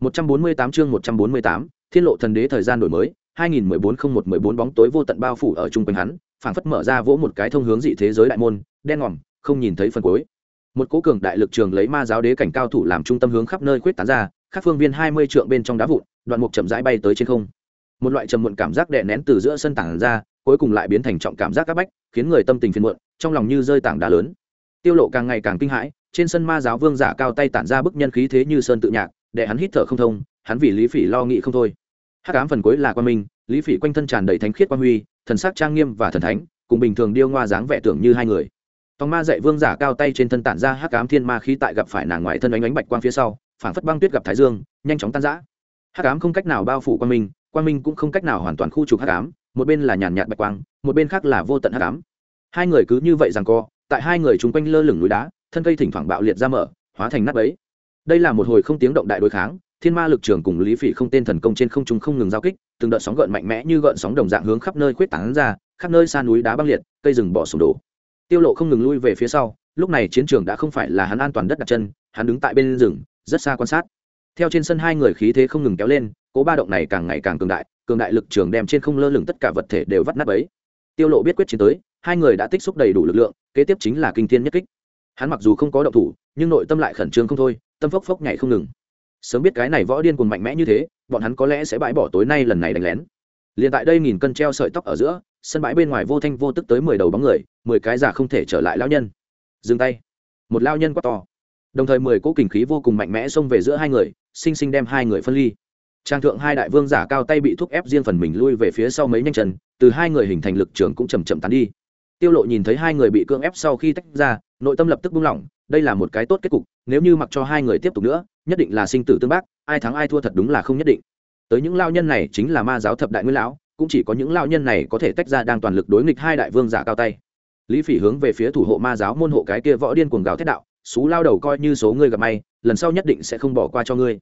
148 chương 148, Thiên lộ thần đế thời gian đổi mới, 2014-01-14 bóng tối vô tận bao phủ ở trung quanh hắn, phảng phất mở ra vỗ một cái thông hướng dị thế giới đại môn, đen ngòm, không nhìn thấy phần cuối. Một cố cường đại lực trường lấy ma giáo đế cảnh cao thủ làm trung tâm hướng khắp nơi quyết tán ra, các phương viên 20 trượng bên trong đá vụn, đoạn mục chậm rãi bay tới trên không. Một loại trầm muộn cảm giác đè nén từ giữa sân tảng ra, cuối cùng lại biến thành trọng cảm giác các bách, khiến người tâm tình phiền muộn, trong lòng như rơi tảng đá lớn. Tiêu Lộ càng ngày càng kinh hãi, trên sân ma giáo vương giả cao tay tản ra bức nhân khí thế như sơn tự nhạc, để hắn hít thở không thông, hắn vì lý phỉ lo nghĩ không thôi. Hắc ám phần cuối là quan minh lý phỉ quanh thân tràn đầy thánh khiết quan huy thần sắc trang nghiêm và thần thánh cùng bình thường điêu ngoa dáng vẻ tưởng như hai người. Tòng ma dạy vương giả cao tay trên thân tản ra hắc ám thiên ma khí tại gặp phải nàng ngoại thân ánh ánh bạch quang phía sau phảng phất băng tuyết gặp thái dương nhanh chóng tan rã. Hắc ám không cách nào bao phủ quan minh quan minh cũng không cách nào hoàn toàn khu trục hắc ám một bên là nhàn nhạt bạch quang một bên khác là vô tận hắc ám. Hai người cứ như vậy rằng co tại hai người chung quanh lơ lửng núi đá thân cây thỉnh thoảng bạo liệt ra mở hóa thành nắp ấy đây là một hồi không tiếng động đại đối kháng, thiên ma lực trường cùng lý phỉ không tên thần công trên không trung không ngừng giao kích, từng đợt sóng gợn mạnh mẽ như gợn sóng đồng dạng hướng khắp nơi khuyết tán ra, khắp nơi xa núi đá băng liệt, cây rừng bỏ sụp đổ. Tiêu lộ không ngừng lui về phía sau, lúc này chiến trường đã không phải là hắn an toàn đất đặt chân, hắn đứng tại bên rừng, rất xa quan sát. Theo trên sân hai người khí thế không ngừng kéo lên, cố ba động này càng ngày càng cường đại cường đại lực trường đem trên không lơ lửng tất cả vật thể đều vắt nát ấy tiêu lộ biết quyết chiến tới, hai người đã tích xúc đầy đủ lực lượng, kế tiếp chính là kinh thiên nhất kích. Hắn mặc dù không có động thủ, nhưng nội tâm lại khẩn trương không thôi tâm phốc phốc nhảy không ngừng. Sớm biết cái này võ điên cuồng mạnh mẽ như thế, bọn hắn có lẽ sẽ bãi bỏ tối nay lần này đánh lén. Liền tại đây nghìn cân treo sợi tóc ở giữa, sân bãi bên ngoài vô thanh vô tức tới mười đầu bóng người, mười cái giả không thể trở lại lao nhân. Dừng tay. Một lao nhân quá to. Đồng thời mười cỗ kình khí vô cùng mạnh mẽ xông về giữa hai người sinh sinh đem hai người phân ly. Trang thượng hai đại vương giả cao tay bị thúc ép riêng phần mình lui về phía sau mấy nhanh chân, từ hai người hình thành lực trường cũng chầm chậm tán đi. Tiêu lộ nhìn thấy hai người bị cưỡng ép sau khi tách ra, nội tâm lập tức buông lỏng đây là một cái tốt kết cục, nếu như mặc cho hai người tiếp tục nữa, nhất định là sinh tử tương bác, ai thắng ai thua thật đúng là không nhất định. Tới những lao nhân này chính là ma giáo thập đại nguyên lão, cũng chỉ có những lao nhân này có thể tách ra đang toàn lực đối nghịch hai đại vương giả cao tay. Lý phỉ hướng về phía thủ hộ ma giáo môn hộ cái kia võ điên cuồng gào thét đạo, xú lao đầu coi như số ngươi gặp may, lần sau nhất định sẽ không bỏ qua cho ngươi.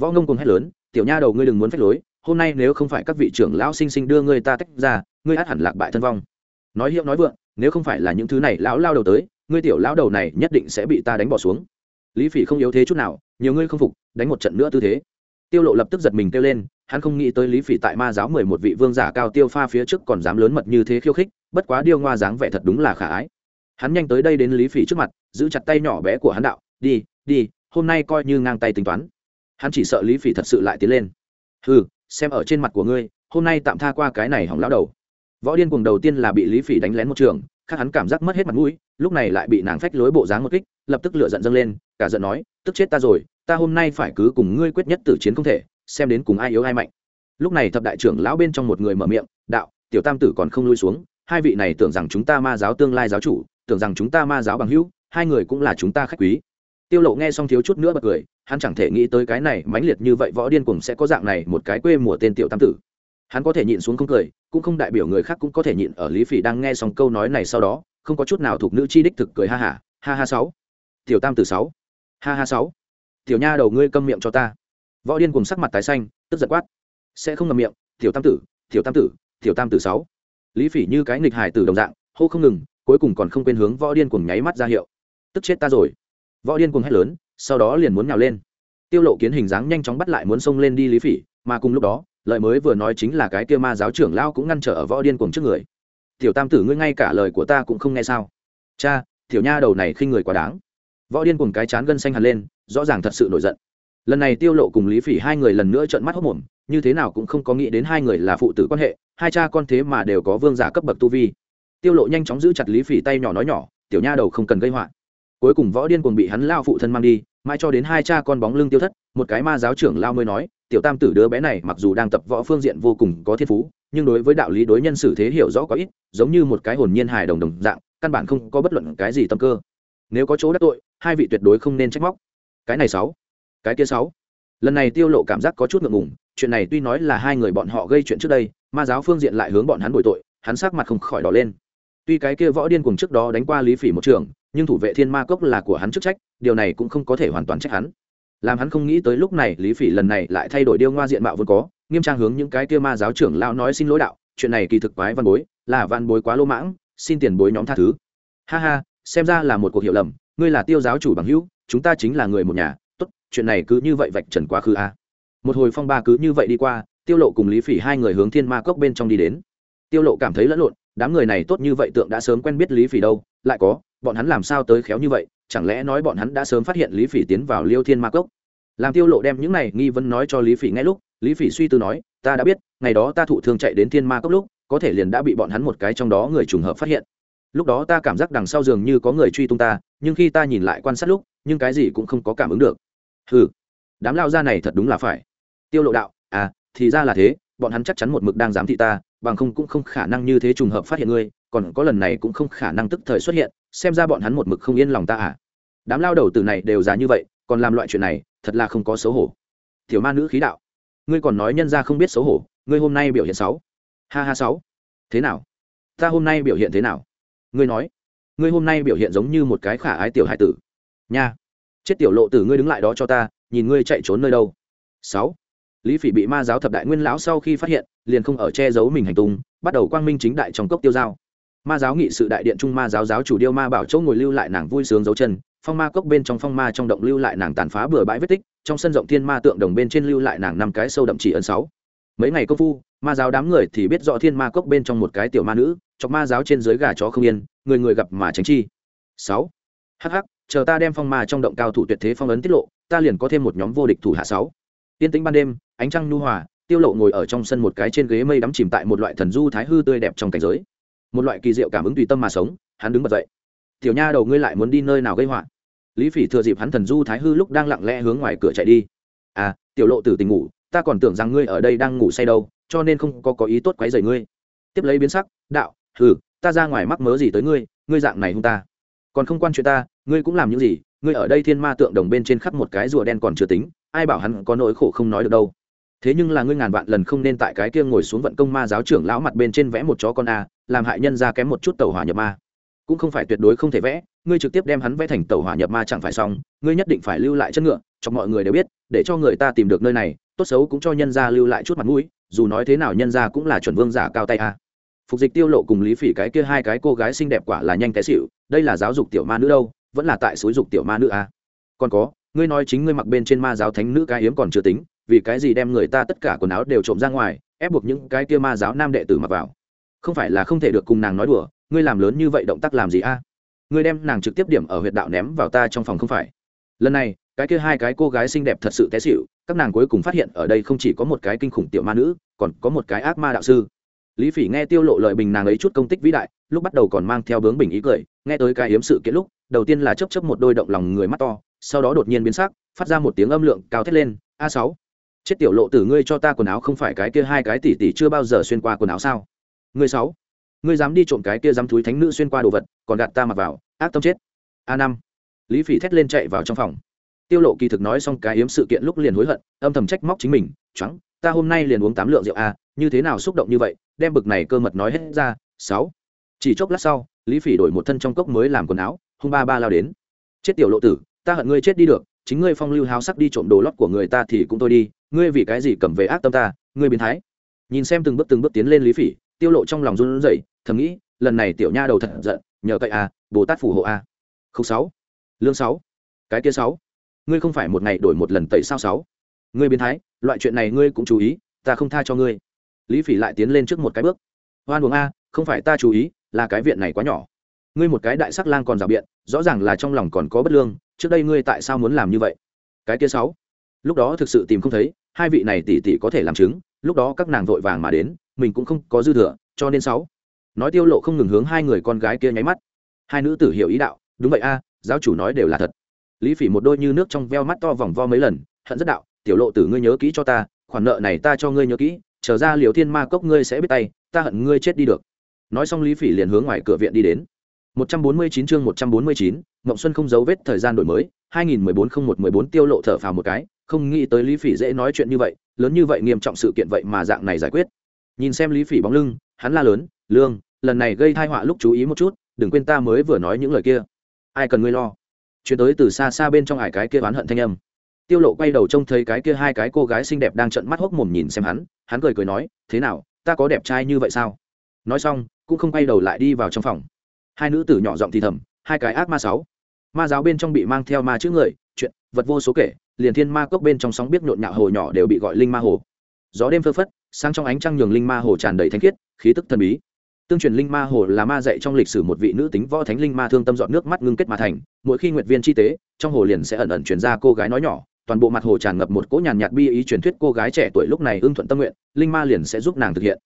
Võ ngông cùng hét lớn, tiểu nha đầu ngươi đừng muốn phép lối, hôm nay nếu không phải các vị trưởng lão sinh sinh đưa ngươi ta tách ra, ngươi át hẳn lạc bại thân vong. Nói hiệu nói vượng, nếu không phải là những thứ này lão lao đầu tới ngươi tiểu lão đầu này nhất định sẽ bị ta đánh bỏ xuống. Lý phỉ không yếu thế chút nào, nhiều ngươi không phục, đánh một trận nữa tư thế. Tiêu lộ lập tức giật mình kêu lên, hắn không nghĩ tới lý phỉ tại ma giáo mười một vị vương giả cao tiêu pha phía trước còn dám lớn mật như thế khiêu khích, bất quá điêu ngoa dáng vẻ thật đúng là khả ái. Hắn nhanh tới đây đến lý phỉ trước mặt, giữ chặt tay nhỏ bé của hắn đạo, đi đi, hôm nay coi như ngang tay tính toán. Hắn chỉ sợ lý phỉ thật sự lại tiến lên. Ừ xem ở trên mặt của ngươi, hôm nay tạm tha qua cái này hỏng lão đầu. Võ điên cuồng đầu tiên là bị lý phỉ đánh lén một trường, khác hắn cảm giác mất hết mặt mũi lúc này lại bị nàng phách lối bộ dáng một kích, lập tức lựa giận dâng lên, cả giận nói, tức chết ta rồi, ta hôm nay phải cứ cùng ngươi quyết nhất tử chiến không thể, xem đến cùng ai yếu ai mạnh. Lúc này thập đại trưởng lão bên trong một người mở miệng, đạo, tiểu tam tử còn không lui xuống, hai vị này tưởng rằng chúng ta ma giáo tương lai giáo chủ, tưởng rằng chúng ta ma giáo bằng hữu, hai người cũng là chúng ta khách quý. Tiêu lộ nghe xong thiếu chút nữa bật cười, hắn chẳng thể nghĩ tới cái này mãnh liệt như vậy võ điên cùng sẽ có dạng này một cái quê mùa tên tiểu tam tử. Hắn có thể nhịn xuống không cười, cũng không đại biểu người khác cũng có thể nhịn ở lý phỉ đang nghe xong câu nói này sau đó không có chút nào thuộc nữ chi đích thực cười ha hả ha ha sáu. Tiểu tam tử sáu. Ha ha sáu. Tiểu nha đầu ngươi câm miệng cho ta. Võ điên cùng sắc mặt tái xanh, tức giật quát. Sẽ không ngậm miệng, tiểu tam tử, tiểu tam tử, tiểu tam tử sáu. Lý phỉ như cái nghịch hải tử đồng dạng, hô không ngừng, cuối cùng còn không quên hướng võ điên cùng nháy mắt ra hiệu. Tức chết ta rồi. Võ điên cùng hét lớn, sau đó liền muốn nhào lên. Tiêu lộ kiến hình dáng nhanh chóng bắt lại muốn xông lên đi lý phỉ, mà cùng lúc đó, lời mới vừa nói chính là cái kia ma giáo trưởng lao cũng ngăn trở ở võ điên cùng trước người tiểu tam tử ngươi ngay cả lời của ta cũng không nghe sao? Cha, tiểu nha đầu này khinh người quá đáng. Võ điên cùng cái chán gân xanh hẳn lên, rõ ràng thật sự nổi giận. Lần này tiêu lộ cùng lý phỉ hai người lần nữa trợn mắt hốc mồm như thế nào cũng không có nghĩ đến hai người là phụ tử quan hệ, hai cha con thế mà đều có vương giả cấp bậc tu vi. Tiêu lộ nhanh chóng giữ chặt lý phỉ tay nhỏ nói nhỏ, tiểu nha đầu không cần gây họa. Cuối cùng võ điên cùng bị hắn lao phụ thân mang đi, mãi cho đến hai cha con bóng lưng tiêu thất, một cái ma giáo trưởng lao mới nói, tiểu tam tử đứa bé này mặc dù đang tập võ phương diện vô cùng có thiên phú nhưng đối với đạo lý đối nhân xử thế hiểu rõ có ít, giống như một cái hồn nhiên hài đồng đồng dạng, căn bản không có bất luận cái gì tâm cơ. Nếu có chỗ đắc tội, hai vị tuyệt đối không nên trách móc. Cái này sáu, cái kia sáu. Lần này tiêu lộ cảm giác có chút ngượng ngùng, chuyện này tuy nói là hai người bọn họ gây chuyện trước đây, ma giáo phương diện lại hướng bọn hắn bồi tội, hắn sắc mặt không khỏi đỏ lên. Tuy cái kia võ điên cùng trước đó đánh qua lý phỉ một trường, nhưng thủ vệ thiên ma cốc là của hắn chức trách, điều này cũng không có thể hoàn toàn trách hắn làm hắn không nghĩ tới lúc này lý phỉ lần này lại thay đổi điêu ngoa diện mạo vốn có, nghiêm trang hướng những cái kia ma giáo trưởng lão nói xin lỗi đạo, chuyện này kỳ thực quái văn bối, là văn bối quá lô mãng, xin tiền bối nhóm tha thứ. Ha ha, xem ra là một cuộc hiểu lầm, ngươi là tiêu giáo chủ bằng hữu, chúng ta chính là người một nhà, tốt, chuyện này cứ như vậy vạch trần quá khứ a một hồi phong ba cứ như vậy đi qua, tiêu lộ cùng lý phỉ hai người hướng thiên ma cốc bên trong đi đến. Tiêu lộ cảm thấy lẫn lộn, đám người này tốt như vậy tượng đã sớm quen biết lý phỉ đâu, lại có, bọn hắn làm sao tới khéo như vậy chẳng lẽ nói bọn hắn đã sớm phát hiện lý phỉ tiến vào liêu thiên ma cốc? Làm tiêu lộ đem những này nghi vấn nói cho lý phỉ ngay lúc, lý phỉ suy tư nói, ta đã biết, ngày đó ta thụ thương chạy đến thiên ma cốc lúc, có thể liền đã bị bọn hắn một cái trong đó người trùng hợp phát hiện. Lúc đó ta cảm giác đằng sau giường như có người truy tung ta, nhưng khi ta nhìn lại quan sát lúc, nhưng cái gì cũng không có cảm ứng được. Hừ, đám lao ra này thật đúng là phải. Tiêu lộ đạo à thì ra là thế, bọn hắn chắc chắn một mực đang giám thị ta, bằng không cũng không khả năng như thế trùng hợp phát hiện ngươi còn có lần này cũng không khả năng tức thời xuất hiện, xem ra bọn hắn một mực không yên lòng ta à. Đám lao đầu từ này đều già như vậy, còn làm loại chuyện này, thật là không có xấu hổ. Tiểu ma nữ khí đạo, ngươi còn nói nhân ra không biết xấu hổ, ngươi hôm nay biểu hiện sáu ha ha sáu thế nào? Ta hôm nay biểu hiện thế nào? Ngươi nói. Ngươi hôm nay biểu hiện giống như một cái khả ái tiểu hải tử. Nha. Chết tiểu lộ tử ngươi đứng lại đó cho ta, nhìn ngươi chạy trốn nơi đâu. Sáu. Lý phỉ bị ma giáo thập đại nguyên lão sau khi phát hiện, liền không ở che giấu mình hành tung, bắt đầu quang minh chính đại trong cốc tiêu dao ma giáo nghị sự đại điện trung ma giáo giáo chủ điêu ma bảo châu ngồi lưu lại nàng vui sướng dấu chân, phong ma cốc bên trong phong ma trong động lưu lại nàng tàn phá bừa bãi vết tích, trong sân rộng thiên ma tượng đồng bên trên lưu lại nàng năm cái sâu đậm chỉ ấn sáu. Mấy ngày công phu, ma giáo đám người thì biết rõ thiên ma cốc bên trong một cái tiểu ma nữ, chọc ma giáo trên dưới gà chó không yên, người người gặp mà tránh chi. Sáu. Hh chờ ta đem phong ma trong động cao thủ tuyệt thế phong ấn tiết lộ, ta liền có thêm một nhóm vô địch thủ hạ sáu. Tiên tĩnh ban đêm, ánh trăng nu hòa, tiêu lộ ngồi ở trong sân một cái trên ghế mây đắm chìm tại một loại thần du thái hư tươi đẹp trong cảnh giới một loại kỳ diệu cảm ứng tùy tâm mà sống, hắn đứng bật dậy. Tiểu nha đầu, ngươi lại muốn đi nơi nào gây họa? Lý phỉ thừa dịp hắn thần du thái hư lúc đang lặng lẽ hướng ngoài cửa chạy đi. À tiểu lộ tử tình ngủ, ta còn tưởng rằng ngươi ở đây đang ngủ say đâu, cho nên không có có ý tốt quấy rầy ngươi. Tiếp lấy biến sắc, đạo, hừ, ta ra ngoài mắc mớ gì tới ngươi ngươi dạng này hung ta. Còn không quan chuyện ta, ngươi cũng làm những gì, ngươi ở đây thiên ma tượng đồng bên trên khắp một cái rùa đen còn chưa tính, ai bảo hắn có nỗi khổ không nói được đâu thế nhưng là ngươi ngàn vạn lần không nên tại cái kia ngồi xuống vận công ma giáo trưởng lão mặt bên trên vẽ một chó con a, làm hại nhân ra kém một chút tàu hỏa nhập ma. Cũng không phải tuyệt đối không thể vẽ, ngươi trực tiếp đem hắn vẽ thành tàu hỏa nhập ma chẳng phải xong, ngươi nhất định phải lưu lại chân ngựa, cho mọi người đều biết, để cho người ta tìm được nơi này, tốt xấu cũng cho nhân ra lưu lại chút mặt mũi, dù nói thế nào nhân ra cũng là chuẩn vương giả cao tay a. Phục dịch tiêu lộ cùng lý phỉ cái kia hai cái cô gái xinh đẹp quả là nhanh té xịu đây là giáo dục tiểu ma nữ đâu, vẫn là tại xúi dục tiểu ma nữ a. Còn có, ngươi nói chính ngươi mặc bên trên ma giáo thánh nữ cái hiếm còn chưa tính vì cái gì đem người ta tất cả quần áo đều trộm ra ngoài, ép buộc những cái kia ma giáo nam đệ tử mặc vào? Không phải là không thể được cùng nàng nói đùa, ngươi làm lớn như vậy động tác làm gì a? Ngươi đem nàng trực tiếp điểm ở huyệt đạo ném vào ta trong phòng không phải? Lần này, cái kia hai cái cô gái xinh đẹp thật sự té xịu các nàng cuối cùng phát hiện ở đây không chỉ có một cái kinh khủng tiểu ma nữ, còn có một cái ác ma đạo sư. Lý phỉ nghe tiêu lộ lời bình nàng ấy chút công tích vĩ đại, lúc bắt đầu còn mang theo bướng bình ý cười, nghe tới cái hiếm sự kiện lúc, đầu tiên là chấp chấp một đôi động lòng người mắt to, sau đó đột nhiên biến sắc, phát ra một tiếng âm lượng cao thét lên, a sáu chết tiểu lộ tử ngươi cho ta quần áo không phải cái kia hai cái tỷ tỷ chưa bao giờ xuyên qua quần áo sao? Ngươi sáu, ngươi dám đi trộm cái kia dám túi thánh nữ xuyên qua đồ vật, còn gạt ta mặc vào, ác tâm chết. A năm, lý phỉ thét lên chạy vào trong phòng. Tiêu lộ kỳ thực nói xong cái yếm sự kiện lúc liền hối hận, âm thầm trách móc chính mình trắng ta hôm nay liền uống tám lượng rượu a như thế nào xúc động như vậy, đem bực này cơ mật nói hết ra, sáu. Chỉ chốc lát sau, lý phỉ đổi một thân trong cốc mới làm quần áo, hung ba ba lao đến. Chết tiểu lộ tử, ta hận ngươi chết đi được, chính ngươi phong lưu háo sắc đi trộm đồ lót của người ta thì cũng thôi đi ngươi vì cái gì cầm về ác tâm ta, ngươi biến thái. Nhìn xem từng bước từng bước tiến lên lý phỉ, tiêu lộ trong lòng run rẩy, thầm nghĩ, lần này tiểu nha đầu thật giận, nhờ cậy a bồ tát phù hộ a không sáu. Lương sáu. Cái kia sáu. Ngươi không phải một ngày đổi một lần tẩy sao sáu? Ngươi biến thái, loại chuyện này ngươi cũng chú ý, ta không tha cho ngươi. Lý phỉ lại tiến lên trước một cái bước. Hoan uống a, không phải ta chú ý, là cái viện này quá nhỏ. Ngươi một cái đại sắc lang còn rào biện, rõ ràng là trong lòng còn có bất lương, trước đây ngươi tại sao muốn làm như vậy? Cái kia sáu lúc đó thực sự tìm không thấy hai vị này tỷ tỷ có thể làm chứng lúc đó các nàng vội vàng mà đến mình cũng không có dư thừa cho nên sáu. Nói tiêu lộ không ngừng hướng hai người con gái kia nháy mắt. Hai nữ tử hiểu ý đạo đúng vậy a giáo chủ nói đều là thật. Lý phỉ một đôi như nước trong veo mắt to vòng vo mấy lần hận rất đạo tiểu lộ tử ngươi nhớ kỹ cho ta khoản nợ này ta cho ngươi nhớ kỹ trở ra liều thiên ma cốc ngươi sẽ biết tay ta hận ngươi chết đi được. Nói xong lý phỉ liền hướng ngoài cửa viện đi đến. 149 chương 149, Ngộng Xuân không giấu vết thời gian đổi mới, 2014-01-14 tiêu lộ thở phào một cái, không nghĩ tới Lý Phỉ dễ nói chuyện như vậy, lớn như vậy nghiêm trọng sự kiện vậy mà dạng này giải quyết. Nhìn xem Lý Phỉ bóng lưng, hắn la lớn, "Lương, lần này gây tai họa lúc chú ý một chút, đừng quên ta mới vừa nói những lời kia. Ai cần ngươi lo?" Chuyến tới từ xa xa bên trong ải cái kia oán hận thanh âm. Tiêu Lộ quay đầu trông thấy cái kia hai cái cô gái xinh đẹp đang trợn mắt hốc mồm nhìn xem hắn, hắn cười cười nói, "Thế nào, ta có đẹp trai như vậy sao?" Nói xong, cũng không quay đầu lại đi vào trong phòng hai nữ tử nhỏ giọng thì thầm hai cái ác ma sáu ma giáo bên trong bị mang theo ma chữ người chuyện vật vô số kể liền thiên ma cốc bên trong sóng biết nhộn nhạo hồ nhỏ đều bị gọi linh ma hồ. Gió đêm phơ phất sang trong ánh trăng nhường linh ma hồ tràn đầy thanh khiết, khí tức thần bí. Tương truyền linh ma hồ là ma dạy trong lịch sử một vị nữ tính võ thánh linh ma thương tâm dọn nước mắt ngưng kết mà thành. Mỗi khi nguyệt viên chi tế, trong hồ liền sẽ ẩn ẩn truyền ra cô gái nói nhỏ. Toàn bộ mặt hồ tràn ngập một cỗ nhàn nhạt bi ý truyền thuyết cô gái trẻ tuổi lúc này ưng thuận tâm nguyện, linh ma liền sẽ giúp nàng thực hiện.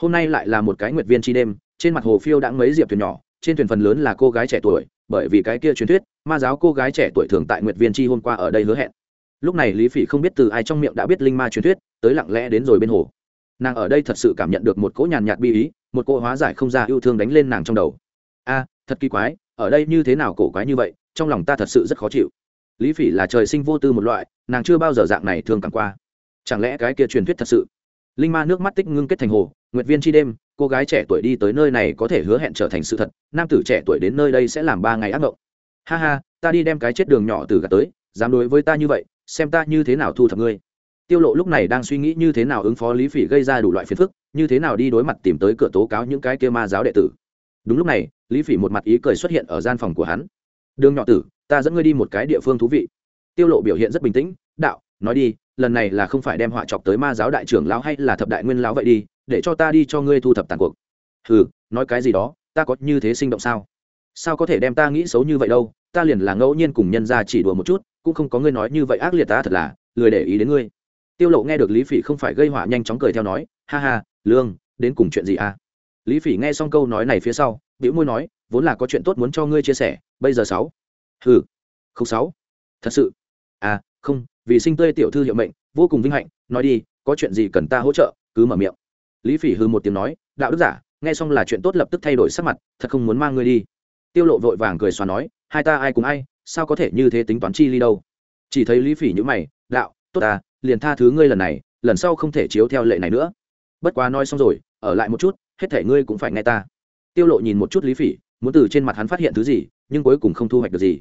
Hôm nay lại là một cái nguyệt viên chi đêm, trên mặt hồ phiêu đã mấy diệp thuyền nhỏ, trên thuyền phần lớn là cô gái trẻ tuổi, bởi vì cái kia truyền thuyết, ma giáo cô gái trẻ tuổi thường tại nguyệt viên chi hôm qua ở đây hứa hẹn lúc này lý phỉ không biết từ ai trong miệng đã biết linh ma truyền thuyết, tới lặng lẽ đến rồi bên hồ. Nàng ở đây thật sự cảm nhận được một cỗ nhàn nhạt bi ý, một cỗ hóa giải không ra yêu thương đánh lên nàng trong đầu. A, thật kỳ quái, ở đây như thế nào cổ quái như vậy, trong lòng ta thật sự rất khó chịu. Lý phỉ là trời sinh vô tư một loại, nàng chưa bao giờ dạng này thương cảm qua. Chẳng lẽ cái kia truyền thuyết thật sự? Linh ma nước mắt tích ngưng kết thành hồ, nguyệt viên chi đêm, cô gái trẻ tuổi đi tới nơi này có thể hứa hẹn trở thành sự thật, nam tử trẻ tuổi đến nơi đây sẽ làm ba ngày ác mộng. Ha ha, ta đi đem cái chết đường nhỏ từ gạt tới, dám đối với ta như vậy xem ta như thế nào thu thập ngươi. Tiêu lộ lúc này đang suy nghĩ như thế nào ứng phó lý phỉ gây ra đủ loại phiền phức, như thế nào đi đối mặt tìm tới cửa tố cáo những cái kia ma giáo đệ tử. Đúng lúc này, lý phỉ một mặt ý cười xuất hiện ở gian phòng của hắn. Đường nhỏ tử, ta dẫn ngươi đi một cái địa phương thú vị. Tiêu lộ biểu hiện rất bình tĩnh, đạo, nói đi, lần này là không phải đem họa chọc tới ma giáo đại trưởng lão hay là thập đại nguyên lão vậy đi, để cho ta đi cho ngươi thu thập tàn cuộc. Hừ, nói cái gì đó, ta có như thế sinh động sao? Sao có thể đem ta nghĩ xấu như vậy đâu? Ta liền là ngẫu nhiên cùng nhân gia chỉ đùa một chút cũng không có ngươi nói như vậy ác liệt ta, thật là, lười để ý đến ngươi. Tiêu lộ nghe được lý phỉ không phải gây họa nhanh chóng cười theo nói, ha ha, lương, đến cùng chuyện gì à? Lý phỉ nghe xong câu nói này phía sau, bĩu môi nói, vốn là có chuyện tốt muốn cho ngươi chia sẻ, bây giờ sáu. Hừ, không sáu. Thật sự? À không, vì sinh tươi tiểu thư hiệu mệnh, vô cùng vinh hạnh, nói đi, có chuyện gì cần ta hỗ trợ, cứ mở miệng. Lý phỉ hư một tiếng nói, đạo đức giả, nghe xong là chuyện tốt lập tức thay đổi sắc mặt, thật không muốn mang ngươi đi. Tiêu lộ vội vàng cười xòa nói, hai ta ai cùng ai sao có thể như thế tính toán chi ly đâu? Chỉ thấy lý phỉ nhữ mày, đạo, tốt à liền tha thứ ngươi lần này, lần sau không thể chiếu theo lệ này nữa. Bất quá nói xong rồi, ở lại một chút, hết thể ngươi cũng phải nghe ta. Tiêu lộ nhìn một chút lý phỉ, muốn từ trên mặt hắn phát hiện thứ gì, nhưng cuối cùng không thu hoạch được gì.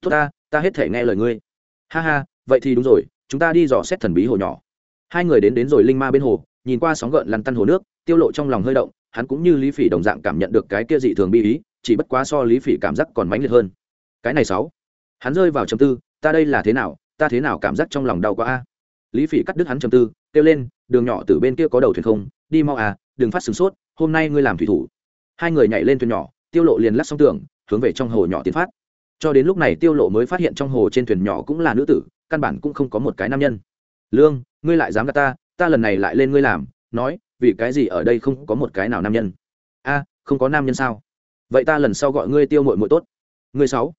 Tốt ta ta hết thể nghe lời ngươi. Ha ha, vậy thì đúng rồi, chúng ta đi dò xét thần bí hồ nhỏ. Hai người đến đến rồi linh ma bên hồ, nhìn qua sóng gợn lăn tăn hồ nước, tiêu lộ trong lòng hơi động, hắn cũng như lý phỉ đồng dạng cảm nhận được cái kia dị thường bi ý, chỉ bất quá so lý phỉ cảm giác còn mãnh liệt hơn. Cái này sáu hắn rơi vào trầm tư, ta đây là thế nào? Ta thế nào cảm giác trong lòng đau quá a? Lý phỉ cắt đứt hắn trầm tư, kêu lên, đường nhỏ từ bên kia có đầu thuyền không? Đi mau à đừng phát sửng sốt, hôm nay ngươi làm thủy thủ. Hai người nhảy lên thuyền nhỏ, tiêu lộ liền lắc xong tường hướng về trong hồ nhỏ tiến phát. Cho đến lúc này tiêu lộ mới phát hiện trong hồ trên thuyền nhỏ cũng là nữ tử, căn bản cũng không có một cái nam nhân. Lương, ngươi lại dám gạt ta ta lần này lại lên ngươi làm, nói, vì cái gì ở đây không có một cái nào nam nhân? A, không có nam nhân sao? Vậy ta lần sau gọi ngươi tiêu mội mội tốt. Ngươi sáu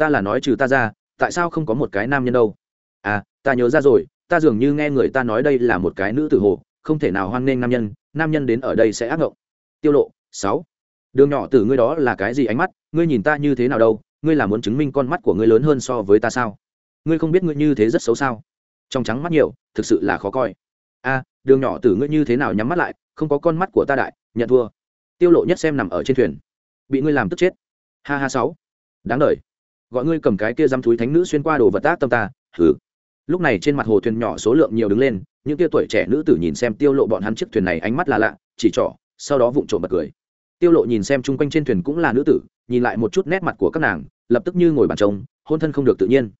ta là nói trừ ta ra, tại sao không có một cái nam nhân đâu? À ta nhớ ra rồi, ta dường như nghe người ta nói đây là một cái nữ tử hồ, không thể nào hoan nghênh nam nhân nam nhân đến ở đây sẽ ác ngộng. Tiêu lộ, sáu. Đường nhỏ tử ngươi đó là cái gì ánh mắt, ngươi nhìn ta như thế nào đâu, ngươi là muốn chứng minh con mắt của ngươi lớn hơn so với ta sao? Ngươi không biết ngươi như thế rất xấu sao? Trong trắng mắt nhiều, thực sự là khó coi. A đường nhỏ tử ngươi như thế nào nhắm mắt lại, không có con mắt của ta đại, nhận thua. Tiêu lộ nhất xem nằm ở trên thuyền. Bị ngươi làm tức chết. Ha ha, sáu. Đáng đời gọi ngươi cầm cái kia dám túi thánh nữ xuyên qua đồ vật tác tâm ta thử lúc này trên mặt hồ thuyền nhỏ số lượng nhiều đứng lên, những tia tuổi trẻ nữ tử nhìn xem tiêu lộ bọn hắn chiếc thuyền này ánh mắt là lạ, chỉ trỏ, sau đó vụng trộm bật cười. Tiêu lộ nhìn xem chung quanh trên thuyền cũng là nữ tử, nhìn lại một chút nét mặt của các nàng, lập tức như ngồi bàn trông, hôn thân không được tự nhiên.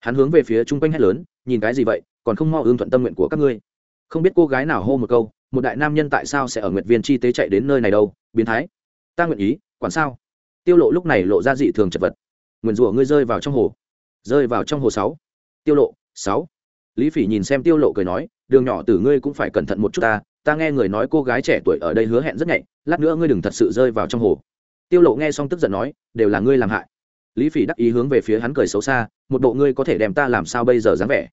Hắn hướng về phía chung quanh hét lớn, nhìn cái gì vậy, còn không mo ương thuận tâm nguyện của các ngươi. Không biết cô gái nào hô một câu, một đại nam nhân tại sao sẽ ở nguyện viên chi tế chạy đến nơi này đâu, biến thái. Ta nguyện ý, quản sao? Tiêu lộ lúc này lộ ra dị thường chật vật nguyền rủa ngươi rơi vào trong hồ. Rơi vào trong hồ sáu. Tiêu lộ, sáu. Lý phỉ nhìn xem tiêu lộ cười nói, đường nhỏ tử ngươi cũng phải cẩn thận một chút ta ta nghe người nói cô gái trẻ tuổi ở đây hứa hẹn rất nhạy, lát nữa ngươi đừng thật sự rơi vào trong hồ. Tiêu lộ nghe xong tức giận nói, đều là ngươi làm hại. Lý phỉ đắc ý hướng về phía hắn cười xấu xa, một bộ ngươi có thể đem ta làm sao bây giờ dáng vẻ.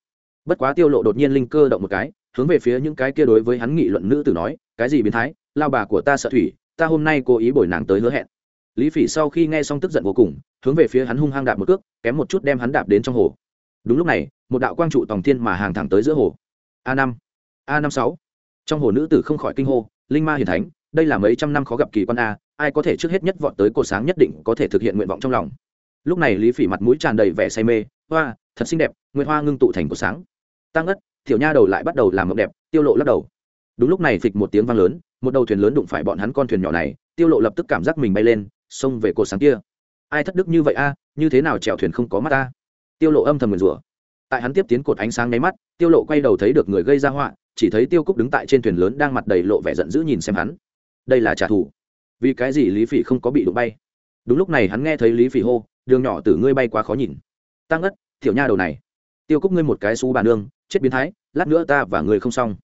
Bất quá tiêu lộ đột nhiên linh cơ động một cái, hướng về phía những cái kia đối với hắn nghị luận nữ tử nói, cái gì biến thái, lao bà của ta sợ thủy, ta hôm nay cố ý bồi nàng tới hứa hẹn lý phỉ sau khi nghe xong tức giận vô cùng, hướng về phía hắn hung hăng đạp một cước, kém một chút đem hắn đạp đến trong hồ. Đúng lúc này, một đạo quang trụ tòng thiên mà hàng thẳng tới giữa hồ. A năm a năm sáu. Trong hồ nữ tử không khỏi kinh hô, linh ma hiền thánh, đây là mấy trăm năm khó gặp kỳ quan a, ai có thể trước hết nhất vọt tới cột sáng nhất định có thể thực hiện nguyện vọng trong lòng. Lúc này lý phỉ mặt mũi tràn đầy vẻ say mê, hoa, thật xinh đẹp nguyện hoa ngưng tụ thành cột sáng. Tăng ất tiểu nha đầu lại bắt đầu làm mộng đẹp, tiêu lộ lắc đầu. Đúng lúc này phịch một tiếng vang lớn, một đầu thuyền lớn đụng phải bọn hắn con thuyền nhỏ này, tiêu lộ lập tức cảm giác mình bay lên xông về cột sáng kia. Ai thất đức như vậy a à? như thế nào chèo thuyền không có mắt ta? Tiêu lộ âm thầm nguyền rủa. Tại hắn tiếp tiến cột ánh sáng nháy mắt, tiêu lộ quay đầu thấy được người gây ra họa, chỉ thấy tiêu cúc đứng tại trên thuyền lớn đang mặt đầy lộ vẻ giận dữ nhìn xem hắn. Đây là trả thù. Vì cái gì lý phỉ không có bị đụng bay? Đúng lúc này hắn nghe thấy lý phỉ hô, đường nhỏ từ ngươi bay quá khó nhìn. Tăng ất, tiểu nha đầu này. Tiêu cúc ngươi một cái xú bà nương, chết biến thái, lát nữa ta và ngươi không xong.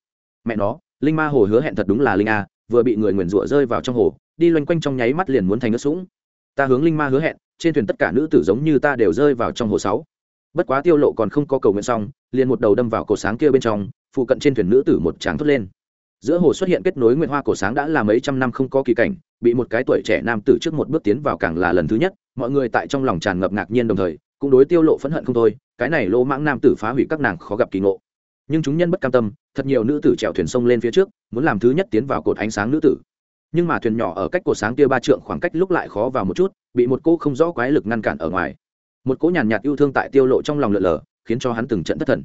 Mẹ nó, linh ma hồ hứa hẹn thật đúng là linh a, vừa bị người nguyền rủa rơi vào trong hồ đi loanh quanh trong nháy mắt liền muốn thành ớt sũng. Ta hướng linh ma hứa hẹn, trên thuyền tất cả nữ tử giống như ta đều rơi vào trong hồ sáu. Bất quá tiêu lộ còn không có cầu nguyện xong, liền một đầu đâm vào cổ sáng kia bên trong, phụ cận trên thuyền nữ tử một tráng thốt lên. Giữa hồ xuất hiện kết nối nguyện hoa cổ sáng đã là mấy trăm năm không có kỳ cảnh, bị một cái tuổi trẻ nam tử trước một bước tiến vào càng là lần thứ nhất, mọi người tại trong lòng tràn ngập ngạc nhiên đồng thời, cũng đối tiêu lộ phẫn hận không thôi, cái này lỗ mãng nam tử phá hủy các nàng khó gặp kỳ ngộ. Nhưng chúng nhân bất cam tâm, thật nhiều nữ tử trèo thuyền sông lên phía trước, muốn làm thứ nhất tiến vào cột ánh sáng nữ tử nhưng mà thuyền nhỏ ở cách cổ sáng kia ba trượng khoảng cách lúc lại khó vào một chút bị một cô không rõ quái lực ngăn cản ở ngoài. Một cỗ nhàn nhạt yêu thương tại tiêu lộ trong lòng lượn lờ khiến cho hắn từng trận thất thần.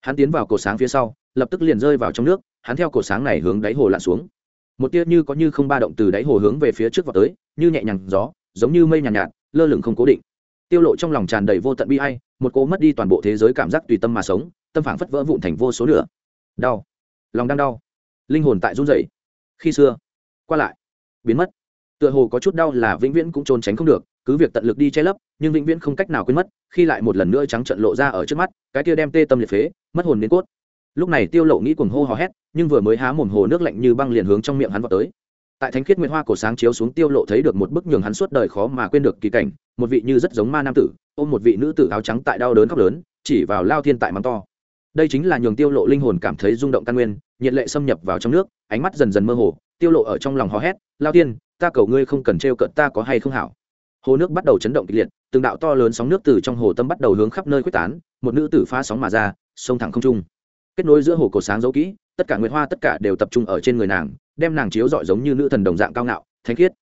Hắn tiến vào cổ sáng phía sau lập tức liền rơi vào trong nước hắn theo cổ sáng này hướng đáy hồ lặn xuống. Một tia như có như không ba động từ đáy hồ hướng về phía trước vào tới như nhẹ nhàng gió giống như mây nhàn nhạt, nhạt lơ lửng không cố định. Tiêu lộ trong lòng tràn đầy vô tận bi ai một cô mất đi toàn bộ thế giới cảm giác tùy tâm mà sống tâm phảng phất vỡ vụn thành vô số nửa đau. Lòng đang đau. Linh hồn tại run rẩy. Khi xưa qua lại. Biến mất. Tựa hồ có chút đau là vĩnh viễn cũng trốn tránh không được, cứ việc tận lực đi che lấp, nhưng vĩnh viễn không cách nào quên mất, khi lại một lần nữa trắng trận lộ ra ở trước mắt, cái kia đem tê tâm liệt phế, mất hồn đến cốt. Lúc này tiêu lộ nghĩ cuồng hô hò hét, nhưng vừa mới há mồm hồ nước lạnh như băng liền hướng trong miệng hắn vào tới. Tại thánh khiết nguyệt hoa cổ sáng chiếu xuống, tiêu lộ thấy được một bức nhường hắn suốt đời khó mà quên được kỳ cảnh, một vị như rất giống ma nam tử, ôm một vị nữ tử áo trắng tại đau đớn khóc lớn, chỉ vào lao thiên tại mắng to. Đây chính là nhường tiêu lộ linh hồn cảm thấy rung động căn nguyên, nhiệt lệ xâm nhập vào trong nước, ánh mắt dần dần mơ hồ tiêu lộ ở trong lòng hò hét, lao tiên, ta cầu ngươi không cần trêu cận ta có hay không hảo? Hồ nước bắt đầu chấn động kịch liệt, từng đạo to lớn sóng nước từ trong hồ tâm bắt đầu hướng khắp nơi quyết tán, một nữ tử phá sóng mà ra sông thẳng không trung. Kết nối giữa hồ cổ sáng dấu kỹ, tất cả nguyệt hoa tất cả đều tập trung ở trên người nàng, đem nàng chiếu rọi giống như nữ thần đồng dạng cao ngạo, thánh khiết.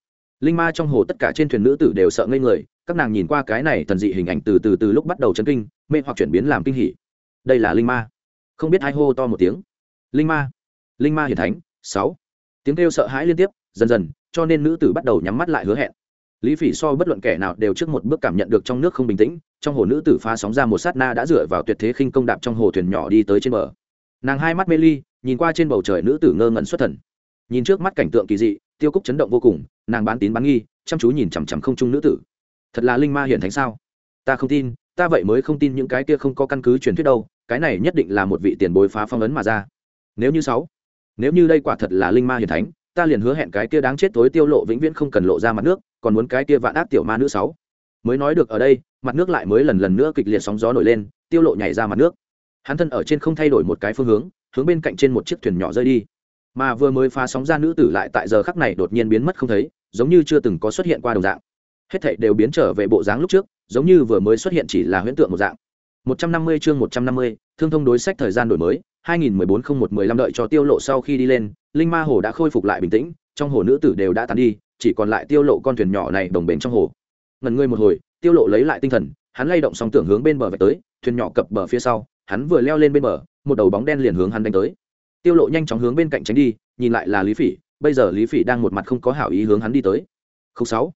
Linh ma trong hồ tất cả trên thuyền nữ tử đều sợ ngây người, các nàng nhìn qua cái này thần dị hình ảnh từ từ từ lúc bắt đầu chấn kinh, mê hoặc chuyển biến làm kinh hỉ. Đây là linh ma. Không biết ai hô to một tiếng. Linh ma. Linh ma hiển thánh, sáu tiếng kêu sợ hãi liên tiếp, dần dần, cho nên nữ tử bắt đầu nhắm mắt lại hứa hẹn. Lý phỉ so bất luận kẻ nào đều trước một bước cảm nhận được trong nước không bình tĩnh, trong hồ nữ tử phá sóng ra một sát na đã dựa vào tuyệt thế khinh công đạp trong hồ thuyền nhỏ đi tới trên bờ. Nàng hai mắt mê ly, nhìn qua trên bầu trời nữ tử ngơ ngẩn xuất thần. Nhìn trước mắt cảnh tượng kỳ dị, tiêu cúc chấn động vô cùng, nàng bán tín bán nghi, chăm chú nhìn chằm chằm không trung nữ tử. Thật là linh ma hiển thánh sao? Ta không tin, ta vậy mới không tin những cái kia không có căn cứ truyền thuyết đâu, cái này nhất định là một vị tiền bối phá phong ấn mà ra. Nếu như sáu nếu như đây quả thật là linh ma hiển thánh ta liền hứa hẹn cái kia đáng chết tối tiêu lộ vĩnh viễn không cần lộ ra mặt nước còn muốn cái kia vạn ác tiểu ma nữ sáu. Mới nói được ở đây mặt nước lại mới lần lần nữa kịch liệt sóng gió nổi lên tiêu lộ nhảy ra mặt nước. Hắn thân ở trên không thay đổi một cái phương hướng hướng bên cạnh trên một chiếc thuyền nhỏ rơi đi. Mà vừa mới phá sóng ra nữ tử lại tại giờ khắc này đột nhiên biến mất không thấy giống như chưa từng có xuất hiện qua đồng dạng. Hết thảy đều biến trở về bộ dáng lúc trước giống như vừa mới xuất hiện chỉ là huyễn tượng một dạng. 150 chương 150, thương thông đối sách thời gian đổi mới. 2014-01-15 đợi cho tiêu lộ sau khi đi lên, linh ma hồ đã khôi phục lại bình tĩnh, trong hồ nữ tử đều đã tán đi, chỉ còn lại tiêu lộ con thuyền nhỏ này đồng bền trong hồ. Ngần ngươi một hồi, tiêu lộ lấy lại tinh thần, hắn lay động song tưởng hướng bên bờ về tới, thuyền nhỏ cập bờ phía sau, hắn vừa leo lên bên bờ, một đầu bóng đen liền hướng hắn đánh tới. Tiêu lộ nhanh chóng hướng bên cạnh tránh đi, nhìn lại là lý phỉ, bây giờ lý phỉ đang một mặt không có hảo ý hướng hắn đi tới. Không sáu.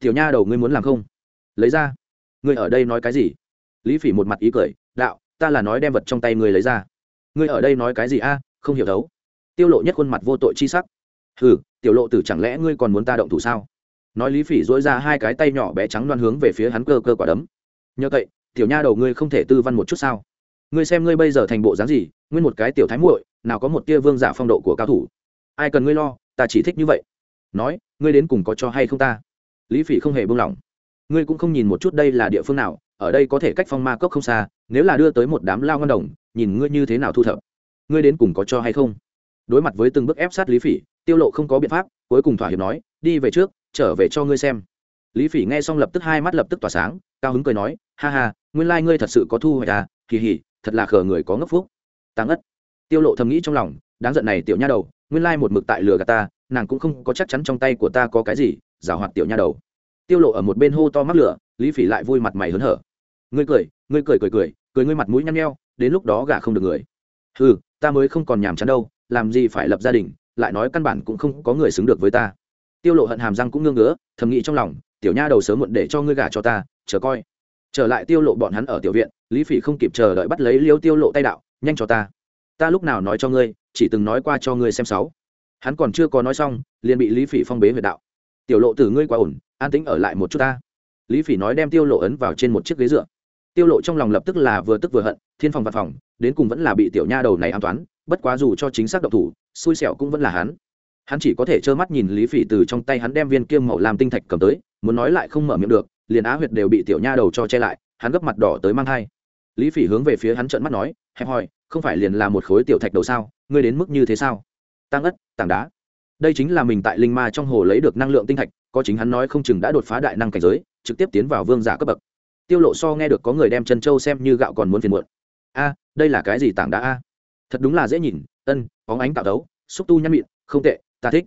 Tiểu nha đầu ngươi muốn làm không? Lấy ra. Ngươi ở đây nói cái gì? Lý phỉ một mặt ý cười, đạo, ta là nói đem vật trong tay ngươi lấy ra ngươi ở đây nói cái gì a? Không hiểu đấu tiêu lộ nhất khuôn mặt vô tội chi sắc. Hừ, tiểu lộ tử chẳng lẽ ngươi còn muốn ta động thủ sao? Nói lý phỉ dỗi ra hai cái tay nhỏ bé trắng loan hướng về phía hắn cơ cơ quả đấm. Nhờ vậy, tiểu nha đầu ngươi không thể tư văn một chút sao? Ngươi xem ngươi bây giờ thành bộ dáng gì, nguyên một cái tiểu thái muội, nào có một tia vương giả phong độ của cao thủ. Ai cần ngươi lo, ta chỉ thích như vậy. Nói, ngươi đến cùng có cho hay không ta? Lý phỉ không hề buông lỏng ngươi cũng không nhìn một chút đây là địa phương nào, ở đây có thể cách phong ma cốc không xa, nếu là đưa tới một đám lao ngân đồng, nhìn ngươi như thế nào thu thập. Ngươi đến cùng có cho hay không? Đối mặt với từng bước ép sát lý phỉ, tiêu lộ không có biện pháp, cuối cùng thỏa hiệp nói, đi về trước, trở về cho ngươi xem. Lý phỉ nghe xong lập tức hai mắt lập tức tỏa sáng, cao hứng cười nói, ha ha, nguyên lai ngươi thật sự có thu hoạch à kỳ hỉ thật là khờ người có ngốc phúc. Tăng ất tiêu lộ thầm nghĩ trong lòng, đáng giận này tiểu nha đầu, nguyên lai một mực tại lừa gạt ta, nàng cũng không có chắc chắn trong tay của ta có cái gì, giảo hoạt tiểu nha đầu tiêu lộ ở một bên hô to mắc lửa, lý phỉ lại vui mặt mày hớn hở. Ngươi cười ngươi cười cười cười cười ngươi mặt mũi nhăn nheo, đến lúc đó gả không được người. Ừ ta mới không còn nhàm chán đâu, làm gì phải lập gia đình, lại nói căn bản cũng không có người xứng được với ta. Tiêu lộ hận hàm răng cũng ngương ngứa, thầm nghĩ trong lòng, tiểu nha đầu sớm muộn để cho ngươi gả cho ta, chờ coi. Trở lại tiêu lộ bọn hắn ở tiểu viện, lý phỉ không kịp chờ đợi bắt lấy liêu tiêu lộ tay đạo, nhanh cho ta. Ta lúc nào nói cho ngươi, chỉ từng nói qua cho ngươi xem sáu. Hắn còn chưa có nói xong, liền bị lý phỉ phong bế về đạo tiểu lộ từ ngươi quá ổn, an tĩnh ở lại một chút ta. Lý phỉ nói đem tiêu lộ ấn vào trên một chiếc ghế dựa. Tiêu lộ trong lòng lập tức là vừa tức vừa hận, thiên phòng văn phòng, đến cùng vẫn là bị tiểu nha đầu này an toán, bất quá dù cho chính xác độc thủ, xui xẻo cũng vẫn là hắn. Hắn chỉ có thể trơ mắt nhìn lý phỉ từ trong tay hắn đem viên kiêm màu làm tinh thạch cầm tới, muốn nói lại không mở miệng được, liền á huyệt đều bị tiểu nha đầu cho che lại, hắn gấp mặt đỏ tới mang thai. Lý phỉ hướng về phía hắn trợn mắt nói, hẹp hòi, không phải liền là một khối tiểu thạch đầu sao? Ngươi đến mức như thế sao? Tăng ất, tảng đá đây chính là mình tại linh ma trong hồ lấy được năng lượng tinh thạch, có chính hắn nói không chừng đã đột phá đại năng cảnh giới, trực tiếp tiến vào vương giả cấp bậc. Tiêu lộ so nghe được có người đem chân châu xem như gạo còn muốn phiền muộn. A, đây là cái gì tảng đá a? Thật đúng là dễ nhìn, ân, bóng ánh tạo đấu, xúc tu nhăn mịn, không tệ, ta thích.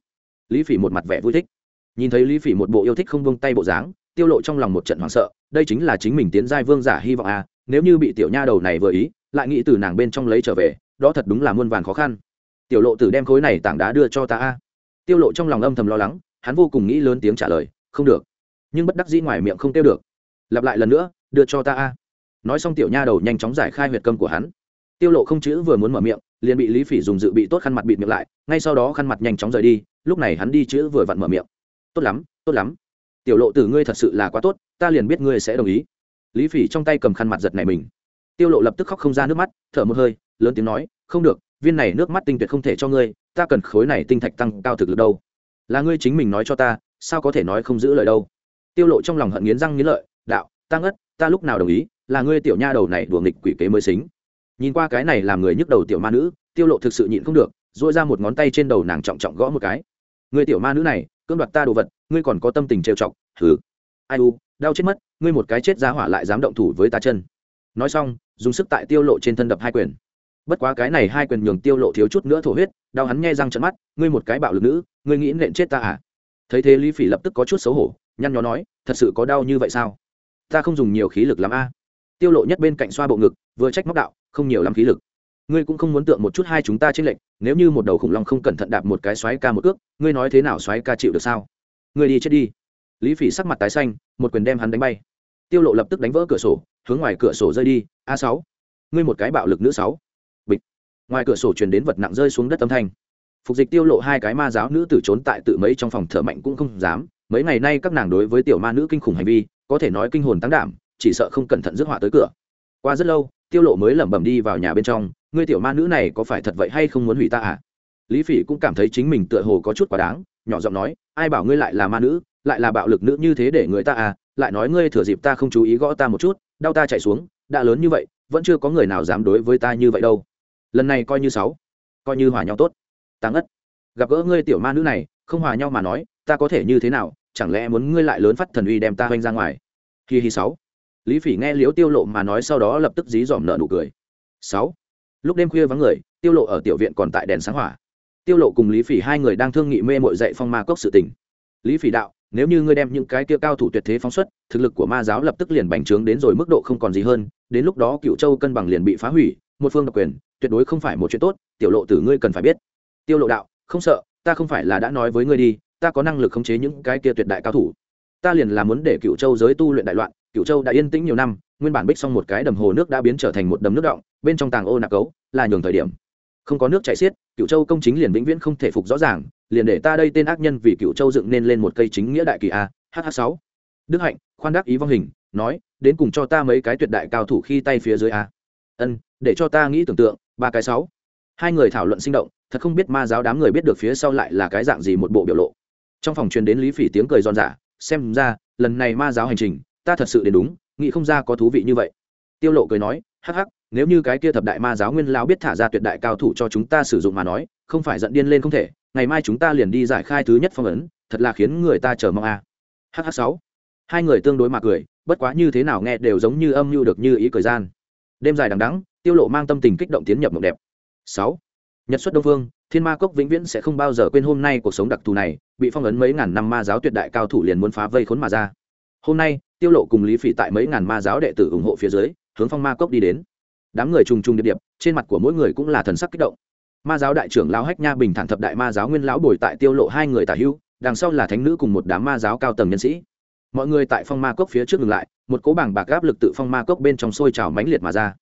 Lý phỉ một mặt vẻ vui thích. Nhìn thấy lý phỉ một bộ yêu thích không buông tay bộ dáng, tiêu lộ trong lòng một trận hoảng sợ, đây chính là chính mình tiến giai vương giả hy vọng a, nếu như bị tiểu nha đầu này vừa ý, lại nghĩ từ nàng bên trong lấy trở về, đó thật đúng là muôn vàn khó khăn. Tiểu lộ tử đem khối này tảng đá đưa cho ta a tiêu lộ trong lòng âm thầm lo lắng, hắn vô cùng nghĩ lớn tiếng trả lời, không được. Nhưng bất đắc dĩ ngoài miệng không tiêu được. Lặp lại lần nữa, đưa cho ta a. Nói xong tiểu nha đầu nhanh chóng giải khai huyệt câm của hắn. Tiêu lộ không chữ vừa muốn mở miệng, liền bị lý phỉ dùng dự bị tốt khăn mặt bịt miệng lại, ngay sau đó khăn mặt nhanh chóng rời đi, lúc này hắn đi chữ vừa vặn mở miệng. Tốt lắm tốt lắm. Tiểu lộ tử ngươi thật sự là quá tốt, ta liền biết ngươi sẽ đồng ý. Lý phỉ trong tay cầm khăn mặt giật này mình. Tiêu lộ lập tức khóc không ra nước mắt, thở một hơi, lớn tiếng nói, không được viên này nước mắt tinh tuyệt không thể cho ngươi, ta cần khối này tinh thạch tăng cao thực lực đâu? Là ngươi chính mình nói cho ta, sao có thể nói không giữ lời đâu? Tiêu lộ trong lòng hận nghiến răng nghiến lợi, đạo tăng ất ta lúc nào đồng ý, là ngươi tiểu nha đầu này đùa nghịch quỷ kế mới xính. Nhìn qua cái này làm người nhức đầu tiểu ma nữ, tiêu lộ thực sự nhịn không được, duỗi ra một ngón tay trên đầu nàng trọng trọng gõ một cái. Ngươi tiểu ma nữ này, cưỡng đoạt ta đồ vật, ngươi còn có tâm tình trêu chọc thử ai u, đau chết mất, ngươi một cái chết giá hỏa lại dám động thủ với ta chân. Nói xong, dùng sức tại tiêu lộ trên thân đập hai quyền bất quá cái này hai quyền nhường tiêu lộ thiếu chút nữa thổ huyết, đau hắn nghe răng trận mắt, ngươi một cái bạo lực nữ, ngươi nghĩ nện chết ta à? Thấy thế lý phỉ lập tức có chút xấu hổ, nhăn nhó nói, thật sự có đau như vậy sao? Ta không dùng nhiều khí lực lắm a. Tiêu lộ nhất bên cạnh xoa bộ ngực, vừa trách móc đạo, không nhiều lắm khí lực. Ngươi cũng không muốn tượng một chút hai chúng ta trên lệnh nếu như một đầu khủng long không cẩn thận đạp một cái xoáy ca một ước ngươi nói thế nào xoáy ca chịu được sao? Ngươi đi chết đi. Lý phỉ sắc mặt tái xanh, một quyền đem hắn đánh bay. Tiêu lộ lập tức đánh vỡ cửa sổ, hướng ngoài cửa sổ rơi đi, a sáu, ngươi một cái bạo lực nữ sáu ngoài cửa sổ truyền đến vật nặng rơi xuống đất âm thanh. Phục dịch tiêu lộ hai cái ma giáo nữ tử trốn tại tự mấy trong phòng thở mạnh cũng không dám. Mấy ngày nay các nàng đối với tiểu ma nữ kinh khủng hành vi, có thể nói kinh hồn tăng đảm, chỉ sợ không cẩn thận rước họa tới cửa. Qua rất lâu, tiêu lộ mới lẩm bẩm đi vào nhà bên trong, ngươi tiểu ma nữ này có phải thật vậy hay không muốn hủy ta à? Lý phỉ cũng cảm thấy chính mình tựa hồ có chút quá đáng, nhỏ giọng nói, ai bảo ngươi lại là ma nữ, lại là bạo lực nữ như thế để người ta à? Lại nói ngươi thừa dịp ta không chú ý gõ ta một chút, đau ta chạy xuống, đã lớn như vậy, vẫn chưa có người nào dám đối với ta như vậy đâu lần này coi như sáu, coi như hòa nhau tốt. Tăng ất gặp gỡ ngươi tiểu ma nữ này, không hòa nhau mà nói, ta có thể như thế nào? Chẳng lẽ muốn ngươi lại lớn phát thần uy đem ta hoanh ra ngoài? Hi hi sáu. Lý phỉ nghe liếu tiêu lộ mà nói sau đó lập tức dí dỏm nợ nụ cười. Sáu. Lúc đêm khuya vắng người, tiêu lộ ở tiểu viện còn tại đèn sáng hỏa. Tiêu lộ cùng lý phỉ hai người đang thương nghị mê mội dạy phong ma cốc sự tình. Lý phỉ đạo, nếu như ngươi đem những cái kia cao thủ tuyệt thế phóng xuất, thực lực của ma giáo lập tức liền bành trướng đến rồi mức độ không còn gì hơn, đến lúc đó cựu châu cân bằng liền bị phá hủy một phương độc quyền, tuyệt đối không phải một chuyện tốt, tiểu lộ tử ngươi cần phải biết. Tiêu lộ đạo, không sợ, ta không phải là đã nói với ngươi đi, ta có năng lực khống chế những cái kia tuyệt đại cao thủ. Ta liền là muốn để cựu châu giới tu luyện đại loạn cựu châu đã yên tĩnh nhiều năm, nguyên bản bích xong một cái đầm hồ nước đã biến trở thành một đầm nước động, bên trong tàng ô nạc cấu, là nhường thời điểm. Không có nước chảy xiết cựu châu công chính liền vĩnh viễn không thể phục rõ ràng, liền để ta đây tên ác nhân vì cựu châu dựng nên lên một cây chính nghĩa đại kỳ a hh sáu. Đức hạnh, khoan đắc ý vong hình, nói, đến cùng cho ta mấy cái tuyệt đại cao thủ khi tay phía dưới a ân, để cho ta nghĩ tưởng tượng, ba cái sáu. Hai người thảo luận sinh động, thật không biết ma giáo đám người biết được phía sau lại là cái dạng gì một bộ biểu lộ. Trong phòng truyền đến lý phỉ tiếng cười giòn giả xem ra, lần này ma giáo hành trình, ta thật sự đến đúng, nghĩ không ra có thú vị như vậy. Tiêu lộ cười nói, hắc hắc, nếu như cái kia thập đại ma giáo nguyên lao biết thả ra tuyệt đại cao thủ cho chúng ta sử dụng mà nói, không phải giận điên lên không thể, ngày mai chúng ta liền đi giải khai thứ nhất phong ấn, thật là khiến người ta chờ mong a. À. hh sáu. Hai người tương đối mà cười, bất quá như thế nào nghe đều giống như âm mưu được như ý thời gian đêm dài đằng đẵng tiêu lộ mang tâm tình kích động tiến nhập mộng đẹp. Sáu nhật xuất đông phương thiên ma cốc vĩnh viễn sẽ không bao giờ quên hôm nay cuộc sống đặc thù này bị phong ấn mấy ngàn năm ma giáo tuyệt đại cao thủ liền muốn phá vây khốn mà ra. Hôm nay tiêu lộ cùng lý phỉ tại mấy ngàn ma giáo đệ tử ủng hộ phía dưới hướng phong ma cốc đi đến. Đám người trùng trùng điệp điệp trên mặt của mỗi người cũng là thần sắc kích động. Ma giáo đại trưởng lão hách nha bình thản thập đại ma giáo nguyên lão bồi tại tiêu lộ hai người tả hưu, đằng sau là thánh nữ cùng một đám ma giáo cao tầng nhân sĩ mọi người tại phong ma cốc phía trước ngừng lại, một cỗ bảng bạc áp lực tự phong ma cốc bên trong sôi trào mãnh liệt mà ra.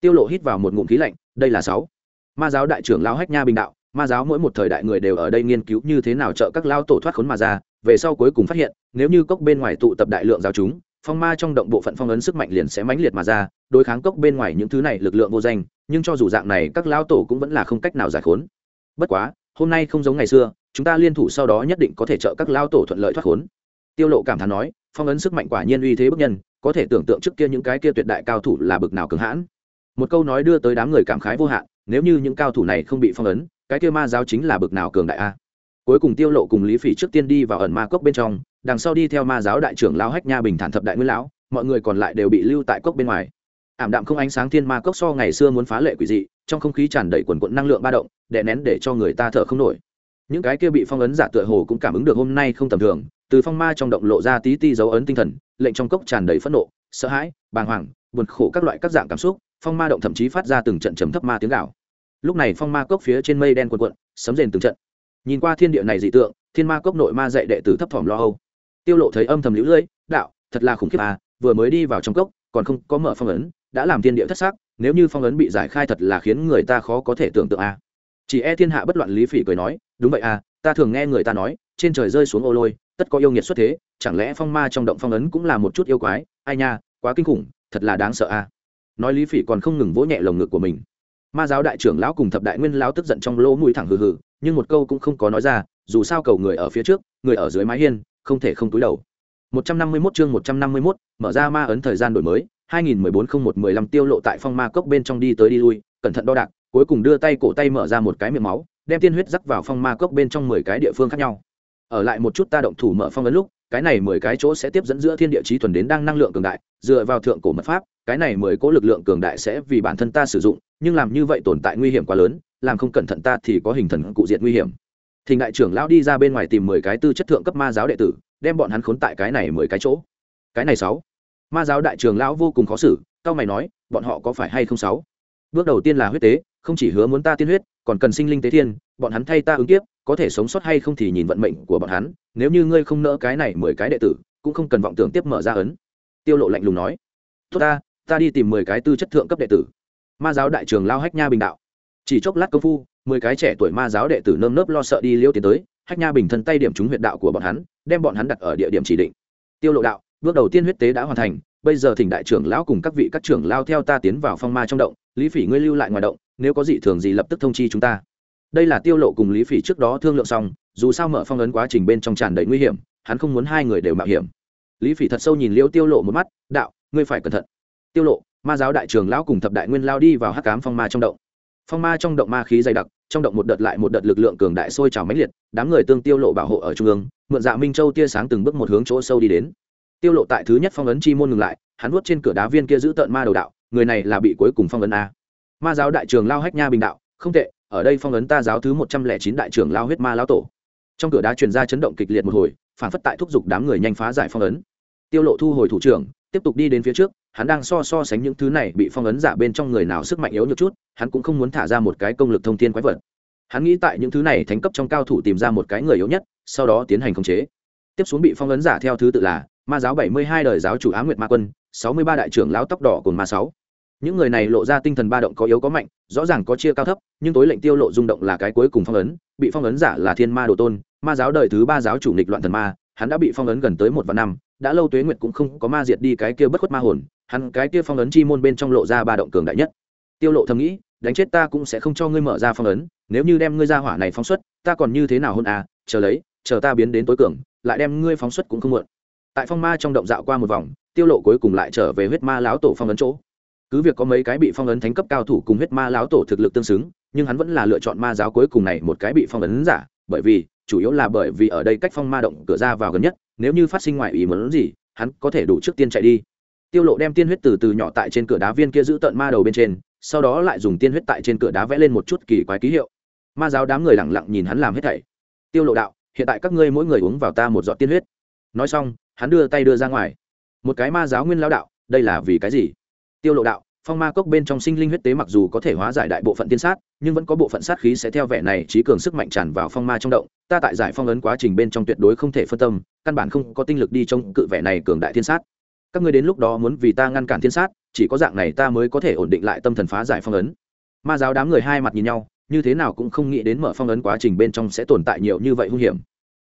Tiêu lộ hít vào một ngụm khí lạnh, đây là sáu. Ma giáo đại trưởng lao hách nha bình đạo, ma giáo mỗi một thời đại người đều ở đây nghiên cứu như thế nào trợ các lao tổ thoát khốn mà ra, về sau cuối cùng phát hiện, nếu như cốc bên ngoài tụ tập đại lượng giáo chúng, phong ma trong động bộ phận phong ấn sức mạnh liền sẽ mãnh liệt mà ra, đối kháng cốc bên ngoài những thứ này lực lượng vô danh, nhưng cho dù dạng này, các lao tổ cũng vẫn là không cách nào giải khốn. Bất quá, hôm nay không giống ngày xưa, chúng ta liên thủ sau đó nhất định có thể trợ các lao tổ thuận lợi thoát khốn tiêu lộ cảm thán nói, phong ấn sức mạnh quả nhiên uy thế bức nhân, có thể tưởng tượng trước kia những cái kia tuyệt đại cao thủ là bực nào cường hãn. Một câu nói đưa tới đám người cảm khái vô hạn, nếu như những cao thủ này không bị phong ấn, cái kia ma giáo chính là bực nào cường đại a. Cuối cùng tiêu lộ cùng lý phỉ trước tiên đi vào ẩn ma cốc bên trong, đằng sau đi theo ma giáo đại trưởng lão hách nha bình thản thập đại nguyên lão, mọi người còn lại đều bị lưu tại cốc bên ngoài. Ảm đạm không ánh sáng thiên ma cốc so ngày xưa muốn phá lệ quỷ dị, trong không khí tràn đầy quần quận năng lượng ba động, đè nén để cho người ta thở không nổi. Những cái kia bị phong ấn giả tựa hồ cũng cảm ứng được hôm nay không tầm thường từ phong ma trong động lộ ra tí ti dấu ấn tinh thần, lệnh trong cốc tràn đầy phẫn nộ, sợ hãi, bàng hoàng, buồn khổ các loại các dạng cảm xúc, phong ma động thậm chí phát ra từng trận trầm thấp ma tiếng gạo lúc này phong ma cốc phía trên mây đen quần quận sấm rền từng trận. Nhìn qua thiên địa này dị tượng, thiên ma cốc nội ma dạy đệ tử thấp thỏm lo âu. Tiêu lộ thấy âm thầm lũ lưỡi đạo, thật là khủng khiếp à vừa mới đi vào trong cốc, còn không có mở phong ấn, đã làm thiên địa thất sắc, nếu như phong ấn bị giải khai thật là khiến người ta khó có thể tưởng tượng à. Chỉ e thiên hạ bất loạn lý phỉ cười nói, đúng vậy à ta thường nghe người ta nói trên trời rơi xuống ô lôi tất có yêu nghiệt xuất thế chẳng lẽ phong ma trong động phong ấn cũng là một chút yêu quái? Ai nha quá kinh khủng thật là đáng sợ à nói lý phỉ còn không ngừng vỗ nhẹ lồng ngực của mình. Ma giáo đại trưởng lão cùng thập đại nguyên lão tức giận trong lỗ mũi thẳng hừ hừ nhưng một câu cũng không có nói ra dù sao cầu người ở phía trước người ở dưới mái hiên không thể không túi đầu. 151 chương 151, mở ra ma ấn thời gian đổi mới 2014-01-15 tiêu lộ tại phong ma cốc bên trong đi tới đi lui cẩn thận đo đạc cuối cùng đưa tay cổ tay mở ra một cái miệng máu đem tiên huyết rắc vào phong ma cốc bên trong mười cái địa phương khác nhau ở lại một chút ta động thủ mở phong ấn lúc, cái này mười cái chỗ sẽ tiếp dẫn giữa thiên địa chí thuần đến đang năng lượng cường đại, dựa vào thượng cổ mật pháp, cái này mười cố lực lượng cường đại sẽ vì bản thân ta sử dụng, nhưng làm như vậy tồn tại nguy hiểm quá lớn, làm không cẩn thận ta thì có hình thần cụ diện nguy hiểm. Thì đại trưởng lão đi ra bên ngoài tìm mười cái tư chất thượng cấp ma giáo đệ tử, đem bọn hắn khốn tại cái này mười cái chỗ. Cái này sáu. Ma giáo đại trưởng lão vô cùng khó xử tao mày nói, bọn họ có phải hay không sáu? Bước đầu tiên là huyết tế, không chỉ hứa muốn ta tiên huyết, còn cần sinh linh tế thiên, bọn hắn thay ta ứng kiếp có thể sống sót hay không thì nhìn vận mệnh của bọn hắn, nếu như ngươi không nỡ cái này mười cái đệ tử, cũng không cần vọng tưởng tiếp mở ra ấn. Tiêu lộ lạnh lùng nói. Tốt ta ta đi tìm mười cái tư chất thượng cấp đệ tử. Ma giáo đại trường lao hách nha bình đạo. Chỉ chốc lát công phu, mười cái trẻ tuổi ma giáo đệ tử nơm nớp lo sợ đi liêu tiến tới, hách nha bình thân tay điểm trúng huyệt đạo của bọn hắn, đem bọn hắn đặt ở địa điểm chỉ định. Tiêu lộ đạo, bước đầu tiên huyết tế đã hoàn thành, bây giờ thỉnh đại trưởng lão cùng các vị các trưởng lao theo ta tiến vào phong ma trong động, lý phỉ ngươi lưu lại ngoài động, nếu có gì thường gì lập tức thông chi chúng ta đây là tiêu lộ cùng lý phỉ trước đó thương lượng xong, dù sao mở phong ấn quá trình bên trong tràn đầy nguy hiểm, hắn không muốn hai người đều mạo hiểm. Lý phỉ thật sâu nhìn liễu tiêu lộ một mắt, đạo, ngươi phải cẩn thận. Tiêu lộ, ma giáo đại trưởng lão cùng thập đại nguyên lao đi vào hắc cám phong ma trong động. Phong ma trong động ma khí dày đặc, trong động một đợt lại một đợt lực lượng cường đại sôi trào mãnh liệt, đám người tương tiêu lộ bảo hộ ở trung ương, mượn dạ minh châu tia sáng từng bước một hướng chỗ sâu đi đến. Tiêu lộ tại thứ nhất phong ấn chi môn ngừng lại, hắn nuốt trên cửa đá viên kia giữ tận ma đầu đạo, người này là bị cuối cùng phong ấn a. Ma giáo đại trường lao hách nha bình đạo, không tệ ở đây phong ấn ta giáo thứ một trăm lẻ chín đại trưởng lao huyết ma lão tổ. Trong cửa đá truyền ra chấn động kịch liệt một hồi, phản phất tại thúc giục đám người nhanh phá giải phong ấn. Tiêu lộ thu hồi thủ trưởng, tiếp tục đi đến phía trước, hắn đang so so sánh những thứ này bị phong ấn giả bên trong người nào sức mạnh yếu nhược chút, hắn cũng không muốn thả ra một cái công lực thông thiên quái vật. Hắn nghĩ tại những thứ này thánh cấp trong cao thủ tìm ra một cái người yếu nhất, sau đó tiến hành khống chế. Tiếp xuống bị phong ấn giả theo thứ tự là ma giáo bảy mươi hai đời giáo chủ á nguyệt ma quân, sáu mươi ba đại trưởng lão tóc đỏ cồn ma sáu những người này lộ ra tinh thần ba động có yếu có mạnh, rõ ràng có chia cao thấp, nhưng tối lệnh tiêu lộ rung động là cái cuối cùng phong ấn, bị phong ấn giả là thiên ma đồ tôn, ma giáo đời thứ ba giáo chủ nịch loạn thần ma, hắn đã bị phong ấn gần tới một vạn năm, đã lâu tuế nguyệt cũng không có ma diệt đi cái kia bất khuất ma hồn, hắn cái kia phong ấn chi môn bên trong lộ ra ba động cường đại nhất. Tiêu lộ thầm nghĩ, đánh chết ta cũng sẽ không cho ngươi mở ra phong ấn, nếu như đem ngươi ra hỏa này phóng xuất, ta còn như thế nào hôn à chờ lấy, chờ ta biến đến tối cường, lại đem ngươi phóng xuất cũng không muộn. Tại phong ma trong động dạo qua một vòng, tiêu lộ cuối cùng lại trở về huyết ma lão tổ phong ấn chỗ cứ việc có mấy cái bị phong ấn thánh cấp cao thủ cùng huyết ma lão tổ thực lực tương xứng, nhưng hắn vẫn là lựa chọn ma giáo cuối cùng này một cái bị phong ấn giả, bởi vì, chủ yếu là bởi vì ở đây cách phong ma động cửa ra vào gần nhất, nếu như phát sinh ngoại ý muốn gì, hắn có thể đủ trước tiên chạy đi. Tiêu lộ đem tiên huyết từ từ nhỏ tại trên cửa đá viên kia giữ tận ma đầu bên trên, sau đó lại dùng tiên huyết tại trên cửa đá vẽ lên một chút kỳ quái ký hiệu. Ma giáo đám người lặng lặng nhìn hắn làm hết thảy. Tiêu lộ đạo, hiện tại các ngươi mỗi người uống vào ta một giọt tiên huyết. Nói xong, hắn đưa tay đưa ra ngoài. Một cái ma giáo nguyên lão đạo, đây là vì cái gì? Tiêu lộ đạo, phong ma cốc bên trong sinh linh huyết tế mặc dù có thể hóa giải đại bộ phận tiên sát, nhưng vẫn có bộ phận sát khí sẽ theo vẻ này trí cường sức mạnh tràn vào phong ma trong động. Ta tại giải phong ấn quá trình bên trong tuyệt đối không thể phân tâm, căn bản không có tinh lực đi trong cự vẻ này cường đại thiên sát. Các ngươi đến lúc đó muốn vì ta ngăn cản thiên sát, chỉ có dạng này ta mới có thể ổn định lại tâm thần phá giải phong ấn. Ma giáo đám người hai mặt nhìn nhau, như thế nào cũng không nghĩ đến mở phong ấn quá trình bên trong sẽ tồn tại nhiều như vậy hung hiểm.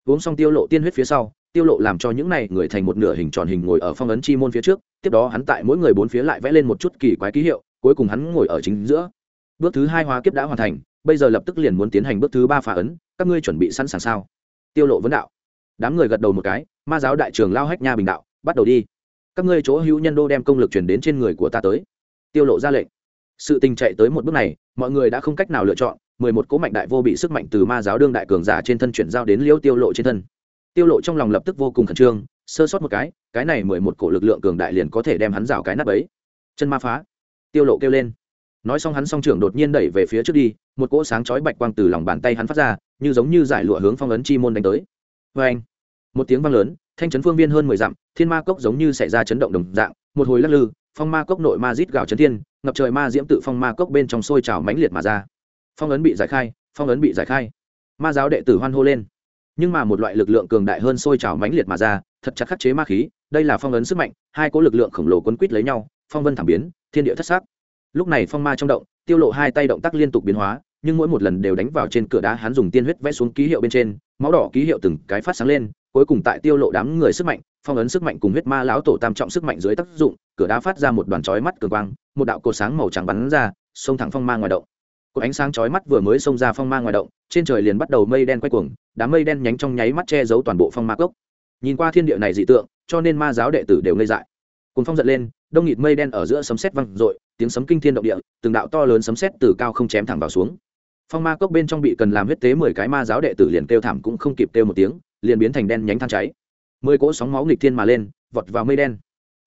Uống xong tiêu lộ tiên huyết phía sau tiêu lộ làm cho những này người thành một nửa hình tròn hình ngồi ở phong ấn chi môn phía trước, tiếp đó hắn tại mỗi người bốn phía lại vẽ lên một chút kỳ quái ký hiệu, cuối cùng hắn ngồi ở chính giữa. Bước thứ hai hóa kiếp đã hoàn thành, bây giờ lập tức liền muốn tiến hành bước thứ ba phá ấn, các ngươi chuẩn bị sẵn sàng sao? Tiêu lộ vấn đạo. Đám người gật đầu một cái, ma giáo đại trường lao hách nha bình đạo, bắt đầu đi. Các ngươi chỗ hữu nhân đô đem công lực chuyển đến trên người của ta tới. Tiêu lộ ra lệnh. Sự tình chạy tới một bước này, mọi người đã không cách nào lựa chọn, mười một cố mạnh đại vô bị sức mạnh từ ma giáo đương đại cường giả trên thân chuyển giao đến liêu tiêu lộ trên thân tiêu lộ trong lòng lập tức vô cùng khẩn trương, sơ sót một cái cái này mười một cổ lực lượng cường đại liền có thể đem hắn rào cái nắp ấy chân ma phá. Tiêu lộ kêu lên. Nói xong hắn song trưởng đột nhiên đẩy về phía trước đi, một cỗ sáng chói bạch quang từ lòng bàn tay hắn phát ra, như giống như giải lụa hướng phong ấn chi môn đánh tới. Với anh, một tiếng vang lớn, thanh chấn phương viên hơn mười dặm, thiên ma cốc giống như xảy ra chấn động đồng dạng, một hồi lắc lư, phong ma cốc nội ma rít gào chấn thiên, ngập trời ma diễm tự phong ma cốc bên trong sôi trào mãnh liệt mà ra. Phong ấn bị giải khai, phong ấn bị giải khai. Ma giáo đệ tử hoan hô lên nhưng mà một loại lực lượng cường đại hơn sôi trào mãnh liệt mà ra, thật chặt khắc chế ma khí, đây là phong ấn sức mạnh, hai cỗ lực lượng khổng lồ quấn quít lấy nhau, phong vân thảm biến, thiên địa thất xác lúc này phong ma trong động, tiêu lộ hai tay động tác liên tục biến hóa, nhưng mỗi một lần đều đánh vào trên cửa đá hắn dùng tiên huyết vẽ xuống ký hiệu bên trên, máu đỏ ký hiệu từng cái phát sáng lên, cuối cùng tại tiêu lộ đám người sức mạnh, phong ấn sức mạnh cùng huyết ma lão tổ tam trọng sức mạnh dưới tác dụng, cửa đá phát ra một đoàn chói mắt cường quang, một đạo cột sáng màu trắng bắn ra, xông thẳng phong ma ngoài động cột ánh sáng chói mắt vừa mới xông ra phong ma ngoài động, trên trời liền bắt đầu mây đen quay cuồng, đám mây đen nhánh trong nháy mắt che giấu toàn bộ phong ma cốc. Nhìn qua thiên địa này dị tượng, cho nên ma giáo đệ tử đều ngây dại. Cùng phong giật lên, đông nghịt mây đen ở giữa sấm sét ộ i tiếng sấm kinh thiên động địa, từng đạo to lớn sấm sét từ cao không chém thẳng vào xuống. Phong ma cốc bên trong bị cần làm huyết tế mười cái ma giáo đệ tử liền kêu thảm cũng không kịp kêu một tiếng, liền biến thành đen nhánh than cháy. Mười cỗ sóng máu nghịch thiên mà lên, vọt vào mây đen.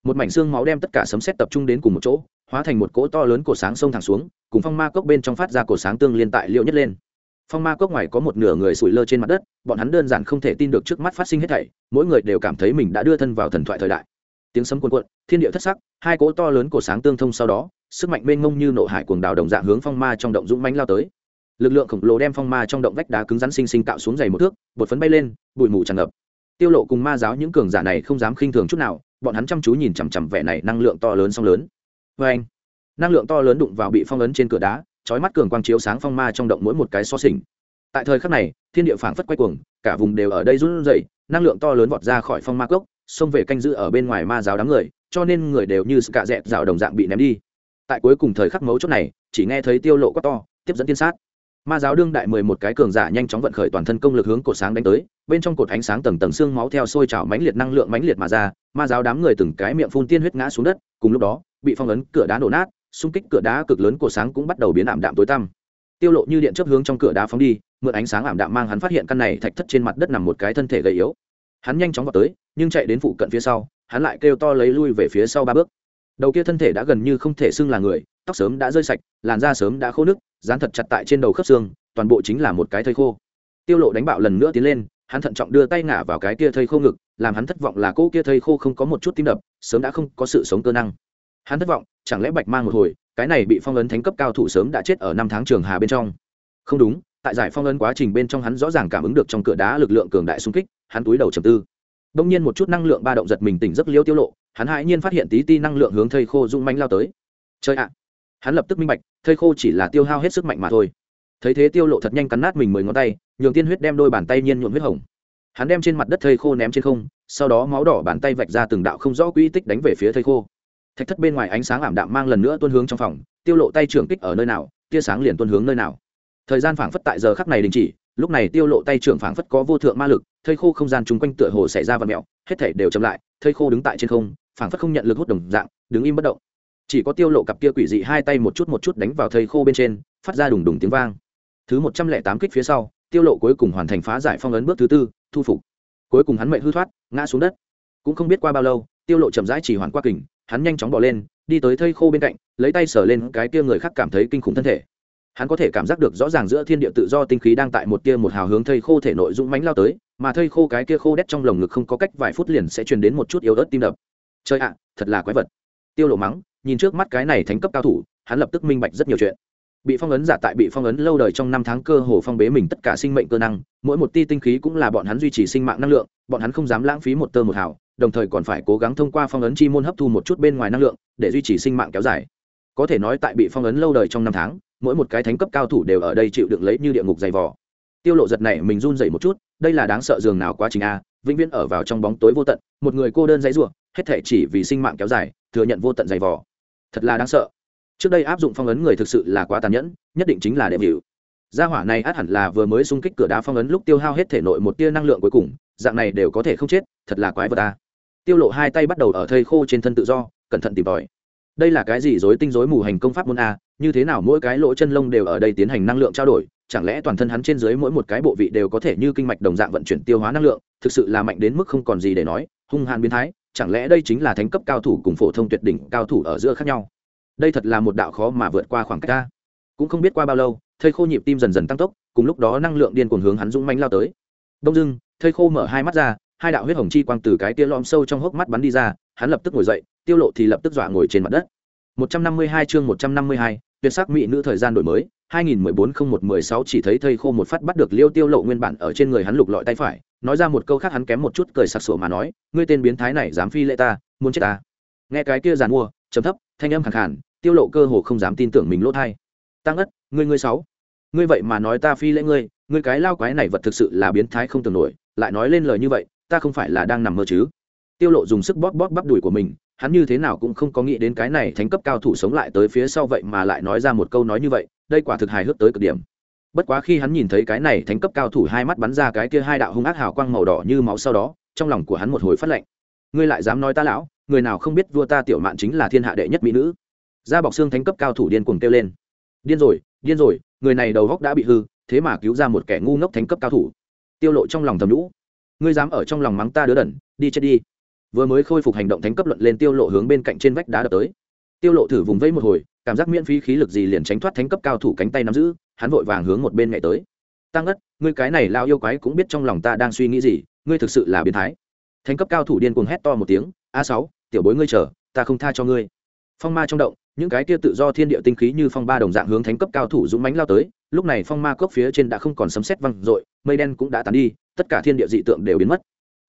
Một mảnh xương máu đem tất cả sấm sét tập trung đến cùng một chỗ hóa thành một cỗ to lớn cổ sáng sông thẳng xuống, cùng phong ma cốc bên trong phát ra cổ sáng tương liên tại liệu nhất lên. Phong ma cốc ngoài có một nửa người sủi lơ trên mặt đất, bọn hắn đơn giản không thể tin được trước mắt phát sinh hết thảy, mỗi người đều cảm thấy mình đã đưa thân vào thần thoại thời đại. Tiếng sấm cuồn cuộn, thiên địa thất sắc, hai cỗ to lớn cổ sáng tương thông sau đó, sức mạnh mênh mông như nộ hải cuồng đào đồng dạng hướng phong ma trong động dũng mánh lao tới. Lực lượng khổng lồ đem phong ma trong động vách đá cứng rắn sinh sinh cạo xuống dày một thước, bột phấn bay lên, bụi mù tràn ngập. Tiêu lộ cùng ma giáo những cường giả này không dám khinh thường chút nào, bọn hắn chăm chú nhìn chằm chằm vẻ này năng lượng to lớn song lớn với anh, năng lượng to lớn đụng vào bị phong ấn trên cửa đá, chói mắt cường quang chiếu sáng phong ma trong động mỗi một cái so xỉnh. Tại thời khắc này, thiên địa phảng phất quay cuồng, cả vùng đều ở đây run rẩy, năng lượng to lớn vọt ra khỏi phong ma cốc, xông về canh giữ ở bên ngoài ma giáo đám người, cho nên người đều như cả dẹp rào đồng dạng bị ném đi. Tại cuối cùng thời khắc mấu chốt này, chỉ nghe thấy tiêu lộ quá to, tiếp dẫn tiên sát. Ma giáo đương đại mười một cái cường giả nhanh chóng vận khởi toàn thân công lực hướng cột sáng đánh tới, bên trong cột ánh sáng tầng tầng xương máu theo sôi trào mãnh liệt năng lượng mãnh liệt mà ra, ma giáo đám người từng cái miệng phun tiên huyết ngã xuống đất, cùng lúc đó bị phong ấn, cửa đá nổ nát, xung kích cửa đá cực lớn của sáng cũng bắt đầu biến ảm đạm tối tăm. Tiêu lộ như điện chớp hướng trong cửa đá phóng đi, mượn ánh sáng ảm đạm mang hắn phát hiện căn này thạch thất trên mặt đất nằm một cái thân thể gầy yếu. Hắn nhanh chóng vào tới, nhưng chạy đến phụ cận phía sau, hắn lại kêu to lấy lui về phía sau ba bước. Đầu kia thân thể đã gần như không thể xưng là người, tóc sớm đã rơi sạch, làn da sớm đã khô nước dán thật chặt tại trên đầu khớp xương, toàn bộ chính là một cái thây khô. Tiêu lộ đánh bạo lần nữa tiến lên, hắn thận trọng đưa tay ngả vào cái kia thây khô ngực, làm hắn thất vọng là cô kia thây khô không có một chút tim đập, sớm đã không có sự sống cơ năng hắn thất vọng, chẳng lẽ bạch mang một hồi, cái này bị phong ấn thánh cấp cao thủ sớm đã chết ở năm tháng trường hà bên trong? Không đúng, tại giải phong ấn quá trình bên trong hắn rõ ràng cảm ứng được trong cửa đá lực lượng cường đại xung kích, hắn túi đầu trầm tư. Đông nhiên một chút năng lượng ba động giật mình tỉnh giấc liêu tiêu lộ, hắn hãi nhiên phát hiện tí ti năng lượng hướng thây khô rung manh lao tới. Chơi ạ! Hắn lập tức minh bạch, thây khô chỉ là tiêu hao hết sức mạnh mà thôi. Thấy thế tiêu lộ thật nhanh cắn nát mình mười ngón tay, nhường tiên huyết đem đôi bàn tay nhiên nhuộm huyết hồng. Hắn đem trên mặt đất thây khô ném trên không, sau đó máu đỏ bàn tay vạch ra từng đạo không rõ quỹ tích đánh về phía thây khô thạch thất bên ngoài ánh sáng ảm đạm mang lần nữa tuôn hướng trong phòng, tiêu lộ tay trưởng kích ở nơi nào, tia sáng liền tuôn hướng nơi nào. Thời gian phảng phất tại giờ khắc này đình chỉ, lúc này tiêu lộ tay trưởng phảng phất có vô thượng ma lực, thây khô không gian chung quanh tựa hồ xảy ra vật mèo hết thảy đều chậm lại, thây khô đứng tại trên không, phảng phất không nhận lực hút đồng dạng, đứng im bất động. Chỉ có tiêu lộ cặp kia quỷ dị hai tay một chút một chút đánh vào thây khô bên trên, phát ra đùng đùng tiếng vang. Thứ một trăm lẻ tám kích phía sau, tiêu lộ cuối cùng hoàn thành phá giải phong ấn bước thứ tư, thu phục. Cuối cùng hắn mệnh hư thoát, ngã xuống đất. Cũng không biết qua bao lâu, tiêu lộ chậm rãi chỉ hoàn qua kình hắn nhanh chóng bỏ lên, đi tới thây khô bên cạnh, lấy tay sờ lên cái kia người khác cảm thấy kinh khủng thân thể. Hắn có thể cảm giác được rõ ràng giữa thiên địa tự do tinh khí đang tại một kia một hào hướng thây khô thể nội dũng mãnh lao tới, mà thây khô cái kia khô đét trong lồng ngực không có cách vài phút liền sẽ truyền đến một chút yếu ớt tim đập. Chơi ạ, thật là quái vật. Tiêu lộ mắng, nhìn trước mắt cái này thành cấp cao thủ, hắn lập tức minh bạch rất nhiều chuyện. Bị phong ấn giả tại bị phong ấn lâu đời trong năm tháng cơ hồ phong bế mình tất cả sinh mệnh cơ năng, mỗi một ti tinh khí cũng là bọn hắn duy trì sinh mạng năng lượng, bọn hắn không dám lãng phí một tơ một hào đồng thời còn phải cố gắng thông qua phong ấn chi môn hấp thu một chút bên ngoài năng lượng để duy trì sinh mạng kéo dài. Có thể nói tại bị phong ấn lâu đời trong năm tháng, mỗi một cái thánh cấp cao thủ đều ở đây chịu đựng lấy như địa ngục dày vò. Tiêu lộ giật này mình run dậy một chút, đây là đáng sợ dường nào quá trình a, vĩnh viễn ở vào trong bóng tối vô tận, một người cô đơn dãy rủa, hết thể chỉ vì sinh mạng kéo dài, thừa nhận vô tận dày vò. Thật là đáng sợ. Trước đây áp dụng phong ấn người thực sự là quá tàn nhẫn, nhất định chính là đệ biểu. Gia hỏa này át hẳn là vừa mới xung kích cửa đá phong ấn lúc tiêu hao hết thể nội một tia năng lượng cuối cùng, dạng này đều có thể không chết, thật là quái vật ta tiêu lộ hai tay bắt đầu ở thây khô trên thân tự do, cẩn thận tìm tòi. Đây là cái gì rối tinh rối mù hành công pháp môn a, như thế nào mỗi cái lỗ chân lông đều ở đây tiến hành năng lượng trao đổi, chẳng lẽ toàn thân hắn trên dưới mỗi một cái bộ vị đều có thể như kinh mạch đồng dạng vận chuyển tiêu hóa năng lượng, thực sự là mạnh đến mức không còn gì để nói, hung hàn biến thái, chẳng lẽ đây chính là thánh cấp cao thủ cùng phổ thông tuyệt đỉnh cao thủ ở giữa khác nhau? Đây thật là một đạo khó mà vượt qua khoảng cách ta cũng không biết qua bao lâu, thây khô nhịp tim dần dần tăng tốc, cùng lúc đó năng lượng điên cuồng hướng hắn dũng manh lao tới. Đông dưng thây khô mở hai mắt ra hai đạo huyết hồng chi quang từ cái tia lom sâu trong hốc mắt bắn đi ra hắn lập tức ngồi dậy tiêu lộ thì lập tức dọa ngồi trên mặt đất. 152 chương 152, tuyệt sắc mỹ nữ thời gian đổi mới 2014-01-16 chỉ thấy thây khô một phát bắt được liêu tiêu lộ nguyên bản ở trên người hắn lục lọi tay phải nói ra một câu khác hắn kém một chút cười sặc sủa mà nói ngươi tên biến thái này dám phi lệ ta muốn chết ta? Nghe cái kia giàn mua trầm thấp thanh âm khàn khàn tiêu lộ cơ hồ không dám tin tưởng mình lỗ hai tăng ất ngươi ngươi sáu ngươi vậy mà nói ta phi lễ ngươi ngươi cái lao quái này vật thực sự là biến thái không tưởng nổi lại nói lên lời như vậy ta không phải là đang nằm mơ chứ. Tiêu lộ dùng sức bóp bóp bắp đùi của mình, hắn như thế nào cũng không có nghĩ đến cái này thánh cấp cao thủ sống lại tới phía sau vậy mà lại nói ra một câu nói như vậy, đây quả thực hài hước tới cực điểm. Bất quá khi hắn nhìn thấy cái này thánh cấp cao thủ hai mắt bắn ra cái kia hai đạo hung ác hào quang màu đỏ như máu sau đó, trong lòng của hắn một hồi phát lệnh ngươi lại dám nói ta lão, người nào không biết vua ta tiểu mạn chính là thiên hạ đệ nhất mỹ nữ. Da bọc xương thánh cấp cao thủ điên cuồng kêu lên. Điên rồi điên rồi, người này đầu góc đã bị hư, thế mà cứu ra một kẻ ngu ngốc thánh cấp cao thủ. Tiêu lộ trong lòng thầm lũ ngươi dám ở trong lòng mắng ta đứa đẩn đi chết đi. Vừa mới khôi phục hành động thánh cấp luận lên tiêu lộ hướng bên cạnh trên vách đá đập tới. Tiêu lộ thử vùng vẫy một hồi, cảm giác miễn phí khí lực gì liền tránh thoát thánh cấp cao thủ cánh tay nắm giữ, hắn vội vàng hướng một bên nhảy tới. Tăng ất ngươi cái này lao yêu quái cũng biết trong lòng ta đang suy nghĩ gì, ngươi thực sự là biến thái. Thánh cấp cao thủ điên cuồng hét to một tiếng, a sáu, tiểu bối ngươi chờ, ta không tha cho ngươi. Phong ma trong động, những cái kia tự do thiên địa tinh khí như phong ba đồng dạng hướng thánh cấp cao thủ dũng mãnh lao tới, lúc này phong ma cốc phía trên đã không còn sấm sét văng rội mây đen cũng đã tàn đi tất cả thiên địa dị tượng đều biến mất.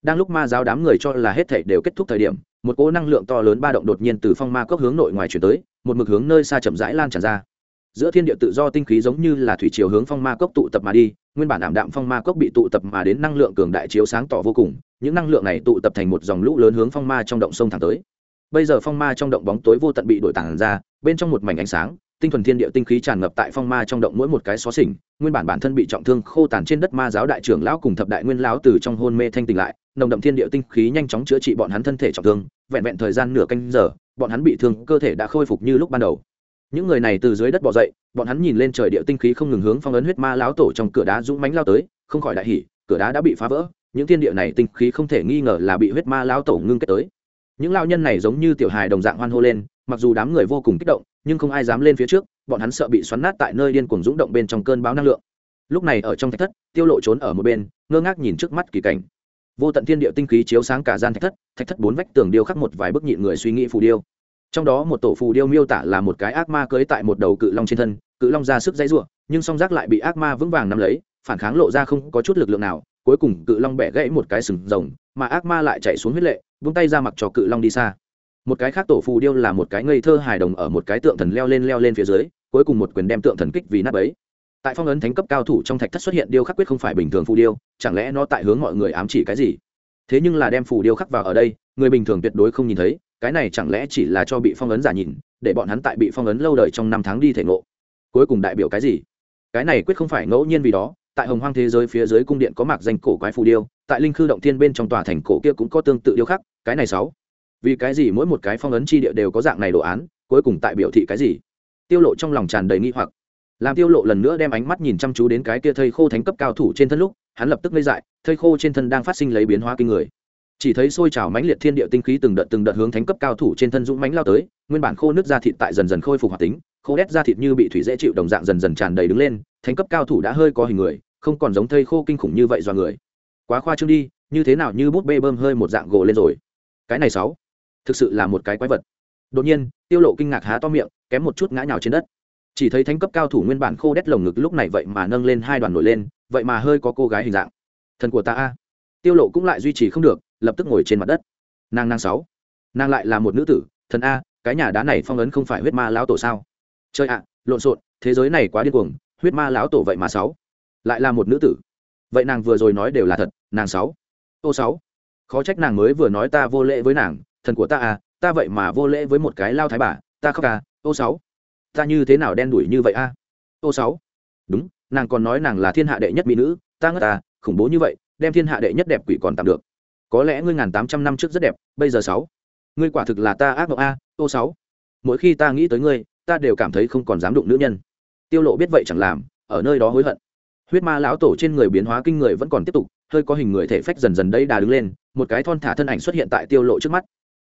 Đang lúc ma giáo đám người cho là hết thảy đều kết thúc thời điểm, một cỗ năng lượng to lớn ba động đột nhiên từ phong ma cốc hướng nội ngoài chuyển tới, một mực hướng nơi xa chậm rãi lan tràn ra. Giữa thiên địa tự do tinh khí giống như là thủy chiều hướng phong ma cốc tụ tập mà đi, nguyên bản ảm đạm phong ma cốc bị tụ tập mà đến năng lượng cường đại chiếu sáng tỏ vô cùng, những năng lượng này tụ tập thành một dòng lũ lớn hướng phong ma trong động sông thẳng tới. Bây giờ phong ma trong động bóng tối vô tận bị đổi tản ra, bên trong một mảnh ánh sáng tinh thuần thiên địa tinh khí tràn ngập tại phong ma trong động mỗi một cái xó xỉnh, nguyên bản bản thân bị trọng thương khô tàn trên đất ma giáo đại trưởng lão cùng thập đại nguyên lão từ trong hôn mê thanh tỉnh lại, nồng đậm thiên địa tinh khí nhanh chóng chữa trị bọn hắn thân thể trọng thương, vẹn vẹn thời gian nửa canh giờ, bọn hắn bị thương, cơ thể đã khôi phục như lúc ban đầu. Những người này từ dưới đất bò dậy, bọn hắn nhìn lên trời địa tinh khí không ngừng hướng phong ấn huyết ma lão tổ trong cửa đá dũng mánh lao tới, không khỏi đại hỉ, cửa đá đã bị phá vỡ, những thiên địa này tinh khí không thể nghi ngờ là bị huyết ma lão tổ ngưng kết tới. Những lao nhân này giống như tiểu hài đồng dạng hoan hô lên mặc dù đám người vô cùng kích động, nhưng không ai dám lên phía trước, bọn hắn sợ bị xoắn nát tại nơi điên cuồng rúng động bên trong cơn báo năng lượng. Lúc này ở trong thạch thất, tiêu lộ trốn ở một bên, ngơ ngác nhìn trước mắt kỳ cảnh. Vô tận thiên địa tinh khí chiếu sáng cả gian thạch thất thạch thất bốn vách tường điêu khắc một vài bức nhịn người suy nghĩ phù điêu. Trong đó một tổ phù điêu miêu tả là một cái ác ma cưới tại một đầu cự long trên thân, cự long ra sức dãy ruộng nhưng song giác lại bị ác ma vững vàng nắm lấy, phản kháng lộ ra không có chút lực lượng nào, cuối cùng cự long bẻ gãy một cái sừng rồng, mà ác ma lại chạy xuống huyết lệ, vung tay ra mặc cho cự long đi xa một cái khác tổ phù điêu là một cái ngây thơ hài đồng ở một cái tượng thần leo lên leo lên phía dưới, cuối cùng một quyền đem tượng thần kích vì nát ấy tại phong ấn thánh cấp cao thủ trong thạch thất xuất hiện điêu khắc quyết không phải bình thường phù điêu, chẳng lẽ nó tại hướng mọi người ám chỉ cái gì? Thế nhưng là đem phù điêu khắc vào ở đây, người bình thường tuyệt đối không nhìn thấy, cái này chẳng lẽ chỉ là cho bị phong ấn giả nhìn, để bọn hắn tại bị phong ấn lâu đời trong năm tháng đi thể ngộ? Cuối cùng đại biểu cái gì? Cái này quyết không phải ngẫu nhiên vì đó, tại hồng hoang thế giới phía dưới cung điện có mạc danh cổ quái phù điêu, tại linh khư động thiên bên trong tòa thành cổ kia cũng có tương tự điêu khắc, cái này sáu vì cái gì mỗi một cái phong ấn chi địa đều có dạng này đồ án, cuối cùng tại biểu thị cái gì? Tiêu lộ trong lòng tràn đầy nghi hoặc. Làm tiêu lộ lần nữa đem ánh mắt nhìn chăm chú đến cái kia thây khô thánh cấp cao thủ trên thân lúc, hắn lập tức ngây dại, thây khô trên thân đang phát sinh lấy biến hóa kinh người. Chỉ thấy sôi trào mãnh liệt thiên địa tinh khí từng đợt từng đợt hướng thánh cấp cao thủ trên thân dũng mãnh lao tới, nguyên bản khô nước da thịt tại dần dần khôi phục hoạt tính, khô đét da thịt như bị thủy dễ chịu đồng dạng dần dần tràn đầy đứng lên, thánh cấp cao thủ đã hơi có hình người, không còn giống thây khô kinh khủng như vậy do người. Quá khoa trương đi, như thế nào như bút bê bơm hơi một dạng gồ lên rồi. Cái này sáu thực sự là một cái quái vật. Đột nhiên, tiêu lộ kinh ngạc há to miệng, kém một chút ngã nhào trên đất. Chỉ thấy thánh cấp cao thủ nguyên bản khô đét lồng ngực lúc này vậy mà nâng lên hai đoàn nổi lên, vậy mà hơi có cô gái hình dạng. Thần của ta a. Tiêu lộ cũng lại duy trì không được, lập tức ngồi trên mặt đất. Nàng nàng sáu. Nàng lại là một nữ tử, thần a, cái nhà đá này phong ấn không phải huyết ma lão tổ sao? Chơi ạ, lộn xộn, thế giới này quá điên cuồng, huyết ma lão tổ vậy mà sáu. Lại là một nữ tử. Vậy nàng vừa rồi nói đều là thật, nàng sáu. Ô sáu. Khó trách nàng mới vừa nói ta vô lễ với nàng thần của ta à ta vậy mà vô lễ với một cái lao thái bà, ta khóc à ô sáu. Ta như thế nào đen đủi như vậy a ô sáu. Đúng, nàng còn nói nàng là thiên hạ đệ nhất mỹ nữ, ta ngất ta khủng bố như vậy, đem thiên hạ đệ nhất đẹp quỷ còn tạm được. Có lẽ ngươi ngàn tám trăm năm trước rất đẹp, bây giờ sáu. Ngươi quả thực là ta ác mộng a ô sáu. Mỗi khi ta nghĩ tới ngươi, ta đều cảm thấy không còn dám đụng nữ nhân. Tiêu lộ biết vậy chẳng làm, ở nơi đó hối hận. Huyết ma lão tổ trên người biến hóa kinh người vẫn còn tiếp tục, hơi có hình người thể phách dần dần đây đà đứng lên, một cái thon thả thân ảnh xuất hiện tại tiêu lộ trước mắt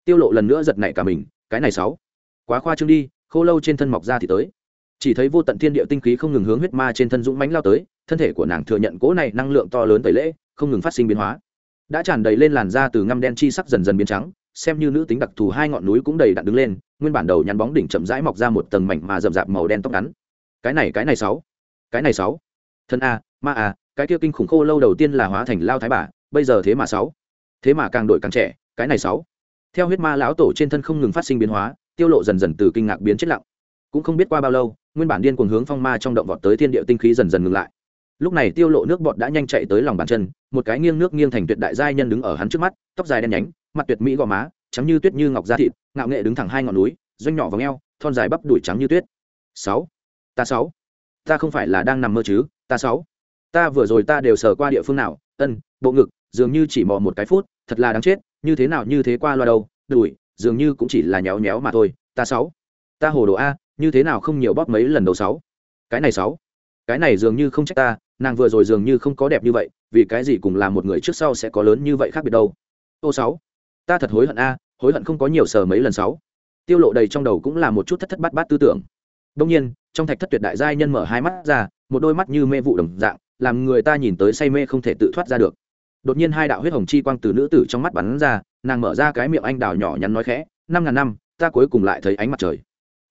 tiêu lộ lần nữa giật nảy cả mình, cái này sáu. Quá khoa trương đi, khô lâu trên thân mọc ra thì tới. Chỉ thấy vô tận thiên địa tinh khí không ngừng hướng huyết ma trên thân dũng mãnh lao tới, thân thể của nàng thừa nhận cỗ này năng lượng to lớn tẩy lễ, không ngừng phát sinh biến hóa. Đã tràn đầy lên làn da từ ngăm đen chi sắc dần dần biến trắng, xem như nữ tính đặc thù hai ngọn núi cũng đầy đặn đứng lên, nguyên bản đầu nhắn bóng đỉnh chậm rãi mọc ra một tầng mảnh mà rậm rạp màu đen tóc ngắn. Cái này cái này sáu. Cái này sáu. Thân a, ma a, cái kia kinh khủng khô lâu đầu tiên là hóa thành lao thái bà, bây giờ thế mà sáu. Thế mà càng đổi càng trẻ, cái này sáu theo huyết ma lão tổ trên thân không ngừng phát sinh biến hóa, tiêu lộ dần dần từ kinh ngạc biến chết lặng. Cũng không biết qua bao lâu, nguyên bản điên cuồng hướng phong ma trong động vọt tới thiên địa tinh khí dần dần ngừng lại. Lúc này tiêu lộ nước bọt đã nhanh chạy tới lòng bàn chân, một cái nghiêng nước nghiêng thành tuyệt đại giai nhân đứng ở hắn trước mắt, tóc dài đen nhánh, mặt tuyệt mỹ gò má, trắng như tuyết như ngọc da thịt, ngạo nghệ đứng thẳng hai ngọn núi, doanh nhỏ vòng eo, thon dài bắp đuổi trắng như tuyết. Sáu. Ta sáu. Ta không phải là đang nằm mơ chứ, ta sáu. Ta vừa rồi ta đều sờ qua địa phương nào, ân, bộ ngực, dường như chỉ mò một cái phút, thật là đáng chết như thế nào như thế qua loa đâu, đùi, dường như cũng chỉ là nhéo nhéo mà thôi, ta sáu. Ta hồ đồ a, như thế nào không nhiều bóp mấy lần đầu sáu? Cái này sáu. Cái này dường như không trách ta, nàng vừa rồi dường như không có đẹp như vậy, vì cái gì cùng là một người trước sau sẽ có lớn như vậy khác biệt đâu? Ô sáu. Ta thật hối hận a, hối hận không có nhiều sờ mấy lần sáu. Tiêu lộ đầy trong đầu cũng là một chút thất thất bát bát tư tưởng. Đông nhiên, trong thạch thất tuyệt đại giai nhân mở hai mắt ra, một đôi mắt như mê vụ đồng dạng, làm người ta nhìn tới say mê không thể tự thoát ra được đột nhiên hai đạo huyết hồng chi quang từ nữ tử trong mắt bắn ra, nàng mở ra cái miệng anh đào nhỏ nhắn nói khẽ, năm ngàn năm, ta cuối cùng lại thấy ánh mặt trời.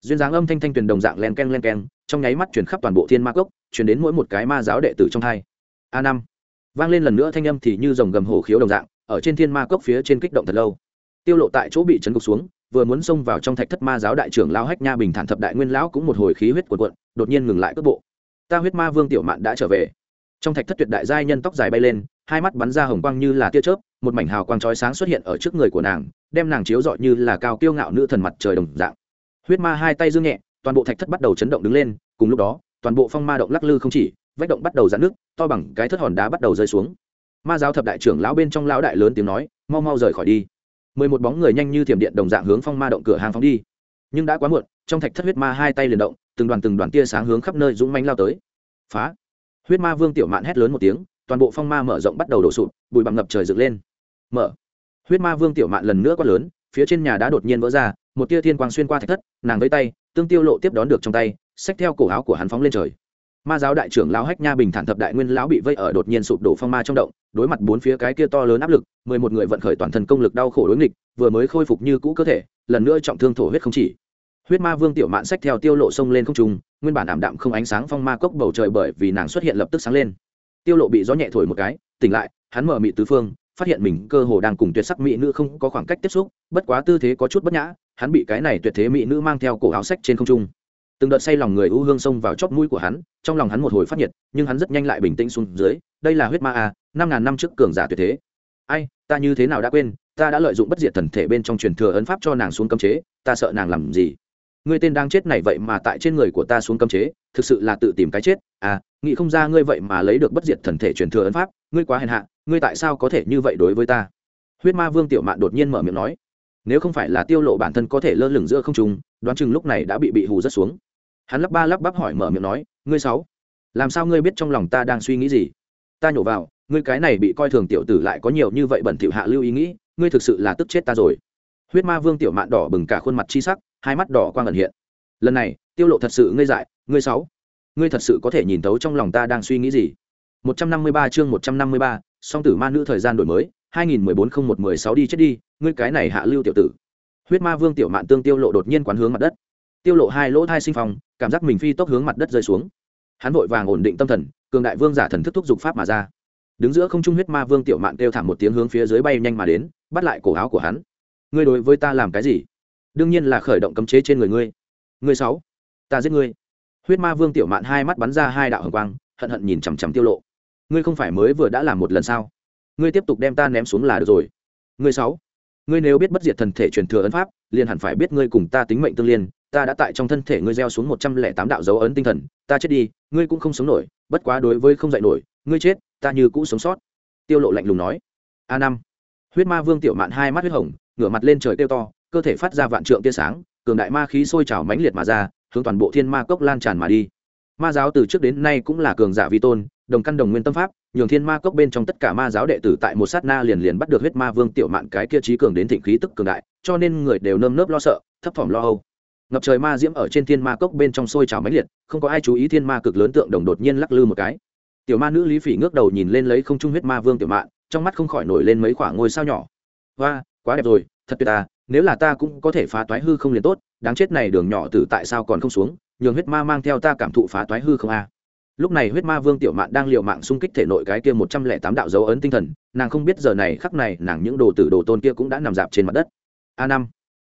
Duyên dáng âm thanh thanh tuyền đồng dạng len ken len ken trong nháy mắt chuyển khắp toàn bộ thiên ma cốc chuyển đến mỗi một cái ma giáo đệ tử trong hai. A năm. Vang lên lần nữa thanh âm thì như dòng gầm hổ khiếu đồng dạng, ở trên thiên ma cốc phía trên kích động thật lâu. Tiêu lộ tại chỗ bị chấn cục xuống, vừa muốn xông vào trong thạch thất ma giáo đại trưởng lao hách nha bình thản thập đại nguyên lão cũng một hồi khí huyết cuộn cuộn, đột nhiên ngừng lại cước bộ. Ta huyết ma vương tiểu mạn đã trở về. Trong thạch thất tuyệt đại giai nhân tóc dài bay lên hai mắt bắn ra hồng quang như là tia chớp, một mảnh hào quang chói sáng xuất hiện ở trước người của nàng, đem nàng chiếu rọi như là cao kiêu ngạo nữ thần mặt trời đồng dạng. Huyết ma hai tay dương nhẹ, toàn bộ thạch thất bắt đầu chấn động đứng lên, cùng lúc đó, toàn bộ phong ma động lắc lư không chỉ, vách động bắt đầu giãn nước to bằng cái thất hòn đá bắt đầu rơi xuống. Ma giáo thập đại trưởng lão bên trong lão đại lớn tiếng nói, mau mau rời khỏi đi. Mười một bóng người nhanh như thiểm điện đồng dạng hướng phong ma động cửa hàng phóng đi. Nhưng đã quá muộn, trong thạch thất huyết ma hai tay liền động, từng đoàn từng đoàn tia sáng hướng khắp nơi dũng manh lao tới. Phá! Huyết ma vương tiểu mạn hét lớn một tiếng toàn bộ phong ma mở rộng bắt đầu đổ sụp, bụi bặm ngập trời dựng lên. Mở. Huyết ma vương tiểu mạn lần nữa quát lớn, phía trên nhà đã đột nhiên vỡ ra, một tia thiên quang xuyên qua thạch thất, nàng với tay, tương tiêu lộ tiếp đón được trong tay, xách theo cổ áo của hắn phóng lên trời. Ma giáo đại trưởng lão hách nha bình thản thập đại nguyên lão bị vây ở đột nhiên sụp đổ phong ma trong động, đối mặt bốn phía cái kia to lớn áp lực, mười một người vận khởi toàn thân công lực đau khổ đối nghịch, vừa mới khôi phục như cũ cơ thể, lần nữa trọng thương thổ huyết không chỉ. Huyết ma vương tiểu mạn sách theo tiêu lộ sông lên không trung, nguyên bản ảm đạm không ánh sáng phong ma cốc bầu trời bởi vì nàng xuất hiện lập tức sáng lên tiêu lộ bị gió nhẹ thổi một cái, tỉnh lại, hắn mở mị tứ phương, phát hiện mình cơ hồ đang cùng tuyệt sắc mỹ nữ không có khoảng cách tiếp xúc, bất quá tư thế có chút bất nhã, hắn bị cái này tuyệt thế mỹ nữ mang theo cổ áo sách trên không trung. Từng đợt say lòng người u hương xông vào chóp mũi của hắn, trong lòng hắn một hồi phát nhiệt, nhưng hắn rất nhanh lại bình tĩnh xuống dưới, đây là huyết ma a năm ngàn năm trước cường giả tuyệt thế. Ai, ta như thế nào đã quên, ta đã lợi dụng bất diệt thần thể bên trong truyền thừa ấn pháp cho nàng xuống cấm chế, ta sợ nàng làm gì? Ngươi tên đang chết này vậy mà tại trên người của ta xuống cấm chế, thực sự là tự tìm cái chết à nghĩ không ra ngươi vậy mà lấy được bất diệt thần thể truyền thừa ấn pháp, ngươi quá hèn hạ, ngươi tại sao có thể như vậy đối với ta? Huyết ma vương tiểu mạn đột nhiên mở miệng nói, nếu không phải là tiêu lộ bản thân có thể lơ lửng giữa không trung, đoán chừng lúc này đã bị bị hù rất xuống. Hắn lắp ba lắp bắp hỏi mở miệng nói, ngươi sáu, làm sao ngươi biết trong lòng ta đang suy nghĩ gì? Ta nhổ vào, ngươi cái này bị coi thường tiểu tử lại có nhiều như vậy bẩn thỉu hạ lưu ý nghĩ, ngươi thực sự là tức chết ta rồi. Huyết ma vương tiểu mạn đỏ bừng cả khuôn mặt chi sắc, hai mắt đỏ quang ẩn hiện. Lần này, tiêu lộ thật sự ngươi dại, ngươi sáu ngươi thật sự có thể nhìn thấu trong lòng ta đang suy nghĩ gì? 153 chương 153, song tử ma nữ thời gian đổi mới 2014-01-16 đi chết đi ngươi cái này hạ lưu tiểu tử. Huyết ma vương tiểu mạn tương tiêu lộ đột nhiên quán hướng mặt đất. Tiêu lộ hai lỗ thai sinh phòng cảm giác mình phi tốc hướng mặt đất rơi xuống. Hắn vội vàng ổn định tâm thần cường đại vương giả thần thức thúc dục pháp mà ra. Đứng giữa không trung huyết ma vương tiểu mạn kêu thảm một tiếng hướng phía dưới bay nhanh mà đến bắt lại cổ áo của hắn. Ngươi đối với ta làm cái gì? Đương nhiên là khởi động cấm chế trên người ngươi. Ngươi sáu ta giết ngươi huyết ma vương tiểu mạn hai mắt bắn ra hai đạo hồng quang, hận hận nhìn chằm chằm tiêu lộ. Ngươi không phải mới vừa đã làm một lần sao? Ngươi tiếp tục đem ta ném xuống là được rồi. Ngươi sáu, ngươi nếu biết bất diệt thần thể truyền thừa ấn pháp, liền hẳn phải biết ngươi cùng ta tính mệnh tương liên, ta đã tại trong thân thể ngươi gieo xuống một trăm lẻ tám đạo dấu ấn tinh thần, ta chết đi, ngươi cũng không sống nổi, bất quá đối với không dạy nổi, ngươi chết, ta như cũ sống sót. Tiêu lộ lạnh lùng nói. A năm, huyết ma vương tiểu mạn hai mắt huyết hồng, ngửa mặt lên trời tiêu to, cơ thể phát ra vạn trượng tia sáng, cường đại ma khí sôi trào mãnh liệt mà ra hướng toàn bộ thiên ma cốc lan tràn mà đi. Ma giáo từ trước đến nay cũng là cường giả vi tôn, đồng căn đồng nguyên tâm pháp, nhường thiên ma cốc bên trong tất cả ma giáo đệ tử tại một sát na liền liền bắt được huyết ma vương tiểu mạn cái kia trí cường đến thịnh khí tức cường đại, cho nên người đều nơm nớp lo sợ, thấp thỏm lo âu. Ngập trời ma diễm ở trên thiên ma cốc bên trong sôi trào mãnh liệt, không có ai chú ý thiên ma cực lớn tượng đồng đột nhiên lắc lư một cái. Tiểu ma nữ lý phỉ ngước đầu nhìn lên lấy không trung huyết ma vương tiểu mạn, trong mắt không khỏi nổi lên mấy khoảng ngôi sao nhỏ. Hoa, quá đẹp rồi thật tuyệt ta, nếu là ta cũng có thể phá toái hư không liền tốt, đáng chết này đường nhỏ tử tại sao còn không xuống, nhường huyết ma mang theo ta cảm thụ phá toái hư không a. Lúc này huyết ma vương tiểu mạn đang liều mạng xung kích thể nội cái kia một trăm lẻ tám đạo dấu ấn tinh thần, nàng không biết giờ này khắc này nàng những đồ tử đồ tôn kia cũng đã nằm dạp trên mặt đất. A năm,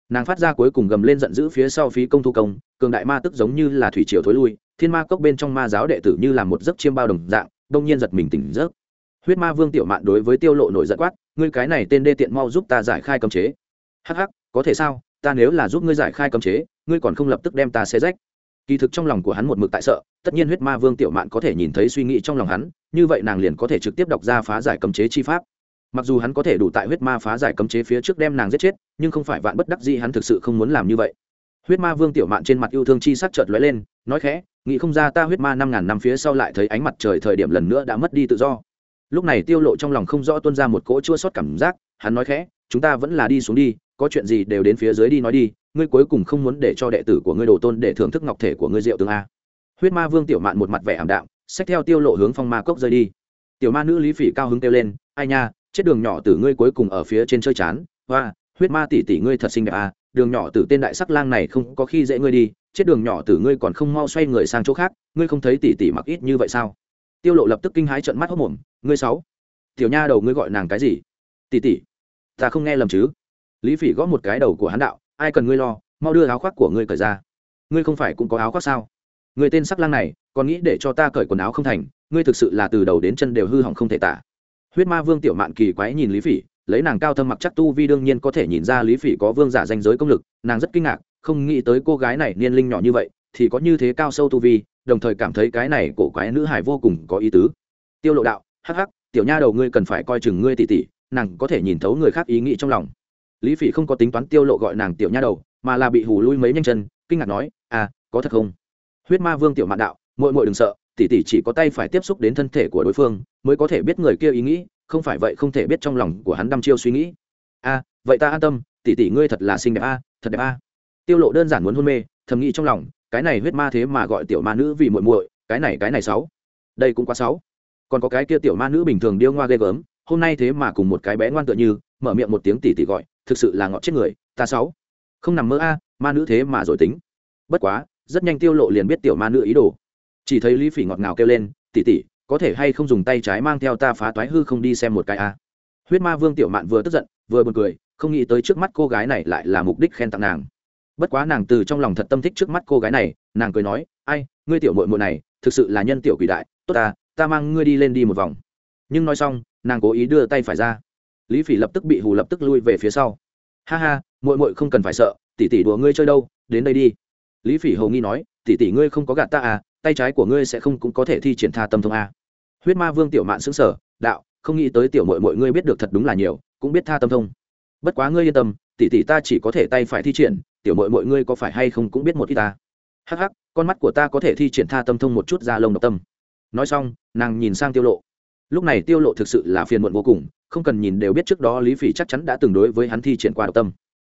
nàng phát ra cuối cùng gầm lên giận dữ phía sau phí công thu công, cường đại ma tức giống như là thủy triều thối lui, thiên ma cốc bên trong ma giáo đệ tử như là một giấc chiêm bao đồng dạng, đông nhiên giật mình tỉnh giấc. Huyết ma vương tiểu mạn đối với tiêu lộ nổi giận quát, ngươi cái này tên đê tiện mau giúp ta giải khai cấm chế hắc hắc, có thể sao? Ta nếu là giúp ngươi giải khai cấm chế, ngươi còn không lập tức đem ta xé rách. Kỳ thực trong lòng của hắn một mực tại sợ, tất nhiên huyết ma vương tiểu mạn có thể nhìn thấy suy nghĩ trong lòng hắn, như vậy nàng liền có thể trực tiếp đọc ra phá giải cấm chế chi pháp. Mặc dù hắn có thể đủ tại huyết ma phá giải cấm chế phía trước đem nàng giết chết, nhưng không phải vạn bất đắc gì hắn thực sự không muốn làm như vậy. Huyết ma vương tiểu mạn trên mặt yêu thương chi sắc chợt lóe lên, nói khẽ, nghĩ không ra ta huyết ma năm ngàn năm phía sau lại thấy ánh mặt trời thời điểm lần nữa đã mất đi tự do. Lúc này tiêu lộ trong lòng không rõ tuôn ra một cỗ chua xót cảm giác, hắn nói khẽ, chúng ta vẫn là đi xuống đi có chuyện gì đều đến phía dưới đi nói đi, ngươi cuối cùng không muốn để cho đệ tử của ngươi đồ tôn để thưởng thức ngọc thể của ngươi diệu tương a. Huyết ma vương tiểu mạn một mặt vẻ ảm đạm, xách theo tiêu lộ hướng phong ma cốc rơi đi. Tiểu ma nữ lý phỉ cao hứng kêu lên, ai nha, chết đường nhỏ tử ngươi cuối cùng ở phía trên chơi chán. Hoa, huyết ma tỷ tỷ ngươi thật xinh đẹp a, đường nhỏ tử tên đại sắc lang này không có khi dễ ngươi đi, chết đường nhỏ tử ngươi còn không mau xoay người sang chỗ khác, ngươi không thấy tỷ tỷ mặc ít như vậy sao? Tiêu lộ lập tức kinh hãi trợn mắt hốc mồm, ngươi sáu tiểu nha đầu ngươi gọi nàng cái gì? Tỷ tỷ, ta không nghe lầm chứ lý phỉ gõ một cái đầu của hắn đạo, ai cần ngươi lo, mau đưa áo khoác của ngươi cởi ra. Ngươi không phải cũng có áo khoác sao? Người tên sắc lang này, còn nghĩ để cho ta cởi quần áo không thành, ngươi thực sự là từ đầu đến chân đều hư hỏng không thể tả. Huyết ma vương tiểu mạn kỳ quái nhìn lý phỉ, lấy nàng cao thâm mặc chắc tu vi đương nhiên có thể nhìn ra lý phỉ có vương giả danh giới công lực, nàng rất kinh ngạc, không nghĩ tới cô gái này niên linh nhỏ như vậy, thì có như thế cao sâu tu vi, đồng thời cảm thấy cái này cổ quái nữ hải vô cùng có ý tứ. Tiêu lộ đạo, hắc hắc, tiểu nha đầu ngươi cần phải coi chừng ngươi tỷ tỷ nàng có thể nhìn thấu người khác ý nghĩ trong lòng lý phỉ không có tính toán tiêu lộ gọi nàng tiểu nha đầu, mà là bị hù lui mấy nhanh chân, kinh ngạc nói à có thật không? Huyết ma vương tiểu mạn đạo, muội muội đừng sợ, tỷ tỷ chỉ có tay phải tiếp xúc đến thân thể của đối phương, mới có thể biết người kia ý nghĩ, không phải vậy không thể biết trong lòng của hắn đăm chiêu suy nghĩ. A, vậy ta an tâm, tỷ tỷ ngươi thật là xinh đẹp a, thật đẹp a. Tiêu lộ đơn giản muốn hôn mê, thầm nghĩ trong lòng, cái này huyết ma thế mà gọi tiểu ma nữ vì muội muội, cái này cái này sáu, đây cũng quá sáu. Còn có cái kia tiểu ma nữ bình thường điêu ngoa ghê gớm, hôm nay thế mà cùng một cái bé ngoan tựa như, mở miệng một tiếng tỷ tỷ gọi thực sự là ngọt chết người, ta sáu. Không nằm mơ a, ma nữ thế mà rồi tính. Bất quá, rất nhanh tiêu lộ liền biết tiểu ma nữ ý đồ. Chỉ thấy lý phỉ ngọt ngào kêu lên, tỷ tỷ, có thể hay không dùng tay trái mang theo ta phá toái hư không đi xem một cái a? Huyết ma vương tiểu mạn vừa tức giận, vừa buồn cười, không nghĩ tới trước mắt cô gái này lại là mục đích khen tặng nàng. Bất quá nàng từ trong lòng thật tâm thích trước mắt cô gái này, nàng cười nói, ai, ngươi tiểu muội muội này, thực sự là nhân tiểu quỷ đại, tốt ta ta mang ngươi đi lên đi một vòng. Nhưng nói xong, nàng cố ý đưa tay phải ra lý phỉ lập tức bị hù lập tức lui về phía sau. Ha ha, muội muội không cần phải sợ, tỷ tỷ đùa ngươi chơi đâu, đến đây đi. Lý phỉ hầu nghi nói, tỷ tỷ ngươi không có gạt ta à tay trái của ngươi sẽ không cũng có thể thi triển tha tâm thông à? huyết ma vương tiểu mạn xứng sở đạo, không nghĩ tới tiểu muội muội ngươi biết được thật đúng là nhiều, cũng biết tha tâm thông. Bất quá ngươi yên tâm, tỷ tỷ ta chỉ có thể tay phải thi triển, tiểu muội muội ngươi có phải hay không cũng biết một ít ta. Hắc hắc, con mắt của ta có thể thi triển tha tâm thông một chút ra lông độc tâm. Nói xong, nàng nhìn sang tiêu lộ. Lúc này tiêu lộ thực sự là phiền muộn vô cùng không cần nhìn đều biết trước đó lý phỉ chắc chắn đã từng đối với hắn thi triển qua độc tâm.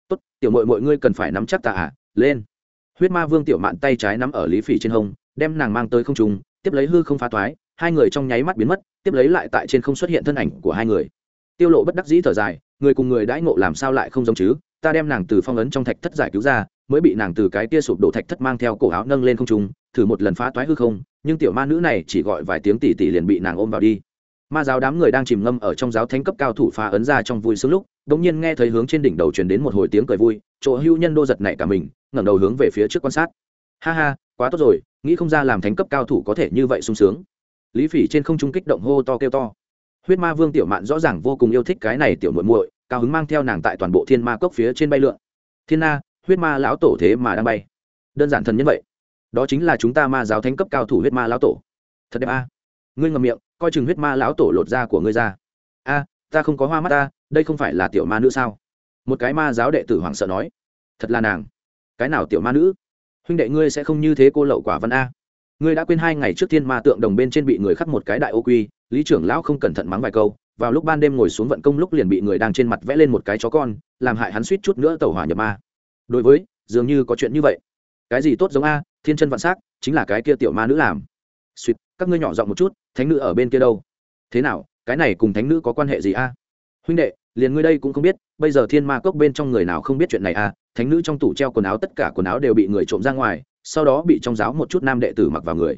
Tốt, tiểu muội mọi ngươi cần phải nắm chắc ta à lên. Huyết ma vương tiểu mạn tay trái nắm ở lý phỉ trên hông, đem nàng mang tới không trung, tiếp lấy hư không phá toái hai người trong nháy mắt biến mất, tiếp lấy lại tại trên không xuất hiện thân ảnh của hai người. Tiêu lộ bất đắc dĩ thở dài, người cùng người đãi ngộ làm sao lại không giống chứ, ta đem nàng từ phong ấn trong thạch thất giải cứu ra, mới bị nàng từ cái kia sụp đổ thạch thất mang theo cổ áo nâng lên không trung, thử một lần phá toái hư không, nhưng tiểu ma nữ này chỉ gọi vài tiếng tỉ tỉ liền bị nàng ôm vào đi ma giáo đám người đang chìm ngâm ở trong giáo thánh cấp cao thủ phá ấn ra trong vui sướng lúc đ ỗ n g nhiên nghe thấy hướng trên đỉnh đầu truyền đến một hồi tiếng cười vui, chỗ hưu nhân đô giật nảy cả mình, ngẩng đầu hướng về phía trước quan sát. Ha ha, quá tốt rồi, nghĩ không ra làm thánh cấp cao thủ có thể như vậy sung sướng. Lý phỉ trên không trung kích động hô to kêu to. Huyết ma vương tiểu mạn rõ ràng vô cùng yêu thích cái này tiểu muội muội, cao hứng mang theo nàng tại toàn bộ thiên ma cốc phía trên bay lượn. Thiên na, huyết ma lão tổ thế mà đang bay. Đơn giản thần nhân vậy. Đó chính là chúng ta ma giáo thánh cấp cao thủ huyết ma lão tổ. Thật đẹp a. Ngươi ngầm miệng coi chừng huyết ma lão tổ lột da của ngươi ra. A, ta không có hoa mắt ta, đây không phải là tiểu ma nữ sao? Một cái ma giáo đệ tử hoảng sợ nói. Thật là nàng. Cái nào tiểu ma nữ? Huynh đệ ngươi sẽ không như thế cô lậu quả văn a. Ngươi đã quên hai ngày trước thiên ma tượng đồng bên trên bị người khắc một cái đại ô quy, lý trưởng lão không cẩn thận mắng vài câu, vào lúc ban đêm ngồi xuống vận công lúc liền bị người đang trên mặt vẽ lên một cái chó con, làm hại hắn suýt chút nữa tàu hỏa nhập ma. Đối với, dường như có chuyện như vậy. Cái gì tốt giống a, thiên chân vạn s á c chính là cái kia tiểu ma nữ làm. Suýt các ngươi nhỏ giọng một chút, thánh nữ ở bên kia đâu? Thế nào, cái này cùng thánh nữ có quan hệ gì a? Huynh đệ, liền ngươi đây cũng không biết, bây giờ thiên ma cốc bên trong người nào không biết chuyện này a? Thánh nữ trong tủ treo quần áo, tất cả quần áo đều bị người trộm ra ngoài, sau đó bị trong giáo một chút nam đệ tử mặc vào người.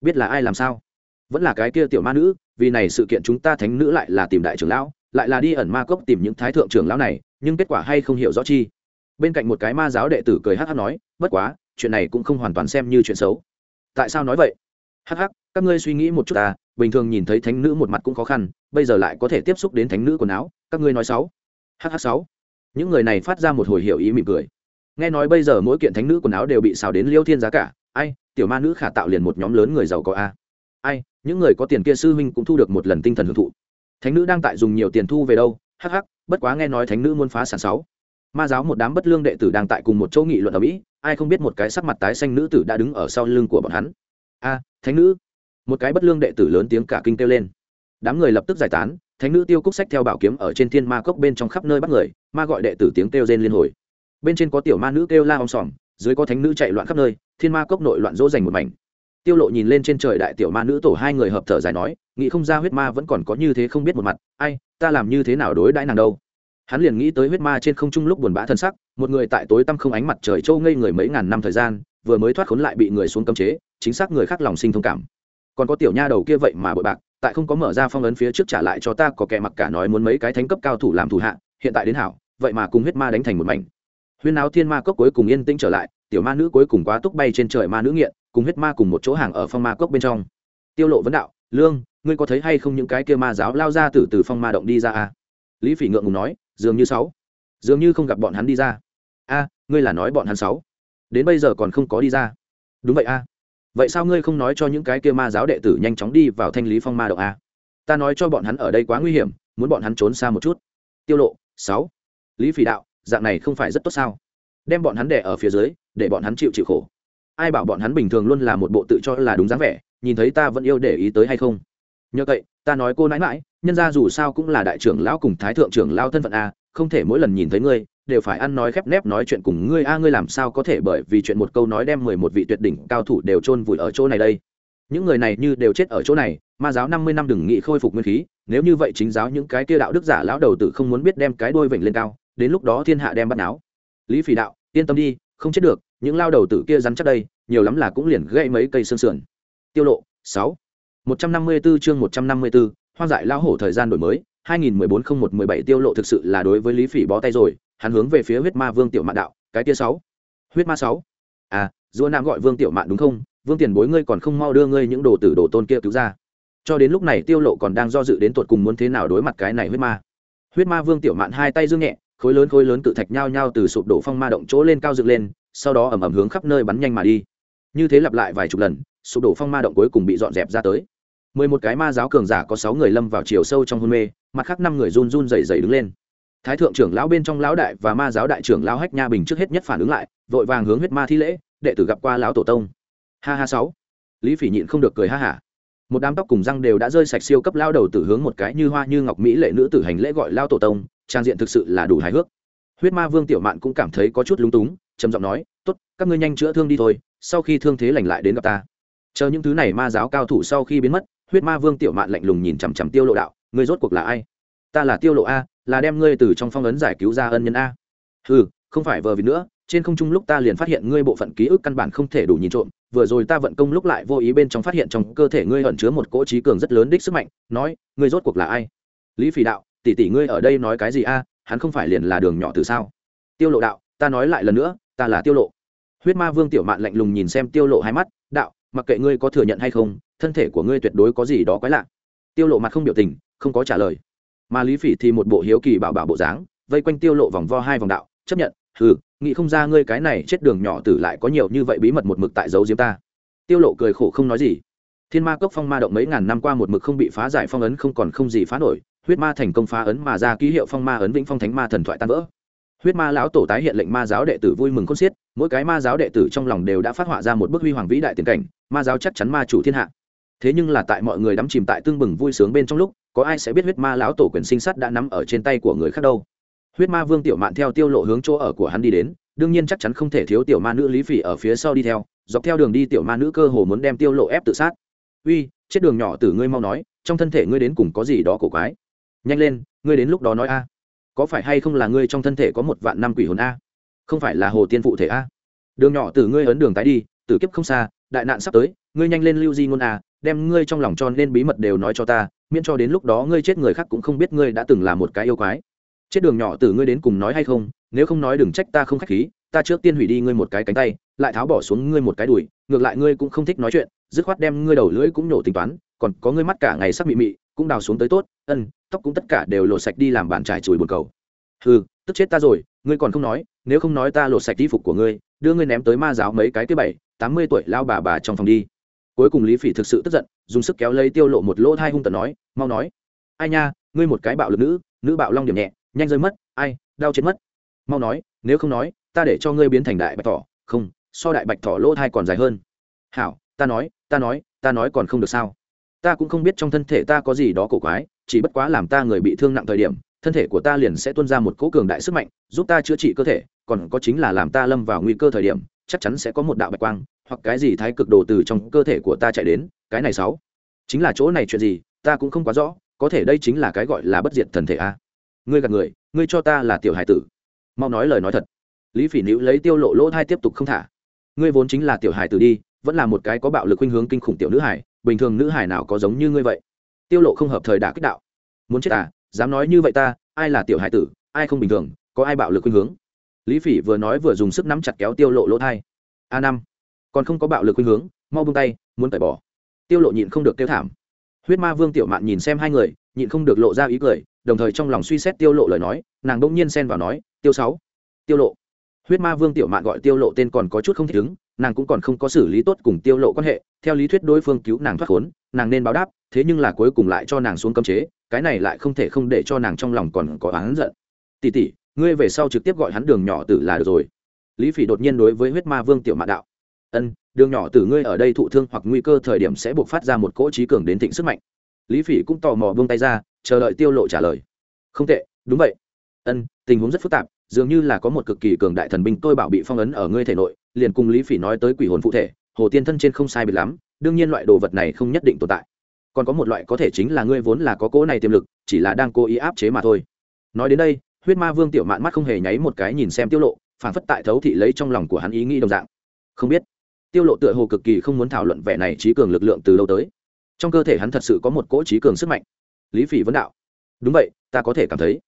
Biết là ai làm sao? Vẫn là cái kia tiểu ma nữ, vì này sự kiện chúng ta thánh nữ lại là tìm đại trưởng lão, lại là đi ẩn ma cốc tìm những thái thượng trưởng lão này, nhưng kết quả hay không hiểu rõ chi? Bên cạnh một cái ma giáo đệ tử cười hắc hắc nói, bất quá, chuyện này cũng không hoàn toàn xem như chuyện xấu. Tại sao nói vậy? Hắc hắc các ngươi suy nghĩ một chút à bình thường nhìn thấy thánh nữ một mặt cũng khó khăn, bây giờ lại có thể tiếp xúc đến thánh nữ quần áo, các ngươi nói sáu. Hh sáu. Những người này phát ra một hồi hiểu ý mỉm cười. Nghe nói bây giờ mỗi kiện thánh nữ quần áo đều bị xào đến liêu thiên giá cả, ai, tiểu ma nữ khả tạo liền một nhóm lớn người giàu có a. Ai, những người có tiền kia sư huynh cũng thu được một lần tinh thần hưởng thụ. Thánh nữ đang tại dùng nhiều tiền thu về đâu, hắc hắc, bất quá nghe nói thánh nữ muốn phá sản sáu. Ma giáo một đám bất lương đệ tử đang tại cùng một chỗ nghị luận ở mỹ, ai không biết một cái sắc mặt tái xanh nữ tử đã đứng ở sau lưng của bọn hắn. A, thánh nữ một cái bất lương đệ tử lớn tiếng cả kinh kêu lên. Đám người lập tức giải tán, thánh nữ tiêu cúc sách theo bảo kiếm ở trên thiên ma cốc bên trong khắp nơi bắt người, ma gọi đệ tử tiếng kêu rên liên hồi. Bên trên có tiểu ma nữ kêu la om sòm, dưới có thánh nữ chạy loạn khắp nơi, thiên ma cốc nội loạn dỗ dành một mảnh. Tiêu lộ nhìn lên trên trời đại tiểu ma nữ tổ hai người hợp thở dài nói, nghĩ không ra huyết ma vẫn còn có như thế không biết một mặt, ai, ta làm như thế nào đối đãi nàng đâu. Hắn liền nghĩ tới huyết ma trên không trung lúc buồn bã thân sắc, một người tại tối tăm không ánh mặt trời trâu ngây người mấy ngàn năm thời gian, vừa mới thoát khốn lại bị người xuống cấm chế, chính xác người khác lòng sinh thông cảm còn có tiểu nha đầu kia vậy mà bội bạc, tại không có mở ra phong ấn phía trước trả lại cho ta, có kẻ mặc cả nói muốn mấy cái thánh cấp cao thủ làm thủ hạ, hiện tại đến hảo, vậy mà cùng huyết ma đánh thành một mảnh. Huyên áo thiên ma cốc cuối cùng yên tĩnh trở lại, tiểu ma nữ cuối cùng quá túc bay trên trời ma nữ nghiện, cùng huyết ma cùng một chỗ hàng ở phong ma cốc bên trong. Tiêu lộ vấn đạo, lương, ngươi có thấy hay không những cái kia ma giáo lao ra từ từ phong ma động đi ra à? lý phỉ ngượng ngùng nói, dường như sáu. Dường như không gặp bọn hắn đi ra. A, ngươi là nói bọn hắn sáu. Đến bây giờ còn không có đi ra. Đúng vậy a vậy sao ngươi không nói cho những cái kia ma giáo đệ tử nhanh chóng đi vào thanh lý phong ma động a? Ta nói cho bọn hắn ở đây quá nguy hiểm, muốn bọn hắn trốn xa một chút. Tiêu lộ, sáu. Lý phỉ đạo, dạng này không phải rất tốt sao? Đem bọn hắn đẻ ở phía dưới, để bọn hắn chịu chịu khổ. Ai bảo bọn hắn bình thường luôn là một bộ tự cho là đúng dáng vẻ, nhìn thấy ta vẫn yêu để ý tới hay không? Nhờ vậy, ta nói cô nãi mãi nhân ra dù sao cũng là đại trưởng lão cùng thái thượng trưởng lao thân phận a không thể mỗi lần nhìn thấy ngươi đều phải ăn nói khép nép nói chuyện cùng ngươi. A ngươi làm sao có thể bởi vì chuyện một câu nói đem mười một vị tuyệt đỉnh cao thủ đều chôn vùi ở chỗ này đây? Những người này như đều chết ở chỗ này ma giáo năm mươi năm đừng nghị khôi phục nguyên khí nếu như vậy chính giáo những cái kia đạo đức giả lão đầu tử không muốn biết đem cái đôi vểnh lên cao đến lúc đó thiên hạ đem bắt náo. Lý phỉ đạo yên tâm đi không chết được những lao đầu tử kia rắn chắc đây nhiều lắm là cũng liền gãy mấy cây xương sườn. Tiêu lộ sáu. một trăm năm mươi 154 chương một trăm năm mươi 154, hoang dại lao hổ thời gian đổi mới. 2014-01-17 tiêu lộ thực sự là đối với lý phỉ bó tay rồi, hắn hướng về phía huyết ma vương tiểu mạn đạo, cái kia sáu. Huyết ma sáu. À dua nam gọi vương tiểu mạn đúng không? Vương tiền bối ngươi còn không mau đưa ngươi những đồ tử đồ tôn kia cứu ra. Cho đến lúc này tiêu lộ còn đang do dự đến tuột cùng muốn thế nào đối mặt cái này huyết ma. Huyết ma vương tiểu mạn hai tay dương nhẹ, khối lớn khối lớn cự thạch nhao nhao từ sụp đổ phong ma động chỗ lên cao dựng lên, sau đó ầm ầm hướng khắp nơi bắn nhanh mà đi. Như thế lặp lại vài chục lần, sụp đổ phong ma động cuối cùng bị dọn dẹp ra tới mười một cái ma giáo cường giả có sáu người lâm vào chiều sâu trong hôn mê, mặt khác năm người run run rẩy rẩy đứng lên. Thái thượng trưởng lão bên trong lão đại và ma giáo đại trưởng lão hách nha bình trước hết nhất phản ứng lại, vội vàng hướng huyết ma thi lễ, đệ tử gặp qua lão tổ tông. Ha ha sáu. Lý phỉ nhịn không được cười ha hả. Một đám tóc cùng răng đều đã rơi sạch siêu cấp lao đầu tử hướng một cái như hoa như ngọc mỹ lệ nữ tử hành lễ gọi lao tổ tông, trang diện thực sự là đủ hài hước. Huyết ma vương tiểu mạn cũng cảm thấy có chút lúng túng, trầm giọng nói, tốt, các ngươi nhanh chữa thương đi thôi, sau khi thương thế lành lại đến gặp ta. Chờ những thứ này ma giáo cao thủ sau khi biến mất huyết ma vương tiểu mạn lạnh lùng nhìn chằm chằm tiêu lộ đạo, ngươi rốt cuộc là ai? Ta là tiêu lộ a, là đem ngươi từ trong phong ấn giải cứu ra ân nhân a. Ừ không phải vờ vì nữa, trên không trung lúc ta liền phát hiện ngươi bộ phận ký ức căn bản không thể đủ nhìn trộm, vừa rồi ta vận công lúc lại vô ý bên trong phát hiện trong cơ thể ngươi ẩn chứa một cỗ trí cường rất lớn đích sức mạnh, nói, ngươi rốt cuộc là ai? Lý phỉ đạo, tỷ tỷ ngươi ở đây nói cái gì a, hắn không phải liền là đường nhỏ từ sao? Tiêu lộ đạo, ta nói lại lần nữa, ta là tiêu lộ. Huyết ma vương tiểu mạn lạnh lùng nhìn xem tiêu lộ hai mắt, đạo mặc kệ ngươi có thừa nhận hay không, thân thể của ngươi tuyệt đối có gì đó quái lạ. Tiêu lộ mặt không biểu tình, không có trả lời. Mà lý phỉ thì một bộ hiếu kỳ bảo bảo bộ dáng, vây quanh tiêu lộ vòng vo hai vòng đạo, chấp nhận, hừ, nghĩ không ra ngươi cái này chết đường nhỏ tử lại có nhiều như vậy bí mật một mực tại giấu diếm ta. Tiêu lộ cười khổ không nói gì. Thiên ma cốc phong ma động mấy ngàn năm qua một mực không bị phá giải phong ấn không còn không gì phá nổi, huyết ma thành công phá ấn mà ra ký hiệu phong ma ấn vĩnh phong thánh ma thần thoại tan vỡ. Huyết ma lão tổ tái hiện lệnh ma giáo đệ tử vui mừng khôn xiết mỗi cái ma giáo đệ tử trong lòng đều đã phát họa ra một bức huy hoàng vĩ đại tiền cảnh, ma giáo chắc chắn ma chủ thiên hạ. Thế nhưng là tại mọi người đắm chìm tại tương bừng vui sướng bên trong lúc, có ai sẽ biết huyết ma lão tổ quyền sinh sắt đã nắm ở trên tay của người khác đâu? Huyết ma vương tiểu mạn theo tiêu lộ hướng chỗ ở của hắn đi đến, đương nhiên chắc chắn không thể thiếu tiểu ma nữ lý phỉ ở phía sau đi theo, dọc theo đường đi tiểu ma nữ cơ hồ muốn đem tiêu lộ ép tự sát. Uy, chết đường nhỏ từ ngươi mau nói, trong thân thể ngươi đến cùng có gì đó cổ quái? Nhanh lên, ngươi đến lúc đó nói a. Có phải hay không là ngươi trong thân thể có một vạn năm quỷ hồn a? Không phải là hồ tiên phụ thể a? Đường nhỏ từ ngươi ấn đường tái đi tử kiếp không xa, đại nạn sắp tới, ngươi nhanh lên lưu di ngôn a, đem ngươi trong lòng cho nên bí mật đều nói cho ta, miễn cho đến lúc đó ngươi chết người khác cũng không biết ngươi đã từng là một cái yêu quái. Chết đường nhỏ từ ngươi đến cùng nói hay không, nếu không nói đừng trách ta không khách khí, ta trước tiên hủy đi ngươi một cái cánh tay, lại tháo bỏ xuống ngươi một cái đùi, ngược lại ngươi cũng không thích nói chuyện, dứt khoát đem ngươi đầu lưỡi cũng nổ tính toán, còn có ngươi mắt cả ngày sắc mị mị, cũng đào xuống tới tốt, ân, tóc cũng tất cả đều lột sạch đi làm bàn trải chùi bồn cầu. Ừ tức chết ta rồi ngươi còn không nói, nếu không nói ta lột sạch y phục của ngươi, đưa ngươi ném tới ma giáo mấy cái thứ bảy, tám mươi tuổi lao bà bà trong phòng đi. Cuối cùng lý phỉ thực sự tức giận, dùng sức kéo lấy tiêu lộ một lỗ thai hung tận nói, mau nói. Ai nha, ngươi một cái bạo lực nữ nữ bạo long điểm nhẹ, nhanh rơi mất, ai, đau chết mất. Mau nói, nếu không nói, ta để cho ngươi biến thành đại bạch thỏ. Không, so đại bạch thỏ lỗ thai còn dài hơn. Hảo, ta nói ta nói ta nói còn không được sao? Ta cũng không biết trong thân thể ta có gì đó cổ quái, chỉ bất quá làm ta người bị thương nặng thời điểm thân thể của ta liền sẽ tuôn ra một cỗ cường đại sức mạnh, giúp ta chữa trị cơ thể, còn có chính là làm ta lâm vào nguy cơ thời điểm, chắc chắn sẽ có một đạo bạch quang, hoặc cái gì thái cực đồ từ trong cơ thể của ta chạy đến, cái này sáu. Chính là chỗ này chuyện gì, ta cũng không quá rõ, có thể đây chính là cái gọi là bất diệt thần thể a. Ngươi gạt người, ngươi cho ta là tiểu hải tử. Mau nói lời nói thật. Lý phỉ nữ lấy tiêu lộ lỗ thai tiếp tục không thả. Ngươi vốn chính là tiểu hải tử đi, vẫn là một cái có bạo lực khuynh hướng kinh khủng tiểu nữ hải bình thường nữ hải nào có giống như ngươi vậy? Tiêu lộ không hợp thời đã kích đạo. Muốn chết à? Dám nói như vậy ta, ai là tiểu hải tử, ai không bình thường, có ai bạo lực khuynh hướng? Lý phỉ vừa nói vừa dùng sức nắm chặt kéo tiêu lộ lỗ thai. A năm, còn không có bạo lực khuynh hướng, mau buông tay, muốn tẩy bỏ. Tiêu lộ nhịn không được kêu thảm. Huyết ma vương tiểu mạn nhìn xem hai người, nhịn không được lộ ra ý cười, đồng thời trong lòng suy xét tiêu lộ lời nói, nàng đông nhiên xen vào nói, tiêu sáu, tiêu lộ. Huyết ma vương tiểu mạn gọi tiêu lộ tên còn có chút không thích ứng, nàng cũng còn không có xử lý tốt cùng tiêu lộ quan hệ, theo lý thuyết đối phương cứu nàng thoát khốn, nàng nên báo đáp, thế nhưng là cuối cùng lại cho nàng xuống cấm chế cái này lại không thể không để cho nàng trong lòng còn có oán giận. Tỉ tỉ ngươi về sau trực tiếp gọi hắn đường nhỏ tử là được rồi. Lý phỉ đột nhiên đối với huyết ma vương tiểu mạn đạo. Ân, đường nhỏ tử ngươi ở đây thụ thương hoặc nguy cơ thời điểm sẽ buộc phát ra một cỗ trí cường đến thịnh sức mạnh. Lý phỉ cũng tò mò buông tay ra, chờ đợi tiêu lộ trả lời. Không tệ, đúng vậy. Ân, tình huống rất phức tạp, dường như là có một cực kỳ cường đại thần binh tôi bảo bị phong ấn ở ngươi thể nội, liền cùng lý phỉ nói tới quỷ hồn phụ thể, hồ tiên thân trên không sai biệt lắm, đương nhiên loại đồ vật này không nhất định tồn tại còn có một loại có thể chính là ngươi vốn là có cỗ này tiềm lực, chỉ là đang cố ý áp chế mà thôi. Nói đến đây, huyết ma vương tiểu mạn mắt không hề nháy một cái nhìn xem tiêu lộ phản phất tại thấu thị lấy trong lòng của hắn ý nghĩ đồng dạng. Không biết, tiêu lộ tựa hồ cực kỳ không muốn thảo luận vẻ này trí cường lực lượng từ đâu tới. Trong cơ thể hắn thật sự có một cỗ trí cường sức mạnh. Lý phỉ vấn đạo. Đúng vậy, ta có thể cảm thấy.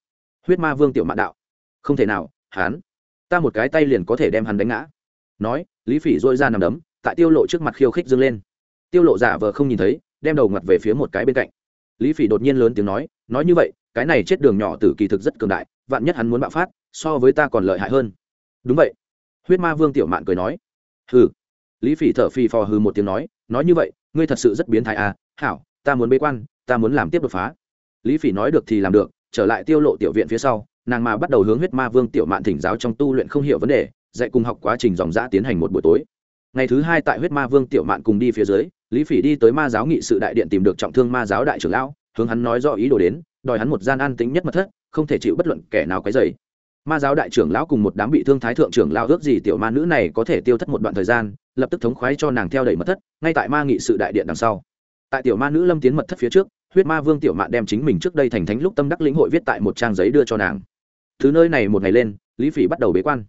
Huyết ma vương tiểu mạn đạo. Không thể nào, hắn. Ta một cái tay liền có thể đem hắn đánh ngã. Nói, lý phỉ dội ra nằm đấm, tại tiêu lộ trước mặt khiêu khích dâng lên. Tiêu lộ giả vờ không nhìn thấy đem đầu ngặt về phía một cái bên cạnh. Lý phỉ đột nhiên lớn tiếng nói nói như vậy, cái này chết đường nhỏ tử kỳ thực rất cường đại, vạn nhất hắn muốn bạo phát, so với ta còn lợi hại hơn. Đúng vậy. Huyết ma vương tiểu mạn cười nói. Hừ. Lý phỉ thở phì phò hừ một tiếng nói nói như vậy, ngươi thật sự rất biến thái à hảo, ta muốn bế quan, ta muốn làm tiếp đột phá. Lý phỉ nói được thì làm được, trở lại tiêu lộ tiểu viện phía sau, nàng mà bắt đầu hướng huyết ma vương tiểu mạn thỉnh giáo trong tu luyện không hiểu vấn đề, dạy cùng học quá trình dòng dã tiến hành một buổi tối ngày thứ hai tại huyết ma vương tiểu mạn cùng đi phía dưới, lý phỉ đi tới ma giáo nghị sự đại điện tìm được trọng thương ma giáo đại trưởng lão, hướng hắn nói rõ ý đồ đến, đòi hắn một gian an tính nhất mật thất, không thể chịu bất luận kẻ nào cái dày ma giáo đại trưởng lão cùng một đám bị thương thái thượng trưởng lão ước gì tiểu ma nữ này có thể tiêu thất một đoạn thời gian, lập tức thống khoái cho nàng theo đẩy mật thất, ngay tại ma nghị sự đại điện đằng sau. Tại tiểu ma nữ lâm tiến mật thất phía trước, huyết ma vương tiểu mạn đem chính mình trước đây thành thánh lúc tâm đắc lĩnh hội viết tại một trang giấy đưa cho nàng. Thứ nơi này một ngày lên, lý phỉ bắt đầu bế quan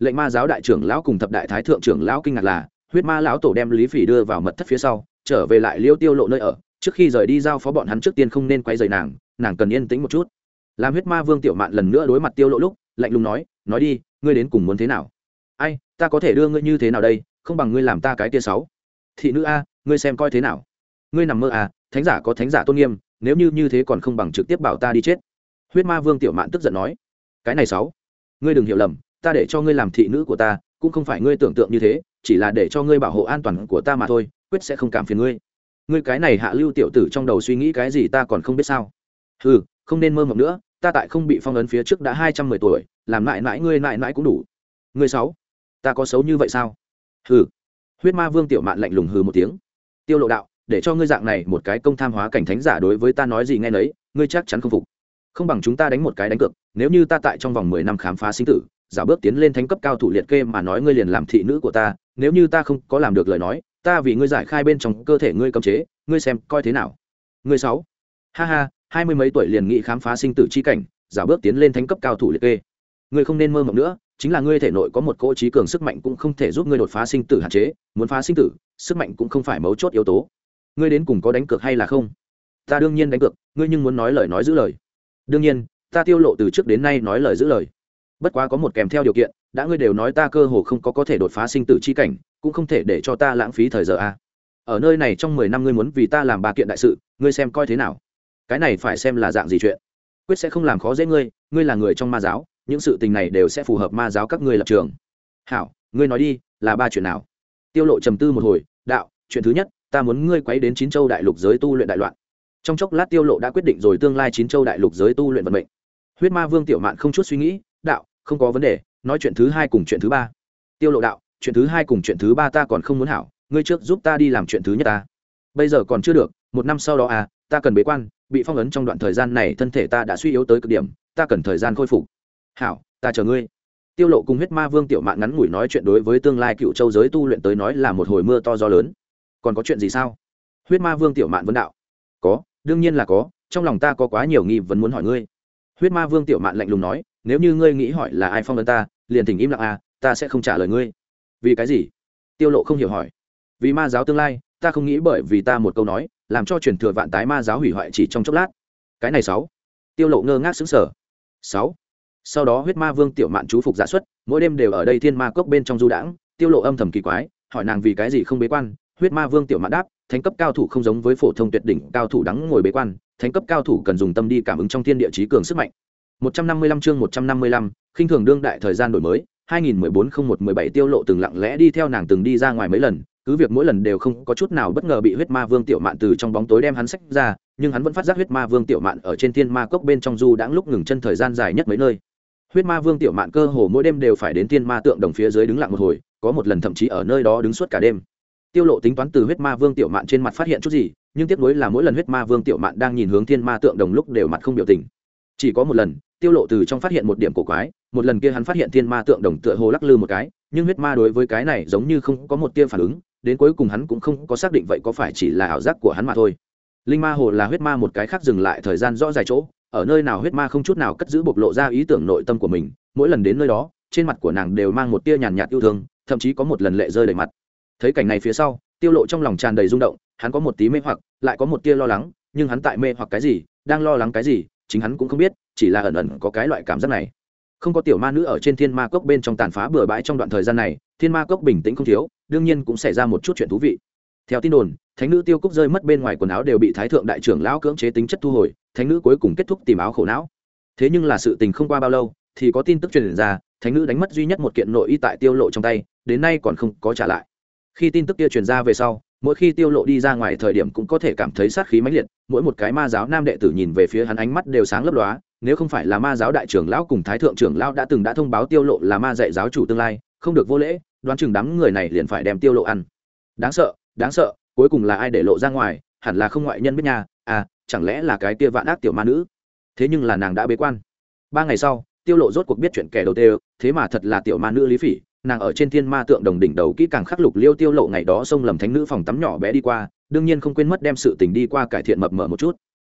lệnh ma giáo đại trưởng lão cùng thập đại thái thượng trưởng lão kinh ngạc là, huyết ma lão tổ đem lý phỉ đưa vào mật thất phía sau, trở về lại liêu tiêu lộ nơi ở, trước khi rời đi giao phó bọn hắn trước tiên không nên quay rời nàng nàng cần yên tĩnh một chút. Làm huyết ma vương tiểu mạn lần nữa đối mặt tiêu lộ lúc, lạnh lùng nói nói đi, ngươi đến cùng muốn thế nào? Ai, ta có thể đưa ngươi như thế nào đây, không bằng ngươi làm ta cái tia sáu. Thị nữ a, ngươi xem coi thế nào. Ngươi nằm mơ à thánh giả có thánh giả tôn nghiêm, nếu như như thế còn không bằng trực tiếp bảo ta đi chết. Huyết ma vương tiểu mạn tức giận nói, cái này sáu, ngươi đừng hiểu lầm ta để cho ngươi làm thị nữ của ta, cũng không phải ngươi tưởng tượng như thế, chỉ là để cho ngươi bảo hộ an toàn của ta mà thôi, quyết sẽ không cảm phiền ngươi. Ngươi cái này hạ lưu tiểu tử trong đầu suy nghĩ cái gì ta còn không biết sao. Ừ không nên mơ mộng nữa, ta tại không bị phong ấn phía trước đã hai trăm mười tuổi, làm mãi mãi ngươi mãi mãi cũng đủ. Ngươi sáu, ta có xấu như vậy sao? Hừ. Huyết ma vương tiểu mạn lạnh lùng hừ một tiếng. Tiêu lộ đạo, để cho ngươi dạng này một cái công tham hóa cảnh thánh giả đối với ta nói gì nghe nấy, ngươi chắc chắn không phục. Không bằng chúng ta đánh một cái đánh cược, nếu như ta tại trong vòng mười năm khám phá sinh tử giả bước tiến lên thánh cấp cao thủ liệt kê mà nói ngươi liền làm thị nữ của ta, nếu như ta không có làm được lời nói, ta vì ngươi giải khai bên trong cơ thể ngươi cấm chế, ngươi xem coi thế nào. Ngươi sáu. Ha ha, hai mươi mấy tuổi liền nghị khám phá sinh tử chi cảnh giả bước tiến lên thánh cấp cao thủ liệt kê. Ngươi không nên mơ mộng nữa, chính là ngươi thể nội có một cỗ trí cường sức mạnh cũng không thể giúp ngươi đột phá sinh tử hạn chế, muốn phá sinh tử, sức mạnh cũng không phải mấu chốt yếu tố. Ngươi đến cùng có đánh cược hay là không? Ta đương nhiên đánh cược, ngươi nhưng muốn nói lời nói giữ lời. Đương nhiên, ta tiêu lộ từ trước đến nay nói lời giữ lời bất quá có một kèm theo điều kiện, đã ngươi đều nói ta cơ hồ không có có thể đột phá sinh tử chi cảnh, cũng không thể để cho ta lãng phí thời giờ a. Ở nơi này trong mười năm ngươi muốn vì ta làm ba kiện đại sự, ngươi xem coi thế nào? Cái này phải xem là dạng gì chuyện. Quyết sẽ không làm khó dễ ngươi ngươi là người trong ma giáo, những sự tình này đều sẽ phù hợp ma giáo các ngươi lập trường. Hảo, ngươi nói đi, là ba chuyện nào? Tiêu lộ trầm tư một hồi, đạo, chuyện thứ nhất, ta muốn ngươi quấy đến chín châu đại lục giới tu luyện đại loạn. Trong chốc lát tiêu lộ đã quyết định rồi tương lai chín châu đại lục giới tu luyện vận mệnh. Huyết ma vương tiểu mạn không chút suy nghĩ không có vấn đề, nói chuyện thứ hai cùng chuyện thứ ba. Tiêu lộ đạo, chuyện thứ hai cùng chuyện thứ ba ta còn không muốn hảo, ngươi trước giúp ta đi làm chuyện thứ nhất ta. Bây giờ còn chưa được, một năm sau đó à ta cần bế quan, bị phong ấn trong đoạn thời gian này thân thể ta đã suy yếu tới cực điểm, ta cần thời gian khôi phục. Hảo, ta chờ ngươi. Tiêu lộ cùng huyết ma vương tiểu mạn ngắn ngủi nói chuyện đối với tương lai cựu châu giới tu luyện tới nói là một hồi mưa to gió lớn. Còn có chuyện gì sao? Huyết ma vương tiểu mạn vấn đạo. Có, đương nhiên là có, trong lòng ta có quá nhiều nghi vấn muốn hỏi ngươi. Huyết ma vương tiểu mạn lạnh lùng nói nếu như ngươi nghĩ hỏi là ai phong ấn ta, liền thỉnh im lặng à ta sẽ không trả lời ngươi. Vì cái gì? Tiêu lộ không hiểu hỏi. Vì ma giáo tương lai, ta không nghĩ bởi vì ta một câu nói, làm cho truyền thừa vạn tái ma giáo hủy hoại chỉ trong chốc lát. Cái này sáu. Tiêu lộ ngơ ngác sững sờ. Sáu. Sau đó huyết ma vương tiểu mạn chú phục giả xuất, mỗi đêm đều ở đây thiên ma cốc bên trong du đãng. Tiêu lộ âm thầm kỳ quái, hỏi nàng vì cái gì không bế quan. Huyết ma vương tiểu mạn đáp, thánh cấp cao thủ không giống với phổ thông tuyệt đỉnh cao thủ đắng ngồi bế quan. Thánh cấp cao thủ cần dùng tâm đi cảm ứng trong thiên địa trí cường sức mạnh. 155 chương 155, khinh thường đương đại thời gian đổi mới 2014-01-17 tiêu lộ từng lặng lẽ đi theo nàng từng đi ra ngoài mấy lần cứ việc mỗi lần đều không có chút nào bất ngờ bị huyết ma vương tiểu mạn từ trong bóng tối đem hắn sách ra nhưng hắn vẫn phát giác huyết ma vương tiểu mạn ở trên thiên ma cốc bên trong du đãng lúc ngừng chân thời gian dài nhất mấy nơi. Huyết ma vương tiểu mạn cơ hồ mỗi đêm đều phải đến thiên ma tượng đồng phía dưới đứng lặng một hồi có một lần thậm chí ở nơi đó đứng suốt cả đêm. Tiêu lộ tính toán từ huyết ma vương tiểu mạn trên mặt phát hiện chút gì nhưng tiếc nuối là mỗi lần huyết ma vương tiểu mạn đang nhìn hướng thiên ma tượng đồng lúc đều mặt không biểu tình. Chỉ có một lần tiêu lộ từ trong phát hiện một điểm cổ quái, một lần kia hắn phát hiện thiên ma tượng đồng tựa hồ lắc lư một cái, nhưng huyết ma đối với cái này giống như không có một tia phản ứng, đến cuối cùng hắn cũng không có xác định vậy có phải chỉ là ảo giác của hắn mà thôi. Linh ma hồ là huyết ma một cái khác dừng lại thời gian rõ dài chỗ, ở nơi nào huyết ma không chút nào cất giữ bộc lộ ra ý tưởng nội tâm của mình, mỗi lần đến nơi đó, trên mặt của nàng đều mang một tia nhàn nhạt yêu thương, thậm chí có một lần lệ rơi đầy mặt. Thấy cảnh này phía sau, tiêu lộ trong lòng tràn đầy rung động, hắn có một tí mê hoặc, lại có một tia lo lắng, nhưng hắn tại mê hoặc cái gì, đang lo lắng cái gì, chính hắn cũng không biết chỉ là ẩn ẩn có cái loại cảm giác này. Không có tiểu ma nữ ở trên thiên ma cốc bên trong tàn phá bừa bãi trong đoạn thời gian này, thiên ma cốc bình tĩnh không thiếu, đương nhiên cũng xảy ra một chút chuyện thú vị. Theo tin đồn, thánh nữ tiêu cúc rơi mất bên ngoài quần áo đều bị thái thượng đại trưởng lão cưỡng chế tính chất thu hồi, thánh nữ cuối cùng kết thúc tìm áo khổ não. Thế nhưng là sự tình không qua bao lâu, thì có tin tức truyền ra, thánh nữ đánh mất duy nhất một kiện nội y tại tiêu lộ trong tay, đến nay còn không có trả lại. Khi tin tức kia truyền ra về sau, mỗi khi tiêu lộ đi ra ngoài thời điểm cũng có thể cảm thấy sát khí mãnh liệt, mỗi một cái ma giáo nam đệ tử nhìn về phía hắn ánh mắt đều sáng lấp lóa nếu không phải là ma giáo đại trưởng lão cùng thái thượng trưởng lão đã từng đã thông báo tiêu lộ là ma dạy giáo chủ tương lai, không được vô lễ, đoán chừng đám người này liền phải đem tiêu lộ ăn. Đáng sợ đáng sợ, cuối cùng là ai để lộ ra ngoài, hẳn là không ngoại nhân biết nha à chẳng lẽ là cái kia vạn ác tiểu ma nữ? Thế nhưng là nàng đã bế quan. Ba ngày sau, tiêu lộ rốt cuộc biết chuyện kẻ đầu tiên thế mà thật là tiểu ma nữ lý phỉ, nàng ở trên thiên ma tượng đồng đỉnh đầu kỹ càng khắc lục liêu tiêu lộ ngày đó xông lầm thánh nữ phòng tắm nhỏ bé đi qua, đương nhiên không quên mất đem sự tình đi qua cải thiện mập mờ một chút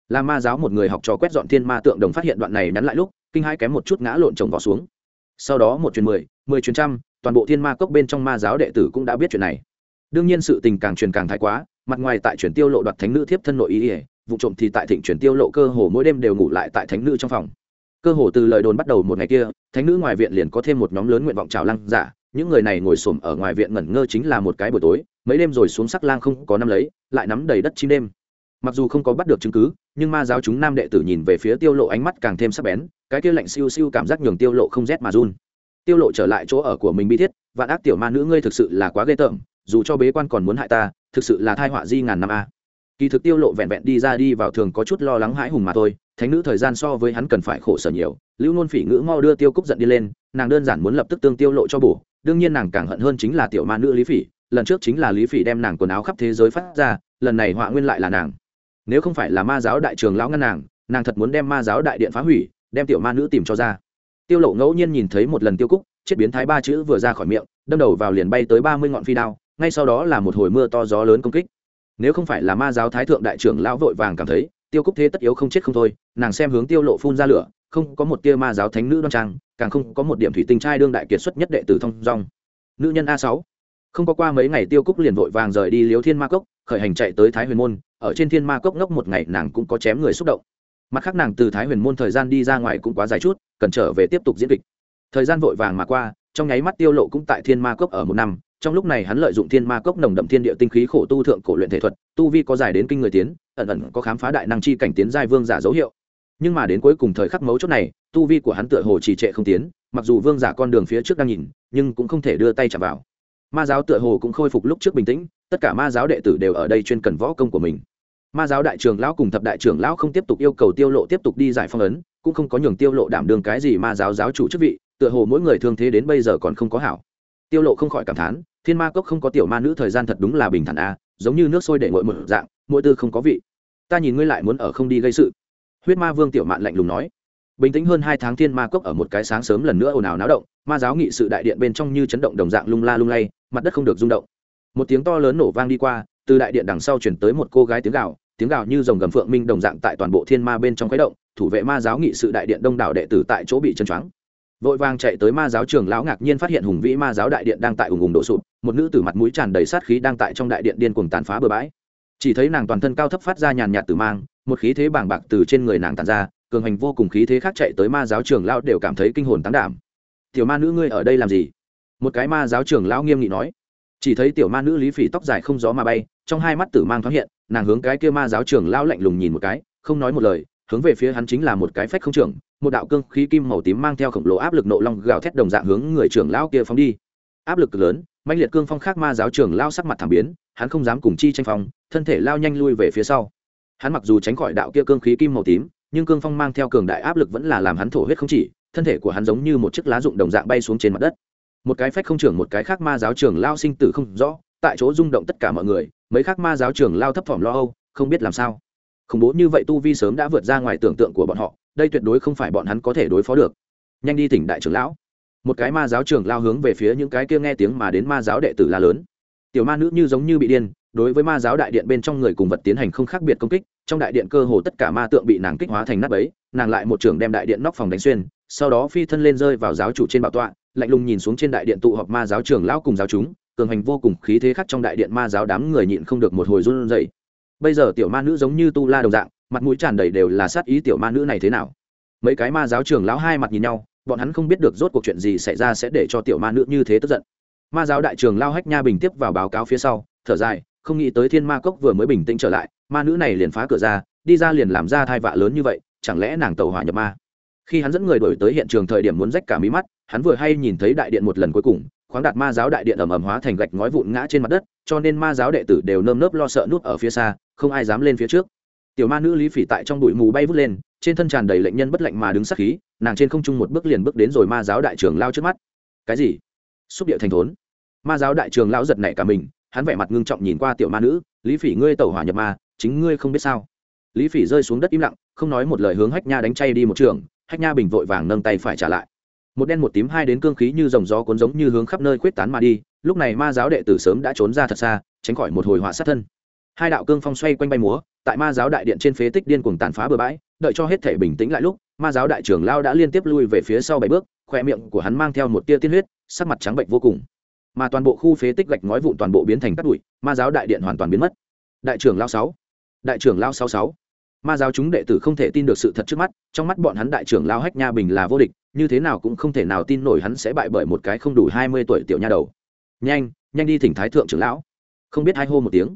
là ma giáo một người học trò quét dọn thiên ma tượng đồng phát hiện đoạn này nhắn lại lúc, kinh hai kém một chút ngã lộn chồng vỏ xuống. Sau đó một truyền mười mười truyền trăm, toàn bộ thiên ma cốc bên trong ma giáo đệ tử cũng đã biết chuyện này. Đương nhiên sự tình càng truyền càng thái quá, mặt ngoài tại truyền tiêu lộ đoạt thánh nữ thiếp thân nội ý ỉa vụ trộm thì tại thịnh truyền tiêu lộ cơ hồ mỗi đêm đều ngủ lại tại thánh nữ trong phòng. Cơ hồ từ lời đồn bắt đầu một ngày kia, thánh nữ ngoài viện liền có thêm một nhóm lớn nguyện vọng trào lăng giả, những người này ngồi xổm ở ngoài viện ngẩn ngơ chính là một cái buổi tối, mấy đêm rồi xuống sắc lang không có năm lấy, lại nắm đầy đất chim đêm mặc dù không có bắt được chứng cứ, nhưng ma giáo chúng nam đệ tử nhìn về phía tiêu lộ ánh mắt càng thêm sắc bén, cái kia lạnh siêu siêu cảm giác nhường tiêu lộ không rét mà run. Tiêu lộ trở lại chỗ ở của mình bi thiết, vạn ác tiểu ma nữ ngươi thực sự là quá ghê tởm, dù cho bế quan còn muốn hại ta, thực sự là thai họa di ngàn năm a. Kỳ thực tiêu lộ vẹn vẹn đi ra đi vào thường có chút lo lắng hãi hùng mà thôi, thánh nữ thời gian so với hắn cần phải khổ sở nhiều, lưu nôn phỉ ngữ mau đưa tiêu cúc giận đi lên, nàng đơn giản muốn lập tức tương tiêu lộ cho bổ, đương nhiên nàng càng hận hơn chính là tiểu ma nữ lý phỉ, lần trước chính là lý phỉ đem nàng quần áo khắp thế giới phát ra, lần này họa nguyên lại là nàng nếu không phải là ma giáo đại trường lão ngăn nàng nàng thật muốn đem ma giáo đại điện phá hủy, đem tiểu ma nữ tìm cho ra. Tiêu lộ ngẫu nhiên nhìn thấy một lần tiêu cúc, chết biến thái ba chữ vừa ra khỏi miệng, đâm đầu vào liền bay tới ba mươi ngọn phi đao, ngay sau đó là một hồi mưa to gió lớn công kích. Nếu không phải là ma giáo thái thượng đại trưởng lão vội vàng cảm thấy, tiêu cúc thế tất yếu không chết không thôi, nàng xem hướng tiêu lộ phun ra lửa, không có một tia ma giáo thánh nữ đoan trang, càng không có một điểm thủy tinh trai đương đại kiệt xuất nhất đệ tử thông dong. Nữ nhân a sáu. Không có qua mấy ngày tiêu cúc liền vội vàng rời đi liếu thiên ma cốc, khởi hành chạy tới thái huyền môn ở trên thiên ma cốc ngốc một ngày nàng cũng có chém người xúc động. Mặt khác nàng từ thái huyền môn thời gian đi ra ngoài cũng quá dài chút, cần trở về tiếp tục diễn kịch. Thời gian vội vàng mà qua, trong nháy mắt tiêu lộ cũng tại thiên ma cốc ở một năm, trong lúc này hắn lợi dụng thiên ma cốc nồng đậm thiên địa tinh khí khổ tu thượng cổ luyện thể thuật, tu vi có dài đến kinh người tiến, ẩn ẩn có khám phá đại năng chi cảnh tiến giai vương giả dấu hiệu. Nhưng mà đến cuối cùng thời khắc mấu chốt này, tu vi của hắn tựa hồ trì trệ không tiến, mặc dù vương giả con đường phía trước đang nhìn, nhưng cũng không thể đưa tay chạm vào. Ma giáo tựa hồ cũng khôi phục lúc trước bình tĩnh, tất cả ma giáo đệ tử đều ở đây chuyên cần võ công của mình ma giáo đại trưởng lão cùng thập đại trưởng lão không tiếp tục yêu cầu tiêu lộ tiếp tục đi giải phong ấn, cũng không có nhường tiêu lộ đảm đương cái gì ma giáo giáo chủ chức vị, tựa hồ mỗi người thương thế đến bây giờ còn không có hảo. Tiêu lộ không khỏi cảm thán, thiên ma cốc không có tiểu ma nữ thời gian thật đúng là bình thản a, giống như nước sôi để nguội một dạng, mỗi tư không có vị. Ta nhìn ngươi lại muốn ở không đi gây sự. Huyết ma vương tiểu mạn lạnh lùng nói. Bình tĩnh hơn hai tháng thiên ma cốc ở một cái sáng sớm lần nữa ồn ào náo động, ma giáo nghị sự đại điện bên trong như chấn động đồng dạng lung la lung lay, mặt đất không được rung động. Một tiếng to lớn nổ vang đi qua, từ đại điện đằng sau chuyển tới một cô gái tiếng gào tiếng gào như dòng gầm phượng minh đồng dạng tại toàn bộ thiên ma bên trong khuấy động, thủ vệ ma giáo nghị sự đại điện đông đảo đệ tử tại chỗ bị chân choáng. Vội vàng chạy tới ma giáo trường lão ngạc nhiên phát hiện hùng vĩ ma giáo đại điện đang tại ùng ùng đổ sụp, một nữ tử mặt mũi tràn đầy sát khí đang tại trong đại điện điên cuồng tàn phá bừa bãi. Chỉ thấy nàng toàn thân cao thấp phát ra nhàn nhạt từ mang, một khí thế bàng bạc từ trên người nàng tàn ra, cường hành vô cùng khí thế khác chạy tới ma giáo trường lão đều cảm thấy kinh hồn tán đảm. Tiểu ma nữ ngươi ở đây làm gì? Một cái ma giáo trường lão nghiêm nghị nói. Chỉ thấy tiểu ma nữ lý phỉ tóc dài không gió mà bay trong hai mắt tử mang thoáng hiện, nàng hướng cái kia ma giáo trưởng lao lạnh lùng nhìn một cái, không nói một lời, hướng về phía hắn chính là một cái phách không trưởng, một đạo cương khí kim màu tím mang theo khổng lồ áp lực nộ long gào thét đồng dạng hướng người trưởng lao kia phóng đi. Áp lực cực lớn mạnh liệt cương phong khác ma giáo trưởng lao sắc mặt thảm biến, hắn không dám cùng chi tranh phong, thân thể lao nhanh lui về phía sau. Hắn mặc dù tránh khỏi đạo kia cương khí kim màu tím, nhưng cương phong mang theo cường đại áp lực vẫn là làm hắn thổ huyết không chỉ, thân thể của hắn giống như một chiếc lá rụng đồng dạng bay xuống trên mặt đất. Một cái phách không trưởng, một cái khác ma giáo trưởng lao sinh tử không rõ tại chỗ rung động tất cả mọi người, mấy khác ma giáo trưởng lao thấp thỏm lo âu, không biết làm sao. Khủng bố như vậy tu vi sớm đã vượt ra ngoài tưởng tượng của bọn họ, đây tuyệt đối không phải bọn hắn có thể đối phó được. Nhanh đi tỉnh đại trưởng lão. Một cái ma giáo trưởng lao hướng về phía những cái kia nghe tiếng mà đến ma giáo đệ tử la lớn. Tiểu ma nữ như giống như bị điên, đối với ma giáo đại điện bên trong người cùng vật tiến hành không khác biệt công kích, trong đại điện cơ hồ tất cả ma tượng bị nàng kích hóa thành nắp ấy nàng lại một trưởng đem đại điện nóc phòng đánh xuyên, sau đó phi thân lên rơi vào giáo chủ trên bảo tọa, lạnh lùng nhìn xuống trên đại điện tụ họp ma giáo trưởng lão cùng giáo chúng cường hành vô cùng khí thế khắc trong đại điện ma giáo đám người nhịn không được một hồi run rẩy. Bây giờ tiểu ma nữ giống như tu la đồng dạng, mặt mũi tràn đầy đều là sát ý tiểu ma nữ này thế nào? Mấy cái ma giáo trưởng lão hai mặt nhìn nhau, bọn hắn không biết được rốt cuộc chuyện gì xảy ra sẽ để cho tiểu ma nữ như thế tức giận. Ma giáo đại trường lao hách nha bình tiếp vào báo cáo phía sau, thở dài, không nghĩ tới thiên ma cốc vừa mới bình tĩnh trở lại, ma nữ này liền phá cửa ra, đi ra liền làm ra thai vạ lớn như vậy, chẳng lẽ nàng tàu hỏa nhập ma? Khi hắn dẫn người đổi tới hiện trường thời điểm muốn rách cả mí mắt, hắn vừa hay nhìn thấy đại điện một lần cuối cùng khoáng đạt ma giáo đại điện ẩm ẩm hóa thành gạch ngói vụn ngã trên mặt đất, cho nên ma giáo đệ tử đều nơm nớp lo sợ núp ở phía xa, không ai dám lên phía trước. Tiểu ma nữ lý phỉ tại trong bụi mù bay vút lên, trên thân tràn đầy lệnh nhân bất lạnh mà đứng sắc khí, nàng trên không trung một bước liền bước đến rồi ma giáo đại trưởng lao trước mắt. Cái gì? Xúc địa thành thốn. Ma giáo đại trưởng lão giật nảy cả mình, hắn vẻ mặt ngưng trọng nhìn qua tiểu ma nữ, lý phỉ, ngươi tẩu hỏa nhập ma, chính ngươi không biết sao? Lý phỉ rơi xuống đất im lặng, không nói một lời hướng hách nha đánh chay đi một trường, hách nha bình vội vàng nâng tay phải trả lại một đen một tím hai đến cương khí như dòng gió cuốn giống như hướng khắp nơi khuyết tán mà đi, lúc này ma giáo đệ tử sớm đã trốn ra thật xa, tránh khỏi một hồi họa sát thân. Hai đạo cương phong xoay quanh bay múa, tại ma giáo đại điện trên phế tích điên cuồng tàn phá bừa bãi, đợi cho hết thể bình tĩnh lại lúc, ma giáo đại trưởng lao đã liên tiếp lui về phía sau bảy bước khoe miệng của hắn mang theo một tia tiên huyết, sắc mặt trắng bệnh vô cùng. Mà toàn bộ khu phế tích gạch ngói vụn toàn bộ biến thành cát bụi, ma giáo đại điện hoàn toàn biến mất. Đại trưởng lao sáu, đại trưởng lao sáu sáu. Ma giáo chúng đệ tử không thể tin được sự thật trước mắt, trong mắt bọn hắn đại trưởng lao hách nha bình là vô địch như thế nào cũng không thể nào tin nổi hắn sẽ bại bởi một cái không đủ hai mươi tuổi tiểu nha đầu. Nhanh nhanh đi thỉnh thái thượng trưởng lão. Không biết hai hô một tiếng.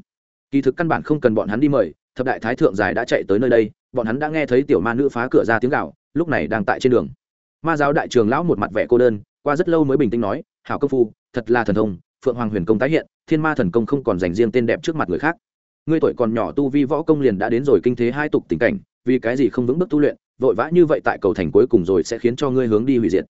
Kỳ thực căn bản không cần bọn hắn đi mời, thập đại thái thượng dài đã chạy tới nơi đây, bọn hắn đã nghe thấy tiểu ma nữ phá cửa ra tiếng gạo lúc này đang tại trên đường. Ma giáo đại trường lão một mặt vẻ cô đơn, qua rất lâu mới bình tĩnh nói, hảo công phu, thật là thần thông, phượng hoàng huyền công tái hiện, thiên ma thần công không còn dành riêng tên đẹp trước mặt người khác. Ngươi tuổi còn nhỏ tu vi võ công liền đã đến rồi kinh thế hai tục tình cảnh, vì cái gì không vững bước tu luyện vội vã như vậy tại cầu thành cuối cùng rồi sẽ khiến cho ngươi hướng đi hủy diệt.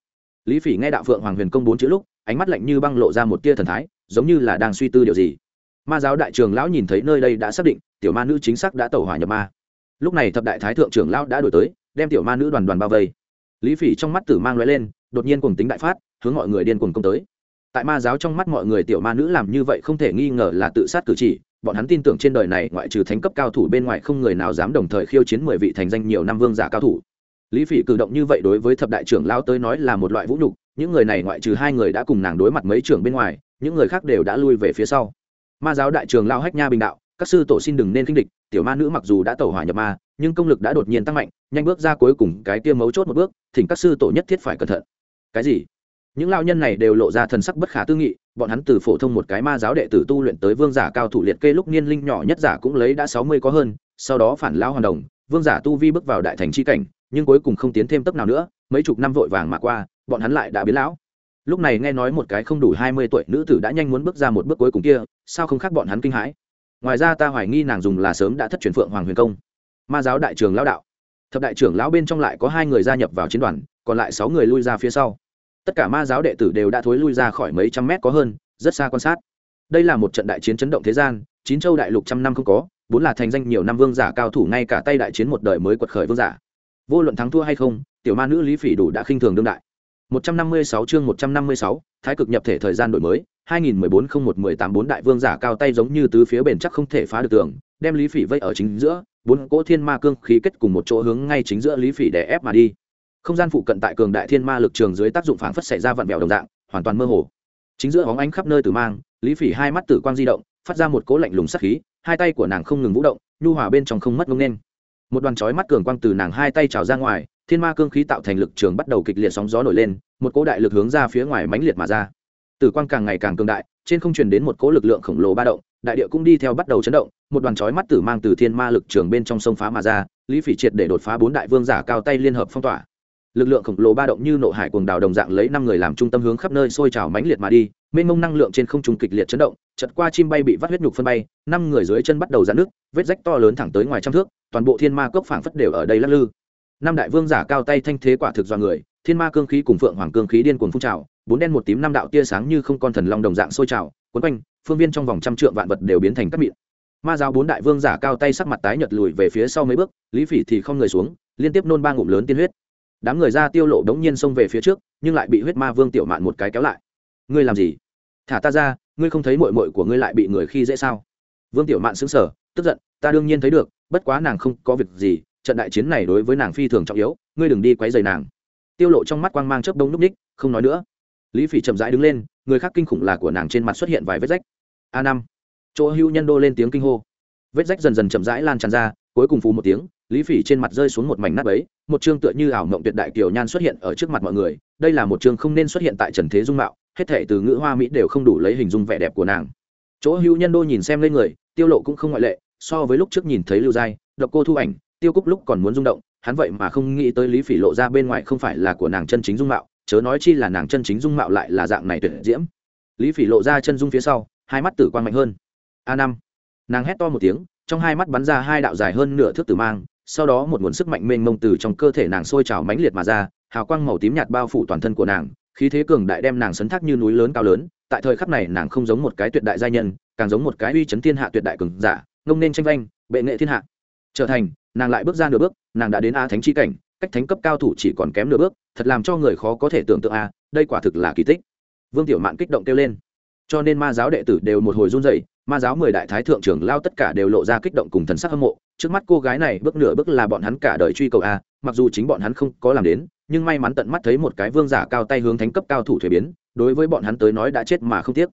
Lý phỉ nghe đạo phượng hoàng huyền công bốn chữ lúc, ánh mắt lạnh như băng lộ ra một tia thần thái, giống như là đang suy tư điều gì. Ma giáo đại trường lão nhìn thấy nơi đây đã xác định, tiểu ma nữ chính xác đã tẩu hỏa nhập ma. Lúc này thập đại thái thượng trưởng lão đã đổi tới, đem tiểu ma nữ đoàn đoàn bao vây. Lý phỉ trong mắt tử mang loại lên, đột nhiên cùng tính đại phát, hướng mọi người điên cuồng công tới. Tại ma giáo trong mắt mọi người tiểu ma nữ làm như vậy không thể nghi ngờ là tự sát cử chỉ bọn hắn tin tưởng trên đời này ngoại trừ thánh cấp cao thủ bên ngoài không người nào dám đồng thời khiêu chiến mười vị thành danh nhiều năm vương giả cao thủ. Lý phỉ cử động như vậy đối với thập đại trưởng lao tới nói là một loại vũ nhục, những người này ngoại trừ hai người đã cùng nàng đối mặt mấy trưởng bên ngoài, những người khác đều đã lui về phía sau. Ma giáo đại trường lao hách nha bình đạo, các sư tổ xin đừng nên kinh địch, tiểu ma nữ mặc dù đã tẩu hỏa nhập ma, nhưng công lực đã đột nhiên tăng mạnh, nhanh bước ra cuối cùng cái tiêm mấu chốt một bước, thỉnh các sư tổ nhất thiết phải cẩn thận. Cái gì? Những lao nhân này đều lộ ra thần sắc bất khả tư nghị, bọn hắn từ phổ thông một cái ma giáo đệ tử tu luyện tới vương giả cao thủ liệt kê lúc niên linh nhỏ nhất giả cũng lấy đã sáu mươi có hơn, sau đó phản lao hoàn đồng, vương giả tu vi bước vào đại thành c h i cảnh, nhưng cuối cùng không tiến thêm tấp nào nữa, mấy chục năm vội vàng mà qua, bọn hắn lại đã biến lão. Lúc này nghe nói một cái không đủ hai mươi tuổi nữ tử đã nhanh muốn bước ra một bước cuối cùng kia, sao không khác bọn hắn kinh hãi? Ngoài ra ta hoài nghi nàng dùng là sớm đã thất truyền phượng hoàng huyền công. Ma giáo đại trường lão đạo. Thập đại trưởng lão bên trong lại có hai người gia nhập vào chiến đoàn, còn lại sáu người lui ra phía sau tất cả ma giáo đệ tử đều đã thối lui ra khỏi mấy trăm mét có hơn rất xa quan sát. Đây là một trận đại chiến chấn động thế gian chín châu đại lục trăm năm không có vốn là thành danh nhiều năm vương giả cao thủ ngay cả tay đại chiến một đời mới quật khởi vương giả. Vô luận thắng thua hay không tiểu ma nữ lý phỉ đủ đã khinh thường đương đại. 156 chương 156, thái cực nhập thể thời gian đổi mới 2014-01-18 bốn đại vương giả cao tay giống như tứ phía bền chắc không thể phá được tường đem lý phỉ vây ở chính giữa bốn cỗ thiên ma cương khí kết cùng một chỗ hướng ngay chính giữa lý phỉ để ép mà đi không gian phụ cận tại cường đại thiên ma lực trường dưới tác dụng phản phất xảy ra vặn vẹo đồng dạng, hoàn toàn mơ hồ. Chính giữa hóng ánh khắp nơi từ mang, lý phỉ hai mắt tử quang di động, phát ra một cỗ lạnh lùng sắc khí, hai tay của nàng không ngừng vũ động, nhu hòa bên trong không mất ngông nên. Một đoàn chói mắt cường quang từ nàng hai tay trào ra ngoài, thiên ma cương khí tạo thành lực trường bắt đầu kịch liệt sóng gió nổi lên, một cỗ đại lực hướng ra phía ngoài mãnh liệt mà ra. Tử quang càng ngày càng cường đại, trên không truyền đến một cỗ lực lượng khổng lồ ba động, đại địa cũng đi theo bắt đầu chấn động, một đoàn chói mắt tử mang từ thiên ma lực trường bên trong sông phá mà ra, lý phỉ triệt để đột phá bốn đại vương giả cao tay liên hợp phong tỏa lực lượng khổng lồ ba động như nộ hải cuồng đào đồng dạng lấy năm người làm trung tâm hướng khắp nơi sôi trào mãnh liệt mà đi, mênh mông năng lượng trên không trung kịch liệt chấn động, chật qua chim bay bị vắt huyết nhục phân bay, năm người dưới chân bắt đầu dạn nước vết rách to lớn thẳng tới ngoài trăm thước, toàn bộ thiên ma cốc phảng phất đều ở đây lắc lư. Năm đại vương giả cao tay thanh thế quả thực do người, thiên ma cương khí cùng phượng hoàng cương khí điên cuồng phun trào, bốn đen một tím năm đạo tia sáng như không con thần long đồng dạng sôi trào quấn quanh, phương viên trong vòng trăm trượng vạn vật đều biến thành các mịn. Ma giáo bốn đại vương giả cao tay sắc mặt tái nhợt lùi về phía sau mấy bước, lý phỉ thì không người xuống, liên tiếp nôn ba ngụm lớn tiên huyết đám người ra tiêu lộ đống nhiên xông về phía trước, nhưng lại bị huyết ma vương tiểu mạn một cái kéo lại. Ngươi làm gì? Thả ta ra, ngươi không thấy mội mội của ngươi lại bị người khi dễ sao? Vương tiểu mạn xứng sở tức giận, ta đương nhiên thấy được, bất quá nàng không có việc gì, trận đại chiến này đối với nàng phi thường trọng yếu, ngươi đừng đi quấy rầy nàng. Tiêu lộ trong mắt quang mang chớp đông núp ních, không nói nữa. Lý phỉ chậm rãi đứng lên, người khác kinh khủng là của nàng trên mặt xuất hiện vài vết rách. A năm. Chỗ hưu nhân đô lên tiếng kinh hô. Vết rách dần dần chậm rãi lan tràn ra, cuối cùng phù một tiếng lý phỉ trên mặt rơi xuống một mảnh nát ấy một chương tựa như ảo mộng tuyệt đại kiều nhan xuất hiện ở trước mặt mọi người, đây là một chương không nên xuất hiện tại trần thế dung mạo, hết thể từ ngữ hoa mỹ đều không đủ lấy hình dung vẻ đẹp của nàng. Chỗ hữu nhân đô nhìn xem lên người, tiêu lộ cũng không ngoại lệ, so với lúc trước nhìn thấy lưu giai, độc cô thu ảnh, tiêu cúc lúc còn muốn rung động, hắn vậy mà không nghĩ tới lý phỉ lộ ra bên ngoài không phải là của nàng chân chính dung mạo, chớ nói chi là nàng chân chính dung mạo lại là dạng này tuyệt diễm. Lý phỉ lộ ra chân dung phía sau, hai mắt tử quan mạnh hơn. A năm. Nàng hét to một tiếng, trong hai mắt bắn ra hai đạo dài hơn nửa thước tử mang sau đó một nguồn sức mạnh mênh mông từ trong cơ thể nàng sôi trào mãnh liệt mà ra, hào quang màu tím nhạt bao phủ toàn thân của nàng, khí thế cường đại đem nàng sấn thác như núi lớn cao lớn. Tại thời khắc này nàng không giống một cái tuyệt đại gia nhân, càng giống một cái uy chấn thiên hạ tuyệt đại cường giả, ngông nên tranh vanh, bệ nghệ thiên hạ. Trở thành, nàng lại bước ra nửa bước, nàng đã đến a thánh chi cảnh, cách thánh cấp cao thủ chỉ còn kém nửa bước, thật làm cho người khó có thể tưởng tượng a, đây quả thực là kỳ tích. Vương tiểu mạn kích động kêu lên. Cho nên ma giáo đệ tử đều một hồi run dậy ma giáo mười đại thái thượng trưởng lao tất cả đều lộ ra kích động cùng thần sắc hâm mộ trước mắt cô gái này bước nửa bước là bọn hắn cả đời truy cầu a, mặc dù chính bọn hắn không có làm đến, nhưng may mắn tận mắt thấy một cái vương giả cao tay hướng thánh cấp cao thủ thuế biến, đối với bọn hắn tới nói đã chết mà không tiếc.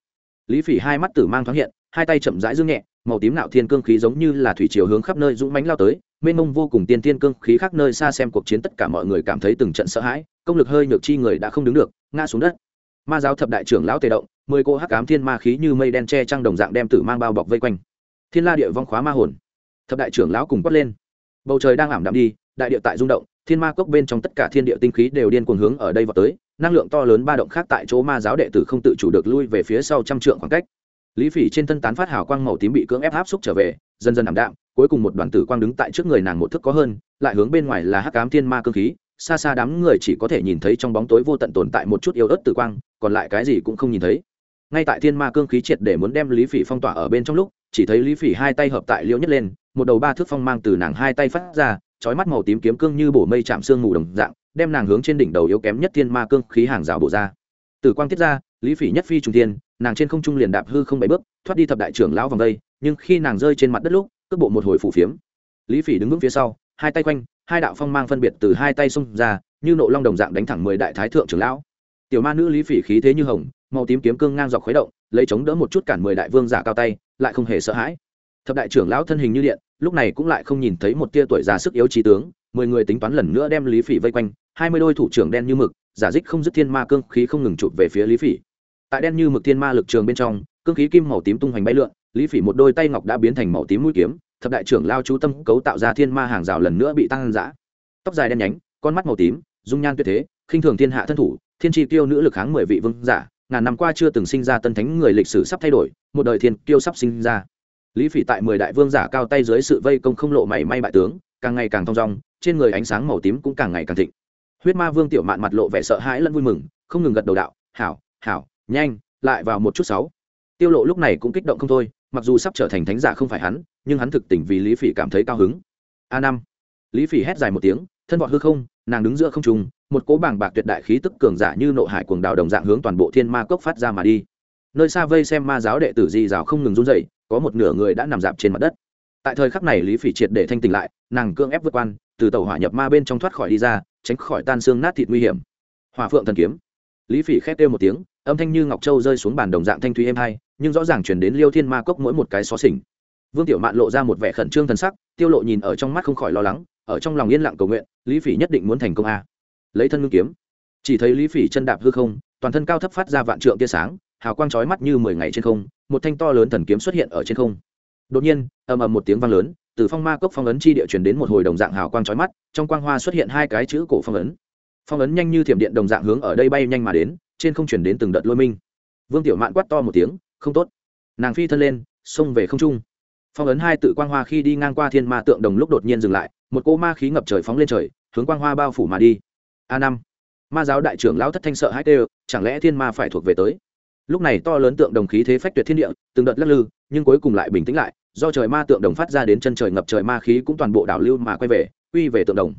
Lý phỉ hai mắt tử mang thoáng hiện, hai tay chậm rãi dương nhẹ, màu tím nạo thiên cương khí giống như là thủy chiều hướng khắp nơi dũng mánh lao tới, mênh mông vô cùng tiên tiên cương khí khác nơi xa xem cuộc chiến tất cả mọi người cảm thấy từng trận sợ hãi, công lực hơi nhược chi người đã không đứng được, ngã xuống đất. Ma giáo thập đại trưởng lão tề động, mười cô hắc cám thiên ma khí như mây đen che trăng đồng dạng đem tử mang bao bọc vây quanh. Thiên la địa vong khóa ma hồn thập đại trưởng lão cùng quát lên. Bầu trời đang ảm đạm đi, đại địa tại rung động, thiên ma cốc bên trong tất cả thiên địa tinh khí đều điên cuồng hướng ở đây vào tới, năng lượng to lớn ba động khác tại chỗ ma giáo đệ tử không tự chủ được lui về phía sau trăm trượng khoảng cách. Lý phỉ trên thân tán phát hào quang màu tím bị cưỡng ép áp xúc trở về, dần dần ảm đạm, cuối cùng một đoàn tử quang đứng tại trước người nàng một thước có hơn, lại hướng bên ngoài là hắc ám thiên ma cương khí, xa xa đám người chỉ có thể nhìn thấy trong bóng tối vô tận tồn tại một chút yếu ớt tử quang, còn lại cái gì cũng không nhìn thấy ngay tại thiên ma cương khí triệt để muốn đem lý phỉ phong tỏa ở bên trong lúc, chỉ thấy lý phỉ hai tay hợp tại liễu nhất lên, một đầu ba thước phong mang từ nàng hai tay phát ra, chói mắt màu tím kiếm cương như bổ mây chạm xương mù đồng dạng, đem nàng hướng trên đỉnh đầu yếu kém nhất thiên ma cương khí hàng rào bổ ra. Từ quang tiết ra, lý phỉ nhất phi trung thiên, nàng trên không trung liền đạp hư không bảy bước, thoát đi thập đại trưởng lão vòng đây, nhưng khi nàng rơi trên mặt đất lúc, cước bộ một hồi phủ phiếm. Lý phỉ đứng vững phía sau, hai tay quanh, hai đạo phong mang phân biệt từ hai tay xông ra, như nộ long đồng dạng đánh thẳng mười đại thái thượng trưởng lão. Tiểu ma nữ lý phỉ khí thế như hồng màu tím kiếm cương ngang dọc khuấy động, lấy chống đỡ một chút cản mười đại vương giả cao tay, lại không hề sợ hãi. Thập đại trưởng lão thân hình như điện, lúc này cũng lại không nhìn thấy một tia tuổi già sức yếu trí tướng, mười người tính toán lần nữa đem lý phỉ vây quanh, hai mươi đôi thủ trưởng đen như mực, giả dích không dứt thiên ma cương khí không ngừng chụp về phía lý phỉ. Tại đen như mực thiên ma lực trường bên trong, cương khí kim màu tím tung hoành bay lượn, lý phỉ một đôi tay ngọc đã biến thành màu tím mũi kiếm, thập đại trưởng lao chú tâm cấu tạo ra thiên ma hàng rào lần nữa bị tăng giã tóc dài đen nhánh, con mắt màu tím, dung nhan tuyệt thế, khinh thường thiên hạ thân thủ, thiên tri tiêu nữ lực kháng mười vị vương giả ngàn năm qua chưa từng sinh ra tân thánh người lịch sử sắp thay đổi, một đời thiên kiêu sắp sinh ra. Lý phỉ tại mười đại vương giả cao tay dưới sự vây công không lộ mảy may bại tướng, càng ngày càng thong dong, trên người ánh sáng màu tím cũng càng ngày càng thịnh. Huyết ma vương tiểu mạn mặt lộ vẻ sợ hãi lẫn vui mừng, không ngừng gật đầu đạo, hảo hảo, nhanh, lại vào một chút sáu. Tiêu lộ lúc này cũng kích động không thôi, mặc dù sắp trở thành thánh giả không phải hắn, nhưng hắn thực tình vì lý phỉ cảm thấy cao hứng. A năm. Lý phỉ hét dài một tiếng, thân vọt hư không, nàng đứng giữa không trung một cỗ bảng bạc tuyệt đại khí tức cường giả như nộ hải cuồng đào đồng dạng hướng toàn bộ thiên ma cốc phát ra mà đi. Nơi xa vây xem ma giáo đệ tử di rào không ngừng run rẩy, có một nửa người đã nằm dạp trên mặt đất. Tại thời khắc này lý phỉ triệt để thanh tỉnh lại, nàng cương ép vượt quan từ tàu hỏa nhập ma bên trong thoát khỏi đi ra, tránh khỏi tan xương nát thịt nguy hiểm. Hỏa phượng thần kiếm. Lý phỉ khét kêu một tiếng, âm thanh như ngọc châu rơi xuống bàn đồng dạng thanh thúy êm hai, nhưng rõ ràng chuyển đến liêu thiên ma cốc mỗi một cái xó xỉnh. Vương tiểu mạn lộ ra một vẻ khẩn trương thần sắc, tiêu lộ nhìn ở trong mắt không khỏi lo lắng, ở trong lòng yên lặng cầu nguyện, lý phỉ nhất định muốn thành công a lấy thân ngưng kiếm. Chỉ thấy lý phỉ chân đạp hư không, toàn thân cao thấp phát ra vạn trượng tia sáng, hào quang chói mắt như mười ngày trên không, một thanh to lớn thần kiếm xuất hiện ở trên không. Đột nhiên, ầm ầm một tiếng vang lớn, từ phong ma cốc phong ấn chi địa truyền đến một hồi đồng dạng hào quang chói mắt, trong quang hoa xuất hiện hai cái chữ cổ phong ấn. Phong ấn nhanh như thiểm điện đồng dạng hướng ở đây bay nhanh mà đến, trên không chuyển đến từng đợt lôi minh. Vương tiểu mạn quát to một tiếng, không tốt. Nàng phi thân lên, xông về không trung. Phong ấn hai tự quang hoa khi đi ngang qua thiên ma tượng đồng lúc đột nhiên dừng lại, một cô ma khí ngập trời phóng lên trời, hướng quang hoa bao phủ mà đi a năm. Ma giáo đại trưởng lão thất thanh sợ hãi tê chẳng lẽ thiên ma phải thuộc về tới? Lúc này to lớn tượng đồng khí thế phách tuyệt thiên địa, từng đợt lắc lư, nhưng cuối cùng lại bình tĩnh lại, do trời ma tượng đồng phát ra đến chân trời ngập trời ma khí cũng toàn bộ đảo lưu mà quay về, quy về tượng đồng.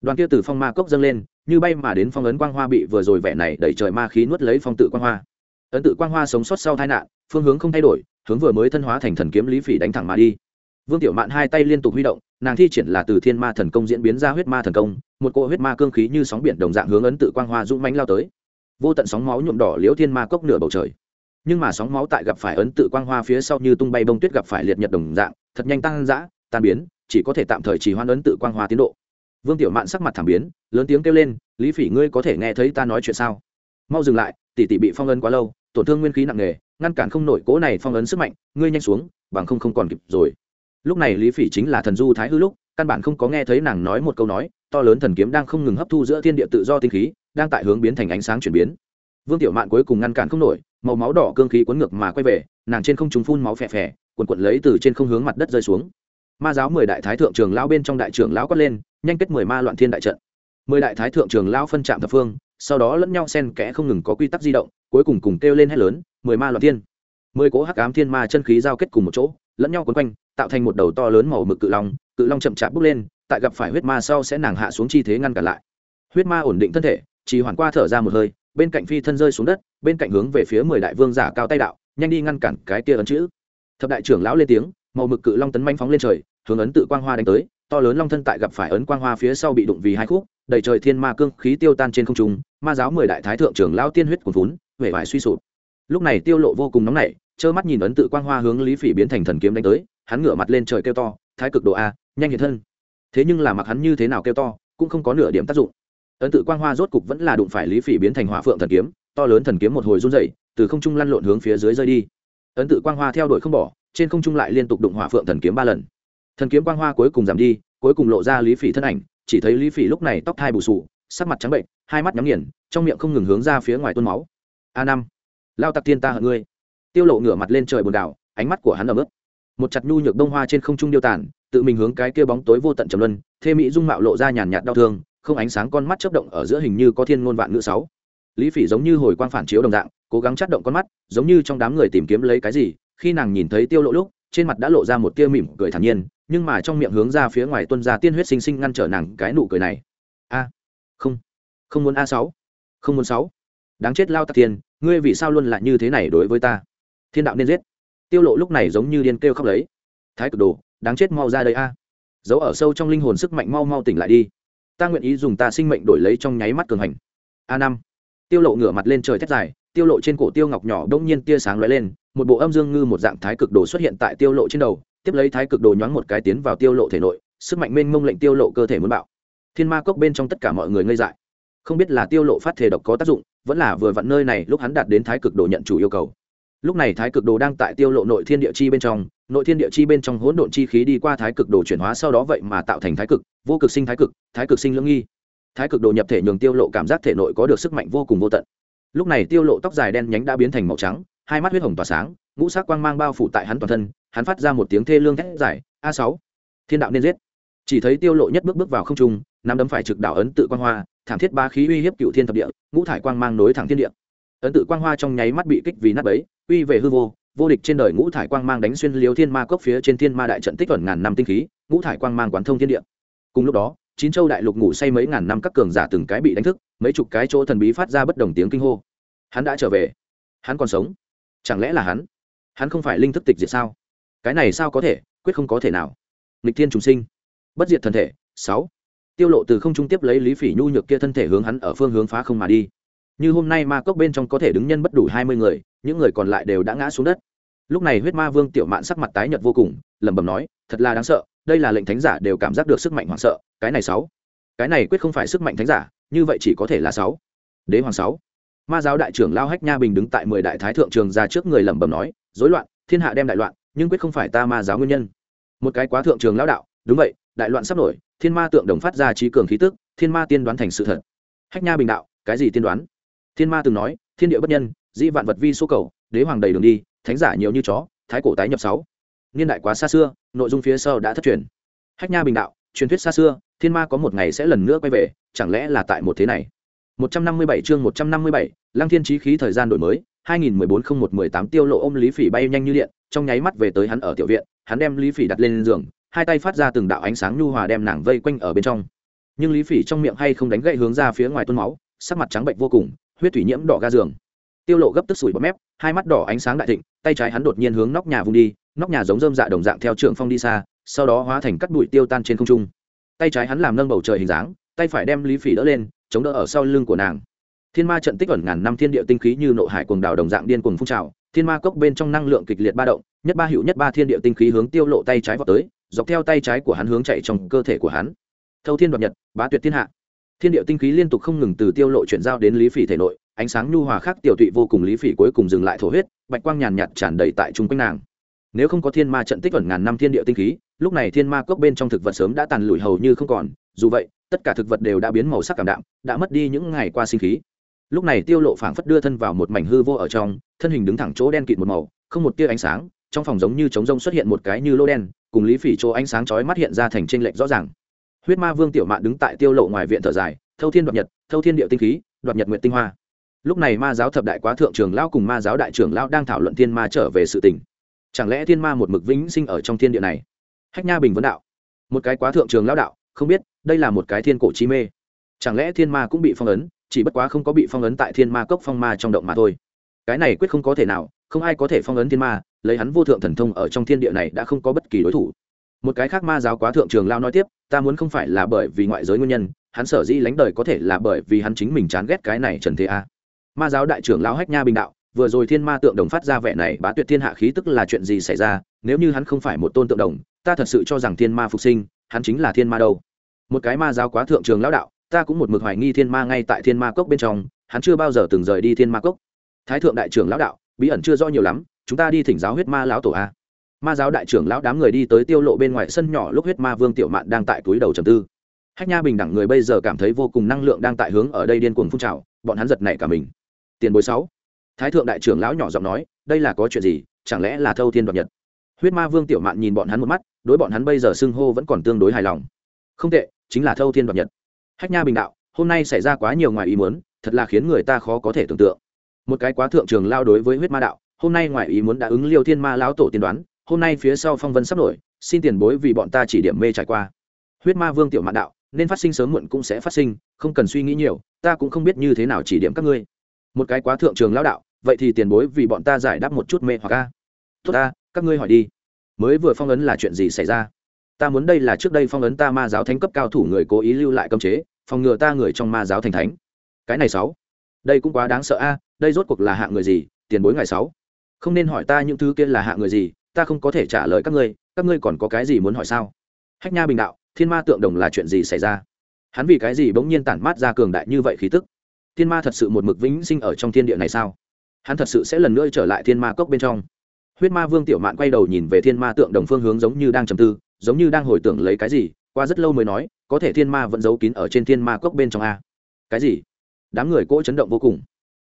Đoàn kia từ phong ma cốc dâng lên, như bay mà đến phong ấn quang hoa bị vừa rồi vẻ này đẩy trời ma khí nuốt lấy phong tự quang hoa. Ấn tự quang hoa sống sót sau tai nạn, phương hướng không thay đổi, hướng vừa mới thân hóa thành thần kiếm lý phỉ đánh thẳng mà đi. Vương tiểu mạn hai tay liên tục huy động, nàng thi triển là từ thiên ma thần công diễn biến ra huyết ma thần công một cỗ huyết ma cương khí như sóng biển đồng dạng hướng ấn tự quang hoa dũng mãnh lao tới. Vô tận sóng máu nhuộm đỏ liễu thiên ma cốc nửa bầu trời. Nhưng mà sóng máu tại gặp phải ấn tự quang hoa phía sau như tung bay bông tuyết gặp phải liệt nhật đồng dạng, thật nhanh tăng dã, tan biến, chỉ có thể tạm thời chỉ hoan ấn tự quang hoa tiến độ. Vương tiểu mạn sắc mặt thảm biến, lớn tiếng kêu lên, lý phỉ ngươi có thể nghe thấy ta nói chuyện sao? Mau dừng lại, tỷ tỷ bị phong ấn quá lâu, tổn thương nguyên khí nặng nề, ngăn cản không nổi cố này phong ấn sức mạnh, ngươi nhanh xuống, bằng không không còn kịp rồi. Lúc này lý phỉ chính là thần du thái hư lúc, căn bản không có nghe thấy nàng nói một câu nói to lớn thần kiếm đang không ngừng hấp thu giữa thiên địa tự do tinh khí, đang tại hướng biến thành ánh sáng chuyển biến. Vương tiểu mạn cuối cùng ngăn cản không nổi, màu máu đỏ cương khí cuốn ngược mà quay về, nàng trên không trùng phun máu phè phè quần quận lấy từ trên không hướng mặt đất rơi xuống. Ma giáo mười đại thái thượng trường lão bên trong đại trưởng lão quát lên, nhanh kết mười ma loạn thiên đại trận. Mười đại thái thượng trường lão phân trạm thập phương, sau đó lẫn nhau xen kẽ không ngừng có quy tắc di động, cuối cùng cùng kêu lên hết lớn, mười ma loạn thiên. Mười cỗ hắc ám thiên ma chân khí giao kết cùng một chỗ, lẫn nhau quấn quanh, tạo thành một đầu to lớn màu mực cự long cự long chậm chạp bước lên tại gặp phải huyết ma sau sẽ nàng hạ xuống chi thế ngăn cản lại. Huyết ma ổn định thân thể chỉ hoàn qua thở ra một hơi, bên cạnh phi thân rơi xuống đất, bên cạnh hướng về phía mười đại vương giả cao tay đạo, nhanh đi ngăn cản cái kia ấn chữ. Thập đại trưởng lão lên tiếng, màu mực cự long tấn manh phóng lên trời, hướng ấn tự quang hoa đánh tới, to lớn long thân tại gặp phải ấn quang hoa phía sau bị đụng vì hai khúc, đầy trời thiên ma cương khí tiêu tan trên không trung, ma giáo mười đại thái thượng trưởng lão tiên huyết cuồn vốn vẻ vải suy sụp. Lúc này tiêu lộ vô cùng nóng nảy, trơ mắt nhìn ấn tự quang hoa hướng lý phỉ biến thành thần kiếm đánh tới, hắn ngửa mặt lên trời kêu to, thái cực độ a, nhanh hiện thân thế nhưng là mặc hắn như thế nào kêu to, cũng không có nửa điểm tác dụng. Ấn tự quang hoa rốt cục vẫn là đụng phải lý phỉ biến thành hỏa phượng thần kiếm, to lớn thần kiếm một hồi run dậy từ không trung lăn lộn hướng phía dưới rơi đi. Ấn tự quang hoa theo đuổi không bỏ, trên không trung lại liên tục đụng hỏa phượng thần kiếm ba lần. Thần kiếm quang hoa cuối cùng giảm đi, cuối cùng lộ ra lý phỉ thân ảnh, chỉ thấy lý phỉ lúc này tóc thai bù sù sắc mặt trắng bệnh, hai mắt nhắm nghiền, trong miệng không ngừng hướng ra phía ngoài tuôn máu. A năm, lao tặc tiên ta hận ngươi. Tiêu lộ ngửa mặt lên trời buồn đảo ánh mắt của hắn ẩm ướt. Một chặt nhu nhược đông hoa trên không trung điêu tàn tự mình hướng cái kia bóng tối vô tận trầm luân, thê mỹ dung mạo lộ ra nhàn nhạt đau thương, không ánh sáng con mắt chớp động ở giữa hình như có thiên ngôn vạn ngữ sáu. Lý phỉ giống như hồi quang phản chiếu đồng dạng, cố gắng chắt động con mắt, giống như trong đám người tìm kiếm lấy cái gì, khi nàng nhìn thấy tiêu lộ lúc, trên mặt đã lộ ra một tia mỉm cười thản nhiên, nhưng mà trong miệng hướng ra phía ngoài tuân ra tiên huyết sinh sinh ngăn trở nàng cái nụ cười này. A, không không muốn a sáu, không muốn sáu. Đáng chết lao tạc tiền ngươi vì sao luôn lại như thế này đối với ta? Thiên đạo nên giết. Tiêu lộ lúc này giống như điên kêu khóc lấy. Thái cực đồ đáng chết mau ra đây a. Giấu ở sâu trong linh hồn sức mạnh mau mau tỉnh lại đi. Ta nguyện ý dùng ta sinh mệnh đổi lấy trong nháy mắt cường hành. A năm. Tiêu lộ ngửa mặt lên trời thét dài, tiêu lộ trên cổ tiêu ngọc nhỏ đông nhiên tia sáng lóe lên, một bộ âm dương ngư một dạng thái cực đồ xuất hiện tại tiêu lộ trên đầu, tiếp lấy thái cực đồ nhoáng một cái tiến vào tiêu lộ thể nội, sức mạnh mênh mông lệnh tiêu lộ cơ thể muốn bạo. Thiên ma cốc bên trong tất cả mọi người ngây dại. Không biết là tiêu lộ phát thể độc có tác dụng, vẫn là vừa vặn nơi này lúc hắn đạt đến thái cực đồ nhận chủ yêu cầu. Lúc này thái cực đồ đang tại tiêu lộ nội thiên địa chi bên trong nội thiên địa chi bên trong hỗn độn chi khí đi qua thái cực đồ chuyển hóa sau đó vậy mà tạo thành thái cực, vô cực sinh thái cực thái cực sinh lưỡng nghi. Thái cực đồ nhập thể nhường tiêu lộ cảm giác thể nội có được sức mạnh vô cùng vô tận. Lúc này tiêu lộ tóc dài đen nhánh đã biến thành màu trắng, hai mắt huyết hồng tỏa sáng, ngũ sắc quang mang bao phủ tại hắn toàn thân, hắn phát ra một tiếng thê lương thét giải a sáu, thiên đạo nên giết. Chỉ thấy tiêu lộ nhất bước bước vào không trung, nắm đấm phải trực đảo ấn tự quang hoa, thảm thiết ba khí uy hiếp cựu thiên thập địa, ngũ thải quang mang nối thẳng thiên địa. Ấn tự quang hoa trong nháy mắt bị kích vì nát bấy, uy về hư vô vô địch trên đời ngũ thải quang mang đánh xuyên liếu thiên ma cốc phía trên thiên ma đại trận tích tuần ngàn năm tinh khí, ngũ thải quang mang quán thông thiên địa. Cùng lúc đó, chín châu đại lục ngủ say mấy ngàn năm các cường giả từng cái bị đánh thức, mấy chục cái chỗ thần bí phát ra bất đồng tiếng kinh hô. Hắn đã trở về. Hắn còn sống. Chẳng lẽ là hắn? Hắn không phải linh thức tịch diệt sao? Cái này sao có thể? Quyết không có thể nào. Nghịch thiên trùng sinh. Bất diệt thần thể, sáu. Tiêu lộ từ không trung tiếp lấy lý phỉ nhu nhược kia thân thể hướng hắn ở phương hướng phá không mà đi. Như hôm nay ma cốc bên trong có thể đứng nhân bất đủ hai mươi người những người còn lại đều đã ngã xuống đất. Lúc này huyết ma vương tiểu mạn sắc mặt tái nhợt vô cùng, lẩm bẩm nói, thật là đáng sợ, đây là lệnh thánh giả đều cảm giác được sức mạnh hoảng sợ, cái này sáu. Cái này quyết không phải sức mạnh thánh giả, như vậy chỉ có thể là sáu. Đế hoàng sáu. Ma giáo đại trưởng lao hách nha bình đứng tại mười đại thái thượng trường ra trước người lẩm bẩm nói, rối loạn, thiên hạ đem đại loạn, nhưng quyết không phải ta ma giáo nguyên nhân. Một cái quá thượng trường lão đạo, đúng vậy, đại loạn sắp nổi, thiên ma tượng đồng phát ra trí cường khí tức, thiên ma tiên đoán thành sự thật. Hách nha bình đạo, cái gì tiên đoán? Thiên ma từng nói, thiên địa bất nhân dĩ vạn vật vi số cầu đế hoàng đầy đường đi thánh giả nhiều như chó thái cổ tái nhập sáu niên đại quá xa xưa nội dung phía sau đã thất truyền hách nha bình đạo truyền thuyết xa xưa thiên ma có một ngày sẽ lần nữa quay về chẳng lẽ là tại một thế này 157 chương 157, Lăng Thiên chí khí thời gian đổi mới, 2014-01-18 tiêu lộ ôm Lý Phỉ bay nhanh như điện, trong nháy mắt về tới hắn ở tiểu viện, hắn đem Lý Phỉ đặt lên giường, hai tay phát ra từng đạo ánh sáng nhu hòa đem nàng vây quanh ở bên trong. Nhưng Lý Phỉ trong miệng hay không đánh gậy hướng ra phía ngoài tuôn máu, sắc mặt trắng bệnh vô cùng, huyết thủy nhiễm đỏ ga giường. Tiêu lộ gấp tức sủi bọt mép, hai mắt đỏ ánh sáng đại thịnh, tay trái hắn đột nhiên hướng nóc nhà vung đi, nóc nhà giống rơm dạ đồng dạng theo trường phong đi xa, sau đó hóa thành cắt bụi tiêu tan trên không trung. Tay trái hắn làm nâng bầu trời hình dáng, tay phải đem Lý Phỉ đỡ lên, chống đỡ ở sau lưng của nàng. Thiên ma trận tích ẩn ngàn năm thiên địa tinh khí như nộ hải cuồng đảo đồng dạng điên cuồng phun trào thiên ma cốc bên trong năng lượng kịch liệt ba động nhất ba hiệu nhất ba thiên địa tinh khí hướng tiêu lộ tay trái vào tới dọc theo tay trái của hắn hướng chạy trong cơ thể của hắn. Thâu thiên đoạt nhật bá tuyệt thiên hạ thiên địa tinh khí liên tục không ngừng từ tiêu lộ chuyển giao đến lý phỉ thể nội, ánh sáng nhu hòa khác tiểu tụy vô cùng, lý phỉ cuối cùng dừng lại thổ huyết, bạch quang nhàn nhạt tràn đầy tại trung quanh nàng. Nếu không có thiên ma trận tích ẩn ngàn năm thiên địa tinh khí, lúc này thiên ma cốc bên trong thực vật sớm đã tàn lụi hầu như không còn, dù vậy, tất cả thực vật đều đã biến màu sắc cảm đạm, đã mất đi những ngày qua sinh khí. Lúc này tiêu lộ phảng phất đưa thân vào một mảnh hư vô ở trong, thân hình đứng thẳng chỗ đen kịt một màu, không một tia ánh sáng, trong phòng giống như trống rông xuất hiện một cái như lô đen, cùng lý phỉ chỗ ánh sáng chói mắt hiện ra thành trên lệnh rõ ràng huyết ma vương tiểu mạn đứng tại tiêu lộ ngoài viện thở dài, thâu thiên đoạt nhật, thâu thiên địa tinh khí, đoạt nhật nguyện tinh hoa. Lúc này ma giáo thập đại quá thượng trường lão cùng ma giáo đại trưởng lão đang thảo luận thiên ma trở về sự tình. Chẳng lẽ thiên ma một mực vĩnh sinh ở trong thiên địa này? Hách nha bình vấn đạo. Một cái quá thượng trường lão đạo, không biết, đây là một cái thiên cổ chi mê. Chẳng lẽ thiên ma cũng bị phong ấn, chỉ bất quá không có bị phong ấn tại thiên ma cốc phong ma trong động mà thôi. Cái này quyết không có thể nào, không ai có thể phong ấn thiên ma, lấy hắn vô thượng thần thông ở trong thiên địa này đã không có bất kỳ đối thủ một cái khác ma giáo quá thượng trường lao nói tiếp, ta muốn không phải là bởi vì ngoại giới nguyên nhân, hắn sở dĩ lánh đời có thể là bởi vì hắn chính mình chán ghét cái này trần thế a. Ma giáo đại trưởng lão hách nha bình đạo, vừa rồi thiên ma tượng đồng phát ra vẻ này bá tuyệt thiên hạ khí tức là chuyện gì xảy ra? Nếu như hắn không phải một tôn tượng đồng, ta thật sự cho rằng thiên ma phục sinh, hắn chính là thiên ma đâu. Một cái ma giáo quá thượng trường lão đạo, ta cũng một mực hoài nghi thiên ma ngay tại thiên ma cốc bên trong, hắn chưa bao giờ từng rời đi thiên ma cốc. Thái thượng đại trưởng lão đạo, bí ẩn chưa rõ nhiều lắm, chúng ta đi thỉnh giáo huyết ma lão tổ a ma giáo đại trưởng lão đám người đi tới tiêu lộ bên ngoài sân nhỏ, lúc huyết ma vương tiểu mạn đang tại túi đầu trầm tư. Hách nha bình đẳng người bây giờ cảm thấy vô cùng năng lượng đang tại hướng ở đây điên cuồng phun trào, bọn hắn giật nảy cả mình. Tiền bối sáu. Thái thượng đại trưởng lão nhỏ giọng nói, đây là có chuyện gì, chẳng lẽ là thâu thiên đoạt nhật? Huyết ma vương tiểu mạn nhìn bọn hắn một mắt, đối bọn hắn bây giờ xưng hô vẫn còn tương đối hài lòng. Không tệ, chính là thâu thiên đoạt nhật. Hách nha bình đạo, hôm nay xảy ra quá nhiều ngoài ý muốn, thật là khiến người ta khó có thể tưởng tượng. Một cái quá thượng trường lao đối với huyết ma đạo, hôm nay ngoài ý muốn đã ứng liêu thiên ma lão tổ tiên đoán hôm nay phía sau phong vân sắp nổi, xin tiền bối vì bọn ta chỉ điểm mê trải qua. Huyết ma vương tiểu mạn đạo, nên phát sinh sớm muộn cũng sẽ phát sinh, không cần suy nghĩ nhiều, ta cũng không biết như thế nào chỉ điểm các ngươi. Một cái quá thượng trường lão đạo, vậy thì tiền bối vì bọn ta giải đáp một chút mê hoặc a. Tốt ta, các ngươi hỏi đi. Mới vừa phong ấn là chuyện gì xảy ra? Ta muốn đây là trước đây phong ấn ta ma giáo thánh cấp cao thủ người cố ý lưu lại cấm chế, phòng ngừa ta người trong ma giáo thành thánh. Cái này sáu. Đây cũng quá đáng sợ a, đây rốt cuộc là hạ người gì, tiền bối ngày sáu. Không nên hỏi ta những thứ kia là hạ người gì ta không có thể trả lời các ngươi các ngươi còn có cái gì muốn hỏi sao? Hách nha bình đạo, thiên ma tượng đồng là chuyện gì xảy ra? Hắn vì cái gì bỗng nhiên tản mát ra cường đại như vậy khí tức? Thiên ma thật sự một mực vĩnh sinh ở trong thiên địa này sao? Hắn thật sự sẽ lần nữa trở lại thiên ma cốc bên trong? Huyết ma vương tiểu mạn quay đầu nhìn về thiên ma tượng đồng phương hướng giống như đang trầm tư, giống như đang hồi tưởng lấy cái gì, qua rất lâu mới nói, có thể thiên ma vẫn giấu kín ở trên thiên ma cốc bên trong a. Cái gì? Đám người cỗ chấn động vô cùng.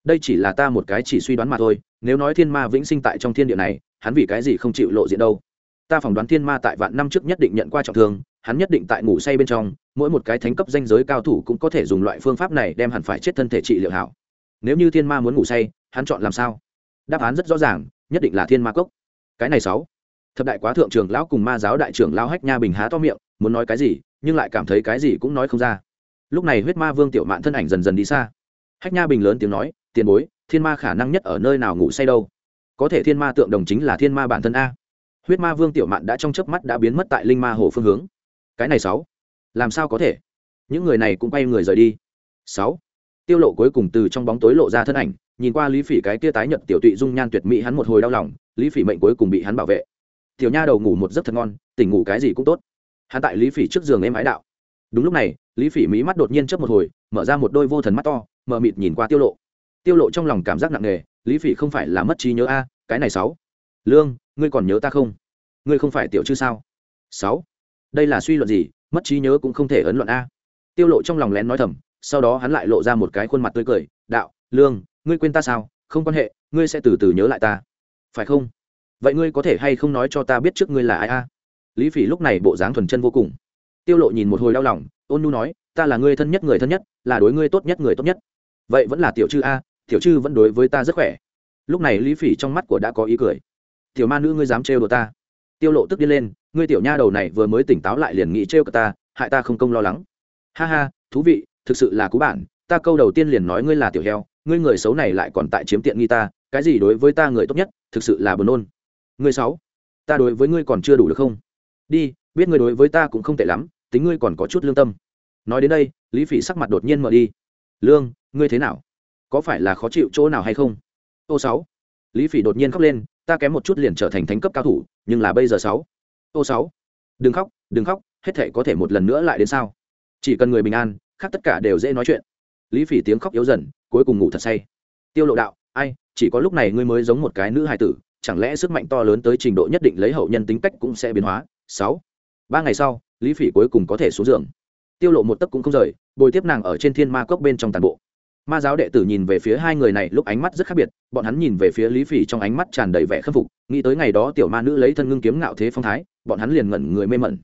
Đây chỉ là ta một cái chỉ suy đoán mà thôi, nếu nói thiên ma vĩnh sinh tại trong thiên địa này hắn vì cái gì không chịu lộ diện đâu? Ta phỏng đoán thiên ma tại vạn năm trước nhất định nhận qua trọng thương, hắn nhất định tại ngủ say bên trong, mỗi một cái thánh cấp danh giới cao thủ cũng có thể dùng loại phương pháp này đem hẳn phải chết thân thể trị liệu hảo. Nếu như thiên ma muốn ngủ say, hắn chọn làm sao? Đáp án rất rõ ràng, nhất định là thiên ma cốc. Cái này sáu. Thập đại quá thượng trưởng lão cùng ma giáo đại trưởng lão hách nha bình há to miệng, muốn nói cái gì, nhưng lại cảm thấy cái gì cũng nói không ra. Lúc này huyết ma vương tiểu mạn thân ảnh dần dần đi xa. Hách nha bình lớn tiếng nói, tiền bối, thiên ma khả năng nhất ở nơi nào ngủ say đâu? Có thể thiên ma tượng đồng chính là thiên ma bản thân a. Huyết ma vương tiểu mạn đã trong chớp mắt đã biến mất tại linh ma hồ phương hướng. Cái này sáu, làm sao có thể? Những người này cũng quay người rời đi. Sáu, tiêu lộ cuối cùng từ trong bóng tối lộ ra thân ảnh, nhìn qua lý phỉ cái kia tái nhợt tiểu tụy dung nhan tuyệt mỹ hắn một hồi đau lòng, lý phỉ mệnh cuối cùng bị hắn bảo vệ. Tiểu nha đầu ngủ một giấc thật ngon, tỉnh ngủ cái gì cũng tốt. Hắn tại lý phỉ trước giường em ái đạo. Đúng lúc này, lý phỉ mỹ mắt đột nhiên chớp một hồi, mở ra một đôi vô thần mắt to mờ mịt nhìn qua tiêu lộ. Tiêu lộ trong lòng cảm giác nặng nề lý phỉ không phải là mất trí nhớ a, cái này sáu. Lương, ngươi còn nhớ ta không? Ngươi không phải tiểu chư sao? Sáu. Đây là suy luận gì, mất trí nhớ cũng không thể ấn luận a. Tiêu lộ trong lòng lén nói thầm, sau đó hắn lại lộ ra một cái khuôn mặt tươi cười, đạo, lương, ngươi quên ta sao? Không quan hệ, ngươi sẽ từ từ nhớ lại ta. Phải không? Vậy ngươi có thể hay không nói cho ta biết trước ngươi là ai a? Lý phỉ lúc này bộ dáng thuần chân vô cùng. Tiêu lộ nhìn một hồi đau lòng, ôn nu nói, ta là ngươi thân nhất người thân nhất, là đối ngươi tốt nhất người tốt nhất. Vậy vẫn là tiểu chư a tiểu chư vẫn đối với ta rất khỏe. Lúc này lý phỉ trong mắt của đã có ý cười. Tiểu ma nữ ngươi dám trêu đồ ta. Tiêu lộ tức đi lên, ngươi tiểu nha đầu này vừa mới tỉnh táo lại liền nghĩ trêu cả ta, hại ta không công lo lắng. Ha ha, thú vị, thực sự là cú bản, ta câu đầu tiên liền nói ngươi là tiểu heo, ngươi người xấu này lại còn tại chiếm tiện nghi ta, cái gì đối với ta người tốt nhất, thực sự là buồn nôn. Ngươi xấu, ta đối với ngươi còn chưa đủ được không? Đi, biết ngươi đối với ta cũng không tệ lắm, tính ngươi còn có chút lương tâm. Nói đến đây, lý phỉ sắc mặt đột nhiên mở đi. Lương, ngươi thế nào? Có phải là khó chịu chỗ nào hay không? Ô sáu. Lý phỉ đột nhiên khóc lên, ta kém một chút liền trở thành thánh cấp cao thủ, nhưng là bây giờ sáu. Ô sáu. Đừng khóc đừng khóc, hết thể có thể một lần nữa lại đến sao? Chỉ cần người bình an, khác tất cả đều dễ nói chuyện. Lý phỉ tiếng khóc yếu dần, cuối cùng ngủ thật say. Tiêu lộ đạo, ai, chỉ có lúc này ngươi mới giống một cái nữ hài tử, chẳng lẽ sức mạnh to lớn tới trình độ nhất định lấy hậu nhân tính cách cũng sẽ biến hóa? Sáu. Ba ngày sau, lý phỉ cuối cùng có thể xuống giường. Tiêu lộ một tấc cũng không rời, bồi tiếp nàng ở trên thiên ma cốc bên trong tàn bộ ma giáo đệ tử nhìn về phía hai người này, lúc ánh mắt rất khác biệt, bọn hắn nhìn về phía lý phỉ trong ánh mắt tràn đầy vẻ khâm phục, nghĩ tới ngày đó tiểu ma nữ lấy thân ngưng kiếm ngạo thế phong thái, bọn hắn liền ngẩn người mê mẩn.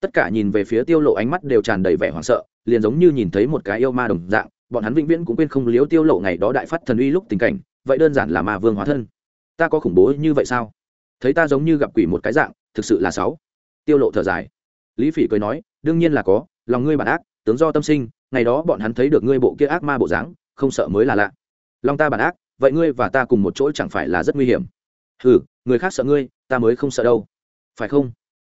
Tất cả nhìn về phía tiêu lộ ánh mắt đều tràn đầy vẻ hoảng sợ, liền giống như nhìn thấy một cái yêu ma đồng dạng, bọn hắn vĩnh viễn cũng quên không liếu tiêu lộ ngày đó đại phát thần uy lúc tình cảnh, vậy đơn giản là ma vương hóa thân. Ta có khủng bố như vậy sao? Thấy ta giống như gặp quỷ một cái dạng, thực sự là sáu tiêu lộ thở dài. Lý phỉ cười nói, đương nhiên là có, lòng ngươi bản ác tướng do tâm sinh, ngày đó bọn hắn thấy được ngươi bộ kia ác ma bộ dáng, không sợ mới là lạ. Long ta bản ác, vậy ngươi và ta cùng một chỗ chẳng phải là rất nguy hiểm. Hừ, người khác sợ ngươi, ta mới không sợ đâu. Phải không?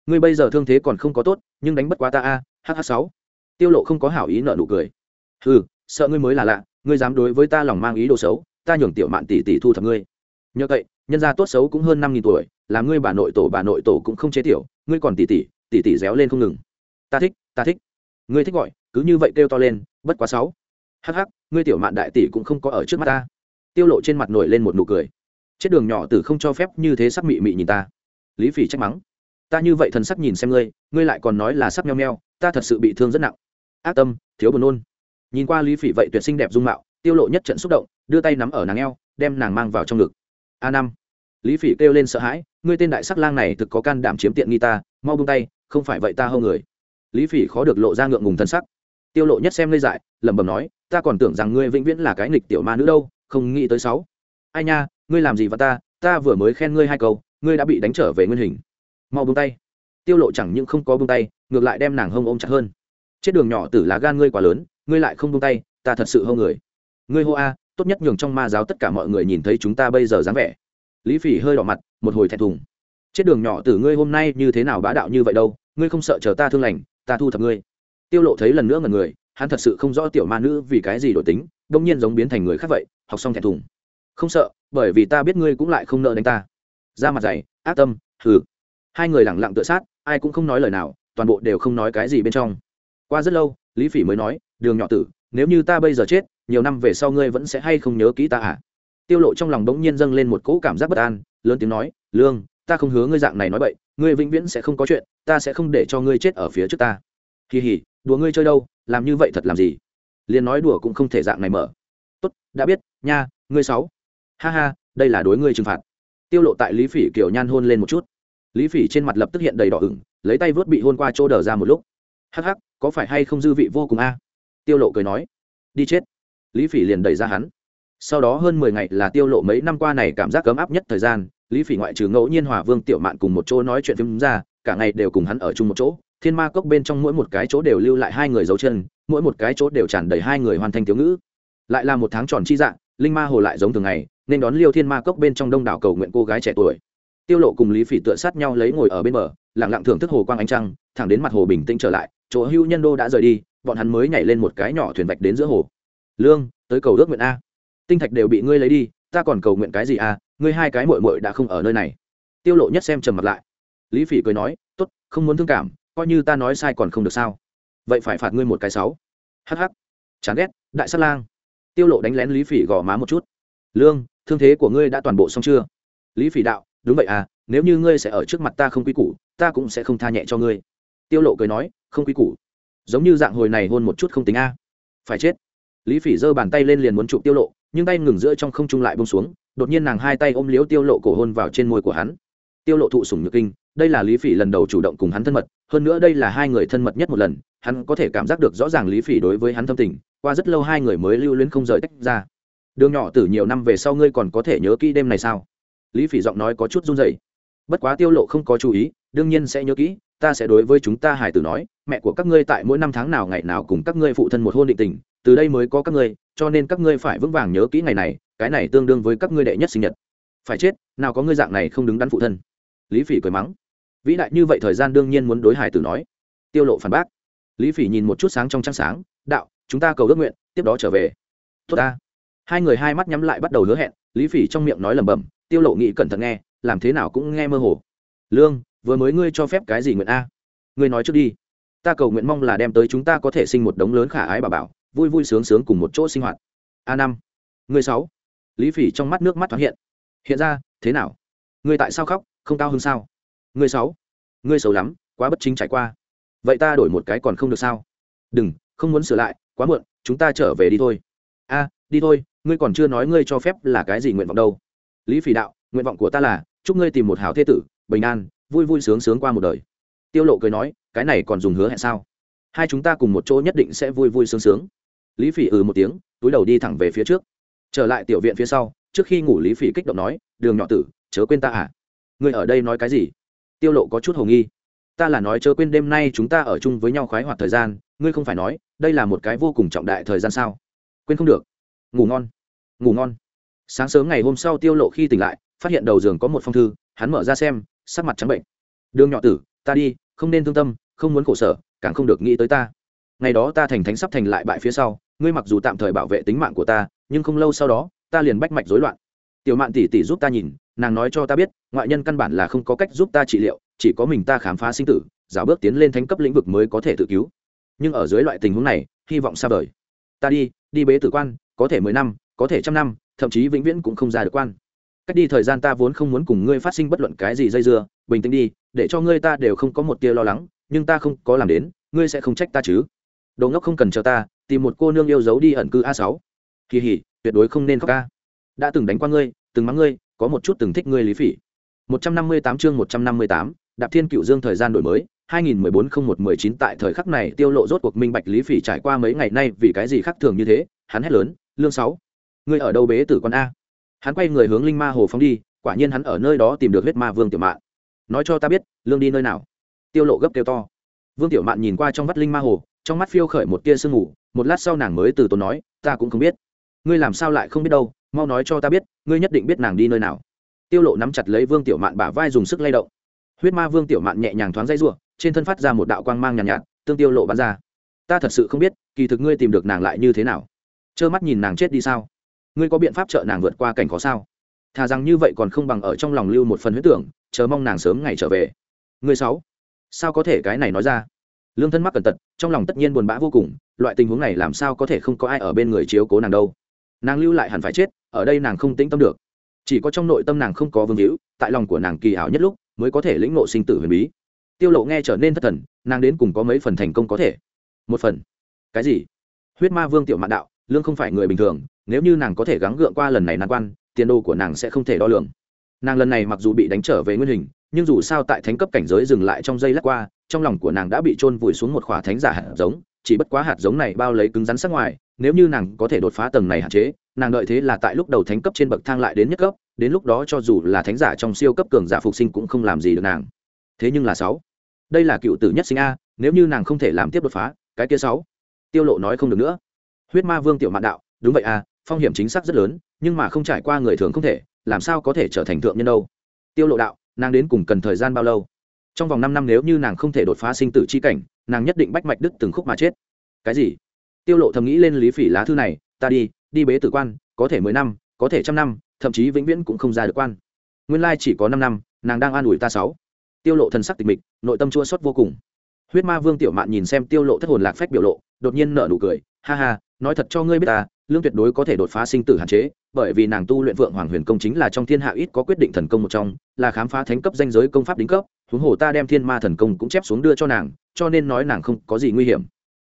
Ngươi bây giờ thương thế còn không có tốt, nhưng đánh bất quá ta a hh sáu. Tiêu lộ không có hảo ý nợ nụ cười. Hừ, sợ ngươi mới là lạ, ngươi dám đối với ta lòng mang ý đồ xấu, ta nhường tiểu mạn tỷ tỷ thu thập ngươi. Nhờ vậy, nhân gia tốt xấu cũng hơn năm nghìn tuổi, làm ngươi bà nội tổ bà nội tổ cũng không chế tiểu, ngươi còn tỷ tỷ tỷ tỷ réo lên không ngừng. Ta thích ta thích ngươi thích gọi, cứ như vậy kêu to lên, bất quá sáu. Hắc hắc, ngươi tiểu mạn đại tỷ cũng không có ở trước mắt ta. Tiêu lộ trên mặt nổi lên một nụ cười. Chết đường nhỏ tử không cho phép như thế sắc mị mị nhìn ta. Lý phỉ trách mắng. Ta như vậy thần sắc nhìn xem ngươi ngươi lại còn nói là sắc meo meo, ta thật sự bị thương rất nặng. Ác tâm, thiếu buồn nôn. Nhìn qua lý phỉ vậy tuyệt xinh đẹp dung mạo, tiêu lộ nhất trận xúc động, đưa tay nắm ở nàng eo, đem nàng mang vào trong ngực. A năm. Lý phỉ kêu lên sợ hãi, ngươi tên đại sắc lang này thực có can đảm chiếm tiện nghi ta, mau buông tay, không phải vậy ta hâu người lý phỉ khó được lộ ra ngượng ngùng thân sắc. Tiêu lộ nhất xem lê dại, lẩm bẩm nói, ta còn tưởng rằng ngươi vĩnh viễn là cái nghịch tiểu ma nữ đâu, không nghĩ tới sáu. Ai nha, ngươi làm gì và ta? Ta vừa mới khen ngươi hai câu, ngươi đã bị đánh trở về nguyên hình. Mau buông tay. Tiêu lộ chẳng những không có buông tay, ngược lại đem nàng hông ôm chặt hơn. Chết đường nhỏ tử lá gan ngươi quá lớn, ngươi lại không buông tay, ta thật sự hông người. Ngươi hô a, tốt nhất nhường trong ma giáo tất cả mọi người nhìn thấy chúng ta bây giờ dáng vẻ. Lý phỉ hơi đỏ mặt, một hồi thẹn thùng. Chết đường nhỏ tử ngươi hôm nay như thế nào bá đạo như vậy đâu, ngươi không sợ chờ ta thương lành ta thu thập ngươi. Tiêu lộ thấy lần nữa ngần người, hắn thật sự không rõ tiểu ma nữ vì cái gì đổi tính đông nhiên giống biến thành người khác vậy, học xong thẹn thùng. Không sợ, bởi vì ta biết ngươi cũng lại không nợ đánh ta. Ra mặt dày, ác tâm, hừ. Hai người lẳng lặng tựa sát, ai cũng không nói lời nào, toàn bộ đều không nói cái gì bên trong. Qua rất lâu, lý phỉ mới nói, đường nhỏ tử, nếu như ta bây giờ chết, nhiều năm về sau ngươi vẫn sẽ hay không nhớ kỹ ta à? Tiêu lộ trong lòng đống nhiên dâng lên một cỗ cảm giác bất an, lớn tiếng nói, lương, ta không hứa ngươi dạng này nói bậy ngươi vĩnh viễn sẽ không có chuyện, ta sẽ không để cho ngươi chết ở phía trước ta. Kỳ hỉ, đùa ngươi chơi đâu, làm như vậy thật làm gì? Liền nói đùa cũng không thể dạng này mở. Tốt, đã biết, nha, ngươi sáu. Ha ha, đây là đối ngươi trừng phạt. Tiêu lộ tại lý phỉ kiểu nhan hôn lên một chút. Lý phỉ trên mặt lập tức hiện đầy đỏ ửng, lấy tay vớt bị hôn qua chỗ đờ ra một lúc. Hắc hắc, có phải hay không dư vị vô cùng a? Tiêu lộ cười nói. Đi chết. Lý phỉ liền đẩy ra hắn. Sau đó hơn mười ngày là tiêu lộ mấy năm qua này cảm giác cấm áp nhất thời gian lý phỉ ngoại trừ ngẫu nhiên hòa vương tiểu mạn cùng một chỗ nói chuyện phim ra, cả ngày đều cùng hắn ở chung một chỗ, thiên ma cốc bên trong mỗi một cái chỗ đều lưu lại hai người dấu chân, mỗi một cái chỗ đều tràn đầy hai người hoàn thành thiếu ngữ. Lại là một tháng tròn chi dạng, linh ma hồ lại giống thường ngày, nên đón liêu thiên ma cốc bên trong đông đảo cầu nguyện cô gái trẻ tuổi. Tiêu lộ cùng lý phỉ tựa sát nhau lấy ngồi ở bên bờ, lặng lặng thưởng thức hồ quang ánh trăng, thẳng đến mặt hồ bình tĩnh trở lại, chỗ hưu nhân đô đã rời đi, bọn hắn mới nhảy lên một cái nhỏ thuyền vạch đến giữa hồ. Lương, tới cầu ước nguyện a. Tinh thạch đều bị ngươi lấy đi, ta còn cầu nguyện cái gì a ngươi hai cái muội muội đã không ở nơi này. Tiêu lộ nhất xem trầm mặt lại. Lý phỉ cười nói, tốt, không muốn thương cảm, coi như ta nói sai còn không được sao? Vậy phải phạt ngươi một cái sáu. Hắc hắc. Chán ghét, đại sát lang. Tiêu lộ đánh lén lý phỉ gò má một chút. Lương, thương thế của ngươi đã toàn bộ xong chưa? Lý phỉ đạo, đúng vậy à nếu như ngươi sẽ ở trước mặt ta không quy củ, ta cũng sẽ không tha nhẹ cho ngươi. Tiêu lộ cười nói, không quy củ. Giống như dạng hồi này hôn một chút không tính a. Phải chết. Lý phỉ giơ bàn tay lên liền muốn chụp tiêu lộ, nhưng tay ngừng giữa trong không trung lại buông xuống đột nhiên nàng hai tay ôm liếu tiêu lộ cổ hôn vào trên môi của hắn. Tiêu lộ thụ sủng nhược kinh, đây là lý phỉ lần đầu chủ động cùng hắn thân mật, hơn nữa đây là hai người thân mật nhất một lần, hắn có thể cảm giác được rõ ràng lý phỉ đối với hắn thâm tình, qua rất lâu hai người mới lưu luyến không rời tách ra. Đường nhỏ từ nhiều năm về sau ngươi còn có thể nhớ kỹ đêm này sao? Lý phỉ giọng nói có chút run rẩy. Bất quá tiêu lộ không có chú ý, đương nhiên sẽ nhớ kỹ, ta sẽ đối với chúng ta hải tử nói, mẹ của các ngươi tại mỗi năm tháng nào ngày nào cùng các ngươi phụ thân một hôn định tình, từ đây mới có các ngươi cho nên các ngươi phải vững vàng nhớ kỹ ngày này, cái này tương đương với các ngươi đệ nhất sinh nhật. Phải chết, nào có ngươi dạng này không đứng đắn phụ thân. Lý phỉ cười mắng. Vĩ đại như vậy thời gian đương nhiên muốn đối hải tử nói. Tiêu lộ phản bác. Lý phỉ nhìn một chút sáng trong trăng sáng, đạo, chúng ta cầu ước nguyện, tiếp đó trở về. Tốt ta. Hai người hai mắt nhắm lại bắt đầu hứa hẹn, lý phỉ trong miệng nói lẩm bẩm, tiêu lộ nghĩ cẩn thận nghe, làm thế nào cũng nghe mơ hồ. Lương, vừa mới ngươi cho phép cái gì nguyện a? Ngươi nói trước đi. Ta cầu nguyện mong là đem tới chúng ta có thể sinh một đống lớn khả ái bà bảo vui vui sướng sướng cùng một chỗ sinh hoạt. A năm ngươi sáu. Lý phỉ trong mắt nước mắt thoáng hiện. Hiện ra, thế nào? Ngươi tại sao khóc, không cao hơn sao? Ngươi sáu. Ngươi xấu lắm, quá bất chính trải qua. Vậy ta đổi một cái còn không được sao? Đừng, không muốn sửa lại, quá muộn, chúng ta trở về đi thôi. A, đi thôi, ngươi còn chưa nói ngươi cho phép là cái gì nguyện vọng đâu. Lý phỉ đạo, nguyện vọng của ta là, chúc ngươi tìm một hảo thế tử, bình an, vui vui sướng sướng qua một đời. Tiêu lộ cười nói, cái này còn dùng hứa hẹn sao? Hai chúng ta cùng một chỗ nhất định sẽ vui vui sướng sướng lý phỉ ừ một tiếng, túi đầu đi thẳng về phía trước. Trở lại tiểu viện phía sau, trước khi ngủ lý phỉ kích động nói, đường nhỏ tử, chớ quên ta à? Ngươi ở đây nói cái gì? Tiêu lộ có chút hồ nghi. Ta là nói chớ quên đêm nay chúng ta ở chung với nhau khoái hoạt thời gian, ngươi không phải nói, đây là một cái vô cùng trọng đại thời gian sao? Quên không được. Ngủ ngon. Ngủ ngon. Sáng sớm ngày hôm sau tiêu lộ khi tỉnh lại, phát hiện đầu giường có một phong thư, hắn mở ra xem, sắc mặt trắng bệnh. Đường nhỏ tử, ta đi, không nên thương tâm, không muốn khổ sở, càng không được nghĩ tới ta. Ngày đó ta thành thánh sắp thành lại bại phía sau ngươi mặc dù tạm thời bảo vệ tính mạng của ta, nhưng không lâu sau đó, ta liền bách mạch rối loạn. Tiểu mạn tỷ tỷ giúp ta nhìn, nàng nói cho ta biết, ngoại nhân căn bản là không có cách giúp ta trị liệu, chỉ có mình ta khám phá sinh tử giả bước tiến lên thánh cấp lĩnh vực mới có thể tự cứu. Nhưng ở dưới loại tình huống này, hy vọng xa vời. Ta đi đi bế tử quan, có thể mười năm, có thể trăm năm, thậm chí vĩnh viễn cũng không ra được quan. Cách đi thời gian ta vốn không muốn cùng ngươi phát sinh bất luận cái gì dây dưa, bình tĩnh đi, để cho ngươi ta đều không có một tia lo lắng, nhưng ta không có làm đến, ngươi sẽ không trách ta chứ. Đồ ngốc không cần chờ ta tìm một cô nương yêu dấu đi ẩn cư a sáu. Kỳ hỉ tuyệt đối không nên khóc ca đã từng đánh qua ngươi từng mắng ngươi có một chút từng thích ngươi lý phỉ. 158 chương 158, đạp thiên cựu dương thời gian đổi mới 2014-01-19 tại thời khắc này tiêu lộ rốt cuộc minh bạch lý phỉ trải qua mấy ngày nay vì cái gì khác thường như thế hắn hét lớn lương sáu ngươi ở đâu bế tử con a? Hắn quay người hướng linh ma hồ phóng đi quả nhiên hắn ở nơi đó tìm được huyết ma vương tiểu mạn. Nói cho ta biết lương đi nơi nào? Tiêu lộ gấp kêu to. Vương tiểu mạn nhìn qua trong vắt linh ma hồ trong mắt phiêu khởi một tia sương mù một lát sau nàng mới từ tốn nói ta cũng không biết. Ngươi làm sao lại không biết đâu mau nói cho ta biết ngươi nhất định biết nàng đi nơi nào. Tiêu lộ nắm chặt lấy vương tiểu mạn bả vai dùng sức lay động. Huyết ma vương tiểu mạn nhẹ nhàng thoáng dây rủa trên thân phát ra một đạo quang mang nhàn nhạt, nhạt tương tiêu lộ bắn ra. Ta thật sự không biết kỳ thực ngươi tìm được nàng lại như thế nào? Trơ mắt nhìn nàng chết đi sao? Ngươi có biện pháp trợ nàng vượt qua cảnh khó sao? Thà rằng như vậy còn không bằng ở trong lòng lưu một phần huyết tưởng chờ mong nàng sớm ngày trở về. Ngươi sáu sao có thể cái này nói ra? Lương thân mắc cẩn tật, trong lòng tất nhiên buồn bã vô cùng, loại tình huống này làm sao có thể không có ai ở bên người chiếu cố nàng đâu. Nàng lưu lại hẳn phải chết, ở đây nàng không tĩnh tâm được. Chỉ có trong nội tâm nàng không có vương hữu tại lòng của nàng kỳ ảo nhất lúc, mới có thể lĩnh ngộ sinh tử huyền bí. Tiêu lộ nghe trở nên thất thần, nàng đến cùng có mấy phần thành công có thể? Một phần. Cái gì? Huyết ma vương tiểu mạn đạo, lương không phải người bình thường, nếu như nàng có thể gắng gượng qua lần này nan quan, tiền đồ của nàng sẽ không thể đo lường. Nàng lần này mặc dù bị đánh trở về nguyên hình, nhưng dù sao tại thánh cấp cảnh giới dừng lại trong giây lát qua trong lòng của nàng đã bị trôn vùi xuống một khỏa thánh giả hạt giống, chỉ bất quá hạt giống này bao lấy cứng rắn sắc ngoài, nếu như nàng có thể đột phá tầng này hạn chế, nàng đợi thế là tại lúc đầu thánh cấp trên bậc thang lại đến nhất cấp, đến lúc đó cho dù là thánh giả trong siêu cấp cường giả phục sinh cũng không làm gì được nàng. Thế nhưng là sáu. Đây là cựu tử nhất sinh a, nếu như nàng không thể làm tiếp đột phá, cái kia sáu. Tiêu lộ nói không được nữa. Huyết ma vương tiểu mạn đạo, đúng vậy a, phong hiểm chính xác rất lớn, nhưng mà không trải qua người thường không thể, làm sao có thể trở thành thượng nhân đâu? Tiêu lộ đạo, nàng đến cùng cần thời gian bao lâu? Trong vòng 5 năm nếu như nàng không thể đột phá sinh tử chi cảnh, nàng nhất định bách mạch đứt từng khúc mà chết. Cái gì? Tiêu lộ thầm nghĩ lên lý phỉ lá thư này, ta đi đi bế tử quan, có thể mười năm, có thể trăm năm, thậm chí vĩnh viễn cũng không ra được quan. Nguyên lai chỉ có năm năm, nàng đang an ủi ta sáu. Tiêu lộ thần sắc tịch mịch, nội tâm chua xót vô cùng. Huyết ma vương tiểu mạn nhìn xem tiêu lộ thất hồn lạc phách biểu lộ, đột nhiên nở nụ cười, ha ha, nói thật cho ngươi biết ta, lương tuyệt đối có thể đột phá sinh tử hạn chế bởi vì nàng tu luyện vượng hoàng huyền công chính là trong thiên hạ ít có quyết định thần công một trong, là khám phá thánh cấp danh giới công pháp đính cấp, huống hồ ta đem thiên ma thần công cũng chép xuống đưa cho nàng, cho nên nói nàng không có gì nguy hiểm.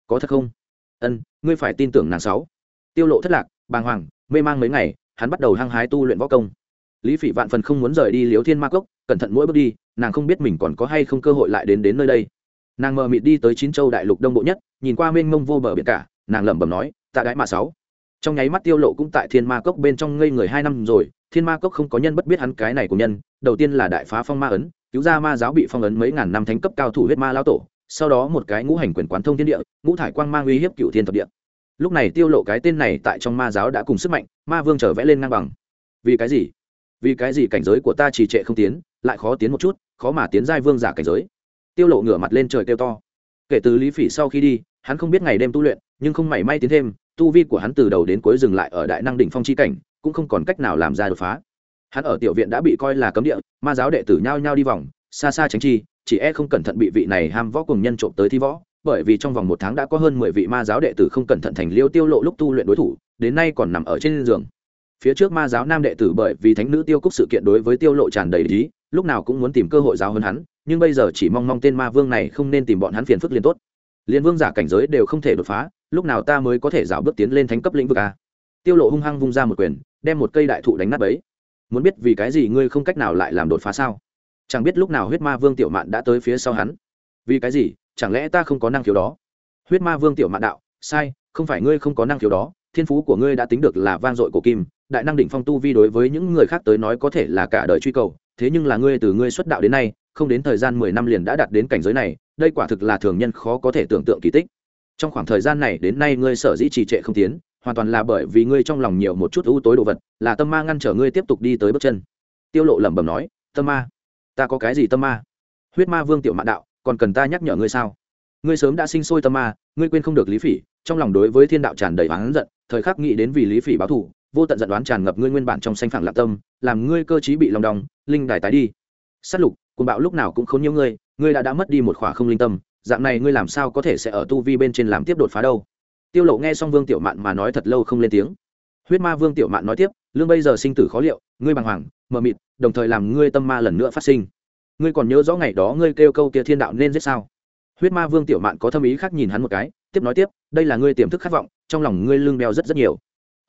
Có thật không? Ân, ngươi phải tin tưởng nàng sáu. Tiêu lộ thất lạc, bàng hoàng, mê mang mấy ngày, hắn bắt đầu hăng hái tu luyện võ công. Lý phỉ vạn phần không muốn rời đi liếu thiên ma cốc, cẩn thận mỗi bước đi, nàng không biết mình còn có hay không cơ hội lại đến đến nơi đây. Nàng mờ mịt đi tới chín châu đại lục đông bộ nhất, nhìn qua mênh mông vô bờ biển cả, nàng lẩm bẩm nói, tạ đái mạ sáu trong nháy mắt tiêu lộ cũng tại thiên ma cốc bên trong ngây người hai năm rồi, thiên ma cốc không có nhân bất biết hắn cái này của nhân, đầu tiên là đại phá phong ma ấn, cứu ra ma giáo bị phong ấn mấy ngàn năm thánh cấp cao thủ huyết ma lao tổ, sau đó một cái ngũ hành quyền quán thông thiên địa, ngũ thải quang mang uy hiếp cựu thiên thập địa. Lúc này tiêu lộ cái tên này tại trong ma giáo đã cùng sức mạnh, ma vương trở vẽ lên ngang bằng. Vì cái gì? Vì cái gì cảnh giới của ta trì trệ không tiến, lại khó tiến một chút, khó mà tiến giai vương giả cảnh giới? Tiêu lộ ngửa mặt lên trời kêu to. Kể từ lý phỉ sau khi đi, hắn không biết ngày đêm tu luyện nhưng không mảy may tiến thêm, tu vi của hắn từ đầu đến cuối dừng lại ở đại năng đỉnh phong chi cảnh, cũng không còn cách nào làm ra đột phá. Hắn ở tiểu viện đã bị coi là cấm địa, ma giáo đệ tử nhao nhao đi vòng, xa xa tránh chi, chỉ e không cẩn thận bị vị này ham võ cùng nhân trộm tới thi võ, bởi vì trong vòng một tháng đã có hơn mười vị ma giáo đệ tử không cẩn thận thành liêu tiêu lộ lúc tu luyện đối thủ, đến nay còn nằm ở trên giường. Phía trước ma giáo nam đệ tử bởi vì thánh nữ tiêu cúc sự kiện đối với tiêu lộ tràn đầy ý, lúc nào cũng muốn tìm cơ hội giáo hơn hắn, nhưng bây giờ chỉ mong mong tên ma vương này không nên tìm bọn hắn phiền phức liền tốt liên vương giả cảnh giới đều không thể đột phá, lúc nào ta mới có thể dạo bước tiến lên thánh cấp lĩnh vực a? Tiêu lộ hung hăng vung ra một quyền, đem một cây đại thụ đánh nát bấy. Muốn biết vì cái gì ngươi không cách nào lại làm đột phá sao? Chẳng biết lúc nào huyết ma vương tiểu mạn đã tới phía sau hắn. Vì cái gì? Chẳng lẽ ta không có năng khiếu đó? Huyết ma vương tiểu mạn đạo, sai, không phải ngươi không có năng khiếu đó, thiên phú của ngươi đã tính được là vang dội của kim, đại năng đỉnh phong tu vi đối với những người khác tới nói có thể là cả đời truy cầu, thế nhưng là ngươi từ ngươi xuất đạo đến nay không đến thời gian mười năm liền đã đạt đến cảnh giới này, đây quả thực là thường nhân khó có thể tưởng tượng kỳ tích. Trong khoảng thời gian này đến nay ngươi sở dĩ trì trệ không tiến, hoàn toàn là bởi vì ngươi trong lòng nhiều một chút ưu tối đồ vật, là tâm ma ngăn trở ngươi tiếp tục đi tới bước chân. Tiêu lộ lẩm bẩm nói, tâm ma? Ta có cái gì tâm ma? Huyết ma vương tiểu mạn đạo, còn cần ta nhắc nhở ngươi sao? Ngươi sớm đã sinh sôi tâm ma, ngươi quên không được lý phỉ, trong lòng đối với thiên đạo tràn đầy oán giận, thời khắc nghĩ đến vì lý phỉ báo thù, vô tận giận đoán tràn ngập ngươi nguyên bản trong xanh phẳng lạc tâm, làm ngươi cơ trí bị lòng đong, linh đài tái đi. Sát lục cuồng bạo lúc nào cũng không nhiều ngươi ngươi đã đã mất đi một khỏa không linh tâm, dạng này ngươi làm sao có thể sẽ ở tu vi bên trên làm tiếp đột phá đâu? Tiêu lộ nghe xong vương tiểu mạn mà nói thật lâu không lên tiếng. Huyết ma vương tiểu mạn nói tiếp, lương bây giờ sinh tử khó liệu, ngươi bàng hoàng, mờ mịt, đồng thời làm ngươi tâm ma lần nữa phát sinh. Ngươi còn nhớ rõ ngày đó ngươi kêu câu kia thiên đạo nên giết sao? Huyết ma vương tiểu mạn có thâm ý khác nhìn hắn một cái, tiếp nói tiếp, đây là ngươi tiềm thức khát vọng, trong lòng ngươi lương đeo rất rất nhiều.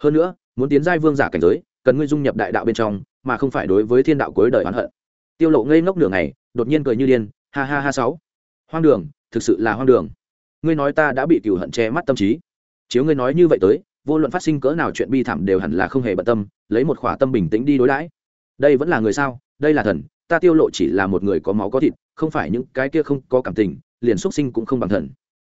Hơn nữa, muốn tiến giai vương giả cảnh giới, cần ngươi dung nhập đại đạo bên trong, mà không phải đối với thiên đạo cuối đời oán hận tiêu lộ ngây ngốc nửa ngày, đột nhiên cười như điên, ha ha ha sáu. Hoang đường, thực sự là hoang đường. Ngươi nói ta đã bị cửu hận che mắt tâm trí. Chiếu ngươi nói như vậy tới, vô luận phát sinh cỡ nào chuyện bi thảm đều hẳn là không hề bận tâm, lấy một khỏa tâm bình tĩnh đi đối đãi. Đây vẫn là người sao? Đây là thần. Ta tiêu lộ chỉ là một người có máu có thịt, không phải những cái kia không có cảm tình, liền xuất sinh cũng không bằng thần.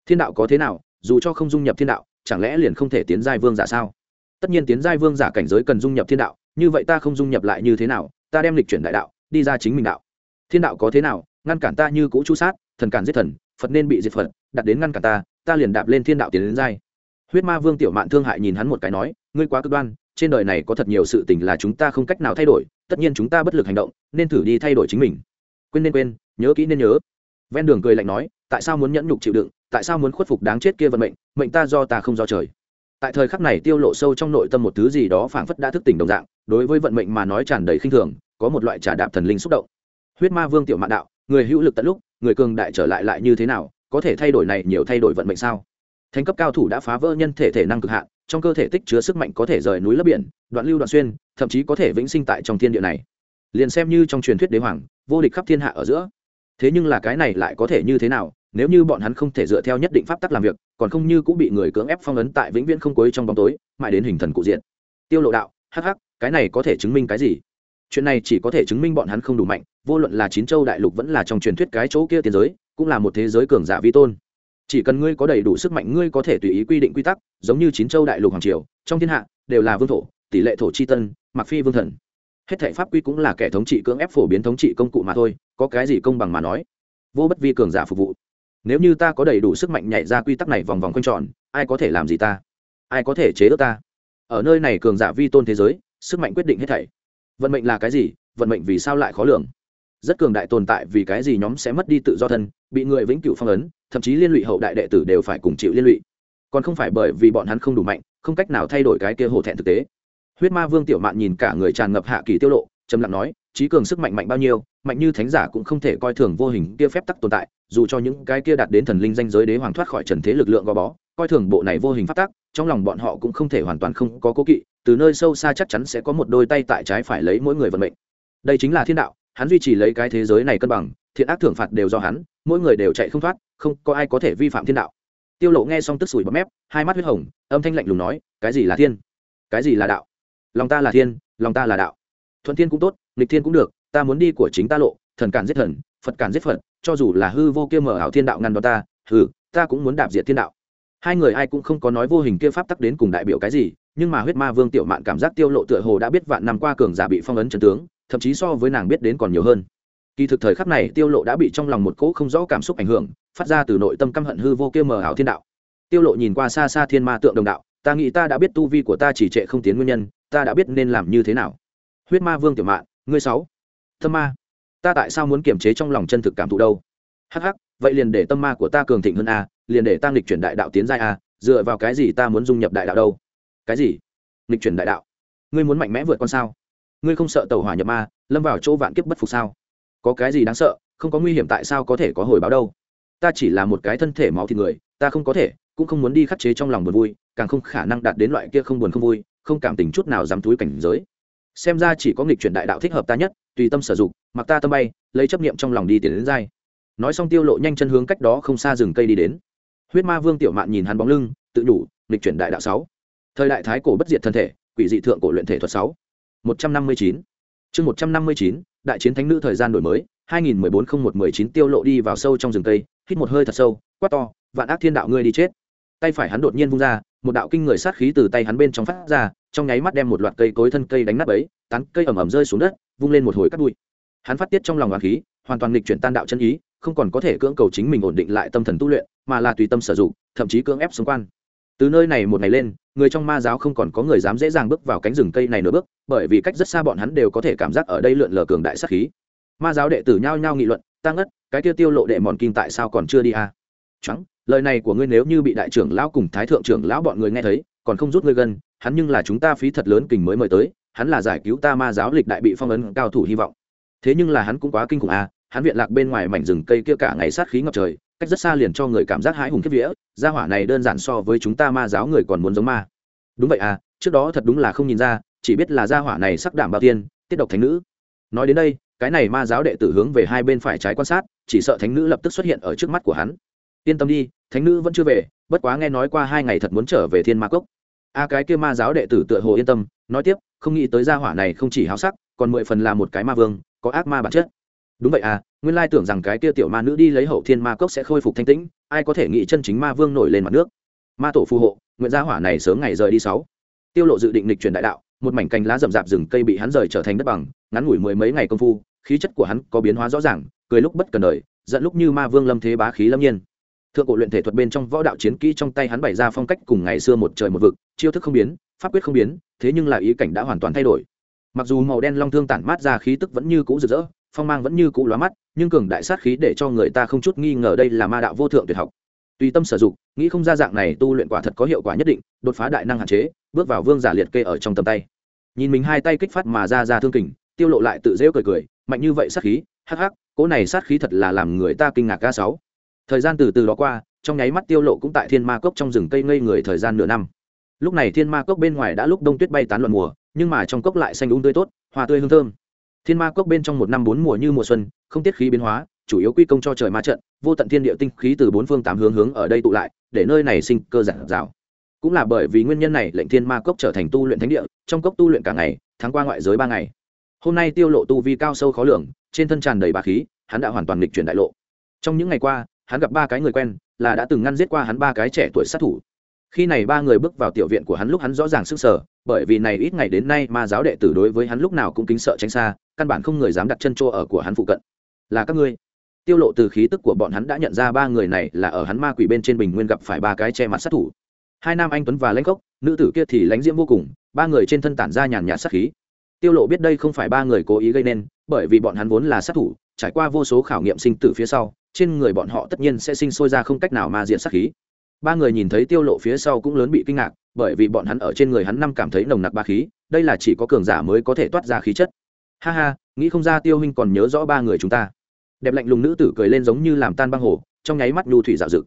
Thiên đạo có thế nào, dù cho không dung nhập thiên đạo, chẳng lẽ liền không thể tiến giai vương giả sao? Tất nhiên tiến giai vương giả cảnh giới cần dung nhập thiên đạo, như vậy ta không dung nhập lại như thế nào, ta đem lịch chuyển đại đạo đi ra chính mình đạo. Thiên đạo có thế nào, ngăn cản ta như cũ chu sát, thần cản giết thần, phật nên bị diệt phật, đặt đến ngăn cản ta ta liền đạp lên thiên đạo tiến đến giai. Huyết ma vương tiểu mạn thương hại nhìn hắn một cái nói, ngươi quá cực đoan, trên đời này có thật nhiều sự tình là chúng ta không cách nào thay đổi, tất nhiên chúng ta bất lực hành động, nên thử đi thay đổi chính mình. Quên nên quên, nhớ kỹ nên nhớ. Ven đường cười lạnh nói, tại sao muốn nhẫn nhục chịu đựng, tại sao muốn khuất phục đáng chết kia vận mệnh mệnh ta do ta không do trời. Tại thời khắc này tiêu lộ sâu trong nội tâm một thứ gì đó phảng phất đã thức tỉnh đồng dạng, đối với vận mệnh mà nói tràn đầy khinh thường có một loại trả đạp thần linh xúc động. Huyết ma vương tiểu mạn đạo, người hữu lực tận lúc, người cường đại trở lại lại như thế nào, có thể thay đổi này nhiều thay đổi vận mệnh sao? Thành cấp cao thủ đã phá vỡ nhân thể thể năng cực hạn, trong cơ thể tích chứa sức mạnh có thể rời núi lấp biển, đoạn lưu đoạn xuyên, thậm chí có thể vĩnh sinh tại trong thiên địa này. Liền xem như trong truyền thuyết đế hoàng, vô địch khắp thiên hạ ở giữa. Thế nhưng là cái này lại có thể như thế nào, nếu như bọn hắn không thể dựa theo nhất định pháp tắc làm việc, còn không như cũng bị người cưỡng ép phong ấn tại vĩnh viễn không cuối trong bóng tối, mãi đến hình thần cụ diện. Tiêu lộ đạo, hắc hắc, cái này có thể chứng minh cái gì? Chuyện này chỉ có thể chứng minh bọn hắn không đủ mạnh, vô luận là chín châu đại lục vẫn là trong truyền thuyết cái chỗ kia tiến giới, cũng là một thế giới cường giả vi tôn. Chỉ cần ngươi có đầy đủ sức mạnh, ngươi có thể tùy ý quy định quy tắc, giống như chín châu đại lục hoàng triều, trong thiên hạ, đều là vương thổ, tỷ lệ thổ c h i tân, mặc phi vương thần. Hết thể pháp quy cũng là kẻ thống trị cưỡng ép phổ biến thống trị công cụ mà thôi, có cái gì công bằng mà nói? Vô bất vi cường giả phục vụ. Nếu như ta có đầy đủ sức mạnh nhảy ra quy tắc này vòng vòng quanh tròn, ai có thể làm gì ta? Ai có thể chế ước ta? Ở nơi này cường giả vi tôn thế giới, sức mạnh quyết định hết thảy vận mệnh là cái gì, vận mệnh vì sao lại khó lường? Rất cường đại tồn tại vì cái gì nhóm sẽ mất đi tự do thân, bị người vĩnh cửu phong ấn, thậm chí liên lụy hậu đại đệ tử đều phải cùng chịu liên lụy. Còn không phải bởi vì bọn hắn không đủ mạnh, không cách nào thay đổi cái kia hổ thẹn thực tế. Huyết ma vương tiểu mạn nhìn cả người tràn ngập hạ kỳ tiêu lộ, trầm lặng nói trí cường sức mạnh mạnh bao nhiêu, mạnh như thánh giả cũng không thể coi thường vô hình kia phép tắc tồn tại, dù cho những cái kia đạt đến thần linh danh giới đế hoàng thoát khỏi trần thế lực lượng gò bó, coi thường bộ này vô hình pháp tắc, trong lòng bọn họ cũng không thể hoàn toàn không có cố kỵ, từ nơi sâu xa chắc chắn sẽ có một đôi tay tại trái phải lấy mỗi người vận mệnh. Đây chính là thiên đạo, hắn duy trì lấy cái thế giới này cân bằng, thiện ác thưởng phạt đều do hắn, mỗi người đều chạy không thoát, không có ai có thể vi phạm thiên đạo. Tiêu lộ nghe xong tức sủi bọt mép, hai mắt huyết hồng, âm thanh lạnh lùng nói, cái gì là thiên? Cái gì là đạo? Lòng ta là thiên, lòng ta là đạo. Thuận thiên cũng tốt nghịch thiên cũng được, ta muốn đi của chính ta lộ, thần cản giết thần, phật cản giết phật, cho dù là hư vô kia mở ảo thiên đạo ngăn đó ta, hừ, ta cũng muốn đạp diệt thiên đạo. Hai người ai cũng không có nói vô hình kia pháp tắc đến cùng đại biểu cái gì, nhưng mà huyết ma vương tiểu mạn cảm giác tiêu lộ tựa hồ đã biết vạn năm qua cường giả bị phong ấn chân tướng, thậm chí so với nàng biết đến còn nhiều hơn. Kỳ thực thời khắc này, tiêu lộ đã bị trong lòng một cỗ không rõ cảm xúc ảnh hưởng, phát ra từ nội tâm căm hận hư vô kia mờ ảo thiên đạo. Tiêu lộ nhìn qua xa xa thiên ma tượng đồng đạo, ta nghĩ ta đã biết tu vi của ta chỉ trệ không tiến nguyên nhân, ta đã biết nên làm như thế nào. Huyết ma vương tiểu mạn ngươi sáu. Tâm ma. Ta tại sao muốn kiềm chế trong lòng chân thực cảm thụ đâu? Hắc hắc, vậy liền để tâm ma của ta cường thịnh hơn a, liền để tăng lịch chuyển đại đạo tiến giai a, dựa vào cái gì ta muốn dung nhập đại đạo đâu? Cái gì? Lịch chuyển đại đạo. Ngươi muốn mạnh mẽ vượt con sao? Ngươi không sợ tàu hỏa nhập ma, lâm vào chỗ vạn kiếp bất phục sao? Có cái gì đáng sợ, không có nguy hiểm tại sao có thể có hồi báo đâu? Ta chỉ là một cái thân thể máu thịt người, ta không có thể, cũng không muốn đi khắc chế trong lòng buồn vui, càng không khả năng đạt đến loại kia không buồn không vui, không cảm tình chút nào dám túi cảnh giới xem ra chỉ có nghịch chuyển đại đạo thích hợp ta nhất, tùy tâm sử dụng mặc ta tâm bay, lấy chấp niệm trong lòng đi tiền đến dai nói xong tiêu lộ nhanh chân hướng cách đó không xa rừng cây đi đến. Huyết ma vương tiểu mạn nhìn hắn bóng lưng, tự nhủ, nghịch chuyển đại đạo sáu. Thời đại thái cổ bất diệt thân thể, quỷ dị thượng cổ luyện thể thuật sáu. Một trăm năm mươi chín. Chương một trăm năm mươi chín, đại chiến thánh nữ thời gian đổi mới 2014-01-19 tiêu lộ đi vào sâu trong rừng cây, hít một hơi thật sâu, quát to, vạn ác thiên đạo ngươi đi chết. Tay phải hắn đột nhiên vung ra, một đạo kinh người sát khí từ tay hắn bên trong phát ra trong nháy mắt đem một loạt cây cối thân cây đánh nát bấy, tán cây ẩm ẩm rơi xuống đất, vung lên một hồi cắt bụi. Hắn phát tiết trong lòng hoàng khí, hoàn toàn nghịch chuyển tan đạo chân ý, không còn có thể cưỡng cầu chính mình ổn định lại tâm thần tu luyện, mà là tùy tâm sử dụng, thậm chí cưỡng ép xung quan. Từ nơi này một ngày lên, người trong ma giáo không còn có người dám dễ dàng bước vào cánh rừng cây này nửa bước, bởi vì cách rất xa bọn hắn đều có thể cảm giác ở đây lượn lờ cường đại sát khí. Ma giáo đệ tử nhao nhao nghị luận tăng ất cái tiêu tiêu lộ đệ mòn kinh tại sao còn chưa đi à? trắng lời này của ngươi nếu như bị đại trưởng lão cùng thái thượng trưởng lão bọn người nghe thấy, còn không rút ngươi gần hắn nhưng là chúng ta phí thật lớn kình mới mời tới, hắn là giải cứu ta ma giáo lịch đại bị phong ấn cao thủ hy vọng. Thế nhưng là hắn cũng quá kinh khủng à hắn viện lạc bên ngoài mảnh rừng cây kia cả ngày sát khí ngập trời, cách rất xa liền cho người cảm giác hãi hùng kiếp vía, gia hỏa này đơn giản so với chúng ta ma giáo người còn muốn giống ma. Đúng vậy à trước đó thật đúng là không nhìn ra, chỉ biết là gia hỏa này sắc đảm bao tiên, tiết độc thánh nữ. Nói đến đây, cái này ma giáo đệ tử hướng về hai bên phải trái quan sát, chỉ sợ thánh nữ lập tức xuất hiện ở trước mắt của hắn. Yên tâm đi, thánh nữ vẫn chưa về, bất quá nghe nói qua hai ngày thật muốn trở về thiên ma cốc a cái kia ma giáo đệ tử tựa hồ yên tâm, nói tiếp, không nghĩ tới gia hỏa này không chỉ háo sắc, còn mười phần là một cái ma vương, có ác ma bản chất. Đúng vậy à nguyên lai tưởng rằng cái kia tiểu ma nữ đi lấy hậu thiên ma cốc sẽ khôi phục thanh tĩnh, ai có thể nghĩ chân chính ma vương nổi lên mặt nước. Ma tổ phù hộ, nguyện gia hỏa này sớm ngày rời đi sáu. Tiêu lộ dự định lịch truyền đại đạo, một mảnh cành lá rậm rạp rừng cây bị hắn rời trở thành đất bằng, ngắn ngủi mười mấy ngày công phu, khí chất của hắn có biến hóa rõ ràng, cười lúc bất cần đời, giận lúc như ma vương lâm thế bá khí lâm nhiên thượng cổ luyện thể thuật bên trong võ đạo chiến kỹ trong tay hắn bày ra phong cách cùng ngày xưa một trời một vực, chiêu thức không biến, pháp quyết không biến, thế nhưng là ý cảnh đã hoàn toàn thay đổi. Mặc dù màu đen long thương tản mát ra khí tức vẫn như cũ rực rỡ, phong mang vẫn như cũ lóa mắt, nhưng cường đại sát khí để cho người ta không chút nghi ngờ đây là ma đạo vô thượng tuyệt học. Tùy tâm sử dụng, nghĩ không ra dạng này tu luyện quả thật có hiệu quả nhất định, đột phá đại năng hạn chế, bước vào vương giả liệt kê ở trong tầm tay. Nhìn mình hai tay kích phát mà ra ra thương kình, tiêu lộ lại tự rêu cười cười, mạnh như vậy sát khí, hắc hắc, cỗ này sát khí thật là làm người ta kinh ngạc ca sáu thời gian từ từ đó qua, trong nháy mắt tiêu lộ cũng tại thiên ma cốc trong rừng cây ngây người thời gian nửa năm. Lúc này thiên ma cốc bên ngoài đã lúc đông tuyết bay tán loạn mùa, nhưng mà trong cốc lại xanh úng tươi tốt, hoa tươi hương thơm. Thiên ma cốc bên trong một năm bốn mùa như mùa xuân, không tiết khí biến hóa, chủ yếu quy công cho trời ma trận, vô tận thiên địa tinh khí từ bốn phương tám hướng hướng ở đây tụ lại, để nơi này sinh cơ giản dào. Cũng là bởi vì nguyên nhân này, lệnh thiên ma cốc trở thành tu luyện thánh địa, trong cốc tu luyện cả ngày, tháng qua ngoại giới ba ngày. Hôm nay tiêu lộ tu vi cao sâu khó lường, trên thân tràn đầy bá khí, hắn đã hoàn toàn lịch chuyển đại lộ. Trong những ngày qua hắn gặp ba cái người quen, là đã từng ngăn giết qua hắn ba cái trẻ tuổi sát thủ. Khi này ba người bước vào tiểu viện của hắn lúc hắn rõ ràng sức sở bởi vì này ít ngày đến nay ma giáo đệ tử đối với hắn lúc nào cũng kính sợ tránh xa, căn bản không người dám đặt chân chỗ ở của hắn phụ cận. Là các ngươi. Tiêu lộ từ khí tức của bọn hắn đã nhận ra ba người này là ở hắn ma quỷ bên trên bình nguyên gặp phải ba cái che mặt sát thủ. Hai nam anh tuấn và lãnh cốc, nữ tử kia thì lãnh diễm vô cùng, ba người trên thân tản ra nhàn nhạt sát khí. Tiêu lộ biết đây không phải ba người cố ý gây nên, bởi vì bọn hắn vốn là sát thủ, trải qua vô số khảo nghiệm sinh tử phía sau trên người bọn họ tất nhiên sẽ sinh sôi ra không cách nào mà diện sát khí. Ba người nhìn thấy tiêu lộ phía sau cũng lớn bị kinh ngạc, bởi vì bọn hắn ở trên người hắn năm cảm thấy nồng nặc ba khí, đây là chỉ có cường giả mới có thể toát ra khí chất. Ha ha, nghĩ không ra tiêu huynh còn nhớ rõ ba người chúng ta. Đẹp lạnh lùng nữ tử cười lên giống như làm tan băng hồ, trong nháy mắt nhu thủy dạo dực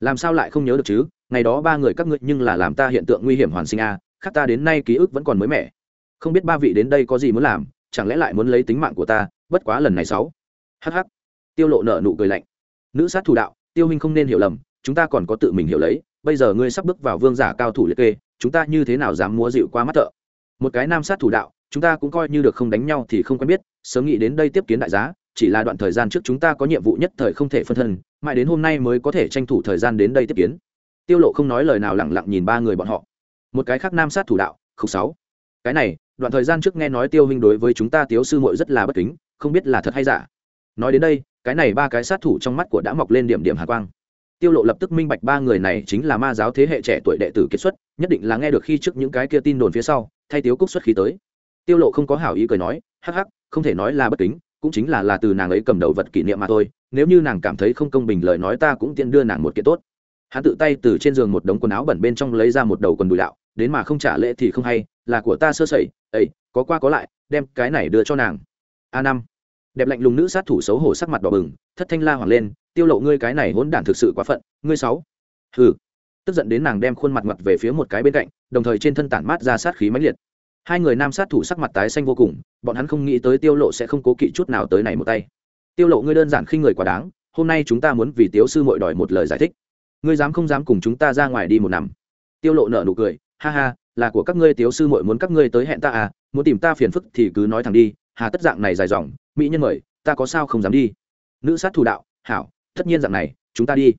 làm sao lại không nhớ được chứ? Ngày đó ba người các ngươi nhưng là làm ta hiện tượng nguy hiểm hoàn sinh a, khác ta đến nay ký ức vẫn còn mới mẻ. Không biết ba vị đến đây có gì muốn làm, chẳng lẽ lại muốn lấy tính mạng của ta, bất quá lần này sáu. Hh tiêu lộ nợ nụ cười lạnh nữ sát thủ đạo, tiêu huynh không nên hiểu lầm, chúng ta còn có tự mình hiểu lấy, bây giờ ngươi sắp bước vào vương giả cao thủ liệt kê, chúng ta như thế nào dám múa dịu qua mắt thợ? Một cái nam sát thủ đạo, chúng ta cũng coi như được không đánh nhau thì không quen biết, sớm nghĩ đến đây tiếp kiến đại giá, chỉ là đoạn thời gian trước chúng ta có nhiệm vụ nhất thời không thể phân thân, mãi đến hôm nay mới có thể tranh thủ thời gian đến đây tiếp kiến. Tiêu lộ không nói lời nào lẳng lặng nhìn ba người bọn họ. Một cái khác nam sát thủ đạo không sáu. Cái này, đoạn thời gian trước nghe nói tiêu huynh đối với chúng ta tiếu sư muội rất là bất kính, không biết là thật hay giả nói đến đây, cái này ba cái sát thủ trong mắt của đã mọc lên điểm điểm hạ quang. Tiêu lộ lập tức minh bạch ba người này chính là ma giáo thế hệ trẻ tuổi đệ tử kết xuất, nhất định là nghe được khi trước những cái kia tin đồn phía sau, thay tiếu cúc xuất khí tới. Tiêu lộ không có hảo ý cười nói, hắc hắc, không thể nói là bất kính, cũng chính là là từ nàng ấy cầm đầu vật kỷ niệm mà thôi, nếu như nàng cảm thấy không công bình lời nói ta cũng tiện đưa nàng một kiện tốt. Hắn tự tay từ trên giường một đống quần áo bẩn bên trong lấy ra một đầu quần đùi đạo, đến mà không trả lễ thì không hay, là của ta sơ sẩy, ấy, có qua có lại, đem cái này đưa cho nàng. A năm đẹp lạnh lùng nữ sát thủ xấu hổ sắc mặt đỏ bừng, thất thanh la hoảng lên, tiêu lộ, ngươi cái này hỗn đản thực sự quá phận, ngươi sáu. Hừ. Tức giận đến nàng đem khuôn mặt mặt về phía một cái bên cạnh, đồng thời trên thân tản mát ra sát khí mãnh liệt. Hai người nam sát thủ sắc mặt tái xanh vô cùng, bọn hắn không nghĩ tới tiêu lộ sẽ không cố kỵ chút nào tới này một tay. Tiêu lộ, ngươi đơn giản khinh người quá đáng, hôm nay chúng ta muốn vì tiếu sư muội đòi một lời giải thích. Ngươi dám không dám cùng chúng ta ra ngoài đi một năm tiêu lộ nở nụ cười, ha ha, là của các ngươi tiếu sư muội muốn các ngươi tới hẹn ta à muốn tìm ta phiền phức thì cứ nói thẳng đi, hà tất dạng này dài dòng mỹ nhân mời, ta có sao không dám đi? Nữ sát thủ đạo, hảo, tất nhiên dạng này, chúng ta đi.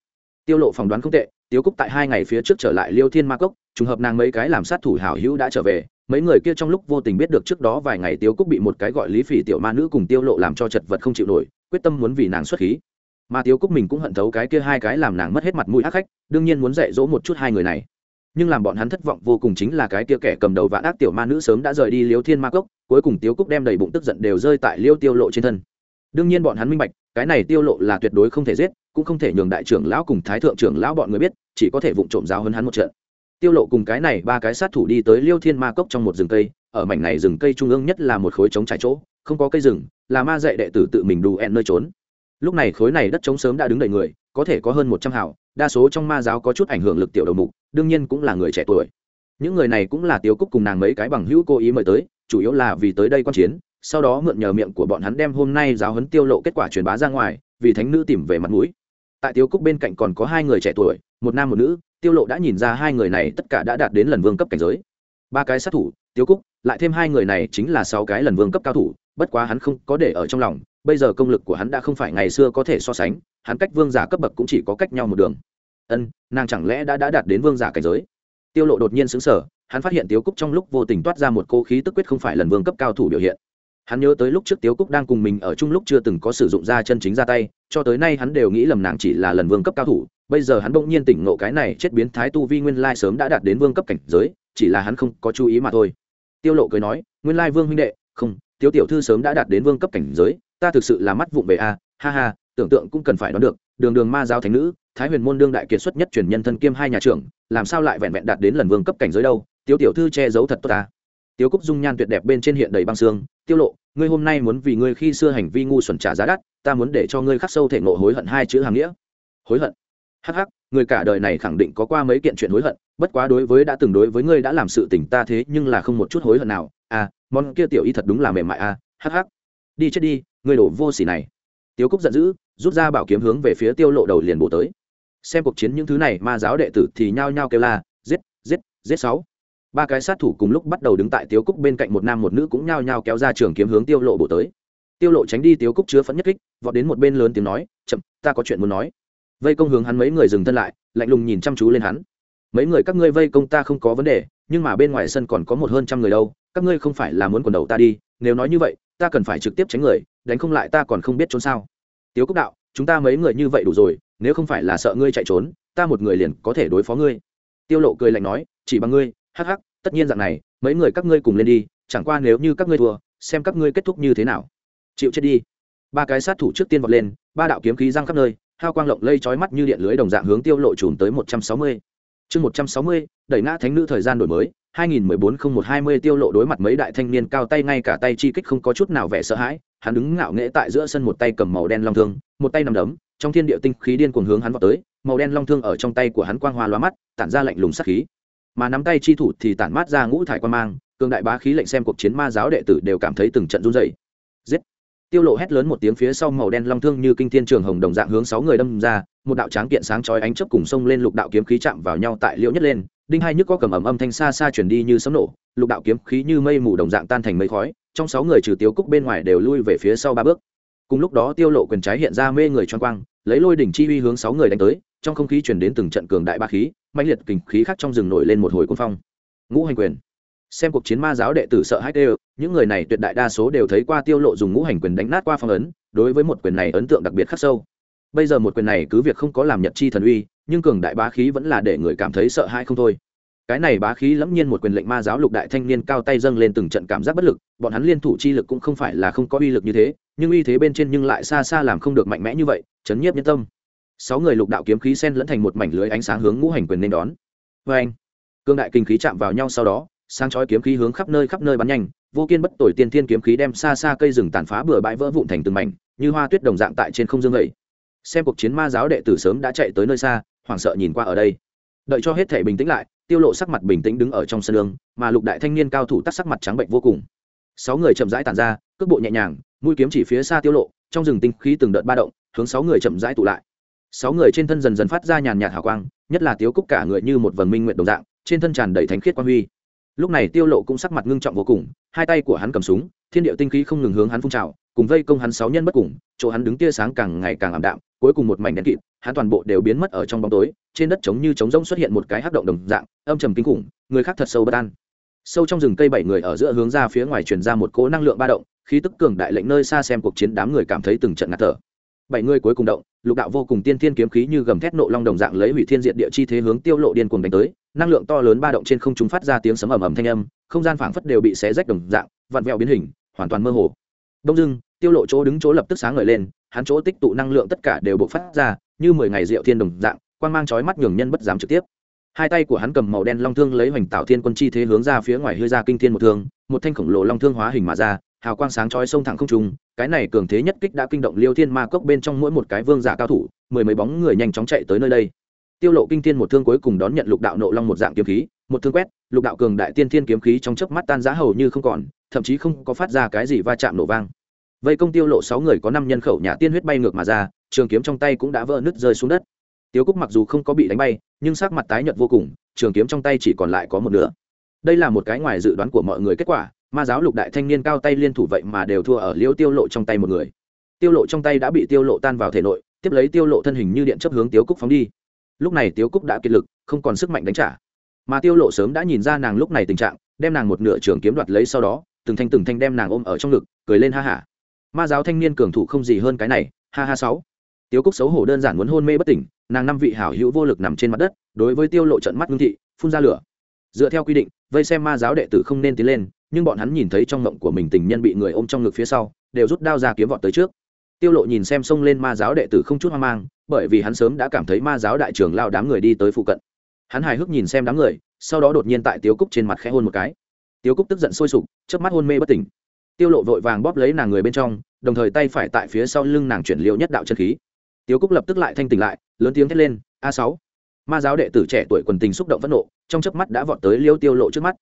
Tiêu lộ phỏng đoán không tệ tiêu cúc tại hai ngày phía trước trở lại liêu thiên ma cốc, trùng hợp nàng mấy cái làm sát thủ hảo hữu đã trở về, mấy người kia trong lúc vô tình biết được trước đó vài ngày tiêu cúc bị một cái gọi lý phỉ tiểu ma nữ cùng tiêu lộ làm cho chật vật không chịu nổi, quyết tâm muốn vì nàng xuất khí. Mà tiêu cúc mình cũng hận thấu cái kia hai cái làm nàng mất hết mặt mũi ác khách, đương nhiên muốn dạy dỗ một chút hai người này nhưng làm bọn hắn thất vọng vô cùng chính là cái kia kẻ cầm đầu vạn ác tiểu ma nữ sớm đã rời đi liêu thiên ma cốc, cuối cùng tiếu cúc đem đầy bụng tức giận đều rơi tại liêu tiêu lộ trên thân. Đương nhiên bọn hắn minh bạch, cái này tiêu lộ là tuyệt đối không thể giết, cũng không thể nhường đại trưởng lão cùng thái thượng trưởng lão bọn người biết, chỉ có thể vụng trộm giáo hơn hắn một trận. Tiêu lộ cùng cái này ba cái sát thủ đi tới liêu thiên ma cốc trong một rừng cây, ở mảnh này rừng cây trung ương nhất là một khối trống trải chỗ, không có cây rừng, là ma dạy đệ tử tự mình đủ ẹn nơi trốn. Lúc này khối này đất trống sớm đã đứng đầy người có thể có hơn một trăm hảo, đa số trong ma giáo có chút ảnh hưởng lực tiểu đầu mục đương nhiên cũng là người trẻ tuổi. Những người này cũng là tiêu cúc cùng nàng mấy cái bằng hữu cố ý mời tới chủ yếu là vì tới đây quan chiến sau đó mượn nhờ miệng của bọn hắn đem hôm nay giáo huấn tiêu lộ kết quả truyền bá ra ngoài vì thánh nữ tìm về mặt mũi. Tại tiêu cúc bên cạnh còn có hai người trẻ tuổi một nam một nữ tiêu lộ đã nhìn ra hai người này tất cả đã đạt đến lần vương cấp cảnh giới. Ba cái sát thủ tiêu cúc lại thêm hai người này chính là sáu cái lần vương cấp cao thủ bất quá hắn không có để ở trong lòng bây giờ công lực của hắn đã không phải ngày xưa có thể so sánh hắn cách vương giả cấp bậc cũng chỉ có cách nhau một đường. Ân, nàng chẳng lẽ đã đã đạt đến vương giả cảnh giới? Tiêu lộ đột nhiên sững sờ, hắn phát hiện tiếu cúc trong lúc vô tình toát ra một cô khí tức quyết không phải lần vương cấp cao thủ biểu hiện. Hắn nhớ tới lúc trước tiếu cúc đang cùng mình ở chung lúc chưa từng có sử dụng ra chân chính ra tay, cho tới nay hắn đều nghĩ lầm nàng chỉ là lần vương cấp cao thủ, bây giờ hắn bỗng nhiên tỉnh ngộ cái này chết biến thái tu vi nguyên lai sớm đã đạt đến vương cấp cảnh giới, chỉ là hắn không có chú ý mà thôi. Tiêu lộ cười nói, nguyên lai vương huynh đệ, không, tiếu tiểu thư sớm đã đạt đến vương cấp cảnh giới, ta thực sự là mắt vụng về a, ha ha tưởng tượng cũng cần phải đoán được, đường đường ma giáo thánh nữ, thái huyền môn đương đại kiệt xuất nhất truyền nhân thân kiêm hai nhà trưởng, làm sao lại vẹn vẹn đạt đến lần vương cấp cảnh giới đâu? Tiếu tiểu thư che giấu thật tốt ta. Tiếu cúc dung nhan tuyệt đẹp bên trên hiện đầy băng xương, tiêu lộ, ngươi hôm nay muốn vì ngươi khi xưa hành vi ngu xuẩn trả giá đắt, ta muốn để cho ngươi khắc sâu thể ngộ hối hận hai chữ hàng nghĩa. Hối hận? Hắc hắc, người cả đời này khẳng định có qua mấy kiện chuyện hối hận, bất quá đối với đã từng đối với ngươi đã làm sự tình ta thế nhưng là không một chút hối hận nào. À món kia tiểu y thật đúng là mềm mại à hắc hắc. Đi chết đi, ngươi đổ vô sỉ này. Tiếu cúc giận dữ rút ra bảo kiếm hướng về phía tiêu lộ đầu liền bổ tới. Xem cuộc chiến những thứ này, ma giáo đệ tử thì nhao nhao kêu la, giết giết giết sáu. Ba cái sát thủ cùng lúc bắt đầu đứng tại tiêu cúc bên cạnh một nam một nữ cũng nhao nhao kéo ra trường kiếm hướng tiêu lộ bổ tới. Tiêu lộ tránh đi tiêu cúc chứa phẫn nhất kích, vọt đến một bên lớn tiếng nói, chậm, ta có chuyện muốn nói. Vây công hướng hắn mấy người dừng thân lại, lạnh lùng nhìn chăm chú lên hắn. Mấy người các ngươi vây công ta không có vấn đề, nhưng mà bên ngoài sân còn có một hơn trăm người đâu, các ngươi không phải là muốn quần đầu ta đi, nếu nói như vậy, ta cần phải trực tiếp tránh người, đánh không lại ta còn không biết trốn sao tiếu cúc đạo chúng ta mấy người như vậy đủ rồi nếu không phải là sợ ngươi chạy trốn ta một người liền có thể đối phó ngươi. Tiêu lộ cười lạnh nói chỉ bằng ngươi hắc hắc tất nhiên dạng này mấy người các ngươi cùng lên đi chẳng qua nếu như các ngươi thua xem các ngươi kết thúc như thế nào. Chịu chết đi. Ba cái sát thủ trước tiên vọt lên ba đạo kiếm khí răng khắp nơi hao quang lộng lây chói mắt như điện lưới đồng dạng hướng tiêu lộ trùm tới một trăm sáu mươi. Chương một trăm sáu mươi đẩy ngã thánh nữ thời gian đổi mới 2014-0120 tiêu lộ đối mặt mấy đại thanh niên cao tay ngay cả tay chi kích không có chút nào vẻ sợ hãi, hắn đứng ngạo nghễ tại giữa sân một tay cầm màu đen long thương, một tay nắm đấm, trong thiên địa tinh khí điên cuồng hướng hắn vọt tới, màu đen long thương ở trong tay của hắn quang hoa lóa mắt, tản ra lạnh lùng sát khí. Mà nắm tay chi thủ thì tản mát ra ngũ thải quang mang, cường đại bá khí lệnh xem cuộc chiến ma giáo đệ tử đều cảm thấy từng trận run rẩy. Giết! Tiêu lộ hét lớn một tiếng phía sau màu đen long thương như kinh thiên trường hồng đồng dạng hướng sáu người đâm ra, một đạo tráng kiện sáng chói ánh chớp cùng sông lên lục đạo kiếm khí chạm vào nhau tại liễu nhất lên, đinh hai nhức có cầm ầm âm thanh xa xa truyền đi như sấm nổ lục đạo kiếm khí như mây mù đồng dạng tan thành mây khói trong sáu người trừ tiêu cúc bên ngoài đều lui về phía sau ba bước. Cùng lúc đó tiêu lộ quyền trái hiện ra mê người choáng quang, lấy lôi đỉnh chi uy hướng sáu người đánh tới, trong không khí chuyển đến từng trận cường đại ba khí, mãnh liệt kình khí khác trong rừng nổi lên một hồi quân phong. Ngũ hành quyền. Xem cuộc chiến ma giáo đệ tử sợ hãi đều, những người này tuyệt đại đa số đều thấy qua tiêu lộ dùng ngũ hành quyền đánh nát qua phong ấn, đối với một quyền này ấn tượng đặc biệt khắc sâu. Bây giờ một quyền này cứ việc không có làm nhật chi thần uy, nhưng cường đại bá khí vẫn là để người cảm thấy sợ hãi không thôi cái này bá khí lẫm nhiên một quyền lệnh ma giáo lục đại thanh niên cao tay dâng lên từng trận cảm giác bất lực, bọn hắn liên thủ chi lực cũng không phải là không có uy lực như thế, nhưng uy thế bên trên nhưng lại xa xa làm không được mạnh mẽ như vậy, chấn nhiếp nhân tâm. Sáu người lục đạo kiếm khí sen lẫn thành một mảnh lưới ánh sáng hướng ngũ hành quyền nên đón. Vê anh, cương đại kinh khí chạm vào nhau sau đó, sáng chói kiếm khí hướng khắp nơi khắp nơi bắn nhanh, vô kiên bất tội tiên thiên kiếm khí đem xa xa cây rừng tàn phá bừa bãi vỡ vụn thành từng mảnh, như hoa tuyết đồng dạng tại trên không dương vậy xem cuộc chiến ma giáo đệ tử sớm đã chạy tới nơi xa, hoảng sợ nhìn qua ở đây. Đợi cho hết thể bình tĩnh lại tiêu lộ sắc mặt bình tĩnh đứng ở trong sân đường mà lục đại thanh niên cao thủ tắt sắc mặt trắng bệnh vô cùng. Sáu người chậm rãi tản ra, cước bộ nhẹ nhàng, mũi kiếm chỉ phía xa tiêu lộ, trong rừng tinh khí từng đợt ba động, hướng sáu người chậm rãi tụ lại. Sáu người trên thân dần dần phát ra nhàn nhạt hào quang, nhất là tiêu cúc cả người như một vầng minh nguyện đồng dạng, trên thân tràn đầy thánh khiết quang huy. Lúc này tiêu lộ cũng sắc mặt ngưng trọng vô cùng, hai tay của hắn cầm súng, thiên địa tinh khí không ngừng hướng hắn phun trào, cùng vây công hắn sáu nhân bất cùng, chỗ hắn đứng tia sáng càng ngày càng ảm đạm cuối cùng một mảnh đen kịt, hắn toàn bộ đều biến mất ở trong bóng tối, trên đất trống như trống rỗng xuất hiện một cái hắc động đồng dạng, âm trầm kinh khủng, người khác thật sâu bất an. Sâu trong rừng cây bảy người ở giữa hướng ra phía ngoài truyền ra một cỗ năng lượng ba động, khí tức cường đại lệnh nơi xa xem cuộc chiến đám người cảm thấy từng trận ngạt thở. Bảy người cuối cùng động, lục đạo vô cùng tiên thiên kiếm khí như gầm thét nộ long đồng dạng lấy hủy thiên diện địa chi thế hướng tiêu lộ điên cuồng đánh tới, năng lượng to lớn ba động trên không trung phát ra tiếng sấm ầm ầm thanh âm, không gian phảng phất đều bị xé rách đồng dạng, vặn vẹo biến hình, hoàn toàn mơ hồ. Đông dưng tiêu lộ chỗ đứng chỗ lập tức sáng ngời lên hắn chỗ tích tụ năng lượng tất cả đều bộc phát ra, như mười ngày rượu thiên đồng dạng, quang mang chói mắt nhường nhân bất dám trực tiếp. Hai tay của hắn cầm màu đen long thương lấy hoành tạo thiên quân chi thế hướng ra phía ngoài hơi ra kinh thiên một thương, một thanh khổng lồ long thương hóa hình mà ra, hào quang sáng chói sông thẳng không trung, cái này cường thế nhất kích đã kinh động liêu thiên ma cốc bên trong mỗi một cái vương giả cao thủ, mười mấy bóng người nhanh chóng chạy tới nơi đây. Tiêu lộ kinh thiên một thương cuối cùng đón nhận lục đạo nộ long một dạng kiếm khí, một thương quét, lục đạo cường đại tiên thiên kiếm khí trong chớp mắt tan rã hầu như không còn, thậm chí không có phát ra cái gì va chạm nổ vang vây công tiêu lộ sáu người có năm nhân khẩu nhà tiên huyết bay ngược mà ra, trường kiếm trong tay cũng đã vỡ nứt rơi xuống đất. Tiêu cúc mặc dù không có bị đánh bay, nhưng sắc mặt tái nhợt vô cùng, trường kiếm trong tay chỉ còn lại có một nửa. Đây là một cái ngoài dự đoán của mọi người kết quả, ma giáo lục đại thanh niên cao tay liên thủ vậy mà đều thua ở liêu tiêu lộ trong tay một người. Tiêu lộ trong tay đã bị tiêu lộ tan vào thể nội, tiếp lấy tiêu lộ thân hình như điện chấp hướng tiêu cúc phóng đi. Lúc này tiêu cúc đã kiệt lực, không còn sức mạnh đánh trả. Mà tiêu lộ sớm đã nhìn ra nàng lúc này tình trạng, đem nàng một nửa trường kiếm đoạt lấy sau đó, từng thanh từng thanh đem nàng ôm ở trong ngực, cười lên ha hả ma giáo thanh niên cường thủ không gì hơn cái này, ha ha sáu. Tiêu cúc xấu hổ đơn giản muốn hôn mê bất tỉnh, nàng năm vị hảo hữu vô lực nằm trên mặt đất, đối với tiêu lộ trận mắt ngưng thị, phun ra lửa. Dựa theo quy định, vây xem ma giáo đệ tử không nên tiến lên, nhưng bọn hắn nhìn thấy trong mộng của mình tình nhân bị người ôm trong ngực phía sau, đều rút đao ra kiếm vọt tới trước. Tiêu lộ nhìn xem xông lên ma giáo đệ tử không chút hoang mang, bởi vì hắn sớm đã cảm thấy ma giáo đại trưởng lao đám người đi tới phụ cận. Hắn hài hước nhìn xem đám người, sau đó đột nhiên tại tiếu cúc trên mặt khẽ hôn một cái. Tiếu cúc tức giận sôi sục, chớp mắt hôn mê bất tỉnh tiêu lộ vội vàng bóp lấy nàng người bên trong, đồng thời tay phải tại phía sau lưng nàng chuyển liệu nhất đạo chân khí. Tiếu cúc lập tức lại thanh tỉnh lại, lớn tiếng thét lên, a sáu. Ma giáo đệ tử trẻ tuổi quần tình xúc động phẫn nộ, trong chớp mắt đã vọt tới liêu tiêu lộ trước mắt.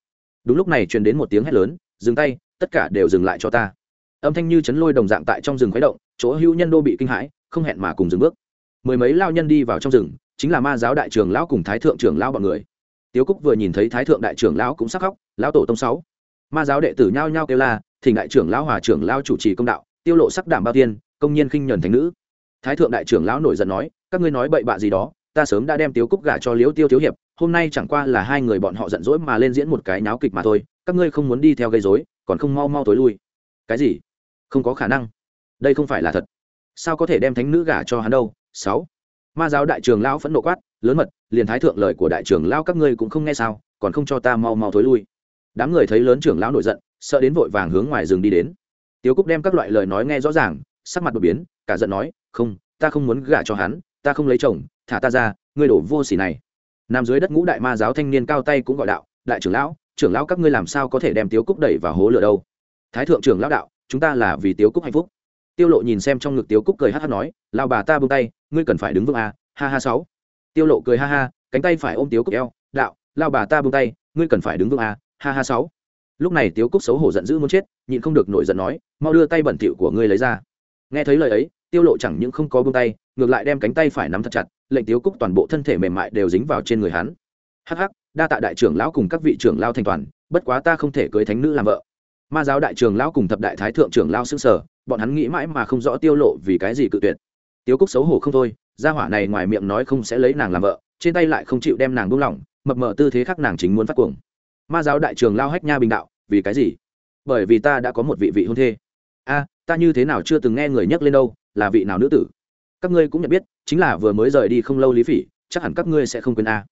Đúng lúc này truyền đến một tiếng hét lớn, dừng tay, tất cả đều dừng lại cho ta. Âm thanh như chấn lôi đồng dạng tại trong rừng khuấy động, chỗ hữu nhân đô bị kinh hãi, không hẹn mà cùng dừng bước. Mười mấy lao nhân đi vào trong rừng, chính là ma giáo đại trưởng lão cùng thái thượng trưởng lão bọn người. Tiếu cúc vừa nhìn thấy thái thượng đại trưởng lão cũng sắc khóc, lão tổ tông sáu. Ma giáo đệ tử nhao nhao kêu la thỉnh đại trưởng lão hòa trưởng lão chủ trì công đạo, tiêu lộ sắc đảm bao tiên, công nhiên khinh nhẫn thánh nữ. Thái thượng đại trưởng lão nổi giận nói, các ngươi nói bậy bạ gì đó, ta sớm đã đem tiếu cúc gả cho liễu tiêu thiếu hiệp, hôm nay chẳng qua là hai người bọn họ giận dỗi mà lên diễn một cái náo kịch mà thôi, các ngươi không muốn đi theo gây dối, còn không mau mau tối lui. Cái gì? Không có khả năng. Đây không phải là thật. Sao có thể đem thánh nữ gả cho hắn đâu? Sáu. Ma giáo đại trưởng lão phẫn nộ quát, lớn mật, liền thái thượng lời của đại trưởng lão các ngươi cũng không nghe sao, còn không cho ta mau mau thối lui. Đám người thấy lớn trưởng lão nổi giận sợ đến vội vàng hướng ngoài rừng đi đến. Tiếu cúc đem các loại lời nói nghe rõ ràng sắc mặt đột biến cả giận nói không ta không muốn gả cho hắn ta không lấy chồng thả ta ra ngươi đổ vô xỉ này. Nằm dưới đất ngũ đại ma giáo thanh niên cao tay cũng gọi đạo đại trưởng lão trưởng lão các ngươi làm sao có thể đem tiếu cúc đẩy vào hố lửa đâu? Thái thượng trưởng lão đạo chúng ta là vì tiếu cúc hạnh phúc. Tiêu lộ nhìn xem trong ngực tiếu cúc cười hát hát nói lao bà ta buông tay ngươi cần phải đứng vững à, ha ha sáu. Tiêu lộ cười ha ha cánh tay phải ôm tiếu cúc eo đạo lao bà ta buông tay ngươi cần phải đứng vững à, ha ha sáu lúc này tiếu cúc xấu hổ giận dữ muốn chết, nhịn không được nổi giận nói, mau đưa tay bẩn thỉu của ngươi lấy ra. Nghe thấy lời ấy, tiêu lộ chẳng những không có buông tay, ngược lại đem cánh tay phải nắm thật chặt, lệnh tiếu cúc toàn bộ thân thể mềm mại đều dính vào trên người hắn. Hắc hắc, đa tạ đại trưởng lão cùng các vị trưởng lao thành toàn, bất quá ta không thể cưới thánh nữ làm vợ. Ma giáo đại trưởng lão cùng thập đại thái thượng trưởng lao xưng sở bọn hắn nghĩ mãi mà không rõ tiêu lộ vì cái gì cự tuyệt. Tiếu cúc xấu hổ không thôi, gia hỏa này ngoài miệng nói không sẽ lấy nàng làm vợ, trên tay lại không chịu đem nàng buông lỏng, mập mờ tư thế khác nàng chính muốn phát cuồng ma giáo đại trưởng lao hách nha bình đạo, vì cái gì? Bởi vì ta đã có một vị vị hôn thê. A, ta như thế nào chưa từng nghe người nhắc lên đâu, là vị nào nữ tử? Các ngươi cũng nhận biết, chính là vừa mới rời đi không lâu lý phỉ, chắc hẳn các ngươi sẽ không quên a.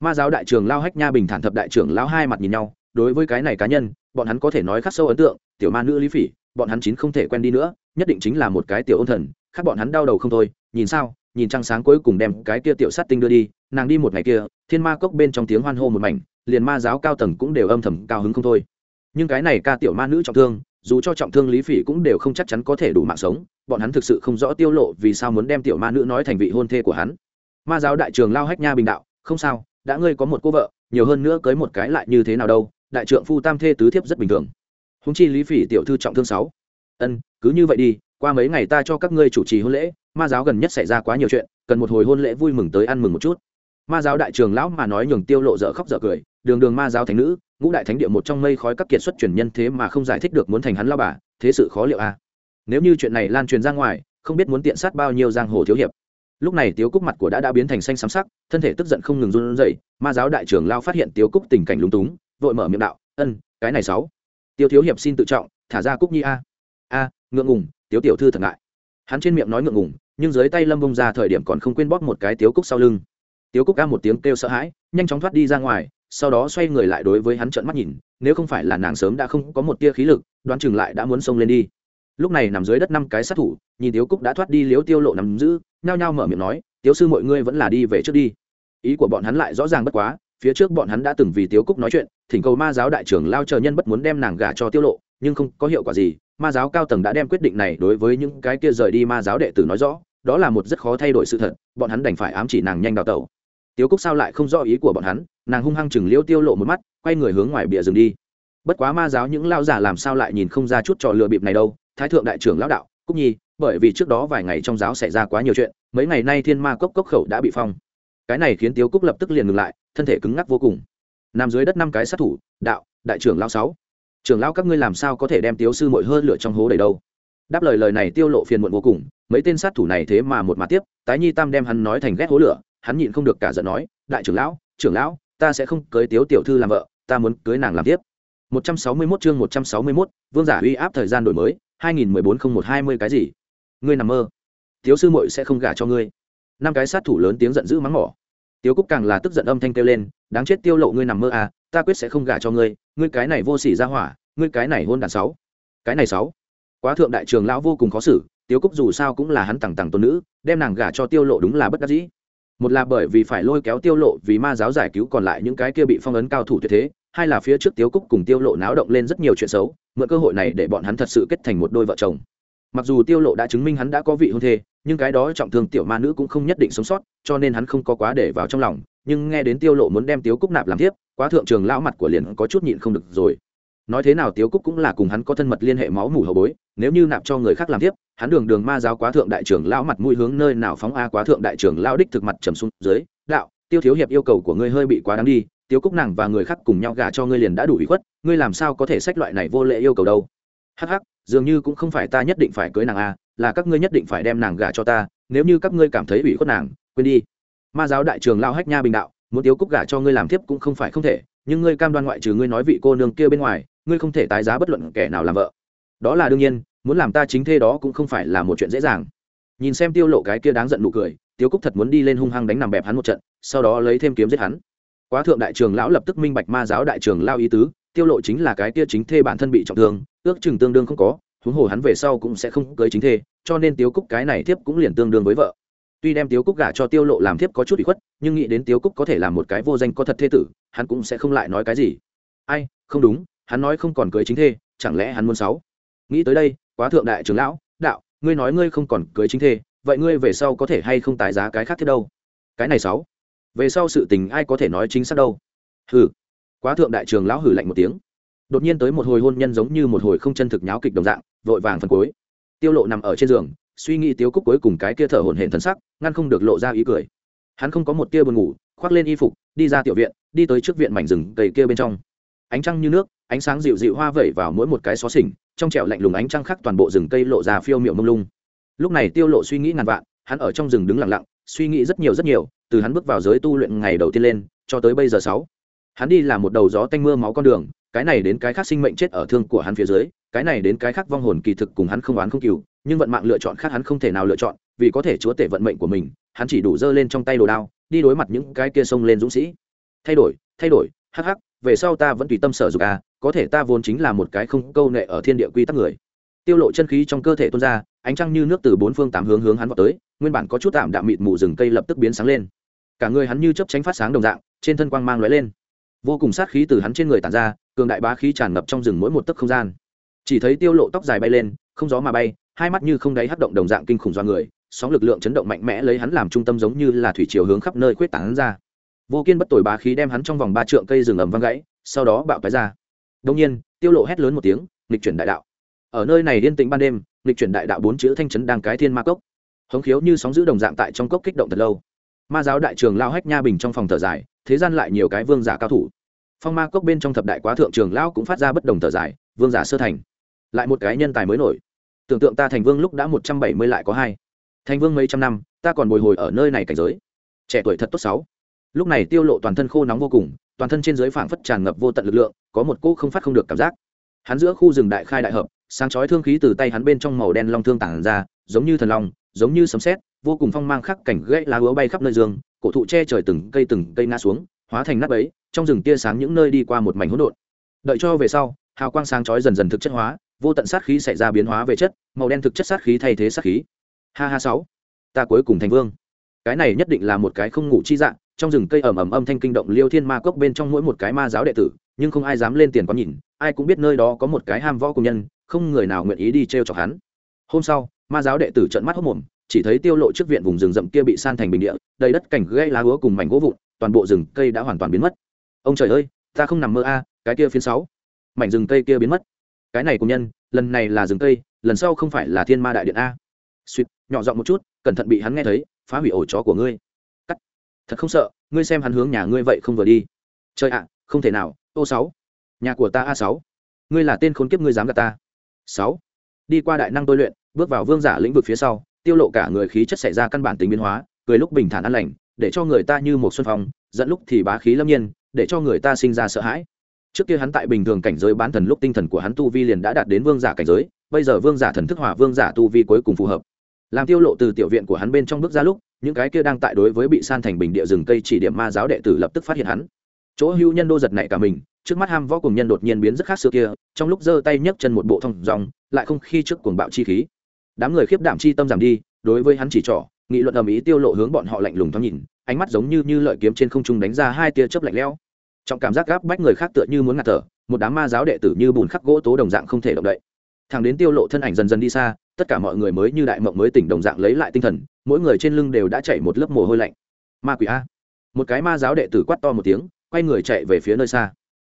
Ma giáo đại trưởng lao hách nha bình thản thập đại trưởng lao hai mặt nhìn nhau, đối với cái này cá nhân, bọn hắn có thể nói khắc sâu ấn tượng, tiểu ma nữ lý phỉ, bọn hắn chín không thể quen đi nữa, nhất định chính là một cái tiểu ôn thần, khác bọn hắn đau đầu không thôi, nhìn sao, nhìn trăng sáng cuối cùng đem cái kia tiểu sát tinh đưa đi, nàng đi một ngày kia, thiên ma cốc bên trong tiếng hoan hô một mảnh liền ma giáo cao tầng cũng đều âm thầm cao hứng không thôi. Nhưng cái này ca tiểu ma nữ trọng thương, dù cho trọng thương lý phỉ cũng đều không chắc chắn có thể đủ mạng sống, bọn hắn thực sự không rõ tiêu lộ vì sao muốn đem tiểu ma nữ nói thành vị hôn thê của hắn. Ma giáo đại trường lao hách nha bình đạo, không sao, đã ngươi có một cô vợ, nhiều hơn nữa cưới một cái lại như thế nào đâu, đại trượng phu tam thê tứ thiếp rất bình thường. Húng chi lý phỉ tiểu thư trọng thương sáu. Ân, cứ như vậy đi, qua mấy ngày ta cho các ngươi chủ trì hôn lễ, ma giáo gần nhất xảy ra quá nhiều chuyện, cần một hồi hôn lễ vui mừng tới ăn mừng một chút. Ma giáo đại trường lão mà nói nhường tiêu lộ dở khóc dở cười đường đường ma giáo thánh nữ, ngũ đại thánh địa một trong mây khói các kiệt xuất truyền nhân thế mà không giải thích được muốn thành hắn lao bà, thế sự khó liệu a. À? nếu như chuyện này lan truyền ra ngoài, không biết muốn tiện sát bao nhiêu giang hồ thiếu hiệp. Lúc này tiếu cúc mặt của đã đã biến thành xanh xám sắc, thân thể tức giận không ngừng run rẩy, ma giáo đại trưởng lao phát hiện tiếu cúc tình cảnh lúng túng, vội mở miệng đạo, ân, cái này sáu. Tiêu thiếu hiệp xin tự trọng, thả ra cúc nhi a. A, ngượng ngùng, tiếu tiểu thư thật ngại. Hắn trên miệng nói ngượng ngùng, nhưng dưới tay lâm bông ra thời điểm còn không quên bóp một cái tiếu cúc sau lưng. Tiếu cúc ca một tiếng kêu sợ hãi, nhanh chóng thoát đi ra ngoài sau đó xoay người lại đối với hắn trợn mắt nhìn, nếu không phải là nàng sớm đã không có một tia khí lực, đoán chừng lại đã muốn xông lên đi. Lúc này nằm dưới đất năm cái sát thủ, nhìn tiếu cúc đã thoát đi liếu tiêu lộ nằm giữ, nhao nhao mở miệng nói, tiếu sư mọi ngươi vẫn là đi về trước đi. Ý của bọn hắn lại rõ ràng bất quá, phía trước bọn hắn đã từng vì tiếu cúc nói chuyện, thỉnh cầu ma giáo đại trưởng lao chờ nhân bất muốn đem nàng gả cho tiêu lộ, nhưng không có hiệu quả gì, ma giáo cao tầng đã đem quyết định này đối với những cái kia rời đi ma giáo đệ tử nói rõ, đó là một rất khó thay đổi sự thật, bọn hắn đành phải ám chỉ nàng nhanh đào tẩu tiếu cúc sao lại không rõ ý của bọn hắn, nàng hung hăng chừng liêu tiêu lộ một mắt, quay người hướng ngoài bìa rừng đi. Bất quá ma giáo những lao giả làm sao lại nhìn không ra chút trò lừa bịp này đâu, thái thượng đại trưởng lão đạo, cúc nhi, bởi vì trước đó vài ngày trong giáo xảy ra quá nhiều chuyện, mấy ngày nay thiên ma cốc cốc khẩu đã bị phong. Cái này khiến tiếu cúc lập tức liền ngừng lại, thân thể cứng ngắc vô cùng. Nằm dưới đất năm cái sát thủ, đạo, đại trưởng lão sáu. Trưởng lão các ngươi làm sao có thể đem tiếu sư mội hơn lửa trong hố đầy đâu? Đáp lời lời này tiêu lộ phiền muộn vô cùng, mấy tên sát thủ này thế mà một mà tiếp, tái nhi tam đem hắn nói thành ghét hố lửa hắn nhịn không được cả giận nói đại trưởng lão trưởng lão ta sẽ không cưới tiếu tiểu thư làm vợ ta muốn cưới nàng làm tiếp. 161 chương 161, vương giả uy áp thời gian đổi mới 2014-0120 cái gì? Ngươi nằm mơ. Tiếu sư muội sẽ không gả cho ngươi. Năm cái sát thủ lớn tiếng giận dữ mắng mỏ. Tiếu cúc càng là tức giận âm thanh kêu lên đáng chết tiêu lộ ngươi nằm mơ à ta quyết sẽ không gả cho ngươi ngươi cái này vô sỉ ra hỏa ngươi cái này hôn đàn sáu. Cái này sáu. Quá thượng đại trường lão vô cùng khó xử tiếu cúc dù sao cũng là hắn tằng tằng tôn nữ đem nàng gả cho tiêu lộ đúng là bất đắc dĩ một là bởi vì phải lôi kéo tiêu lộ vì ma giáo giải cứu còn lại những cái kia bị phong ấn cao thủ tuyệt thế, hai là phía trước tiếu cúc cùng tiêu lộ náo động lên rất nhiều chuyện xấu, mượn cơ hội này để bọn hắn thật sự kết thành một đôi vợ chồng. Mặc dù tiêu lộ đã chứng minh hắn đã có vị hôn thê, nhưng cái đó trọng thương tiểu ma nữ cũng không nhất định sống sót, cho nên hắn không có quá để vào trong lòng. Nhưng nghe đến tiêu lộ muốn đem tiếu cúc nạp làm tiếp quá thượng trường lão mặt của liền có chút nhịn không được rồi nói thế nào tiếu cúc cũng là cùng hắn có thân mật liên hệ máu mủ hậu bối, nếu như nạp cho người khác làm tiếp, hắn đường đường ma giáo quá thượng đại trưởng lão mặt mũi hướng nơi nào phóng a quá thượng đại trưởng lão đích thực mặt trầm xuống dưới, đạo, tiêu thiếu hiệp yêu cầu của ngươi hơi bị quá đáng đi, tiếu cúc nàng và người khác cùng nhau gả cho ngươi liền đã đủ ủy khuất, ngươi làm sao có thể sách loại này vô lệ yêu cầu đâu? Hắc hắc, dường như cũng không phải ta nhất định phải cưới nàng a, là các ngươi nhất định phải đem nàng gả cho ta, nếu như các ngươi cảm thấy ủy khuất nàng, quên đi. Ma giáo đại trường lao hách nha bình đạo, muốn tiếu cúc gả cho ngươi làm tiếp cũng không phải không thể, nhưng ngươi cam đoan ngoại trừ ngươi nói vị cô nương kia bên ngoài ngươi không thể tái giá bất luận kẻ nào làm vợ. Đó là đương nhiên, muốn làm ta chính thê đó cũng không phải là một chuyện dễ dàng. Nhìn xem tiêu lộ cái kia đáng giận nụ cười tiêu cúc thật muốn đi lên hung hăng đánh nằm bẹp hắn một trận, sau đó lấy thêm kiếm giết hắn. Quá thượng đại trường lão lập tức minh bạch ma giáo đại trường lao ý tứ, tiêu lộ chính là cái kia chính thê bản thân bị trọng thương, ước chừng tương đương không có, huống hồ hắn về sau cũng sẽ không cưới chính thê, cho nên tiêu cúc cái này thiếp cũng liền tương đương với vợ. Tuy đem tiêu cúc gả cho tiêu lộ làm thiếp có chút bị khuất, nhưng nghĩ đến tiêu cúc có thể làm một cái vô danh có thật thê tử, hắn cũng sẽ không lại nói cái gì. Ai, không đúng hắn nói không còn cưới chính thê, chẳng lẽ hắn muốn sáu? Nghĩ tới đây, quá thượng đại trưởng lão, đạo, ngươi nói ngươi không còn cưới chính thê, vậy ngươi về sau có thể hay không tái giá cái khác thế đâu? Cái này sáu. Về sau sự tình ai có thể nói chính xác đâu? Hừ. Quá thượng đại trường lão hử lạnh một tiếng. Đột nhiên tới một hồi hôn nhân giống như một hồi không chân thực nháo kịch đồng dạng, vội vàng phần cuối. Tiêu lộ nằm ở trên giường, suy nghĩ tiếu cúc cuối cùng cái kia thở hổn hển thần sắc, ngăn không được lộ ra ý cười. Hắn không có một tia buồn ngủ, khoác lên y phục, đi ra tiểu viện, đi tới trước viện mảnh rừng cây kia bên trong. Ánh trăng như nước ánh sáng dịu dịu hoa vẩy vào mỗi một cái xó xỉnh, trong trẻo lạnh lùng ánh trăng khắc toàn bộ rừng cây lộ ra phiêu miệu mông lung. Lúc này tiêu lộ suy nghĩ ngàn vạn, hắn ở trong rừng đứng lặng lặng, suy nghĩ rất nhiều rất nhiều, từ hắn bước vào giới tu luyện ngày đầu tiên lên, cho tới bây giờ sáu. Hắn đi là một đầu gió tanh mưa máu con đường, cái này đến cái khác sinh mệnh chết ở thương của hắn phía dưới, cái này đến cái khác vong hồn kỳ thực cùng hắn không oán không cừu, nhưng vận mạng lựa chọn khác hắn không thể nào lựa chọn, vì có thể chúa tể vận mệnh của mình, hắn chỉ đủ dơ lên trong tay đồ đao, đi đối mặt những cái kia sông lên dũng sĩ. Thay đổi thay đổi, hắc hắc về sau ta vẫn tùy tâm sở dục à có thể ta vốn chính là một cái không câu nệ ở thiên địa quy tắc người. Tiêu lộ chân khí trong cơ thể tuôn ra, ánh trăng như nước từ bốn phương tám hướng hướng hắn vào tới, nguyên bản có chút tạm đạm mịt mù rừng cây lập tức biến sáng lên. Cả người hắn như chớp tránh phát sáng đồng dạng, trên thân quang mang lóe lên. Vô cùng sát khí từ hắn trên người tản ra, cường đại bá khí tràn ngập trong rừng mỗi một tấc không gian. Chỉ thấy tiêu lộ tóc dài bay lên, không gió mà bay, hai mắt như không đáy hất động đồng dạng kinh khủng do người, sóng lực lượng chấn động mạnh mẽ lấy hắn làm trung tâm giống như là thủy chiều hướng khắp nơi quyết tán ra vô kiên bất tồi bá khí đem hắn trong vòng ba trượng cây rừng ầm văng gãy, sau đó bạo cái ra. Đông nhiên, tiêu lộ hét lớn một tiếng, nghịch chuyển đại đạo. Ở nơi này yên tĩnh ban đêm, nghịch chuyển đại đạo bốn chữ thanh chấn đang cái thiên ma cốc. Hống khiếu như sóng giữ đồng dạng tại trong cốc kích động thật lâu. Ma giáo đại trường lao hách nha bình trong phòng thở dài, thế gian lại nhiều cái vương giả cao thủ. Phong ma cốc bên trong thập đại quá thượng trường lão cũng phát ra bất đồng thở dài, vương giả sơ thành. Lại một cái nhân tài mới nổi. Tưởng tượng ta thành vương lúc đã một trăm bảy mươi lại có hai. Thành vương mấy trăm năm, ta còn bồi hồi ở nơi này cảnh giới. Trẻ tuổi thật tốt sáu lúc này tiêu lộ toàn thân khô nóng vô cùng, toàn thân trên dưới phảng phất tràn ngập vô tận lực lượng, có một cỗ không phát không được cảm giác. Hắn giữa khu rừng đại khai đại hợp, sáng chói thương khí từ tay hắn bên trong màu đen long thương tản ra, giống như thần long, giống như sấm sét, vô cùng phong mang khắc cảnh gãy lá úa bay khắp nơi dương, cổ thụ che trời từng cây từng cây ngã xuống, hóa thành nắp ấy trong rừng tia sáng những nơi đi qua một mảnh hỗn độn. Đợi cho về sau, hào quang sáng chói dần dần thực chất hóa, vô tận sát khí xảy ra biến hóa về chất, màu đen thực chất sát khí thay thế sát khí. Ha ha sáu, ta cuối cùng thành vương cái này nhất định là một cái không ngủ chi dạng, trong rừng cây ẩm ẩm âm thanh kinh động liêu thiên ma cốc bên trong mỗi một cái ma giáo đệ tử, nhưng không ai dám lên tiền có nhìn, ai cũng biết nơi đó có một cái ham võ công nhân, không người nào nguyện ý đi t r e o chọc hắn. Hôm sau, ma giáo đệ tử trận mắt hốc mồm, chỉ thấy tiêu lộ trước viện vùng rừng rậm kia bị san thành bình địa, đầy đất cảnh gây lá úa cùng mảnh gỗ vụn, toàn bộ rừng cây đã hoàn toàn biến mất. Ông trời ơi, ta không nằm mơ a, cái kia phiến sáu. Mảnh rừng cây kia biến mất. Cái này cùng nhân, lần này là rừng cây, lần sau không phải là thiên ma đại điện a. Suýt, nhỏ giọng một chút, cẩn thận bị hắn nghe thấy phá hủy ổ chó của ngươi. Cắt. Thật không sợ, ngươi xem hắn hướng nhà ngươi vậy không vừa đi. Chơi ạ, không thể nào, ô sáu. Nhà của ta a sáu. Ngươi là tên khốn kiếp ngươi dám gạt ta. Sáu. Đi qua đại năng tôi luyện, bước vào vương giả lĩnh vực phía sau, tiêu lộ cả người khí chất xảy ra căn bản tính biến hóa, cười lúc bình thản an lành, để cho người ta như một xuân phong dẫn lúc thì bá khí lâm nhiên, để cho người ta sinh ra sợ hãi. Trước kia hắn tại bình thường cảnh giới bán thần lúc tinh thần của hắn tu vi liền đã đạt đến vương giả cảnh giới, bây giờ vương giả thần thức hỏa vương giả tu vi cuối cùng phù hợp làm tiêu lộ từ tiểu viện của hắn bên trong bước ra lúc, những cái kia đang tại đối với bị san thành bình địa rừng cây chỉ điểm ma giáo đệ tử lập tức phát hiện hắn. Chỗ hưu nhân đô giật này cả mình, trước mắt ham võ cùng nhân đột nhiên biến rất khác xưa kia, trong lúc giơ tay nhấc chân một bộ thông dòng, lại không khi trước cuồng bạo chi khí. Đám người khiếp đảm chi tâm giảm đi, đối với hắn chỉ trỏ, nghị luận ầm ĩ tiêu lộ hướng bọn họ lạnh lùng thoáng nhìn, ánh mắt giống như như lợi kiếm trên không trung đánh ra hai tia chớp lạnh lẽo. Trong cảm giác gáp bách người khác tựa như muốn ngạt thở, một đám ma giáo đệ tử như bùn khắc gỗ tố đồng dạng không thể động đậy. Thằng đến tiêu lộ thân ảnh dần dần đi xa tất cả mọi người mới như đại mộng mới tỉnh đồng dạng lấy lại tinh thần, mỗi người trên lưng đều đã chảy một lớp mồ hôi lạnh. Ma quỷ a. Một cái ma giáo đệ tử quát to một tiếng, quay người chạy về phía nơi xa.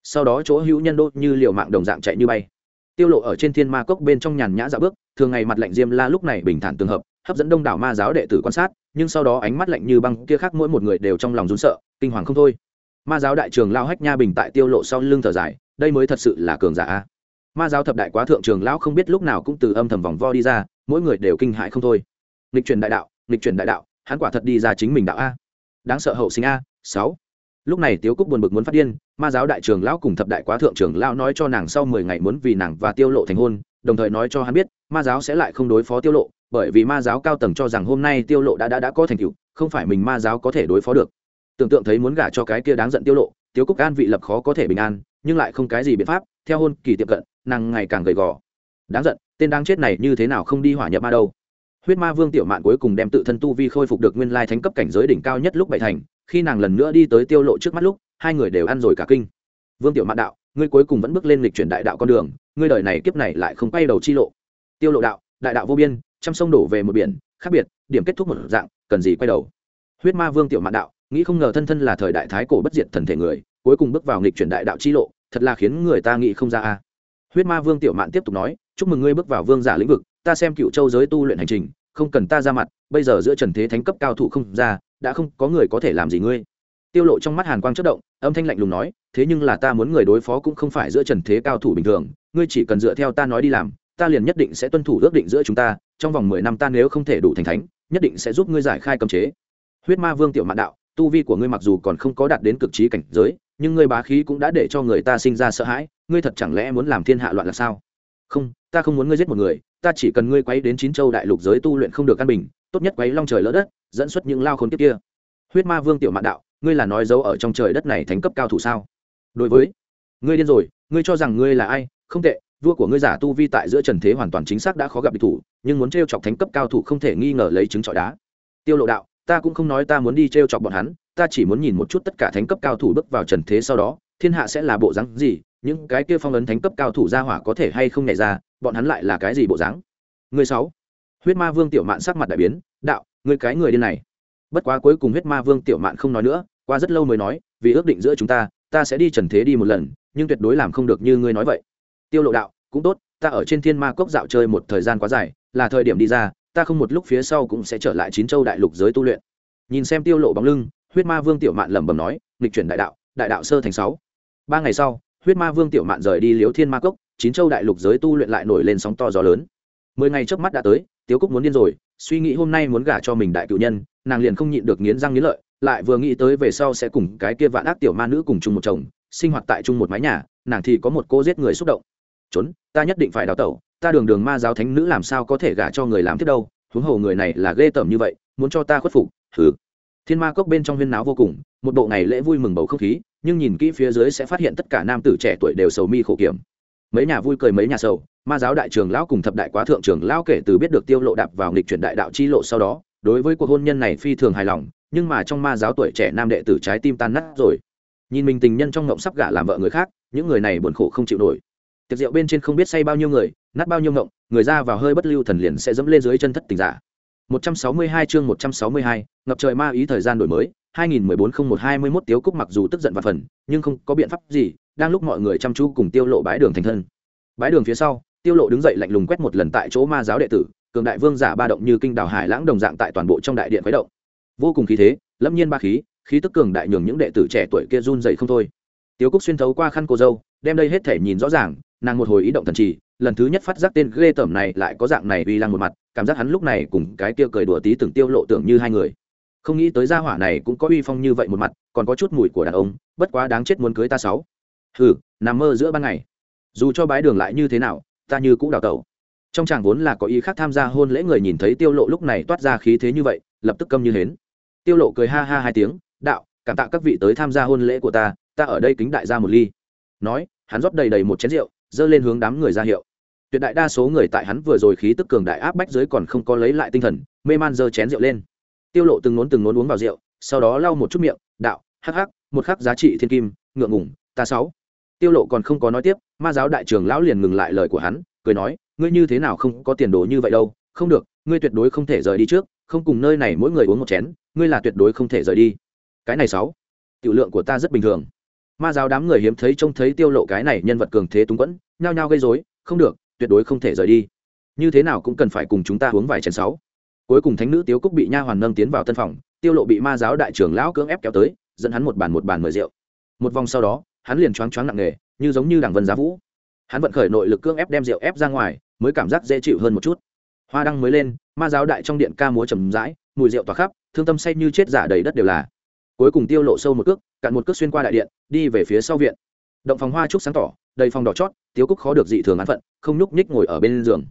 Sau đó chỗ hữu nhân đô như liều mạng đồng dạng chạy như bay. Tiêu lộ ở trên thiên ma cốc bên trong nhàn nhã dạ bước, thường ngày mặt lạnh diêm la lúc này bình thản tương hợp, hấp dẫn đông đảo ma giáo đệ tử quan sát, nhưng sau đó ánh mắt lạnh như băng kia khác mỗi một người đều trong lòng run sợ, kinh hoàng không thôi. Ma giáo đại trường lao hách nha bình tại tiêu lộ sau lưng thở dài, đây mới thật sự là cường giả a ma giáo thập đại quá thượng trường lão không biết lúc nào cũng từ âm thầm vòng vo đi ra, mỗi người đều kinh hại không thôi. Nghịch truyền đại đạo, nghịch truyền đại đạo, hắn quả thật đi ra chính mình đạo a. Đáng sợ hậu sinh a, sáu. Lúc này tiếu cúc buồn bực muốn phát điên, ma giáo đại trường lão cùng thập đại quá thượng trường lão nói cho nàng sau mười ngày muốn vì nàng và tiêu lộ thành hôn, đồng thời nói cho hắn biết, ma giáo sẽ lại không đối phó tiêu lộ, bởi vì ma giáo cao tầng cho rằng hôm nay tiêu lộ đã đã đã có thành tựu, không phải mình ma giáo có thể đối phó được. Tưởng tượng thấy muốn gả cho cái kia đáng giận tiêu lộ, tiếu cúc an vị lập khó có thể bình an, nhưng lại không cái gì biện pháp theo hôn kỳ tiệm cận, nàng ngày càng gầy gò. Đáng giận, tên đáng chết này như thế nào không đi hỏa nhập ma đâu. Huyết ma vương tiểu mạn cuối cùng đem tự thân tu vi khôi phục được nguyên lai thánh cấp cảnh giới đỉnh cao nhất lúc bảy thành, khi nàng lần nữa đi tới tiêu lộ trước mắt lúc, hai người đều ăn rồi cả kinh. Vương tiểu mạn đạo, ngươi cuối cùng vẫn bước lên lịch chuyển đại đạo con đường, ngươi đời này kiếp này lại không quay đầu chi lộ. Tiêu lộ đạo, đại đạo vô biên, trăm sông đổ về một biển, khác biệt, điểm kết thúc một dạng, cần gì quay đầu? Huyết ma vương tiểu mạn đạo, nghĩ không ngờ thân thân là thời đại thái cổ bất diệt thần thể người, cuối cùng bước vào nghịch chuyển đại đạo chi lộ thật là khiến người ta nghĩ không ra a. Huyết ma vương tiểu mạn tiếp tục nói, chúc mừng ngươi bước vào vương giả lĩnh vực, ta xem cựu châu giới tu luyện hành trình, không cần ta ra mặt, bây giờ giữa trần thế thánh cấp cao thủ không ra, đã không có người có thể làm gì ngươi. Tiêu lộ trong mắt hàn quang chất động, âm thanh lạnh lùng nói, thế nhưng là ta muốn người đối phó cũng không phải giữa trần thế cao thủ bình thường, ngươi chỉ cần dựa theo ta nói đi làm, ta liền nhất định sẽ tuân thủ ước định giữa chúng ta, trong vòng mười năm ta nếu không thể đủ thành thánh, nhất định sẽ giúp ngươi giải khai cấm chế. Huyết ma vương tiểu mạn đạo, tu vi của ngươi mặc dù còn không có đạt đến cực trí cảnh giới nhưng ngươi bá khí cũng đã để cho người ta sinh ra sợ hãi, ngươi thật chẳng lẽ muốn làm thiên hạ loạn là sao? Không, ta không muốn ngươi giết một người, ta chỉ cần ngươi quấy đến chín châu đại lục giới tu luyện không được căn bình, tốt nhất quấy long trời lỡ đất, dẫn xuất những lao khốn kiếp kia. Huyết ma vương tiểu mạn đạo, ngươi là nói dấu ở trong trời đất này thành cấp cao thủ sao? Đối với, ngươi điên rồi, ngươi cho rằng ngươi là ai? Không tệ, vua của ngươi giả tu vi tại giữa trần thế hoàn toàn chính xác đã khó gặp địch thủ, nhưng muốn t chọc thánh cấp cao thủ không thể nghi ngờ lấy chứng trọi đá. Tiêu lộ đạo ta cũng không nói ta muốn đi t chọc bọn hắn, ta chỉ muốn nhìn một chút tất cả thánh cấp cao thủ bước vào trần thế sau đó, thiên hạ sẽ là bộ dáng gì, những cái kia phong ấn thánh cấp cao thủ ra hỏa có thể hay không nhảy ra, bọn hắn lại là cái gì bộ dáng? Người sáu. Huyết ma vương tiểu mạn sắc mặt đại biến, đạo người cái người điên này. Bất quá cuối cùng huyết ma vương tiểu mạn không nói nữa, qua rất lâu mới nói, vì ước định giữa chúng ta ta sẽ đi trần thế đi một lần, nhưng tuyệt đối làm không được như ngươi nói vậy. Tiêu lộ đạo, cũng tốt, ta ở trên thiên ma cốc dạo chơi một thời gian quá dài, là thời điểm đi ra ta không một lúc phía sau cũng sẽ trở lại chín châu đại lục giới tu luyện. Nhìn xem tiêu lộ bóng lưng, huyết ma vương tiểu mạn lẩm bẩm nói, nghịch chuyển đại đạo đại đạo sơ thành sáu. Ba ngày sau, huyết ma vương tiểu mạn rời đi liếu thiên ma cốc, chín châu đại lục giới tu luyện lại nổi lên sóng to gió lớn. Mười ngày trước mắt đã tới, tiếu cúc muốn điên rồi, suy nghĩ hôm nay muốn gả cho mình đại cựu nhân, nàng liền không nhịn được nghiến răng nghiến lợi, lại vừa nghĩ tới về sau sẽ cùng cái kia vạn ác tiểu ma nữ cùng chung một chồng, sinh hoạt tại chung một mái nhà, nàng thì có một cô giết người xúc động. Trốn, ta nhất định phải đào tẩu ta đường đường ma giáo thánh nữ làm sao có thể gả cho người làm tiếp đâu, huống hồ người này là ghê tởm như vậy, muốn cho ta khuất phục thử thiên ma cốc bên trong huyên náo vô cùng, một bộ ngày lễ vui mừng bầu không khí, nhưng nhìn kỹ phía dưới sẽ phát hiện tất cả nam tử trẻ tuổi đều sầu mi khổ kiểm. Mấy nhà vui cười mấy nhà sầu, ma giáo đại trường lão cùng thập đại quá thượng trường lão kể từ biết được tiêu lộ đạp vào nghịch chuyển đại đạo chi lộ sau đó, đối với cuộc hôn nhân này phi thường hài lòng, nhưng mà trong ma giáo tuổi trẻ nam đệ tử trái tim tan nát rồi. Nhìn mình tình nhân trong ngộng sắp gả làm vợ người khác, những người này buồn khổ không chịu nổi. Tiệc rượu bên trên không biết say bao nhiêu người nát bao nhiêu ngộng người ra vào hơi bất lưu thần liền sẽ dẫm lên dưới chân thất tình giả. 162 chương 162, ngập trời ma ý thời gian đổi mới 2014-01-21 tiếu cúc mặc dù tức giận và phần nhưng không có biện pháp gì đang lúc mọi người chăm chú cùng tiêu lộ bãi đường thành thân. Bãi đường phía sau tiêu lộ đứng dậy lạnh lùng quét một lần tại chỗ ma giáo đệ tử cường đại vương giả ba động như kinh đảo hải lãng đồng dạng tại toàn bộ trong đại điện khuấy động. Vô cùng khí thế lâm nhiên ba khí khí tức cường đại nhường những đệ tử trẻ tuổi kia run dậy không thôi. Tiếu cúc xuyên thấu qua khăn cô dâu đem đây hết thể nhìn rõ ràng nàng một hồi ý động thần trì lần thứ nhất phát giác tên ghê tởm này lại có dạng này uy lăng một mặt, cảm giác hắn lúc này cùng cái kia cười đùa tí từng tiêu lộ tưởng như hai người. Không nghĩ tới gia hỏa này cũng có uy phong như vậy một mặt, còn có chút mùi của đàn ông, bất quá đáng chết muốn cưới ta sáu. Hừ, nằm mơ giữa ban ngày. Dù cho bái đường lại như thế nào, ta như cũng đào tẩu. Trong chàng vốn là có ý khác tham gia hôn lễ người nhìn thấy tiêu lộ lúc này toát ra khí thế như vậy, lập tức câm như hến. Tiêu lộ cười ha ha hai tiếng, đạo, cảm tạ các vị tới tham gia hôn lễ của ta ta ở đây kính đại gia một ly. Nói, hắn rót đầy đầy một chén rượu dơ lên hướng đám người ra hiệu tuyệt đại đa số người tại hắn vừa rồi khí tức cường đại áp bách dưới còn không có lấy lại tinh thần, mê man dơ chén rượu lên. Tiêu lộ từng nốn từng nốn uống vào rượu, sau đó lau một chút miệng, đạo, hắc hắc, một khắc giá trị thiên kim, ngượng ngủng ta sáu. Tiêu lộ còn không có nói tiếp, ma giáo đại trưởng lão liền ngừng lại lời của hắn, cười nói, ngươi như thế nào không có tiền đồ như vậy đâu, không được, ngươi tuyệt đối không thể rời đi trước, không cùng nơi này mỗi người uống một chén, ngươi là tuyệt đối không thể rời đi. Cái này sáu, tiểu lượng của ta rất bình thường. Ma giáo đám người hiếm thấy trông thấy tiêu lộ cái này nhân vật cường thế túng quẫn, nhao nhao gây rối, không được tuyệt đối không thể rời đi. Như thế nào cũng cần phải cùng chúng ta uống vài chén sáu. Cuối cùng thánh nữ tiếu cúc bị nha hoàn nâng tiến vào tân phòng, tiêu lộ bị ma giáo đại trưởng lão cưỡng ép kéo tới, dẫn hắn một bàn một bàn mời rượu. Một vòng sau đó, hắn liền choáng choáng nặng nề, như giống như đảng vân giá vũ. Hắn vận khởi nội lực cưỡng ép đem rượu ép ra ngoài, mới cảm giác dễ chịu hơn một chút. Hoa đăng mới lên, ma giáo đại trong điện ca múa trầm rãi, mùi rượu tỏa khắp, thương tâm say như chết giả đầy đất đều là. Cuối cùng tiêu lộ sâu một cước, cạn một cước xuyên qua đại điện, đi về phía sau viện. Động phòng hoa trúc sáng tỏ đầy phòng đỏ chót tiếu cúc khó được dị thường án phận không nhúc nhích ngồi ở bên giường.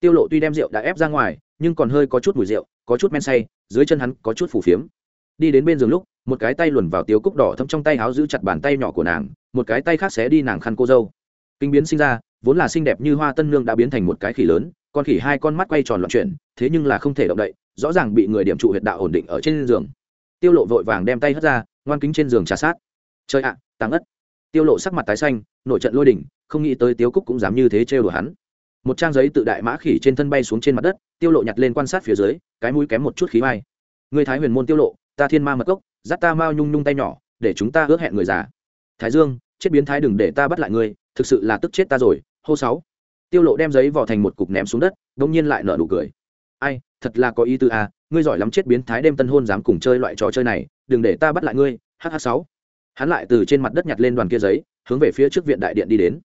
Tiêu lộ tuy đem rượu đã ép ra ngoài nhưng còn hơi có chút mùi rượu có chút men say dưới chân hắn có chút phủ phiếm. Đi đến bên giường lúc một cái tay luồn vào tiếu cúc đỏ thấm trong tay áo giữ chặt bàn tay nhỏ của nàng một cái tay khác xé đi nàng khăn cô dâu. Kinh biến sinh ra vốn là xinh đẹp như hoa tân nương đã biến thành một cái khỉ lớn con khỉ hai con mắt quay tròn loạn chuyển thế nhưng là không thể động đậy rõ ràng bị người điểm trụ huyệt đạo ổn định ở trên giường. Tiêu lộ vội vàng đem tay hất ra ngoan kính trên giường trà sát. Chơi ạ à, tăng ất tiêu lộ sắc mặt tái xanh nội trận lôi đỉnh, không nghĩ tới tiếu cúc cũng dám như thế trêu đùa hắn. Một trang giấy tự đại mã khỉ trên thân bay xuống trên mặt đất, tiêu lộ nhặt lên quan sát phía dưới, cái mũi kém một chút khí vai. Người thái huyền môn tiêu lộ, ta thiên ma mật cốc, dắt ta mau nhung nhung tay nhỏ, để chúng ta ước hẹn người già. Thái dương, chết biến thái đừng để ta bắt lại ngươi, thực sự là tức chết ta rồi, hô sáu. Tiêu lộ đem giấy vỏ thành một cục ném xuống đất, đông nhiên lại nở nụ cười. Ai, thật là có ý tư à ngươi giỏi lắm chết biến thái đêm tân hôn dám cùng chơi loại trò chơi này, đừng để ta bắt lại ngươi hh sáu hắn lại từ trên mặt đất nhặt lên đoàn kia giấy hướng về phía trước viện đại điện đi đến.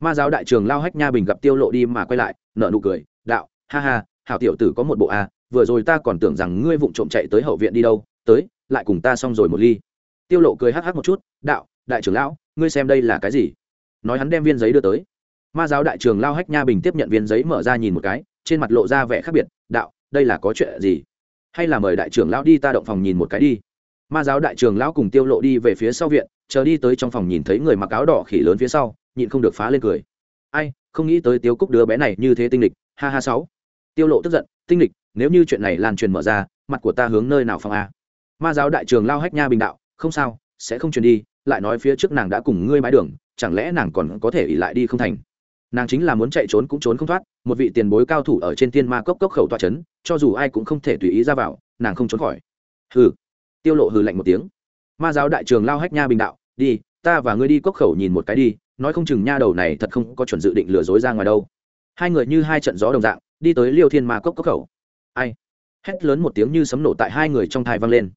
Ma giáo đại trường lao hách nha bình gặp tiêu lộ đi mà quay lại nở nụ cười đạo ha ha hảo tiểu tử có một bộ a à, vừa rồi ta còn tưởng rằng ngươi vụng trộm chạy tới hậu viện đi đâu tới lại cùng ta xong rồi một ly. Tiêu lộ cười hắc hắc một chút đạo đại trưởng lão ngươi xem đây là cái gì? Nói hắn đem viên giấy đưa tới. Ma giáo đại trường lao hách nha bình tiếp nhận viên giấy mở ra nhìn một cái trên mặt lộ ra vẻ khác biệt đạo đây là có chuyện gì? Hay là mời đại trưởng lão đi ta động phòng nhìn một cái đi ma giáo đại trường lão cùng tiêu lộ đi về phía sau viện, chờ đi tới trong phòng nhìn thấy người mặc áo đỏ khỉ lớn phía sau, nhịn không được phá lên cười. Ai, không nghĩ tới tiêu cúc đứa bé này như thế tinh lịch ha ha sáu. Tiêu lộ tức giận, tinh lịch nếu như chuyện này lan truyền mở ra, mặt của ta hướng nơi nào phòng a? Ma giáo đại trường lao hách nha bình đạo, không sao, sẽ không truyền đi, lại nói phía trước nàng đã cùng ngươi mái đường, chẳng lẽ nàng còn có thể ỉ lại đi không thành? Nàng chính là muốn chạy trốn cũng trốn không thoát, một vị tiền bối cao thủ ở trên thiên ma cốc cốc khẩu toa c h ấ n cho dù ai cũng không thể tùy ý ra vào, nàng không trốn khỏi. Hừ tiêu lộ hừ lạnh một tiếng. Ma giáo đại trường lao hách nha bình đạo, đi, ta và ngươi đi cốc khẩu nhìn một cái đi, nói không chừng nha đầu này thật không có chuẩn dự định lừa dối ra ngoài đâu. Hai người như hai trận gió đồng dạng, đi tới liêu thiên ma cốc cốc khẩu. Ai? Hét lớn một tiếng như sấm nổ tại hai người trong thai vang lên.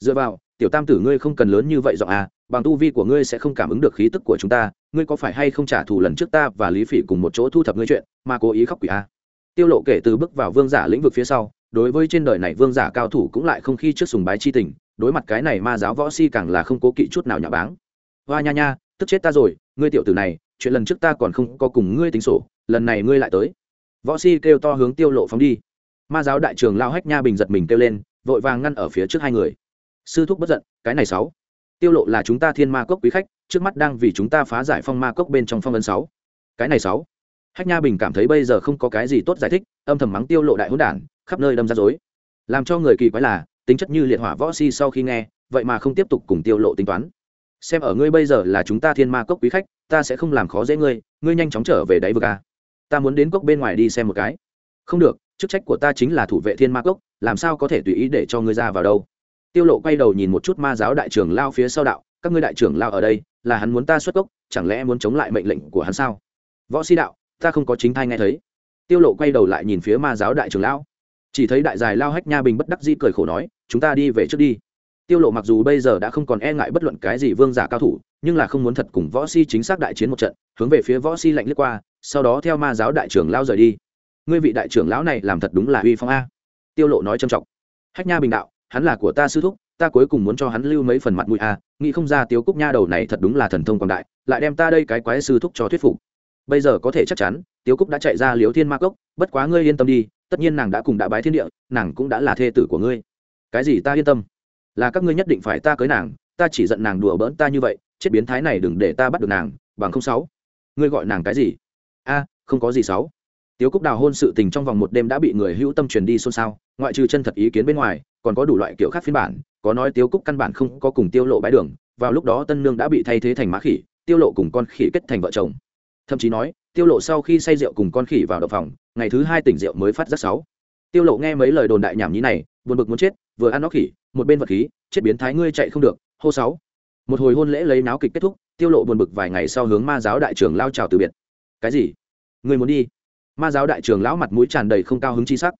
Dựa vào, tiểu tam tử ngươi không cần lớn như vậy giọng à bằng tu vi của ngươi sẽ không cảm ứng được khí tức của chúng ta, ngươi có phải hay không trả thù lần trước ta và lý phỉ cùng một chỗ thu thập ngươi chuyện, mà cố ý khóc quỷ a tiêu lộ kể từ bước vào vương giả lĩnh vực phía sau, đối với trên đời này vương giả cao thủ cũng lại không khi trước sùng bái chi tình đối mặt cái này ma giáo võ si càng là không cố kỵ chút nào nhà báng. Hoa nha nha, tức chết ta rồi, ngươi tiểu tử này, chuyện lần trước ta còn không có cùng ngươi tính sổ, lần này ngươi lại tới. Võ si kêu to hướng tiêu lộ phóng đi. Ma giáo đại trường lao hách nha bình giật mình kêu lên, vội vàng ngăn ở phía trước hai người. Sư thúc bất giận, cái này sáu. Tiêu lộ là chúng ta thiên ma cốc quý khách, trước mắt đang vì chúng ta phá giải phong ma cốc bên trong phong ấn sáu. Cái này sáu. Hách nha bình cảm thấy bây giờ không có cái gì tốt giải thích, âm thầm mắng tiêu lộ đại hỗn đản, khắp nơi đâm ra dối làm cho người kỳ quái là tính chất như liệt hỏa võ si sau khi nghe, vậy mà không tiếp tục cùng tiêu lộ tính toán. Xem ở ngươi bây giờ là chúng ta thiên ma cốc quý khách, ta sẽ không làm khó dễ ngươi ngươi nhanh chóng trở về đáy vực a. Ta muốn đến cốc bên ngoài đi xem một cái. Không được, chức trách của ta chính là thủ vệ thiên ma cốc, làm sao có thể tùy ý để cho ngươi ra vào đâu. Tiêu lộ quay đầu nhìn một chút ma giáo đại trưởng lao phía sau đạo, các ngươi đại trưởng lao ở đây, là hắn muốn ta xuất cốc, chẳng lẽ muốn chống lại mệnh lệnh của hắn sao? Võ si đạo, ta không có chính thai nghe thấy. Tiêu lộ quay đầu lại nhìn phía ma giáo đại trưởng lão chỉ thấy đại dài lao hách nha bình bất đắc dĩ cười khổ nói chúng ta đi về trước đi. Tiêu lộ mặc dù bây giờ đã không còn e ngại bất luận cái gì vương giả cao thủ, nhưng là không muốn thật cùng võ si chính xác đại chiến một trận, hướng về phía võ si lạnh lướt qua, sau đó theo ma giáo đại trưởng lao rời đi. Ngươi vị đại trưởng lão này làm thật đúng là uy phong a. Tiêu lộ nói trầm trọng. Hách nha bình đạo, hắn là của ta sư thúc, ta cuối cùng muốn cho hắn lưu mấy phần mặt mũi a, nghĩ không ra tiêu cúc nha đầu này thật đúng là thần thông quảng đại, lại đem ta đây cái quái sư thúc cho thuyết phục. Bây giờ có thể chắc chắn tiêu cúc đã chạy ra liếu thiên ma cốc, bất quá ngươi yên tâm đi, tất nhiên nàng đã cùng đã bái thiên địa, nàng cũng đã là thê tử của ngươi cái gì ta yên tâm? Là các ngươi nhất định phải ta cưới nàng, ta chỉ giận nàng đùa bỡn ta như vậy, chết biến thái này đừng để ta bắt được nàng, bằng không sáu. Ngươi gọi nàng cái gì? A, không có gì sáu. Tiếu cúc đào hôn sự tình trong vòng một đêm đã bị người hữu tâm truyền đi xôn xao, ngoại trừ chân thật ý kiến bên ngoài, còn có đủ loại kiểu khác phiên bản, có nói tiếu cúc căn bản không có cùng tiêu lộ bãi đường, vào lúc đó tân nương đã bị thay thế thành mã khỉ, tiêu lộ cùng con khỉ kết thành vợ chồng. Thậm chí nói, tiêu lộ sau khi say rượu cùng con khỉ vào đậu phòng, ngày thứ hai tỉnh rượu mới phát giác sáu. Tiêu lộ nghe mấy lời đồn đại nhảm nhí này, buồn bực muốn chết vừa ăn nó khỉ, một bên vật khí, chết biến thái ngươi chạy không được, hô sáu. Một hồi hôn lễ lấy náo kịch kết thúc, tiêu lộ buồn bực vài ngày sau hướng ma giáo đại trưởng lao chào từ biệt. Cái gì? Ngươi muốn đi? Ma giáo đại trưởng lão mặt mũi tràn đầy không cao hứng chi sắc.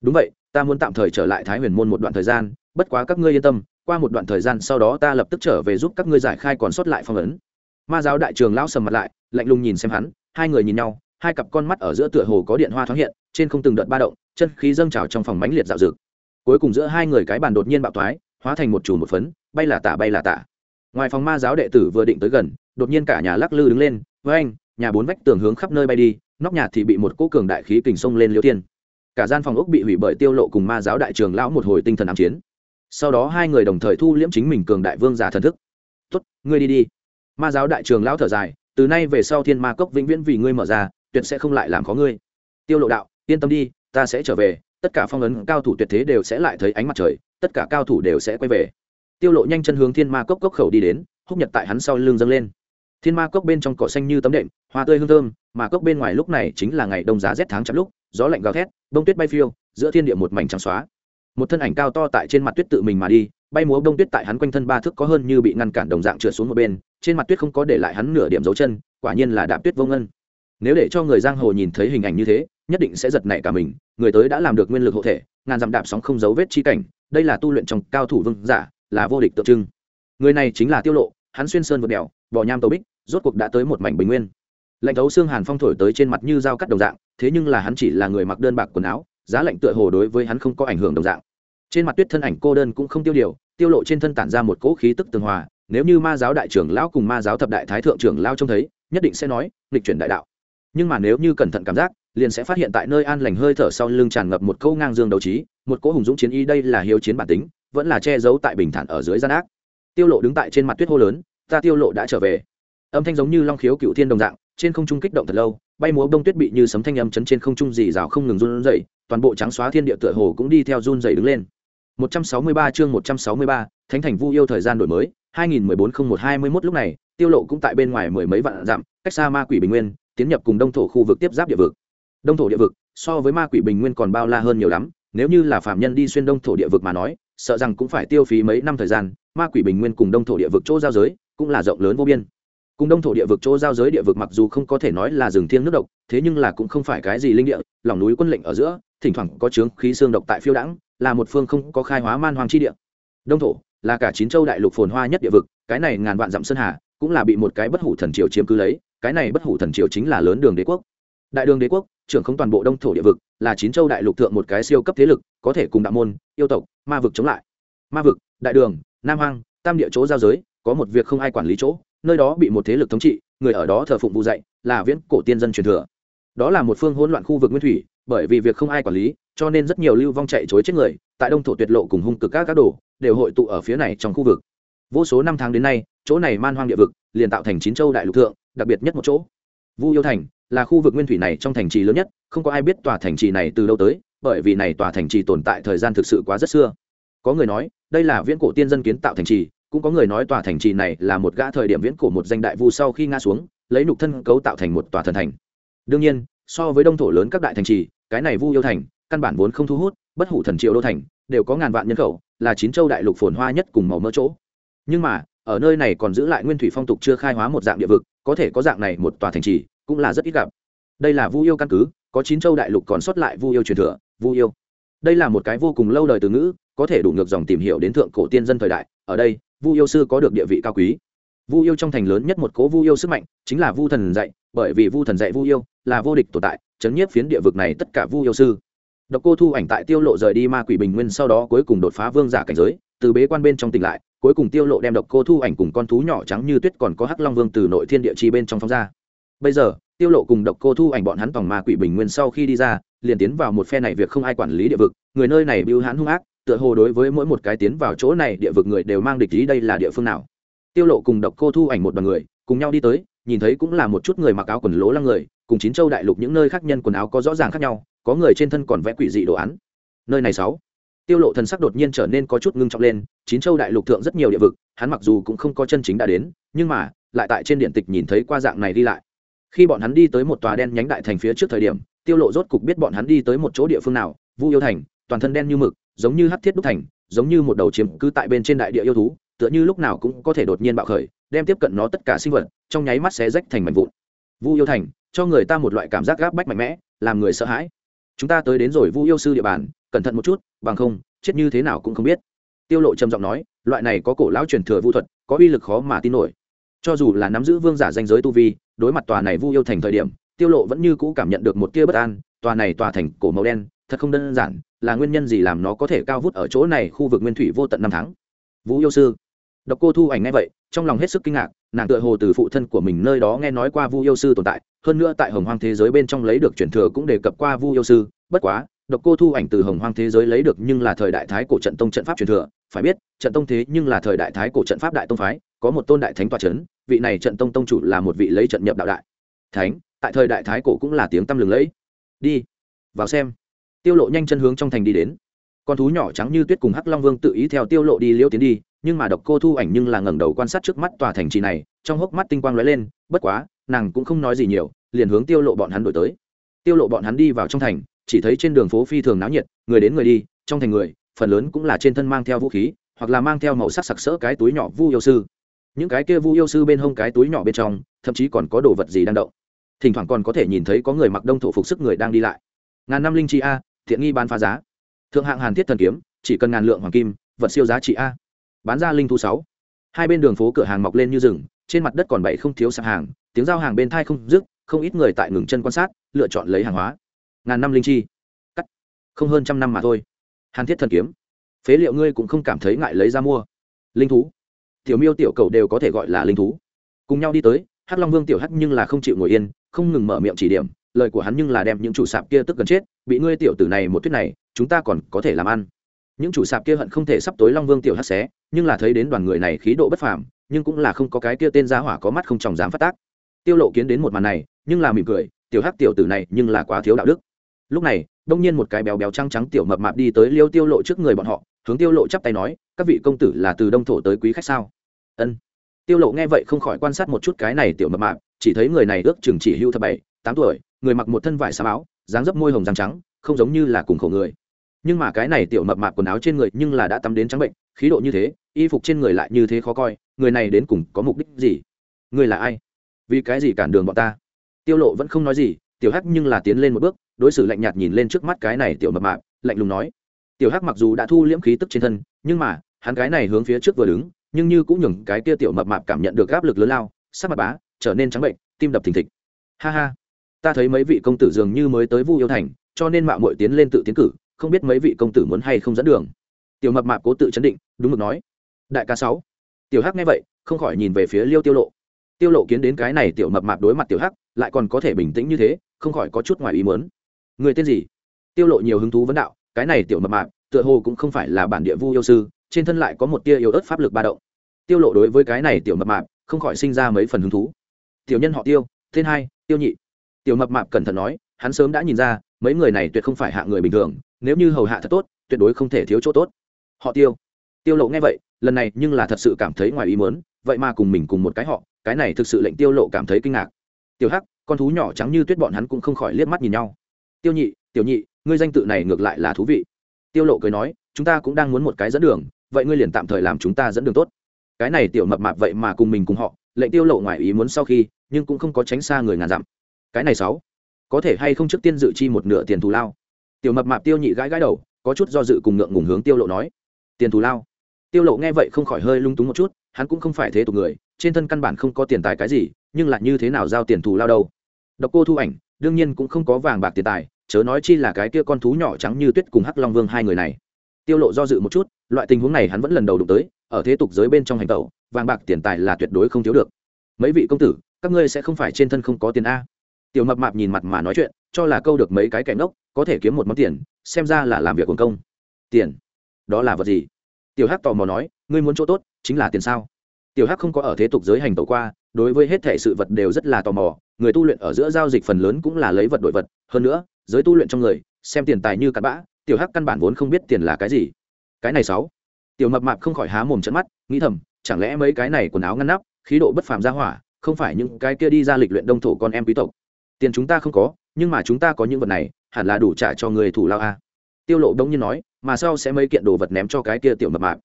Đúng vậy, ta muốn tạm thời trở lại thái huyền môn một đoạn thời gian, bất quá các ngươi yên tâm, qua một đoạn thời gian sau đó ta lập tức trở về giúp các ngươi giải khai còn sót lại phong ấn. Ma giáo đại trưởng lão sầm mặt lại, lạnh lùng nhìn xem hắn, hai người nhìn nhau, hai cặp con mắt ở giữa tựa hồ có điện hoa thoáng hiện, trên không từng đợt ba động, chân khí dâng trào trong phòng mãnh liệt dạo dực cuối cùng giữa hai người cái bàn đột nhiên bạo thoái, hóa thành một chùm một phấn, bay là tả, bay là tả. Ngoài phòng ma giáo đệ tử vừa định tới gần, đột nhiên cả nhà lắc lư đứng lên với anh, nhà bốn vách tường hướng khắp nơi bay đi, nóc nhà thì bị một cỗ cường đại khí kình sông lên liêu tiên. cả gian phòng ốc bị hủy bởi tiêu lộ cùng ma giáo đại trường lão một hồi tinh thần ám chiến. Sau đó hai người đồng thời thu liễm chính mình cường đại vương giả thần thức. Tốt, ngươi đi đi. Ma giáo đại trường lão thở dài, từ nay về sau thiên ma cốc vĩnh viễn vì ngươi mở ra, tuyệt sẽ không lại làm khó ngươi. Tiêu lộ đạo, yên tâm đi, ta sẽ trở về tất cả phong ấn cao thủ tuyệt thế đều sẽ lại thấy ánh mặt trời, tất cả cao thủ đều sẽ quay về. Tiêu lộ nhanh chân hướng thiên ma cốc cốc khẩu đi đến, húc nhật tại hắn sau lưng dâng lên. Thiên ma cốc bên trong cỏ xanh như tấm đệm, hoa tươi hương thơm, mà cốc bên ngoài lúc này chính là ngày đông giá rét tháng chậm lúc, gió lạnh gào thét, bông tuyết bay phiêu, giữa thiên địa một mảnh trắng xóa. Một thân ảnh cao to tại trên mặt tuyết tự mình mà đi, bay múa bông tuyết tại hắn quanh thân ba thước có hơn như bị ngăn cản đồng dạng trượt xuống một bên, trên mặt tuyết không có để lại hắn nửa điểm dấu chân, quả nhiên là đạp tuyết vô ngân. Nếu để cho người giang hồ nhìn thấy hình ảnh như thế nhất định sẽ giật nảy cả mình, người tới đã làm được nguyên lực hộ thể, ngàn dặm đạp sóng không dấu vết chi cảnh, đây là tu luyện trong cao thủ vương giả, là vô địch tượng trưng. Người này chính là tiêu lộ, hắn xuyên sơn vượt đèo, bò nham tàu bích, rốt cuộc đã tới một mảnh bình nguyên. Lạnh thấu xương hàn phong thổi tới trên mặt như dao cắt đồng dạng, thế nhưng là hắn chỉ là người mặc đơn bạc quần áo, giá lạnh tựa hồ đối với hắn không có ảnh hưởng đồng dạng. Trên mặt tuyết thân ảnh cô đơn cũng không tiêu điều, tiêu lộ trên thân tản ra một cỗ khí tức tường hòa, nếu như ma giáo đại trưởng lão cùng ma giáo thập đại thái thượng trưởng lao trông thấy, nhất định sẽ nói, nghịch chuyển đại đạo. Nhưng mà nếu như cẩn thận cảm giác liền sẽ phát hiện tại nơi an lành hơi thở sau lưng tràn ngập một câu ngang dương đấu trí một cỗ hùng dũng chiến y đây là hiếu chiến bản tính vẫn là che giấu tại bình thản ở dưới gian ác. Tiêu lộ đứng tại trên mặt tuyết hô lớn ta tiêu lộ đã trở về. Âm thanh giống như long khiếu cựu thiên đồng dạng trên không trung kích động thật lâu bay múa bông tuyết bị như sấm thanh âm chấn trên không trung dì rào không ngừng run rẩy toàn bộ trắng xóa thiên địa tựa hồ cũng đi theo run rẩy đứng lên. 163 chương 163, Thánh thành Vu yêu thời gian đổi mới, 2014-01-21 lúc này, Tiêu Lộ cũng tại bên ngoài mười mấy vạn dặm, cách xa Ma Quỷ Bình Nguyên, tiến nhập cùng Đông thổ khu vực tiếp giáp địa vực. Đông thổ địa vực, so với Ma Quỷ Bình Nguyên còn bao la hơn nhiều lắm, nếu như là phạm nhân đi xuyên Đông thổ địa vực mà nói, sợ rằng cũng phải tiêu phí mấy năm thời gian, Ma Quỷ Bình Nguyên cùng Đông thổ địa vực chỗ giao giới, cũng là rộng lớn vô biên. Cùng đông thổ địa vực chỗ giao giới địa vực mặc dù không có thể nói là rừng thiêng nước độc thế nhưng là cũng không phải cái gì linh địa lòng núi quân lệnh ở giữa thỉnh thoảng có chướng khí xương độc tại phiêu đãng là một phương không có khai hóa man hoang chi địa. Đông thổ là cả chín châu đại lục phồn hoa nhất địa vực cái này ngàn vạn dặm sơn hà cũng là bị một cái bất hủ thần triều chiếm cứ lấy cái này bất hủ thần triều chính là lớn đường đế quốc đại đường đế quốc, trưởng không toàn bộ đông thổ địa vực, là chín châu đại lục thượng một cái siêu cấp thế lực, có thể cùng đạo môn, yêu tộc, ma vực chống lại. Ma vực, đại đường, nam hoang, tam địa chỗ giao giới, có một việc không ai quản lý chỗ, nơi đó bị một thế lực thống trị, người ở đó thờ phụng vụ dạy, là viễn cổ tiên dân truyền thừa. Đó là một phương hỗn loạn khu vực nguyên thủy, bởi vì việc không ai quản lý, cho nên rất nhiều lưu vong chạy chối chết người, tại đông thổ tuyệt lộ cùng hung cực các các đồ, đều hội tụ ở phía này trong khu vực. Vô số năm tháng đến nay, chỗ này man hoang địa vực, liền tạo thành chín châu đại lục thượng, đặc biệt nhất một chỗ. Vu yêu thành là khu vực nguyên thủy này trong thành trì lớn nhất, không có ai biết tòa thành trì này từ đâu tới, bởi vì này tòa thành trì tồn tại thời gian thực sự quá rất xưa. Có người nói, đây là viễn cổ tiên dân kiến tạo thành trì, cũng có người nói tòa thành trì này là một gã thời điểm viễn cổ một danh đại vu sau khi ngã xuống, lấy nục thân cấu tạo thành một tòa thần thành. Đương nhiên, so với đông thổ lớn các đại thành trì, cái này vu yêu thành, căn bản vốn không thu hút, bất hủ thần triệu đô thành, đều có ngàn vạn nhân khẩu, là chín châu đại lục phồn hoa nhất cùng màu mỡ chỗ. Nhưng mà, ở nơi này còn giữ lại nguyên thủy phong tục chưa khai hóa một dạng địa vực, có thể có dạng này một tòa thành trì cũng là rất ít gặp. Đây là vu yêu căn cứ, có chín châu đại lục còn sót lại vu yêu truyền thừa, vu yêu. Đây là một cái vô cùng lâu đời từ ngữ, có thể đủ ngược dòng tìm hiểu đến thượng cổ tiên dân thời đại, ở đây, vu yêu sư có được địa vị cao quý. Vu yêu trong thành lớn nhất một cố vu yêu sức mạnh, chính là vu thần dạy, bởi vì vu thần dạy vu yêu là vô địch tồn tại, chấn nhiếp phiến địa vực này tất cả vu yêu sư. Độc cô thu ảnh tại tiêu lộ rời đi ma quỷ bình nguyên sau đó cuối cùng đột phá vương giả cảnh giới, từ bế quan bên trong tỉnh lại, cuối cùng tiêu lộ đem độc cô thu ảnh cùng con thú nhỏ trắng như tuyết còn có hắc long vương từ nội thiên địa chi bên trong phóng ra bây giờ, tiêu lộ cùng độc cô thu ảnh bọn hắn tòng ma quỷ bình nguyên sau khi đi ra, liền tiến vào một phe này việc không ai quản lý địa vực. Người nơi này bưu hãn hung ác, tựa hồ đối với mỗi một cái tiến vào chỗ này địa vực người đều mang địch ý đây là địa phương nào. Tiêu lộ cùng độc cô thu ảnh một đoàn người, cùng nhau đi tới, nhìn thấy cũng là một chút người mặc áo quần lố lăng người, cùng chín châu đại lục những nơi khác nhân quần áo có rõ ràng khác nhau, có người trên thân còn vẽ quỷ dị đồ án. Nơi này sáu. Tiêu lộ thần sắc đột nhiên trở nên có chút ngưng trọng lên, chín châu đại lục thượng rất nhiều địa vực, hắn mặc dù cũng không có chân chính đã đến, nhưng mà, lại tại trên điện tịch nhìn thấy qua dạng này đi lại khi bọn hắn đi tới một tòa đen nhánh đại thành phía trước thời điểm, tiêu lộ rốt cục biết bọn hắn đi tới một chỗ địa phương nào, vu yêu thành, toàn thân đen như mực, giống như hắc thiết đúc thành, giống như một đầu chiếm cứ tại bên trên đại địa yêu thú, tựa như lúc nào cũng có thể đột nhiên bạo khởi, đem tiếp cận nó tất cả sinh vật, trong nháy mắt xé rách thành mảnh vụn. Vu yêu thành, cho người ta một loại cảm giác gáp bách mạnh mẽ, làm người sợ hãi. Chúng ta tới đến rồi vu yêu sư địa bàn, cẩn thận một chút, bằng không, chết như thế nào cũng không biết. Tiêu lộ trầm giọng nói, loại này có cổ lão truyền thừa vu thuật, có uy lực khó mà tin nổi cho dù là nắm giữ vương giả danh giới tu vi, đối mặt tòa này vu yêu thành thời điểm, tiêu lộ vẫn như cũ cảm nhận được một tia bất an, tòa này tòa thành cổ màu đen, thật không đơn giản, là nguyên nhân gì làm nó có thể cao vút ở chỗ này khu vực nguyên thủy vô tận năm tháng. Vũ yêu sư. Độc cô thu ảnh ngay vậy, trong lòng hết sức kinh ngạc, nàng tựa hồ từ phụ thân của mình nơi đó nghe nói qua vu yêu sư tồn tại, hơn nữa tại hồng hoang thế giới bên trong lấy được truyền thừa cũng đề cập qua vu yêu sư, bất quá, độc cô thu ảnh từ hồng hoang thế giới lấy được nhưng là thời đại thái cổ trận tông trận pháp truyền thừa, phải biết, trận tông thế nhưng là thời đại thái cổ trận pháp đại tông phái, có một tôn đại thánh tòa c vị này trận tông tông chủ là một vị lấy trận nhập đạo đại. Thánh, tại thời đại thái cổ cũng là tiếng tăm lừng lẫy. Đi, vào xem. Tiêu lộ nhanh chân hướng trong thành đi đến. Con thú nhỏ trắng như tuyết cùng hắc long vương tự ý theo tiêu lộ đi liễu tiến đi, nhưng mà độc cô thu ảnh nhưng là ngẩng đầu quan sát trước mắt tòa thành trì này, trong hốc mắt tinh quang lóe lên, bất quá, nàng cũng không nói gì nhiều, liền hướng tiêu lộ bọn hắn đổi tới. Tiêu lộ bọn hắn đi vào trong thành, chỉ thấy trên đường phố phi thường náo nhiệt, người đến người đi, trong thành người, phần lớn cũng là trên thân mang theo vũ khí, hoặc là mang theo màu sắc sặc sỡ cái túi nhỏ vu yêu sư những cái kia vu yêu sư bên hông cái túi nhỏ bên trong, thậm chí còn có đồ vật gì đang động. Thỉnh thoảng còn có thể nhìn thấy có người mặc đông thổ phục sức người đang đi lại. Ngàn năm linh chi a, thiện nghi bán phá giá. Thượng hạng hàn thiết thần kiếm, chỉ cần ngàn lượng hoàng kim, vật siêu giá trị a. Bán ra linh thu sáu. Hai bên đường phố cửa hàng mọc lên như rừng, trên mặt đất còn bảy không thiếu sạp hàng, tiếng giao hàng bên thai không dứt, không ít người tại ngừng chân quan sát, lựa chọn lấy hàng hóa. Ngàn năm linh chi. Cắt. Không hơn trăm năm mà thôi. Hàn thiết thần kiếm. Phế liệu ngươi cũng không cảm thấy ngại lấy ra mua. Linh thú tiểu miêu tiểu cầu đều có thể gọi là linh thú. Cùng nhau đi tới, hắc long vương tiểu hắc nhưng là không chịu ngồi yên, không ngừng mở miệng chỉ điểm, lời của hắn nhưng là đem những chủ sạp kia tức gần chết, bị ngươi tiểu tử này một tuyết này, chúng ta còn có thể làm ăn. Những chủ sạp kia hận không thể sắp tối long vương tiểu hắc xé, nhưng là thấy đến đoàn người này khí độ bất phàm, nhưng cũng là không có cái kia tên giá hỏa có mắt không chồng dám phát tác. Tiêu lộ kiến đến một màn này, nhưng là mỉm cười, tiểu hắc tiểu tử này nhưng là quá thiếu đạo đức. Lúc này, đông nhiên một cái béo béo trắng trắng tiểu mập mạp đi tới liêu tiêu lộ trước người bọn họ, hướng tiêu lộ chắp tay nói, các vị công tử là từ đông thổ tới quý khách sao? Ân. Tiêu lộ nghe vậy không khỏi quan sát một chút cái này tiểu mập mạp, chỉ thấy người này ước chừng chỉ hưu thập bảy, tám tuổi, người mặc một thân vải xám áo, dáng dấp môi hồng răng trắng, không giống như là cùng khổ người. Nhưng mà cái này tiểu mập mạp quần áo trên người nhưng là đã tắm đến trắng bệnh, khí độ như thế, y phục trên người lại như thế khó coi, người này đến cùng có mục đích gì? Người là ai? Vì cái gì cản đường bọn ta? Tiêu lộ vẫn không nói gì, tiểu hắc nhưng là tiến lên một bước, đối xử lạnh nhạt nhìn lên trước mắt cái này tiểu mập mạp, lạnh lùng nói. Tiểu hắc mặc dù đã thu liễm khí tức trên thân, nhưng mà, hắn cái này hướng phía trước vừa đứng nhưng như cũng nhường cái kia tiểu mập mạp cảm nhận được áp lực lớn lao, sắc mặt bá, trở nên trắng bệnh, tim đập thình thịch. Ha ha, ta thấy mấy vị công tử dường như mới tới vu yêu thành, cho nên mạo muội tiến lên tự tiến cử, không biết mấy vị công tử muốn hay không dẫn đường. Tiểu mập mạp cố tự chấn định, đúng mực nói. Đại ca sáu. Tiểu hắc nghe vậy, không khỏi nhìn về phía liêu tiêu lộ. Tiêu lộ kiến đến cái này tiểu mập mạp đối mặt tiểu hắc, lại còn có thể bình tĩnh như thế, không khỏi có chút ngoài ý muốn. Người tên gì? Tiêu lộ nhiều hứng thú vấn đạo, cái này tiểu mập mạp, tựa hồ cũng không phải là bản địa vu yêu sư trên thân lại có một tia yếu ớt pháp lực ba động. Tiêu lộ đối với cái này tiểu mập mạp, không khỏi sinh ra mấy phần hứng thú. Tiểu nhân họ tiêu, tên hai, tiêu nhị. Tiểu mập mạp cẩn thận nói, hắn sớm đã nhìn ra, mấy người này tuyệt không phải hạ người bình thường, nếu như hầu hạ thật tốt, tuyệt đối không thể thiếu chỗ tốt. Họ tiêu. Tiêu lộ nghe vậy, lần này nhưng là thật sự cảm thấy ngoài ý muốn, vậy mà cùng mình cùng một cái họ, cái này thực sự lệnh tiêu lộ cảm thấy kinh ngạc. Tiểu hắc, con thú nhỏ trắng như tuyết bọn hắn cũng không khỏi liếc mắt nhìn nhau. Tiêu nhị, tiểu nhị, ngươi danh tự này ngược lại là thú vị. Tiêu lộ cười nói, chúng ta cũng đang muốn một cái dẫn đường vậy ngươi liền tạm thời làm chúng ta dẫn đường tốt. Cái này tiểu mập mạp vậy mà cùng mình cùng họ, lệnh tiêu lộ ngoài ý muốn sau khi, nhưng cũng không có tránh xa người ngàn dặm. Cái này sáu, có thể hay không trước tiên dự chi một nửa tiền thù lao? Tiểu mập mạp tiêu nhị gãi gãi đầu, có chút do dự cùng ngượng ngùng hướng tiêu lộ nói. Tiền thù lao? Tiêu lộ nghe vậy không khỏi hơi lung túng một chút, hắn cũng không phải thế tục người, trên thân căn bản không có tiền tài cái gì, nhưng lại như thế nào giao tiền thù lao đâu? Độc cô thu ảnh, đương nhiên cũng không có vàng bạc tiền tài, chớ nói chi là cái kia con thú nhỏ trắng như tuyết cùng hắc long vương hai người này. Tiêu lộ do dự một chút loại tình huống này hắn vẫn lần đầu đụng tới, ở thế tục giới bên trong hành tẩu, vàng bạc tiền tài là tuyệt đối không thiếu được. Mấy vị công tử, các ngươi sẽ không phải trên thân không có tiền a. Tiểu mập mạp nhìn mặt mà nói chuyện, cho là câu được mấy cái kẻ ngốc, có thể kiếm một món tiền, xem ra là làm việc quần công. Tiền? Đó là vật gì? Tiểu hắc tò mò nói, ngươi muốn chỗ tốt, chính là tiền sao? Tiểu hắc không có ở thế tục giới hành tẩu qua, đối với hết thể sự vật đều rất là tò mò, người tu luyện ở giữa giao dịch phần lớn cũng là lấy vật đổi vật. Hơn nữa, giới tu luyện trong người, xem tiền tài như cặn bã, tiểu hắc căn bản vốn không biết tiền là cái gì cái này sáu. Tiểu mập mạp không khỏi há mồm trận mắt, nghĩ thầm, chẳng lẽ mấy cái này quần áo ngăn nắp, khí độ bất phàm ra hỏa, không phải những cái kia đi ra lịch luyện đông thổ con em quý tộc. Tiền chúng ta không có, nhưng mà chúng ta có những vật này, hẳn là đủ trả cho người thủ lao a. Tiêu lộ đông nhiên nói, mà sau sẽ mấy kiện đồ vật ném cho cái kia tiểu mập mạp.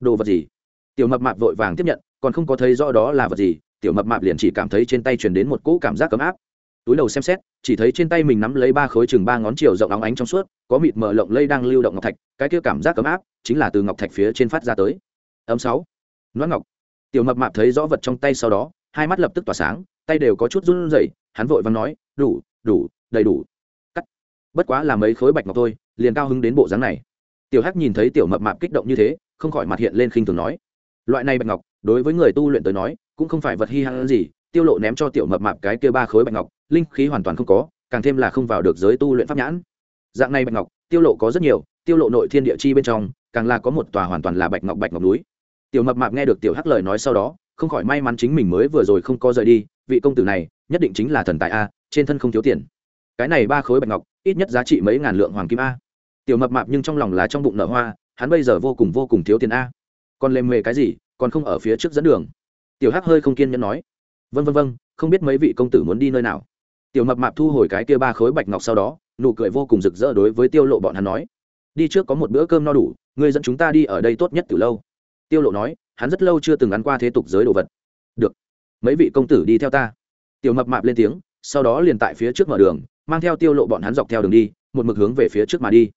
Đồ vật gì? Tiểu mập mạp vội vàng tiếp nhận, còn không có thấy rõ đó là vật gì, tiểu mập mạp liền chỉ cảm thấy trên tay truyền đến một cỗ cảm giác cấm áp túi đầu xem xét, chỉ thấy trên tay mình nắm lấy ba khối chừng ba ngón chiều rộng óng ánh trong suốt, có mịt mở lộng lây đang lưu động ngọc thạch, cái kia cảm giác cấm áp chính là từ ngọc thạch phía trên phát ra tới. Ấm sáu. Noãn ngọc. Tiểu mập mạp thấy rõ vật trong tay sau đó, hai mắt lập tức tỏa sáng, tay đều có chút run rẩy, hắn vội vàng nói, đủ đủ, đầy đủ. Cắt. Bất quá là mấy khối bạch ngọc thôi, liền cao hứng đến bộ dáng này. Tiểu hắc nhìn thấy tiểu mập mạp kích động như thế, không khỏi mặt hiện lên khinh thường nói, loại này bạch ngọc, đối với người tu luyện tới nói, cũng không phải vật hi hăng gì tiêu lộ ném cho tiểu mập mạp cái kia ba khối bạch ngọc, linh khí hoàn toàn không có, càng thêm là không vào được giới tu luyện pháp nhãn. Dạng này bạch ngọc, tiêu lộ có rất nhiều, tiêu lộ nội thiên địa chi bên trong, càng là có một tòa hoàn toàn là bạch ngọc bạch ngọc núi. Tiểu mập mạp nghe được tiểu hắc lời nói sau đó, không khỏi may mắn chính mình mới vừa rồi không có rời đi, vị công tử này, nhất định chính là thần tài a, trên thân không thiếu tiền. Cái này ba khối bạch ngọc, ít nhất giá trị mấy ngàn lượng hoàng kim a. Tiểu mập mạp nhưng trong lòng là trong bụng nở hoa, hắn bây giờ vô cùng vô cùng thiếu tiền a. Còn lề mề cái gì, còn không ở phía trước dẫn đường. Tiểu hắc hơi không kiên nhẫn nói vân vân vân không biết mấy vị công tử muốn đi nơi nào. Tiểu mập mạp thu hồi cái kia ba khối bạch ngọc sau đó, nụ cười vô cùng rực rỡ đối với tiêu lộ bọn hắn nói. Đi trước có một bữa cơm no đủ, ngươi dẫn chúng ta đi ở đây tốt nhất từ lâu. Tiêu lộ nói, hắn rất lâu chưa từng ăn qua thế tục giới đồ vật. Được, mấy vị công tử đi theo ta. Tiểu mập mạp lên tiếng, sau đó liền tại phía trước mở đường, mang theo tiêu lộ bọn hắn dọc theo đường đi, một mực hướng về phía trước mà đi.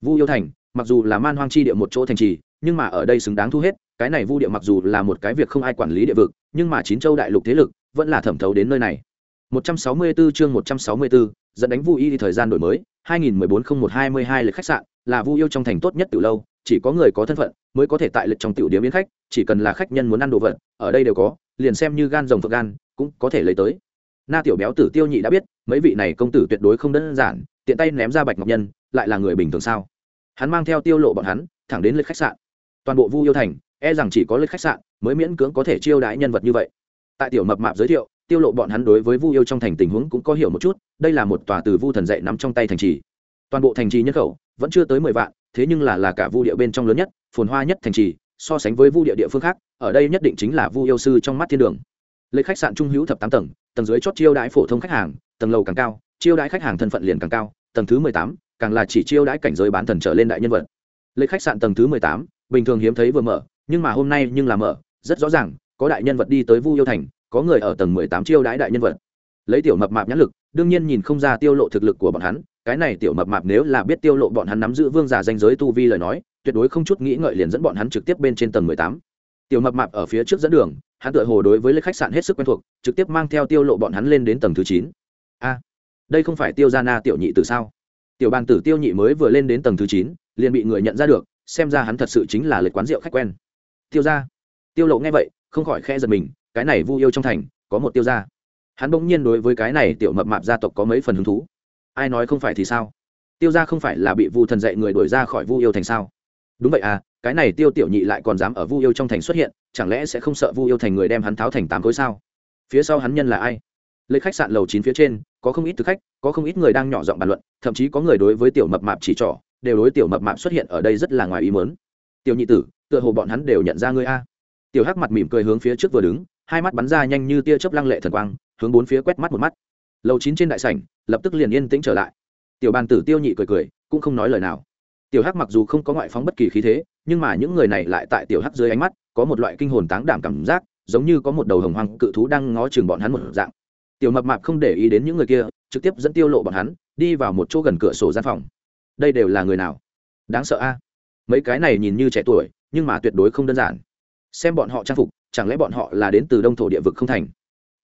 Vu yêu thành, mặc dù là man hoang chi địa một chỗ thành trì, nhưng mà ở đây xứng đáng thu hết, cái này vu địa mặc dù là một cái việc không ai quản lý địa vực, nhưng mà chín châu đại lục thế lực vẫn là thẩm thấu đến nơi này. 164 chương 164, dẫn đánh vu y thời gian đổi mới 2014-01-22 lịch khách sạn là vu yêu trong thành tốt nhất từ lâu chỉ có người có thân phận mới có thể tại lịch trong tiểu điểm biến khách chỉ cần là khách nhân muốn ăn đồ vật ở đây đều có liền xem như gan rồng phượng gan cũng có thể lấy tới. Na tiểu béo tử tiêu nhị đã biết mấy vị này công tử tuyệt đối không đơn giản tiện tay ném ra bạch ngọc nhân lại là người bình thường sao? Hắn mang theo tiêu lộ bọn hắn thẳng đến lịch khách sạn. Toàn bộ vu yêu thành e rằng chỉ có lịch khách sạn mới miễn cưỡng có thể chiêu đãi nhân vật như vậy tại tiểu mập mạp giới thiệu, tiêu lộ bọn hắn đối với vu yêu trong thành tình huống cũng có hiểu một chút, đây là một tòa từ vu thần dạy nắm trong tay thành trì. Toàn bộ thành trì nhân khẩu vẫn chưa tới mười vạn, thế nhưng là là cả vu địa bên trong lớn nhất, phồn hoa nhất thành trì, so sánh với vu địa địa phương khác, ở đây nhất định chính là vu yêu sư trong mắt thiên đường. Lấy khách sạn trung hữu thập tám tầng tầng dưới chót chiêu đãi phổ thông khách hàng, tầng lầu càng cao, chiêu đãi khách hàng thân phận liền càng cao, tầng thứ mười tám, càng là chỉ chiêu đãi cảnh giới bán thần trở lên đại nhân vật. Lấy khách sạn tầng thứ mười tám, bình thường hiếm thấy vừa mở, nhưng mà hôm nay nhưng là mở, rất rõ ràng có đại nhân vật đi tới vu yêu thành, có người ở tầng mười tám chiêu đãi đại nhân vật. Lấy tiểu mập mạp nhãn lực, đương nhiên nhìn không ra tiêu lộ thực lực của bọn hắn, cái này tiểu mập mạp nếu là biết tiêu lộ bọn hắn nắm giữ vương giả danh giới tu vi lời nói, tuyệt đối không chút nghĩ ngợi liền dẫn bọn hắn trực tiếp bên trên tầng mười tám. Tiểu mập mạp ở phía trước dẫn đường, hắn tựa hồ đối với lịch khách sạn hết sức quen thuộc, trực tiếp mang theo tiêu lộ bọn hắn lên đến tầng thứ chín. A, đây không phải tiêu gia na tiểu nhị từ sao? Tiểu bàn tử tiêu nhị mới vừa lên đến tầng thứ chín, liền bị người nhận ra được, xem ra hắn thật sự chính là lịch quán rượu khách quen. Tiêu gia, tiêu lộ nghe vậy không khỏi khẽ giật mình, cái này vu yêu trong thành, có một tiêu gia. Hắn bỗng nhiên đối với cái này tiểu mập mạp gia tộc có mấy phần hứng thú. Ai nói không phải thì sao? Tiêu gia không phải là bị vu thần dạy người đuổi ra khỏi vu yêu thành sao? Đúng vậy à cái này tiêu tiểu nhị lại còn dám ở vu yêu trong thành xuất hiện, chẳng lẽ sẽ không sợ vu yêu thành người đem hắn tháo thành tám khối sao? Phía sau hắn nhân là ai? Lấy khách sạn lầu chín phía trên, có không ít thực khách, có không ít người đang nhỏ giọng bàn luận, thậm chí có người đối với tiểu mập mạp chỉ trỏ, đều đối tiểu mập mạp xuất hiện ở đây rất là ngoài ý mớn tiểu nhị tử, tựa hồ bọn hắn đều nhận ra ngươi a tiểu hắc mặt mỉm cười hướng phía trước vừa đứng, hai mắt bắn ra nhanh như tia chớp lăng lệ thần quang, hướng bốn phía quét mắt một mắt. Lầu chín trên đại sảnh, lập tức liền yên tĩnh trở lại. Tiểu bàn tử tiêu nhị cười cười, cũng không nói lời nào. Tiểu hắc mặc dù không có ngoại phóng bất kỳ khí thế, nhưng mà những người này lại tại tiểu hắc dưới ánh mắt, có một loại kinh hồn táng đảm cảm giác, giống như có một đầu hồng hoang cự thú đang ngó chừng bọn hắn một dạng. Tiểu mập mạp không để ý đến những người kia, trực tiếp dẫn tiêu lộ bọn hắn, đi vào một chỗ gần cửa sổ gian phòng. Đây đều là người nào? Đáng sợ a. Mấy cái này nhìn như trẻ tuổi, nhưng mà tuyệt đối không đơn giản xem bọn họ trang phục, chẳng lẽ bọn họ là đến từ đông thổ địa vực không thành?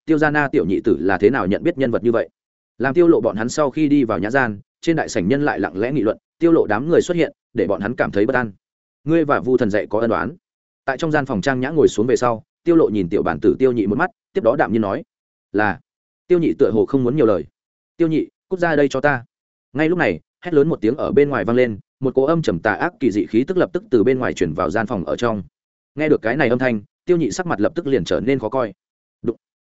Tiêu gia na tiểu nhị tử là thế nào nhận biết nhân vật như vậy? Làm tiêu lộ bọn hắn sau khi đi vào nhã gian, trên đại sảnh nhân lại lặng lẽ nghị luận, tiêu lộ đám người xuất hiện, để bọn hắn cảm thấy bất an. Ngươi và vu thần dạy có ân đoán tại trong gian phòng trang nhã ngồi xuống về sau, tiêu lộ nhìn tiểu bản tử tiêu nhị một mắt, tiếp đó đạm nhiên nói, là. Tiêu nhị tựa hồ không muốn nhiều lời. Tiêu nhị, cút ra đây cho ta. Ngay lúc này, hét lớn một tiếng ở bên ngoài vang lên, một cỗ âm trầm tà ác kỳ dị khí tức lập tức từ bên ngoài chuyển vào gian phòng ở trong nghe được cái này âm thanh, tiêu nhị sắc mặt lập tức liền trở nên khó coi. Đụng.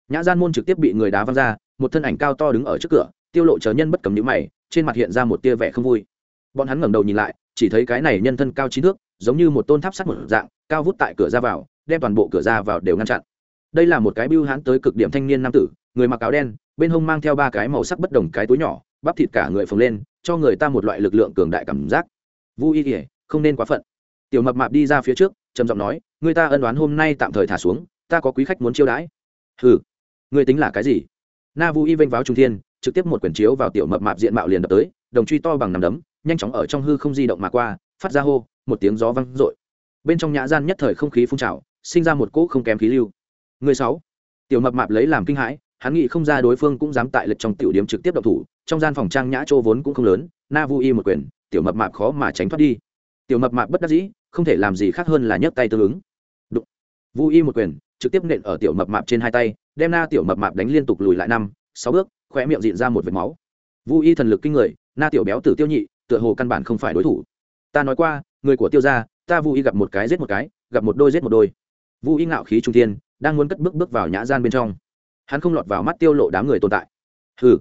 nhã gian môn trực tiếp bị người đá văng ra, một thân ảnh cao to đứng ở trước cửa, tiêu lộ chờ nhân bất cầm nhíu mày, trên mặt hiện ra một tia vẻ không vui. Bọn hắn ngẩng đầu nhìn lại, chỉ thấy cái này nhân thân cao chín thước, giống như một tôn tháp sắt một dạng, cao vút tại cửa ra vào, đem toàn bộ cửa ra vào đều ngăn chặn. Đây là một cái bưu hán tới cực điểm thanh niên nam tử, người mặc áo đen, bên hông mang theo ba cái màu sắc bất đồng cái túi nhỏ, bắp thịt cả người phồng lên, cho người ta một loại lực lượng cường đại cảm giác. Vu y không nên quá phận. Tiểu mập mạp đi ra phía trước trầm giọng nói, người ta ân đoán hôm nay tạm thời thả xuống, ta có quý khách muốn chiêu đãi. Hừ người tính là cái gì? Na vu y vênh váo trung thiên, trực tiếp một quyển chiếu vào tiểu mập mạp diện mạo liền đập tới, đồng truy to bằng nằm đấm, nhanh chóng ở trong hư không di động mà qua, phát ra hô, một tiếng gió vang rội bên trong nhã gian nhất thời không khí phun trào, sinh ra một cỗ không kém khí lưu. Người sáu, tiểu mập mạp lấy làm kinh hãi, hắn nghĩ không ra đối phương cũng dám tại lệch trong tiểu điểm trực tiếp độc thủ, trong gian phòng trang nhã chỗ vốn cũng không lớn, na vu y một quyền tiểu mập mạp khó mà tránh thoát đi. Tiểu mập mạp bất đắc dĩ không thể làm gì khác hơn là nhấc tay tương ứng. Đụng. vu y một quyền, trực tiếp nện ở tiểu mập mạp trên hai tay, đem na tiểu mập mạp đánh liên tục lùi lại năm, sáu bước, khóe miệng dịn ra một vệt máu. Vu y thần lực kinh người, na tiểu béo tử tiêu nhị, tựa hồ căn bản không phải đối thủ. Ta nói qua, người của tiêu gia, ta vu y gặp một cái giết một cái, gặp một đôi giết một đôi. Vu y ngạo khí trung thiên, đang muốn cất bước bước vào nhã gian bên trong. Hắn không lọt vào mắt tiêu lộ đám người tồn tại. Hừ.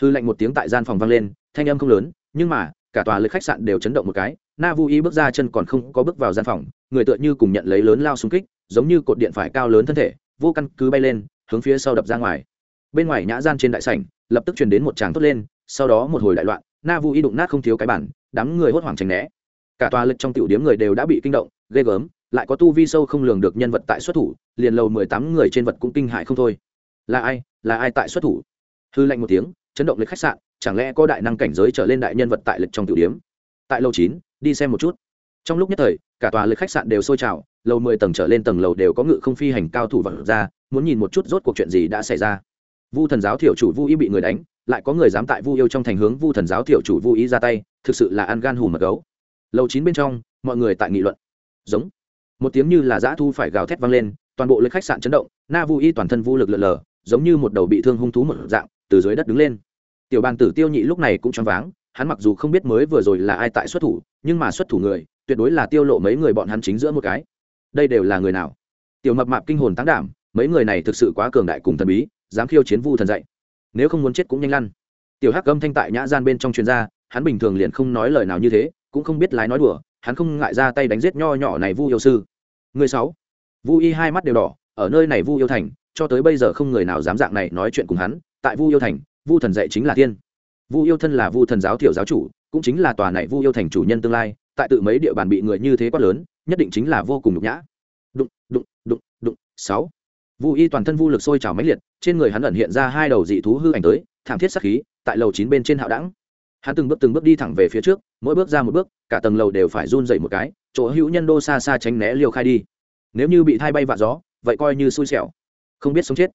Hư lạnh một tiếng tại gian phòng vang lên, thanh âm không lớn, nhưng mà, cả tòa lực khách sạn đều chấn động một cái na vu y bước ra chân còn không có bước vào gian phòng, người tựa như cùng nhận lấy lớn lao xung kích, giống như cột điện phải cao lớn thân thể, vô căn cứ bay lên, hướng phía sau đập ra ngoài. Bên ngoài nhã gian trên đại sảnh, lập tức truyền đến một tràng tốt lên, sau đó một hồi đại loạn na vu y đụng nát không thiếu cái bản, đám người hốt hoảng tránh né. Cả tòa lực trong tiểu điếm người đều đã bị kinh động, ghê gớm, lại có tu vi sâu không lường được nhân vật tại xuất thủ, liền lầu mười tám người trên vật cũng kinh hại không thôi. Là ai? Là ai tại xuất thủ? Hư lệnh một tiếng, chấn động lịch khách sạn, chẳng lẽ có đại năng cảnh giới trở lên đại nhân vật tại lịch trong tiểu điếm? Tại lầu chín đi xem một chút. Trong lúc nhất thời, cả tòa lịch khách sạn đều sôi trào, lầu mười tầng trở lên tầng lầu đều có ngự không phi hành cao thủ vật ra, muốn nhìn một chút rốt cuộc chuyện gì đã xảy ra. Vu thần giáo thiểu chủ vu ý bị người đánh, lại có người dám tại vu yêu trong thành hướng vu thần giáo thiểu chủ vu ý ra tay, thực sự là ăn gan hùm mật gấu. Lầu chín bên trong, mọi người tại nghị luận. Giống. Một tiếng như là dã thu phải gào thét vang lên, toàn bộ lịch khách sạn chấn động, na vu y toàn thân vu lực lượn lờ, giống như một đầu bị thương hung thú một dạng, từ dưới đất đứng lên. Tiểu bàn tử tiêu nhị lúc này cũng choáng váng hắn mặc dù không biết mới vừa rồi là ai tại xuất thủ, nhưng mà xuất thủ người, tuyệt đối là tiêu lộ mấy người bọn hắn chính giữa một cái. Đây đều là người nào? Tiểu mập mạp kinh hồn tăng đảm, mấy người này thực sự quá cường đại cùng thần bí, dám khiêu chiến vu thần dạy. Nếu không muốn chết cũng nhanh lăn. Tiểu hắc âm thanh tại nhã gian bên trong chuyên gia hắn bình thường liền không nói lời nào như thế, cũng không biết lái nói đùa, hắn không ngại ra tay đánh giết nho nhỏ này vu yêu sư. Người sáu. Vu y hai mắt đều đỏ, ở nơi này vu yêu thành, cho tới bây giờ không người nào dám dạng này nói chuyện cùng hắn, tại vu yêu thành, vu thần dạy chính là tiên vu yêu thân là vu thần giáo thiểu giáo chủ, cũng chính là tòa này vu yêu thành chủ nhân tương lai, tại tự mấy địa bàn bị người như thế quá lớn, nhất định chính là vô cùng nhục nhã. Đụng đụng đụng đụng, sáu. Vu y toàn thân vu lực sôi trào mãnh liệt, trên người hắn ẩn hiện ra hai đầu dị thú hư ảnh tới, thảm thiết sắc khí, tại lầu chín bên trên hạo đẳng. Hắn từng bước từng bước đi thẳng về phía trước, mỗi bước ra một bước, cả tầng lầu đều phải run dậy một cái, chỗ hữu nhân đô xa xa tránh né liều khai đi. Nếu như bị thai bay vạ gió, vậy coi như xui xẻo. Không biết sống chết.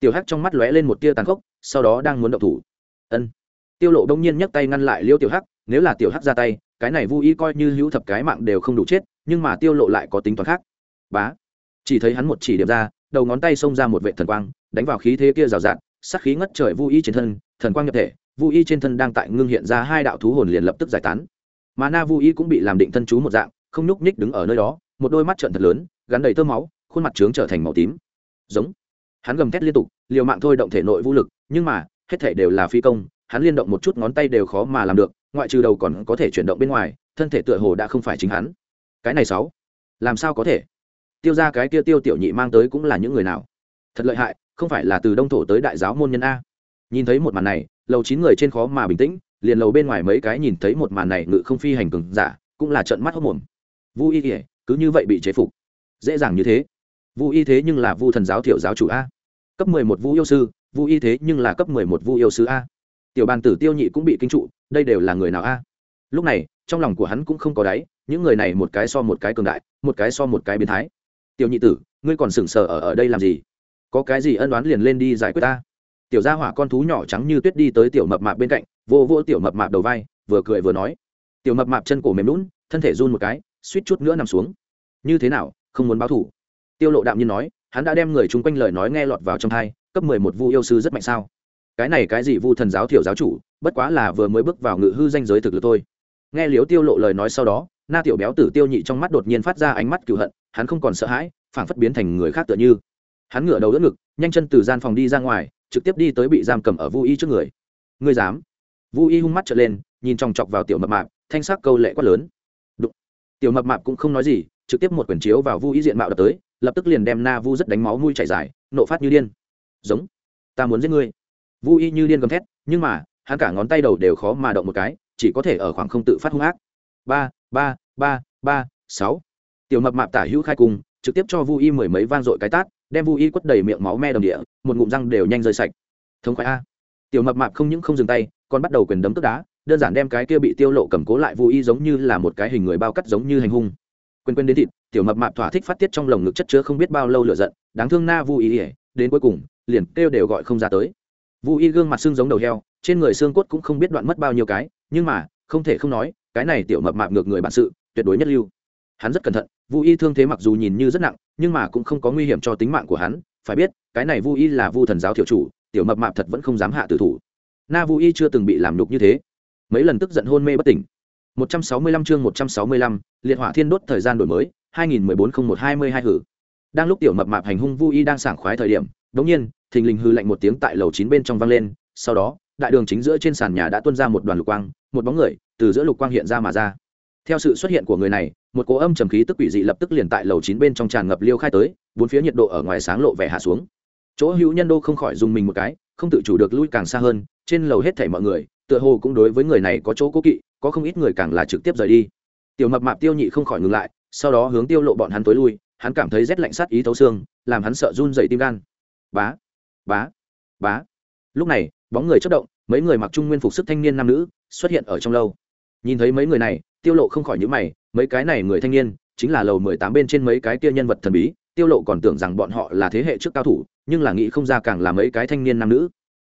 Tiểu hắc trong mắt lóe lên một tia tàn khốc, sau đó đang muốn động thủ. Ân tiêu lộ đông nhiên nhấc tay ngăn lại liêu tiểu hắc, nếu là tiểu hắc ra tay, cái này vu y coi như hữu thập cái mạng đều không đủ chết, nhưng mà tiêu lộ lại có tính toán khác. Bá, chỉ thấy hắn một chỉ điểm ra, đầu ngón tay xông ra một vệ thần quang, đánh vào khí thế kia rào rạt sắc khí ngất trời vu y trên thân, thần quang nhập thể, vu y trên thân đang tại ngưng hiện ra hai đạo thú hồn liền lập tức giải tán. Mà na vu y cũng bị làm định thân chú một dạng, không nhúc nhích đứng ở nơi đó, một đôi mắt trận thật lớn, gắn đầy tơ máu, khuôn mặt trướng trở thành màu tím. Giống. Hắn gầm thét liên tục, liều mạng thôi động thể nội vũ lực, nhưng mà, hết thể đều là phi công hắn liên động một chút ngón tay đều khó mà làm được, ngoại trừ đầu còn có thể chuyển động bên ngoài, thân thể tựa hồ đã không phải chính hắn. Cái này sáu, làm sao có thể? Tiêu ra cái kia tiêu tiểu nhị mang tới cũng là những người nào? Thật lợi hại, không phải là từ đông thổ tới đại giáo môn nhân a. Nhìn thấy một màn này, lầu chín người trên khó mà bình tĩnh, liền lầu bên ngoài mấy cái nhìn thấy một màn này ngự không phi hành cường giả, cũng là trận mắt hốc mồm vu y kể cứ như vậy bị chế phục. Dễ dàng như thế. Vu y thế nhưng là vu thần giáo thiểu giáo chủ a. Cấp mười một vu yêu sư, vu y thế nhưng là cấp mười một vu yêu sư a tiểu bàn tử tiêu nhị cũng bị kinh trụ, đây đều là người nào a? Lúc này, trong lòng của hắn cũng không có đáy, những người này một cái so một cái cường đại, một cái so một cái biến thái. Tiểu nhị tử, ngươi còn sừng sờ ở ở đây làm gì? Có cái gì ân đoán liền lên đi giải quyết ta? Tiểu gia hỏa con thú nhỏ trắng như tuyết đi tới tiểu mập mạp bên cạnh, vô vô tiểu mập mạp đầu vai, vừa cười vừa nói. Tiểu mập mạp chân cổ mềm lún thân thể run một cái, suýt chút nữa nằm xuống. Như thế nào, không muốn báo thủ tiêu lộ đạm nhiên nói, hắn đã đem người chung quanh lời nói nghe lọt vào trong thai cấp mười một vu yêu sư rất mạnh sao? Cái này cái gì vu thần giáo thiểu giáo chủ, bất quá là vừa mới bước vào ngự hư danh giới thực lực thôi. Nghe liếu tiêu lộ lời nói sau đó, na tiểu béo tử tiêu nhị trong mắt đột nhiên phát ra ánh mắt cựu hận, hắn không còn sợ hãi, phảng phất biến thành người khác tựa như. Hắn ngửa đầu đỡ ngực, nhanh chân từ gian phòng đi ra ngoài, trực tiếp đi tới bị giam cầm ở vu y trước người. Ngươi dám? Vu y hung mắt trở lên, nhìn chòng chọc vào tiểu mập mạp, thanh sắc câu lệ quát lớn. Đụng. tiểu mập mạp cũng không nói gì, trực tiếp một quyển chiếu vào vu y diện mạo đập tới, lập tức liền đem na vu rất đánh máu mũi chảy dài, nộ phát như điên. Giống. Ta muốn giết ngươi vu y như điên gầm thét, nhưng mà, hắn cả ngón tay đầu đều khó mà động một cái, chỉ có thể ở khoảng không tự phát hung ác. Ba ba ba ba, sáu. Tiểu mập mạp tả hữu khai cùng, trực tiếp cho vu y mười mấy vang dội cái tát, đem vu y quất đầy miệng máu me đồng địa, một ngụm răng đều nhanh rơi sạch. Thống khoái a. Tiểu mập mạp không những không dừng tay, còn bắt đầu quyền đấm tức đá, đơn giản đem cái kia bị tiêu lộ cầm cố lại vu y giống như là một cái hình người bao cắt giống như hành hung. Quên quên đến thịt, tiểu mập mạp thỏa thích phát tiết trong lồng ngực chất chứa không biết bao lâu lửa giận, đáng thương na vu y, đến cuối cùng, liền kêu đều gọi không ra tới vu y gương mặt xương giống đầu heo trên người xương cốt cũng không biết đoạn mất bao nhiêu cái nhưng mà không thể không nói cái này tiểu mập mạp ngược người bản sự tuyệt đối nhất lưu. Hắn rất cẩn thận vu y thương thế mặc dù nhìn như rất nặng nhưng mà cũng không có nguy hiểm cho tính mạng của hắn phải biết cái này vu y là vu thần giáo thiểu chủ tiểu mập mạp thật vẫn không dám hạ tử thủ. Na vu y chưa từng bị làm đục như thế. Mấy lần tức giận hôn mê bất tỉnh. 165 chương 165, liệt hỏa thiên đốt thời gian đổi mới 2014-01-22 hử. Đang lúc tiểu mập mạp hành hung vu y đang sảng khoái thời điểm đống nhiên thình lình hư lạnh một tiếng tại lầu chín bên trong vang lên, sau đó, đại đường chính giữa trên sàn nhà đã tuôn ra một đoàn lục quang, một bóng người từ giữa lục quang hiện ra mà ra. Theo sự xuất hiện của người này, một cỗ âm trầm khí tức quỷ dị lập tức liền tại lầu chín bên trong tràn ngập liêu khai tới, bốn phía nhiệt độ ở ngoài sáng lộ vẻ hạ xuống. Chỗ hữu nhân đô không khỏi dùng mình một cái, không tự chủ được lui càng xa hơn, trên lầu hết thảy mọi người, tựa hồ cũng đối với người này có chỗ cố kỵ, có không ít người càng là trực tiếp rời đi. Tiểu mập mạp tiêu nhị không khỏi ngừng lại, sau đó hướng tiêu lộ bọn hắn tối lui, hắn cảm thấy rét lạnh sát ý thấu xương, làm hắn sợ run dậy tim gan. Bá! Bá bá. Lúc này, bóng người chất động, mấy người mặc trung nguyên phục sức thanh niên nam nữ xuất hiện ở trong lâu. Nhìn thấy mấy người này, tiêu lộ không khỏi nhíu mày, mấy cái này người thanh niên chính là lầu mười tám bên trên mấy cái kia nhân vật thần bí, tiêu lộ còn tưởng rằng bọn họ là thế hệ trước cao thủ, nhưng là nghĩ không ra càng là mấy cái thanh niên nam nữ.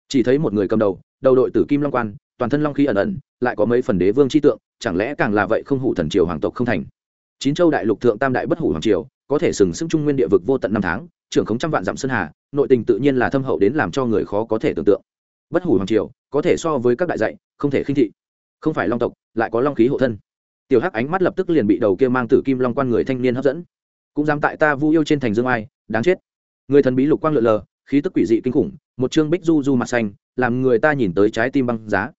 Chỉ thấy một người cầm đầu đầu đội tử kim long quan, toàn thân long khí ẩn ẩn, lại có mấy phần đế vương chi tượng, chẳng lẽ càng là vậy không hủ thần triều hoàng tộc không thành? Chín châu đại lục thượng tam đại bất hủ hoàng triều, có thể sừng sững trung nguyên địa vực vô tận năm tháng trưởng khống trăm vạn dặm sơn hà, nội tình tự nhiên là thâm hậu đến làm cho người khó có thể tưởng tượng. Bất hủ hoàng triều, có thể so với các đại dạy, không thể khinh thị. Không phải long tộc, lại có long khí hộ thân. Tiểu hắc ánh mắt lập tức liền bị đầu kia mang tử kim long quan người thanh niên hấp dẫn. Cũng dám tại ta vu yêu trên thành dương ai, đáng chết. Người thần bí lục quang lượn lờ, khí tức quỷ dị kinh khủng, một chương bích du du mặt xanh, làm người ta nhìn tới trái tim băng giá.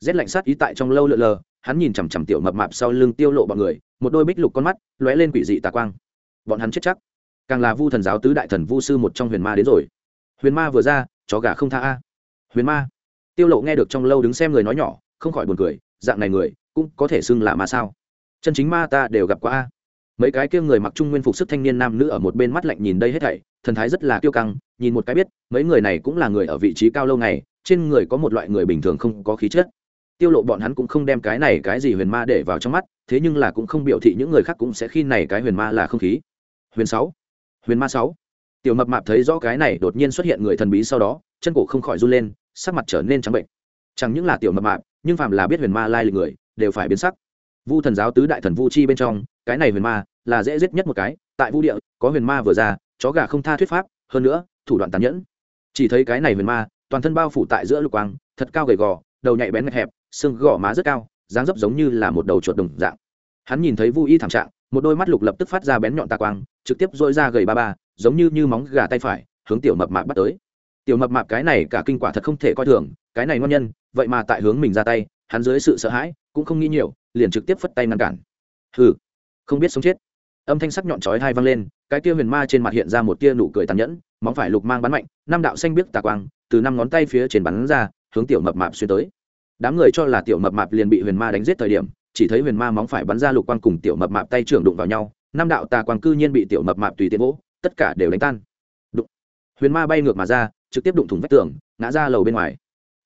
Rét lạnh sát ý tại trong lâu lượn lờ, hắn nhìn chằm chằm tiểu mập mạp sau lưng tiêu lộ bọn người, một đôi bích lục con mắt lóe lên quỷ dị tà quang. Bọn hắn chết chắc càng là vu thần giáo tứ đại thần vu sư một trong huyền ma đến rồi. Huyền ma vừa ra, chó gà không tha a. Huyền ma. Tiêu lộ nghe được trong lâu đứng xem người nói nhỏ, không khỏi buồn cười, dạng này người, cũng có thể xưng là ma sao? Chân chính ma ta đều gặp qua a. Mấy cái kia người mặc trung nguyên phục sức thanh niên nam nữ ở một bên mắt lạnh nhìn đây hết thảy, thần thái rất là kiêu căng, nhìn một cái biết, mấy người này cũng là người ở vị trí cao lâu ngày trên người có một loại người bình thường không có khí chất. Tiêu lộ bọn hắn cũng không đem cái này cái gì huyền ma để vào trong mắt, thế nhưng là cũng không biểu thị những người khác cũng sẽ khi này cái huyền ma là không khí. Huyền sáu huyền ma sáu. Tiểu mập mạp thấy rõ cái này đột nhiên xuất hiện người thần bí sau đó, chân cổ không khỏi run lên, sắc mặt trở nên trắng bệnh. Chẳng những là tiểu mập mạp, nhưng phàm là biết huyền ma lai lịch người, đều phải biến sắc. Vu thần giáo tứ đại thần vu chi bên trong, cái này huyền ma là dễ giết nhất một cái. Tại vu địa, có huyền ma vừa ra, chó gà không tha thuyết pháp, hơn nữa, thủ đoạn tàn nhẫn. Chỉ thấy cái này huyền ma, toàn thân bao phủ tại giữa lục quang, thật cao gầy gò, đầu nhạy bén ngạch hẹp, xương gò má rất cao, dáng dấp giống như là một đầu chuột đồng dạng. Hắn nhìn thấy vu y thảm trạng một đôi mắt lục lập tức phát ra bén nhọn tà quang, trực tiếp dội ra gầy ba ba, giống như như móng gà tay phải, hướng tiểu mập mạp bắt tới. Tiểu mập mạp cái này cả kinh quả thật không thể coi thường, cái này ngon nhân, vậy mà tại hướng mình ra tay, hắn dưới sự sợ hãi, cũng không nghĩ nhiều, liền trực tiếp phất tay ngăn cản. Hừ, không biết sống chết. Âm thanh sắc nhọn chói hai vang lên, cái tia huyền ma trên mặt hiện ra một tia nụ cười tàn nhẫn, móng phải lục mang bắn mạnh, năm đạo xanh biếc tà quang, từ năm ngón tay phía trên bắn ra, hướng tiểu mập mạp xuyên tới. Đám người cho là tiểu mập mạp liền bị huyền ma đánh giết thời điểm chỉ thấy huyền ma móng phải bắn ra lục quang cùng tiểu mập mạp tay trưởng đụng vào nhau, năm đạo tà quang cư nhiên bị tiểu mập mạp tùy tiện vỗ, tất cả đều đánh tan. Đụng. Huyền ma bay ngược mà ra, trực tiếp đụng thủng vách tường, ngã ra lầu bên ngoài.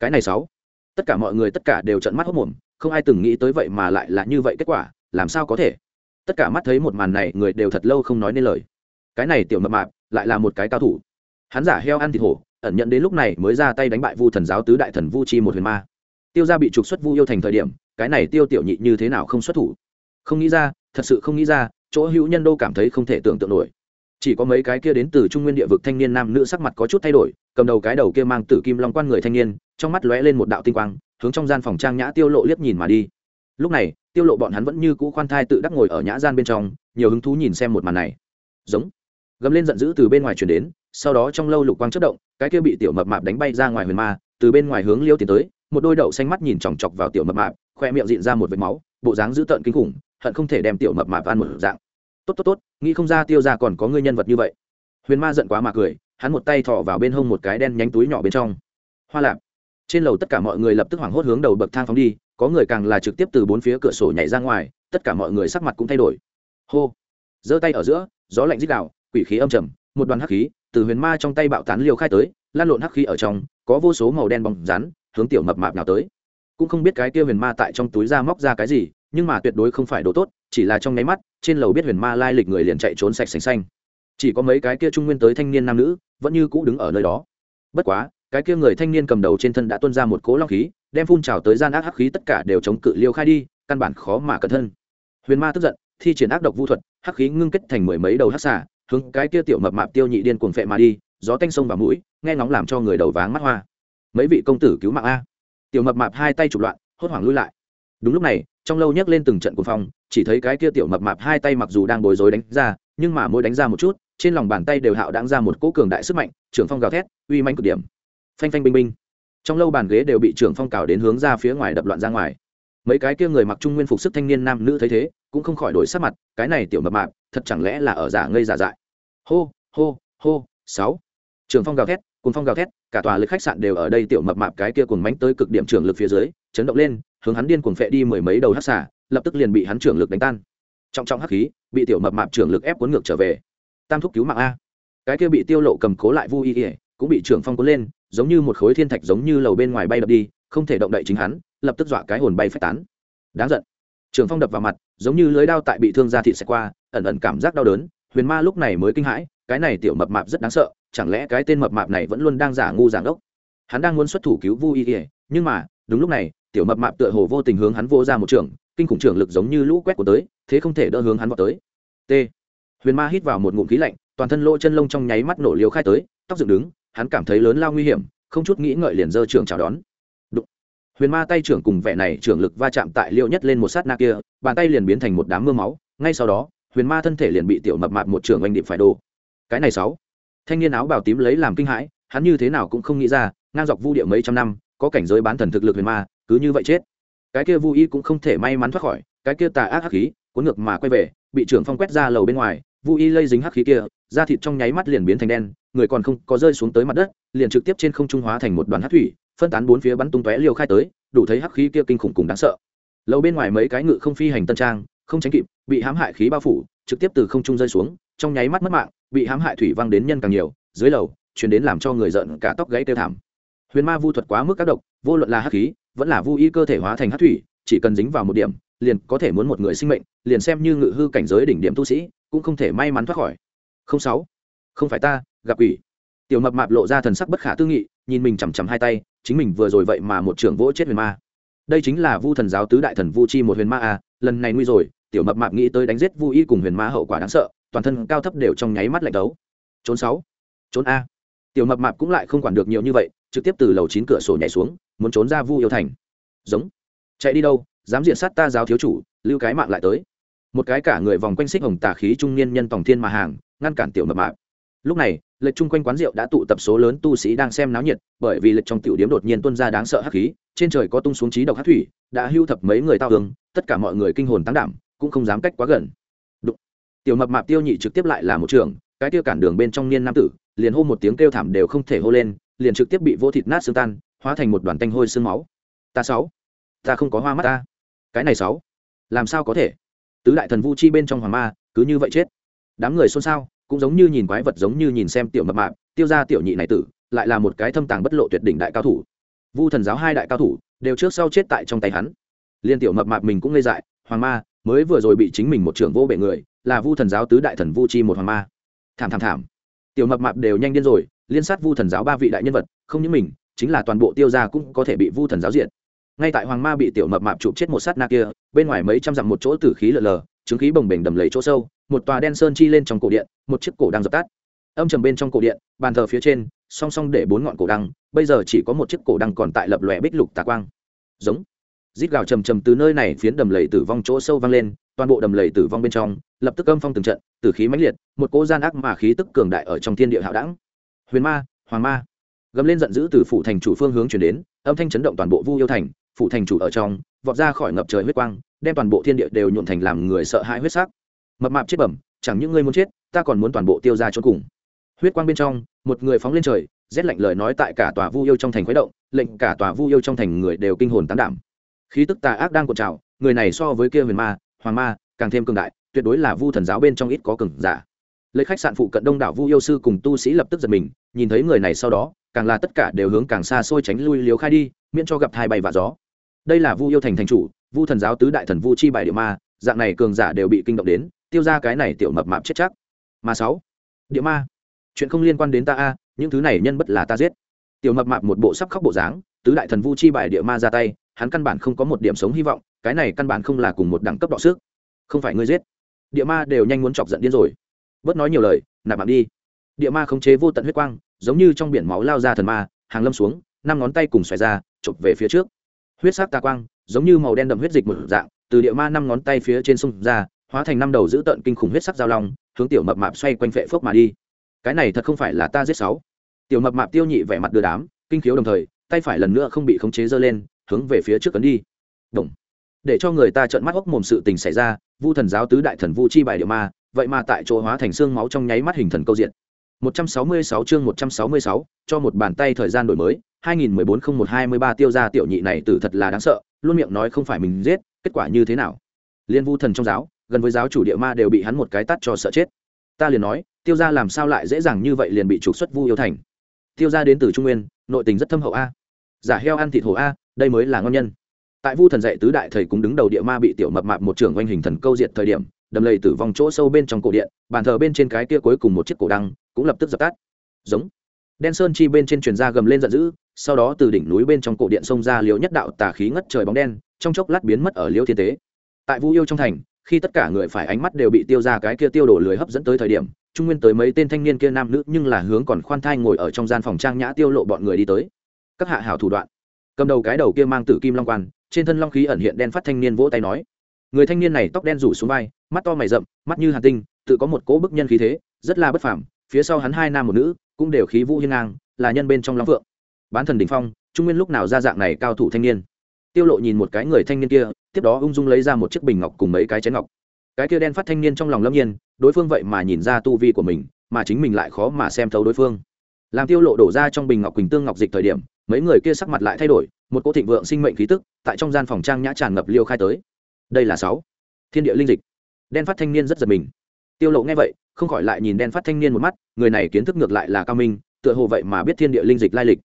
Cái này sáu. Tất cả mọi người, tất cả đều trận mắt hốc mồm, không ai từng nghĩ tới vậy mà lại là như vậy kết quả, làm sao có thể? Tất cả mắt thấy một màn này, người đều thật lâu không nói nên lời. Cái này tiểu mập mạp, lại là một cái cao thủ. Hắn giả heo ăn thịt hổ, ẩn nhận đến lúc này mới ra tay đánh bại vu thần giáo tứ đại thần vu chi một huyền ma tiêu gia bị trục xuất vu yêu thành thời điểm, cái này tiêu tiểu nhị như thế nào không xuất thủ? Không nghĩ ra, thật sự không nghĩ ra, chỗ hữu nhân đô cảm thấy không thể tưởng tượng nổi. Chỉ có mấy cái kia đến từ trung nguyên địa vực thanh niên nam nữ sắc mặt có chút thay đổi, cầm đầu cái đầu kia mang tử kim long quan người thanh niên, trong mắt lóe lên một đạo tinh quang, hướng trong gian phòng trang nhã tiêu lộ liếc nhìn mà đi. Lúc này, tiêu lộ bọn hắn vẫn như cũ khoan thai tự đắc ngồi ở nhã gian bên trong, nhiều hứng thú nhìn xem một màn này. Giống. Gầm lên giận dữ từ bên ngoài truyền đến, sau đó trong lâu lục quang chất động, cái kia bị tiểu mập mạp đánh bay ra ngoài huyền ma, từ bên ngoài hướng liêu tiến tới một đôi đậu xanh mắt nhìn chòng chọc vào tiểu mập mạp, khoe miệng dịn ra một vệt máu, bộ dáng dữ tợn kinh khủng, hận không thể đem tiểu mập mạp ăn một dạng. Tốt tốt tốt, nghĩ không ra tiêu ra còn có người nhân vật như vậy. Huyền ma giận quá mà cười, hắn một tay thọ vào bên hông một cái đen nhánh túi nhỏ bên trong. Hoa lạp. Trên lầu tất cả mọi người lập tức hoảng hốt hướng đầu bậc thang phóng đi, có người càng là trực tiếp từ bốn phía cửa sổ nhảy ra ngoài, tất cả mọi người sắc mặt cũng thay đổi. Hô. Giơ tay ở giữa, gió lạnh dích đạo quỷ khí âm trầm, một đoàn hắc khí từ huyền ma trong tay bạo tán liều khai tới, lan lộn hắc khí ở trong, có vô số màu đen bóng rắn hướng tiểu mập mạp nào tới. Cũng không biết cái kia huyền ma tại trong túi ra móc ra cái gì, nhưng mà tuyệt đối không phải đồ tốt, chỉ là trong nháy mắt, trên lầu biết huyền ma lai lịch người liền chạy trốn sạch sành xanh. Chỉ có mấy cái kia trung nguyên tới thanh niên nam nữ, vẫn như cũ đứng ở nơi đó. Bất quá, cái kia người thanh niên cầm đầu trên thân đã tuôn ra một cỗ long khí, đem phun trào tới gian ác hắc khí tất cả đều chống cự liêu khai đi, căn bản khó mà cẩn thân. Huyền ma tức giận, thi triển ác độc vũ thuật, hắc khí ngưng kết thành mười mấy đầu hắc xả hướng cái kia tiểu mập mạp tiêu nhị điên cuồng phệ mà đi, gió tanh sông vào mũi, nghe ngóng làm cho người đầu váng mắt hoa mấy vị công tử cứu mạng a. Tiểu mập mạp hai tay chụp loạn, hốt hoảng lui lại. Đúng lúc này, trong lâu nhấc lên từng trận cuồng phong, chỉ thấy cái kia tiểu mập mạp hai tay mặc dù đang bối rối đánh ra, nhưng mà mỗi đánh ra một chút, trên lòng bàn tay đều hạo đáng ra một cỗ cường đại sức mạnh, trưởng phong gào thét, uy manh cực điểm. Phanh phanh binh binh. Trong lâu bàn ghế đều bị trưởng phong cào đến hướng ra phía ngoài đập loạn ra ngoài. Mấy cái kia người mặc trung nguyên phục sức thanh niên nam nữ thấy thế, cũng không khỏi đổi sắc mặt, cái này tiểu mập mạp, thật chẳng lẽ là ở giả ngây giả dại. Hô hô hô, sáu. Trường phong gào thét cùng phong gào thét, cả tòa lực khách sạn đều ở đây tiểu mập mạp cái kia cùng mánh tới cực điểm trường lực phía dưới, chấn động lên, hướng hắn điên cuồng phệ đi mười mấy đầu hắc xả lập tức liền bị hắn trưởng lực đánh tan. Trọng trọng hắc khí, bị tiểu mập mạp trưởng lực ép cuốn ngược trở về. Tam thúc cứu mạng a. Cái kia bị tiêu lộ cầm cố lại vui ỉa cũng bị trưởng phong cuốn lên, giống như một khối thiên thạch giống như lầu bên ngoài bay đập đi, không thể động đậy chính hắn, lập tức dọa cái hồn bay phách tán. Đáng giận. Trưởng phong đập vào mặt, giống như lưới đao tại bị thương da thịt xẹt qua, ẩn ẩn cảm giác đau đớn huyền ma lúc này mới kinh hãi, cái này tiểu mập mạp rất đáng sợ, chẳng lẽ cái tên mập mạp này vẫn luôn đang giả ngu giả ngốc? Hắn đang muốn xuất thủ cứu vu y ỉa nhưng mà, đúng lúc này, tiểu mập mạp tựa hồ vô tình hướng hắn vô ra một trường, kinh khủng trường lực giống như lũ quét của tới, thế không thể đỡ hướng hắn vào tới. T. Huyền ma hít vào một ngụm khí lạnh, toàn thân lỗ chân lông trong nháy mắt nổ liều khai tới, tóc dựng đứng, hắn cảm thấy lớn lao nguy hiểm, không chút nghĩ ngợi liền dơ trường chào đón. Đụng. huyền ma tay trưởng cùng vẻ này trưởng lực va chạm tại liêu nhất lên một sát na kia, bàn tay liền biến thành một đám mưa máu, ngay sau đó huyền ma thân thể liền bị tiểu mập mạp một trường oanh điệp phải đồ cái này sáu. Thanh niên áo bào tím lấy làm kinh hãi, hắn như thế nào cũng không nghĩ ra, ngang dọc vu địa mấy trăm năm, có cảnh giới bán thần thực lực huyền ma, cứ như vậy chết. Cái kia vu y cũng không thể may mắn thoát khỏi, cái kia tà ác hắc khí, cuốn ngược mà quay về, bị trưởng phong quét ra lầu bên ngoài, vu y lây dính hắc khí kia, da thịt trong nháy mắt liền biến thành đen, người còn không có rơi xuống tới mặt đất, liền trực tiếp trên không trung hóa thành một đoàn hắc thủy, phân tán bốn phía bắn tung tóe liều khai tới, đủ thấy hắc khí kia kinh khủng cùng đáng sợ. Lầu bên ngoài mấy cái ngự không phi hành tân trang không tránh kịp, bị hãm hại khí bao phủ, trực tiếp từ không trung rơi xuống, trong nháy mắt mất mạng, bị hãm hại thủy văng đến nhân càng nhiều, dưới lầu chuyển đến làm cho người giận cả tóc gãy tiêu thảm. Huyền ma vu thuật quá mức các độc, vô luận là hắc khí, vẫn là vu y cơ thể hóa thành hắc thủy, chỉ cần dính vào một điểm, liền có thể muốn một người sinh mệnh, liền xem như ngự hư cảnh giới đỉnh điểm tu sĩ, cũng không thể may mắn thoát khỏi. Không sáu, không phải ta, gặp ủy tiểu mập mạp lộ ra thần sắc bất khả tư nghị, nhìn mình chằm chằm hai tay, chính mình vừa rồi vậy mà một trưởng vỗ chết huyền ma. Đây chính là vu thần giáo tứ đại thần vu chi một huyền ma à lần này nguy rồi, tiểu mập mạp nghĩ tới đánh giết vu y cùng huyền ma hậu quả đáng sợ, toàn thân cao thấp đều trong nháy mắt lạnh đấu trốn sáu, trốn a. Tiểu mập mạp cũng lại không quản được nhiều như vậy, trực tiếp từ lầu chín cửa sổ nhảy xuống, muốn trốn ra vu yêu thành. Giống. Chạy đi đâu, dám diện sát ta giáo thiếu chủ, lưu cái mạng lại tới. Một cái cả người vòng quanh xích hồng tà khí trung niên nhân tòng thiên mà hàng, ngăn cản tiểu mập mạp lúc này lệch chung quanh quán rượu đã tụ tập số lớn tu sĩ đang xem náo nhiệt, bởi vì lệch trong tiểu điếm đột nhiên tuân ra đáng sợ hắc khí, trên trời có tung xuống trí độc hắc thủy, đã hưu thập mấy người tao hướng tất cả mọi người kinh hồn tăng đảm, cũng không dám cách quá gần. Đụng. tiểu mập mạp tiêu nhị trực tiếp lại là một trường, cái tiêu cản đường bên trong niên nam tử, liền hô một tiếng kêu thảm đều không thể hô lên, liền trực tiếp bị vô thịt nát xương tan, hóa thành một đoàn tanh hôi xương máu. Ta sáu. Ta không có hoa mắt ta. Cái này sáu. Làm sao có thể? Tứ đại thần vu chi bên trong hoàng ma, cứ như vậy chết. Đám người xôn xao cũng giống như nhìn quái vật giống như nhìn xem tiểu mập mạp, tiêu ra tiểu nhị này tử, lại là một cái thâm tàng bất lộ tuyệt đỉnh đại cao thủ. Vu thần giáo hai đại cao thủ, đều trước sau chết tại trong tay hắn. Liên tiểu mập mạp mình cũng ngây dại, hoàng ma, mới vừa rồi bị chính mình một trưởng vô bệ người, là vu thần giáo tứ đại thần vu chi một hoàng ma. Thảm thảm thảm. Tiểu mập mạp đều nhanh điên rồi, liên sát vu thần giáo ba vị đại nhân vật, không những mình, chính là toàn bộ tiêu gia cũng có thể bị vu thần giáo diện ngay tại hoàng ma bị tiểu mập mạp chụp chết một sát na kia, bên ngoài mấy trăm dặm một chỗ tử khí lờ lờ, chứng khí bồng bềnh đầm lầy chỗ sâu một tòa đen sơn chi lên trong cổ điện, một chiếc cổ đang dập tắt. Âm trầm bên trong cổ điện, bàn thờ phía trên, song song để bốn ngọn cổ đăng, bây giờ chỉ có một chiếc cổ đăng còn tại lập lòe bích lục tà quang. Giống. Rít gào trầm trầm từ nơi này phiến đầm lầy tử vong chỗ sâu vang lên, toàn bộ đầm lầy tử vong bên trong, lập tức âm phong từng trận, tử khí mãnh liệt, một cỗ gian ác mà khí tức cường đại ở trong thiên địa hạo đẳng. Huyền ma, hoàng ma. Gầm lên giận dữ từ phủ thành chủ phương hướng chuyển đến, âm thanh chấn động toàn bộ vu yêu thành, phủ thành chủ ở trong, vọt ra khỏi ngập trời huyết quang, đem toàn bộ thiên địa đều nhuộn thành làm người sợ hãi huyết sắc mập mạp chết bẩm, chẳng những ngươi muốn chết, ta còn muốn toàn bộ tiêu ra cho cùng. Huyết quang bên trong, một người phóng lên trời, rét lạnh lời nói tại cả tòa vu yêu trong thành khuấy động, lệnh cả tòa vu yêu trong thành người đều kinh hồn tán đảm. Khí tức tà ác đang cuộn trào, người này so với kia huyền ma, hoàng ma, càng thêm cường đại, tuyệt đối là vu thần giáo bên trong ít có cường giả. Lấy khách sạn phụ cận đông đảo vu yêu sư cùng tu sĩ lập tức giật mình, nhìn thấy người này sau đó, càng là tất cả đều hướng càng xa xôi tránh lui liều khai đi, miễn cho gặp thai bay và gió. Đây là vu yêu thành thành chủ, vu thần giáo tứ đại thần vu chi bài địa ma, dạng này cường giả đều bị kinh động đến tiêu ra cái này tiểu mập mạp chết chắc. Mà sáu. Địa ma. Chuyện không liên quan đến ta a, những thứ này nhân bất là ta giết. Tiểu mập mạp một bộ sắp khóc bộ dáng, tứ đại thần vu chi bài địa ma ra tay, hắn căn bản không có một điểm sống hy vọng, cái này căn bản không là cùng một đẳng cấp đọ sức. Không phải ngươi giết. Địa ma đều nhanh muốn chọc giận điên rồi. Bớt nói nhiều lời, nạp mạng đi. Địa ma khống chế vô tận huyết quang, giống như trong biển máu lao ra thần ma, hàng lâm xuống, năm ngón tay cùng xoài ra, chụp về phía trước. Huyết sắc tà quang, giống như màu đen đậm huyết dịch một dạng, từ địa ma năm ngón tay phía trên sông ra hóa thành năm đầu giữ tợn kinh khủng huyết sắc giao long hướng tiểu mập mạp xoay quanh vệ phước mà đi. Cái này thật không phải là ta giết sáu. Tiểu mập mạp tiêu nhị vẻ mặt đưa đám kinh khiếu đồng thời tay phải lần nữa không bị khống chế giơ lên hướng về phía trước cấn đi. Động. để cho người ta trợn mắt hốc mồm sự tình xảy ra vu thần giáo tứ đại thần vu chi bài điệu ma vậy mà tại chỗ hóa thành xương máu trong nháy mắt hình thần câu diện. 166 chương 166, cho một bàn tay thời gian đổi mới 2014-01-23 tiêu ra tiểu nhị này tử thật là đáng sợ luôn miệng nói không phải mình giết kết quả như thế nào? Liên vu thần trong giáo gần với giáo chủ địa ma đều bị hắn một cái tắt cho sợ chết. Ta liền nói, tiêu ra làm sao lại dễ dàng như vậy liền bị trục xuất vu yêu thành? Tiêu ra đến từ trung nguyên, nội tình rất thâm hậu a. Giả heo ăn thịt hổ a, đây mới là ngon nhân. Tại vu thần dạy tứ đại thầy cũng đứng đầu địa ma bị tiểu mập mạp một trưởng oanh hình thần câu diệt thời điểm, đầm lầy tử vong chỗ sâu bên trong cổ điện, bàn thờ bên trên cái kia cuối cùng một chiếc cổ đăng, cũng lập tức dập tắt. Giống. Đen sơn chi bên trên truyền ra gầm lên giận dữ, sau đó từ đỉnh núi bên trong cổ điện xông ra liếu nhất đạo tà khí ngất trời bóng đen, trong chốc lát biến mất ở liêu thiên tế. Tại vu yêu trong thành khi tất cả người phải ánh mắt đều bị tiêu ra cái kia tiêu đổ lưới hấp dẫn tới thời điểm, trung nguyên tới mấy tên thanh niên kia nam nữ nhưng là hướng còn khoan thai ngồi ở trong gian phòng trang nhã tiêu lộ bọn người đi tới. Các hạ hảo thủ đoạn. Cầm đầu cái đầu kia mang tử kim long quan, trên thân long khí ẩn hiện đen phát thanh niên vỗ tay nói. Người thanh niên này tóc đen rủ xuống vai, mắt to mày rậm, mắt như hàn tinh, tự có một cỗ bức nhân khí thế, rất là bất phàm, phía sau hắn hai nam một nữ, cũng đều khí vũ hiên ngang, là nhân bên trong long phượng. Bán thần đỉnh phong, trung nguyên lúc nào ra dạng này cao thủ thanh niên? Tiêu lộ nhìn một cái người thanh niên kia, tiếp đó ung dung lấy ra một chiếc bình ngọc cùng mấy cái chén ngọc. Cái kia đen phát thanh niên trong lòng lâm nhiên, đối phương vậy mà nhìn ra tu vi của mình, mà chính mình lại khó mà xem thấu đối phương. Làm tiêu lộ đổ ra trong bình ngọc quỳnh tương ngọc dịch thời điểm, mấy người kia sắc mặt lại thay đổi, một cỗ thịnh vượng sinh mệnh khí tức tại trong gian phòng trang nhã tràn ngập liêu khai tới. Đây là sáu. Thiên địa linh dịch. Đen phát thanh niên rất giật mình. Tiêu lộ nghe vậy, không khỏi lại nhìn đen phát thanh niên một mắt, người này kiến thức ngược lại là cao minh, tựa hồ vậy mà biết thiên địa linh dịch lai lịch.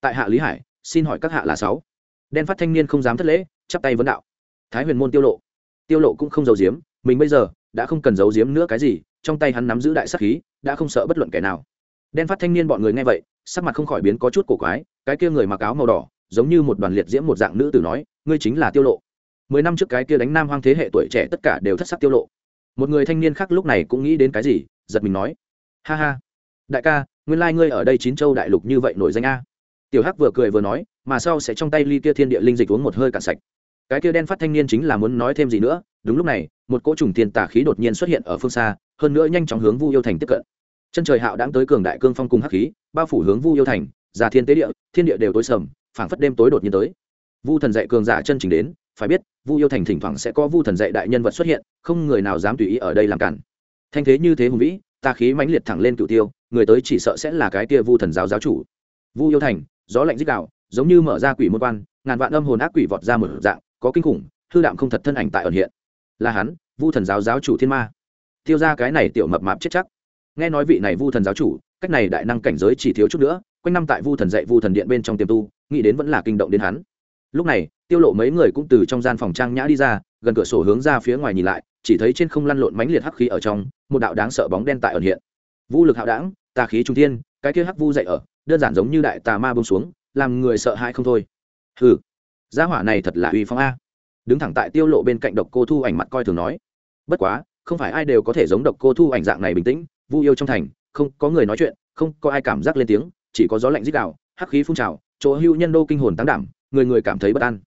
Tại hạ lý hải, xin hỏi các hạ là sáu đen phát thanh niên không dám thất lễ, chắp tay vấn đạo. Thái huyền môn tiêu lộ. Tiêu lộ cũng không giấu giếm, mình bây giờ đã không cần giấu giếm nữa cái gì, trong tay hắn nắm giữ đại sắc khí, đã không sợ bất luận kẻ nào. Đen phát thanh niên bọn người nghe vậy, sắc mặt không khỏi biến có chút cổ quái, cái kia người mặc áo màu đỏ, giống như một đoàn liệt diễm một dạng nữ tử nói, ngươi chính là tiêu lộ. Mười năm trước cái kia đánh nam hoang thế hệ tuổi trẻ tất cả đều thất sắc tiêu lộ. Một người thanh niên khác lúc này cũng nghĩ đến cái gì, giật mình nói, ha ha, đại ca, nguyên lai ngươi ở đây chín châu đại lục như vậy nổi danh a tiểu hắc vừa cười vừa nói, mà sau sẽ trong tay ly kia thiên địa linh dịch uống một hơi cạn sạch. Cái kia đen phát thanh niên chính là muốn nói thêm gì nữa, đúng lúc này, một cỗ trùng tiền tà khí đột nhiên xuất hiện ở phương xa, hơn nữa nhanh chóng hướng vu yêu thành tiếp cận. Chân trời hạo đáng tới cường đại cương phong cùng hắc khí, bao phủ hướng vu yêu thành già thiên tế địa, thiên địa đều tối sầm, phảng phất đêm tối đột nhiên tới. Vu thần dạy cường giả chân chính đến, phải biết, vu yêu thành thỉnh thoảng sẽ có vu thần dạy đại nhân vật xuất hiện, không người nào dám tùy ý ở đây làm cản. Thanh thế như thế hùng vĩ, tà khí mãnh liệt thẳng lên cựu tiêu, người tới chỉ sợ sẽ là cái kia vu thần giáo giáo chủ. Vu yêu thành gió lạnh rít đạo giống như mở ra quỷ môn quan, ngàn vạn âm hồn ác quỷ vọt ra một dạng, có kinh khủng, hư đạm không thật thân ảnh tại ẩn hiện. Là hắn, vu thần giáo giáo chủ thiên ma. Tiêu ra cái này tiểu mập mạp chết chắc. Nghe nói vị này vu thần giáo chủ, cách này đại năng cảnh giới chỉ thiếu chút nữa, quanh năm tại vu thần dạy vu thần điện bên trong tiềm tu, nghĩ đến vẫn là kinh động đến hắn. Lúc này, tiêu lộ mấy người cũng từ trong gian phòng trang nhã đi ra, gần cửa sổ hướng ra phía ngoài nhìn lại, chỉ thấy trên không lăn lộn mãnh liệt hắc khí ở trong, một đạo đáng sợ bóng đen tại ẩn hiện. Vu lực hạo đảng tà khí trung thiên, cái kia hắc vu dậy ở đơn giản giống như đại tà ma bông xuống, làm người sợ hãi không thôi. Hừ, gia hỏa này thật là uy phong a. Đứng thẳng tại tiêu lộ bên cạnh độc cô thu ảnh mặt coi thường nói. Bất quá, không phải ai đều có thể giống độc cô thu ảnh dạng này bình tĩnh, vu yêu trong thành, không có người nói chuyện, không có ai cảm giác lên tiếng, chỉ có gió lạnh rít đạo hắc khí phun trào, chỗ hưu nhân đô kinh hồn tăng đảm, người người cảm thấy bất an.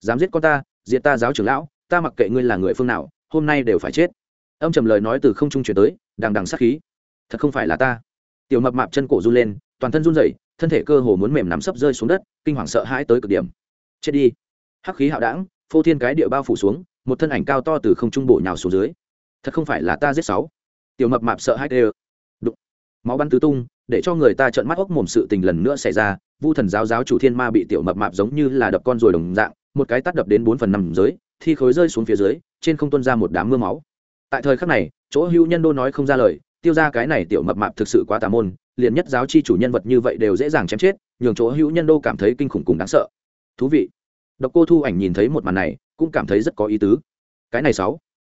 Dám giết con ta, diệt ta giáo trưởng lão, ta mặc kệ ngươi là người phương nào, hôm nay đều phải chết. Âm trầm lời nói từ không trung chuyển tới, đằng đằng sát khí. Thật không phải là ta. Tiểu mập mạp chân cổ run lên toàn thân run rẩy, thân thể cơ hồ muốn mềm nắm sấp rơi xuống đất, kinh hoàng sợ hãi tới cực điểm. Chết đi. Hắc khí hạo đảng phô thiên cái địa bao phủ xuống, một thân ảnh cao to từ không trung bổ nhào xuống dưới. Thật không phải là ta giết sáu. Tiểu mập mạp sợ hãi đều đụng. Máu bắn tứ tung, để cho người ta trợn mắt ốc mồm sự tình lần nữa xảy ra, vu thần giáo giáo chủ thiên ma bị tiểu mập mạp giống như là đập con rồi đồng dạng, một cái tắt đập đến bốn phần năm dưới thi khối rơi xuống phía dưới, trên không tuân ra một đám mưa máu. Tại thời khắc này, chỗ hữu nhân đô nói không ra lời tiêu ra cái này tiểu mập mạp thực sự quá tà môn, liền nhất giáo chi chủ nhân vật như vậy đều dễ dàng chém chết, nhường chỗ hữu nhân đô cảm thấy kinh khủng cùng đáng sợ. Thú vị. Độc cô thu ảnh nhìn thấy một màn này, cũng cảm thấy rất có ý tứ. Cái này sáu.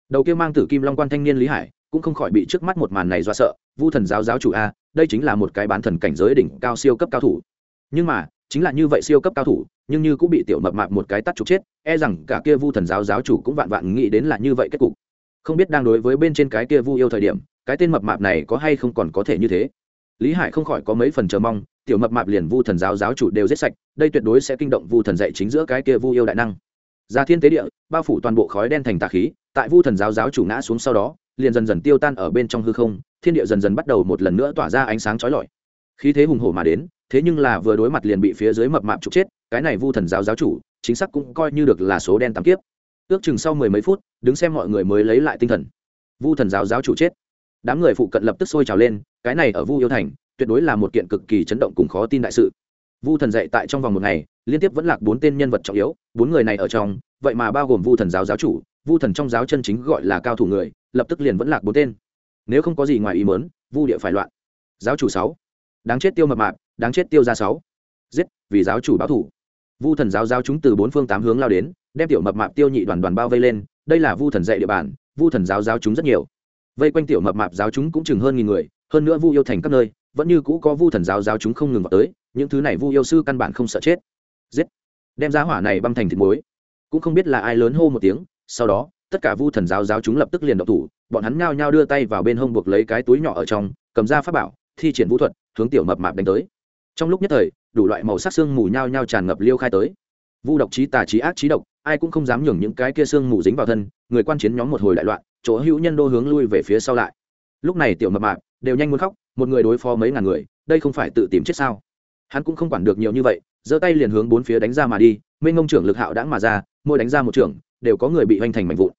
Đầu kia mang tử kim long quan thanh niên lý hải, cũng không khỏi bị trước mắt một màn này do sợ. Vu thần giáo giáo chủ a, đây chính là một cái bán thần cảnh giới đỉnh cao siêu cấp cao thủ. Nhưng mà, chính là như vậy siêu cấp cao thủ, nhưng như cũng bị tiểu mập mạp một cái tắt trục chết e rằng cả kia vu thần giáo giáo chủ cũng vạn vạn nghĩ đến là như vậy kết cục. Không biết đang đối với bên trên cái kia vu yêu thời điểm cái tên mập mạp này có hay không còn có thể như thế. Lý hải không khỏi có mấy phần chờ mong, tiểu mập mạp liền vu thần giáo giáo chủ đều giết sạch, đây tuyệt đối sẽ kinh động vu thần dạy chính giữa cái kia vu yêu đại năng. Ra thiên tế địa, bao phủ toàn bộ khói đen thành tà khí, tại vu thần giáo giáo chủ ngã xuống sau đó, liền dần dần tiêu tan ở bên trong hư không, thiên địa dần dần bắt đầu một lần nữa tỏa ra ánh sáng chói lọi. Khí thế hùng hổ mà đến, thế nhưng là vừa đối mặt liền bị phía dưới mập mạp trục chết, cái này vu thần giáo giáo chủ, chính xác cũng coi như được là số đen tám kiếp. Ước chừng sau mười mấy phút, đứng xem mọi người mới lấy lại tinh thần. Vu thần giáo giáo chủ chết đám người phụ cận lập tức sôi trào lên, cái này ở vu yêu thành, tuyệt đối là một kiện cực kỳ chấn động cùng khó tin đại sự. Vu thần dạy tại trong vòng một ngày, liên tiếp vẫn lạc bốn tên nhân vật trọng yếu, bốn người này ở trong, vậy mà bao gồm vu thần giáo giáo chủ, vu thần trong giáo chân chính gọi là cao thủ người, lập tức liền vẫn lạc bốn tên. Nếu không có gì ngoài ý mớn vu địa phải loạn. Giáo chủ sáu. Đáng chết tiêu mập mạp, đáng chết tiêu ra sáu. Giết, vì giáo chủ báo thủ. Vu thần giáo giáo chúng từ bốn phương tám hướng lao đến, đem tiểu mập mạp tiêu nhị đoàn đoàn bao vây lên, đây là vu thần dạy địa bàn, vu thần giáo giáo chúng rất nhiều vây quanh tiểu mập mạp giáo chúng cũng chừng hơn nghìn người, hơn nữa vu yêu thành các nơi, vẫn như cũ có vu thần giáo giáo chúng không ngừng vào tới, những thứ này vu yêu sư căn bản không sợ chết. Giết! Đem giá hỏa này băm thành thịt muối. Cũng không biết là ai lớn hô một tiếng, sau đó, tất cả vu thần giáo giáo chúng lập tức liền độc thủ, bọn hắn nhao nhao đưa tay vào bên hông buộc lấy cái túi nhỏ ở trong, cầm ra pháp bảo, thi triển vũ thuật, hướng tiểu mập mạp đánh tới. Trong lúc nhất thời, đủ loại màu sắc xương mù nhao nhao tràn ngập liêu khai tới. Vu độc trí tà trí ác trí độc, ai cũng không dám nhường những cái kia xương mù dính vào thân, người quan chiến nhóm một hồi đại loạn chỗ hữu nhân đô hướng lui về phía sau lại. Lúc này tiểu mập mạp đều nhanh muốn khóc, một người đối phó mấy ngàn người, đây không phải tự tìm chết sao? Hắn cũng không quản được nhiều như vậy, giơ tay liền hướng bốn phía đánh ra mà đi, mênh ngông trưởng lực hạo đãng mà ra, mỗi đánh ra một trưởng, đều có người bị hoành thành mạnh vụn.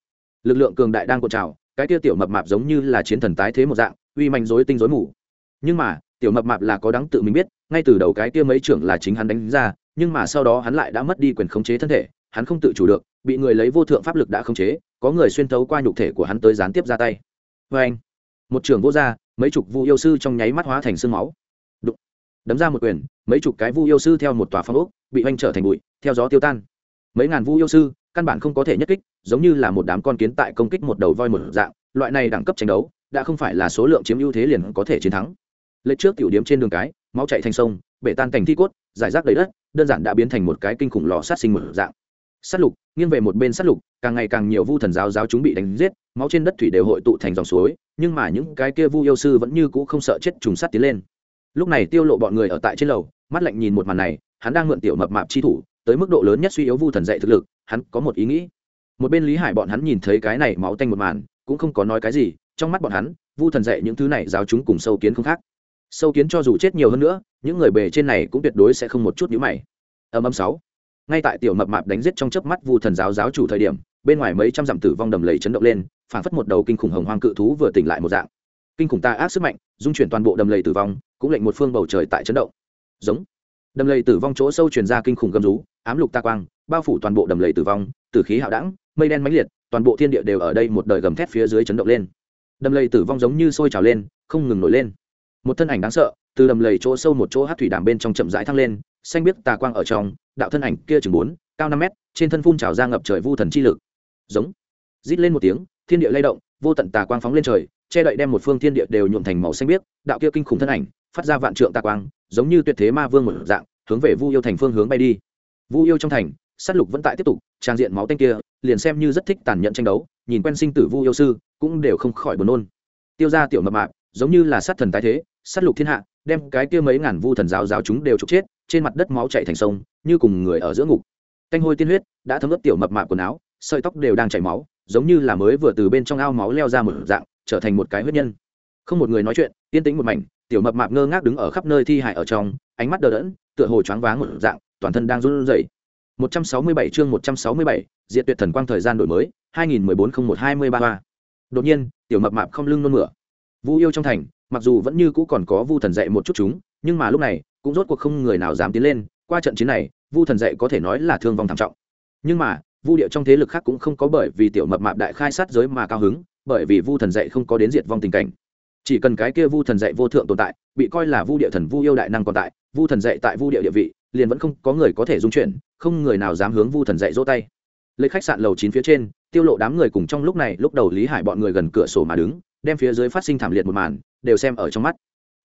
Lực lượng cường đại đang cột trào, cái kia tiểu mập mạp giống như là chiến thần tái thế một dạng, uy mạnh dối tinh dối mù. Nhưng mà, tiểu mập mạp là có đáng tự mình biết, ngay từ đầu cái kia mấy trưởng là chính hắn đánh ra, nhưng mà sau đó hắn lại đã mất đi quyền khống chế thân thể, hắn không tự chủ được bị người lấy vô thượng pháp lực đã khống chế, có người xuyên thấu qua nhục thể của hắn tới gián tiếp ra tay. Vê anh, một trưởng vô ra, mấy chục vu yêu sư trong nháy mắt hóa thành sương máu. Đụng. đấm ra một quyền, mấy chục cái vu yêu sư theo một tòa phong ốc bị oanh trở thành bụi, theo gió tiêu tan. Mấy ngàn vu yêu sư, căn bản không có thể nhất kích, giống như là một đám con kiến tại công kích một đầu voi một dạng, loại này đẳng cấp tranh đấu, đã không phải là số lượng chiếm ưu thế liền có thể chiến thắng. Lệ trước tiểu điếm trên đường cái, máu chạy thành sông, bể tan thành thi cốt, giải rác đầy đất, đơn giản đã biến thành một cái kinh khủng lò sát sinh một dạng. Sát lục nghiêng về một bên sát lục, càng ngày càng nhiều vu thần giáo giáo chúng bị đánh giết, máu trên đất thủy đều hội tụ thành dòng suối, nhưng mà những cái kia vu yêu sư vẫn như cũ không sợ chết trùng sát tiến lên. Lúc này tiêu lộ bọn người ở tại trên lầu, mắt lạnh nhìn một màn này, hắn đang mượn tiểu mập mạp chi thủ, tới mức độ lớn nhất suy yếu vu thần dạy thực lực, hắn có một ý nghĩ. Một bên lý hải bọn hắn nhìn thấy cái này máu tanh một màn, cũng không có nói cái gì, trong mắt bọn hắn, vu thần dạy những thứ này giáo chúng cùng sâu kiến không khác. Sâu kiến cho dù chết nhiều hơn nữa, những người bề trên này cũng tuyệt đối sẽ không một chút nhữ mày. Âm âm sáu ngay tại tiểu mập mạp đánh giết trong chớp mắt vu thần giáo giáo chủ thời điểm, bên ngoài mấy trăm dặm tử vong đầm lầy chấn động lên, phảng phất một đầu kinh khủng hồng hoang cự thú vừa tỉnh lại một dạng. Kinh khủng ta ác sức mạnh, dung chuyển toàn bộ đầm lầy tử vong, cũng lệnh một phương bầu trời tại chấn động. Giống. Đầm lầy tử vong chỗ sâu truyền ra kinh khủng gầm rú, ám lục ta quang, bao phủ toàn bộ đầm lầy tử vong, tử khí hạo đẳng, mây đen mãnh liệt, toàn bộ thiên địa đều ở đây một đời gầm thét phía dưới chấn động lên. Đầm lầy tử vong giống như sôi trào lên, không ngừng nổi lên. Một thân ảnh đáng sợ, từ đầm lầy chỗ sâu một chỗ hát thủy đàm bên trong chậm rãi thăng lên, xanh biết tà quang ở trong đạo thân ảnh kia chừng bốn, cao năm mét, trên thân phun trào ra ngập trời vu thần chi lực. Giống. Rít lên một tiếng, thiên địa lay động, vô tận tà quang phóng lên trời, che đậy đem một phương thiên địa đều nhuộm thành màu xanh biếc, đạo kia kinh khủng thân ảnh, phát ra vạn trượng tà quang, giống như tuyệt thế ma vương một dạng, hướng về vu yêu thành phương hướng bay đi. Vu yêu trong thành, sát lục vẫn tại tiếp tục, trang diện máu tanh kia, liền xem như rất thích tàn nhẫn tranh đấu, nhìn quen sinh tử vu yêu sư, cũng đều không khỏi buồn nôn. Tiêu ra tiểu mập mạp, giống như là sát thần tái thế, sát lục thiên hạ đem cái kia mấy ngàn vu thần giáo giáo chúng đều trục chết trên mặt đất máu chảy thành sông như cùng người ở giữa ngục. Canh hôi tiên huyết đã thấm ướt tiểu mập mạp quần áo sợi tóc đều đang chảy máu giống như là mới vừa từ bên trong ao máu leo ra một dạng trở thành một cái huyết nhân. Không một người nói chuyện yên tĩnh một mảnh tiểu mập mạp ngơ ngác đứng ở khắp nơi thi hại ở trong ánh mắt đờ đẫn tựa hồ choáng váng một dạng toàn thân đang run rẩy. 167 chương 167, diệt tuyệt thần quang thời gian đổi mới 2014-01-23 đột nhiên tiểu mập mạp không lưng nôn mửa. Vu yêu trong thành mặc dù vẫn như cũ còn có vu thần dạy một chút chúng, nhưng mà lúc này, cũng rốt cuộc không người nào dám tiến lên, qua trận chiến này, vu thần dạy có thể nói là thương vong thảm trọng. Nhưng mà, vu điệu trong thế lực khác cũng không có bởi vì tiểu mập mạp đại khai sát giới mà cao hứng, bởi vì vu thần dạy không có đến diệt vong tình cảnh. Chỉ cần cái kia vu thần dạy vô thượng tồn tại, bị coi là vu địa thần vu yêu đại năng còn tại, vu thần dạy tại vu địa địa vị, liền vẫn không có người có thể dung chuyển, không người nào dám hướng vu thần dạy dỗ tay. Lấy khách sạn lầu chín phía trên, tiêu lộ đám người cùng trong lúc này, lúc đầu lý hải bọn người gần cửa sổ mà đứng đem phía dưới phát sinh thảm liệt một màn, đều xem ở trong mắt.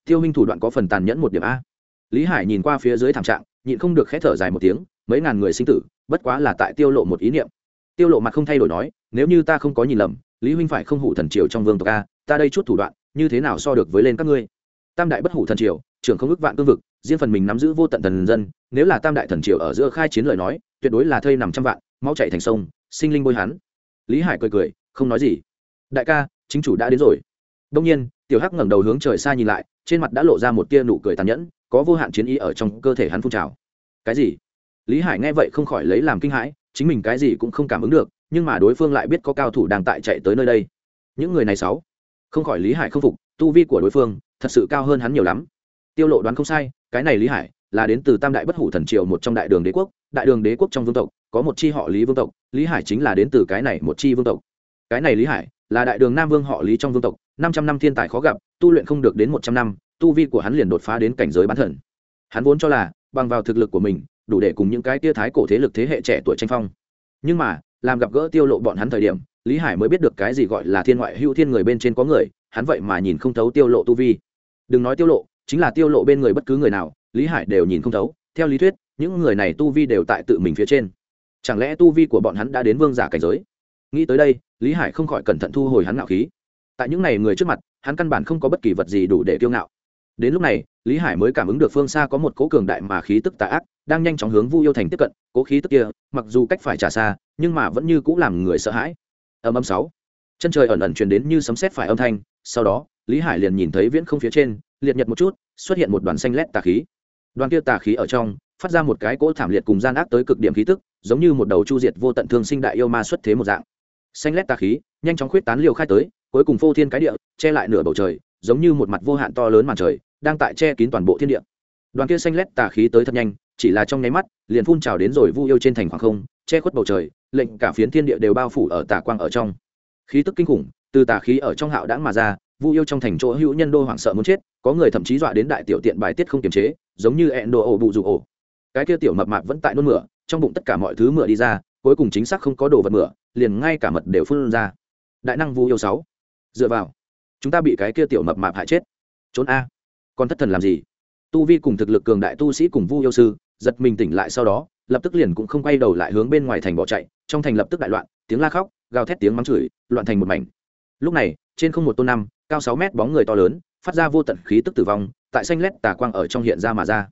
Tiêu minh thủ đoạn có phần tàn nhẫn một điểm a. Lý hải nhìn qua phía dưới thảm trạng, nhịn không được khẽ thở dài một tiếng, mấy ngàn người sinh tử, bất quá là tại tiêu lộ một ý niệm. Tiêu lộ mặt không thay đổi nói, nếu như ta không có nhìn lầm, lý huynh phải không hủ thần triều trong vương tộc a, ta đây chút thủ đoạn, như thế nào so được với lên các ngươi? Tam đại bất hủ thần triều, trưởng không ước vạn cương vực, riêng phần mình nắm giữ vô tận thần dân, nếu là tam đại thần triều ở giữa khai chiến lời nói, tuyệt đối là thây nằm trăm vạn máu chạy thành sông, sinh linh bôi hắn. Lý hải cười cười, không nói gì. Đại ca chính chủ đã đến rồi. Đông nhiên, tiểu hắc ngẩng đầu hướng trời xa nhìn lại, trên mặt đã lộ ra một tia nụ cười tàn nhẫn, có vô hạn chiến ý ở trong cơ thể hắn phun trào. Cái gì? Lý hải nghe vậy không khỏi lấy làm kinh hãi, chính mình cái gì cũng không cảm ứng được, nhưng mà đối phương lại biết có cao thủ đang tại chạy tới nơi đây. Những người này sáu. Không khỏi lý hải không phục, tu vi của đối phương thật sự cao hơn hắn nhiều lắm. Tiêu lộ đoán không sai, cái này lý hải là đến từ tam đại bất hủ thần triều một trong đại đường đế quốc, đại đường đế quốc trong vương tộc, có một chi họ lý vương tộc, lý hải chính là đến từ cái này một chi vương tộc. Cái này lý hải là đại đường nam vương họ lý trong vương tộc, năm trăm năm thiên tài khó gặp, tu luyện không được đến một trăm năm, tu vi của hắn liền đột phá đến cảnh giới bán thần. Hắn vốn cho là, bằng vào thực lực của mình, đủ để cùng những cái tia thái cổ thế lực thế hệ trẻ tuổi tranh phong. Nhưng mà, làm gặp gỡ tiêu lộ bọn hắn thời điểm, lý hải mới biết được cái gì gọi là thiên ngoại hữu thiên người bên trên có người, hắn vậy mà nhìn không thấu tiêu lộ tu vi. Đừng nói tiêu lộ, chính là tiêu lộ bên người bất cứ người nào, lý hải đều nhìn không thấu. Theo lý thuyết, những người này tu vi đều tại tự mình phía trên. Chẳng lẽ tu vi của bọn hắn đã đến vương giả cảnh giới? Nghĩ tới đây, lý hải không khỏi cẩn thận thu hồi hắn ngạo khí. Tại những này người trước mặt, hắn căn bản không có bất kỳ vật gì đủ để kiêu ngạo. Đến lúc này, lý hải mới cảm ứng được phương xa có một cố cường đại mà khí tức tà ác, đang nhanh chóng hướng vu yêu thành tiếp cận, cố khí tức kia, mặc dù cách phải trả xa, nhưng mà vẫn như cũng làm người sợ hãi. Âm âm sáu. Chân trời ẩn ẩn truyền đến như sấm sét phải âm thanh, sau đó, lý hải liền nhìn thấy viễn không phía trên, liệt nhật một chút, xuất hiện một đoàn xanh lét tà khí. Đoàn kia tà khí ở trong, phát ra một cái cỗ thảm liệt cùng gian ác tới cực điểm khí tức, giống như một đầu chu diệt vô tận thương sinh đại yêu ma xuất thế một dạng xanh lét tà khí, nhanh chóng khuyết tán liều khai tới, cuối cùng phô thiên cái địa, che lại nửa bầu trời, giống như một mặt vô hạn to lớn màn trời, đang tại che kín toàn bộ thiên địa. Đoàn kia xanh lét tà khí tới thật nhanh, chỉ là trong nháy mắt, liền phun trào đến rồi vu yêu trên thành khoảng không, che khuất bầu trời, lệnh cả phiến thiên địa đều bao phủ ở tà quang ở trong. Khí tức kinh khủng, từ tà khí ở trong hạo đãng mà ra, vu yêu trong thành chỗ hữu nhân đô hoảng sợ muốn chết, có người thậm chí dọa đến đại tiểu tiện bài tiết không kiềm chế, giống như ẹn đồ ổ bụ rụ ổ cái kia tiểu mập mạp vẫn tại nôn mửa, trong bụng tất cả mọi thứ mửa đi ra cuối cùng chính xác không có đồ vật mửa, liền ngay cả mật đều phun ra. Đại năng vu yêu sáu, dựa vào, chúng ta bị cái kia tiểu mập mạp hại chết. Trốn a, còn thất thần làm gì? Tu vi cùng thực lực cường đại tu sĩ cùng vu yêu sư, giật mình tỉnh lại sau đó, lập tức liền cũng không quay đầu lại hướng bên ngoài thành bỏ chạy, trong thành lập tức đại loạn, tiếng la khóc, gào thét tiếng mắng chửi, loạn thành một mảnh. Lúc này, trên không một tôn năm, cao sáu mét bóng người to lớn, phát ra vô tận khí tức tử vong, tại xanh lét tà quang ở trong hiện ra mà ra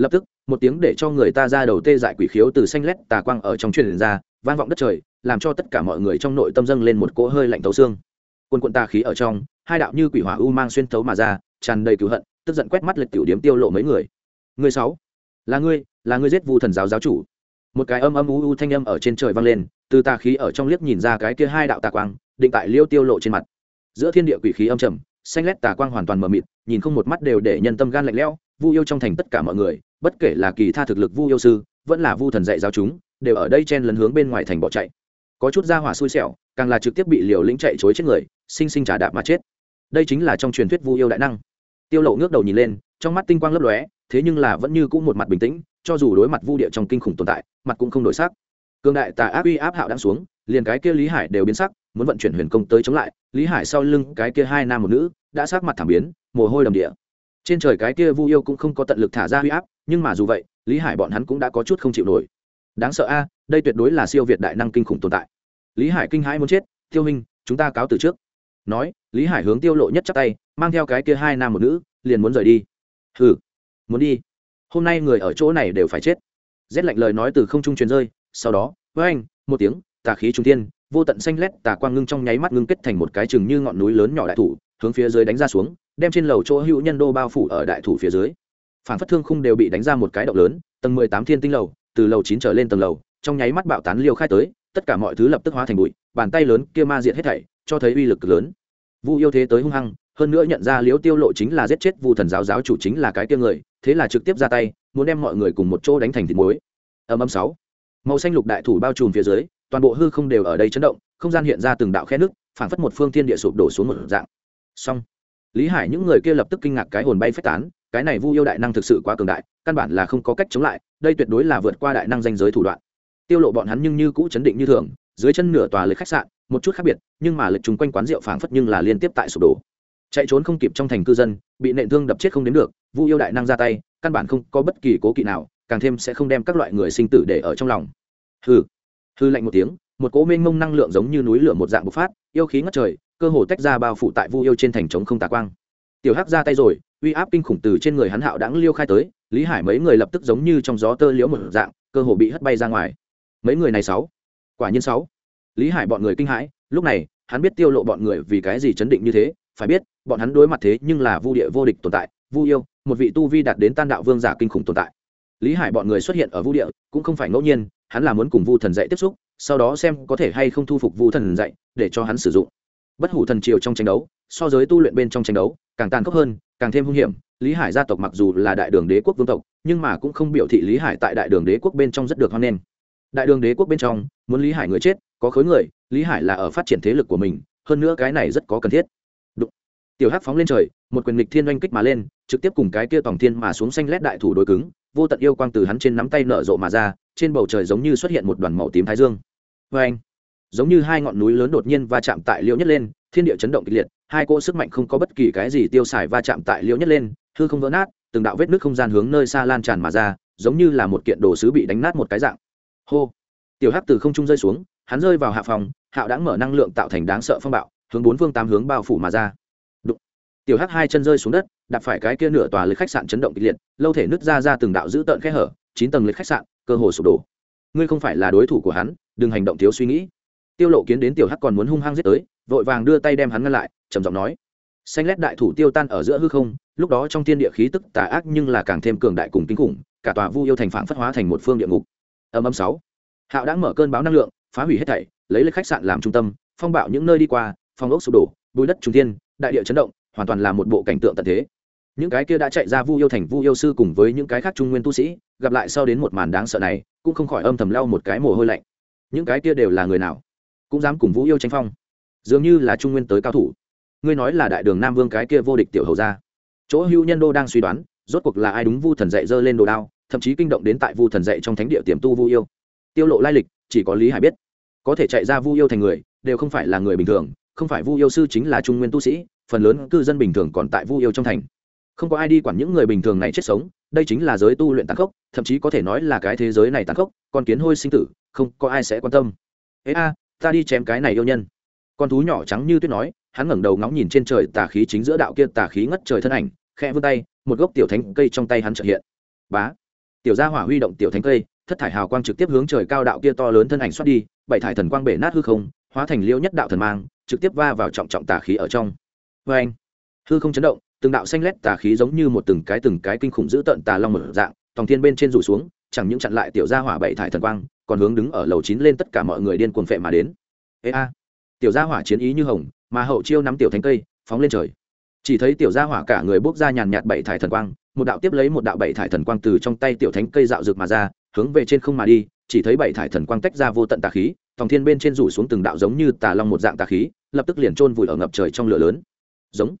lập tức, một tiếng để cho người ta ra đầu tê dại quỷ khiếu từ xanh lét tà quang ở trong truyền ra, vang vọng đất trời, làm cho tất cả mọi người trong nội tâm dâng lên một cỗ hơi lạnh tấu xương. Quân quận tà khí ở trong, hai đạo như quỷ hỏa u mang xuyên thấu mà ra, tràn đầy cứu hận, tức giận quét mắt lịch tiểu điếm tiêu lộ mấy người. Người sáu, là ngươi là ngươi giết vu thần giáo giáo chủ. Một cái âm âm u u thanh âm ở trên trời vang lên, từ tà khí ở trong liếc nhìn ra cái kia hai đạo tà quang, định tại liêu tiêu lộ trên mặt. Giữa thiên địa quỷ khí âm trầm, xanh lét tà quang hoàn toàn mờ mịt, nhìn không một mắt đều để nhân tâm gan lạnh lẽo vu yêu trong thành tất cả mọi người, bất kể là kỳ tha thực lực vu yêu sư, vẫn là vu thần dạy giáo chúng, đều ở đây chen lấn hướng bên ngoài thành bỏ chạy. Có chút ra hỏa xui xẻo, càng là trực tiếp bị liều lĩnh chạy chối chết người, sinh sinh trả đạp mà chết. Đây chính là trong truyền thuyết vu yêu đại năng. Tiêu lộ ngước đầu nhìn lên, trong mắt tinh quang lấp lóe, thế nhưng là vẫn như cũ một mặt bình tĩnh, cho dù đối mặt vu địa trong kinh khủng tồn tại, mặt cũng không đổi sắc. Cường đại tà áp uy áp hạo đang xuống, liền cái kia lý hải đều biến sắc, muốn vận chuyển huyền công tới chống lại, lý hải sau lưng cái kia hai nam một nữ, đã sắc mặt thảm biến, mồ hôi đầm địa trên trời cái kia vu yêu cũng không có tận lực thả ra huy áp, nhưng mà dù vậy, lý hải bọn hắn cũng đã có chút không chịu nổi. Đáng sợ a, đây tuyệt đối là siêu việt đại năng kinh khủng tồn tại. Lý hải kinh hãi muốn chết, tiêu hình chúng ta cáo từ trước. Nói, lý hải hướng tiêu lộ nhất chắc tay, mang theo cái kia hai nam một nữ, liền muốn rời đi. Hừ, muốn đi. Hôm nay người ở chỗ này đều phải chết. Rét lạnh lời nói từ không trung truyền rơi, sau đó với anh một tiếng, tà khí trung tiên vô tận xanh lét tà quang ngưng trong nháy mắt ngưng kết thành một cái chừng như ngọn núi lớn nhỏ đại thủ, hướng phía dưới đánh ra xuống đem trên lầu chỗ hữu nhân đô bao phủ ở đại thủ phía dưới. Phản phất thương khung đều bị đánh ra một cái động lớn, tầng mười tám thiên tinh lầu, từ lầu chín trở lên tầng lầu, trong nháy mắt bạo tán liêu khai tới, tất cả mọi thứ lập tức hóa thành bụi, bàn tay lớn kia ma diệt hết thảy, cho thấy uy lực lớn. Vu yêu thế tới hung hăng, hơn nữa nhận ra liếu tiêu lộ chính là giết chết vu thần giáo giáo chủ chính là cái kia người, thế là trực tiếp ra tay, muốn đem mọi người cùng một chỗ đánh thành thịt muối. Âm âm sáu. Màu xanh lục đại thủ bao trùm phía dưới, toàn bộ hư không đều ở đây chấn động, không gian hiện ra từng đạo khe nước, phảng phất một phương thiên địa sụp đổ xuống một dạng. Xong lý hải những người kia lập tức kinh ngạc cái hồn bay phách tán, cái này vu yêu đại năng thực sự quá cường đại, căn bản là không có cách chống lại, đây tuyệt đối là vượt qua đại năng danh giới thủ đoạn. Tiêu lộ bọn hắn nhưng như cũ chấn định như thường, dưới chân nửa tòa lịch khách sạn, một chút khác biệt, nhưng mà lịch chúng quanh quán rượu phảng phất nhưng là liên tiếp tại sụp đổ. Chạy trốn không kịp trong thành cư dân, bị nện thương đập chết không đến được, vu yêu đại năng ra tay, căn bản không có bất kỳ cố kỵ nào, càng thêm sẽ không đem các loại người sinh tử để ở trong lòng. Hư hư lạnh một tiếng, một cỗ mênh mông năng lượng giống như núi lửa một dạng bộc phát, yêu khí ngất trời cơ hồ tách ra bao phủ tại vu yêu trên thành trống không tà quang. Tiểu hắc ra tay rồi, uy áp kinh khủng từ trên người hắn hạo đãng liêu khai tới, lý hải mấy người lập tức giống như trong gió tơ liễu một dạng, cơ hồ bị hất bay ra ngoài. Mấy người này sáu, quả nhiên sáu. Lý hải bọn người kinh hãi, lúc này, hắn biết tiêu lộ bọn người vì cái gì chấn định như thế, phải biết, bọn hắn đối mặt thế nhưng là vu địa vô địch tồn tại, vu yêu, một vị tu vi đạt đến tan đạo vương giả kinh khủng tồn tại. Lý hải bọn người xuất hiện ở vu địa, cũng không phải ngẫu nhiên, hắn là muốn cùng vu thần dạy tiếp xúc, sau đó xem có thể hay không thu phục vu thần dạy, để cho hắn sử dụng bất hủ thần triều trong tranh đấu, so với tu luyện bên trong tranh đấu, càng tàn khốc hơn, càng thêm hung hiểm. Lý hải gia tộc mặc dù là đại đường đế quốc vương tộc, nhưng mà cũng không biểu thị lý hải tại đại đường đế quốc bên trong rất được hoan nghênh. Đại đường đế quốc bên trong, muốn lý hải người chết, có khối người, lý hải là ở phát triển thế lực của mình, hơn nữa cái này rất có cần thiết. Tiểu hắc phóng lên trời, một quyền lịch thiên oanh kích mà lên, trực tiếp cùng cái kia tổng thiên mà xuống xanh lét đại thủ đối cứng, vô tận yêu quang từ hắn trên nắm tay nở rộ mà ra, trên bầu trời giống như xuất hiện một đoàn màu tím thái dương. Vê anh giống như hai ngọn núi lớn đột nhiên va chạm tại liễu nhất lên, thiên địa chấn động kịch liệt, hai cỗ sức mạnh không có bất kỳ cái gì tiêu xài va chạm tại liễu nhất lên, hư không vỡ nát, từng đạo vết nước không gian hướng nơi xa lan tràn mà ra, giống như là một kiện đồ sứ bị đánh nát một cái dạng. Hô! Tiểu hắc từ không trung rơi xuống, hắn rơi vào hạ phòng, hạo đã mở năng lượng tạo thành đáng sợ phong bạo, hướng bốn phương tám hướng bao phủ mà ra. Đụng. tiểu hắc hai chân rơi xuống đất, đạp phải cái kia nửa tòa lịch khách sạn chấn động kịch liệt, lâu thể nứt ra ra từng đạo giữ tợn khe hở, chín tầng lịch khách sạn, cơ hồ sụp đổ. Ngươi không phải là đối thủ của hắn, đừng hành động thiếu suy nghĩ tiêu lộ kiến đến tiểu hắc còn muốn hung hăng giết tới, vội vàng đưa tay đem hắn ngăn lại, trầm giọng nói, xanh lét đại thủ tiêu tan ở giữa hư không, lúc đó trong thiên địa khí tức tà ác nhưng là càng thêm cường đại cùng kinh khủng, cả tòa vu yêu thành phản phất hóa thành một phương địa ngục. Âm âm sáu. Hạo đã mở cơn báo năng lượng, phá hủy hết thảy, lấy lấy khách sạn làm trung tâm, phong bạo những nơi đi qua, phong ốc sụp đổ, bùi đất trung thiên, đại địa chấn động, hoàn toàn là một bộ cảnh tượng tận thế. Những cái kia đã chạy ra vu yêu thành vu yêu sư cùng với những cái khác trung nguyên tu sĩ, gặp lại sau đến một màn đáng sợ này, cũng không khỏi âm thầm lau một cái mồ hôi lạnh. Những cái kia đều là người nào? Cũng dám cùng vũ yêu tranh phong. Dường như là trung nguyên tới cao thủ. Ngươi nói là đại đường nam vương cái kia vô địch tiểu hầu ra chỗ hữu nhân đô đang suy đoán, rốt cuộc là ai đúng vu thần dạy dơ lên đồ đao, thậm chí kinh động đến tại vu thần dạy trong thánh địa tiềm tu vu yêu. Tiêu lộ lai lịch, chỉ có lý hải biết. Có thể chạy ra vu yêu thành người, đều không phải là người bình thường, không phải vu yêu sư chính là trung nguyên tu sĩ, phần lớn cư dân bình thường còn tại vu yêu trong thành. Không có ai đi quản những người bình thường này chết sống, đây chính là giới tu luyện tàn khốc, thậm chí có thể nói là cái thế giới này tàn khốc còn kiến hôi sinh tử, không có ai sẽ quan tâm. Ế a ta đi chém cái này yêu nhân. Con thú nhỏ trắng như tuyết nói, hắn ngẩng đầu ngóng nhìn trên trời tà khí chính giữa đạo kia tà khí ngất trời thân ảnh, khẽ vươn tay, một gốc tiểu thánh cây trong tay hắn trợ hiện. Bá! Tiểu gia hỏa huy động tiểu thánh cây, thất thải hào quang trực tiếp hướng trời cao đạo kia to lớn thân ảnh xuất đi, bảy thải thần quang bể nát hư không, hóa thành liêu nhất đạo thần mang, trực tiếp va vào trọng trọng tà khí ở trong. Vê anh, hư không chấn động, từng đạo xanh lét tà khí giống như một từng cái từng cái kinh khủng dữ tợn tà long mở dạng, tòng thiên bên trên rủ xuống chẳng những chặn lại tiểu gia hỏa bảy thải thần quang, còn hướng đứng ở lầu chín lên tất cả mọi người điên cuồng phệ mà đến. Ê a, tiểu gia hỏa chiến ý như hồng, mà hậu chiêu nắm tiểu thánh cây, phóng lên trời. Chỉ thấy tiểu gia hỏa cả người bốc ra nhàn nhạt bảy thải thần quang, một đạo tiếp lấy một đạo bảy thải thần quang từ trong tay tiểu thánh cây dạo rực mà ra, hướng về trên không mà đi, chỉ thấy bảy thải thần quang tách ra vô tận tà khí, tòng thiên bên trên rủ xuống từng đạo giống như tà long một dạng tà khí, lập tức liền trôn vùi ở ngập trời trong lửa lớn. Giống.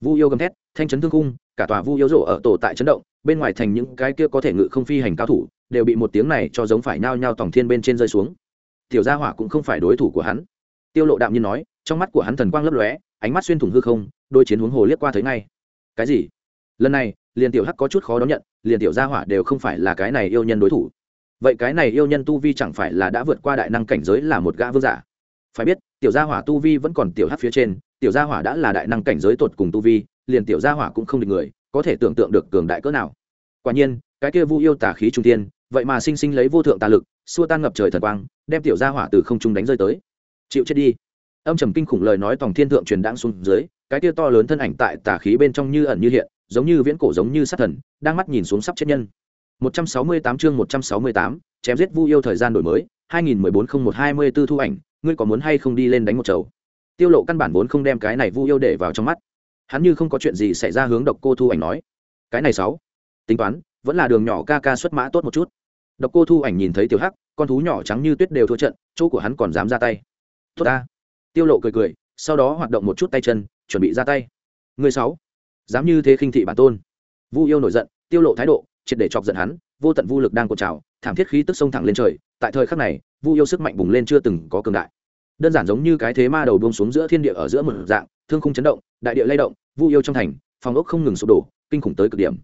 Vu yêu gầm thét, thanh chấn thương cung cả tòa vu yếu rộ ở tổ tại chấn động, bên ngoài thành những cái kia có thể ngự không phi hành cao thủ, đều bị một tiếng này cho giống phải nhao nhao tòng thiên bên trên rơi xuống. Tiểu gia hỏa cũng không phải đối thủ của hắn. Tiêu lộ đạm nhiên nói, trong mắt của hắn thần quang lấp lóe, ánh mắt xuyên thủng hư không, đôi chiến huống hồ liếc qua thấy ngay. Cái gì? Lần này, liền tiểu hắc có chút khó đón nhận, liền tiểu gia hỏa đều không phải là cái này yêu nhân đối thủ. Vậy cái này yêu nhân tu vi chẳng phải là đã vượt qua đại năng cảnh giới là một gã vương giả? Phải biết, tiểu gia hỏa tu vi vẫn còn tiểu hắc phía trên tiểu gia hỏa đã là đại năng cảnh giới tột cùng tu vi liền tiểu gia hỏa cũng không được người có thể tưởng tượng được cường đại cỡ nào. Quả nhiên cái kia vu yêu tà khí trung tiên vậy mà sinh sinh lấy vô thượng tà lực xua tan ngập trời thần quang đem tiểu gia hỏa từ không trung đánh rơi tới. Chịu chết đi. Âm trầm kinh khủng lời nói tòng thiên thượng truyền đang xuống dưới cái kia to lớn thân ảnh tại tà khí bên trong như ẩn như hiện giống như viễn cổ giống như sát thần đang mắt nhìn xuống sắp chết nhân. 168 chương 168, chém giết vu yêu thời gian đổi mới 2014-01-24 thu ảnh ngươi có muốn hay không đi lên đánh một chầu? Tiêu lộ căn bản vốn không đem cái này vu yêu để vào trong mắt. Hắn như không có chuyện gì xảy ra hướng độc cô thu ảnh nói. Cái này sáu. Tính toán, vẫn là đường nhỏ ca ca xuất mã tốt một chút. Độc cô thu ảnh nhìn thấy tiểu hắc, con thú nhỏ trắng như tuyết đều thua trận, chỗ của hắn còn dám ra tay. Tốt ta. Tiêu lộ cười cười, sau đó hoạt động một chút tay chân, chuẩn bị ra tay. Người sáu. Dám như thế khinh thị bản tôn. Vu yêu nổi giận, tiêu lộ thái độ, triệt để chọc giận hắn, vô tận vu lực đang cột trào, thảm thiết khí tức sông thẳng lên trời. Tại thời khắc này, vu yêu sức mạnh bùng lên chưa từng có cường đại đơn giản giống như cái thế ma đầu buông xuống giữa thiên địa ở giữa một dạng, thương khung chấn động, đại địa lay động, vu yêu trong thành, phòng ốc không ngừng sụp đổ, kinh khủng tới cực điểm.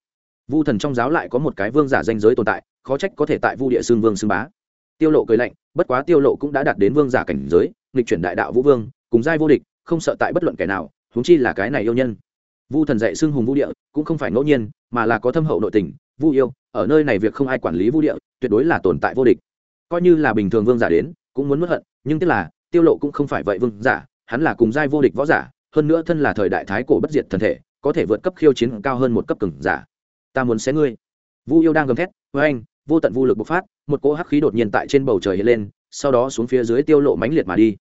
Vu thần trong giáo lại có một cái vương giả danh giới tồn tại, khó trách có thể tại vu địa xương vương xương bá. Tiêu lộ cười lạnh, bất quá tiêu lộ cũng đã đạt đến vương giả cảnh giới, nghịch chuyển đại đạo vũ vương, cùng giai vô địch, không sợ tại bất luận kẻ nào, huống chi là cái này yêu nhân. Vu thần dạy xương hùng vu địa, cũng không phải ngẫu nhiên, mà là có thâm hậu nội tình, vu yêu, ở nơi này việc không ai quản lý vu địa, tuyệt đối là tồn tại vô địch. Coi như là bình thường vương giả đến, cũng muốn mất hận, nhưng tức là tiêu lộ cũng không phải vậy vương giả, hắn là cùng giai vô địch võ giả, hơn nữa thân là thời đại thái cổ bất diệt thần thể, có thể vượt cấp khiêu chiến cao hơn một cấp cường giả. Ta muốn xé ngươi. Vu yêu đang gầm thét với anh vô tận vu lực bộc phát, một cỗ hắc khí đột nhiên tại trên bầu trời hiện lên, sau đó xuống phía dưới tiêu lộ mãnh liệt mà đi.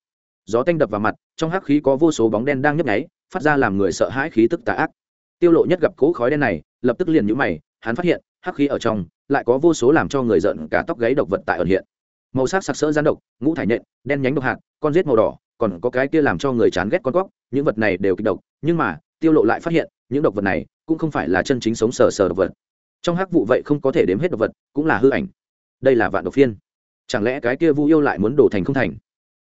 Gió tanh đập vào mặt, trong hắc khí có vô số bóng đen đang nhấp nháy, phát ra làm người sợ hãi khí tức tà ác. Tiêu lộ nhất gặp cỗ khói đen này, lập tức liền nhíu mày, hắn phát hiện, hắc khí ở trong, lại có vô số làm cho người giận cả tóc gáy độc vật tại ẩn hiện màu sắc sặc sỡ gián độc, ngũ thải nện đen nhánh độc hạt, con rết màu đỏ, còn có cái kia làm cho người chán ghét con cóc, những vật này đều kịch độc, nhưng mà, tiêu lộ lại phát hiện, những độc vật này cũng không phải là chân chính sống sờ sờ độc vật. Trong hắc vụ vậy không có thể đếm hết độc vật, cũng là hư ảnh. Đây là vạn độc phiên. Chẳng lẽ cái kia vu yêu lại muốn đổ thành không thành?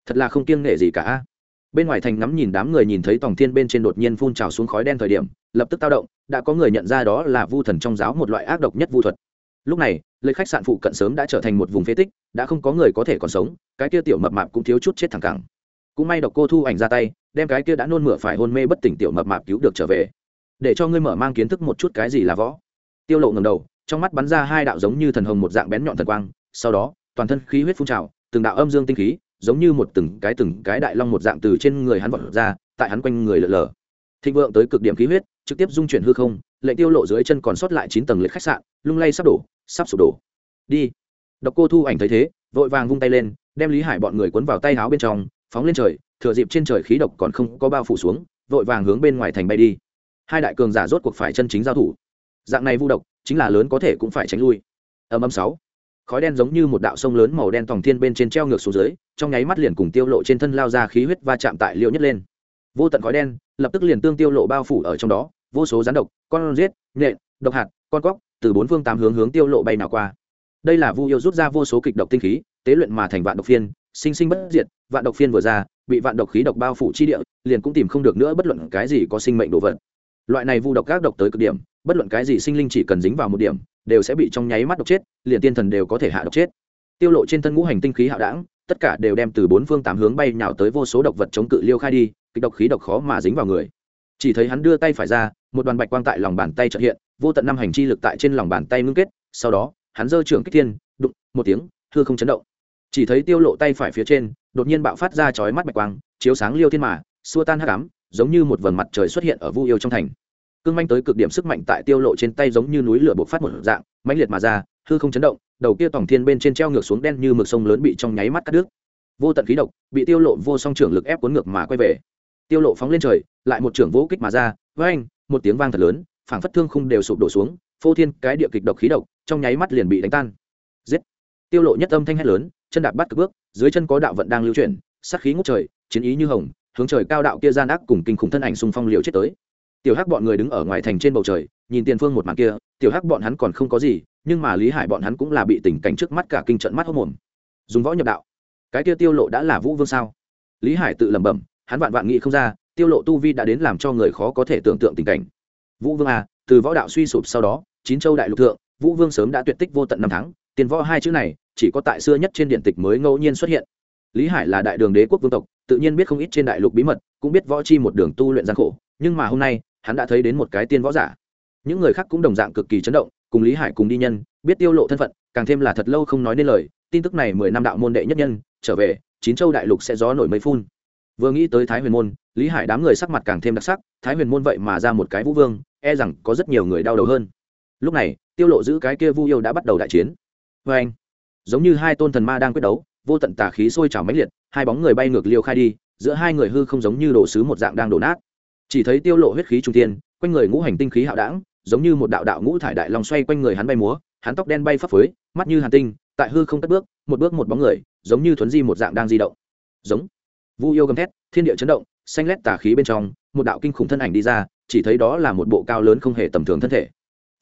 Thật là không kiêng nể gì cả bên ngoài thành ngắm nhìn đám người nhìn thấy tòng thiên bên trên đột nhiên phun trào xuống khói đen thời điểm, lập tức tao động, đã có người nhận ra đó là vu thần trong giáo một loại ác độc nhất vu thuật. Lúc này lấy khách sạn phụ cận sớm đã trở thành một vùng phế tích, đã không có người có thể còn sống, cái kia tiểu mập mạp cũng thiếu chút chết thẳng cẳng. Cũng may độc cô thu ảnh ra tay, đem cái kia đã nôn mửa phải hôn mê bất tỉnh tiểu mập mạp cứu được trở về. Để cho ngươi mở mang kiến thức một chút cái gì là võ. Tiêu lộ ngầm đầu, trong mắt bắn ra hai đạo giống như thần hồng một dạng bén nhọn thần quang, sau đó, toàn thân khí huyết phun trào, từng đạo âm dương tinh khí, giống như một từng cái từng cái đại long một dạng từ trên người hắn vọt ra, tại hắn quanh người lở lở. Thịnh vượng tới cực điểm khí huyết, trực tiếp dung chuyển hư không lệnh tiêu lộ dưới chân còn sót lại chín tầng lệch khách sạn, lung lay sắp đổ sắp sụp đổ. Đi. Độc cô thu ảnh thấy thế vội vàng vung tay lên đem lý hải bọn người cuốn vào tay áo bên trong phóng lên trời thừa dịp trên trời khí độc còn không có bao phủ xuống vội vàng hướng bên ngoài thành bay đi. Hai đại cường giả rốt cuộc phải chân chính giao thủ. Dạng này vu độc chính là lớn có thể cũng phải tránh lui. Âm âm sáu. Khói đen giống như một đạo sông lớn màu đen tòng thiên bên trên treo ngược xuống dưới trong nháy mắt liền cùng tiêu lộ trên thân lao ra khí huyết va chạm tại liệu nhất lên. Vô tận khói đen lập tức liền tương tiêu lộ bao phủ ở trong đó vô số rắn độc con rết, nhện độc hạt con cóc từ bốn phương tám hướng hướng tiêu lộ bay nào qua. Đây là vu yêu rút ra vô số kịch độc tinh khí, tế luyện mà thành vạn độc phiên, sinh sinh bất diệt, vạn độc phiên vừa ra, bị vạn độc khí độc bao phủ chi địa, liền cũng tìm không được nữa bất luận cái gì có sinh mệnh đồ vật. Loại này vu độc các độc tới cực điểm, bất luận cái gì sinh linh chỉ cần dính vào một điểm, đều sẽ bị trong nháy mắt độc chết, liền tiên thần đều có thể hạ độc chết. Tiêu lộ trên thân ngũ hành tinh khí hạo đảng, tất cả đều đem từ bốn phương tám hướng bay nhào tới vô số độc vật chống cự liêu khai đi, kịch độc khí độc khó mà dính vào người. Chỉ thấy hắn đưa tay phải ra một đoàn bạch quang tại lòng bàn tay trợ hiện, vô tận năm hành chi lực tại trên lòng bàn tay ngưng kết, sau đó, hắn giơ trưởng kích thiên, đụng, một tiếng, hư không chấn động. Chỉ thấy tiêu lộ tay phải phía trên, đột nhiên bạo phát ra chói mắt bạch quang, chiếu sáng liêu thiên mà, xua tan hắc ám, giống như một vầng mặt trời xuất hiện ở vu yêu trong thành. Cương manh tới cực điểm sức mạnh tại tiêu lộ trên tay giống như núi lửa bộc phát một dạng, mãnh liệt mà ra, hư không chấn động, đầu kia tổng thiên bên trên treo ngược xuống đen như mực sông lớn bị trong nháy mắt cắt đứt. Vô tận khí độc bị tiêu lộ vô song trưởng lực ép cuốn ngược mà quay về. Tiêu lộ phóng lên trời, lại một trưởng vỗ kích mà ra với anh một tiếng vang thật lớn, phảng phất thương khung đều sụp đổ xuống, phô thiên cái địa kịch độc khí độc, trong nháy mắt liền bị đánh tan. Giết! Tiêu lộ nhất âm thanh hét lớn, chân đạp bắt cực bước, dưới chân có đạo vận đang lưu chuyển, sát khí ngút trời, chiến ý như hồng, hướng trời cao đạo kia gian ác cùng kinh khủng thân ảnh xung phong liều chết tới. Tiểu hắc bọn người đứng ở ngoài thành trên bầu trời, nhìn tiền phương một màn kia, tiểu hắc bọn hắn còn không có gì, nhưng mà lý hải bọn hắn cũng là bị tình cảnh trước mắt cả kinh trận mắt hốc mồm. Dùng võ nhập đạo. Cái kia tiêu lộ đã là vũ vương sao? Lý hải tự lẩm bẩm, hắn vạn vạn nghĩ không ra tiêu lộ tu vi đã đến làm cho người khó có thể tưởng tượng tình cảnh. Vũ vương à từ võ đạo suy sụp sau đó, chín châu đại lục thượng, vũ vương sớm đã tuyệt tích vô tận năm tháng, tiền võ hai chữ này, chỉ có tại xưa nhất trên điện tịch mới ngẫu nhiên xuất hiện. Lý hải là đại đường đế quốc vương tộc, tự nhiên biết không ít trên đại lục bí mật, cũng biết võ chi một đường tu luyện gian khổ, nhưng mà hôm nay, hắn đã thấy đến một cái tiên võ giả. Những người khác cũng đồng dạng cực kỳ chấn động, cùng lý hải cùng đi nhân, biết tiêu lộ thân phận, càng thêm là thật lâu không nói nên lời, tin tức này mười năm đạo môn đệ nhất nhân, trở về, chín châu đại lục sẽ gió nổi mây phun vừa nghĩ tới thái huyền môn, lý hải đám người sắc mặt càng thêm đặc sắc, thái huyền môn vậy mà ra một cái vũ vương e rằng có rất nhiều người đau đầu hơn. Lúc này, tiêu lộ giữ cái kia vu yêu đã bắt đầu đại chiến. Vê anh, giống như hai tôn thần ma đang quyết đấu, vô tận tà khí sôi trào mãnh liệt, hai bóng người bay ngược liêu khai đi, giữa hai người hư không giống như đồ sứ một dạng đang đổ nát. Chỉ thấy tiêu lộ huyết khí trung tiên quanh người ngũ hành tinh khí hạo đảng giống như một đạo đạo ngũ thải đại long xoay quanh người hắn bay múa, hắn tóc đen bay phấp phới, mắt như hàn tinh, tại hư không cất bước, một bước một bóng người, giống như thuấn di một dạng đang di động. Giống vu yêu gầm thét, thiên địa chấn động, xanh lét tà khí bên trong, một đạo kinh khủng thân ảnh đi ra, chỉ thấy đó là một bộ cao lớn không hề tầm thường thân thể.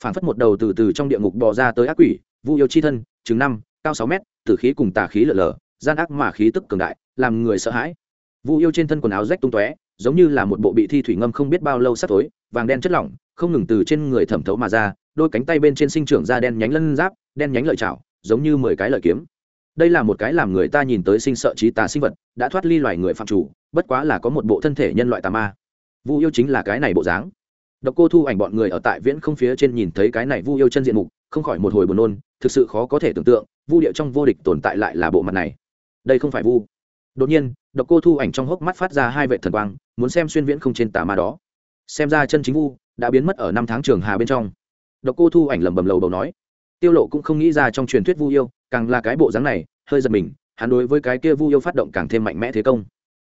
Phản phất một đầu từ từ trong địa ngục bò ra tới ác quỷ, vu yêu chi thân, chừng năm, cao sáu mét, tử khí cùng tà khí lở lở, gian ác mà khí tức cường đại, làm người sợ hãi. Vu yêu trên thân quần áo rách tung tóe, giống như là một bộ bị thi thủy ngâm không biết bao lâu sắp tối, vàng đen chất lỏng, không ngừng từ trên người thẩm thấu mà ra, đôi cánh tay bên trên sinh trưởng da đen nhánh lân giáp, đen nhánh lợi chảo, giống như mười cái lợi kiếm đây là một cái làm người ta nhìn tới sinh sợ trí tà sinh vật, đã thoát ly loài người phạm chủ, bất quá là có một bộ thân thể nhân loại tà ma. Vu yêu chính là cái này bộ dáng. Độc cô thu ảnh bọn người ở tại viễn không phía trên nhìn thấy cái này vu yêu chân diện mục, không khỏi một hồi buồn nôn, thực sự khó có thể tưởng tượng, vu điệu trong vô địch tồn tại lại là bộ mặt này. Đây không phải vu. Đột nhiên, độc cô thu ảnh trong hốc mắt phát ra hai vệ thần quang, muốn xem xuyên viễn không trên tà ma đó. Xem ra chân chính vu đã biến mất ở năm tháng trường hà bên trong. Độc cô thu ảnh lầm bầm lầu đầu nói tiêu lộ cũng không nghĩ ra trong truyền thuyết vu yêu, càng là cái bộ dáng này, hơi giật mình, hắn đối với cái kia vu yêu phát động càng thêm mạnh mẽ thế công.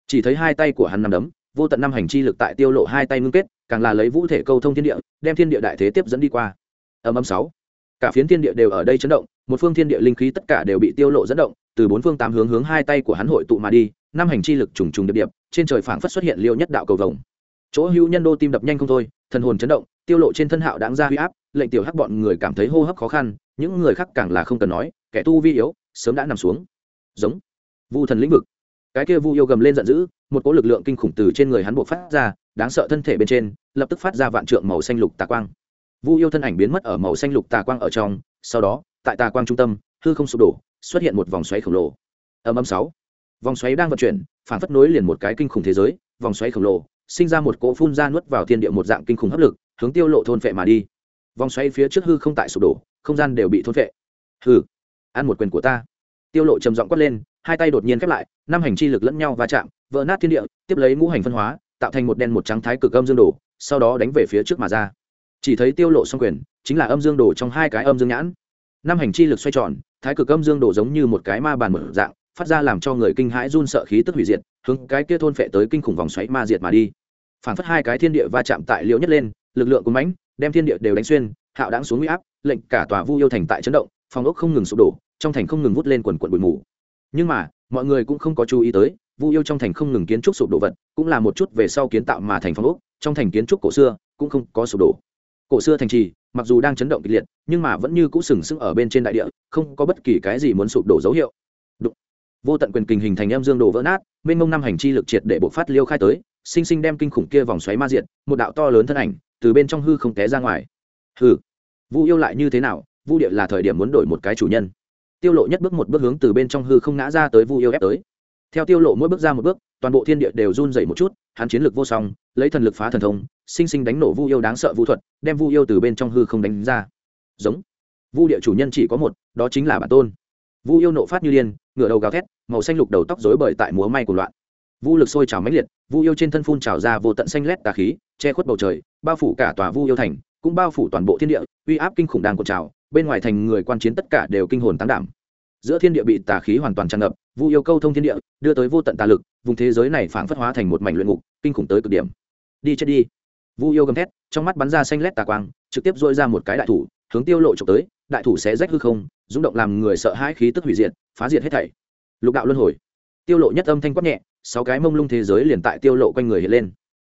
Chỉ thấy hai tay của hắn nằm đấm, vô tận năm hành chi lực tại tiêu lộ hai tay ngưng kết, càng là lấy vũ thể câu thông thiên địa, đem thiên địa đại thế tiếp dẫn đi qua. Âm âm sáu. Cả phiến thiên địa đều ở đây chấn động, một phương thiên địa linh khí tất cả đều bị tiêu lộ dẫn động, từ bốn phương tám hướng hướng hai tay của hắn hội tụ mà đi, năm hành chi lực trùng trùng điệp điệp, trên trời phảng phất xuất hiện liêu nhất đạo cầu vồng. Chỗ hữu nhân đô tim đập nhanh không thôi, thần hồn chấn động tiêu lộ trên thân hạo đáng ra huy áp, lệnh tiểu hắc bọn người cảm thấy hô hấp khó khăn, những người khác càng là không cần nói, kẻ tu vi yếu, sớm đã nằm xuống. Giống. Vu thần lĩnh vực. Cái kia vu yêu gầm lên giận dữ, một cỗ lực lượng kinh khủng từ trên người hắn buộc phát ra, đáng sợ thân thể bên trên, lập tức phát ra vạn trượng màu xanh lục tà quang. Vu yêu thân ảnh biến mất ở màu xanh lục tà quang ở trong, sau đó, tại tà quang trung tâm, hư không sụp đổ, xuất hiện một vòng xoáy khổng lồ. Âm âm sáu. Vòng xoáy đang vận chuyển, phản phất nối liền một cái kinh khủng thế giới, vòng xoáy khổng lồ, sinh ra một cỗ phun ra nuốt vào thiên địa một dạng kinh khủng hấp lực hướng tiêu lộ thôn phệ mà đi. Vòng xoay phía trước hư không tại sụp đổ, không gian đều bị thôn phệ hư ăn một quyền của ta. Tiêu lộ trầm giọng quát lên, hai tay đột nhiên khép lại, năm hành chi lực lẫn nhau va chạm, vỡ nát thiên địa, tiếp lấy ngũ hành phân hóa, tạo thành một đen một trắng thái cực âm dương đồ, sau đó đánh về phía trước mà ra. Chỉ thấy tiêu lộ song quyền, chính là âm dương đồ trong hai cái âm dương nhãn. Năm hành chi lực xoay tròn, thái cực âm dương đồ giống như một cái ma bàn mở dạng, phát ra làm cho người kinh hãi run sợ khí tức hủy diệt, hướng cái kia thôn phệ tới kinh khủng vòng xoáy ma diệt mà đi. Phản phất hai cái thiên địa va chạm tại liễu nhất lên lực lượng cuốn mãnh, đem thiên địa đều đánh xuyên, hạo đáng xuống uy áp, lệnh cả tòa vu yêu thành tại chấn động, phòng ốc không ngừng sụp đổ, trong thành không ngừng vút lên quần quần bụi mù. Nhưng mà, mọi người cũng không có chú ý tới, vu yêu trong thành không ngừng kiến trúc sụp đổ vật, cũng là một chút về sau kiến tạo mà thành phòng ốc, trong thành kiến trúc cổ xưa cũng không có sụp đổ. Cổ xưa thành trì, mặc dù đang chấn động kịch liệt, nhưng mà vẫn như cũ sừng sững ở bên trên đại địa, không có bất kỳ cái gì muốn sụp đổ dấu hiệu. Đụng. vô tận quyền kình hình thành em dương đồ vỡ nát, mênh mông năm hành chi lực triệt để bộc phát liêu khai tới, sinh sinh đem kinh khủng kia vòng xoáy ma diệt, một đạo to lớn thân ảnh từ bên trong hư không té ra ngoài. Hư vu yêu lại như thế nào? Vu địa là thời điểm muốn đổi một cái chủ nhân. Tiêu lộ nhất bước một bước hướng từ bên trong hư không ngã ra tới vu yêu ép tới. Theo tiêu lộ mỗi bước ra một bước, toàn bộ thiên địa đều run rẩy một chút, hắn chiến lực vô song, lấy thần lực phá thần thông, sinh sinh đánh nổ vu yêu đáng sợ vu thuật, đem vu yêu từ bên trong hư không đánh ra. Giống. Vu địa chủ nhân chỉ có một, đó chính là bản tôn. Vu yêu nộ phát như điên, ngửa đầu gào thét, màu xanh lục đầu tóc rối bời tại múa may của loạn. Vu lực sôi trào mãnh liệt, vu yêu trên thân phun trào ra vô tận xanh lét tà khí che khuất bầu trời, bao phủ cả tòa vu yêu thành, cũng bao phủ toàn bộ thiên địa, uy áp kinh khủng đang cột trào, bên ngoài thành người quan chiến tất cả đều kinh hồn tán đảm. Giữa thiên địa bị tà khí hoàn toàn tràn ngập, vu yêu câu thông thiên địa, đưa tới vô tận tà lực, vùng thế giới này phảng phất hóa thành một mảnh luyện ngục, kinh khủng tới cực điểm. Đi chết đi. Vu yêu gầm thét, trong mắt bắn ra xanh lét tà quang, trực tiếp dội ra một cái đại thủ, hướng tiêu lộ trục tới, đại thủ sẽ rách hư không, rung động làm người sợ hãi khí tức hủy diệt, phá diệt hết thảy. Lục đạo luân hồi. Tiêu lộ nhất âm thanh quát nhẹ, sáu cái mông lung thế giới liền tại tiêu lộ quanh người hiện lên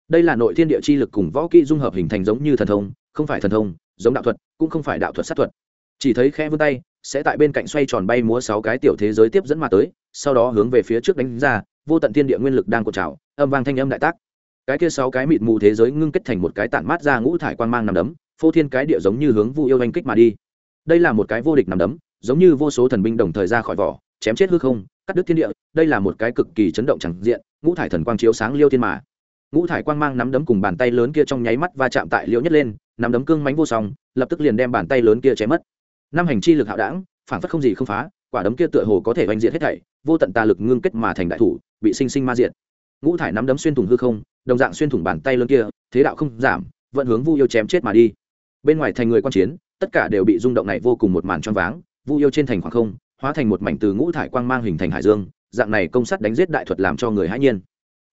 đây là nội thiên địa chi lực cùng võ kỹ dung hợp hình thành giống như thần thông, không phải thần thông, giống đạo thuật, cũng không phải đạo thuật sát thuật. Chỉ thấy khẽ vươn tay, sẽ tại bên cạnh xoay tròn bay múa sáu cái tiểu thế giới tiếp dẫn mà tới, sau đó hướng về phía trước đánh ra, vô tận thiên địa nguyên lực đang cột trào, âm vang thanh âm đại tác. Cái kia sáu cái mịt mù thế giới ngưng kết thành một cái tản mát ra ngũ thải quang mang nằm đấm, phô thiên cái địa giống như hướng vu yêu anh kích mà đi. Đây là một cái vô địch nằm đấm, giống như vô số thần binh đồng thời ra khỏi vỏ, chém chết hư không, cắt đứt thiên địa, đây là một cái cực kỳ chấn động chẳng diện, ngũ thải thần quang chiếu sáng liêu thiên mà ngũ thải quang mang nắm đấm cùng bàn tay lớn kia trong nháy mắt va chạm tại liễu nhất lên, nắm đấm cương mánh vô song, lập tức liền đem bàn tay lớn kia chém mất. Năm hành chi lực hạo đảng, phản phất không gì không phá, quả đấm kia tựa hồ có thể oanh diệt hết thảy, vô tận tà lực ngưng kết mà thành đại thủ, bị sinh sinh ma diệt. Ngũ thải nắm đấm xuyên thủng hư không, đồng dạng xuyên thủng bàn tay lớn kia, thế đạo không giảm, vận hướng vu yêu chém chết mà đi. Bên ngoài thành người quan chiến, tất cả đều bị rung động này vô cùng một màn choáng váng, vu yêu trên thành khoảng không, hóa thành một mảnh từ ngũ thải quang mang hình thành hải dương, dạng này công sát đánh giết đại thuật làm cho người hãi nhiên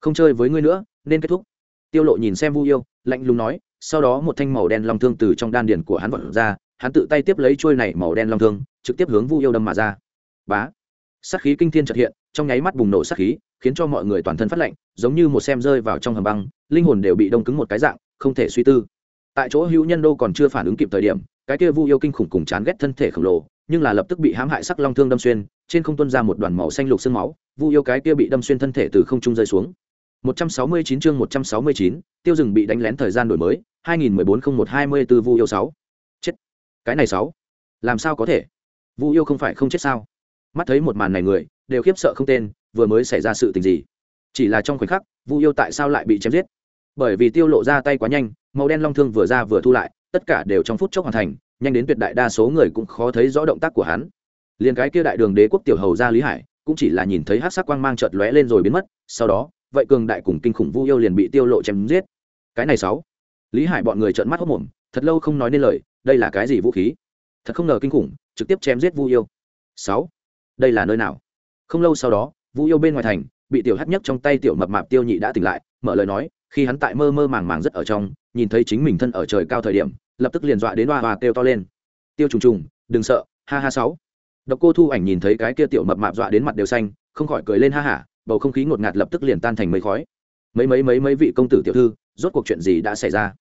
không chơi với ngươi nữa, nên kết thúc. Tiêu lộ nhìn xem vu yêu, lạnh lùng nói, sau đó một thanh màu đen long thương từ trong đan điền của hắn vọt ra, hắn tự tay tiếp lấy chuôi này màu đen long thương, trực tiếp hướng vu yêu đâm mà ra. Bá! Sát khí kinh thiên chợt hiện, trong nháy mắt bùng nổ sát khí, khiến cho mọi người toàn thân phát lạnh, giống như một xem rơi vào trong hầm băng, linh hồn đều bị đông cứng một cái dạng, không thể suy tư. Tại chỗ hữu nhân đô còn chưa phản ứng kịp thời điểm, cái kia vu yêu kinh khủng cùng chán ghét thân thể khổng lồ nhưng là lập tức bị hãm hại sắc long thương đâm xuyên trên không tuân ra một đoàn màu xanh lục xương máu vu yêu cái kia bị đâm xuyên thân thể từ không trung rơi xuống. 169 chương 169, tiêu rừng bị đánh lén thời gian đổi mới 2014-01-24 vu yêu 6. chết. Cái này 6. làm sao có thể? Vu yêu không phải không chết sao? Mắt thấy một màn này người đều khiếp sợ không tên vừa mới xảy ra sự tình gì? Chỉ là trong khoảnh khắc vu yêu tại sao lại bị chém giết? Bởi vì tiêu lộ ra tay quá nhanh màu đen long thương vừa ra vừa thu lại tất cả đều trong phút chốc hoàn thành nhanh đến tuyệt đại đa số người cũng khó thấy rõ động tác của hắn. Liền cái kia đại đường đế quốc tiểu hầu ra lý hải, cũng chỉ là nhìn thấy hát sắc quang mang chợt lóe lên rồi biến mất, sau đó, vậy cường đại cùng kinh khủng vu yêu liền bị tiêu lộ chém giết. Cái này sáu. Lý hải bọn người trợn mắt hốt mồm, thật lâu không nói nên lời, đây là cái gì vũ khí? Thật không ngờ kinh khủng, trực tiếp chém giết vu yêu. Sáu. Đây là nơi nào? Không lâu sau đó, vu yêu bên ngoài thành, bị tiểu hắt nhất trong tay tiểu mập mạp tiêu nhị đã tỉnh lại, mở lời nói, khi hắn tại mơ mơ màng màng rất ở trong nhìn thấy chính mình thân ở trời cao thời điểm, lập tức liền dọa đến hoa hoa kêu to lên. Tiêu trùng trùng, đừng sợ, ha ha sáu. Độc cô thu ảnh nhìn thấy cái kia tiểu mập mạp dọa đến mặt đều xanh, không khỏi cười lên ha hả bầu không khí ngột ngạt lập tức liền tan thành mây khói. Mấy mấy mấy mấy vị công tử tiểu thư, rốt cuộc chuyện gì đã xảy ra?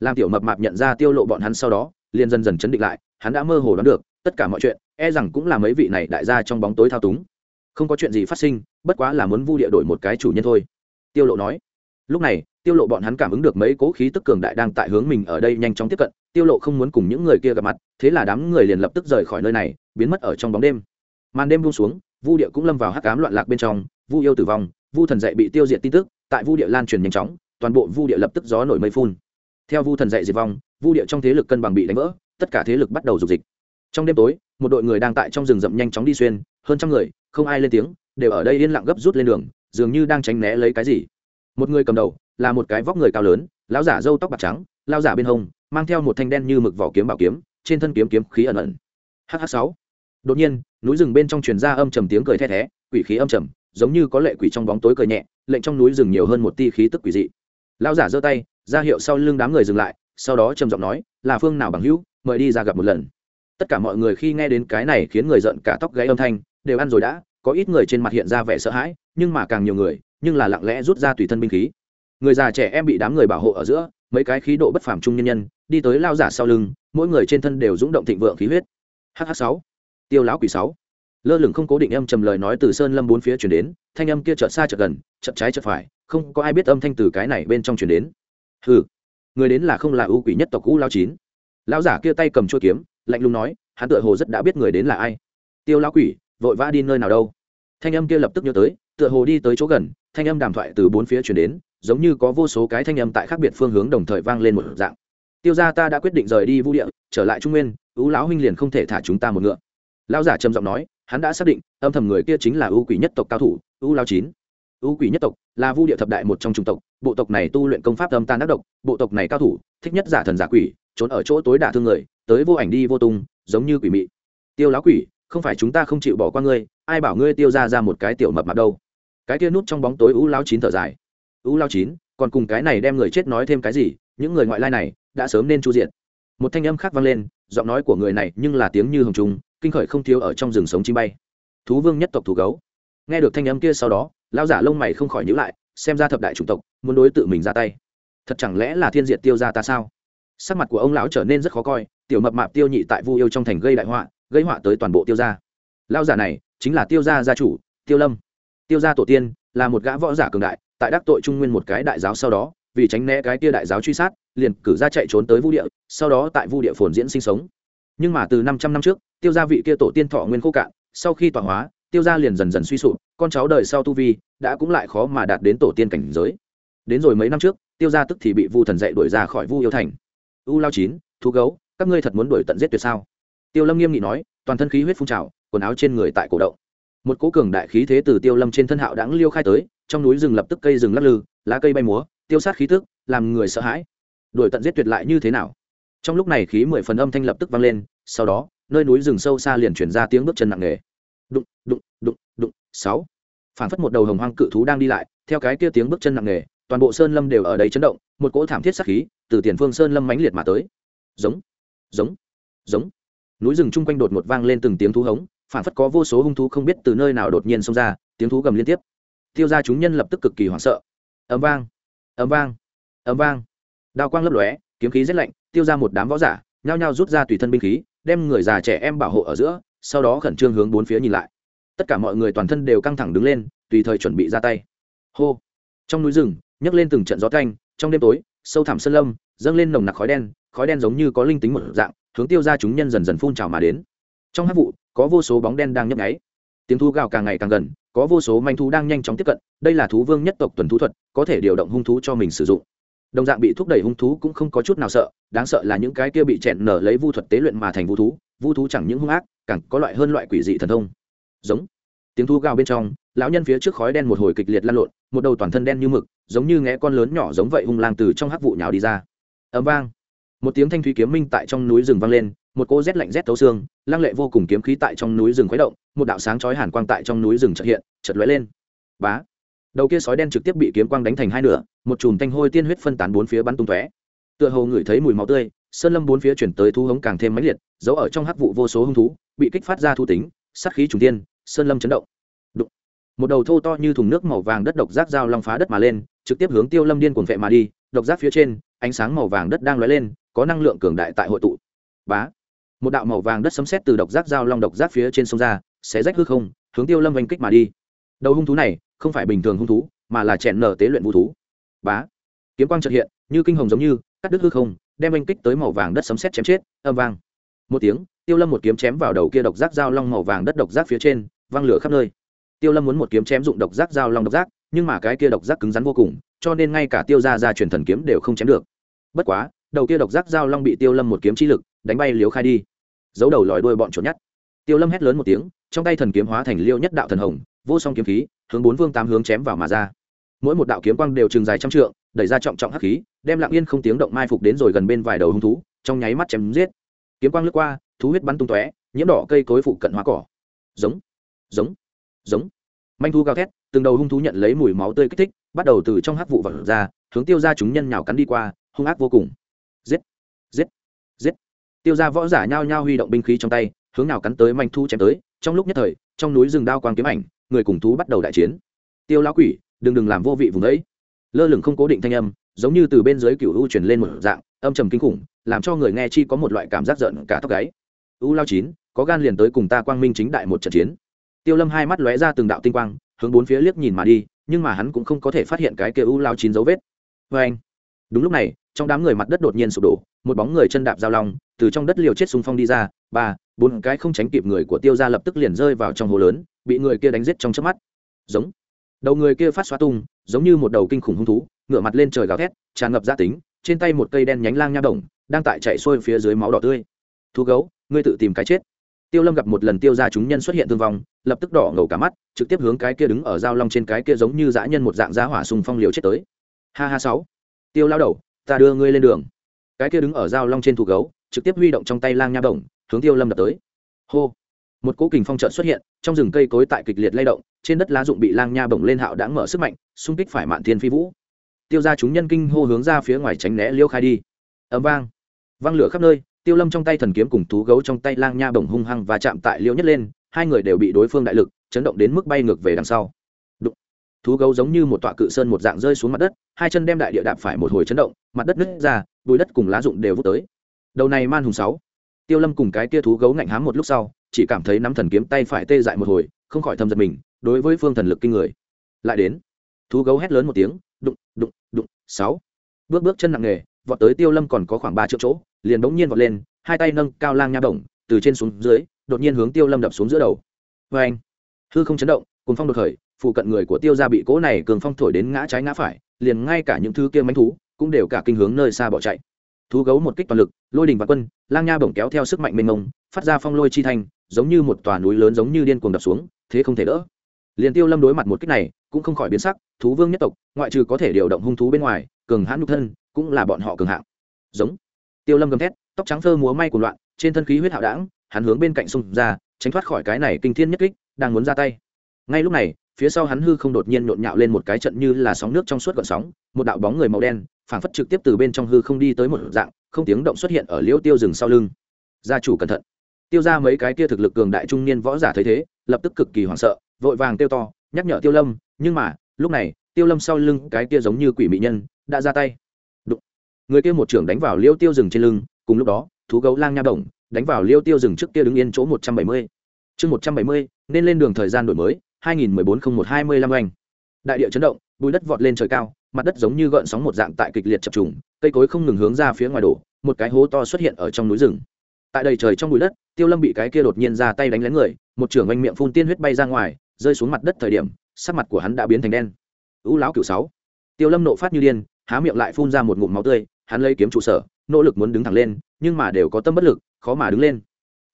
Làm tiểu mập mạp nhận ra tiêu lộ bọn hắn sau đó, liền dần dần chấn định lại, hắn đã mơ hồ đoán được, tất cả mọi chuyện e rằng cũng là mấy vị này đại gia trong bóng tối thao túng. Không có chuyện gì phát sinh, bất quá là muốn vu địa đổi một cái chủ nhân thôi. Tiêu lộ nói lúc này, tiêu lộ bọn hắn cảm ứng được mấy cố khí tức cường đại đang tại hướng mình ở đây nhanh chóng tiếp cận, tiêu lộ không muốn cùng những người kia gặp mặt, thế là đám người liền lập tức rời khỏi nơi này, biến mất ở trong bóng đêm. Màn đêm buông xuống, vu địa cũng lâm vào hắc ám loạn lạc bên trong, vu yêu tử vong, vu thần dạy bị tiêu diệt tin tức, tại vu địa lan truyền nhanh chóng, toàn bộ vu địa lập tức gió nổi mây phun. Theo vu thần dạy diệt vong, vu địa trong thế lực cân bằng bị đánh vỡ, tất cả thế lực bắt đầu dục dịch. Trong đêm tối, một đội người đang tại trong rừng rậm nhanh chóng đi xuyên, hơn trăm người, không ai lên tiếng, đều ở đây yên lặng gấp rút lên đường, dường như đang tránh né lấy cái gì một người cầm đầu, là một cái vóc người cao lớn, lão giả râu tóc bạc trắng lao giả bên hông, mang theo một thanh đen như mực vỏ kiếm bảo kiếm, trên thân kiếm kiếm khí ẩn ẩn. Hh sáu. Đột nhiên, núi rừng bên trong truyền ra âm trầm tiếng cười the thé, quỷ khí âm trầm, giống như có lệ quỷ trong bóng tối cười nhẹ, lệnh trong núi rừng nhiều hơn một tia khí tức quỷ dị. Lão giả giơ tay, ra hiệu sau lưng đám người dừng lại, sau đó trầm giọng nói, là phương nào bằng hữu, mời đi ra gặp một lần. Tất cả mọi người khi nghe đến cái này khiến người giận cả tóc gáy âm thanh, đều ăn rồi đã, có ít người trên mặt hiện ra vẻ sợ hãi, nhưng mà càng nhiều người nhưng là lặng lẽ rút ra tùy thân binh khí. Người già trẻ em bị đám người bảo hộ ở giữa, mấy cái khí độ bất phàm trung nhân nhân, đi tới lao giả sau lưng, mỗi người trên thân đều rúng động thịnh vượng khí huyết. Hh sáu, tiêu lão quỷ sáu. Lơ lửng không cố định âm trầm lời nói từ sơn lâm bốn phía chuyển đến, thanh âm kia chợt xa chợt gần, chợt trái chợt phải, không có ai biết âm thanh từ cái này bên trong chuyển đến. Hừ, người đến là không là ưu quỷ nhất tộc cũ lao chín. Lão giả kia tay cầm chuôi kiếm, lạnh lùng nói, hắn tựa hồ rất đã biết người đến là ai. Tiêu lão quỷ, vội vã đi nơi nào đâu? Thanh âm kia lập tức nhớ tới tựa hồ đi tới chỗ gần, thanh âm đàm thoại từ bốn phía chuyển đến, giống như có vô số cái thanh âm tại khác biệt phương hướng đồng thời vang lên một dạng. Tiêu gia ta đã quyết định rời đi vũ địa, trở lại trung nguyên ưu lão huynh liền không thể thả chúng ta một ngựa. Lão giả trầm giọng nói, hắn đã xác định, âm thầm người kia chính là ưu quỷ nhất tộc cao thủ ưu lao chín. Ưu quỷ nhất tộc là vu địa thập đại một trong trung tộc, bộ tộc này tu luyện công pháp âm tan đắc độc, bộ tộc này cao thủ, thích nhất giả thần giả quỷ, trốn ở chỗ tối đả thương người, tới vô ảnh đi vô tung, giống như quỷ mị. Tiêu lão quỷ, không phải chúng ta không chịu bỏ qua ngươi ai bảo ngươi tiêu ra ra một cái tiểu mập mạp đâu? Cái kia nút trong bóng tối ưu lao chín thở dài. Ưu lao chín, còn cùng cái này đem người chết nói thêm cái gì? Những người ngoại lai này đã sớm nên chu diện một thanh âm khác vang lên, giọng nói của người này nhưng là tiếng như hồng trung, kinh khởi không thiếu ở trong rừng sống chim bay. Thú vương nhất tộc thủ gấu. Nghe được thanh âm kia sau đó lao giả lông mày không khỏi nhữ lại, xem ra thập đại chủng tộc muốn đối tự mình ra tay. Thật chẳng lẽ là thiên diệt tiêu ra ta sao? Sắc mặt của ông lão trở nên rất khó coi, tiểu mập mạp tiêu nhị tại vu yêu trong thành gây đại họa, gây họa tới toàn bộ tiêu gia. Lao giả này chính là tiêu gia gia chủ, tiêu lâm. Tiêu gia tổ tiên là một gã võ giả cường đại, tại đắc tội trung nguyên một cái đại giáo sau đó, vì tránh né cái tia đại giáo truy sát, liền cử ra chạy trốn tới vu địa, sau đó tại vu địa phồn diễn sinh sống. Nhưng mà từ năm trăm năm trước, tiêu gia vị kia tổ tiên thọ nguyên khô cạn, sau khi tọa hóa, tiêu gia liền dần dần suy sụp, con cháu đời sau tu vi đã cũng lại khó mà đạt đến tổ tiên cảnh giới. Đến rồi mấy năm trước, tiêu gia tức thì bị vu thần dạy đuổi ra khỏi vu yêu thành. U lao chín, thú gấu, các ngươi thật muốn đuổi tận giết tuyệt sao? Tiêu lâm nghiêm nghị nói, toàn thân khí huyết phun trào, quần áo trên người tại cổ động. Một cố cường đại khí thế từ tiêu lâm trên thân hạo đãng liêu khai tới, trong núi rừng lập tức cây rừng lắc lư, lá cây bay múa, tiêu sát khí tức, làm người sợ hãi. Đuổi tận giết tuyệt lại như thế nào? Trong lúc này khí mười phần âm thanh lập tức vang lên, sau đó, nơi núi rừng sâu xa liền chuyển ra tiếng bước chân nặng nề. Đụng đụng đụng đụng, sáu. Phản phất một đầu hồng hoang cự thú đang đi lại, theo cái kia tiếng bước chân nặng nề, toàn bộ sơn lâm đều ở đây chấn động, một cỗ thảm thiết sát khí từ tiền phương sơn lâm mãnh liệt mà tới. Giống giống giống núi rừng chung quanh đột một vang lên từng tiếng thú hống, phản phất có vô số hung thú không biết từ nơi nào đột nhiên xông ra, tiếng thú gầm liên tiếp. Tiêu ra chúng nhân lập tức cực kỳ hoảng sợ. Ấm vang ấm vang ấm vang. Đao quang lấp lóe, kiếm khí rét lạnh, tiêu ra một đám võ giả, nhao nhao rút ra tùy thân binh khí, đem người già trẻ em bảo hộ ở giữa, sau đó khẩn trương hướng bốn phía nhìn lại. Tất cả mọi người toàn thân đều căng thẳng đứng lên, tùy thời chuẩn bị ra tay. Hô! Trong núi rừng, nhấc lên từng trận gió canh trong đêm tối, sâu thẳm sơn lâm, dâng lên nồng nặc khói đen khói đen giống như có linh tính một dạng hướng tiêu ra chúng nhân dần dần phun trào mà đến. Trong hát vụ, có vô số bóng đen đang nhấp nháy. Tiếng thu gào càng ngày càng gần, có vô số manh thú đang nhanh chóng tiếp cận, đây là thú vương nhất tộc tuần thú thuật, có thể điều động hung thú cho mình sử dụng. Đồng dạng bị thúc đẩy hung thú cũng không có chút nào sợ, đáng sợ là những cái kia bị chẹn nở lấy vu thuật tế luyện mà thành vu thú vu thú chẳng những hung ác, càng có loại hơn loại quỷ dị thần thông. Giống. Tiếng thu gào bên trong, lão nhân phía trước khói đen một hồi kịch liệt lan lộn, một đầu toàn thân đen như mực, giống như nghe con lớn nhỏ giống vậy hung lang từ trong hắc vụ nhào đi ra. Ấm vang một tiếng thanh thúy kiếm minh tại trong núi rừng vang lên, một cô rét lạnh rét thấu xương, lăng lệ vô cùng kiếm khí tại trong núi rừng khuấy động, một đạo sáng chói hàn quang tại trong núi rừng chợt hiện, chợt lóe lên. Bá! Đầu kia sói đen trực tiếp bị kiếm quang đánh thành hai nửa, một chùm thanh hôi tiên huyết phân tán bốn phía bắn tung tóe. Tựa hồ ngửi thấy mùi máu tươi, sơn lâm bốn phía chuyển tới thu hống càng thêm mãnh liệt giấu ở trong hắc vụ vô số hung thú, bị kích phát ra thu tính, sát khí trùng tiên sơn lâm chấn động. Đụng. một đầu thô to như thùng nước màu vàng đất độc giác dao long phá đất mà lên, trực tiếp hướng tiêu lâm điên cuồng vệ mà đi, độc giác phía trên, ánh sáng màu vàng đất đang lóe lên có năng lượng cường đại tại hội tụ. Bá. Một đạo màu vàng đất sấm sét từ độc giác dao long độc giác phía trên sông ra sẽ rách hư không, hướng tiêu lâm oanh kích mà đi. Đầu hung thú này không phải bình thường hung thú, mà là chèn nở tế luyện vũ thú. Bá. Kiếm quang chợt hiện, như kinh hồng giống như, cắt đứt hư không, đem oanh kích tới màu vàng đất sấm sét chém chết, âm vang. Một tiếng, tiêu lâm một kiếm chém vào đầu kia độc giác dao long màu vàng đất độc giác phía trên, văng lửa khắp nơi. Tiêu lâm muốn một kiếm chém dụng độc giác dao long độc giác, nhưng mà cái kia độc giác cứng rắn vô cùng, cho nên ngay cả tiêu ra ra truyền thần kiếm đều không chém được. Bất quá đầu kia độc giác giao long bị tiêu lâm một kiếm chi lực, đánh bay liếu khai đi. Giấu đầu lòi đuôi bọn trốn nhất. Tiêu lâm hét lớn một tiếng, trong tay thần kiếm hóa thành liêu nhất đạo thần hồng, vô song kiếm khí, hướng bốn vương tám hướng chém vào mà ra. Mỗi một đạo kiếm quang đều trừng dài trăm trượng, đẩy ra trọng trọng hắc khí, đem lặng yên không tiếng động mai phục đến rồi gần bên vài đầu hung thú, trong nháy mắt chém giết. Kiếm quang lướt qua, thú huyết bắn tung tóe, nhiễm đỏ cây cối phụ cận hóa cỏ. Giống giống giống. Manh thu gào thét, từng đầu hung thú nhận lấy mùi máu tươi kích thích, bắt đầu từ trong hắc vụ vật ra, hướng tiêu ra chúng nhân nhào cắn đi qua, hung ác vô cùng giết! Giết! Giết! Tiêu ra võ giả nhao nhao huy động binh khí trong tay, hướng nào cắn tới manh thu chém tới, trong lúc nhất thời, trong núi rừng đao quang kiếm ảnh, người cùng thú bắt đầu đại chiến. Tiêu lão quỷ, đừng đừng làm vô vị vùng ấy. Lơ lửng không cố định thanh âm, giống như từ bên dưới cựu u truyền lên một dạng, âm trầm kinh khủng, làm cho người nghe chi có một loại cảm giác giận cả tóc gáy. U lao chín, có gan liền tới cùng ta quang minh chính đại một trận chiến. Tiêu lâm hai mắt lóe ra từng đạo tinh quang, hướng bốn phía liếc nhìn mà đi, nhưng mà hắn cũng không có thể phát hiện cái kia u lao chín dấu vết. Vê anh đúng lúc này trong đám người mặt đất đột nhiên sụp đổ, một bóng người chân đạp giao long, từ trong đất liều chết xung phong đi ra, ba, bốn cái không tránh kịp người của tiêu ra lập tức liền rơi vào trong hồ lớn, bị người kia đánh giết trong chớp mắt. Giống. Đầu người kia phát xoa tung, giống như một đầu kinh khủng hung thú, ngửa mặt lên trời gào thét, tràn ngập gia tính, trên tay một cây đen nhánh lang nha đồng, đang tại chạy xuôi phía dưới máu đỏ tươi. Thú gấu, ngươi tự tìm cái chết. Tiêu lâm gặp một lần tiêu ra chúng nhân xuất hiện thương vong, lập tức đỏ ngầu cả mắt, trực tiếp hướng cái kia đứng ở giao long trên cái kia giống như dã nhân một dạng giá hỏa sùng phong liều chết tới. Ha ha sáu. Tiêu lao đầu ta đưa ngươi lên đường. Cái kia đứng ở giao long trên thủ gấu, trực tiếp huy động trong tay lang nha đồng. hướng tiêu lâm đập tới. Hô! Một cỗ kình phong trợn xuất hiện, trong rừng cây cối tại kịch liệt lay động, trên đất lá dụng bị lang nha bổng lên hạo đã mở sức mạnh, xung kích phải mạn thiên phi vũ. Tiêu ra chúng nhân kinh hô hướng ra phía ngoài tránh né liêu khai đi. Ấm vang. Văng lửa khắp nơi, tiêu lâm trong tay thần kiếm cùng thú gấu trong tay lang nha bổng hung hăng và chạm tại liêu nhất lên, hai người đều bị đối phương đại lực, chấn động đến mức bay ngược về đằng sau thú gấu giống như một tọa cự sơn một dạng rơi xuống mặt đất, hai chân đem đại địa đạp phải một hồi chấn động, mặt đất nứt ra bùi đất cùng lá rụng đều vút tới. Đầu này man hùng sáu. Tiêu lâm cùng cái tia thú gấu ngạnh hám một lúc sau, chỉ cảm thấy nắm thần kiếm tay phải tê dại một hồi, không khỏi thâm giật mình, đối với phương thần lực kinh người. Lại đến. Thú gấu hét lớn một tiếng, đụng đụng đụng, sáu. Bước bước chân nặng nề, vọt tới tiêu lâm còn có khoảng ba triệu chỗ, liền bỗng nhiên vọt lên, hai tay nâng cao lang nha bổng, từ trên xuống dưới, đột nhiên hướng tiêu lâm đập xuống giữa đầu. Vê anh hư không chấn động cùng phong đột khởi phụ cận người của tiêu gia bị cỗ này cường phong thổi đến ngã trái ngã phải, liền ngay cả những thứ kia mánh thú cũng đều cả kinh hướng nơi xa bỏ chạy. Thú gấu một kích toàn lực, lôi đình và quân, lang nha bổng kéo theo sức mạnh mênh mông, phát ra phong lôi chi thanh, giống như một tòa núi lớn giống như điên cuồng đập xuống, thế không thể đỡ. Liền tiêu lâm đối mặt một kích này, cũng không khỏi biến sắc, thú vương nhất tộc, ngoại trừ có thể điều động hung thú bên ngoài, cường hãn nhục thân, cũng là bọn họ cường hạng. Giống. Tiêu lâm gầm thét, tóc trắng thơ múa may của loạn, trên thân khí huyết hạo đảng hắn hướng bên cạnh sông ra, tránh thoát khỏi cái này kinh thiên nhất kích, đang muốn ra tay. Ngay lúc này phía sau hắn hư không đột nhiên nhộn nhạo lên một cái trận như là sóng nước trong suốt gọn sóng, một đạo bóng người màu đen, phảng phất trực tiếp từ bên trong hư không đi tới một dạng, không tiếng động xuất hiện ở liễu tiêu rừng sau lưng. Gia chủ cẩn thận. Tiêu ra mấy cái kia thực lực cường đại trung niên võ giả thấy thế, lập tức cực kỳ hoảng sợ, vội vàng tiêu to, nhắc nhở tiêu lâm, nhưng mà, lúc này, tiêu lâm sau lưng cái kia giống như quỷ mỹ nhân, đã ra tay. Đụng. người kia một trưởng đánh vào liêu tiêu rừng trên lưng, cùng lúc đó, thú gấu lang nha đồng đánh vào liêu tiêu rừng trước kia đứng yên chỗ một trăm bảy mươi. Chương một trăm bảy mươi, nên lên đường thời gian đổi mới hai nghìn mười bốn không một hai mươi lăm oanh. Đại địa chấn động bụi đất vọt lên trời cao, mặt đất giống như gợn sóng một dạng tại kịch liệt chập trùng, cây cối không ngừng hướng ra phía ngoài đổ, một cái hố to xuất hiện ở trong núi rừng. Tại đầy trời trong bụi đất, tiêu lâm bị cái kia đột nhiên ra tay đánh lén người, một trưởng anh miệng phun tiên huyết bay ra ngoài, rơi xuống mặt đất thời điểm, sắc mặt của hắn đã biến thành đen. Ú lão cửu sáu. Tiêu lâm nộ phát như điên, há miệng lại phun ra một ngụm máu tươi, hắn lấy kiếm trụ sở, nỗ lực muốn đứng thẳng lên, nhưng mà đều có tâm bất lực, khó mà đứng lên.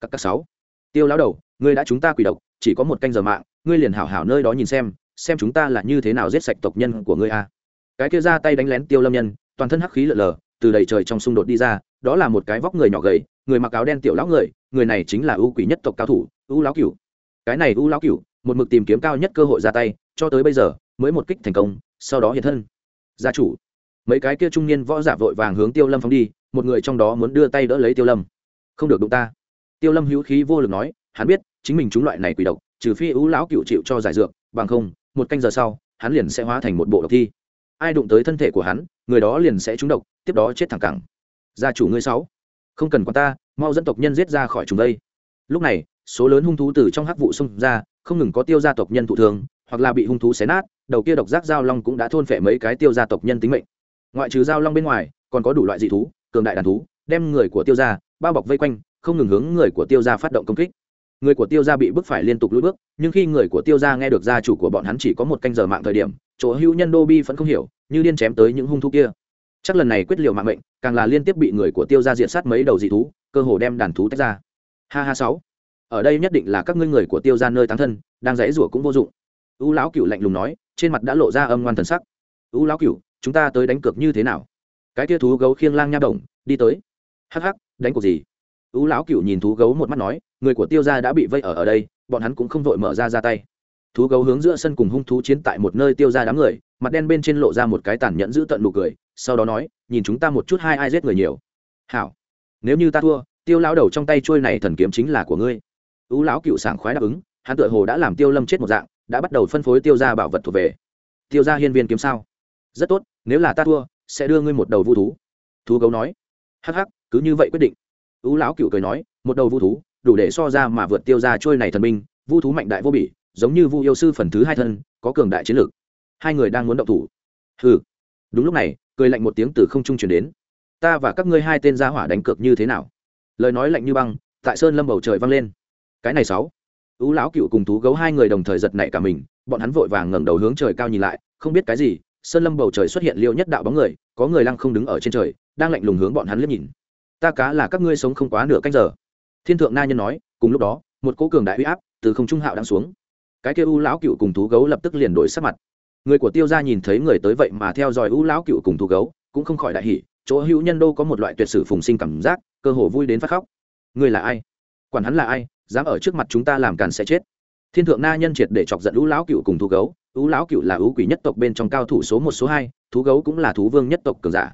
Các các sáu. Tiêu lão đầu, ngươi đã chúng ta quỷ độc chỉ có một canh giờ mạng, ngươi liền hảo hảo nơi đó nhìn xem xem chúng ta là như thế nào giết sạch tộc nhân của ngươi a. Cái kia ra tay đánh lén tiêu lâm nhân, toàn thân hắc khí lở lờ từ đầy trời trong xung đột đi ra, đó là một cái vóc người nhỏ gầy, người mặc áo đen tiểu lão người người này chính là ưu quỷ nhất tộc cao thủ, ưu lão cửu. Cái này ưu lão cửu, một mực tìm kiếm cao nhất cơ hội ra tay, cho tới bây giờ, mới một kích thành công, sau đó hiện thân. Gia chủ. Mấy cái kia trung niên võ giả vội vàng hướng tiêu lâm phóng đi, một người trong đó muốn đưa tay đỡ lấy tiêu lâm. Không được đụng ta. Tiêu lâm hữu khí vô lực nói, hắn biết chính mình chúng loại này quỷ độc, trừ phi ưu lão cựu chịu cho giải dược, bằng không, một canh giờ sau, hắn liền sẽ hóa thành một bộ độc thi. Ai đụng tới thân thể của hắn, người đó liền sẽ trúng độc, tiếp đó chết thẳng cẳng. Gia chủ ngươi sáu, không cần quan ta, mau dẫn tộc nhân giết ra khỏi chúng đây. Lúc này, số lớn hung thú từ trong hắc vụ xông ra, không ngừng có tiêu gia tộc nhân thụ thương, hoặc là bị hung thú xé nát, đầu kia độc giác giao long cũng đã thôn phệ mấy cái tiêu gia tộc nhân tính mệnh. Ngoại trừ giao long bên ngoài, còn có đủ loại dị thú, cường đại đàn thú, đem người của tiêu gia bao bọc vây quanh, không ngừng hướng người của tiêu gia phát động công kích người của tiêu gia bị bức phải liên tục lùi bước, nhưng khi người của tiêu gia nghe được gia chủ của bọn hắn chỉ có một canh giờ mạng thời điểm, chỗ hữu nhân đô bi vẫn không hiểu, như điên chém tới những hung thú kia. Chắc lần này quyết liều mạng mệnh, càng là liên tiếp bị người của tiêu gia diện sát mấy đầu dị thú, cơ hồ đem đàn thú tách ra. Ha ha sáu. Ở đây nhất định là các ngươi người của tiêu gia nơi tán thân, đang dãy rủa cũng vô dụng. U lão cửu lạnh lùng nói, trên mặt đã lộ ra âm ngoan thần sắc. U lão cửu, chúng ta tới đánh cược như thế nào? Cái tia thú gấu khiêng lang nha đồng đi tới. Hắc hắc, đánh cuộc gì? U lão cửu nhìn thú gấu một mắt nói người của tiêu gia đã bị vây ở ở đây, bọn hắn cũng không vội mở ra ra tay. Thú gấu hướng giữa sân cùng hung thú chiến tại một nơi tiêu ra đám người, mặt đen bên trên lộ ra một cái tàn nhẫn giữ tận nụ cười, sau đó nói, nhìn chúng ta một chút hai ai giết người nhiều. Hảo, nếu như ta thua, tiêu lão đầu trong tay trôi này thần kiếm chính là của ngươi. Ú lão cựu sảng khoái đáp ứng, hắn tựa hồ đã làm tiêu lâm chết một dạng, đã bắt đầu phân phối tiêu ra bảo vật thuộc về. Tiêu ra hiên viên kiếm sao? Rất tốt, nếu là ta thua, sẽ đưa ngươi một đầu vu thú. Thú gấu nói. Hắc hắc, cứ như vậy quyết định. Ú lão cựu cười nói, một đầu vu thú đủ để so ra mà vượt tiêu ra trôi này thần binh, vu thú mạnh đại vô bỉ, giống như vu yêu sư phần thứ hai thân, có cường đại chiến lược hai người đang muốn động thủ. Hừ. Đúng lúc này, cười lạnh một tiếng từ không trung chuyển đến. Ta và các ngươi hai tên gia hỏa đánh cược như thế nào? Lời nói lạnh như băng, tại sơn lâm bầu trời vang lên. Cái này sáu. Ú lão cựu cùng thú gấu hai người đồng thời giật nảy cả mình, bọn hắn vội vàng ngẩng đầu hướng trời cao nhìn lại, không biết cái gì, sơn lâm bầu trời xuất hiện liêu nhất đạo bóng người, có người lăng không đứng ở trên trời, đang lạnh lùng hướng bọn hắn liếc nhìn. Ta cá là các ngươi sống không quá nửa canh giờ thiên thượng na nhân nói, cùng lúc đó, một cỗ cường đại uy áp từ không trung hạo đang xuống. Cái kia u lão cựu cùng thú gấu lập tức liền đổi sắc mặt. Người của tiêu gia nhìn thấy người tới vậy mà theo dõi u lão cựu cùng thú gấu, cũng không khỏi đại hỉ, chỗ hữu nhân đô có một loại tuyệt sử phùng sinh cảm giác, cơ hồ vui đến phát khóc. Người là ai? Quản hắn là ai, dám ở trước mặt chúng ta làm càn sẽ chết. Thiên thượng na nhân triệt để chọc giận u lão cựu cùng thú gấu. U lão cựu là ưu quỷ nhất tộc bên trong cao thủ số một, số hai, thú gấu cũng là thú vương nhất tộc cường giả.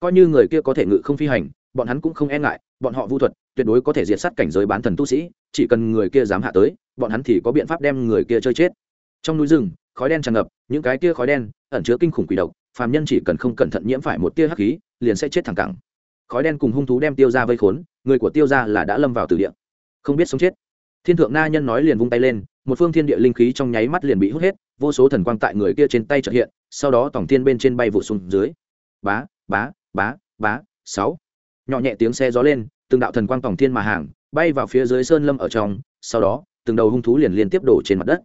Coi như người kia có thể ngự không phi hành, bọn hắn cũng không e ngại bọn họ vu thuật, tuyệt đối có thể diệt sát cảnh giới bán thần tu sĩ, chỉ cần người kia dám hạ tới, bọn hắn thì có biện pháp đem người kia chơi chết. Trong núi rừng, khói đen tràn ngập, những cái kia khói đen ẩn chứa kinh khủng quỷ độc, phàm nhân chỉ cần không cẩn thận nhiễm phải một tia hắc khí, liền sẽ chết thẳng cẳng. Khói đen cùng hung thú đem tiêu ra vây khốn, người của tiêu ra là đã lâm vào từ địa. Không biết sống chết. Thiên thượng na nhân nói liền vung tay lên, một phương thiên địa linh khí trong nháy mắt liền bị hút hết, vô số thần quang tại người kia trên tay trợ hiện, sau đó tổng thiên bên trên bay vụ xuống dưới. Bá bá bá bá, sáu nhỏ nhẹ tiếng xe gió lên, từng đạo thần quang tổng thiên mà hàng, bay vào phía dưới sơn lâm ở trong, sau đó, từng đầu hung thú liền liên tiếp đổ trên mặt đất.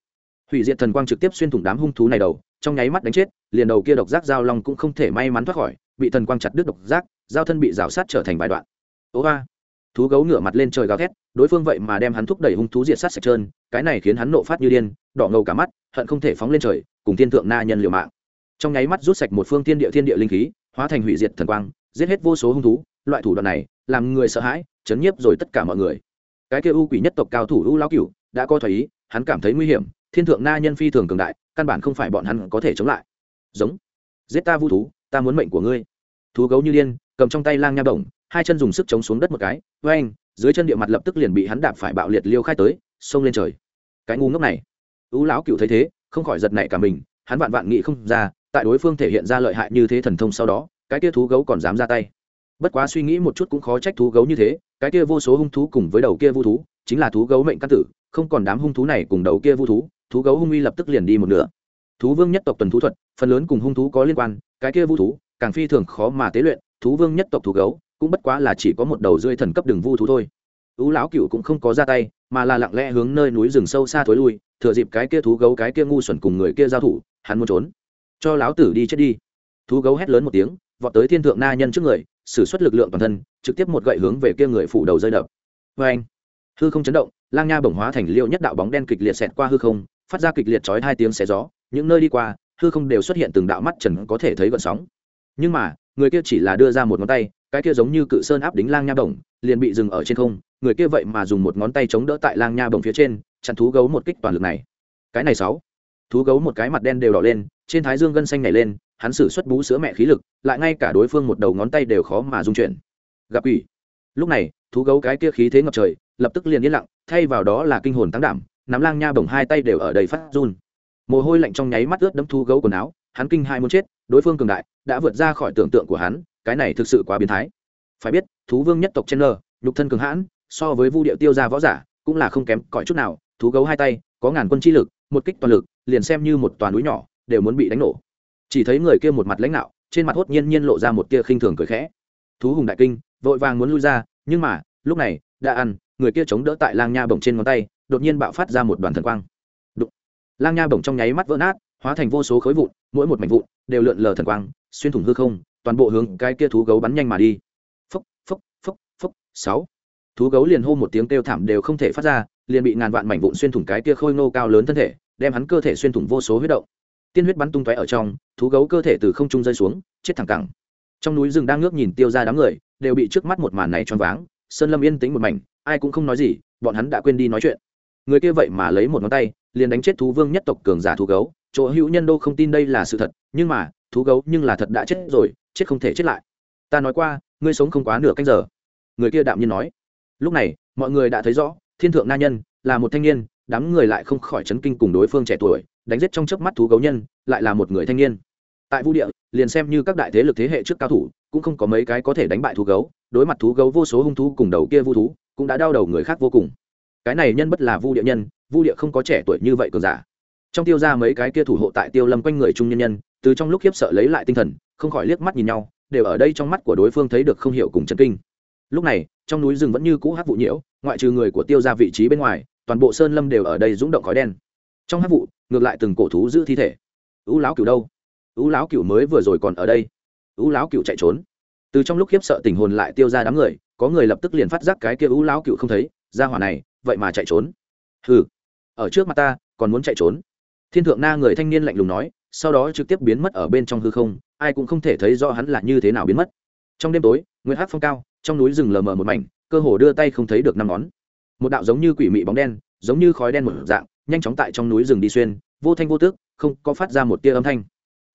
Hủy diệt thần quang trực tiếp xuyên thủng đám hung thú này đầu, trong nháy mắt đánh chết, liền đầu kia độc giác giao long cũng không thể may mắn thoát khỏi, bị thần quang chặt đứt độc giác, giao thân bị rào sát trở thành vài đoạn. Ố ba, thú gấu ngửa mặt lên trời gào thét, đối phương vậy mà đem hắn thúc đẩy hung thú diệt sát sạch trơn, cái này khiến hắn nộ phát như điên, đỏ ngầu cả mắt, hận không thể phóng lên trời, cùng thiên thượng na nhân liều mạng. Trong nháy mắt rút sạch một phương thiên địa thiên địa linh khí, hóa thành hủy diệt thần quang, giết hết vô số hung thú loại thủ đoạn này làm người sợ hãi, chấn nhiếp rồi tất cả mọi người. Cái kia u quỷ nhất tộc cao thủ u lão cửu đã coi thoải ý, hắn cảm thấy nguy hiểm, thiên thượng na nhân phi thường cường đại, căn bản không phải bọn hắn có thể chống lại. Giống. Giết ta vu thú, ta muốn mệnh của ngươi. Thú gấu như điên, cầm trong tay lang nha bổng, hai chân dùng sức chống xuống đất một cái vê anh dưới chân địa mặt lập tức liền bị hắn đạp phải bạo liệt liêu khai tới, xông lên trời. Cái ngu ngốc này. U lão cựu thấy thế, không khỏi giật nảy cả mình, hắn vạn vạn nghĩ không ra, tại đối phương thể hiện ra lợi hại như thế thần thông sau đó, cái kia thú gấu còn dám ra tay bất quá suy nghĩ một chút cũng khó trách thú gấu như thế, cái kia vô số hung thú cùng với đầu kia vu thú, chính là thú gấu mệnh căn tử, không còn đám hung thú này cùng đầu kia vu thú thú gấu hung uy lập tức liền đi một nửa. Thú vương nhất tộc tuần thú thuật, phần lớn cùng hung thú có liên quan, cái kia vu thú, càng phi thường khó mà tế luyện, thú vương nhất tộc thú gấu, cũng bất quá là chỉ có một đầu rơi thần cấp đường vu thú thôi. Ú lão cựu cũng không có ra tay, mà là lặng lẽ hướng nơi núi rừng sâu xa thối lui, thừa dịp cái kia thú gấu, cái kia ngu xuẩn cùng người kia giao thủ, hắn muốn trốn. Cho lão tử đi chết đi. Thú gấu hét lớn một tiếng vọt tới thiên thượng na nhân trước người, sử xuất lực lượng toàn thân, trực tiếp một gậy hướng về kia người phủ đầu rơi đập. Vê anh, hư không chấn động, lang nha bổng hóa thành liêu nhất đạo bóng đen kịch liệt xẹt qua hư không, phát ra kịch liệt chói hai tiếng xé gió, những nơi đi qua, hư không đều xuất hiện từng đạo mắt trần có thể thấy gợn sóng. Nhưng mà, người kia chỉ là đưa ra một ngón tay, cái kia giống như cự sơn áp đính lang nha bổng, liền bị dừng ở trên không, người kia vậy mà dùng một ngón tay chống đỡ tại lang nha bổng phía trên, chặn thú gấu một kích toàn lực này. Cái này sáu, thú gấu một cái mặt đen đều đỏ lên, trên thái dương gân xanh nhảy lên hắn sử xuất bú sữa mẹ khí lực, lại ngay cả đối phương một đầu ngón tay đều khó mà dung chuyển. Gặp ủy lúc này, thú gấu cái kia khí thế ngập trời, lập tức liền yên lặng, thay vào đó là kinh hồn tăng đảm, nắm lang nha bồng hai tay đều ở đầy phát run. Mồ hôi lạnh trong nháy mắt ướt đẫm thú gấu quần áo, hắn kinh hai muốn chết, đối phương cường đại, đã vượt ra khỏi tưởng tượng của hắn, cái này thực sự quá biến thái. Phải biết, thú vương nhất tộc chen lơ nhục thân cường hãn, so với vu điệu tiêu gia võ giả, cũng là không kém cỏi chút nào, thú gấu hai tay, có ngàn quân chi lực, một kích toàn lực, liền xem như một toàn núi nhỏ, đều muốn bị đánh nổ chỉ thấy người kia một mặt lãnh đạo, trên mặt hốt nhiên nhiên lộ ra một tia khinh thường cười khẽ. Thú hùng đại kinh, vội vàng muốn lui ra, nhưng mà, lúc này, đã ăn, người kia chống đỡ tại lang nha bổng trên ngón tay, đột nhiên bạo phát ra một đoàn thần quang. Đụng. lang nha bổng trong nháy mắt vỡ nát, hóa thành vô số khối vụn, mỗi một mảnh vụn đều lượn lờ thần quang, xuyên thủng hư không, toàn bộ hướng cái kia thú gấu bắn nhanh mà đi. Phốc phốc phốc phốc, sáu. Thú gấu liền hô một tiếng kêu thảm đều không thể phát ra, liền bị ngàn vạn mảnh vụn xuyên thủng cái kia khôi nô cao lớn thân thể, đem hắn cơ thể xuyên thủng vô số huyết động tiên huyết bắn tung tóe ở trong, thú gấu cơ thể từ không trung rơi xuống, chết thẳng cẳng. Trong núi rừng đang ngước nhìn tiêu ra đám người, đều bị trước mắt một màn này choáng váng. Sơn lâm yên tĩnh một mảnh, ai cũng không nói gì, bọn hắn đã quên đi nói chuyện. Người kia vậy mà lấy một ngón tay, liền đánh chết thú vương nhất tộc cường giả thú gấu. Chỗ hữu nhân đô không tin đây là sự thật, nhưng mà, thú gấu nhưng là thật đã chết rồi, chết không thể chết lại. Ta nói qua, ngươi sống không quá nửa canh giờ. Người kia đạm nhiên nói. Lúc này, mọi người đã thấy rõ, thiên thượng na nhân là một thanh niên đám người lại không khỏi chấn kinh cùng đối phương trẻ tuổi, đánh giết trong chớp mắt thú gấu nhân, lại là một người thanh niên. Tại vũ địa, liền xem như các đại thế lực thế hệ trước cao thủ, cũng không có mấy cái có thể đánh bại thú gấu, đối mặt thú gấu vô số hung thú cùng đầu kia vu thú, cũng đã đau đầu người khác vô cùng. Cái này nhân bất là vu địa nhân, vu địa không có trẻ tuổi như vậy cường giả. Trong tiêu ra mấy cái kia thủ hộ tại tiêu lâm quanh người trung nhân nhân, từ trong lúc khiếp sợ lấy lại tinh thần, không khỏi liếc mắt nhìn nhau, đều ở đây trong mắt của đối phương thấy được không hiểu cùng chấn kinh. Lúc này, trong núi rừng vẫn như cũ hát vụ nhiễu, ngoại trừ người của tiêu ra vị trí bên ngoài toàn bộ sơn lâm đều ở đây rúng động khói đen. Trong hát vụ, ngược lại từng cổ thú giữ thi thể. Ú lão cựu đâu? Ú lão cựu mới vừa rồi còn ở đây. Ú lão cựu chạy trốn. Từ trong lúc khiếp sợ tình hồn lại tiêu ra đám người, có người lập tức liền phát giác cái kia ú lão cựu không thấy, ra hỏa này, vậy mà chạy trốn. Hừ, ở trước mặt ta, còn muốn chạy trốn. Thiên thượng na người thanh niên lạnh lùng nói, sau đó trực tiếp biến mất ở bên trong hư không, ai cũng không thể thấy rõ hắn là như thế nào biến mất. Trong đêm tối nguyễn hát phong cao, trong núi rừng lờ mờ một mảnh, cơ hồ đưa tay không thấy được năm ngón một đạo giống như quỷ mị bóng đen, giống như khói đen một dạng, nhanh chóng tại trong núi rừng đi xuyên, vô thanh vô tước không có phát ra một tia âm thanh.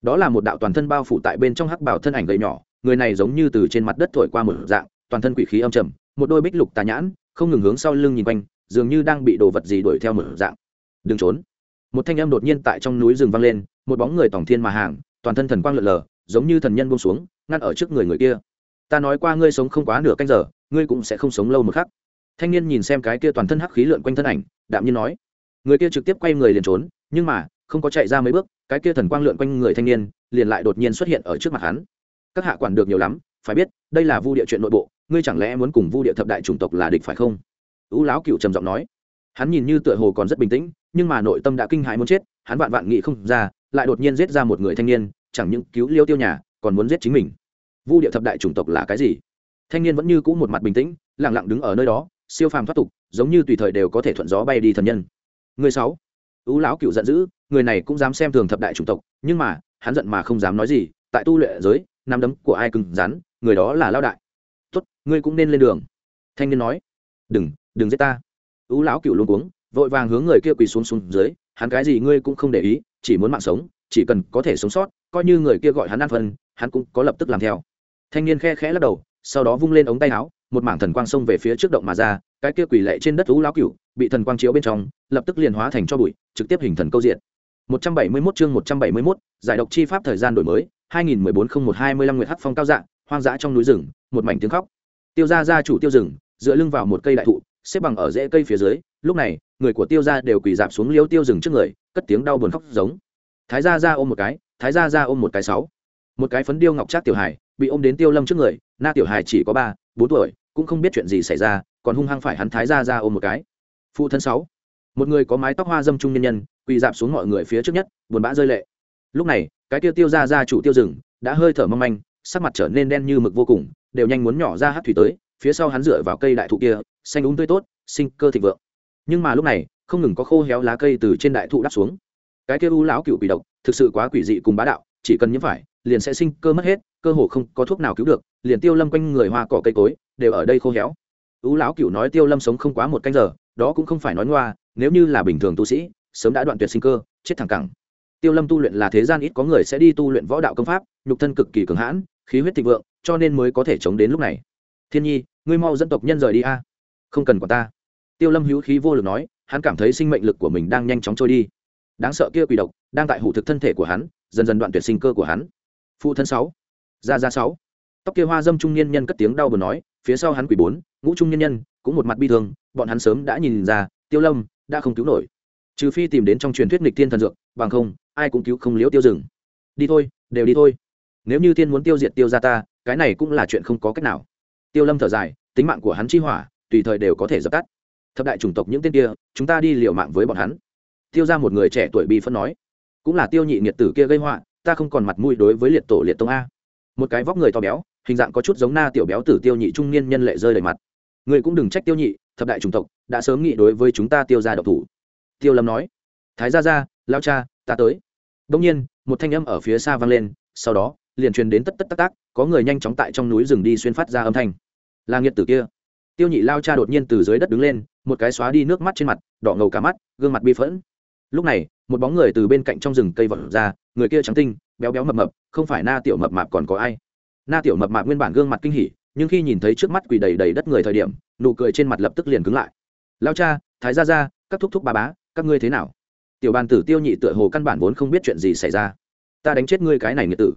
Đó là một đạo toàn thân bao phủ tại bên trong hắc bảo thân ảnh gầy nhỏ, người này giống như từ trên mặt đất thổi qua một dạng, toàn thân quỷ khí âm trầm, một đôi bích lục tà nhãn, không ngừng hướng sau lưng nhìn quanh, dường như đang bị đồ vật gì đuổi theo một dạng. Đừng trốn. Một thanh âm đột nhiên tại trong núi rừng vang lên, một bóng người tổng thiên mà hàng, toàn thân thần quang lượn lờ, giống như thần nhân buông xuống, ngăn ở trước người người kia. Ta nói qua ngươi sống không quá nửa canh giờ, ngươi cũng sẽ không sống lâu một khắc thanh niên nhìn xem cái kia toàn thân hắc khí lượn quanh thân ảnh, đạm nhiên nói, người kia trực tiếp quay người liền trốn, nhưng mà, không có chạy ra mấy bước, cái kia thần quang lượn quanh người thanh niên liền lại đột nhiên xuất hiện ở trước mặt hắn. Các hạ quản được nhiều lắm, phải biết, đây là vu địa chuyện nội bộ, ngươi chẳng lẽ muốn cùng vu địa thập đại chủng tộc là địch phải không? Ú lão cựu trầm giọng nói. Hắn nhìn như tựa hồ còn rất bình tĩnh, nhưng mà nội tâm đã kinh hãi muốn chết, hắn vạn vạn nghĩ không ra, lại đột nhiên giết ra một người thanh niên, chẳng những cứu liêu tiêu nhà, còn muốn giết chính mình. Vu địa thập đại chủng tộc là cái gì? Thanh niên vẫn như cũ một mặt bình tĩnh lẳng lặng đứng ở nơi đó siêu phàm thoát tục, giống như tùy thời đều có thể thuận gió bay đi thần nhân. Người sáu ú lão cựu giận dữ, người này cũng dám xem thường thập đại chủng tộc, nhưng mà, hắn giận mà không dám nói gì, tại tu luyện giới, nắm đấm của ai cứng rắn, người đó là lao đại. Tốt, ngươi cũng nên lên đường. Thanh niên nói. Đừng đừng giết ta. Ú lão cựu luôn cuống, vội vàng hướng người kia quỳ xuống xuống dưới, hắn cái gì ngươi cũng không để ý, chỉ muốn mạng sống, chỉ cần có thể sống sót, coi như người kia gọi hắn ăn phân, hắn cũng có lập tức làm theo. Thanh niên khe khẽ lắc đầu, sau đó vung lên ống tay áo một mảng thần quang xông về phía trước động mà ra cái kia quỳ lệ trên đất ú lão cựu bị thần quang chiếu bên trong lập tức liền hóa thành cho bụi trực tiếp hình thần câu diện 171 chương 171, giải độc chi pháp thời gian đổi mới 2014-01-25 Nguyệt Hắc Phong cao dạng, hoang dã trong núi rừng, một mảnh tiếng khóc. Tiêu gia gia chủ Tiêu rừng, dựa lưng vào một cây đại thụ, xếp bằng ở rễ cây phía dưới, lúc này, người của Tiêu gia đều quỳ rạp xuống liếu Tiêu rừng trước người, cất tiếng đau buồn khóc giống. Thái gia gia ôm một cái, Thái gia gia ôm một cái sáu. Một cái phấn điêu ngọc trác tiểu hải, bị ôm đến Tiêu Lâm trước người, na tiểu hải chỉ có 3, bốn tuổi, cũng không biết chuyện gì xảy ra, còn hung hăng phải hắn Thái gia gia ôm một cái. Phụ thân sáu. Một người có mái tóc hoa dâm trung nhân nhân, quỳ dạp xuống mọi người phía trước nhất buồn bã rơi lệ lúc này cái tiêu tiêu ra ra chủ tiêu rừng đã hơi thở mong manh sắc mặt trở nên đen như mực vô cùng đều nhanh muốn nhỏ ra hát thủy tới phía sau hắn dựa vào cây đại thụ kia xanh úng tươi tốt sinh cơ thịnh vượng nhưng mà lúc này không ngừng có khô héo lá cây từ trên đại thụ đắp xuống cái kia u lão cựu quỷ độc thực sự quá quỷ dị cùng bá đạo chỉ cần nhiễm phải liền sẽ sinh cơ mất hết cơ hồ không có thuốc nào cứu được, liền tiêu lâm quanh người hoa cỏ cây cối, đều ở đây khô héo. Ú lão cựu nói tiêu lâm sống không quá một canh giờ, đó cũng không phải nói ngoa, nếu như là bình thường tu sĩ, sớm đã đoạn tuyệt sinh cơ, chết thẳng cẳng. Tiêu lâm tu luyện là thế gian ít có người sẽ đi tu luyện võ đạo công pháp, nhục thân cực kỳ cường hãn, khí huyết thịnh vượng, cho nên mới có thể chống đến lúc này. Thiên nhi, ngươi mau dân tộc nhân rời đi a. Không cần quản ta. Tiêu lâm hữu khí vô lực nói, hắn cảm thấy sinh mệnh lực của mình đang nhanh chóng trôi đi. Đáng sợ kia quỷ độc đang tại hủ thực thân thể của hắn, dần dần đoạn tuyệt sinh cơ của hắn. Phụ thân sáu gia gia sáu. Tóc kia hoa dâm trung niên nhân cất tiếng đau buồn nói, phía sau hắn quỷ bốn, ngũ trung niên nhân, cũng một mặt bi thương, bọn hắn sớm đã nhìn ra, tiêu lâm đã không cứu nổi. Trừ phi tìm đến trong truyền thuyết nghịch thiên thần dược, bằng không, ai cũng cứu không liễu tiêu rừng đi thôi, đều đi thôi. Nếu như tiên muốn tiêu diệt tiêu ra ta, cái này cũng là chuyện không có cách nào. Tiêu lâm thở dài, tính mạng của hắn chi hỏa, tùy thời đều có thể dập tắt. Thập đại chủng tộc những tên kia, chúng ta đi liều mạng với bọn hắn. Tiêu ra một người trẻ tuổi bi phân nói, cũng là tiêu nhị nghiệt tử kia gây họa, ta không còn mặt mũi đối với liệt tổ liệt tông a một cái vóc người to béo, hình dạng có chút giống na tiểu béo tử tiêu nhị trung niên nhân lệ rơi đầy mặt. Người cũng đừng trách tiêu nhị, thập đại chủng tộc, đã sớm nghị đối với chúng ta tiêu ra độc thủ. Tiêu lâm nói, thái gia gia, lao cha, ta tới. Đông nhiên, một thanh âm ở phía xa vang lên, sau đó, liền truyền đến tất tất tắc tác, có người nhanh chóng tại trong núi rừng đi xuyên phát ra âm thanh. Là nghiệt tử kia. Tiêu nhị lao cha đột nhiên từ dưới đất đứng lên, một cái xóa đi nước mắt trên mặt, đỏ ngầu cả mắt, gương mặt bi phẫn. Lúc này, một bóng người từ bên cạnh trong rừng cây vật ra, người kia trắng tinh, béo béo mập mập không phải na tiểu mập mạp còn có ai. Na tiểu mập mạp nguyên bản gương mặt kinh hỉ, nhưng khi nhìn thấy trước mắt quỳ đầy đầy đất người thời điểm, nụ cười trên mặt lập tức liền cứng lại. Lao cha, thái gia gia, các thúc thúc ba bá, các ngươi thế nào? Tiểu bàn tử tiêu nhị tựa hồ căn bản vốn không biết chuyện gì xảy ra. Ta đánh chết ngươi cái này nghĩa tử.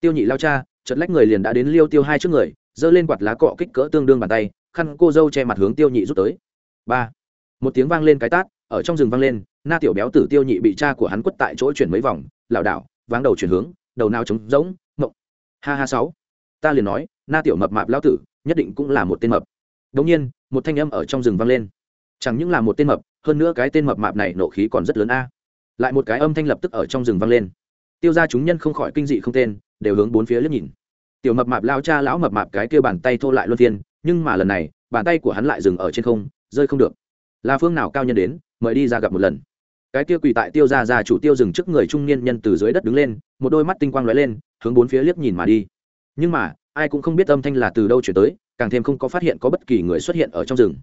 Tiêu nhị lao cha chật lách người liền đã đến liêu tiêu hai trước người, giơ lên quạt lá cọ kích cỡ tương đương bàn tay, khăn cô dâu che mặt hướng tiêu nhị rút tới. Ba, một tiếng vang lên cái tát, ở trong rừng vang lên, na tiểu béo tử tiêu nhị bị cha của hắn quất tại chỗ chuyển mấy vòng, lảo đảo, váng đầu chuyển hướng đầu nào trống rỗng, mộng. Ha ha sáu. Ta liền nói, na tiểu mập mạp Lão tử, nhất định cũng là một tên mập. Đống nhiên, một thanh âm ở trong rừng vang lên. Chẳng những là một tên mập, hơn nữa cái tên mập mạp này nộ khí còn rất lớn a. Lại một cái âm thanh lập tức ở trong rừng vang lên. Tiêu ra chúng nhân không khỏi kinh dị không tên, đều hướng bốn phía liếc nhìn. Tiểu mập mạp lao cha lão mập mạp cái kia bàn tay thô lại luân phiên, nhưng mà lần này, bàn tay của hắn lại dừng ở trên không, rơi không được. Là phương nào cao nhân đến, mời đi ra gặp một lần cái kia quỳ tại tiêu ra ra chủ tiêu dừng trước người trung niên nhân từ dưới đất đứng lên, một đôi mắt tinh quang lóe lên, hướng bốn phía liếc nhìn mà đi. Nhưng mà, ai cũng không biết âm thanh là từ đâu chuyển tới, càng thêm không có phát hiện có bất kỳ người xuất hiện ở trong rừng.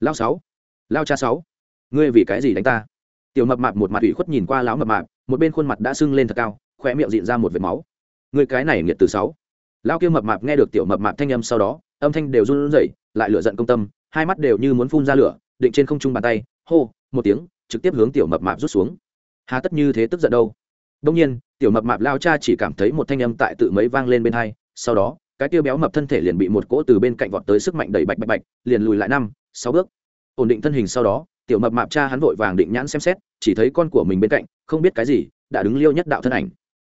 Lao sáu lao cha sáu, ngươi vì cái gì đánh ta? Tiểu mập mạp một mặt ủy khuất nhìn qua lão mập mạp, một bên khuôn mặt đã sưng lên thật cao khỏe miệng diện ra một vệt máu. Ngươi cái này nghiệt từ sáu. Lao kia mập mạp nghe được tiểu mập mạp thanh âm sau đó, âm thanh đều run rẩy, lại lửa giận công tâm, hai mắt đều như muốn phun ra lửa, định trên không trung bàn tay, hô, một tiếng trực tiếp hướng tiểu mập mạp rút xuống. Hà tất như thế tức giận đâu? Đông nhiên, tiểu mập mạp lao cha chỉ cảm thấy một thanh âm tại tự mấy vang lên bên hai, sau đó, cái tiêu béo mập thân thể liền bị một cỗ từ bên cạnh vọt tới sức mạnh đẩy bạch bạch bạch, liền lùi lại năm, sáu bước. Ổn định thân hình sau đó, tiểu mập mạp cha hắn vội vàng định nhãn xem xét, chỉ thấy con của mình bên cạnh, không biết cái gì, đã đứng liêu nhất đạo thân ảnh.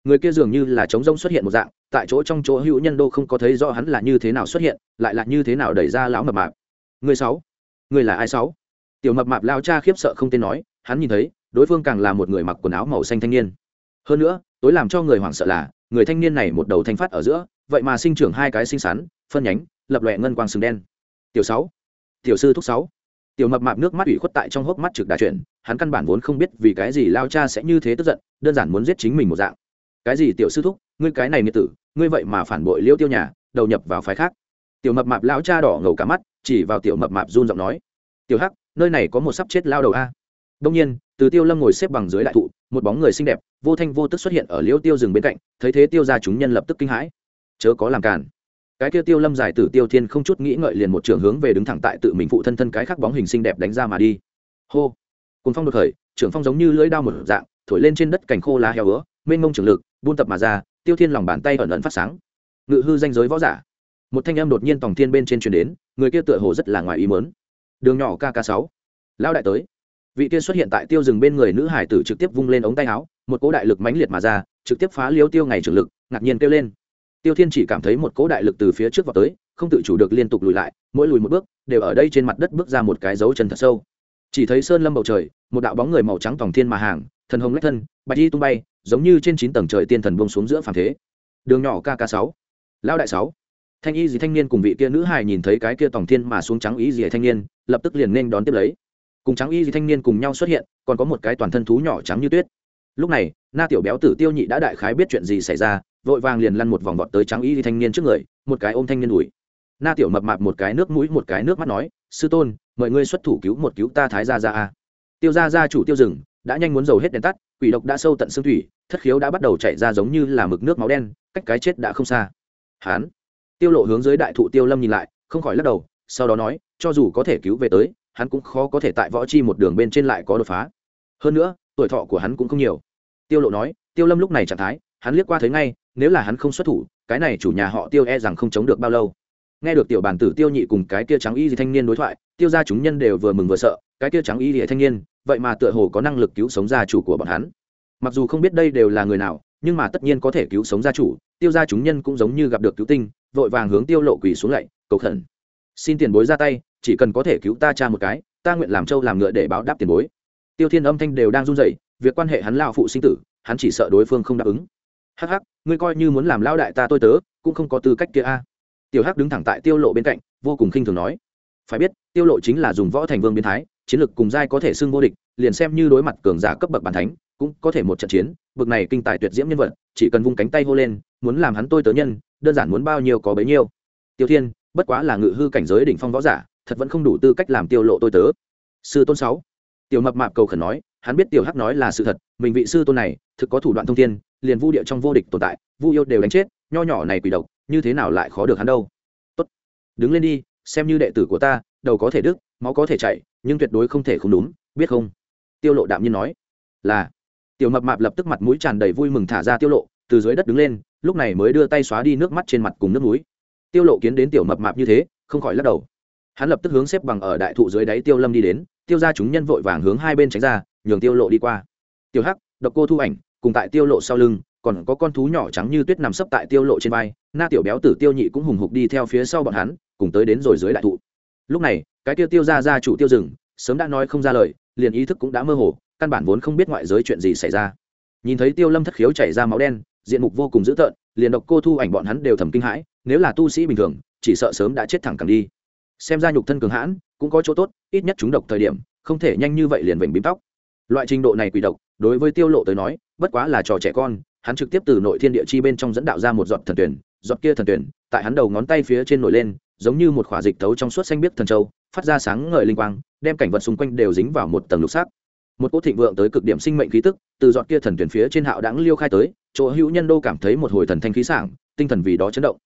Người kia dường như là trống rông xuất hiện một dạng, tại chỗ trong chỗ hữu nhân đô không có thấy rõ hắn là như thế nào xuất hiện, lại là như thế nào đẩy ra lão mập mạp. Người sáu? Người là ai sáu? Tiểu mập mạp lao cha khiếp sợ không tên nói, hắn nhìn thấy, đối phương càng là một người mặc quần áo màu xanh thanh niên. Hơn nữa, tối làm cho người hoảng sợ là, người thanh niên này một đầu thanh phát ở giữa, vậy mà sinh trưởng hai cái xinh xắn, phân nhánh, lập lòe ngân quang sừng đen. Tiểu sáu, tiểu sư thúc sáu. Tiểu mập mạp nước mắt ủy khuất tại trong hốc mắt trực đà chuyển, hắn căn bản vốn không biết vì cái gì lao cha sẽ như thế tức giận, đơn giản muốn giết chính mình một dạng. Cái gì tiểu sư thúc, ngươi cái này nghĩa tử, ngươi vậy mà phản bội liêu tiêu nhà, đầu nhập vào phái khác. Tiểu mập mạp lao cha đỏ ngầu cả mắt, chỉ vào tiểu mập mạp run giọng nói. Tiểu hắc nơi này có một sắp chết lao đầu a. Đông nhiên, từ tiêu lâm ngồi xếp bằng dưới đại thụ, một bóng người xinh đẹp, vô thanh vô tức xuất hiện ở liêu tiêu rừng bên cạnh, thấy thế tiêu ra chúng nhân lập tức kinh hãi. Chớ có làm cản cái kia tiêu lâm giải tử tiêu thiên không chút nghĩ ngợi liền một trường hướng về đứng thẳng tại tự mình phụ thân thân cái khắc bóng hình xinh đẹp đánh ra mà đi. Hô. Cùng phong đột khởi, trưởng phong giống như lưỡi đao một dạng, thổi lên trên đất cành khô lá heo ứa, mênh mông trường lực, buôn tập mà ra, tiêu thiên lòng bàn tay ẩn ẩn phát sáng. Ngự hư danh giới võ giả. Một thanh âm đột nhiên tòng thiên bên trên truyền đến, người kia tựa hồ rất là ngoài ý mớn đường nhỏ kk sáu. Lao đại tới. Vị kia xuất hiện tại tiêu rừng bên người nữ hải tử trực tiếp vung lên ống tay áo, một cỗ đại lực mãnh liệt mà ra, trực tiếp phá liếu tiêu ngày trưởng lực, ngạc nhiên kêu lên. Tiêu thiên chỉ cảm thấy một cỗ đại lực từ phía trước vào tới, không tự chủ được liên tục lùi lại, mỗi lùi một bước, đều ở đây trên mặt đất bước ra một cái dấu chân thật sâu. Chỉ thấy sơn lâm bầu trời, một đạo bóng người màu trắng tòng thiên mà hàng, thần hồng lách thân, bạch y tung bay, giống như trên chín tầng trời tiên thần bông xuống giữa phàm thế. Đường nhỏ kk sáu. Lao đại sáu thanh y gì thanh niên cùng vị kia nữ hài nhìn thấy cái kia tổng thiên mà xuống trắng y gì thanh niên, lập tức liền nên đón tiếp lấy. Cùng trắng y gì thanh niên cùng nhau xuất hiện, còn có một cái toàn thân thú nhỏ trắng như tuyết. Lúc này, na tiểu béo tử tiêu nhị đã đại khái biết chuyện gì xảy ra, vội vàng liền lăn một vòng vọt tới trắng y gì thanh niên trước người, một cái ôm thanh niên đùi na tiểu mập mạp một cái nước mũi, một cái nước mắt nói, sư tôn, mời ngươi xuất thủ cứu một cứu ta thái gia ra a. Tiêu gia gia chủ tiêu rừng đã nhanh muốn dầu hết đèn tắt, quỷ độc đã sâu tận xương thủy, thất khiếu đã bắt đầu chạy ra giống như là mực nước máu đen, cách cái chết đã không xa. Hán tiêu lộ hướng dưới đại thụ tiêu lâm nhìn lại, không khỏi lắc đầu, sau đó nói, cho dù có thể cứu về tới, hắn cũng khó có thể tại võ chi một đường bên trên lại có đột phá. Hơn nữa, tuổi thọ của hắn cũng không nhiều. Tiêu lộ nói, tiêu lâm lúc này trạng thái, hắn liếc qua thấy ngay, nếu là hắn không xuất thủ, cái này chủ nhà họ tiêu e rằng không chống được bao lâu. Nghe được tiểu bản tử tiêu nhị cùng cái kia trắng y gì thanh niên đối thoại, tiêu gia chúng nhân đều vừa mừng vừa sợ, cái kia trắng y gì thanh niên, vậy mà tựa hồ có năng lực cứu sống gia chủ của bọn hắn. Mặc dù không biết đây đều là người nào, nhưng mà tất nhiên có thể cứu sống gia chủ, tiêu gia chúng nhân cũng giống như gặp được cứu tinh vội vàng hướng tiêu lộ quỳ xuống lạy, cầu khẩn. Xin tiền bối ra tay, chỉ cần có thể cứu ta cha một cái, ta nguyện làm trâu làm ngựa để báo đáp tiền bối. Tiêu thiên âm thanh đều đang run rẩy, việc quan hệ hắn lao phụ sinh tử, hắn chỉ sợ đối phương không đáp ứng. Hắc hắc, ngươi coi như muốn làm lao đại ta tôi tớ, cũng không có tư cách kia a. Tiểu hắc đứng thẳng tại tiêu lộ bên cạnh, vô cùng khinh thường nói. Phải biết, tiêu lộ chính là dùng võ thành vương biến thái, chiến lực cùng giai có thể xưng vô địch, liền xem như đối mặt cường giả cấp bậc bản thánh cũng có thể một trận chiến, bực này kinh tài tuyệt diễm nhân vật, chỉ cần vung cánh tay hô lên, muốn làm hắn tôi tớ nhân, đơn giản muốn bao nhiêu có bấy nhiêu. Tiêu thiên, bất quá là ngự hư cảnh giới đỉnh phong võ giả, thật vẫn không đủ tư cách làm tiêu lộ tôi tớ. Sư tôn sáu. Tiểu mập mạp cầu khẩn nói, hắn biết tiểu hắc nói là sự thật, mình vị sư tôn này, thực có thủ đoạn thông thiên, liền vu địa trong vô địch tồn tại, vu yêu đều đánh chết, nho nhỏ này quỷ độc, như thế nào lại khó được hắn đâu. Tốt. Đứng lên đi, xem như đệ tử của ta, đầu có thể đứt, máu có thể chảy, nhưng tuyệt đối không thể không đúng, biết không? Tiêu lộ đạm nhiên nói. Là tiểu mập mạp lập tức mặt mũi tràn đầy vui mừng thả ra tiêu lộ, từ dưới đất đứng lên, lúc này mới đưa tay xóa đi nước mắt trên mặt cùng nước mũi. Tiêu lộ kiến đến tiểu mập mạp như thế, không khỏi lắc đầu. Hắn lập tức hướng xếp bằng ở đại thụ dưới đáy tiêu lâm đi đến, tiêu ra chúng nhân vội vàng hướng hai bên tránh ra, nhường tiêu lộ đi qua. Tiêu hắc, độc cô thu ảnh, cùng tại tiêu lộ sau lưng, còn có con thú nhỏ trắng như tuyết nằm sấp tại tiêu lộ trên vai, na tiểu béo tử tiêu nhị cũng hùng hục đi theo phía sau bọn hắn, cùng tới đến rồi dưới đại thụ. Lúc này, cái tiêu tiêu ra ra chủ tiêu rừng sớm đã nói không ra lời, liền ý thức cũng đã mơ hồ căn bản vốn không biết ngoại giới chuyện gì xảy ra. Nhìn thấy tiêu lâm thất khiếu chảy ra máu đen, diện mục vô cùng dữ tợn, liền độc cô thu ảnh bọn hắn đều thầm kinh hãi, nếu là tu sĩ bình thường, chỉ sợ sớm đã chết thẳng cẳng đi. Xem ra nhục thân cường hãn, cũng có chỗ tốt, ít nhất chúng độc thời điểm, không thể nhanh như vậy liền vểnh bím tóc. Loại trình độ này quỷ độc, đối với tiêu lộ tới nói, bất quá là trò trẻ con, hắn trực tiếp từ nội thiên địa chi bên trong dẫn đạo ra một giọt thần tuyển, giọt kia thần tuyển, tại hắn đầu ngón tay phía trên nổi lên, giống như một khỏa dịch tấu trong suốt xanh biếc thần châu, phát ra sáng ngời linh quang, đem cảnh vật xung quanh đều dính vào một tầng lục sắc một cỗ thịnh vượng tới cực điểm sinh mệnh khí tức, từ giọt kia thần tuyển phía trên hạo đáng liêu khai tới, chỗ hữu nhân đô cảm thấy một hồi thần thanh khí sảng, tinh thần vì đó chấn động.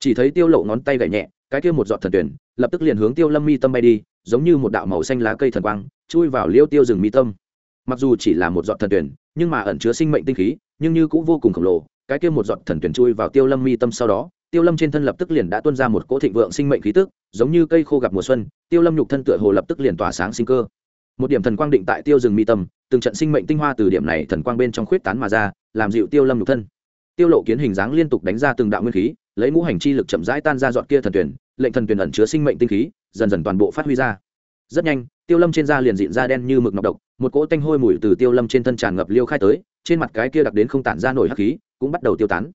Chỉ thấy tiêu lộ ngón tay gảy nhẹ, cái kia một giọt thần tuyển, lập tức liền hướng tiêu lâm mi tâm bay đi, giống như một đạo màu xanh lá cây thần quang, chui vào liêu tiêu rừng mi tâm. Mặc dù chỉ là một giọt thần tuyển, nhưng mà ẩn chứa sinh mệnh tinh khí, nhưng như cũng vô cùng khổng lồ, cái kia một giọt thần tuyển chui vào tiêu lâm mi tâm sau đó, tiêu lâm trên thân lập tức liền đã tuôn ra một cỗ thịnh vượng sinh mệnh khí tức, giống như cây khô gặp mùa xuân, tiêu lâm nhục thân tựa hồ lập tức liền tỏa sáng sinh cơ một điểm thần quang định tại tiêu rừng mi tâm, từng trận sinh mệnh tinh hoa từ điểm này thần quang bên trong khuyết tán mà ra, làm dịu tiêu lâm nhục thân. Tiêu lộ kiến hình dáng liên tục đánh ra từng đạo nguyên khí, lấy ngũ hành chi lực chậm rãi tan ra dọn kia thần tuyển, lệnh thần tuyển ẩn chứa sinh mệnh tinh khí, dần dần toàn bộ phát huy ra. Rất nhanh, tiêu lâm trên da liền dịn da đen như mực nọc độc, một cỗ tanh hôi mùi từ tiêu lâm trên thân tràn ngập liêu khai tới, trên mặt cái kia đặc đến không tản ra nổi hắc khí, cũng bắt đầu tiêu tán.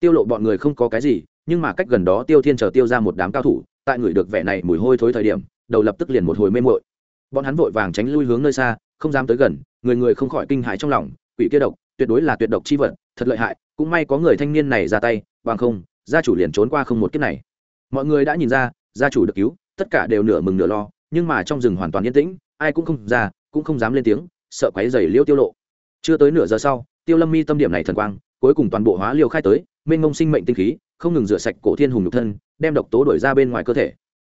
Tiêu lộ bọn người không có cái gì, nhưng mà cách gần đó tiêu thiên chờ tiêu ra một đám cao thủ, tại người được vẻ này mùi hôi thối thời điểm, đầu lập tức liền một hồi mê muội bọn hắn vội vàng tránh lui hướng nơi xa, không dám tới gần, người người không khỏi kinh hãi trong lòng, quỷ kia độc, tuyệt đối là tuyệt độc chi vật, thật lợi hại, cũng may có người thanh niên này ra tay, bằng không, gia chủ liền trốn qua không một kiếp này. Mọi người đã nhìn ra, gia chủ được cứu, tất cả đều nửa mừng nửa lo, nhưng mà trong rừng hoàn toàn yên tĩnh, ai cũng không ra, cũng không dám lên tiếng, sợ quấy dày liêu tiêu lộ. Chưa tới nửa giờ sau, tiêu lâm mi tâm điểm này thần quang, cuối cùng toàn bộ hóa liêu khai tới, mênh ngông sinh mệnh tinh khí, không ngừng rửa sạch cổ thiên hùng nhục thân, đem độc tố đuổi ra bên ngoài cơ thể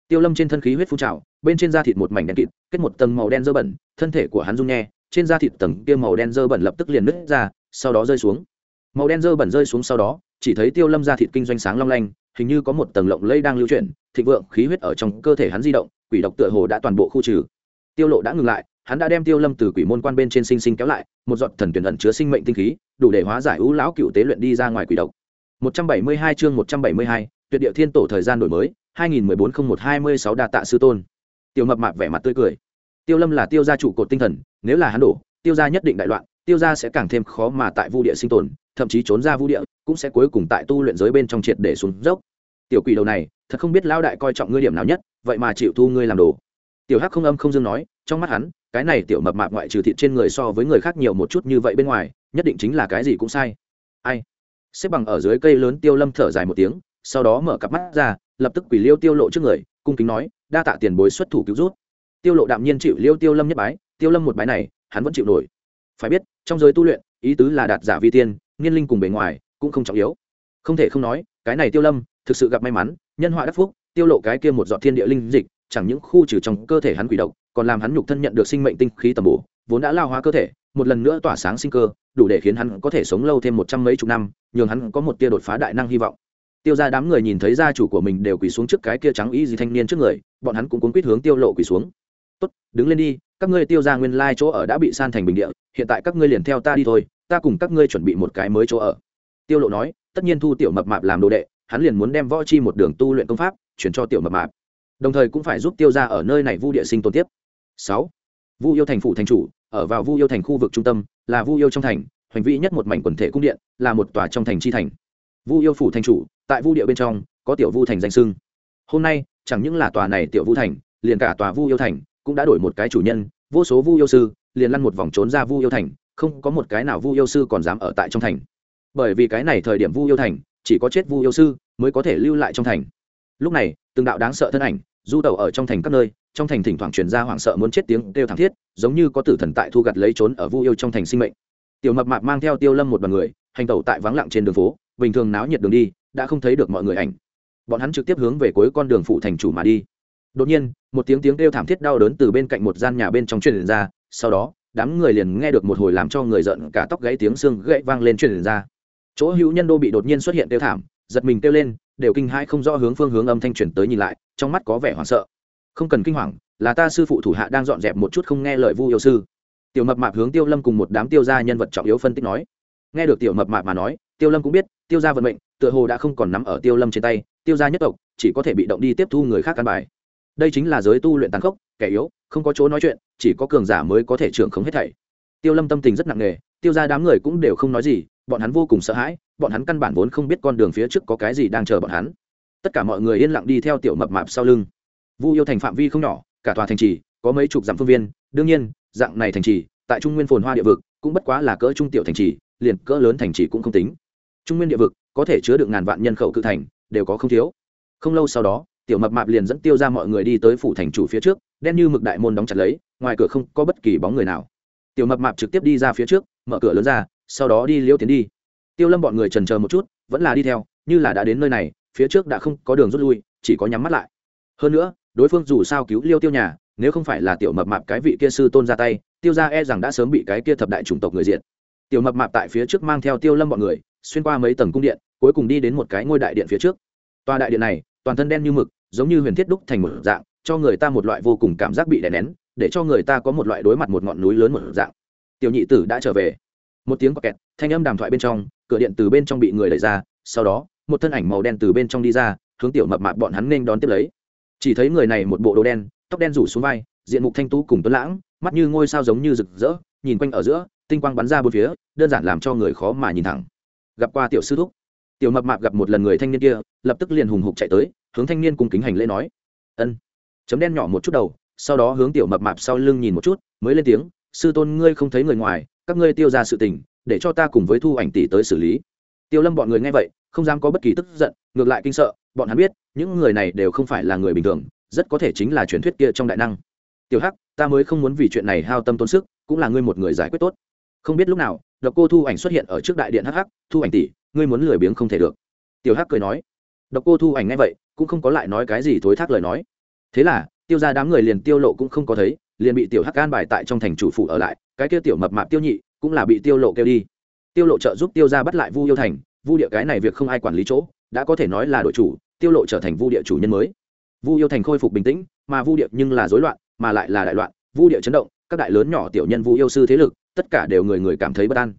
tiêu lâm trên thân khí huyết phun trào bên trên da thịt một mảnh đen kịt kết một tầng màu đen dơ bẩn thân thể của hắn rung nhẹ trên da thịt tầng kia màu đen dơ bẩn lập tức liền nứt ra sau đó rơi xuống. Màu đen dơ bẩn rơi xuống sau đó chỉ thấy tiêu lâm da thịt kinh doanh sáng long lanh hình như có một tầng lộng lây đang lưu chuyển thịnh vượng khí huyết ở trong cơ thể hắn di động quỷ độc tựa hồ đã toàn bộ khu trừ. Tiêu lộ đã ngừng lại hắn đã đem tiêu lâm từ quỷ môn quan bên trên sinh sinh kéo lại một giọt thần tuyển ẩn chứa sinh mệnh tinh khí đủ để hóa giải ưu lão cựu tế luyện đi ra ngoài quỷ độc. 172 chương 172, tuyệt địa thiên tổ thời gian đổi mới 2014-01-26 đa tạ sư tôn. Tiêu mập mạp vẻ mặt tươi cười. Tiêu lâm là tiêu gia chủ cột tinh thần, nếu là hắn đổ, tiêu gia nhất định đại loạn, tiêu gia sẽ càng thêm khó mà tại vu địa sinh tồn, thậm chí trốn ra vu địa, cũng sẽ cuối cùng tại tu luyện giới bên trong triệt để xuống dốc. Tiểu quỷ đầu này, thật không biết lão đại coi trọng ngươi điểm nào nhất, vậy mà chịu thu ngươi làm đồ. Tiểu hắc không âm không dương nói, trong mắt hắn, cái này tiểu mập mạp ngoại trừ thịt trên người so với người khác nhiều một chút như vậy bên ngoài, nhất định chính là cái gì cũng sai. Ai? Xếp bằng ở dưới cây lớn, tiêu lâm thở dài một tiếng, sau đó mở cặp mắt ra lập tức quỷ liêu tiêu lộ trước người, cung kính nói, đa tạ tiền bối xuất thủ cứu rút tiêu lộ đạm nhiên chịu liêu tiêu lâm nhất bái, tiêu lâm một bái này, hắn vẫn chịu nổi. Phải biết, trong giới tu luyện, ý tứ là đạt giả vi tiên, nghiên linh cùng bề ngoài, cũng không trọng yếu. Không thể không nói, cái này tiêu lâm, thực sự gặp may mắn, nhân họa đắc phúc, tiêu lộ cái kia một giọt thiên địa linh dịch, chẳng những khu trừ trong cơ thể hắn quỷ độc, còn làm hắn nhục thân nhận được sinh mệnh tinh khí tầm bổ, vốn đã lao hóa cơ thể, một lần nữa tỏa sáng sinh cơ, đủ để khiến hắn có thể sống lâu thêm một trăm mấy chục năm, nhường hắn có một tia đột phá đại năng hy vọng tiêu ra đám người nhìn thấy gia chủ của mình đều quỳ xuống trước cái kia trắng y gì thanh niên trước người, bọn hắn cũng cuốn quýt hướng tiêu lộ quỳ xuống. Tốt, đứng lên đi, các ngươi tiêu ra nguyên lai chỗ ở đã bị san thành bình địa, hiện tại các ngươi liền theo ta đi thôi, ta cùng các ngươi chuẩn bị một cái mới chỗ ở. Tiêu lộ nói, tất nhiên thu tiểu mập mạp làm đồ đệ, hắn liền muốn đem võ chi một đường tu luyện công pháp, chuyển cho tiểu mập mạp. Đồng thời cũng phải giúp tiêu ra ở nơi này vu địa sinh tồn tiếp. Sáu, vu yêu thành phủ thành chủ, ở vào vu yêu thành khu vực trung tâm, là vu yêu trong thành, hoành vĩ nhất một mảnh quần thể cung điện, là một tòa trong thành chi thành. Vu yêu phủ thành chủ tại vu địa bên trong, có tiểu vu thành danh sưng hôm nay, chẳng những là tòa này tiểu vu thành, liền cả tòa vu yêu thành cũng đã đổi một cái chủ nhân, vô số vu yêu sư liền lăn một vòng trốn ra vu yêu thành, không có một cái nào vu yêu sư còn dám ở tại trong thành. Bởi vì cái này thời điểm vu yêu thành chỉ có chết vu yêu sư mới có thể lưu lại trong thành. Lúc này, từng đạo đáng sợ thân ảnh, du tẩu ở trong thành các nơi, trong thành thỉnh thoảng truyền ra hoảng sợ muốn chết tiếng kêu thảm thiết, giống như có tử thần tại thu gặt lấy trốn ở vu yêu trong thành sinh mệnh. Tiểu mập mạp mang theo tiêu lâm một đoàn người, hành tẩu tại vắng lặng trên đường phố, bình thường náo nhiệt đường đi đã không thấy được mọi người ảnh. Bọn hắn trực tiếp hướng về cuối con đường phụ thành chủ mà đi. Đột nhiên, một tiếng tiếng kêu thảm thiết đau đớn từ bên cạnh một gian nhà bên trong truyền ra, sau đó, đám người liền nghe được một hồi làm cho người giận cả tóc gãy tiếng xương gãy vang lên truyền ra. Chỗ hữu nhân đô bị đột nhiên xuất hiện kêu thảm, giật mình kêu lên, đều kinh hãi không rõ hướng phương hướng âm thanh truyền tới nhìn lại, trong mắt có vẻ hoảng sợ. Không cần kinh hoàng, là ta sư phụ thủ hạ đang dọn dẹp một chút không nghe lời vu yêu sư. Tiểu mập mạp hướng tiêu lâm cùng một đám tiêu gia nhân vật trọng yếu phân tích nói. Nghe được tiểu mập mạp mà nói, tiêu lâm cũng biết, tiêu gia vận mệnh tựa hồ đã không còn nắm ở tiêu lâm trên tay, tiêu gia nhất tộc chỉ có thể bị động đi tiếp thu người khác căn bài. Đây chính là giới tu luyện tàn khốc, kẻ yếu, không có chỗ nói chuyện, chỉ có cường giả mới có thể trưởng không hết thảy. Tiêu lâm tâm tình rất nặng nề, tiêu ra đám người cũng đều không nói gì, bọn hắn vô cùng sợ hãi, bọn hắn căn bản vốn không biết con đường phía trước có cái gì đang chờ bọn hắn. Tất cả mọi người yên lặng đi theo tiểu mập mạp sau lưng. Vu yêu thành phạm vi không nhỏ, cả tòa thành trì, có mấy chục dặm phương viên, đương nhiên, dạng này thành trì, tại trung nguyên phồn hoa địa vực, cũng bất quá là cỡ trung tiểu thành trì, liền cỡ lớn thành trì cũng không tính. Trung nguyên địa vực có thể chứa được ngàn vạn nhân khẩu cự thành, đều có không thiếu. Không lâu sau đó, tiểu mập mạp liền dẫn tiêu ra mọi người đi tới phủ thành chủ phía trước, đen như mực đại môn đóng chặt lấy, ngoài cửa không có bất kỳ bóng người nào. Tiểu mập mạp trực tiếp đi ra phía trước, mở cửa lớn ra, sau đó đi liêu tiến đi. Tiêu lâm bọn người trần chờ một chút, vẫn là đi theo, như là đã đến nơi này, phía trước đã không có đường rút lui, chỉ có nhắm mắt lại. Hơn nữa, đối phương dù sao cứu liêu tiêu nhà, nếu không phải là tiểu mập mạp cái vị kia sư tôn ra tay, tiêu ra e rằng đã sớm bị cái kia thập đại chủng tộc người diện tiểu mập mạp tại phía trước mang theo tiêu lâm bọn người, xuyên qua mấy tầng cung điện cuối cùng đi đến một cái ngôi đại điện phía trước. Tòa đại điện này, toàn thân đen như mực, giống như huyền thiết đúc thành một dạng, cho người ta một loại vô cùng cảm giác bị đè nén, để cho người ta có một loại đối mặt một ngọn núi lớn một dạng. Tiểu nhị tử đã trở về. Một tiếng kẹt, thanh âm đàm thoại bên trong, cửa điện từ bên trong bị người đẩy ra, sau đó, một thân ảnh màu đen từ bên trong đi ra, hướng tiểu mập mạp bọn hắn nên đón tiếp lấy. Chỉ thấy người này một bộ đồ đen, tóc đen rủ xuống vai, diện mục thanh tú cùng tuấn lãng, mắt như ngôi sao giống như rực rỡ, nhìn quanh ở giữa, tinh quang bắn ra bốn phía, đơn giản làm cho người khó mà nhìn thẳng. Gặp qua tiểu sư thúc tiểu mập mạp gặp một lần người thanh niên kia, lập tức liền hùng hục chạy tới, hướng thanh niên cùng kính hành lễ nói. Ân. Chấm đen nhỏ một chút đầu, sau đó hướng tiểu mập mạp sau lưng nhìn một chút, mới lên tiếng, sư tôn, ngươi không thấy người ngoài, các ngươi tiêu ra sự tình, để cho ta cùng với thu ảnh tỷ tới xử lý. Tiêu lâm bọn người nghe vậy, không dám có bất kỳ tức giận, ngược lại kinh sợ, bọn hắn biết, những người này đều không phải là người bình thường, rất có thể chính là truyền thuyết kia trong đại năng. Tiểu hắc, ta mới không muốn vì chuyện này hao tâm tốn sức, cũng là ngươi một người giải quyết tốt. Không biết lúc nào, độc cô thu ảnh xuất hiện ở trước đại điện hắc hắc, thu ảnh tỷ ngươi muốn lười biếng không thể được. Tiểu hắc cười nói. Độc cô thu ảnh ngay vậy, cũng không có lại nói cái gì thối thác lời nói. Thế là, tiêu ra đám người liền tiêu lộ cũng không có thấy, liền bị tiểu hắc can bài tại trong thành chủ phủ ở lại, cái kia tiểu mập mạp tiêu nhị cũng là bị tiêu lộ kêu đi. Tiêu lộ trợ giúp tiêu ra bắt lại vu yêu thành, vu địa cái này việc không ai quản lý chỗ, đã có thể nói là đội chủ, tiêu lộ trở thành vu địa chủ nhân mới. Vu yêu thành khôi phục bình tĩnh, mà vu địa nhưng là rối loạn, mà lại là đại loạn, vu địa chấn động, các đại lớn nhỏ tiểu nhân vu yêu sư thế lực, tất cả đều người người cảm thấy bất an.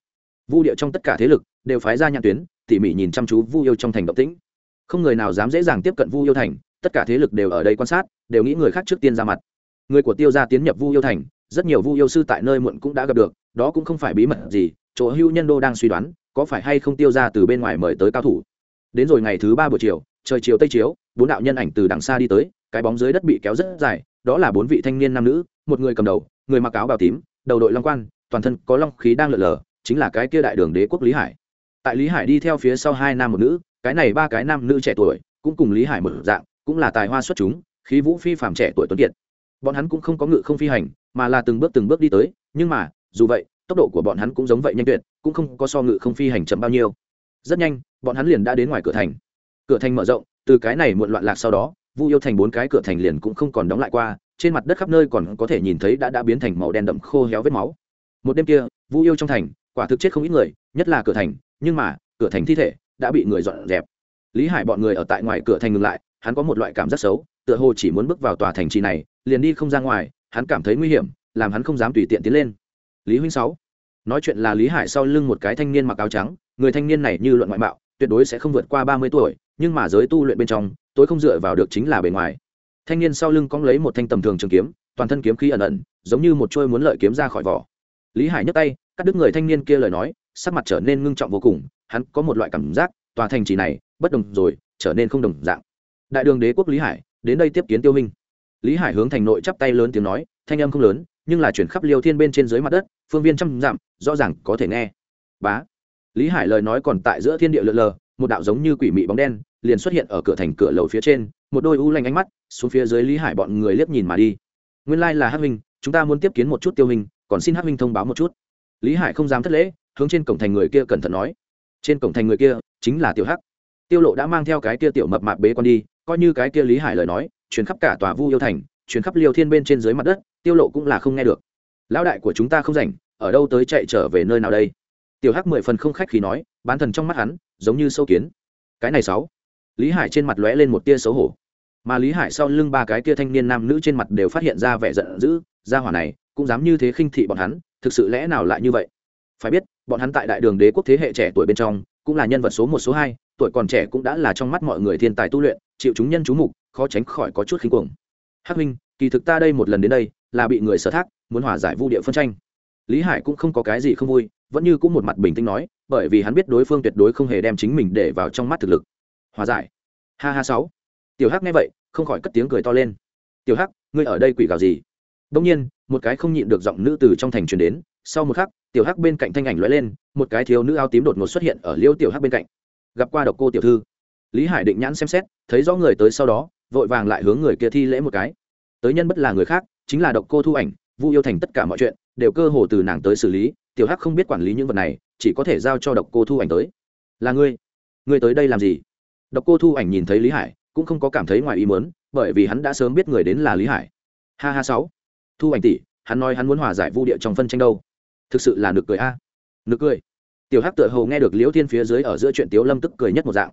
Vu địa trong tất cả thế lực đều phái ra nhãn tuyến, tỉ mỉ nhìn chăm chú vu yêu trong thành động tĩnh. Không người nào dám dễ dàng tiếp cận vu yêu thành, tất cả thế lực đều ở đây quan sát, đều nghĩ người khác trước tiên ra mặt. Người của tiêu gia tiến nhập vu yêu thành, rất nhiều vu yêu sư tại nơi muộn cũng đã gặp được, đó cũng không phải bí mật gì, chỗ hưu nhân đô đang suy đoán, có phải hay không tiêu ra từ bên ngoài mời tới cao thủ. Đến rồi ngày thứ ba buổi chiều, trời chiều tây chiếu, bốn đạo nhân ảnh từ đằng xa đi tới, cái bóng dưới đất bị kéo rất dài, đó là bốn vị thanh niên nam nữ, một người cầm đầu, người mặc áo bào tím, đầu đội long quan, toàn thân có long khí đang lượn lờ chính là cái kia đại đường đế quốc lý hải tại lý hải đi theo phía sau hai nam một nữ, cái này ba cái nam nữ trẻ tuổi, cũng cùng lý hải mở dạng, cũng là tài hoa xuất chúng, khí vũ phi phàm trẻ tuổi tuấn kiệt. Bọn hắn cũng không có ngự không phi hành, mà là từng bước từng bước đi tới, nhưng mà, dù vậy, tốc độ của bọn hắn cũng giống vậy nhanh tuyệt, cũng không có so ngự không phi hành chậm bao nhiêu. Rất nhanh, bọn hắn liền đã đến ngoài cửa thành. Cửa thành mở rộng, từ cái này muộn loạn lạc sau đó, vu yêu thành bốn cái cửa thành liền cũng không còn đóng lại qua, trên mặt đất khắp nơi còn có thể nhìn thấy đã đã biến thành màu đen đậm khô héo vết máu. Một đêm kia, vu yêu trong thành, quả thực chết không ít người, nhất là cửa thành nhưng mà, cửa thành thi thể đã bị người dọn dẹp. Lý hải bọn người ở tại ngoài cửa thành ngừng lại, hắn có một loại cảm giác xấu, tựa hồ chỉ muốn bước vào tòa thành trì này, liền đi không ra ngoài, hắn cảm thấy nguy hiểm, làm hắn không dám tùy tiện tiến lên. Lý huynh sáu, nói chuyện là lý hải sau lưng một cái thanh niên mặc áo trắng, người thanh niên này như luận ngoại mạo, tuyệt đối sẽ không vượt qua ba mươi tuổi, nhưng mà giới tu luyện bên trong tôi không dựa vào được chính là bề ngoài. Thanh niên sau lưng cong lấy một thanh tầm thường trường kiếm, toàn thân kiếm khí ẩn ẩn, giống như một trôi muốn lợi kiếm ra khỏi vỏ. Lý hải nhấc tay, cắt đứt người thanh niên kia lời nói sắc mặt trở nên ngưng trọng vô cùng, hắn có một loại cảm giác, tòa thành trì này bất đồng rồi, trở nên không đồng dạng. Đại đường đế quốc lý hải, đến đây tiếp kiến tiêu minh lý hải hướng thành nội chắp tay lớn tiếng nói, thanh âm không lớn, nhưng là chuyển khắp liêu thiên bên trên dưới mặt đất, phương viên trăm dặm, rõ ràng có thể nghe. Bá. Lý hải lời nói còn tại giữa thiên địa lượn lờ, một đạo giống như quỷ mị bóng đen, liền xuất hiện ở cửa thành cửa lầu phía trên, một đôi u lanh ánh mắt, xuống phía dưới lý hải bọn người liếc nhìn mà đi. Nguyên lai là hắc minh chúng ta muốn tiếp kiến một chút tiêu minh còn xin hắc minh thông báo một chút. Lý hải không dám thất lễ hướng trên cổng thành người kia cẩn thận nói. Trên cổng thành người kia chính là tiểu hắc. Tiêu lộ đã mang theo cái kia tiểu mập mạp bế con đi, coi như cái kia lý hải lời nói, truyền khắp cả tòa vu yêu thành, truyền khắp liều thiên bên trên dưới mặt đất, tiêu lộ cũng là không nghe được. Lão đại của chúng ta không rảnh, ở đâu tới chạy trở về nơi nào đây? Tiểu hắc mười phần không khách khi nói, bán thần trong mắt hắn, giống như sâu kiến. Cái này sáu. Lý hải trên mặt lóe lên một tia xấu hổ. Mà lý hải sau lưng ba cái kia thanh niên nam nữ trên mặt đều phát hiện ra vẻ giận dữ gia hỏa này, cũng dám như thế khinh thị bọn hắn, thực sự lẽ nào lại như vậy? Phải biết bọn hắn tại đại đường đế quốc thế hệ trẻ tuổi bên trong, cũng là nhân vật số một, số hai, tuổi còn trẻ cũng đã là trong mắt mọi người thiên tài tu luyện, chịu chúng nhân chú mục, khó tránh khỏi có chút khinh cuồng. Hắc minh kỳ thực ta đây một lần đến đây, là bị người sở thác, muốn hòa giải vu địa phân tranh. Lý hải cũng không có cái gì không vui, vẫn như cũng một mặt bình tĩnh nói, bởi vì hắn biết đối phương tuyệt đối không hề đem chính mình để vào trong mắt thực lực. Hòa giải. Ha ha sáu. Tiểu hắc nghe vậy, không khỏi cất tiếng cười to lên. Tiểu hắc, ngươi ở đây quỷ gào gì? Đông nhiên, một cái không nhịn được giọng nữ từ trong thành truyền đến sau một khắc, tiểu hắc bên cạnh thanh ảnh lóe lên, một cái thiếu nữ áo tím đột ngột xuất hiện ở liêu tiểu hắc bên cạnh. Gặp qua độc cô tiểu thư. Lý hải định nhãn xem xét, thấy rõ người tới sau đó, vội vàng lại hướng người kia thi lễ một cái. Tới nhân bất là người khác, chính là độc cô thu ảnh, vu yêu thành tất cả mọi chuyện, đều cơ hồ từ nàng tới xử lý, tiểu hắc không biết quản lý những vật này, chỉ có thể giao cho độc cô thu ảnh tới. Là ngươi? Ngươi tới đây làm gì? Độc cô thu ảnh nhìn thấy lý hải, cũng không có cảm thấy ngoài ý muốn, bởi vì hắn đã sớm biết người đến là lý hải. Ha ha sáu. Thu ảnh tỷ, hắn nói hắn muốn hòa giải vu địa trong phân tranh đâu? Thực sự là nực cười a à. nực cười tiểu hắc tựa hồ nghe được liễu thiên phía dưới ở giữa chuyện tiếu lâm tức cười nhất một dạng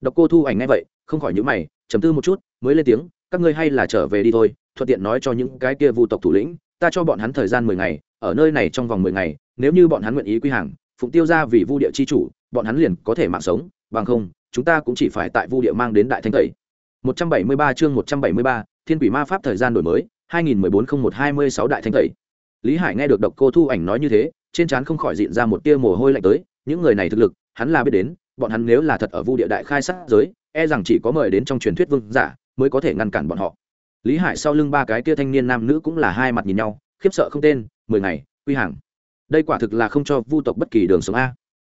độc cô thu ảnh nghe vậy không khỏi nhữ mày chấm tư một chút mới lên tiếng các ngươi hay là trở về đi thôi thuận tiện nói cho những cái kia vu tộc thủ lĩnh ta cho bọn hắn thời gian mười ngày ở nơi này trong vòng mười ngày nếu như bọn hắn nguyện ý quy hàng phụng tiêu ra vì vu địa chi chủ bọn hắn liền có thể mạng sống bằng không chúng ta cũng chỉ phải tại vu địa mang đến đại thanh tẩy 173 chương 173, Thiên Quỷ Ma Pháp thời gian đổi mới, 2014-01-26 đại thanh tẩy. Lý Hải nghe được Độc Cô Thu Ảnh nói như thế, trên trán không khỏi dịn ra một tia mồ hôi lạnh tới, những người này thực lực, hắn là biết đến, bọn hắn nếu là thật ở Vu Địa Đại khai sát giới, e rằng chỉ có mời đến trong truyền thuyết vương giả mới có thể ngăn cản bọn họ. Lý Hải sau lưng ba cái tia thanh niên nam nữ cũng là hai mặt nhìn nhau, khiếp sợ không tên, mười ngày, quy hàng. Đây quả thực là không cho Vu tộc bất kỳ đường sống a.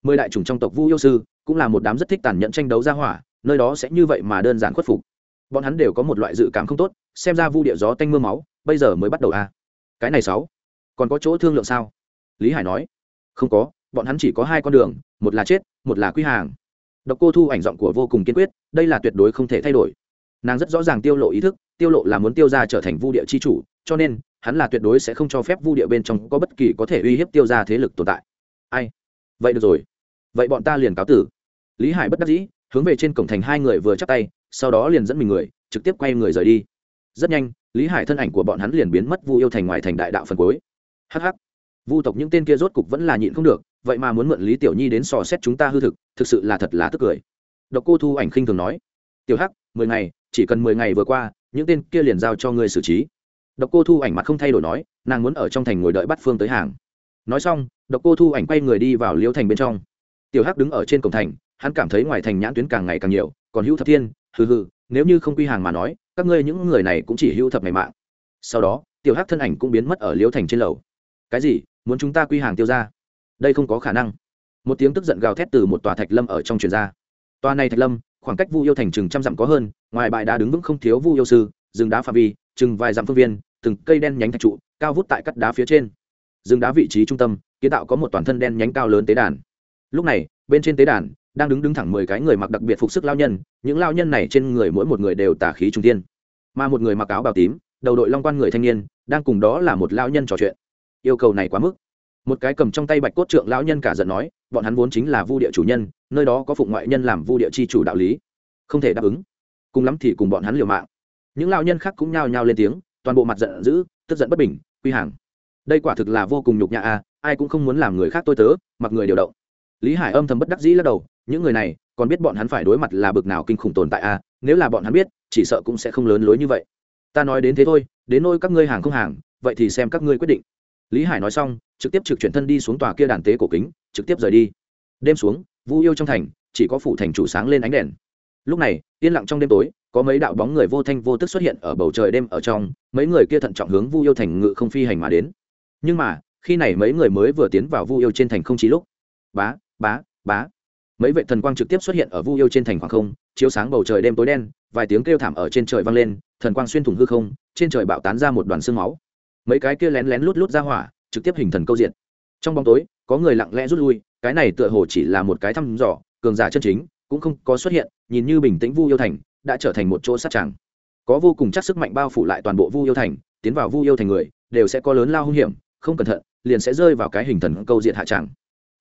Mười đại chủng trong tộc Vu yêu sư, cũng là một đám rất thích tàn nhẫn tranh đấu ra hỏa, nơi đó sẽ như vậy mà đơn giản khuất phục bọn hắn đều có một loại dự cảm không tốt xem ra vu địa gió tanh m ư a máu bây giờ mới bắt đầu a. cái này sáu còn có chỗ thương lượng sao? Lý hải nói. Không có, bọn hắn chỉ có hai con đường, một là chết, một là quy hàng. Độc cô thu ảnh giọng của vô cùng kiên quyết, đây là tuyệt đối không thể thay đổi. Nàng rất rõ ràng tiêu lộ ý thức, tiêu lộ là muốn tiêu ra trở thành vu địa c h i chủ, cho nên, hắn là tuyệt đối sẽ không cho phép vu địa bên trong có bất kỳ có thể uy hiếp tiêu ra thế lực tồn tại. Ai? Vậy được rồi. Vậy bọn ta liền cáo tử. Lý hải bất đắc dĩ, hướng về trên cổng thành hai người vừa chắc tay, sau đó liền dẫn mình người, trực tiếp quay người rời đi. Rất nhanh, lý hải thân ảnh của bọn hắn liền biến mất vu yêu thành ngoài thành đại đạo phần cuối hh vu tộc những tên kia rốt cục vẫn là nhịn không được, vậy mà muốn mượn lý tiểu nhi đến sò xét chúng ta hư thực thực sự là thật là tức cười. Độc cô thu ảnh khinh thường nói, tiểu hắc, mười ngày, chỉ cần mười ngày vừa qua, những tên kia liền giao cho ngươi xử trí. Độc cô thu ảnh mặt không thay đổi nói, nàng muốn ở trong thành ngồi đợi bắt phương tới hàng. Nói xong, độc cô thu ảnh quay người đi vào liêu thành bên trong. Tiểu hắc đứng ở trên cổng thành, hắn cảm thấy ngoài thành nhãn tuyến càng ngày càng nhiều, còn hữu thập thiên, hừ hừ, nếu như không quy hàng mà nói, các ngươi những người này cũng chỉ hữu thập ngày mạng. Sau đó, tiểu hắc thân ảnh cũng biến mất ở liễu thành trên lầu cái gì, muốn chúng ta quy hàng tiêu ra? Đây không có khả năng. Một tiếng tức giận gào thét từ một tòa thạch lâm ở trong truyền ra. Tòa này thạch lâm, khoảng cách vu yêu thành chừng trăm dặm có hơn, ngoài bãi đá đứng vững không thiếu vu yêu sư, rừng đá pha vi, chừng vài dặm phương viên, từng cây đen nhánh thạch trụ, cao vút tại cắt đá phía trên. Rừng đá vị trí trung tâm, kiến tạo có một toàn thân đen nhánh cao lớn tế đàn. Lúc này, bên trên tế đàn, đang đứng đứng thẳng mười cái người mặc đặc biệt phục sức lao nhân, những lao nhân này trên người mỗi một người đều tả khí trung tiên mà một người mặc áo bào tím, đầu đội long quan người thanh niên, đang cùng đó là một lao nhân trò chuyện yêu cầu này quá mức. Một cái cầm trong tay bạch cốt trượng lão nhân cả giận nói, bọn hắn vốn chính là vu địa chủ nhân, nơi đó có phụng ngoại nhân làm vu địa chi chủ đạo lý. Không thể đáp ứng. Cùng lắm thì cùng bọn hắn liều mạng. Những lão nhân khác cũng nhao nhao lên tiếng, toàn bộ mặt giận dữ, tức giận bất bình, quy hàng. Đây quả thực là vô cùng nhục nhã a ai cũng không muốn làm người khác tôi tớ, mặc người điều động. Lý hải âm thầm bất đắc dĩ lắc đầu, những người này, còn biết bọn hắn phải đối mặt là bực nào kinh khủng tồn tại a nếu là bọn hắn biết, chỉ sợ cũng sẽ không lớn lối như vậy. Ta nói đến thế thôi, đến nôi các ngươi hàng không hàng, vậy thì xem các ngươi quyết định lý hải nói xong, trực tiếp trực chuyển thân đi xuống tòa kia đàn tế cổ kính, trực tiếp rời đi. Đêm xuống, vu yêu trong thành, chỉ có phủ thành chủ sáng lên ánh đèn. Lúc này, yên lặng trong đêm tối, có mấy đạo bóng người vô thanh vô tức xuất hiện ở bầu trời đêm ở trong, mấy người kia thận trọng hướng vu yêu thành ngự không phi hành mà đến. Nhưng mà, khi này mấy người mới vừa tiến vào vu yêu trên thành không chỉ lúc, bá bá bá. Mấy vệ thần quang trực tiếp xuất hiện ở vu yêu trên thành khoảng không, chiếu sáng bầu trời đêm tối đen, vài tiếng kêu thảm ở trên trời vang lên, thần quang xuyên thủng hư không, trên trời bạo tán ra một đoàn xương máu mấy cái kia lén lén lút lút ra hỏa, trực tiếp hình thần câu diện. Trong bóng tối, có người lặng lẽ rút lui, cái này tựa hồ chỉ là một cái thăm dò, cường giả chân chính, cũng không có xuất hiện, nhìn như bình tĩnh vu yêu thành, đã trở thành một chỗ sát tràng. Có vô cùng chắc sức mạnh bao phủ lại toàn bộ vu yêu thành, tiến vào vu yêu thành người, đều sẽ có lớn lao hung hiểm, không cẩn thận, liền sẽ rơi vào cái hình thần câu diện hạ tràng.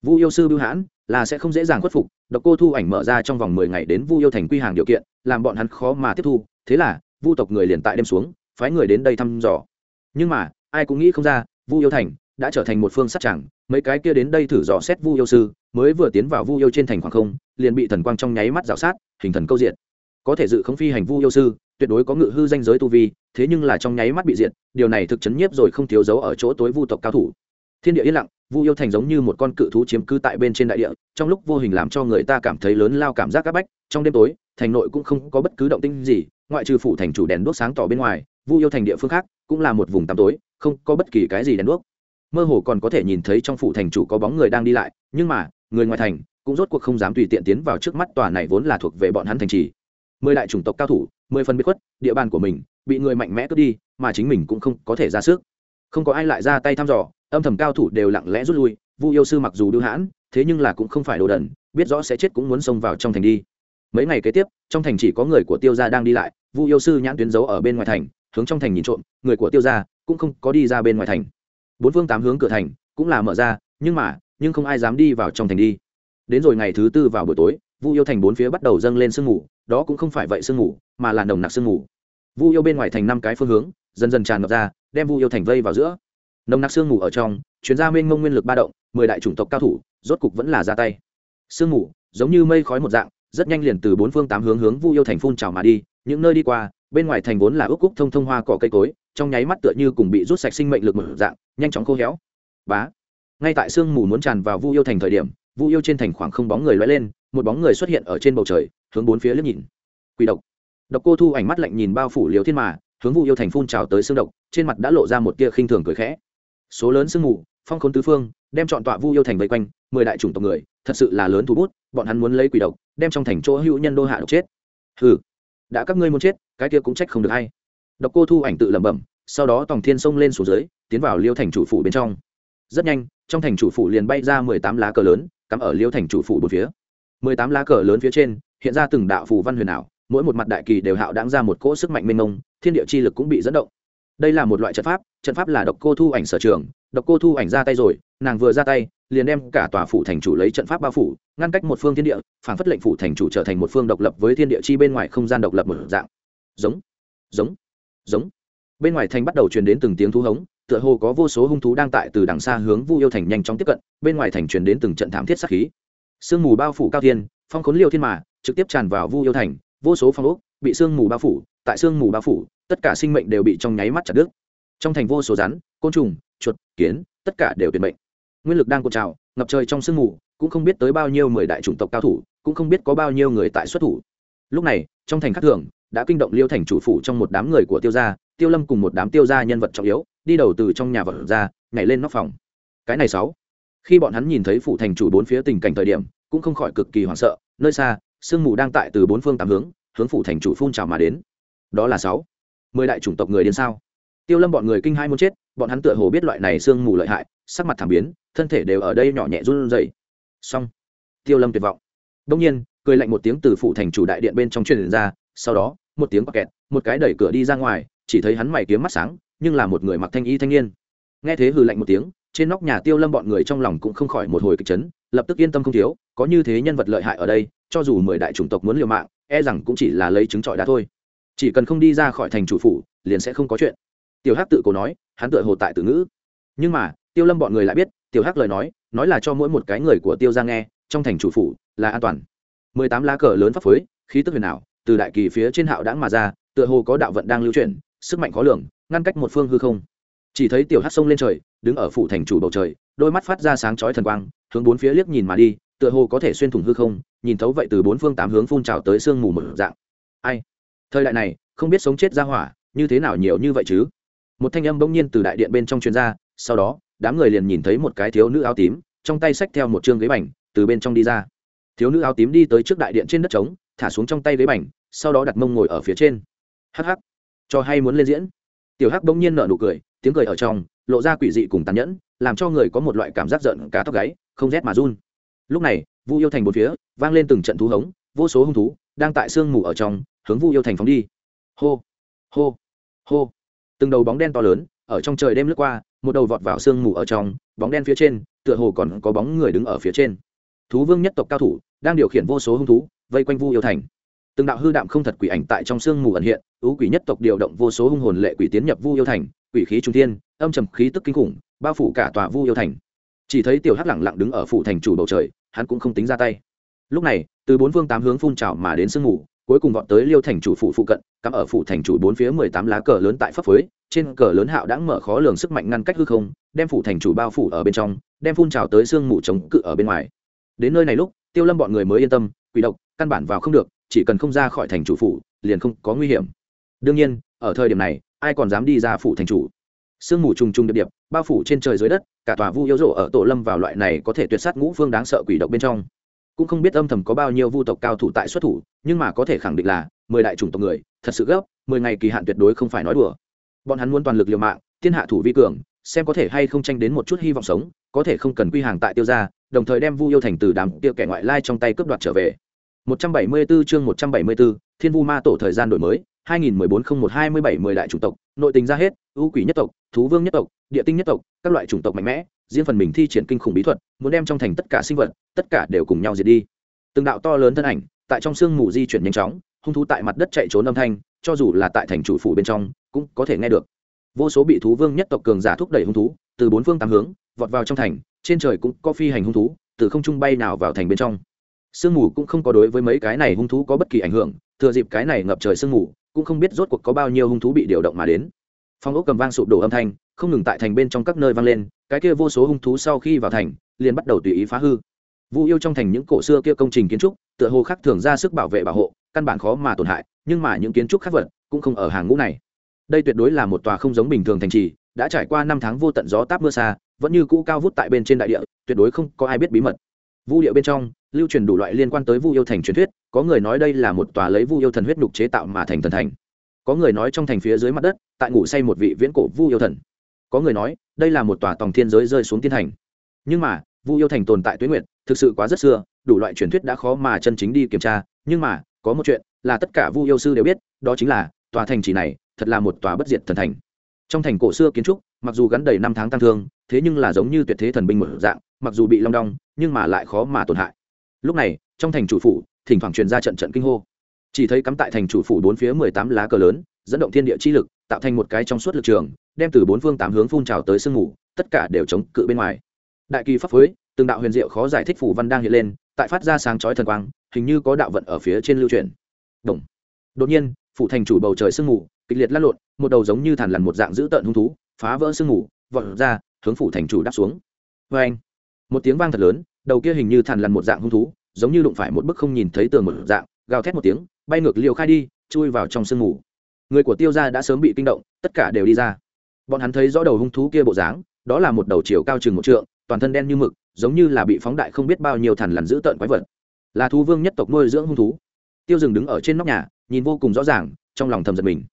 Vu yêu sư bưu hãn, là sẽ không dễ dàng khuất phục, độc cô thu ảnh mở ra trong vòng mười ngày đến vu yêu thành quy hàng điều kiện, làm bọn hắn khó mà tiếp thu, thế là, vu tộc người liền tại đêm xuống, phái người đến đây thăm dò. Nhưng mà ai cũng nghĩ không ra, vu yêu thành đã trở thành một phương sát chẳng mấy cái kia đến đây thử dò xét vu yêu sư, mới vừa tiến vào vu yêu trên thành khoảng không, liền bị thần quang trong nháy mắt rào sát, hình thần câu diện có thể dự không phi hành vu yêu sư, tuyệt đối có ngự hư danh giới tu vi, thế nhưng là trong nháy mắt bị diện điều này thực chấn nhiếp rồi không thiếu dấu ở chỗ tối vu tộc cao thủ. Thiên địa yên lặng, vu yêu thành giống như một con cự thú chiếm cư tại bên trên đại địa, trong lúc vô hình làm cho người ta cảm thấy lớn lao cảm giác áp bách, trong đêm tối, thành nội cũng không có bất cứ động tinh gì, ngoại trừ phủ thành chủ đèn đốt sáng tỏ bên ngoài, vu yêu thành địa phương khác cũng là một vùng tăm tối không có bất kỳ cái gì đèn đuốc. Mơ hồ còn có thể nhìn thấy trong phủ thành chủ có bóng người đang đi lại, nhưng mà, người ngoài thành cũng rốt cuộc không dám tùy tiện tiến vào trước mắt tòa này vốn là thuộc về bọn hắn thành trì. Mười đại chủng tộc cao thủ, mười phần bị khuất, địa bàn của mình bị người mạnh mẽ cướp đi, mà chính mình cũng không có thể ra sức. Không có ai lại ra tay thăm dò, âm thầm cao thủ đều lặng lẽ rút lui, vu yêu sư mặc dù đưa hãn, thế nhưng là cũng không phải đồ đần, biết rõ sẽ chết cũng muốn xông vào trong thành đi. Mấy ngày kế tiếp, trong thành chỉ có người của tiêu gia đang đi lại, vu yêu sư nhãn tuyến giấu ở bên ngoài thành, hướng trong thành nhìn trộm, người của tiêu gia cũng không có đi ra bên ngoài thành. Bốn phương tám hướng cửa thành cũng là mở ra, nhưng mà, nhưng không ai dám đi vào trong thành đi. Đến rồi ngày thứ tư vào buổi tối, vu yêu thành bốn phía bắt đầu dâng lên sương mù, đó cũng không phải vậy sương mù, mà là nồng nặc sương mù. Vu yêu bên ngoài thành năm cái phương hướng, dần dần tràn ngập ra, đem vu yêu thành vây vào giữa. Nồng nặc sương mù ở trong chuyến ra mênh mông nguyên lực ba động, mười đại chủng tộc cao thủ, rốt cục vẫn là ra tay. Sương mù, giống như mây khói một dạng, rất nhanh liền từ bốn phương tám hướng hướng vu yêu thành phun trào mà đi, những nơi đi qua, bên ngoài thành vốn là ước cúc thông thông hoa cỏ cây cối trong nháy mắt tựa như cùng bị rút sạch sinh mệnh lực một dạng, nhanh chóng khô héo. Bá. Ngay tại sương mù muốn tràn vào vu yêu thành thời điểm, vu yêu trên thành khoảng không bóng người lóe lên, một bóng người xuất hiện ở trên bầu trời, hướng bốn phía liếc nhìn. Quỷ độc. Độc cô thu ảnh mắt lạnh nhìn bao phủ liều thiên mà, hướng vu yêu thành phun trào tới xương độc, trên mặt đã lộ ra một tia khinh thường cười khẽ. Số lớn sương mù, phong khốn tứ phương, đem chọn tọa vu yêu thành vây quanh, mười đại chủng tộc người, thật sự là lớn thu bút, bọn hắn muốn lấy quỷ độc, đem trong thành chỗ hữu nhân đô hạ độc chết. Hừ. Đã các ngươi muốn chết, cái kia cũng trách không được hay. Độc cô thu ảnh tự lẩm bẩm sau đó tòng thiên xông lên xuống dưới, tiến vào liêu thành chủ phủ bên trong. Rất nhanh, trong thành chủ phủ liền bay ra mười tám lá cờ lớn, cắm ở liêu thành chủ phủ bốn phía. Mười tám lá cờ lớn phía trên, hiện ra từng đạo phù văn huyền ảo, mỗi một mặt đại kỳ đều hạo đáng ra một cỗ sức mạnh mênh mông, thiên địa chi lực cũng bị dẫn động. Đây là một loại trận pháp trận pháp là độc cô thu ảnh sở trường, độc cô thu ảnh ra tay rồi, nàng vừa ra tay, liền đem cả tòa phủ thành chủ lấy trận pháp bao phủ, ngăn cách một phương thiên địa, phản phất lệnh phủ thành chủ trở thành một phương độc lập với thiên địa chi bên ngoài không gian độc lập một dạng. Giống giống giống bên ngoài thành bắt đầu truyền đến từng tiếng thú hống, tựa hồ có vô số hung thú đang tại từ đằng xa hướng vu yêu thành nhanh chóng tiếp cận, bên ngoài thành truyền đến từng trận thảm thiết sát khí. Sương mù bao phủ cao thiên, phong khốn liêu thiên mà, trực tiếp tràn vào vu yêu thành, vô số phong ốc bị sương mù bao phủ, tại sương mù bao phủ, tất cả sinh mệnh đều bị trong nháy mắt chặt đứt. Trong thành vô số rắn, côn trùng, chuột, kiến, tất cả đều tuyệt mệnh. Nguyên lực đang cột trào, ngập trời trong sương mù, cũng không biết tới bao nhiêu mười đại chủng tộc cao thủ, cũng không biết có bao nhiêu người tại xuất thủ. Lúc này, trong thành khắc thường, đã kinh động liêu thành chủ phủ trong một đám người của tiêu gia tiêu lâm cùng một đám tiêu gia nhân vật trọng yếu, đi đầu từ trong nhà vật ra, nhảy lên nóc phòng. Cái này sáu. Khi bọn hắn nhìn thấy phủ thành chủ bốn phía tình cảnh thời điểm, cũng không khỏi cực kỳ hoảng sợ, nơi xa, sương mù đang tại từ bốn phương tám hướng hướng phủ thành chủ phun trào mà đến. Đó là sáu. Mười đại chủng tộc người đến sao? Tiêu lâm bọn người kinh hai muốn chết, bọn hắn tựa hồ biết loại này sương mù lợi hại, sắc mặt thảm biến, thân thể đều ở đây nhỏ nhẹ run rẩy. Xong. Tiêu lâm tuyệt vọng. Đông nhiên, cười lạnh một tiếng từ phủ thành chủ đại điện bên trong truyền ra, sau đó, một tiếng bọc kẹt, một cái đẩy cửa đi ra ngoài chỉ thấy hắn mày kiếm mắt sáng, nhưng là một người mặc thanh y thanh niên. Nghe thế hừ lạnh một tiếng, trên nóc nhà tiêu lâm bọn người trong lòng cũng không khỏi một hồi kịch chấn, lập tức yên tâm không thiếu, có như thế nhân vật lợi hại ở đây, cho dù mười đại chủng tộc muốn liều mạng e rằng cũng chỉ là lấy chứng trọi đá thôi. Chỉ cần không đi ra khỏi thành chủ phủ, liền sẽ không có chuyện. Tiểu hắc tự cổ nói, hắn tựa hồ tại tự ngữ. Nhưng mà, tiêu lâm bọn người lại biết, tiểu hắc lời nói nói là cho mỗi một cái người của tiêu ra nghe, trong thành chủ phủ là an toàn. Mười tám lá cờ lớn pháp phối, khí tức huyền ảo, từ đại kỳ phía trên hạo đãng mà ra, tựa hồ có đạo vận đang lưu chuyển sức mạnh khó lường, ngăn cách một phương hư không. Chỉ thấy tiểu hát sông lên trời, đứng ở phủ thành chủ bầu trời, đôi mắt phát ra sáng chói thần quang, hướng bốn phía liếc nhìn mà đi, tựa hồ có thể xuyên thủng hư không, nhìn thấu vậy từ bốn phương tám hướng phun trào tới sương mù một dạng. Ai? Thời đại này, không biết sống chết ra hỏa, như thế nào nhiều như vậy chứ? Một thanh âm bỗng nhiên từ đại điện bên trong chuyên gia sau đó, đám người liền nhìn thấy một cái thiếu nữ áo tím, trong tay xách theo một chương ghế bành, từ bên trong đi ra. Thiếu nữ áo tím đi tới trước đại điện trên đất trống, thả xuống trong tay ghế bành, sau đó đặt mông ngồi ở phía trên. Hắc hắc cho hay muốn lên diễn. Tiểu hắc bỗng nhiên nở nụ cười, tiếng cười ở trong, lộ ra quỷ dị cùng tàn nhẫn, làm cho người có một loại cảm giác giận cả tóc gáy, không rét mà run. Lúc này, vu yêu thành bốn phía, vang lên từng trận thú hống, vô số hung thú đang tại sương mù ở trong, hướng vu yêu thành phóng đi. Hô hô hô. Từng đầu bóng đen to lớn, ở trong trời đêm lướt qua, một đầu vọt vào sương mù ở trong, bóng đen phía trên, tựa hồ còn có bóng người đứng ở phía trên. Thú vương nhất tộc cao thủ, đang điều khiển vô số hung thú, vây quanh vu yêu thành từng đạo hư đạm không thật quỷ ảnh tại trong sương mù ẩn hiện, ưu quỷ nhất tộc điều động vô số hung hồn lệ quỷ tiến nhập vu yêu thành, quỷ khí trung thiên, âm trầm khí tức kinh khủng, bao phủ cả tòa vu yêu thành. Chỉ thấy tiểu hắc lẳng lặng đứng ở phủ thành chủ bầu trời, hắn cũng không tính ra tay. Lúc này, từ bốn phương tám hướng phun trào mà đến sương mù, cuối cùng vọt tới liêu thành chủ phủ phụ cận, cắm ở phủ thành chủ bốn phía mười tám lá cờ lớn tại pháp phối trên cờ lớn hạo đã mở khó lường sức mạnh ngăn cách hư không, đem phủ thành chủ bao phủ ở bên trong, đem phun trào tới sương mù chống cự ở bên ngoài. Đến nơi này lúc, tiêu lâm bọn người mới yên tâm, quỷ độc, căn bản vào không được chỉ cần không ra khỏi thành chủ phủ, liền không có nguy hiểm. Đương nhiên, ở thời điểm này, ai còn dám đi ra phủ thành chủ? Sương mù trùng trùng điệp điệp, bao phủ trên trời dưới đất, cả tòa vu yêu rộ ở tổ lâm vào loại này có thể tuyệt sát ngũ phương đáng sợ quỷ độc bên trong. Cũng không biết âm thầm có bao nhiêu vu tộc cao thủ tại xuất thủ, nhưng mà có thể khẳng định là, mười đại chủng tộc người, thật sự gấp, mười ngày kỳ hạn tuyệt đối không phải nói đùa. Bọn hắn muốn toàn lực liều mạng, thiên hạ thủ vi cường, xem có thể hay không tranh đến một chút hy vọng sống, có thể không cần quy hàng tại tiêu gia, đồng thời đem vu yêu thành từ đám tiêu kẻ ngoại lai trong tay cướp đoạt trở về. 174 chương 174, Thiên Vu Ma tổ thời gian đổi mới, 2014-01-27 10 đại chủng tộc, nội tình ra hết, ưu quỷ nhất tộc, thú vương nhất tộc, địa tinh nhất tộc, các loại chủng tộc mạnh mẽ, riêng phần mình thi triển kinh khủng bí thuật, muốn đem trong thành tất cả sinh vật, tất cả đều cùng nhau diệt đi. Từng đạo to lớn thân ảnh, tại trong sương mù di chuyển nhanh chóng, hung thú tại mặt đất chạy trốn âm thanh, cho dù là tại thành chủ phủ bên trong, cũng có thể nghe được. Vô số bị thú vương nhất tộc cường giả thúc đẩy hung thú, từ bốn phương tám hướng, vọt vào trong thành, trên trời cũng có phi hành hung thú, từ không trung bay nào vào thành bên trong sương mù cũng không có đối với mấy cái này hung thú có bất kỳ ảnh hưởng, thừa dịp cái này ngập trời sương mù, cũng không biết rốt cuộc có bao nhiêu hung thú bị điều động mà đến. Phong ốc cầm vang sụp đổ âm thanh, không ngừng tại thành bên trong các nơi vang lên, cái kia vô số hung thú sau khi vào thành, liền bắt đầu tùy ý phá hư. Vu yêu trong thành những cổ xưa kia công trình kiến trúc, tựa hồ khác thường ra sức bảo vệ bảo hộ, căn bản khó mà tổn hại, nhưng mà những kiến trúc khác vật cũng không ở hàng ngũ này. Đây tuyệt đối là một tòa không giống bình thường thành trì, đã trải qua năm tháng vô tận gió táp mưa xa, vẫn như cũ cao vút tại bên trên đại địa, tuyệt đối không có ai biết bí mật vu điệu bên trong, lưu truyền đủ loại liên quan tới vu yêu thành truyền thuyết, có người nói đây là một tòa lấy vu yêu thần huyết đục chế tạo mà thành thần thành. Có người nói trong thành phía dưới mặt đất, tại ngủ say một vị viễn cổ vu yêu thần. Có người nói, đây là một tòa tòng thiên giới rơi xuống tiên thành. Nhưng mà, vu yêu thành tồn tại tuyến nguyện thực sự quá rất xưa, đủ loại truyền thuyết đã khó mà chân chính đi kiểm tra. Nhưng mà, có một chuyện, là tất cả vu yêu sư đều biết, đó chính là, tòa thành chỉ này, thật là một tòa bất diệt thần thành. Trong thành cổ xưa kiến trúc, mặc dù gắn đầy năm tháng tăng thương, thế nhưng là giống như tuyệt thế thần binh một dạng mặc dù bị long đong, nhưng mà lại khó mà tổn hại. Lúc này, trong thành chủ phủ, thỉnh thoảng truyền ra trận trận kinh hô. Chỉ thấy cắm tại thành chủ phủ bốn phía mười tám lá cờ lớn, dẫn động thiên địa chi lực, tạo thành một cái trong suốt lực trường, đem từ bốn phương tám hướng phun trào tới sương mù, tất cả đều chống cự bên ngoài. Đại kỳ pháp phối, từng đạo huyền diệu khó giải thích phủ văn đang hiện lên, tại phát ra sáng chói thần quang, hình như có đạo vận ở phía trên lưu truyền. Đồng. đột nhiên, phủ thành chủ bầu trời sương mù, kịch liệt lăn lộn, một đầu giống như thằn lằn một dạng dữ tợn hung thú, phá vỡ sương mù, vọt ra, hướng phủ thành chủ đáp xuống. Vê anh một tiếng vang thật lớn, đầu kia hình như thằn lằn một dạng hung thú, giống như đụng phải một bức không nhìn thấy tường một dạng, gào thét một tiếng, bay ngược liều khai đi, chui vào trong sương mù. Người của tiêu gia đã sớm bị kinh động, tất cả đều đi ra. Bọn hắn thấy rõ đầu hung thú kia bộ dáng, đó là một đầu chiều cao chừng một trượng, toàn thân đen như mực, giống như là bị phóng đại không biết bao nhiêu thằn lằn dữ tợn quái vật. Là thú vương nhất tộc nuôi dưỡng hung thú. Tiêu rừng đứng ở trên nóc nhà, nhìn vô cùng rõ ràng, trong lòng thầm giật mình.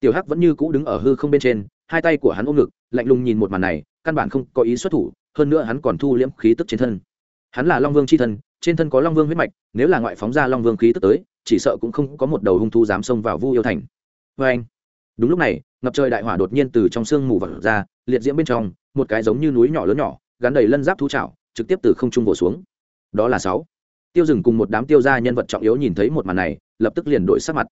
Tiểu hắc vẫn như cũ đứng ở hư không bên trên, hai tay của hắn ôm ngực, lạnh lùng nhìn một màn này căn bản không có ý xuất thủ, hơn nữa hắn còn thu liễm khí tức trên thân. Hắn là long vương c h i thân, trên thân có long vương huyết mạch, nếu là ngoại phóng ra long vương khí tức tới, chỉ sợ cũng không có một đầu hung thu dám xông vào vu yêu thành. Vê anh, đúng lúc này, ngập trời đại hỏa đột nhiên từ trong sương mù vật ra, liệt diễm bên trong, một cái giống như núi nhỏ lớn nhỏ, gắn đầy lân giáp thú trạo trực tiếp từ không trung vỗ xuống. Đó là sáu. Tiêu rừng cùng một đám tiêu gia nhân vật trọng yếu nhìn thấy một màn này, lập tức liền đổi sắc mặt.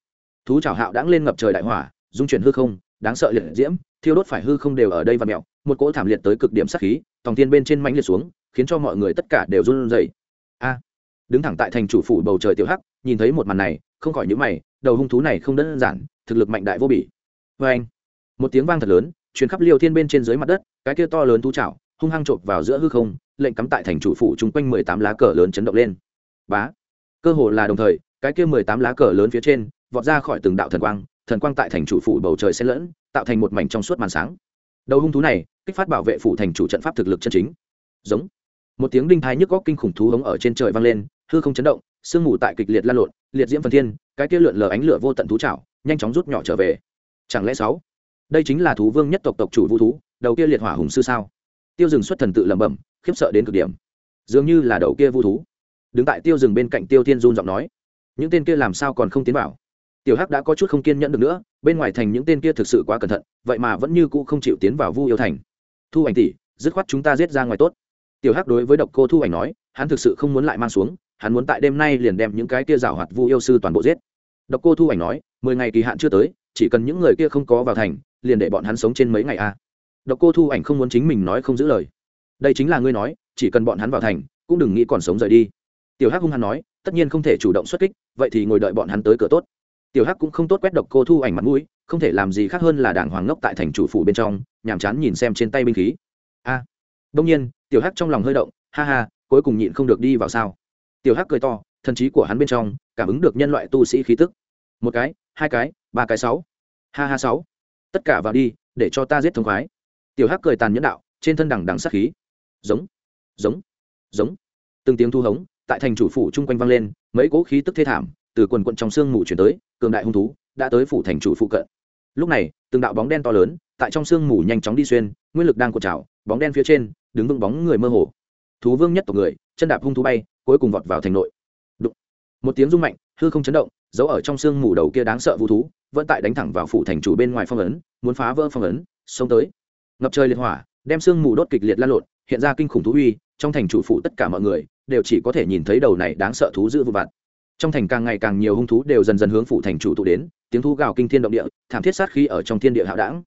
Thú trào hạo đãng lên ngập trời đại hỏa dung chuyển hư không, đáng sợ liệt diễm, thiêu đốt phải hư không đều ở đây và mẹo một cỗ thảm liệt tới cực điểm sát khí, tòng tiên bên trên mãnh liệt xuống, khiến cho mọi người tất cả đều run rẩy. A! Đứng thẳng tại thành chủ phủ bầu trời tiểu hắc, nhìn thấy một màn này, không khỏi những mày, đầu hung thú này không đơn giản, thực lực mạnh đại vô bỉ. Vê anh một tiếng vang thật lớn chuyến khắp liêu thiên bên trên dưới mặt đất, cái kia to lớn thú chảo, hung hăng chộp vào giữa hư không, lệnh cắm tại thành chủ phủ chung quanh mười tám lá cờ lớn chấn động lên. Bá! Cơ hồ là đồng thời, cái kia mười tám lá cờ lớn phía trên, vọt ra khỏi từng đạo thần quang thần quang tại thành chủ phủ bầu trời xen lẫn, tạo thành một mảnh trong suốt màn sáng. Đầu hung thú này kích phát bảo vệ phủ thành chủ trận pháp thực lực chân chính. Giống. Một tiếng đinh thái nhức góc kinh khủng thú hống ở trên trời vang lên hư không chấn động sương mù tại kịch liệt lan lộn liệt diễm phần thiên cái kia lượn lờ ánh lửa vô tận thú chảo, nhanh chóng rút nhỏ trở về. Chẳng lẽ sáu? Đây chính là thú vương nhất tộc tộc chủ vũ thú đầu kia liệt hỏa hùng sư sao? Tiêu rừng xuất thần tự lẩm bẩm khiếp sợ đến cực điểm. Dường như là đầu kia vu thú. Đứng tại tiêu rừng bên cạnh tiêu thiên run giọng nói những tên kia làm sao còn không tiến vào? Tiểu hắc đã có chút không kiên nhẫn được nữa bên ngoài thành những tên kia thực sự quá cẩn thận vậy mà vẫn như cũ không chịu tiến vào vu yêu thành thu ảnh tỷ, dứt khoát chúng ta giết ra ngoài tốt. Tiểu hắc đối với độc cô thu ảnh nói, hắn thực sự không muốn lại mang xuống, hắn muốn tại đêm nay liền đem những cái kia rào hoạt vu yêu sư toàn bộ giết. Độc cô thu ảnh nói, mười ngày kỳ hạn chưa tới, chỉ cần những người kia không có vào thành, liền để bọn hắn sống trên mấy ngày a độc cô thu ảnh không muốn chính mình nói không giữ lời. Đây chính là ngươi nói, chỉ cần bọn hắn vào thành, cũng đừng nghĩ còn sống rời đi. Tiểu hắc hung hắn nói, tất nhiên không thể chủ động xuất kích, vậy thì ngồi đợi bọn hắn tới cửa tốt. Tiểu hắc cũng không tốt quét độc cô thu ảnh mặt mũi không thể làm gì khác hơn là đảng hoàng ngốc tại thành chủ phủ bên trong, nhàm chán nhìn xem trên tay binh khí. A. Đông nhiên, tiểu hắc trong lòng hơi động, ha ha, cuối cùng nhịn không được đi vào sao? Tiểu hắc cười to, thần trí của hắn bên trong, cảm ứng được nhân loại tu sĩ khí tức. Một cái, hai cái, ba cái sáu. Ha ha sáu. Tất cả vào đi, để cho ta giết thông khoái. Tiểu hắc cười tàn nhẫn đạo, trên thân đằng đằng sát khí. Giống giống giống. Từng tiếng thu hống, tại thành chủ phủ chung quanh vang lên, mấy cỗ khí tức thê thảm, từ quần quận trong sương mù chuyển tới, cường đại hung thú, đã tới phủ thành chủ phụ cận lúc này, từng đạo bóng đen to lớn tại trong sương mù nhanh chóng đi xuyên, nguyên lực đang cột trào, bóng đen phía trên đứng vững bóng người mơ hồ. Thú vương nhất tộc người, chân đạp hung thú bay, cuối cùng vọt vào thành nội. Đụng. một tiếng rung mạnh, hư không chấn động, giấu ở trong sương mù đầu kia đáng sợ vũ thú, vẫn tại đánh thẳng vào phủ thành chủ bên ngoài phong ấn, muốn phá vỡ phong ấn, xông tới. Ngập trời liệt hỏa, đem sương mù đốt kịch liệt lan lộn, hiện ra kinh khủng thú uy, trong thành chủ phủ tất cả mọi người đều chỉ có thể nhìn thấy đầu này đáng sợ thú dữ vụ vặt trong thành càng ngày càng nhiều hung thú đều dần dần hướng phủ thành chủ tụ đến, tiếng thu gào kinh thiên động địa, thảm thiết sát khi ở trong thiên địa hạo đảng.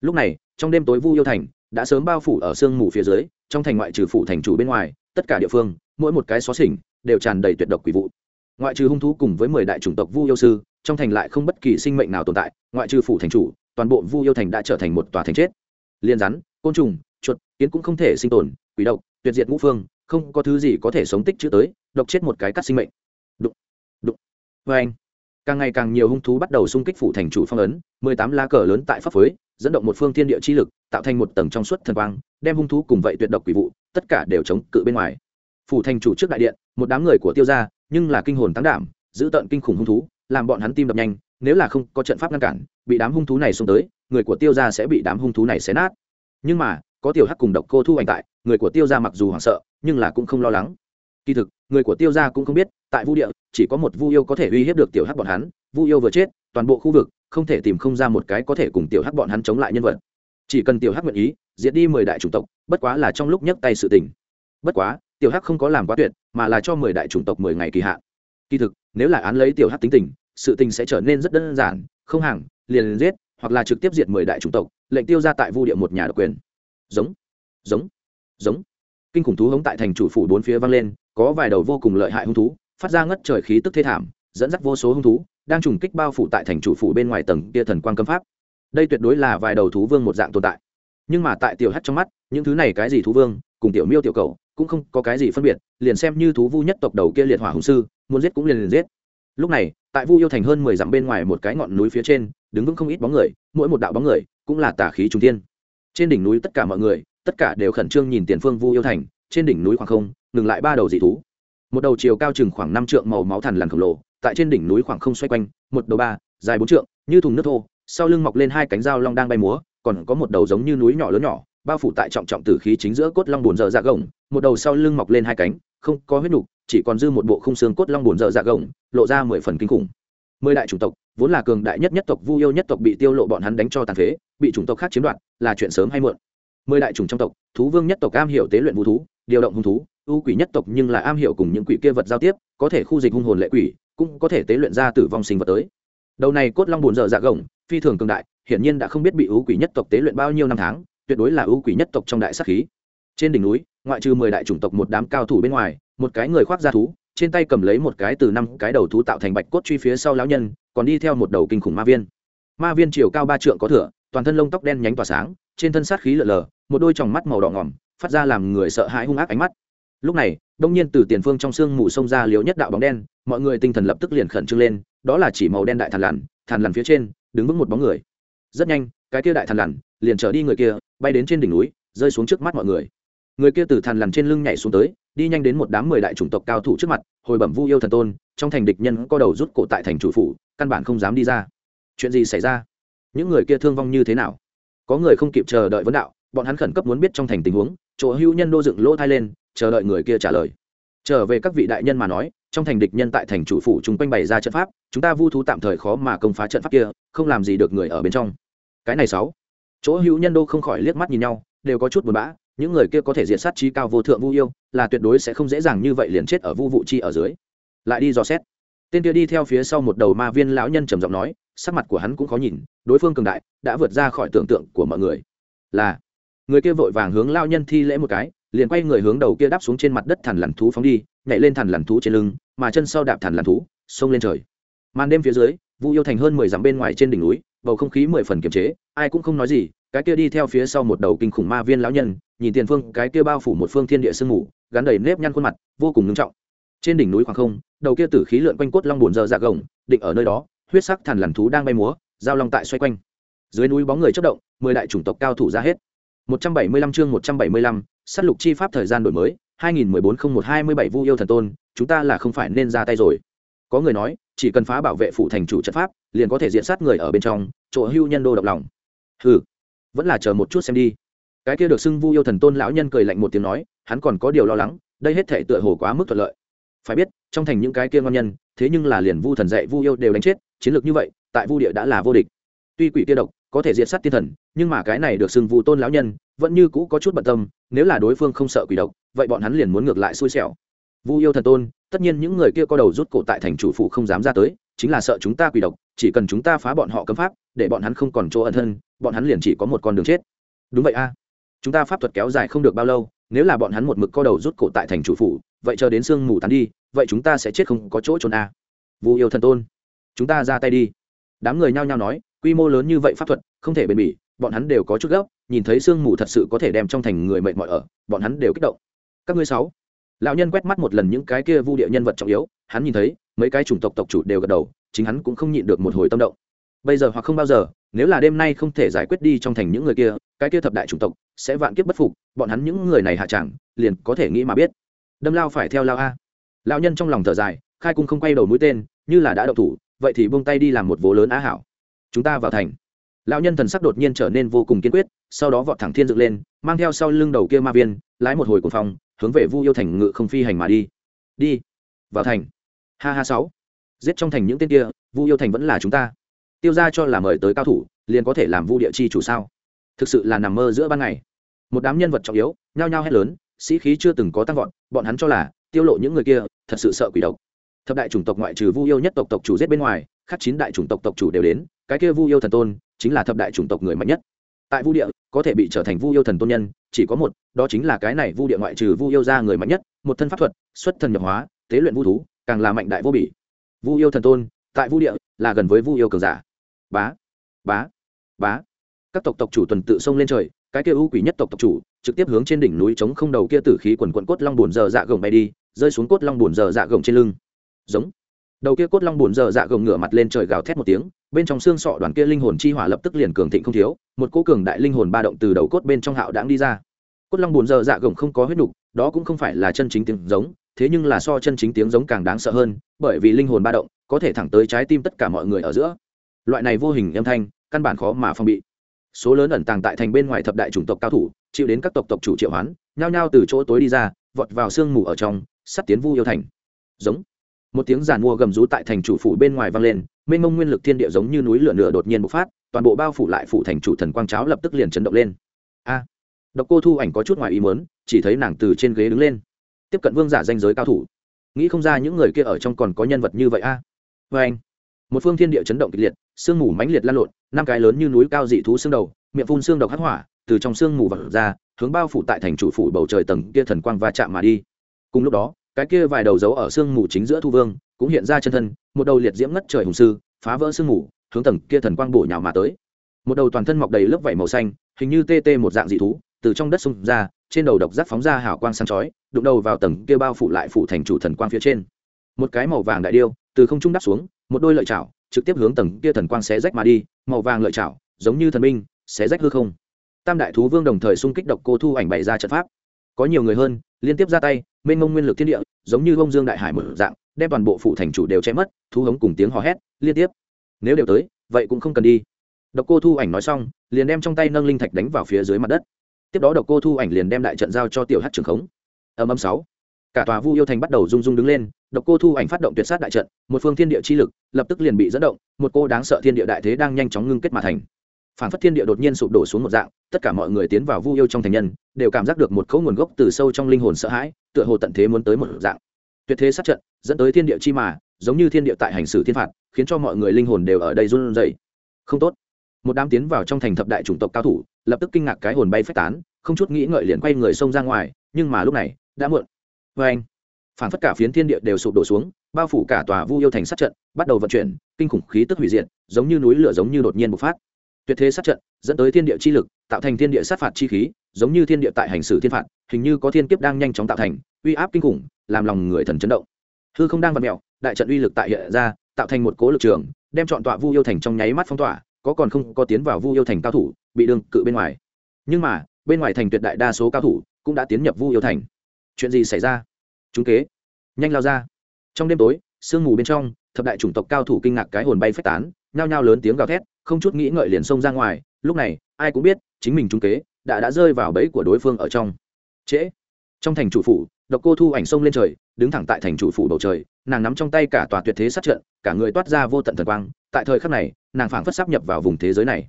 Lúc này, trong đêm tối vu yêu thành đã sớm bao phủ ở sương mù phía dưới, trong thành ngoại trừ phủ thành chủ bên ngoài, tất cả địa phương, mỗi một cái xó xỉnh đều tràn đầy tuyệt độc quỷ vụ. Ngoại trừ hung thú cùng với mười đại chủng tộc vu yêu sư, trong thành lại không bất kỳ sinh mệnh nào tồn tại, ngoại trừ phủ thành chủ, toàn bộ vu yêu thành đã trở thành một tòa thành chết. Liên rắn, côn trùng, chuột, kiến cũng không thể sinh tồn, quỷ độc, tuyệt diệt ngũ phương, không có thứ gì có thể sống tích chữ tới, độc chết một cái cắt sinh mệnh. Đụng đụng vê anh, càng ngày càng nhiều hung thú bắt đầu xung kích phủ thành chủ phong ấn, mười tám lá cờ lớn tại pháp phối, dẫn động một phương thiên địa chi lực, tạo thành một tầng trong suốt thần quang, đem hung thú cùng vậy tuyệt độc quỷ vụ, tất cả đều chống cự bên ngoài. Phủ thành chủ trước đại điện, một đám người của tiêu gia, nhưng là kinh hồn tăng đảm, giữ tận kinh khủng hung thú, làm bọn hắn tim đập nhanh, nếu là không có trận pháp ngăn cản, bị đám hung thú này xông tới, người của tiêu gia sẽ bị đám hung thú này xé nát. Nhưng mà, có tiểu hắc cùng độc cô thu hành tại, người của tiêu gia mặc dù hoảng sợ, nhưng là cũng không lo lắng. Kỳ thực người của tiêu gia cũng không biết, tại vu địa, chỉ có một vu yêu có thể uy hiếp được tiểu hắc bọn hắn. Vu yêu vừa chết, toàn bộ khu vực không thể tìm không ra một cái có thể cùng tiểu hắc bọn hắn chống lại nhân vật. Chỉ cần tiểu hắc nguyện ý, diệt đi mười đại chủng tộc, bất quá là trong lúc nhấc tay sự tình. Bất quá, tiểu hắc không có làm quá tuyệt, mà là cho mười đại chủng tộc mười ngày kỳ hạn. Kỳ thực, nếu là án lấy tiểu hắc tính tình, sự tình sẽ trở nên rất đơn giản, không hàng liền giết, hoặc là trực tiếp diệt mười đại chủng tộc, lệnh tiêu ra tại vu địa một nhà độc quyền. Giống giống giống kinh khủng thú hống tại thành chủ phủ bốn phía vang lên, có vài đầu vô cùng lợi hại hung thú, phát ra ngất trời khí tức thê thảm, dẫn dắt vô số hung thú, đang trùng kích bao phủ tại thành chủ phủ bên ngoài tầng kia thần quang cấm pháp. Đây tuyệt đối là vài đầu thú vương một dạng tồn tại. Nhưng mà tại tiểu hắt trong mắt, những thứ này cái gì thú vương, cùng tiểu miêu tiểu cầu cũng không có cái gì phân biệt, liền xem như thú vu nhất tộc đầu kia liệt hỏa hùng sư, muốn giết cũng liền liền giết. Lúc này, tại vu yêu thành hơn mười dặm bên ngoài một cái ngọn núi phía trên, đứng vững không ít bóng người, mỗi một đạo bóng người cũng là tà khí trung tiên trên đỉnh núi tất cả mọi người tất cả đều khẩn trương nhìn tiền phương vu yêu thành, trên đỉnh núi khoảng không, ngừng lại ba đầu dị thú. Một đầu chiều cao chừng khoảng năm trượng màu máu thằn lằn khổng lồ, tại trên đỉnh núi khoảng không xoay quanh, một đầu ba, dài bốn trượng, như thùng nước thô, sau lưng mọc lên hai cánh dao long đang bay múa, còn có một đầu giống như núi nhỏ lớn nhỏ, bao phủ tại trọng trọng tử khí chính giữa cốt long bồn dở dạ gồng, một đầu sau lưng mọc lên hai cánh, không có huyết nhục, chỉ còn dư một bộ khung xương cốt long bồn dở dạ gồng, lộ ra mười phần kinh khủng. Mười đại chủng tộc, vốn là cường đại nhất nhất tộc vu yêu nhất tộc bị tiêu lộ bọn hắn đánh cho tàn phế, bị chủng tộc khác chiếm đoạt, là chuyện sớm hay muộn mười đại chủng trong tộc, thú vương nhất tộc am hiểu tế luyện vũ thú, điều động hung thú, ưu quỷ nhất tộc nhưng là am hiểu cùng những quỷ kia vật giao tiếp, có thể khu dịch hung hồn lệ quỷ, cũng có thể tế luyện ra tử vong sinh vật tới. Đầu này cốt long bồn dở dạ gồng, phi thường cường đại, hiển nhiên đã không biết bị ưu quỷ nhất tộc tế luyện bao nhiêu năm tháng, tuyệt đối là ưu quỷ nhất tộc trong đại sắc khí. Trên đỉnh núi, ngoại trừ mười đại chủng tộc một đám cao thủ bên ngoài, một cái người khoác da thú, trên tay cầm lấy một cái từ năm cái đầu thú tạo thành bạch cốt truy phía sau lão nhân, còn đi theo một đầu kinh khủng ma viên. Ma viên chiều cao ba trượng có thửa toàn thân lông tóc đen nhánh tỏa sáng, trên thân sát khí lở lờ, một đôi tròng mắt màu đỏ ngỏm, phát ra làm người sợ hãi hung ác ánh mắt. Lúc này, đông nhiên từ tiền phương trong sương mù sông ra liếu nhất đạo bóng đen, mọi người tinh thần lập tức liền khẩn trương lên, đó là chỉ màu đen đại thằn lằn thằn lằn phía trên, đứng vững một bóng người. Rất nhanh, cái kia đại thằn lằn liền trở đi người kia, bay đến trên đỉnh núi, rơi xuống trước mắt mọi người. Người kia từ thằn lằn trên lưng nhảy xuống tới, đi nhanh đến một đám mười đại chủng tộc cao thủ trước mặt, hồi bẩm vu yêu thần tôn, trong thành địch nhân có đầu rút cổ tại thành chủ phủ, căn bản không dám đi ra. Chuyện gì xảy ra? Những người kia thương vong như thế nào? Có người không kịp chờ đợi vấn đạo, bọn hắn khẩn cấp muốn biết trong thành tình huống, chỗ hưu nhân đô dựng lỗ thai lên, chờ đợi người kia trả lời. Trở về các vị đại nhân mà nói, trong thành địch nhân tại thành chủ phủ chúng quanh bày ra trận pháp, chúng ta vu thú tạm thời khó mà công phá trận pháp kia, không làm gì được người ở bên trong. Cái này sáu. Chỗ hữu nhân đô không khỏi liếc mắt nhìn nhau, đều có chút buồn bã, những người kia có thể diện sát trí cao vô thượng vu yêu, là tuyệt đối sẽ không dễ dàng như vậy liền chết ở vu vụ chi ở dưới. Lại đi dò xét tên kia đi theo phía sau một đầu ma viên lão nhân trầm giọng nói, sắc mặt của hắn cũng khó nhìn, đối phương cường đại, đã vượt ra khỏi tưởng tượng của mọi người. Là, người kia vội vàng hướng lao nhân thi lễ một cái, liền quay người hướng đầu kia đáp xuống trên mặt đất thằn lằn thú phóng đi, nhảy lên thằn lằn thú trên lưng, mà chân sau đạp thằn lằn thú, xông lên trời. Màn đêm phía dưới, vu yêu thành hơn mười dặm bên ngoài trên đỉnh núi, bầu không khí mười phần kiềm chế, ai cũng không nói gì, cái kia đi theo phía sau một đầu kinh khủng ma viên lão nhân, nhìn tiền phương, cái kia bao phủ một phương thiên địa sương mù, gắn đầy nếp nhăn khuôn mặt, vô cùng ngưng trọng trên đỉnh núi khoảng không đầu kia tử khí lượn quanh cốt long bồn dơ dạ gồng định ở nơi đó huyết sắc thằn lằn thú đang bay múa giao long tại xoay quanh. Dưới núi bóng người chất động mười đại chủng tộc cao thủ ra hết. 175 chương 175, sát lục chi pháp thời gian đổi mới 2014-01-27 vu yêu thần tôn chúng ta là không phải nên ra tay rồi. Có người nói chỉ cần phá bảo vệ phụ thành chủ trận pháp liền có thể diện sát người ở bên trong chỗ hưu nhân đô độc lòng. Hừ vẫn là chờ một chút xem đi. Cái kia được xưng vu yêu thần tôn lão nhân cười lạnh một tiếng nói hắn còn có điều lo lắng đây hết thể tựa hồ quá mức thuận lợi phải biết, trong thành những cái kia ngon nhân, thế nhưng là liền vu thần dạy vu yêu đều đánh chết, chiến lược như vậy, tại vu địa đã là vô địch. Tuy quỷ kia độc, có thể diệt sát tiên thần, nhưng mà cái này được xưng vu tôn lão nhân, vẫn như cũ có chút bận tâm, nếu là đối phương không sợ quỷ độc, vậy bọn hắn liền muốn ngược lại xui xẻo. Vu yêu thần tôn, tất nhiên những người kia có đầu rút cổ tại thành chủ phụ không dám ra tới, chính là sợ chúng ta quỷ độc, chỉ cần chúng ta phá bọn họ cấm pháp, để bọn hắn không còn chỗ ẩn thân, bọn hắn liền chỉ có một con đường chết. Đúng vậy a. Chúng ta pháp thuật kéo dài không được bao lâu nếu là bọn hắn một mực co đầu rút cổ tại thành chủ phủ, vậy chờ đến sương mù tán đi, vậy chúng ta sẽ chết không có chỗ trốn a. Vu yêu thần tôn, chúng ta ra tay đi. Đám người nhao nhao nói, quy mô lớn như vậy pháp thuật, không thể bền bỉ, bọn hắn đều có chút gấp, nhìn thấy sương mù thật sự có thể đem trong thành người mệt mỏi ở, bọn hắn đều kích động. Các ngươi sáu, lão nhân quét mắt một lần những cái kia vu địa nhân vật trọng yếu, hắn nhìn thấy, mấy cái chủng tộc tộc chủ đều gật đầu, chính hắn cũng không nhịn được một hồi tâm động. Bây giờ hoặc không bao giờ, nếu là đêm nay không thể giải quyết đi trong thành những người kia, cái kia thập đại chủng tộc sẽ vạn kiếp bất phục, bọn hắn những người này hạ chẳng, liền có thể nghĩ mà biết. Đâm lao phải theo lao a. Lão nhân trong lòng thở dài, khai cung không quay đầu mũi tên, như là đã đậu thủ, vậy thì buông tay đi làm một vố lớn á hảo. Chúng ta vào thành. Lão nhân thần sắc đột nhiên trở nên vô cùng kiên quyết, sau đó vọt thẳng thiên dựng lên, mang theo sau lưng đầu kia ma viên, lái một hồi cuồng phong, hướng về vu yêu thành ngự không phi hành mà đi. Đi. Vào thành. Ha ha sáu. Giết trong thành những tên kia, vu yêu thành vẫn là chúng ta. Tiêu ra cho là mời tới cao thủ, liền có thể làm vu địa chi chủ sao? Thực sự là nằm mơ giữa ban ngày một đám nhân vật trọng yếu, nhao nhao hét lớn, sĩ khí chưa từng có tăng vọt, bọn hắn cho là, tiêu lộ những người kia, thật sự sợ quỷ độc. Thập đại chủng tộc ngoại trừ vu yêu nhất tộc tộc chủ giết bên ngoài, khác chín đại chủng tộc tộc chủ đều đến, cái kia vu yêu thần tôn, chính là thập đại chủng tộc người mạnh nhất. Tại vu địa, có thể bị trở thành vu yêu thần tôn nhân, chỉ có một, đó chính là cái này vu địa ngoại trừ vu yêu ra người mạnh nhất, một thân pháp thuật, xuất thần nhập hóa, tế luyện vu thú, càng là mạnh đại vô bỉ. Vu yêu thần tôn, tại vu địa, là gần với vu yêu cường giả. Bá bá bá. Các tộc tộc chủ tuần tự xông lên trời cái kia ưu quỷ nhất tộc tộc chủ, trực tiếp hướng trên đỉnh núi chống không đầu kia tử khí quần quận cốt long bùn giờ dạ gồng bay đi, rơi xuống cốt long bùn giờ dạ gồng trên lưng. Giống. Đầu kia cốt long bùn giờ dạ gồng ngửa mặt lên trời gào thét một tiếng, bên trong xương sọ đoàn kia linh hồn chi hỏa lập tức liền cường thịnh không thiếu, một cỗ cường đại linh hồn ba động từ đầu cốt bên trong hạo đãng đi ra. Cốt long bùn giờ dạ gồng không có huyết nục đó cũng không phải là chân chính tiếng giống, thế nhưng là so chân chính tiếng giống càng đáng sợ hơn, bởi vì linh hồn ba động có thể thẳng tới trái tim tất cả mọi người ở giữa. Loại này vô hình âm thanh, căn bản khó mà phòng bị số lớn ẩn tàng tại thành bên ngoài thập đại chủng tộc cao thủ, chịu đến các tộc tộc chủ triệu hoán, nhao nhao từ chỗ tối đi ra, vọt vào sương mù ở trong sắt tiến vu yêu thành. Giống. Một tiếng giàn mua gầm rú tại thành chủ phủ bên ngoài vang lên, mênh mông nguyên lực thiên địa giống như núi lửa lửa đột nhiên bộc phát, toàn bộ bao phủ lại phủ thành chủ thần quang cháo lập tức liền chấn động lên. A. Độc cô thu ảnh có chút ngoài ý muốn, chỉ thấy nàng từ trên ghế đứng lên. Tiếp cận vương giả danh giới cao thủ. Nghĩ không ra những người kia ở trong còn có nhân vật như vậy a. À? vê anh một phương thiên địa chấn động kịch liệt, sương mù mãnh liệt lan lộn, năm cái lớn như núi cao dị thú xương đầu, miệng phun xương độc hắc hỏa, từ trong sương mù vật ra, hướng bao phủ tại thành chủ phủ bầu trời tầng kia thần quang va chạm mà đi. Cùng lúc đó, cái kia vài đầu dấu ở sương mù chính giữa thu vương, cũng hiện ra chân thân, một đầu liệt diễm ngất trời hùng sư, phá vỡ sương mù, hướng tầng kia thần quang bổ nhào mà tới. Một đầu toàn thân mọc đầy lớp vảy màu xanh, hình như tê tê một dạng dị thú, từ trong đất xung ra, trên đầu độc giác phóng ra hào quang sáng chói, đụng đầu vào tầng kia bao phủ lại phủ thành chủ thần quang phía trên. Một cái màu vàng đại điêu, từ không trung đắp xuống một đôi lợi chảo trực tiếp hướng tầng kia thần quang xé rách mà đi, màu vàng lợi chảo, giống như thần binh, xé rách hư không. Tam đại thú vương đồng thời xung kích độc cô thu ảnh bày ra trận pháp. Có nhiều người hơn, liên tiếp ra tay, mênh mông nguyên lực thiên địa, giống như bông dương đại hải mở dạng, đem toàn bộ phụ thành chủ đều che mất thu hống cùng tiếng hò hét, liên tiếp. Nếu đều tới, vậy cũng không cần đi. Độc cô thu ảnh nói xong, liền đem trong tay nâng linh thạch đánh vào phía dưới mặt đất. Tiếp đó độc cô thu ảnh liền đem đại trận giao cho tiểu hát trường khống. Âm âm sáu cả tòa vu yêu thành bắt đầu rung rung đứng lên, độc cô thu ảnh phát động tuyệt sát đại trận, một phương thiên địa chi lực lập tức liền bị dẫn động, một cô đáng sợ thiên địa đại thế đang nhanh chóng ngưng kết mà thành. Phản phất thiên địa đột nhiên sụp đổ xuống một dạng, tất cả mọi người tiến vào vu yêu trong thành nhân, đều cảm giác được một cấu nguồn gốc từ sâu trong linh hồn sợ hãi, tựa hồ tận thế muốn tới một dạng. Tuyệt thế sát trận, dẫn tới thiên địa chi mà, giống như thiên địa tại hành xử thiên phạt, khiến cho mọi người linh hồn đều ở đây run rẩy. Không tốt. Một đám tiến vào trong thành thập đại chủng tộc cao thủ, lập tức kinh ngạc cái hồn bay phách tán, không chút nghĩ ngợi liền quay người xông ra ngoài, nhưng mà lúc này, đã muộn vê anh. Phản phất cả phiến thiên địa đều sụp đổ xuống, bao phủ cả tòa vu yêu thành sát trận, bắt đầu vận chuyển, kinh khủng khí tức hủy diệt, giống như núi lửa giống như đột nhiên bộc phát. Tuyệt thế sát trận, dẫn tới thiên địa chi lực, tạo thành thiên địa sát phạt chi khí, giống như thiên địa tại hành xử thiên phạt, hình như có thiên kiếp đang nhanh chóng tạo thành, uy áp kinh khủng, làm lòng người thần chấn động. Hư không đang vặt mẹo đại trận uy lực tại hiện ra, tạo thành một cố lực trường, đem chọn tọa vu yêu thành trong nháy mắt phong tỏa, có còn không có tiến vào vu yêu thành cao thủ, bị đương cự bên ngoài. Nhưng mà, bên ngoài thành tuyệt đại đa số cao thủ cũng đã tiến nhập vu yêu thành. Chuyện gì xảy ra? Chúng kế. Nhanh lao ra. Trong đêm tối, sương mù bên trong, thập đại chủng tộc cao thủ kinh ngạc cái hồn bay phách tán, nhao nhao lớn tiếng gào thét, không chút nghĩ ngợi liền xông ra ngoài. Lúc này, ai cũng biết, chính mình trung kế đã đã rơi vào bẫy của đối phương ở trong. Trễ. Trong thành chủ phủ, độc cô thu ảnh sông lên trời, đứng thẳng tại thành chủ phủ bầu trời, nàng nắm trong tay cả tòa tuyệt thế sát trận, cả người toát ra vô tận thần quang. Tại thời khắc này, nàng phảng phất sắp nhập vào vùng thế giới này.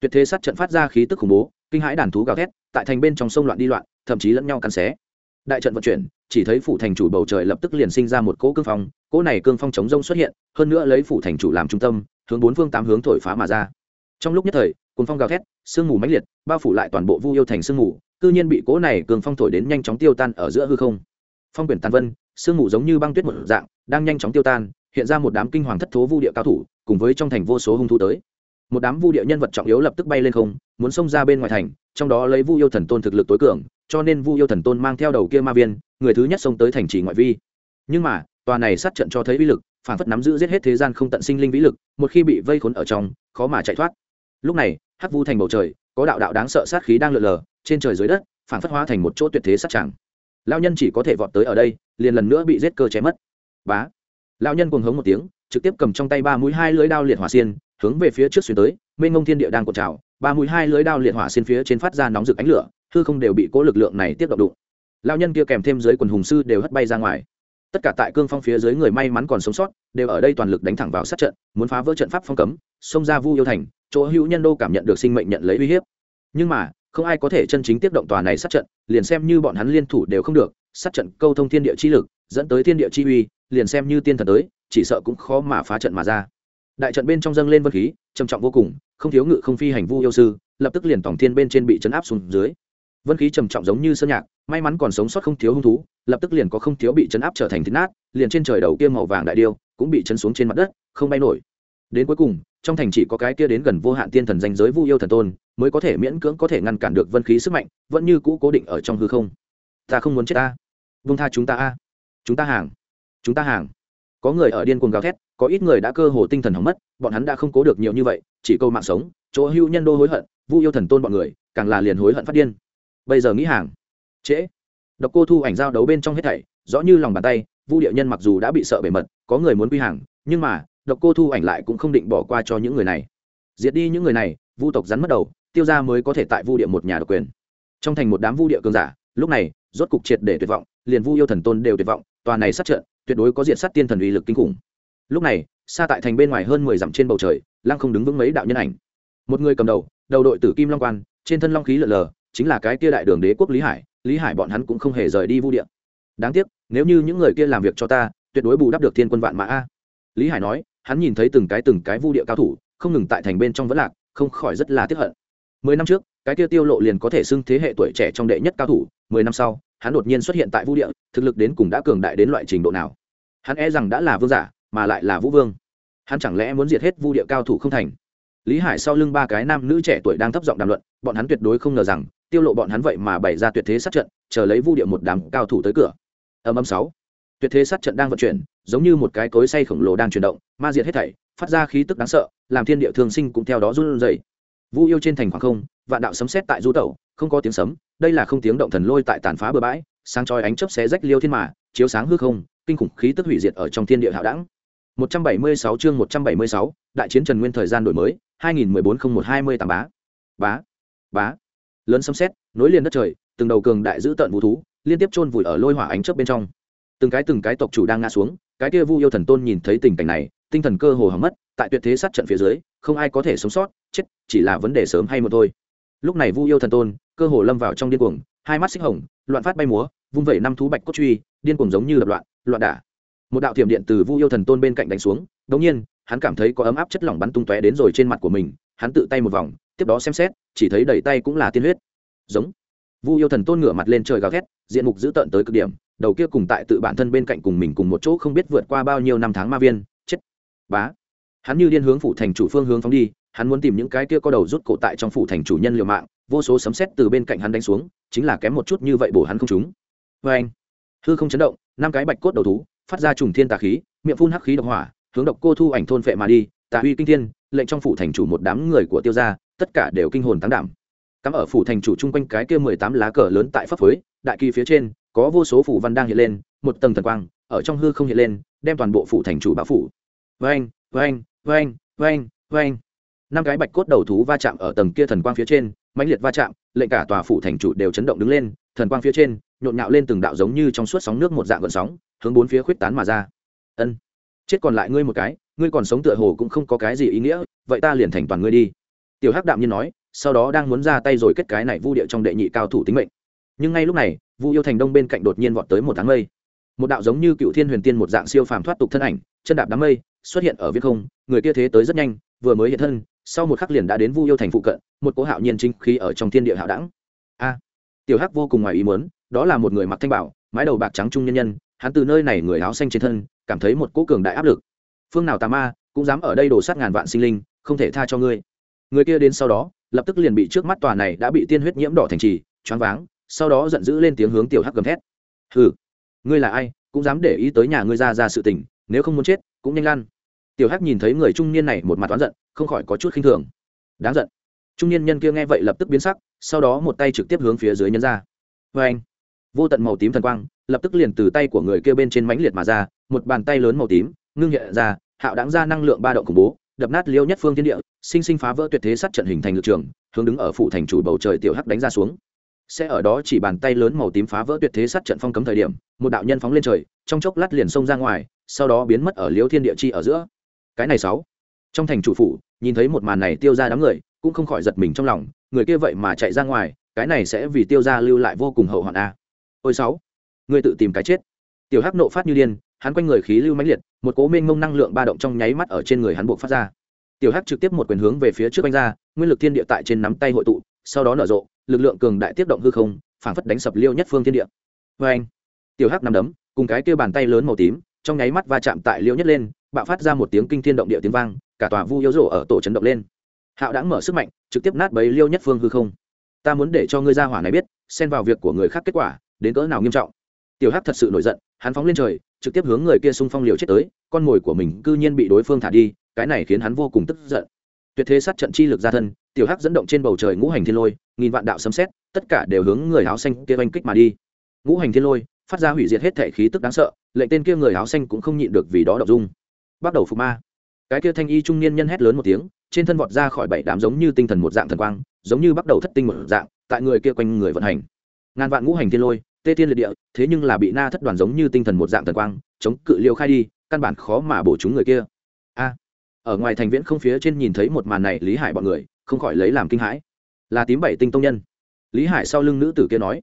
Tuyệt thế sát trận phát ra khí tức khủng bố, kinh hãi đàn thú gào thét, tại thành bên trong sông loạn đi loạn, thậm chí lẫn nhau cắn xé đại trận vận chuyển, chỉ thấy phủ thành chủ bầu trời lập tức liền sinh ra một cỗ cương phong, cỗ này cương phong chống rông xuất hiện, hơn nữa lấy phủ thành chủ làm trung tâm, hướng bốn phương tám hướng thổi phá mà ra. Trong lúc nhất thời cồn phong gào thét, sương mù mãnh liệt, bao phủ lại toàn bộ vu yêu thành sương mù, cư nhiên bị cỗ này cương phong thổi đến nhanh chóng tiêu tan ở giữa hư không. Phong quyển tàn vân, sương mù giống như băng tuyết một dạng, đang nhanh chóng tiêu tan, hiện ra một đám kinh hoàng thất thố vu địa cao thủ, cùng với trong thành vô số hung thú tới. Một đám vu địa nhân vật trọng yếu lập tức bay lên không, muốn xông ra bên ngoài thành, trong đó lấy vu yêu thần tôn thực lực tối cường cho nên vu yêu thần tôn mang theo đầu kia ma viên, người thứ nhất xông tới thành trì ngoại vi. Nhưng mà, tòa này sát trận cho thấy uy lực, phản phất nắm giữ giết hết thế gian không tận sinh linh vĩ lực, một khi bị vây khốn ở trong, khó mà chạy thoát. Lúc này, hắc vu thành bầu trời, có đạo đạo đáng sợ sát khí đang lượn lờ, trên trời dưới đất, phản phất hóa thành một chỗ tuyệt thế sát chẳng lao nhân chỉ có thể vọt tới ở đây, liền lần nữa bị giết cơ chém mất. Bá. Lao nhân cuồng hống một tiếng, trực tiếp cầm trong tay ba mũi hai lưỡi đao liệt hỏa xiên, hướng về phía trước xuyên tới, mênh ngông thiên địa đang cột trào ba mũi hai lưỡi đao liệt hỏa xin phía trên phát ra nóng rực ánh lửa, hư không đều bị cố lực lượng này tiếp động đụng. Lao nhân kia kèm thêm dưới quần hùng sư đều hất bay ra ngoài. Tất cả tại cương phong phía dưới người may mắn còn sống sót, đều ở đây toàn lực đánh thẳng vào sát trận, muốn phá vỡ trận pháp phong cấm, xông ra vu yêu thành, chỗ hữu nhân đô cảm nhận được sinh mệnh nhận lấy uy hiếp. Nhưng mà, không ai có thể chân chính tiếp động tòa này sát trận, liền xem như bọn hắn liên thủ đều không được, sát trận câu thông thiên địa chi lực, dẫn tới thiên địa chi uy, liền xem như tiên thần tới, chỉ sợ cũng khó mà phá trận mà ra đại trận bên trong dâng lên vân khí, trầm trọng vô cùng, không thiếu ngự không phi hành vu yêu sư, lập tức liền tổng thiên bên trên bị chấn áp xuống dưới. Vân khí trầm trọng giống như sơn nhạc, may mắn còn sống sót không thiếu hung thú, lập tức liền có không thiếu bị chấn áp trở thành thịt nát, liền trên trời đầu kia màu vàng đại điêu cũng bị chấn xuống trên mặt đất, không bay nổi. Đến cuối cùng, trong thành chỉ có cái kia đến gần vô hạn tiên thần danh giới vu yêu thần tôn, mới có thể miễn cưỡng có thể ngăn cản được vân khí sức mạnh, vẫn như cũ cố định ở trong hư không. Ta không muốn chết ta. Vung tha chúng ta a. Chúng ta hàng. Chúng ta hàng có người ở điên cuồng gào thét, có ít người đã cơ hồ tinh thần hỏng mất, bọn hắn đã không cố được nhiều như vậy, chỉ câu mạng sống, chỗ hưu nhân đô hối hận, vu yêu thần tôn bọn người, càng là liền hối hận phát điên. Bây giờ nghĩ hàng. Trễ. Độc cô thu ảnh giao đấu bên trong hết thảy, rõ như lòng bàn tay, vu địa nhân mặc dù đã bị sợ bề mật, có người muốn quy hàng, nhưng mà, độc cô thu ảnh lại cũng không định bỏ qua cho những người này. Diệt đi những người này, vu tộc rắn mất đầu, tiêu ra mới có thể tại vu địa một nhà độc quyền. Trong thành một đám vu địa cường giả, lúc này, rốt cục triệt để tuyệt vọng, liền vu yêu thần tôn đều tuyệt vọng, tòa này sát trận tuyệt đối có diện sát tiên thần uy lực kinh khủng. Lúc này, xa tại thành bên ngoài hơn mười dặm trên bầu trời, lăng không đứng vững mấy đạo nhân ảnh. Một người cầm đầu đầu đội tử kim long quan, trên thân long khí lở lờ, chính là cái kia đại đường đế quốc lý hải lý hải bọn hắn cũng không hề rời đi vu điện đáng tiếc, nếu như những người kia làm việc cho ta, tuyệt đối bù đắp được thiên quân vạn mã a. Lý hải nói, hắn nhìn thấy từng cái từng cái vu địa cao thủ, không ngừng tại thành bên trong vẫn lạc, không khỏi rất là tiếc hận. Mười năm trước, cái kia tiêu lộ liền có thể xưng thế hệ tuổi trẻ trong đệ nhất cao thủ, mười năm sau hắn đột nhiên xuất hiện tại vu địa, thực lực đến cùng đã cường đại đến loại trình độ nào? Hắn e rằng đã là vương giả, mà lại là vũ vương. Hắn chẳng lẽ muốn diệt hết vu địa cao thủ không thành? Lý hải sau lưng ba cái nam nữ trẻ tuổi đang thấp giọng đàm luận, bọn hắn tuyệt đối không ngờ rằng, tiêu lộ bọn hắn vậy mà bày ra tuyệt thế sát trận, chờ lấy vu địa một đám cao thủ tới cửa. Âm âm sáu. Tuyệt thế sát trận đang vận chuyển, giống như một cái cối say khổng lồ đang chuyển động, ma diệt hết thảy, phát ra khí tức đáng sợ, làm thiên địa thường sinh cũng theo đó run rẩy vu yêu trên thành khoảng không vạn đạo sấm sét tại du tẩu không có tiếng sấm đây là không tiếng động thần lôi tại tàn phá bờ bãi sáng chói ánh chớp xé rách liêu thiên mà chiếu sáng hư không kinh khủng khí tức hủy diệt ở trong thiên địa hạo đẳng 176 chương 176, đại chiến Trần Nguyên thời gian đổi mới, 2014-01-20 bá. Bá. Bá. Lớn sấm sét, nối liền đất trời, từng đầu cường đại giữ tận vũ thú, liên tiếp chôn vùi ở lôi hỏa ánh chớp bên trong. Từng cái từng cái tộc chủ đang ngã xuống, cái kia Vu yêu thần tôn nhìn thấy tình cảnh này, tinh thần cơ hồ hỏng mất, tại tuyệt thế sát trận phía dưới, không ai có thể sống sót, chết, chỉ là vấn đề sớm hay muộn thôi. Lúc này Vu yêu thần tôn, cơ hồ lâm vào trong điên cuồng, hai mắt xích hồng, loạn phát bay múa, vung vẩy năm thú bạch cốt truy, điên cuồng giống như lập loạn, loạn đả. Một đạo thiểm điện từ vu yêu thần tôn bên cạnh đánh xuống đống nhiên hắn cảm thấy có ấm áp chất lỏng bắn tung tóe đến rồi trên mặt của mình hắn tự tay một vòng tiếp đó xem xét chỉ thấy đầy tay cũng là tiên huyết. Giống. Vu yêu thần tôn ngửa mặt lên trời gào thét diện mục dữ tợn tới cực điểm đầu kia cùng tại tự bản thân bên cạnh cùng mình cùng một chỗ không biết vượt qua bao nhiêu năm tháng ma viên chết. Bá hắn như điên hướng phủ thành chủ phương hướng phóng đi, hắn muốn tìm những cái kia có đầu rút cổ tại trong phủ thành chủ nhân liều mạng, vô số sấm xét từ bên cạnh hắn đánh xuống, chính là kém một chút như vậy bổ hắn không trúng. Vê anh hư không chấn động, năm cái bạch cốt đầu thú, phát ra trùng thiên tà khí, miệng phun hắc khí độc hỏa, hướng độc cô thu ảnh thôn phệ mà đi, tà uy kinh thiên, lệnh trong phủ thành chủ một đám người của tiêu gia, tất cả đều kinh hồn tăng đảm. Cắm ở phủ thành chủ chung quanh cái kia mười tám lá cờ lớn tại pháp phối, đại kỳ phía trên, có vô số phủ văn đang hiện lên, một tầng thần quang, ở trong hư không hiện lên, đem toàn bộ phủ thành chủ bao phủ. Vang vang vang vang vang năm cái bạch cốt đầu thú va chạm ở tầng kia thần quang phía trên, mãnh liệt va chạm, lệnh cả tòa phủ thành chủ đều chấn động đứng lên, thần quang phía trên, nhộn nhạo lên từng đạo giống như trong suốt sóng nước một dạng gợn sóng, hướng bốn phía khuyết tán mà ra. Ân. Chết còn lại ngươi một cái, ngươi còn sống tựa hồ cũng không có cái gì ý nghĩa, vậy ta liền thành toàn ngươi đi. Tiểu hắc đạm nhiên nói, sau đó đang muốn ra tay rồi kết cái này vu địa trong đệ nhị cao thủ tính mệnh. Nhưng ngay lúc này, vu yêu thành đông bên cạnh đột nhiên vọt tới một tháng mây một đạo giống như cựu thiên huyền tiên một dạng siêu phàm thoát tục thân ảnh, chân đạp đám mây, xuất hiện ở viết không, người kia thế tới rất nhanh, vừa mới hiện thân, sau một khắc liền đã đến vu yêu thành phụ cận, một cố hạo nhiên chính khí ở trong thiên địa hạo đẳng. A! Tiểu hắc vô cùng ngoài ý muốn, đó là một người mặc thanh bảo, mái đầu bạc trắng trung nhân nhân, hắn từ nơi này người áo xanh trên thân, cảm thấy một cỗ cường đại áp lực. Phương nào tà ma, cũng dám ở đây đổ sát ngàn vạn sinh linh, không thể tha cho ngươi. Người kia đến sau đó, lập tức liền bị trước mắt tòa này đã bị tiên huyết nhiễm đỏ thành trì, choáng váng, sau đó giận dữ lên tiếng hướng tiểu hắc gầm thét. Hừ! Ngươi là ai, cũng dám để ý tới nhà ngươi ra ra sự tình, nếu không muốn chết, cũng nhanh lan. Tiểu hắc nhìn thấy người trung niên này một mặt oán giận, không khỏi có chút khinh thường. Đáng giận. Trung niên nhân kia nghe vậy lập tức biến sắc, sau đó một tay trực tiếp hướng phía dưới nhân ra. Vê anh, vô tận màu tím thần quang, lập tức liền từ tay của người kia bên trên mãnh liệt mà ra, một bàn tay lớn màu tím, ngưng nhẹ ra, hạo đáng ra năng lượng ba động khủng bố, đập nát liêu nhất phương thiên địa, sinh sinh phá vỡ tuyệt thế sát trận hình thành lực trường, hướng đứng ở phụ thành chủ bầu trời tiểu hắc đánh ra xuống sẽ ở đó chỉ bàn tay lớn màu tím phá vỡ tuyệt thế sát trận phong cấm thời điểm, một đạo nhân phóng lên trời, trong chốc lát liền xông ra ngoài, sau đó biến mất ở liễu thiên địa chi ở giữa. Cái này sáu. Trong thành chủ phủ, nhìn thấy một màn này tiêu ra đám người, cũng không khỏi giật mình trong lòng, người kia vậy mà chạy ra ngoài, cái này sẽ vì tiêu ra lưu lại vô cùng hậu hoạn a. Ôi sáu. Người tự tìm cái chết. Tiểu hắc nộ phát như điên, hắn quanh người khí lưu mãnh liệt, một cố mênh mông năng lượng ba động trong nháy mắt ở trên người hắn buộc phát ra. Tiểu hắc trực tiếp một quyền hướng về phía trước quanh ra, nguyên lực thiên địa tại trên nắm tay hội tụ, sau đó nở rộ lực lượng cường đại tiếp động hư không, phảng phất đánh sập liêu nhất phương thiên địa. Vê anh, tiểu hắc nằm đấm, cùng cái kia bàn tay lớn màu tím, trong nháy mắt va chạm tại liêu nhất lên, bạo phát ra một tiếng kinh thiên động địa tiếng vang, cả tòa vu yếu rổ ở tổ chấn động lên. Hạo đã mở sức mạnh, trực tiếp nát bấy liêu nhất phương hư không. Ta muốn để cho ngươi ra hỏa này biết, xen vào việc của người khác kết quả, đến cỡ nào nghiêm trọng. Tiểu hắc thật sự nổi giận, hắn phóng lên trời, trực tiếp hướng người kia xung phong liều chết tới, con mồi của mình cư nhiên bị đối phương thả đi, cái này khiến hắn vô cùng tức giận. Tuyệt thế sát trận chi lực ra thân, tiểu hắc dẫn động trên bầu trời ngũ hành thiên lôi nghìn vạn đạo sấm xét tất cả đều hướng người áo xanh kia oanh kích mà đi. Ngũ hành thiên lôi, phát ra hủy diệt hết thể khí tức đáng sợ, lệnh tên kia người áo xanh cũng không nhịn được vì đó đọc dung. Bắt đầu phục ma. Cái kia thanh y trung niên nhân hét lớn một tiếng, trên thân vọt ra khỏi bảy đám giống như tinh thần một dạng thần quang, giống như bắt đầu thất tinh một dạng, tại người kia quanh người vận hành. Ngàn vạn ngũ hành thiên lôi, tê thiên liệt địa, thế nhưng là bị na thất đoàn giống như tinh thần một dạng thần quang, chống cự liêu khai đi, căn bản khó mà bổ chúng người kia. A. Ở ngoài thành viễn không phía trên nhìn thấy một màn này, lý hải bọn người, không khỏi lấy làm kinh hãi là tím bảy tinh tông nhân. Lý hải sau lưng nữ tử kia nói,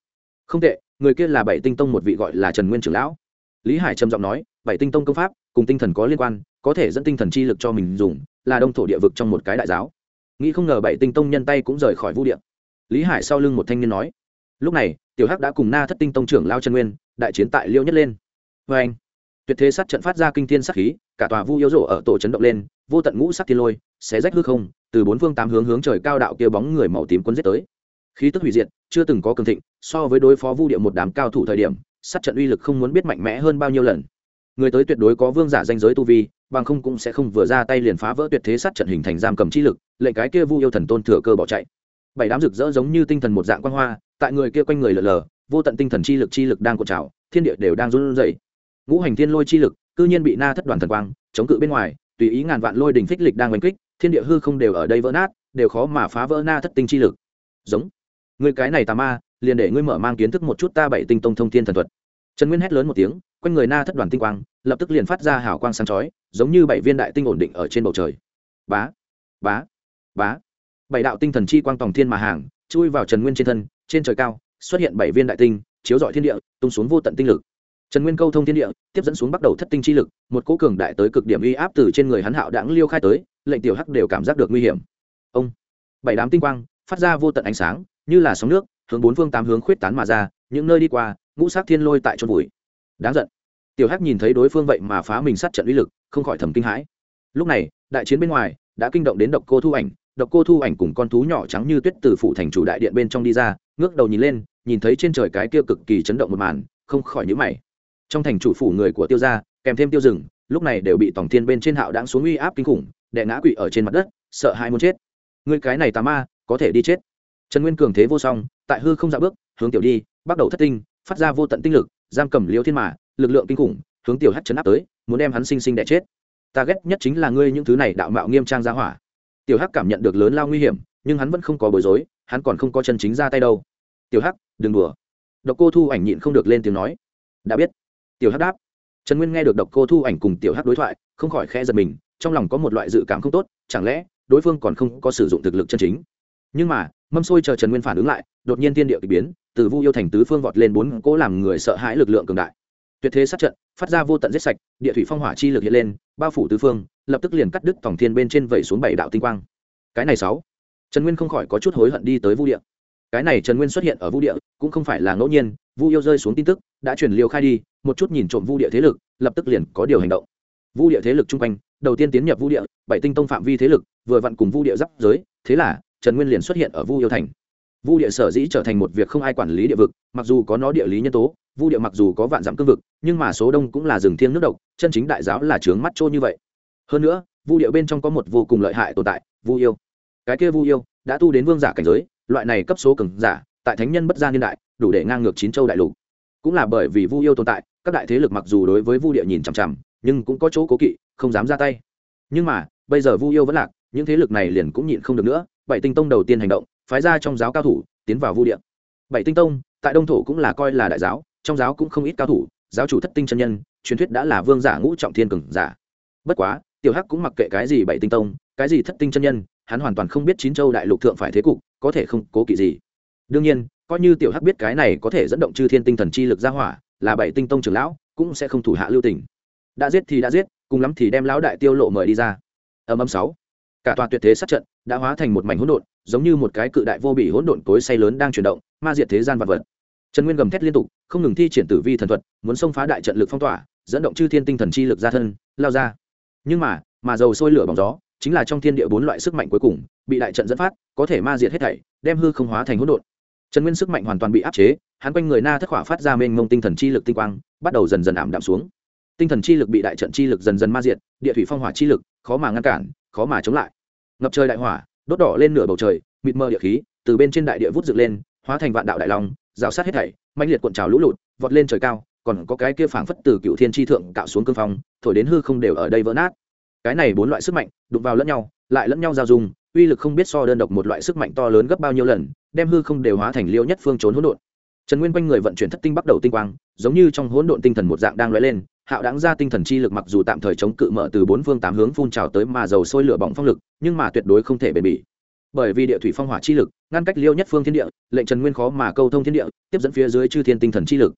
không tệ, người kia là bảy tinh tông một vị gọi là trần nguyên trưởng lão. Lý hải trầm giọng nói, bảy tinh tông công pháp, cùng tinh thần có liên quan, có thể dẫn tinh thần chi lực cho mình dùng, là đông thổ địa vực trong một cái đại giáo. Nghĩ không ngờ bảy tinh tông nhân tay cũng rời khỏi vũ điện. lý hải sau lưng một thanh niên nói, lúc này, tiểu hắc đã cùng na thất tinh tông trưởng lao trần nguyên, đại chiến tại liêu nhất lên. Vê anh tuyệt thế sát trận phát ra kinh thiên sát khí, cả tòa vu yếu rổ ở tổ chấn động lên, vô tận ngũ sắc thiên lôi, xé rách hư không, từ bốn phương tám hướng hướng trời cao đạo kia bóng người màu tím quân giết tới. Khí tức hủy diệt, chưa từng có cường thịnh, so với đối phó vu địa một đám cao thủ thời điểm, sát trận uy lực không muốn biết mạnh mẽ hơn bao nhiêu lần. Người tới tuyệt đối có vương giả danh giới tu vi, bằng không cũng sẽ không vừa ra tay liền phá vỡ tuyệt thế sát trận hình thành giam cầm chi lực, lệnh cái kia vu yêu thần tôn thừa cơ bỏ chạy. Bảy đám rực rỡ giống như tinh thần một dạng quan hoa, tại người kia quanh người lờ lờ vô tận tinh thần chi lực chi lực đang cột trào, thiên địa đều đang run rẩy ngũ hành thiên lôi chi lực, cư nhiên bị na thất đoàn thần quang chống cự bên ngoài, tùy ý ngàn vạn lôi đỉnh phích lịch đang oanh kích, thiên địa hư không đều ở đây vỡ nát, đều khó mà phá vỡ na thất tinh chi lực. Giống. Người cái này tà ma, liền để ngươi mở mang kiến thức một chút ta bảy tinh tông thông thiên thần thuật. Trần nguyên hét lớn một tiếng, quanh người na thất đoàn tinh quang, lập tức liền phát ra hào quang sáng chói, giống như bảy viên đại tinh ổn định ở trên bầu trời. Bá bá bá. Bảy đạo tinh thần chi quang tòng thiên mà hàng, chui vào trần nguyên trên thân, trên trời cao, xuất hiện bảy viên đại tinh, chiếu rọi thiên địa, tung xuống vô tận tinh lực trần nguyên câu thông thiên địa, tiếp dẫn xuống bắt đầu thất tinh chi lực, một cỗ cường đại tới cực điểm uy áp từ trên người hắn hạo đãng liêu khai tới, lệnh tiểu hắc đều cảm giác được nguy hiểm. Ông, bảy đám tinh quang, phát ra vô tận ánh sáng, như là sóng nước, hướng bốn phương tám hướng khuyết tán mà ra, những nơi đi qua, ngũ sắc thiên lôi tại chôn bụi đáng giận. Tiểu hắc nhìn thấy đối phương vậy mà phá mình sát trận uy lực, không khỏi thầm kinh hãi. Lúc này, đại chiến bên ngoài, đã kinh động đến độc cô thu ảnh, độc cô thu ảnh cùng con thú nhỏ trắng như tuyết từ phủ thành chủ đại điện bên trong đi ra, ngước đầu nhìn lên, nhìn thấy trên trời cái kia cực kỳ chấn động một màn, không khỏi nhíu mày trong thành chủ phủ người của tiêu gia, kèm thêm tiêu rừng, lúc này đều bị tổng thiên bên trên hạo đáng xuống uy áp kinh khủng đệ ngã quỵ ở trên mặt đất, sợ hãi muốn chết. Người cái này tà ma, có thể đi chết. Trần nguyên cường thế vô song, tại hư không dạ bước, hướng tiểu đi, bắt đầu thất tinh, phát ra vô tận tinh lực, giam cầm liêu thiên mã lực lượng kinh khủng, hướng tiểu hắt chấn áp tới, muốn đem hắn sinh sinh đẻ chết. Ta ghét nhất chính là ngươi những thứ này đạo mạo nghiêm trang ra hỏa. Tiểu hắc cảm nhận được lớn lao nguy hiểm, nhưng hắn vẫn không có bối rối, hắn còn không có chân chính ra tay đâu. Tiểu hắc, đừng đùa. Độc cô thu ảnh nhịn không được lên tiếng nói. Đã biết tiểu hắc đáp. Trần nguyên nghe được độc cô thu ảnh cùng tiểu hắc đối thoại, không khỏi khẽ giật mình, trong lòng có một loại dự cảm không tốt, chẳng lẽ đối phương còn không có sử dụng thực lực chân chính? Nhưng mà, mâm xôi chờ trần nguyên phản ứng lại, đột nhiên tiên địa k ỳ biến, từ vu yêu thành tứ phương vọt lên bốn cỗ làm người sợ hãi lực lượng cường đại. Tuyệt thế sát trận, phát ra vô tận giết sạch, địa thủy phong hỏa chi lực hiện lên, bao phủ tứ phương, lập tức liền cắt đứt tổng thiên bên trên vẩy xuống bảy đạo tinh quang. Cái này sáu. Trần nguyên không khỏi có chút hối hận đi tới vu địa. Cái này trần nguyên xuất hiện ở vu địa, cũng không phải là ngẫu nhiên vu yêu rơi xuống tin tức, đã chuyển liều khai đi, một chút nhìn trộm vu địa thế lực, lập tức liền có điều hành động. Vu địa thế lực chung quanh, đầu tiên tiến nhập vu địa, bảy tinh tông phạm vi thế lực, vừa vặn cùng vu địa giáp giới, thế là, trần nguyên liền xuất hiện ở vu yêu thành. Vu địa sở dĩ trở thành một việc không ai quản lý địa vực, mặc dù có nó địa lý nhân tố, vu địa mặc dù có vạn dặm cương vực, nhưng mà số đông cũng là rừng thiêng nước độc, chân chính đại giáo là trướng mắt trô như vậy. Hơn nữa, vu địa bên trong có một vô cùng lợi hại tồn tại, vu yêu. Cái kia vu yêu, đã tu đến vương giả cảnh giới, loại này cấp số cường giả, tại thánh nhân bất gia niên đại đủ để ngang ngược chín châu đại lục. Cũng là bởi vì vu yêu tồn tại, các đại thế lực mặc dù đối với vu địa nhìn chằm chằm, nhưng cũng có chỗ cố kỵ, không dám ra tay. Nhưng mà, bây giờ vu yêu vẫn lạc, những thế lực này liền cũng nhịn không được nữa, bảy tinh tông đầu tiên hành động, phái ra trong giáo cao thủ, tiến vào vu địa. Bảy tinh tông, tại đông thổ cũng là coi là đại giáo, trong giáo cũng không ít cao thủ, giáo chủ thất tinh chân nhân, truyền thuyết đã là vương giả ngũ trọng thiên cường giả. Bất quá, tiểu hắc cũng mặc kệ cái gì bảy tinh tông, cái gì thất tinh chân nhân, hắn hoàn toàn không biết chín châu đại lục thượng phải thế cục, có thể không cố kỵ gì. Đương nhiên coi như tiểu hắc biết cái này có thể dẫn động chư thiên tinh thần chi lực ra hỏa, là bảy tinh tông trưởng lão, cũng sẽ không thủ hạ lưu tình. Đã giết thì đã giết, cùng lắm thì đem lão đại tiêu lộ mời đi ra. Âm âm sáu. Cả tòa tuyệt thế sát trận đã hóa thành một mảnh hỗn độn, giống như một cái cự đại vô bị hỗn độn cối say lớn đang chuyển động, ma diệt thế gian vật vật. Trần nguyên gầm thét liên tục, không ngừng thi triển tử vi thần thuật, muốn xông phá đại trận lực phong tỏa, dẫn động chư thiên tinh thần chi lực ra thân, lao ra. Nhưng mà mà dầu sôi lửa bỏng gió, chính là trong thiên địa bốn loại sức mạnh cuối cùng, bị đại trận dẫn phát, có thể ma diệt hết thảy, đem hư không hóa thành hỗn độn trần nguyên sức mạnh hoàn toàn bị áp chế, hắn quanh người na thất khỏa phát ra mênh mông tinh thần chi lực tinh quang, bắt đầu dần dần ảm đạm xuống. Tinh thần chi lực bị đại trận chi lực dần dần ma diệt, địa thủy phong hỏa chi lực khó mà ngăn cản, khó mà chống lại. Ngập trời đại hỏa, đốt đỏ lên nửa bầu trời, mịt mờ địa khí từ bên trên đại địa vút dựng lên, hóa thành vạn đạo đại long, rào sát hết thảy mạnh liệt cuộn trào lũ lụt, vọt lên trời cao, còn có cái kia phảng phất từ cựu thiên tri thượng cạo xuống cương phong, thổi đến hư không đều ở đây vỡ nát. Cái này bốn loại sức mạnh đụng vào lẫn nhau, lại lẫn nhau giao dung, uy lực không biết so đơn độc một loại sức mạnh to lớn gấp bao nhiêu lần đem hư không đều hóa thành liêu nhất phương trốn hỗn độn. Trần nguyên quanh người vận chuyển thất tinh bắt đầu tinh quang, giống như trong hỗn độn tinh thần một dạng đang lóe lên, hạo đáng ra tinh thần chi lực mặc dù tạm thời chống cự mở từ bốn phương tám hướng phun trào tới mà dầu sôi lửa bỏng phong lực, nhưng mà tuyệt đối không thể bền bỉ. Bởi vì địa thủy phong hỏa chi lực, ngăn cách liêu nhất phương thiên địa, lệnh trần nguyên khó mà câu thông thiên địa, tiếp dẫn phía dưới chư thiên tinh thần chi lực.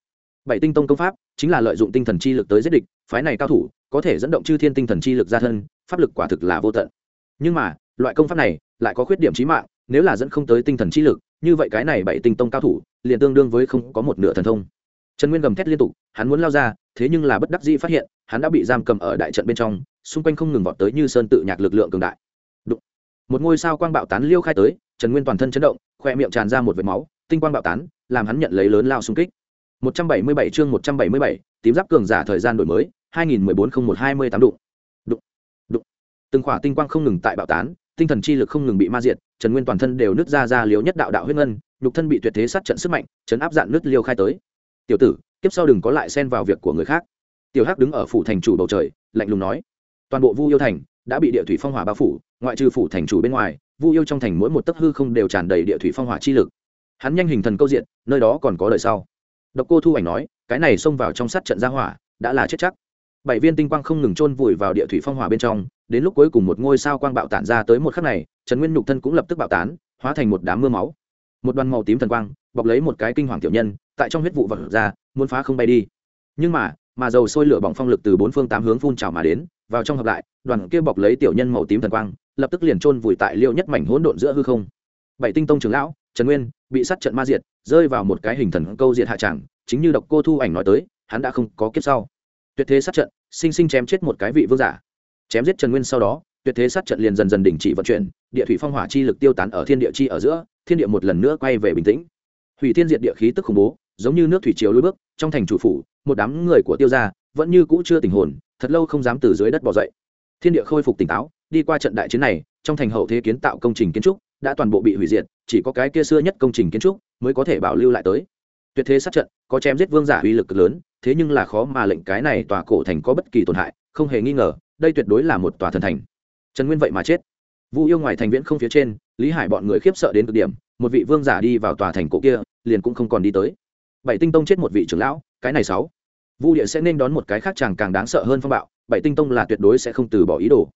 Bảy tinh tông công pháp, chính là lợi dụng tinh thần chi lực tới giết địch, phái này cao thủ, có thể dẫn động chư thiên tinh thần chi lực ra thân, pháp lực quả thực là vô tận. Nhưng mà, loại công pháp này lại có khuyết điểm trí mạng nếu là dẫn không tới tinh thần chi lực như vậy cái này bảy tinh tông cao thủ liền tương đương với không có một nửa thần thông trần nguyên gầm thét liên tục hắn muốn lao ra thế nhưng là bất đắc dĩ phát hiện hắn đã bị giam cầm ở đại trận bên trong xung quanh không ngừng vọt tới như sơn tự nhạc lực lượng cường đại Đụng. một ngôi sao quang bạo tán liêu khai tới trần nguyên toàn thân chấn động khoe miệng tràn ra một vệt máu tinh quang bạo tán làm hắn nhận lấy lớn lao xung kích 177 chương 177, tím giáp cường giả thời gian đổi mới 2014-01-28 đụng. Đụng. Đụng. Từng khỏa tinh quang không ngừng tại bạo tán, tinh thần chi lực không ngừng bị ma diệt, Trần Nguyên toàn thân đều nứt ra ra liếu nhất đạo đạo huyết ngân, nhục thân bị tuyệt thế sát trận sức mạnh, chấn áp dạn nứt liêu khai tới. "Tiểu tử, tiếp sau đừng có lại xen vào việc của người khác." Tiểu Hắc đứng ở phủ thành chủ bầu trời, lạnh lùng nói. Toàn bộ Vu Yêu thành đã bị địa thủy phong hỏa bao phủ, ngoại trừ phủ thành chủ bên ngoài, Vu Yêu trong thành mỗi một tấc hư không đều tràn đầy địa thủy phong hỏa chi lực. Hắn nhanh hình thần câu diện, nơi đó còn có đời sau độc cô thu ảnh nói cái này xông vào trong sát trận ra hỏa đã là chết chắc bảy viên tinh quang không ngừng chôn vùi vào địa thủy phong hỏa bên trong đến lúc cuối cùng một ngôi sao quang bạo tản ra tới một khắc này, trần nguyên nhục thân cũng lập tức bạo tán, hóa thành một đám mưa máu. Một đoàn màu tím thần quang, bọc lấy một cái kinh hoàng tiểu nhân, tại trong huyết vụ vật ra, muốn phá không bay đi. Nhưng mà mà dầu sôi lửa bỏng phong lực từ bốn phương tám hướng phun trào mà đến, vào trong hợp lại, đoàn kia bọc lấy tiểu nhân màu tím thần quang, lập tức liền chôn vùi tại liêu nhất mảnh hỗn độn giữa hư không. Bảy tinh tông trưởng lão, trần nguyên, bị sát trận ma diệt, rơi vào một cái hình thần câu diệt hạ tràng chính như độc cô thu ảnh nói tới, hắn đã không có kiếp sau. Tuyệt thế sát trận, sinh sinh chém chết một cái vị vương giả chém giết trần nguyên sau đó, tuyệt thế sát trận liền dần dần đình chỉ vận chuyển, địa thủy phong hỏa chi lực tiêu tán ở thiên địa chi ở giữa, thiên địa một lần nữa quay về bình tĩnh. Hủy thiên diệt địa khí tức khủng bố, giống như nước thủy chiều lôi bước, trong thành chủ phủ, một đám người của tiêu gia vẫn như cũ chưa tình hồn, thật lâu không dám từ dưới đất bỏ dậy. Thiên địa khôi phục tỉnh táo, đi qua trận đại chiến này, trong thành hậu thế kiến tạo công trình kiến trúc đã toàn bộ bị hủy diệt, chỉ có cái kia xưa nhất công trình kiến trúc mới có thể bảo lưu lại tới. Tuyệt thế sát trận, có chém giết vương giả uy lực lớn, thế nhưng là khó mà lệnh cái này tòa cổ thành có bất kỳ tổn hại, không hề nghi ngờ đây tuyệt đối là một tòa thần thành. Trần nguyên vậy mà chết. Vu yêu ngoài thành viễn không phía trên, lý hải bọn người khiếp sợ đến cực điểm, một vị vương giả đi vào tòa thành cổ kia, liền cũng không còn đi tới. Bảy tinh tông chết một vị trưởng lão, cái này sáu. Vu địa sẽ nên đón một cái khác chàng càng đáng sợ hơn phong bạo, bảy tinh tông là tuyệt đối sẽ không từ bỏ ý đồ.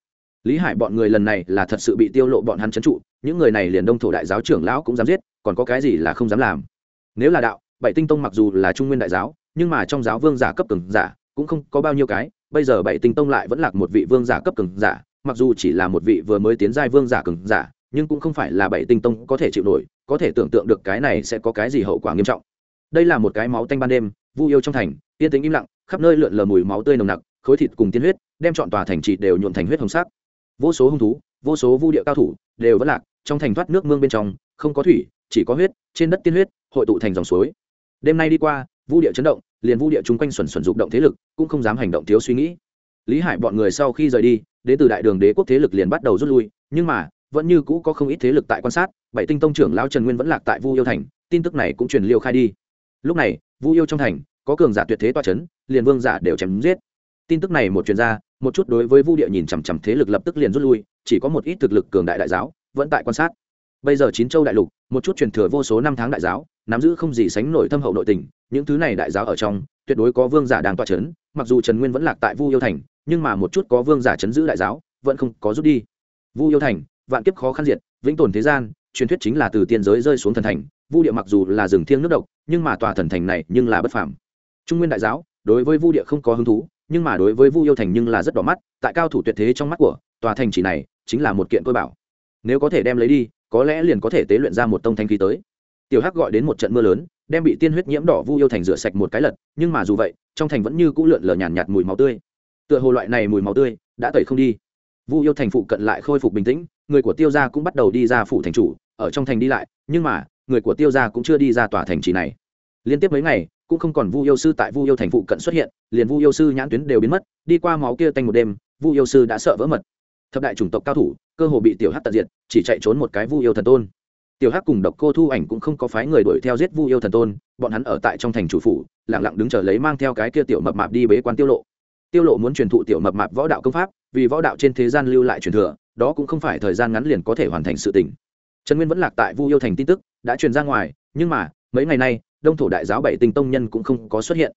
Lý hải bọn người lần này là thật sự bị tiêu lộ bọn hắn trấn trụ, những người này liền đông thổ đại giáo trưởng lão cũng dám giết, còn có cái gì là không dám làm. Nếu là đạo, bảy tinh tông mặc dù là trung nguyên đại giáo, nhưng mà trong giáo vương giả cấp cường giả cũng không có bao nhiêu cái, bây giờ bảy tinh tông lại vẫn là một vị vương giả cấp cường giả, mặc dù chỉ là một vị vừa mới tiến giai vương giả cường giả, nhưng cũng không phải là bảy tinh tông có thể chịu nổi, có thể tưởng tượng được cái này sẽ có cái gì hậu quả nghiêm trọng. Đây là một cái máu tanh ban đêm, vu yêu trong thành, yên tĩnh im lặng, khắp nơi lượn lờ mùi máu tươi nồng nặc, khối thịt cùng tiên huyết, đem chọn tòa thành trị đều nhuộn thành huyết hồng sắc. Vô số hung thú, vô số vu địa cao thủ đều vẫn lạc, trong thành thoát nước mương bên trong, không có thủy, chỉ có huyết, trên đất tiên huyết, hội tụ thành dòng suối. Đêm nay đi qua vu địa chấn động, liền vu địa chung quanh xuẩn xuẩn dục động thế lực cũng không dám hành động thiếu suy nghĩ. Lý hải bọn người sau khi rời đi, đến từ đại đường đế quốc thế lực liền bắt đầu rút lui, nhưng mà, vẫn như cũ có không ít thế lực tại quan sát, bảy tinh tông trưởng lão trần nguyên vẫn lạc tại vu yêu thành, tin tức này cũng truyền liêu khai đi. Lúc này, vu yêu trong thành, có cường giả tuyệt thế toa c h ấ n liền vương giả đều chém giết. Tin tức này một chuyên gia một chút đối với vu địa nhìn chằm chằm thế lực lập tức liền rút lui, chỉ có một ít thực lực cường đại đại giáo vẫn tại quan sát. Bây giờ chín châu đại lục, một chút truyền thừa vô số năm tháng đại giáo nắm giữ không gì sánh nổi thâm hậu nội tình, những thứ này đại giáo ở trong, tuyệt đối có vương giả đang toa c h ấ n mặc dù trần nguyên vẫn lạc tại vu yêu thành, nhưng mà một chút có vương giả chấn giữ đại giáo, vẫn không có rút đi. Vu yêu thành, vạn kiếp khó khăn diệt, vĩnh tồn thế gian, truyền thuyết chính là từ tiên giới rơi xuống thần thành, vu địa mặc dù là rừng thiêng nước độc, nhưng mà tòa thần thành này nhưng là bất phàm. Trung nguyên đại giáo, đối với vu địa không có hứng thú, nhưng mà đối với vu yêu thành nhưng là rất đỏ mắt, tại cao thủ tuyệt thế trong mắt của, tòa thành chỉ này chính là một kiện tôi bảo. Nếu có thể đem lấy đi, có lẽ liền có thể tế luyện ra một tông thanh khí tới tiểu hắc gọi đến một trận mưa lớn đem bị tiên huyết nhiễm đỏ vu yêu thành rửa sạch một cái lật nhưng mà dù vậy trong thành vẫn như cũ lượn lờ nhàn nhạt, nhạt mùi máu tươi. Tựa hồ loại này mùi máu tươi đã tẩy không đi. Vu yêu thành phụ cận lại khôi phục bình tĩnh người của tiêu gia cũng bắt đầu đi ra phủ thành chủ ở trong thành đi lại nhưng mà người của tiêu gia cũng chưa đi ra tòa thành trì này. Liên tiếp mấy ngày cũng không còn vu yêu sư tại vu yêu thành phụ cận xuất hiện liền vu yêu sư nhãn tuyến đều biến mất đi qua máu kia tanh một đêm vu yêu sư đã sợ vỡ mật. Thập đại chủng tộc cao thủ cơ hồ bị tiểu hắc tận diệt chỉ chạy trốn một cái vu yêu thần tôn tiểu hắc cùng độc cô thu ảnh cũng không có phái người đuổi theo giết vu yêu thần tôn, bọn hắn ở tại trong thành chủ phủ, lặng lặng đứng chờ lấy mang theo cái kia tiểu mập mạp đi bế quan tiêu lộ. Tiêu lộ muốn truyền thụ tiểu mập mạp võ đạo công pháp, vì võ đạo trên thế gian lưu lại truyền thừa, đó cũng không phải thời gian ngắn liền có thể hoàn thành sự tình. Trần nguyên vẫn lạc tại vu yêu thành tin tức, đã truyền ra ngoài, nhưng mà, mấy ngày nay, đông thổ đại giáo bảy tinh tông nhân cũng không có xuất hiện.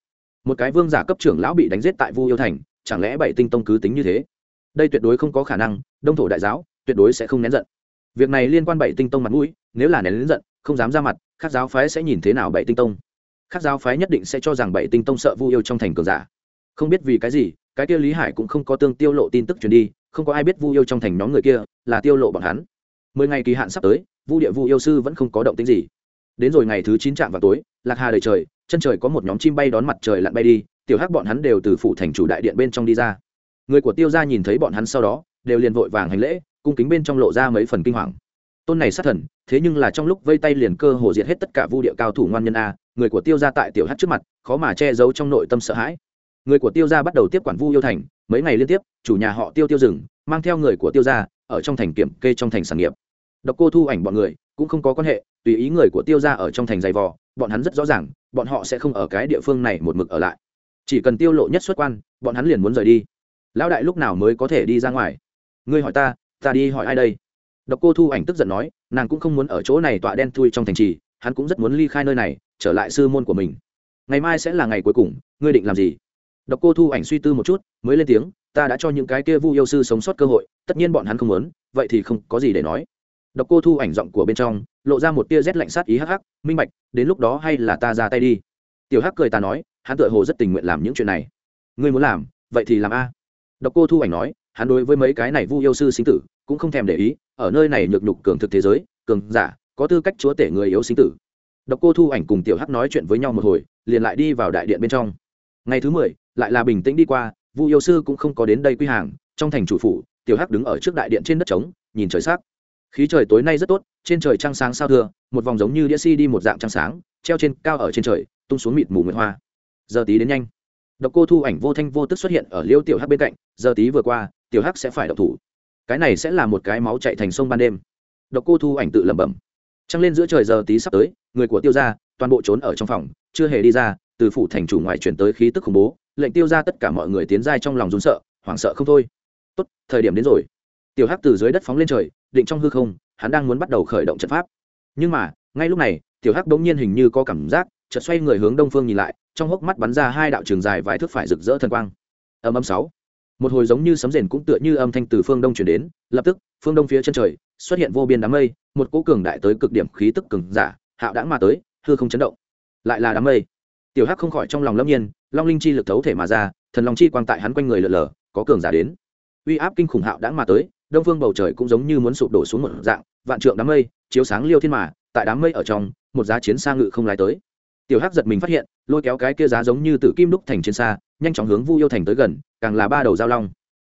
Một cái vương giả cấp trưởng lão bị đánh giết tại vu yêu thành, chẳng lẽ bảy tinh tông cứ tính như thế? Đây tuyệt đối không có khả năng, đông thổ đại giáo tuyệt đối sẽ không nén giận việc này liên quan bảy tinh tông mặt mũi, nếu là nén giận, không dám ra mặt các giáo phái sẽ nhìn thế nào bảy tinh tông? Các giáo phái nhất định sẽ cho rằng bảy tinh tông sợ vu yêu trong thành cường giả. Không biết vì cái gì, cái kia lý hải cũng không có tương tiêu lộ tin tức truyền đi, không có ai biết vu yêu trong thành nhóm người kia là tiêu lộ bọn hắn. Mười ngày kỳ hạn sắp tới, vu địa vu yêu sư vẫn không có động tính gì. Đến rồi ngày thứ chín trạm vào tối, lạc hà đầy trời, chân trời có một nhóm chim bay đón mặt trời lặn bay đi, tiểu hắc bọn hắn đều từ phủ thành chủ đại điện bên trong đi ra. Người của tiêu gia nhìn thấy bọn hắn sau đó, đều liền vội vàng hành lễ cung kính bên trong lộ ra mấy phần kinh hoàng. Tôn này sát thần, thế nhưng là trong lúc vây tay liền cơ hồ diệt hết tất cả vu địa cao thủ ngoan nhân a, người của tiêu gia tại tiểu hắc trước mặt, khó mà che giấu trong nội tâm sợ hãi. Người của tiêu gia bắt đầu tiếp quản vu yêu thành, mấy ngày liên tiếp, chủ nhà họ tiêu tiêu rừng mang theo người của tiêu gia, ở trong thành kiểm kê trong thành sản nghiệp. Độc cô thu ảnh bọn người, cũng không có quan hệ, tùy ý người của tiêu gia ở trong thành giày vò, bọn hắn rất rõ ràng, bọn họ sẽ không ở cái địa phương này một mực ở lại. Chỉ cần tiêu lộ nhất xuất quan, bọn hắn liền muốn rời đi. Lão đại lúc nào mới có thể đi ra ngoài? Ngươi hỏi ta ta đi hỏi ai đây? Độc cô thu ảnh tức giận nói, nàng cũng không muốn ở chỗ này tọa đen thui trong thành trì, hắn cũng rất muốn ly khai nơi này, trở lại sư môn của mình. Ngày mai sẽ là ngày cuối cùng, ngươi định làm gì? Độc cô thu ảnh suy tư một chút, mới lên tiếng, ta đã cho những cái kia vu yêu sư sống sót cơ hội, tất nhiên bọn hắn không muốn, vậy thì không có gì để nói. Độc cô thu ảnh giọng của bên trong, lộ ra một tia rét lạnh sát ý hắc hắc, minh bạch, đến lúc đó hay là ta ra tay đi. Tiểu hắc cười ta nói, hắn tựa hồ rất tình nguyện làm những chuyện này. Ngươi muốn làm, vậy thì làm a. Độc cô thu ảnh nói hắn đối với mấy cái này vu yêu sư sinh tử cũng không thèm để ý, ở nơi này nhược nhục cường thực thế giới, cường giả, có tư cách chúa tể người yếu sinh tử. Độc cô thu ảnh cùng tiểu hắc nói chuyện với nhau một hồi, liền lại đi vào đại điện bên trong. Ngày thứ mười, lại là bình tĩnh đi qua, vu yêu sư cũng không có đến đây quy hàng, trong thành chủ phủ, tiểu hắc đứng ở trước đại điện trên đất trống, nhìn trời sắc. Khí trời tối nay rất tốt, trên trời trăng sáng sao thưa, một vòng giống như đĩa si đi một dạng trăng sáng, treo trên cao ở trên trời, tung xuống mịt mù nguyệt hoa. Giờ tí đến nhanh. Độc cô thu ảnh vô thanh vô tức xuất hiện ở liêu tiểu hắc bên cạnh, giờ tí vừa qua tiểu hắc sẽ phải đậu thủ. Cái này sẽ là một cái máu chạy thành sông ban đêm. Độc cô thu ảnh tự lẩm bẩm. Trăng lên giữa trời giờ tí sắp tới, người của tiêu gia, toàn bộ trốn ở trong phòng, chưa hề đi ra, từ phủ thành chủ ngoại chuyển tới khí tức khủng bố, lệnh tiêu ra tất cả mọi người tiến ra trong lòng run sợ, hoảng sợ không thôi. Tốt, thời điểm đến rồi. Tiểu hắc từ dưới đất phóng lên trời, định trong hư không, hắn đang muốn bắt đầu khởi động trận pháp. Nhưng mà, ngay lúc này, tiểu hắc đống nhiên hình như có cảm giác, chợt xoay người hướng đông phương nhìn lại, trong hốc mắt bắn ra hai đạo trường dài vài thước phải rực rỡ thần quang. Âm âm sáu một hồi giống như sấm rền cũng tựa như âm thanh từ phương đông chuyển đến, lập tức, phương đông phía chân trời, xuất hiện vô biên đám mây, một cỗ cường đại tới cực điểm khí tức cường giả, hạo đãng mà tới, hư không chấn động. Lại là đám mây. Tiểu hắc không khỏi trong lòng lâm nhiên, long linh chi lực thấu thể mà ra, thần long chi quang tại hắn quanh người lượn lờ, có cường giả đến. Uy áp kinh khủng hạo đãng mà tới, đông phương bầu trời cũng giống như muốn sụp đổ xuống một dạng, vạn trượng đám mây, chiếu sáng liêu thiên mà, tại đám mây ở trong, một giá chiến xa ngự không lái tới. Tiểu hắc giật mình phát hiện, lôi kéo cái kia giá giống như tử kim đúc thành chiến xa nhanh chóng hướng vu yêu thành tới gần, càng là ba đầu giao long.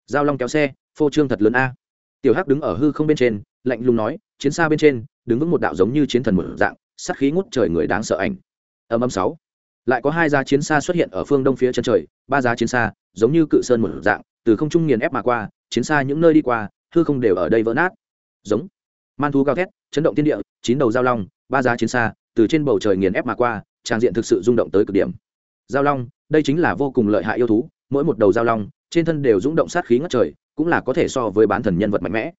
Giao long kéo xe, phô trương thật lớn a. Tiểu hắc đứng ở hư không bên trên, lạnh lùng nói, chiến xa bên trên, đứng vững một đạo giống như chiến thần một dạng sắc khí ngút trời người đáng sợ ảnh. Âm âm sáu. Lại có hai giá chiến xa xuất hiện ở phương đông phía chân trời, ba giá chiến xa, giống như cự sơn một dạng, từ không trung nghiền ép mà qua, chiến xa những nơi đi qua, hư không đều ở đây vỡ nát. Giống. Man thú cao thét, chấn động thiên địa, chín đầu giao long, ba giá chiến xa, từ trên bầu trời nghiền ép mà qua, trang diện thực sự rung động tới cực điểm. Giao long đây chính là vô cùng lợi hại yêu thú mỗi một đầu giao long trên thân đều rung động sát khí ngất trời cũng là có thể so với bán thần nhân vật mạnh mẽ.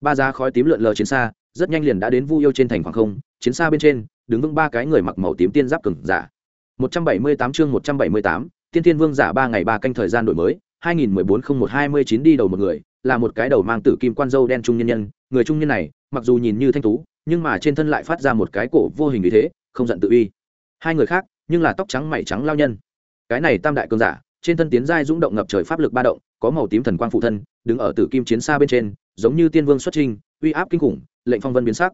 Ba giá khói tím lượn lờ chiến xa rất nhanh liền đã đến vu yêu trên thành khoảng không chiến xa bên trên đứng vững ba cái người mặc màu tím tiên giáp cừng giả. 178 chương 178, tiên tiên vương giả ba ngày ba canh thời gian đổi mới 2014-01-29 đi đầu một người là một cái đầu mang tử kim quan dâu đen trung nhân nhân. Người trung nhân này mặc dù nhìn như thanh tú nhưng mà trên thân lại phát ra một cái cổ vô hình như thế không giận tự uy. Hai người khác nhưng là tóc trắng mày trắng lao nhân cái này tam đại cường giả, trên thân tiến giai dũng động ngập trời pháp lực ba động, có màu tím thần quang phụ thân, đứng ở tử kim chiến xa bên trên, giống như tiên vương xuất trinh uy áp kinh khủng, lệnh phong vân biến sắc.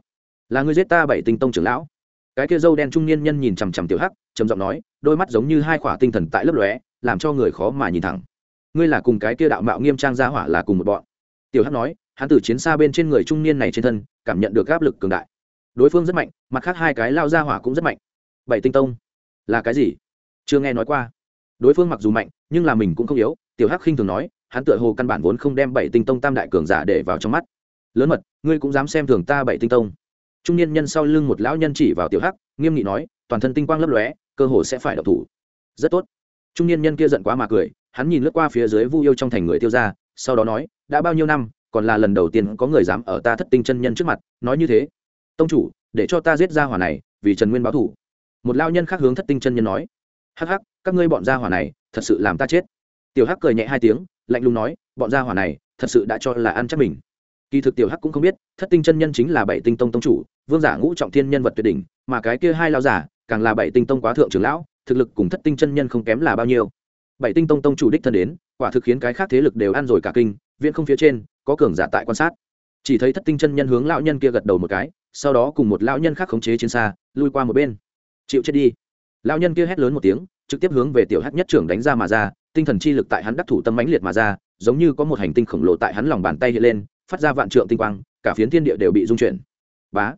Là người giết ta bảy tinh tông trưởng lão. Cái kia dâu đen trung niên nhân nhìn chằm chằm tiểu hắc, trầm giọng nói, đôi mắt giống như hai khỏa tinh thần tại lớp lóe, làm cho người khó mà nhìn thẳng. Ngươi là cùng cái kia đạo mạo nghiêm trang gia hỏa là cùng một bọn. Tiểu hắc nói, hắn từ chiến xa bên trên người trung niên này trên thân, cảm nhận được áp lực cường đại. Đối phương rất mạnh, mặt khác hai cái lao gia hỏa cũng rất mạnh. Bảy tinh tông? Là cái gì? Chưa nghe nói qua đối phương mặc dù mạnh, nhưng là mình cũng không yếu, tiểu hắc khinh thường nói, hắn tựa hồ căn bản vốn không đem bảy tinh tông tam đại cường giả để vào trong mắt. Lớn mật, ngươi cũng dám xem thường ta bảy tinh tông. Trung niên nhân sau lưng một lão nhân chỉ vào tiểu hắc, nghiêm nghị nói, toàn thân tinh quang lấp lóe, cơ hồ sẽ phải độc thủ. Rất tốt. Trung niên nhân kia giận quá mà cười, hắn nhìn lướt qua phía dưới vu yêu trong thành người tiêu ra sau đó nói, đã bao nhiêu năm, còn là lần đầu tiên có người dám ở ta thất tinh chân nhân trước mặt, nói như thế. Tông chủ, để cho ta giết ra hỏa này, vì trần nguyên báo thủ. Một lao nhân khác hướng thất tinh chân nhân nói, hắc hắc các ngươi bọn gia hỏa này thật sự làm ta chết. Tiểu hắc cười nhẹ hai tiếng, lạnh lùng nói, bọn gia hỏa này thật sự đã cho là ăn chắc mình. Kỳ thực tiểu hắc cũng không biết, thất tinh chân nhân chính là bảy tinh tông tông chủ, vương giả ngũ trọng thiên nhân vật tuyệt đỉnh, mà cái kia hai lao giả càng là bảy tinh tông quá thượng trưởng lão, thực lực cùng thất tinh chân nhân không kém là bao nhiêu. Bảy tinh tông tông chủ đích thân đến, quả thực khiến cái khác thế lực đều ăn rồi cả kinh, viễn không phía trên, có cường giả tại quan sát. Chỉ thấy thất tinh chân nhân hướng lão nhân kia gật đầu một cái, sau đó cùng một lão nhân khác khống chế trên xa, lui qua một bên. Chịu chết đi. Lão nhân kia hét lớn một tiếng trực tiếp hướng về tiểu hắc nhất trưởng đánh ra mà ra, tinh thần chi lực tại hắn đắc thủ tâm mãnh liệt mà ra, giống như có một hành tinh khổng lồ tại hắn lòng bàn tay hiện lên, phát ra vạn trượng tinh quang, cả phiến thiên địa đều bị dung chuyển. Bá!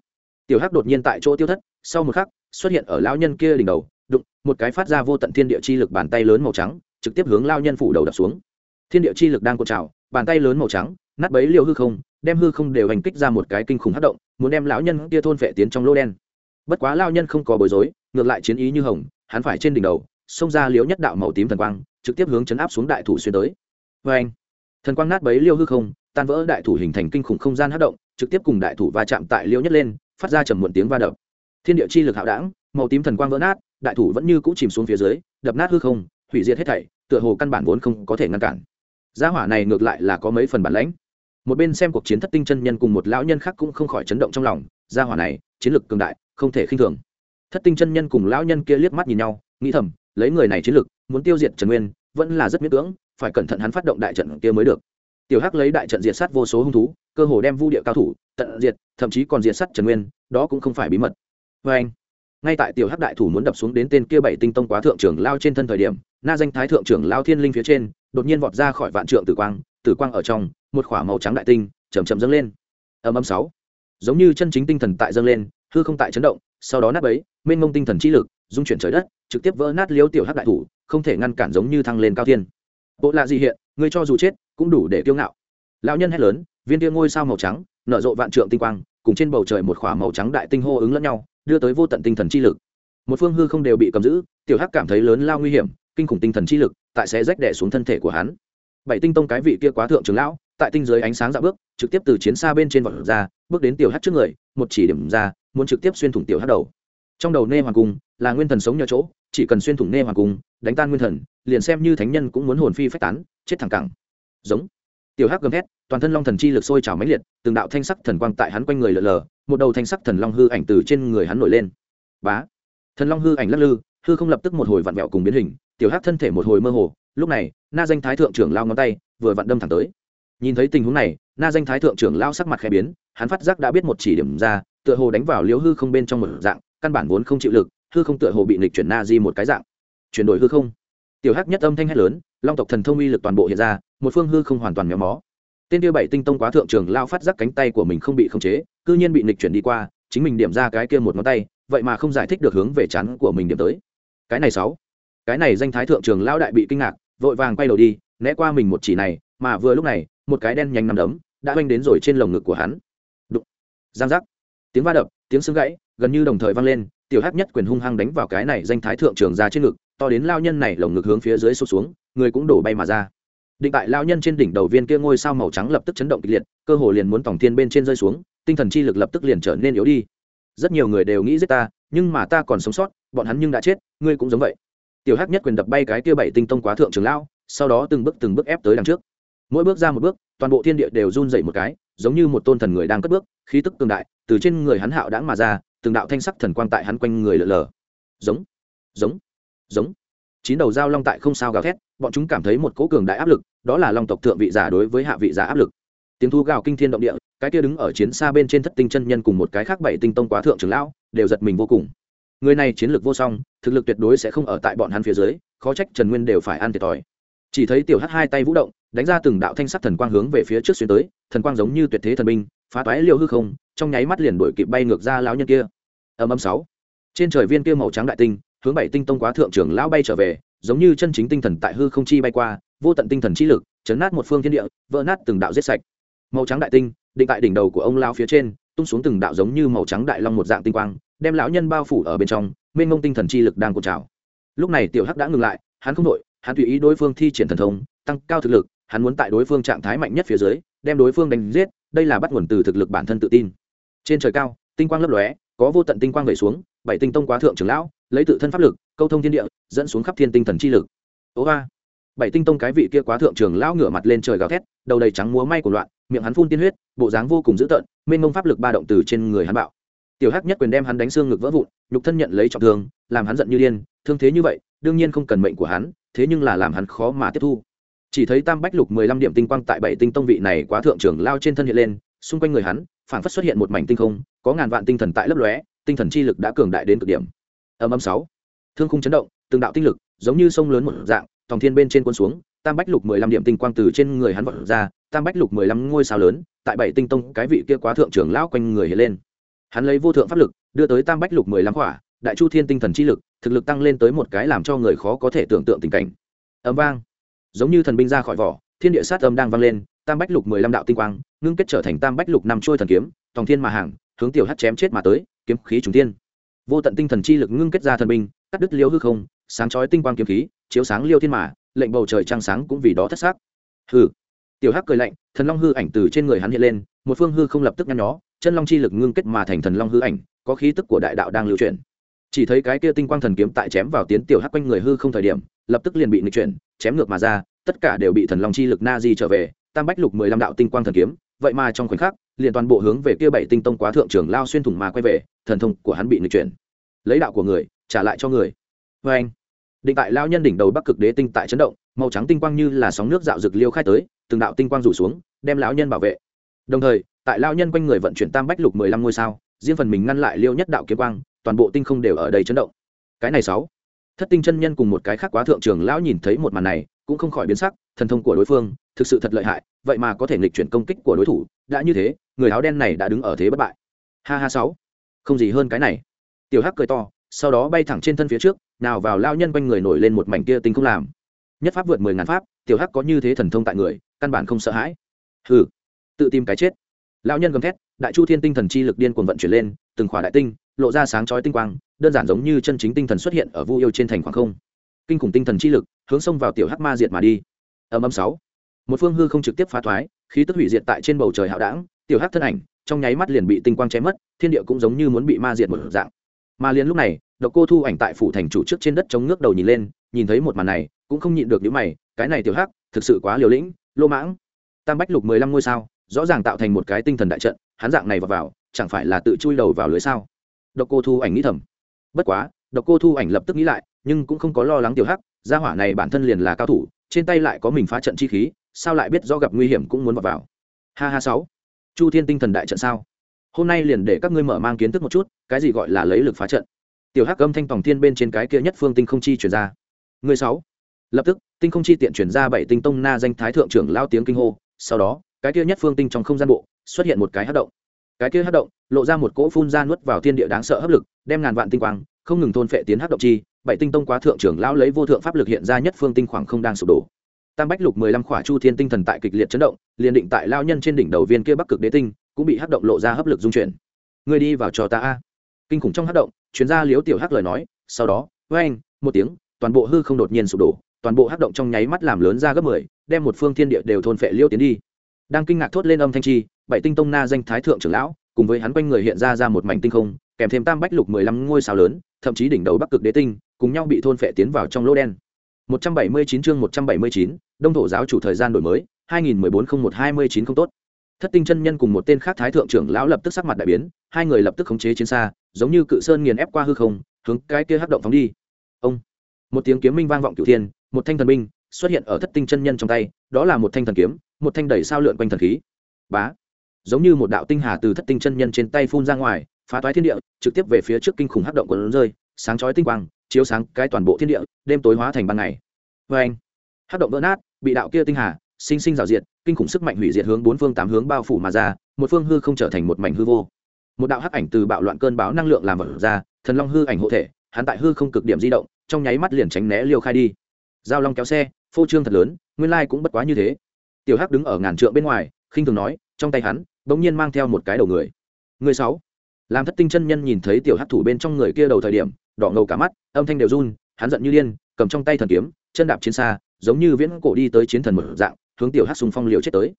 Tiểu hắc đột nhiên tại chỗ tiêu thất, sau một khắc, xuất hiện ở lão nhân kia đỉnh đầu, đụng, một cái phát ra vô tận thiên địa chi lực bàn tay lớn màu trắng, trực tiếp hướng lao nhân phủ đầu đập xuống. Thiên địa chi lực đang cột trào, bàn tay lớn màu trắng, nát bấy liều hư không, đem hư không đều hành kích ra một cái kinh khủng hất động, muốn đem lão nhân kia thôn phệ tiến trong lô đen. Bất quá lao nhân không có bối rối, ngược lại chiến ý như hồng, hắn phải trên đỉnh đầu xông ra liễu nhất đạo màu tím thần quang, trực tiếp hướng chấn áp xuống đại thủ xuyên tới. Vê anh, thần quang nát bấy liêu hư không, tan vỡ đại thủ hình thành kinh khủng không gian hất động, trực tiếp cùng đại thủ va chạm tại liễu nhất lên, phát ra trầm muộn tiếng va đập. Thiên địa chi lực hạo đảng, màu tím thần quang vỡ nát, đại thủ vẫn như cũ chìm xuống phía dưới, đập nát hư không, hủy diệt hết thảy, tựa hồ căn bản vốn không có thể ngăn cản. Gia hỏa này ngược lại là có mấy phần bản lãnh. Một bên xem cuộc chiến thất tinh chân nhân cùng một lão nhân khác cũng không khỏi chấn động trong lòng, gia hỏa này, chiến lực cường đại, không thể khinh thường. Thất tinh chân nhân cùng lão nhân kia liếc mắt nhìn nhau, nghĩ thầm lấy người này chiến lực muốn tiêu diệt trần nguyên, vẫn là rất miễn cưỡng, phải cẩn thận hắn phát động đại trận kia mới được. Tiểu hắc lấy đại trận diệt sát vô số hung thú, cơ hồ đem vu địa cao thủ, tận diệt, thậm chí còn diệt sát trần nguyên, đó cũng không phải bí mật. Vê anh, ngay tại tiểu hắc đại thủ muốn đập xuống đến tên kia bảy tinh tông quá thượng trưởng lao trên thân thời điểm, na danh thái thượng trưởng lao thiên linh phía trên, đột nhiên vọt ra khỏi vạn trượng tử quang tử quang ở trong, một khỏa màu trắng đại tinh chầm chậm dâng lên. Âm âm sáu, giống như chân chính tinh thần tại dâng lên, hư không tại chấn động, sau đó nát bấy, mênh mông tinh thần trí lực dung chuyển trời đất, trực tiếp vỡ nát liếu tiểu hắc đại thủ, không thể ngăn cản giống như thăng lên cao thiên. Bộ lạ gì hiện, ngươi cho dù chết, cũng đủ để kiêu ngạo. Lão nhân hét lớn, viên kia ngôi sao màu trắng, nở rộ vạn trượng tinh quang, cùng trên bầu trời một khỏa màu trắng đại tinh hô ứng lẫn nhau, đưa tới vô tận tinh thần chi lực. Một phương hư không đều bị cầm giữ, tiểu hắc cảm thấy lớn lao nguy hiểm, kinh khủng tinh thần chi lực, tại sẽ rách đẻ xuống thân thể của hắn. Bảy tinh tông cái vị kia quá thượng trưởng lão, tại tinh giới ánh sáng dạo bước, trực tiếp từ chiến xa bên trên vọt ra, bước đến tiểu hắc trước người, một chỉ điểm ra, muốn trực tiếp xuyên thủng tiểu hắc đầu. Trong đầu nê hoàng cung là nguyên thần sống nhờ chỗ, chỉ cần xuyên thủng nê hoàng cung, đánh tan nguyên thần, liền xem như thánh nhân cũng muốn hồn phi phách tán, chết thẳng cẳng. Giống. Tiểu hắc gầm thét, toàn thân long thần chi lực sôi trào máy liệt, từng đạo thanh sắc thần quang tại hắn quanh người lờ lờ, một đầu thanh sắc thần long hư ảnh từ trên người hắn nổi lên. Bá. Thần long hư ảnh lắc lư, hư không lập tức một hồi vặn vẹo cùng biến hình, tiểu hắc thân thể một hồi mơ hồ, lúc này, na danh thái thượng trưởng lao ngón tay, vừa vặn đâm thẳng tới. Nhìn thấy tình huống này, na danh thái thượng trưởng lao sắc mặt khẽ biến, hắn phát giác đã biết một chỉ điểm ra, tựa hồ đánh vào liếu hư không bên trong một dạng, căn bản vốn không chịu lực hư không tựa hồ bị nghịch chuyển na di một cái dạng. Chuyển đổi hư không. Tiểu hắc nhất âm thanh hét lớn, long tộc thần thông uy lực toàn bộ hiện ra, một phương hư không hoàn toàn méo mó. Tên tiêu bảy tinh tông quá thượng trường lao phát giác cánh tay của mình không bị khống chế, cư nhiên bị nịch chuyển đi qua, chính mình điểm ra cái kia một ngón tay, vậy mà không giải thích được hướng về chắn của mình điểm tới. Cái này sáu. Cái này danh thái thượng trường lao đại bị kinh ngạc, vội vàng quay đầu đi, né qua mình một chỉ này, mà vừa lúc này, một cái đen nhanh nằm đấm đã oanh đến rồi trên lồng ngực của hắn. Đụng. Giang giác. Tiếng va đập, tiếng xương gãy, gần như đồng thời vang lên tiểu hắc nhất quyền hung hăng đánh vào cái này danh thái thượng trường ra trên ngực, to đến lao nhân này lồng ngực hướng phía dưới sụt xuống, người cũng đổ bay mà ra. Định tại lao nhân trên đỉnh đầu viên kia ngôi sao màu trắng lập tức chấn động kịch liệt, cơ hồ liền muốn tòng thiên bên trên rơi xuống, tinh thần chi lực lập tức liền trở nên yếu đi. Rất nhiều người đều nghĩ giết ta, nhưng mà ta còn sống sót, bọn hắn nhưng đã chết, ngươi cũng giống vậy. Tiểu hắc nhất quyền đập bay cái kia bảy tinh tông quá thượng trường lao sau đó từng bước từng bước ép tới đằng trước. Mỗi bước ra một bước, toàn bộ thiên địa đều run dậy một cái, giống như một tôn thần người đang cất bước, khí tức cường đại, từ trên người hắn hạo đãng mà ra từng đạo thanh sắc thần quang tại hắn quanh người lở lờ. Giống giống giống. Chín đầu dao long tại không sao gào thét, bọn chúng cảm thấy một cỗ cường đại áp lực, đó là long tộc thượng vị giả đối với hạ vị giả áp lực. Tiếng thu gào kinh thiên động địa, cái kia đứng ở chiến xa bên trên thất tinh chân nhân cùng một cái khác bảy tinh tông quá thượng trưởng lão, đều giật mình vô cùng. Người này chiến lược vô song, thực lực tuyệt đối sẽ không ở tại bọn hắn phía dưới, khó trách trần nguyên đều phải ăn thiệt thòi. Chỉ thấy tiểu Hắc hai tay vũ động, đánh ra từng đạo thanh sắc thần quang hướng về phía trước xuyên tới, thần quang giống như tuyệt thế thần binh, phá toái liêu hư không trong nháy mắt liền đuổi kịp bay ngược ra lão nhân kia. Âm âm sáu. Trên trời viên kia màu trắng đại tinh, hướng bảy tinh tông quá thượng trưởng lão bay trở về, giống như chân chính tinh thần tại hư không chi bay qua, vô tận tinh thần chi lực, chấn nát một phương thiên địa, vỡ nát từng đạo giết sạch. Màu trắng đại tinh, định tại đỉnh đầu của ông lão phía trên, tung xuống từng đạo giống như màu trắng đại long một dạng tinh quang, đem lão nhân bao phủ ở bên trong, mênh mông tinh thần chi lực đang cột trào. Lúc này tiểu hắc đã ngừng lại, hắn không đội hắn tùy ý đối phương thi triển thần thông, tăng cao thực lực, hắn muốn tại đối phương trạng thái mạnh nhất phía dưới, đem đối phương đánh giết, đây là bắt nguồn từ thực lực bản thân tự tin trên trời cao, tinh quang lấp lóe, có vô tận tinh quang về xuống, bảy tinh tông quá thượng trưởng lão, lấy tự thân pháp lực, câu thông thiên địa, dẫn xuống khắp thiên tinh thần chi lực. Ố ba, bảy tinh tông cái vị kia quá thượng trưởng lão ngửa mặt lên trời gào thét, đầu đầy trắng múa may của loạn, miệng hắn phun tiên huyết, bộ dáng vô cùng dữ tợn, mênh mông pháp lực ba động từ trên người hắn bạo. Tiểu hắc nhất quyền đem hắn đánh xương ngực vỡ vụn, nhục thân nhận lấy trọng thương, làm hắn giận như điên, thương thế như vậy, đương nhiên không cần mệnh của hắn, thế nhưng là làm hắn khó mà tiếp thu. Chỉ thấy tam bách lục mười lăm điểm tinh quang tại bảy tinh tông vị này quá thượng trưởng lao trên thân hiện lên, xung quanh người hắn phảng phất xuất hiện một mảnh tinh không, có ngàn vạn tinh thần tại lấp lóe, tinh thần chi lực đã cường đại đến cực điểm. Âm âm sáu. Thương khung chấn động, từng đạo tinh lực, giống như sông lớn một dạng, tòng thiên bên trên quân xuống, tam bách lục mười lăm điểm tinh quang từ trên người hắn vọt ra, tam bách lục mười lăm ngôi sao lớn, tại bảy tinh tông cái vị kia quá thượng trưởng lão quanh người hiện lên. Hắn lấy vô thượng pháp lực, đưa tới tam bách lục mười lăm khỏa, đại chu thiên tinh thần chi lực, thực lực tăng lên tới một cái làm cho người khó có thể tưởng tượng tình cảnh. Âm vang. Giống như thần binh ra khỏi vỏ, thiên địa sát âm đang vang lên, tam bách lục mười lăm đạo tinh quang ngưng kết trở thành tam bách lục năm trôi thần kiếm, tòng thiên mà hàng, hướng tiểu hát chém chết mà tới, kiếm khí trùng tiên vô tận tinh thần chi lực ngưng kết ra thần binh, cắt đứt liêu hư không, sáng chói tinh quang kiếm khí, chiếu sáng liêu thiên mà, lệnh bầu trời trăng sáng cũng vì đó thất xác hư tiểu hắc cười lạnh, thần long hư ảnh từ trên người hắn hiện lên, một phương hư không lập tức nhăn nhó, chân long chi lực ngưng kết mà thành thần long hư ảnh, có khí tức của đại đạo đang lưu chuyển. Chỉ thấy cái kia tinh quang thần kiếm tại chém vào tiến tiểu hắc quanh người hư không thời điểm, lập tức liền bị nghịch chuyển, chém ngược mà ra, tất cả đều bị thần long chi lực na di trở về, tam bách lục mười lăm đạo tinh quang thần kiếm vậy mà trong khoảnh khắc, liền toàn bộ hướng về kia bảy tinh tông quá thượng trưởng lao xuyên thủng mà quay về, thần thông của hắn bị nghịch chuyển. Lấy đạo của người, trả lại cho người. Vê anh, định tại lao nhân đỉnh đầu bắc cực đế tinh tại chấn động, màu trắng tinh quang như là sóng nước dạo rực liêu khai tới, từng đạo tinh quang rủ xuống, đem lão nhân bảo vệ. Đồng thời, tại lao nhân quanh người vận chuyển tam bách lục mười lăm ngôi sao, riêng phần mình ngăn lại liêu nhất đạo kiếm quang, toàn bộ tinh không đều ở đây chấn động. Cái này sáu, thất tinh chân nhân cùng một cái khác quá thượng trường lão nhìn thấy một màn này, cũng không khỏi biến sắc, thần thông của đối phương thực sự thật lợi hại, vậy mà có thể nghịch chuyển công kích của đối thủ, đã như thế, người áo đen này đã đứng ở thế bất bại. Ha ha sáu. Không gì hơn cái này. Tiểu hắc cười to, sau đó bay thẳng trên thân phía trước, nào vào lao nhân quanh người nổi lên một mảnh kia tinh không làm. Nhất pháp vượt mười ngàn pháp, tiểu hắc có như thế thần thông tại người, căn bản không sợ hãi. Hừ, tự tìm cái chết. Lão nhân gầm thét, đại chu thiên tinh thần chi lực điên cuồng vận chuyển lên, từng khỏa đại tinh, lộ ra sáng chói tinh quang, đơn giản giống như chân chính tinh thần xuất hiện ở vu yêu trên thành khoảng không. Kinh khủng tinh thần chi lực, hướng sông vào tiểu hắc ma diệt mà đi. Âm âm sáu một phương hư không trực tiếp phá thoái khí tức hủy diệt tại trên bầu trời hạo đảng tiểu hắc thân ảnh trong nháy mắt liền bị tinh quang chém mất thiên địa cũng giống như muốn bị ma diệt một dạng. Mà liền lúc này độc cô thu ảnh tại phủ thành chủ trước trên đất chống ngước đầu nhìn lên nhìn thấy một màn này cũng không nhịn được những mày cái này tiểu hắc thực sự quá liều lĩnh lô mãng. Tam bách lục mười lăm ngôi sao rõ ràng tạo thành một cái tinh thần đại trận hắn dạng này vào, vào chẳng phải là tự chui đầu vào lưới sao? Độc cô thu ảnh nghĩ thầm. Bất quá độc cô thu ảnh lập tức nghĩ lại nhưng cũng không có lo lắng tiểu hắc gia hỏa này bản thân liền là cao thủ trên tay lại có mình phá trận chi khí sao lại biết do gặp nguy hiểm cũng muốn vào vào? Ha ha sáu. Chu thiên tinh thần đại trận sao? Hôm nay liền để các ngươi mở mang kiến thức một chút, cái gì gọi là lấy lực phá trận. Tiểu hắc âm thanh tòng thiên bên trên cái kia nhất phương tinh không chi chuyển ra. Người sáu. Lập tức, tinh không chi tiện chuyển ra bảy tinh tông na danh thái thượng trưởng lao tiếng kinh hô, sau đó, cái kia nhất phương tinh trong không gian bộ xuất hiện một cái hát động. Cái kia hát động lộ ra một cỗ phun ra nuốt vào thiên địa đáng sợ hấp lực, đem ngàn vạn tinh quang, không ngừng thôn phệ tiến hát động chi, bảy tinh tông quá thượng trưởng lão lấy vô thượng pháp lực hiện ra nhất phương tinh khoảng không đang sụp đổ tam bách lục mười lăm khỏa chu thiên tinh thần tại kịch liệt chấn động, liền định tại lao nhân trên đỉnh đầu viên kia bắc cực đế tinh, cũng bị hắc động lộ ra hấp lực dung chuyển. Ngươi đi vào cho ta a. Kinh khủng trong hắc động chuyến ra liếu tiểu hắc lời nói, sau đó với anh một tiếng, toàn bộ hư không đột nhiên sụp đổ, toàn bộ hắc động trong nháy mắt làm lớn ra gấp mười, đem một phương thiên địa đều thôn phệ liêu tiến đi. Đang kinh ngạc thốt lên âm thanh chi, bảy tinh tông na danh thái thượng trưởng lão, cùng với hắn quanh người hiện ra ra một mảnh tinh không, kèm thêm tam bách lục mười lăm ngôi sao lớn, thậm chí đỉnh đầu bắc cực đế tinh, cùng nhau bị thôn phệ tiến vào trong lỗ đen. 179 chương 179, Đông thổ giáo chủ thời gian đổi mới, 2014-01-29 không tốt. Thất tinh chân nhân cùng một tên khác thái thượng trưởng lão lập tức sắc mặt đại biến, hai người lập tức khống chế chiến xa, giống như cự sơn nghiền ép qua hư không, hướng cái kia hắc động phóng đi. Ông. Một tiếng kiếm minh vang vọng cửu thiên, một thanh thần binh xuất hiện ở thất tinh chân nhân trong tay, đó là một thanh thần kiếm, một thanh đẩy sao lượn quanh thần khí. Bá. Giống như một đạo tinh hà từ thất tinh chân nhân trên tay phun ra ngoài, phá toái thiên địa, trực tiếp về phía trước kinh khủng hắc động của rơi, sáng chói tinh quang, chiếu sáng cái toàn bộ thiên địa, đêm tối hóa thành ban ngày. Vê anh, hát động vỡ nát, bị đạo kia tinh hà, sinh sinh rào diệt, kinh khủng sức mạnh hủy diệt hướng bốn phương tám hướng bao phủ mà ra, một phương hư không trở thành một mảnh hư vô. Một đạo hắc ảnh từ bạo loạn cơn báo năng lượng làm vật ra, thần long hư ảnh hộ thể, hắn tại hư không cực điểm di động, trong nháy mắt liền tránh né liêu khai đi. Giao long kéo xe, phô trương thật lớn, nguyên lai cũng bất quá như thế. Tiểu hắc đứng ở ngàn trượng bên ngoài, khinh thường nói, trong tay hắn, bỗng nhiên mang theo một cái đầu người. Người sáu. Làm thất tinh chân nhân nhìn thấy tiểu hắc thủ bên trong người kia đầu thời điểm đỏ ngầu cả mắt, âm thanh đều run, hắn giận như điên, cầm trong tay thần kiếm, chân đạp chiến xa, giống như viễn cổ đi tới chiến thần một dạng, hướng tiểu hát sùng phong liều chết tới.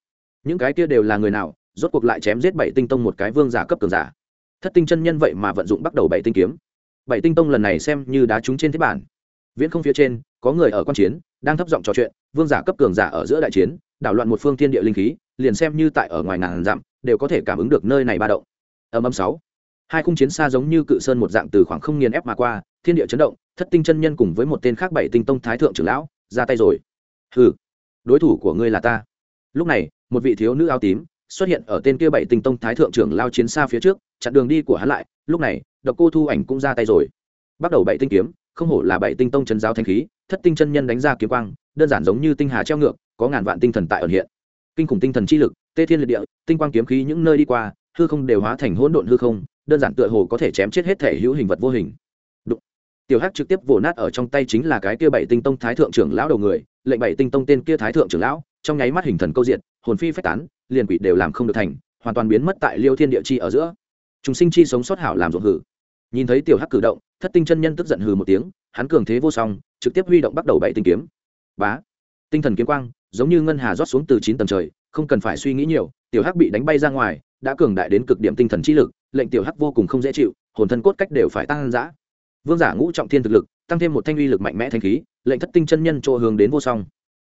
Những cái kia đều là người nào, rốt cuộc lại chém giết bảy tinh tông một cái vương giả cấp cường giả. Thất tinh chân nhân vậy mà vận dụng bắt đầu bảy tinh kiếm. Bảy tinh tông lần này xem như đá trúng trên thế bản. Viễn không phía trên, có người ở quan chiến, đang thấp giọng trò chuyện, vương giả cấp cường giả ở giữa đại chiến, đảo loạn một phương thiên địa linh khí, liền xem như tại ở ngoài ngàn dặm, đều có thể cảm ứng được nơi này ba động. Âm âm sáu hai khung chiến xa giống như cự sơn một dạng từ khoảng không nghiền ép mà qua, thiên địa chấn động, thất tinh chân nhân cùng với một tên khác bảy tinh tông thái thượng trưởng lão, ra tay rồi. Hừ, đối thủ của ngươi là ta. Lúc này, một vị thiếu nữ áo tím xuất hiện ở tên kia bảy tinh tông thái thượng trưởng lao chiến xa phía trước, chặn đường đi của hắn lại, lúc này, độc cô thu ảnh cũng ra tay rồi. Bắt đầu bảy tinh kiếm, không hổ là bảy tinh tông chân giáo thanh khí, thất tinh chân nhân đánh ra kiếm quang, đơn giản giống như tinh hà treo ngược, có ngàn vạn tinh thần tại ẩn hiện. Kinh khủng tinh thần chi lực, tê thiên liệt địa, tinh quang kiếm khí những nơi đi qua, hư không đều hóa thành hỗn độn hư không đơn giản tựa hồ có thể chém chết hết thể hữu hình vật vô hình. Đụng. tiểu hắc trực tiếp vồ nát ở trong tay chính là cái kia bảy tinh tông thái thượng trưởng lão đầu người, lệnh bảy tinh tông tên kia thái thượng trưởng lão, trong nháy mắt hình thần câu diện hồn phi phách tán, liền quỷ đều làm không được thành, hoàn toàn biến mất tại liêu thiên địa chi ở giữa. Chúng sinh chi sống sót hảo làm ruộng hử. Nhìn thấy tiểu hắc cử động, thất tinh chân nhân tức giận hừ một tiếng, hắn cường thế vô song, trực tiếp huy động bắt đầu bảy tinh kiếm. Bá. Tinh thần kiếm quang, giống như ngân hà rót xuống từ chín tầng trời, không cần phải suy nghĩ nhiều, tiểu hắc bị đánh bay ra ngoài đã cường đại đến cực điểm tinh thần trí lực, lệnh tiểu hắc vô cùng không dễ chịu, hồn thân cốt cách đều phải tăng giã vương giả ngũ trọng thiên thực lực, tăng thêm một thanh uy lực mạnh mẽ thanh khí, lệnh thất tinh chân nhân chỗ hướng đến vô song.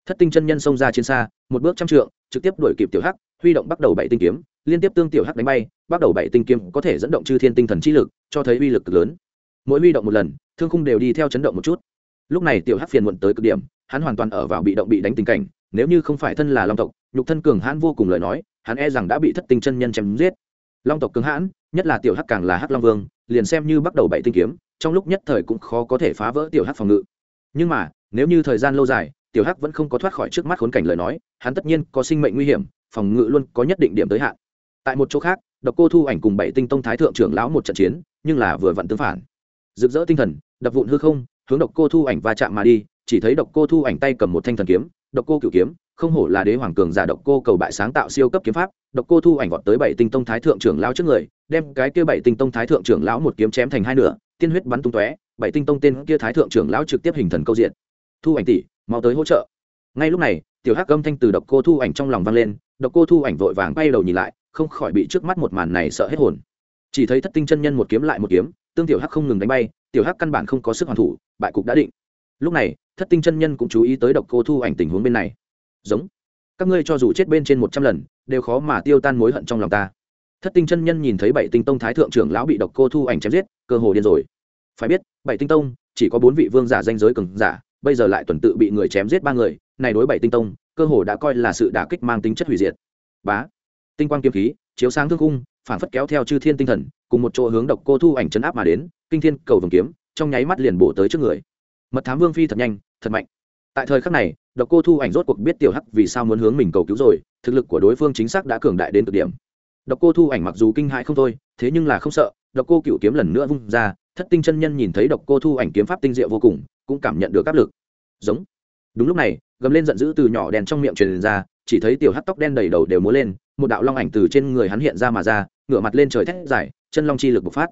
Thất tinh chân nhân xông ra chiến xa, một bước trăm trượng, trực tiếp đuổi kịp tiểu hắc, huy động bắt đầu bảy tinh kiếm, liên tiếp tương tiểu hắc đánh bay, bắt đầu bảy tinh kiếm có thể dẫn động chư thiên tinh thần trí lực, cho thấy uy lực cực lớn. Mỗi huy động một lần, thương khung đều đi theo chấn động một chút. Lúc này tiểu hắc phiền muộn tới cực điểm, hắn hoàn toàn ở vào bị động bị đánh tình cảnh, nếu như không phải thân là long tộc nhục thân cường hãn vô cùng lời nói, hắn e rằng đã bị thất tinh chân nhân chém giết. Long tộc cường hãn, nhất là tiểu hắc càng là hắc long vương, liền xem như bắt đầu bảy tinh kiếm, trong lúc nhất thời cũng khó có thể phá vỡ tiểu hắc phòng ngự. Nhưng mà, nếu như thời gian lâu dài, tiểu hắc vẫn không có thoát khỏi trước mắt khốn cảnh lời nói, hắn tất nhiên có sinh mệnh nguy hiểm, phòng ngự luôn có nhất định điểm tới hạn. Tại một chỗ khác, độc cô thu ảnh cùng bảy tinh tông thái thượng trưởng lão một trận chiến, nhưng là vừa vặn tương phản. Rực rỡ tinh thần, đập vụn hư không, hướng độc cô thu ảnh va chạm mà đi, chỉ thấy độc cô thu ảnh tay cầm một thanh thần kiếm, độc cô cửu kiếm không hổ là đế hoàng cường giả độc cô cầu bại sáng tạo siêu cấp kiếm pháp, độc cô thu ảnh vọt tới bảy tinh tông thái thượng trưởng lão trước người, đem cái kia bảy tinh tông thái thượng trưởng lão một kiếm chém thành hai nửa, tiên huyết bắn tung tóe, bảy tinh tông tên kia thái thượng trưởng lão trực tiếp hình thần câu diện. Thu ảnh tỷ, mau tới hỗ trợ. Ngay lúc này, tiểu hắc âm thanh từ độc cô thu ảnh trong lòng vang lên, độc cô thu ảnh vội vàng bay đầu nhìn lại, không khỏi bị trước mắt một màn này sợ hết hồn. Chỉ thấy thất tinh chân nhân một kiếm lại một kiếm, tương tiểu hắc không ngừng đánh bay, tiểu hắc căn bản không có sức hoàn thủ, bại cục đã định. Lúc này, thất tinh chân nhân cũng chú ý tới độc cô thu ảnh tình huống bên này giống. Các ngươi cho dù chết bên trên một trăm lần, đều khó mà tiêu tan mối hận trong lòng ta. Thất tinh chân nhân nhìn thấy bảy tinh tông thái thượng trưởng lão bị độc cô thu ảnh chém giết, cơ hồ điên rồi. Phải biết, bảy tinh tông chỉ có bốn vị vương giả danh giới cường giả, bây giờ lại tuần tự bị người chém giết ba người, này đối bảy tinh tông, cơ hồ đã coi là sự đả kích mang tính chất hủy diệt. Bá. Tinh quang kiếm khí, chiếu sáng thương cung phản phất kéo theo chư thiên tinh thần, cùng một chỗ hướng độc cô thu ảnh chấn áp mà đến, kinh thiên cầu vồng kiếm, trong nháy mắt liền bổ tới trước người. Mật thám vương phi thật nhanh, thật mạnh. Tại thời khắc này độc cô thu ảnh rốt cuộc biết tiểu hắc vì sao muốn hướng mình cầu cứu rồi, thực lực của đối phương chính xác đã cường đại đến cực điểm. Độc cô thu ảnh mặc dù kinh hãi không thôi, thế nhưng là không sợ, độc cô cựu kiếm lần nữa vung ra, thất tinh chân nhân nhìn thấy độc cô thu ảnh kiếm pháp tinh diệu vô cùng, cũng cảm nhận được áp lực. Giống. Đúng lúc này, gầm lên giận dữ từ nhỏ đèn trong miệng truyền ra, chỉ thấy tiểu hắt tóc đen đầy đầu đều múa lên, một đạo long ảnh từ trên người hắn hiện ra mà ra, ngửa mặt lên trời thét dài, chân long chi lực bộc phát.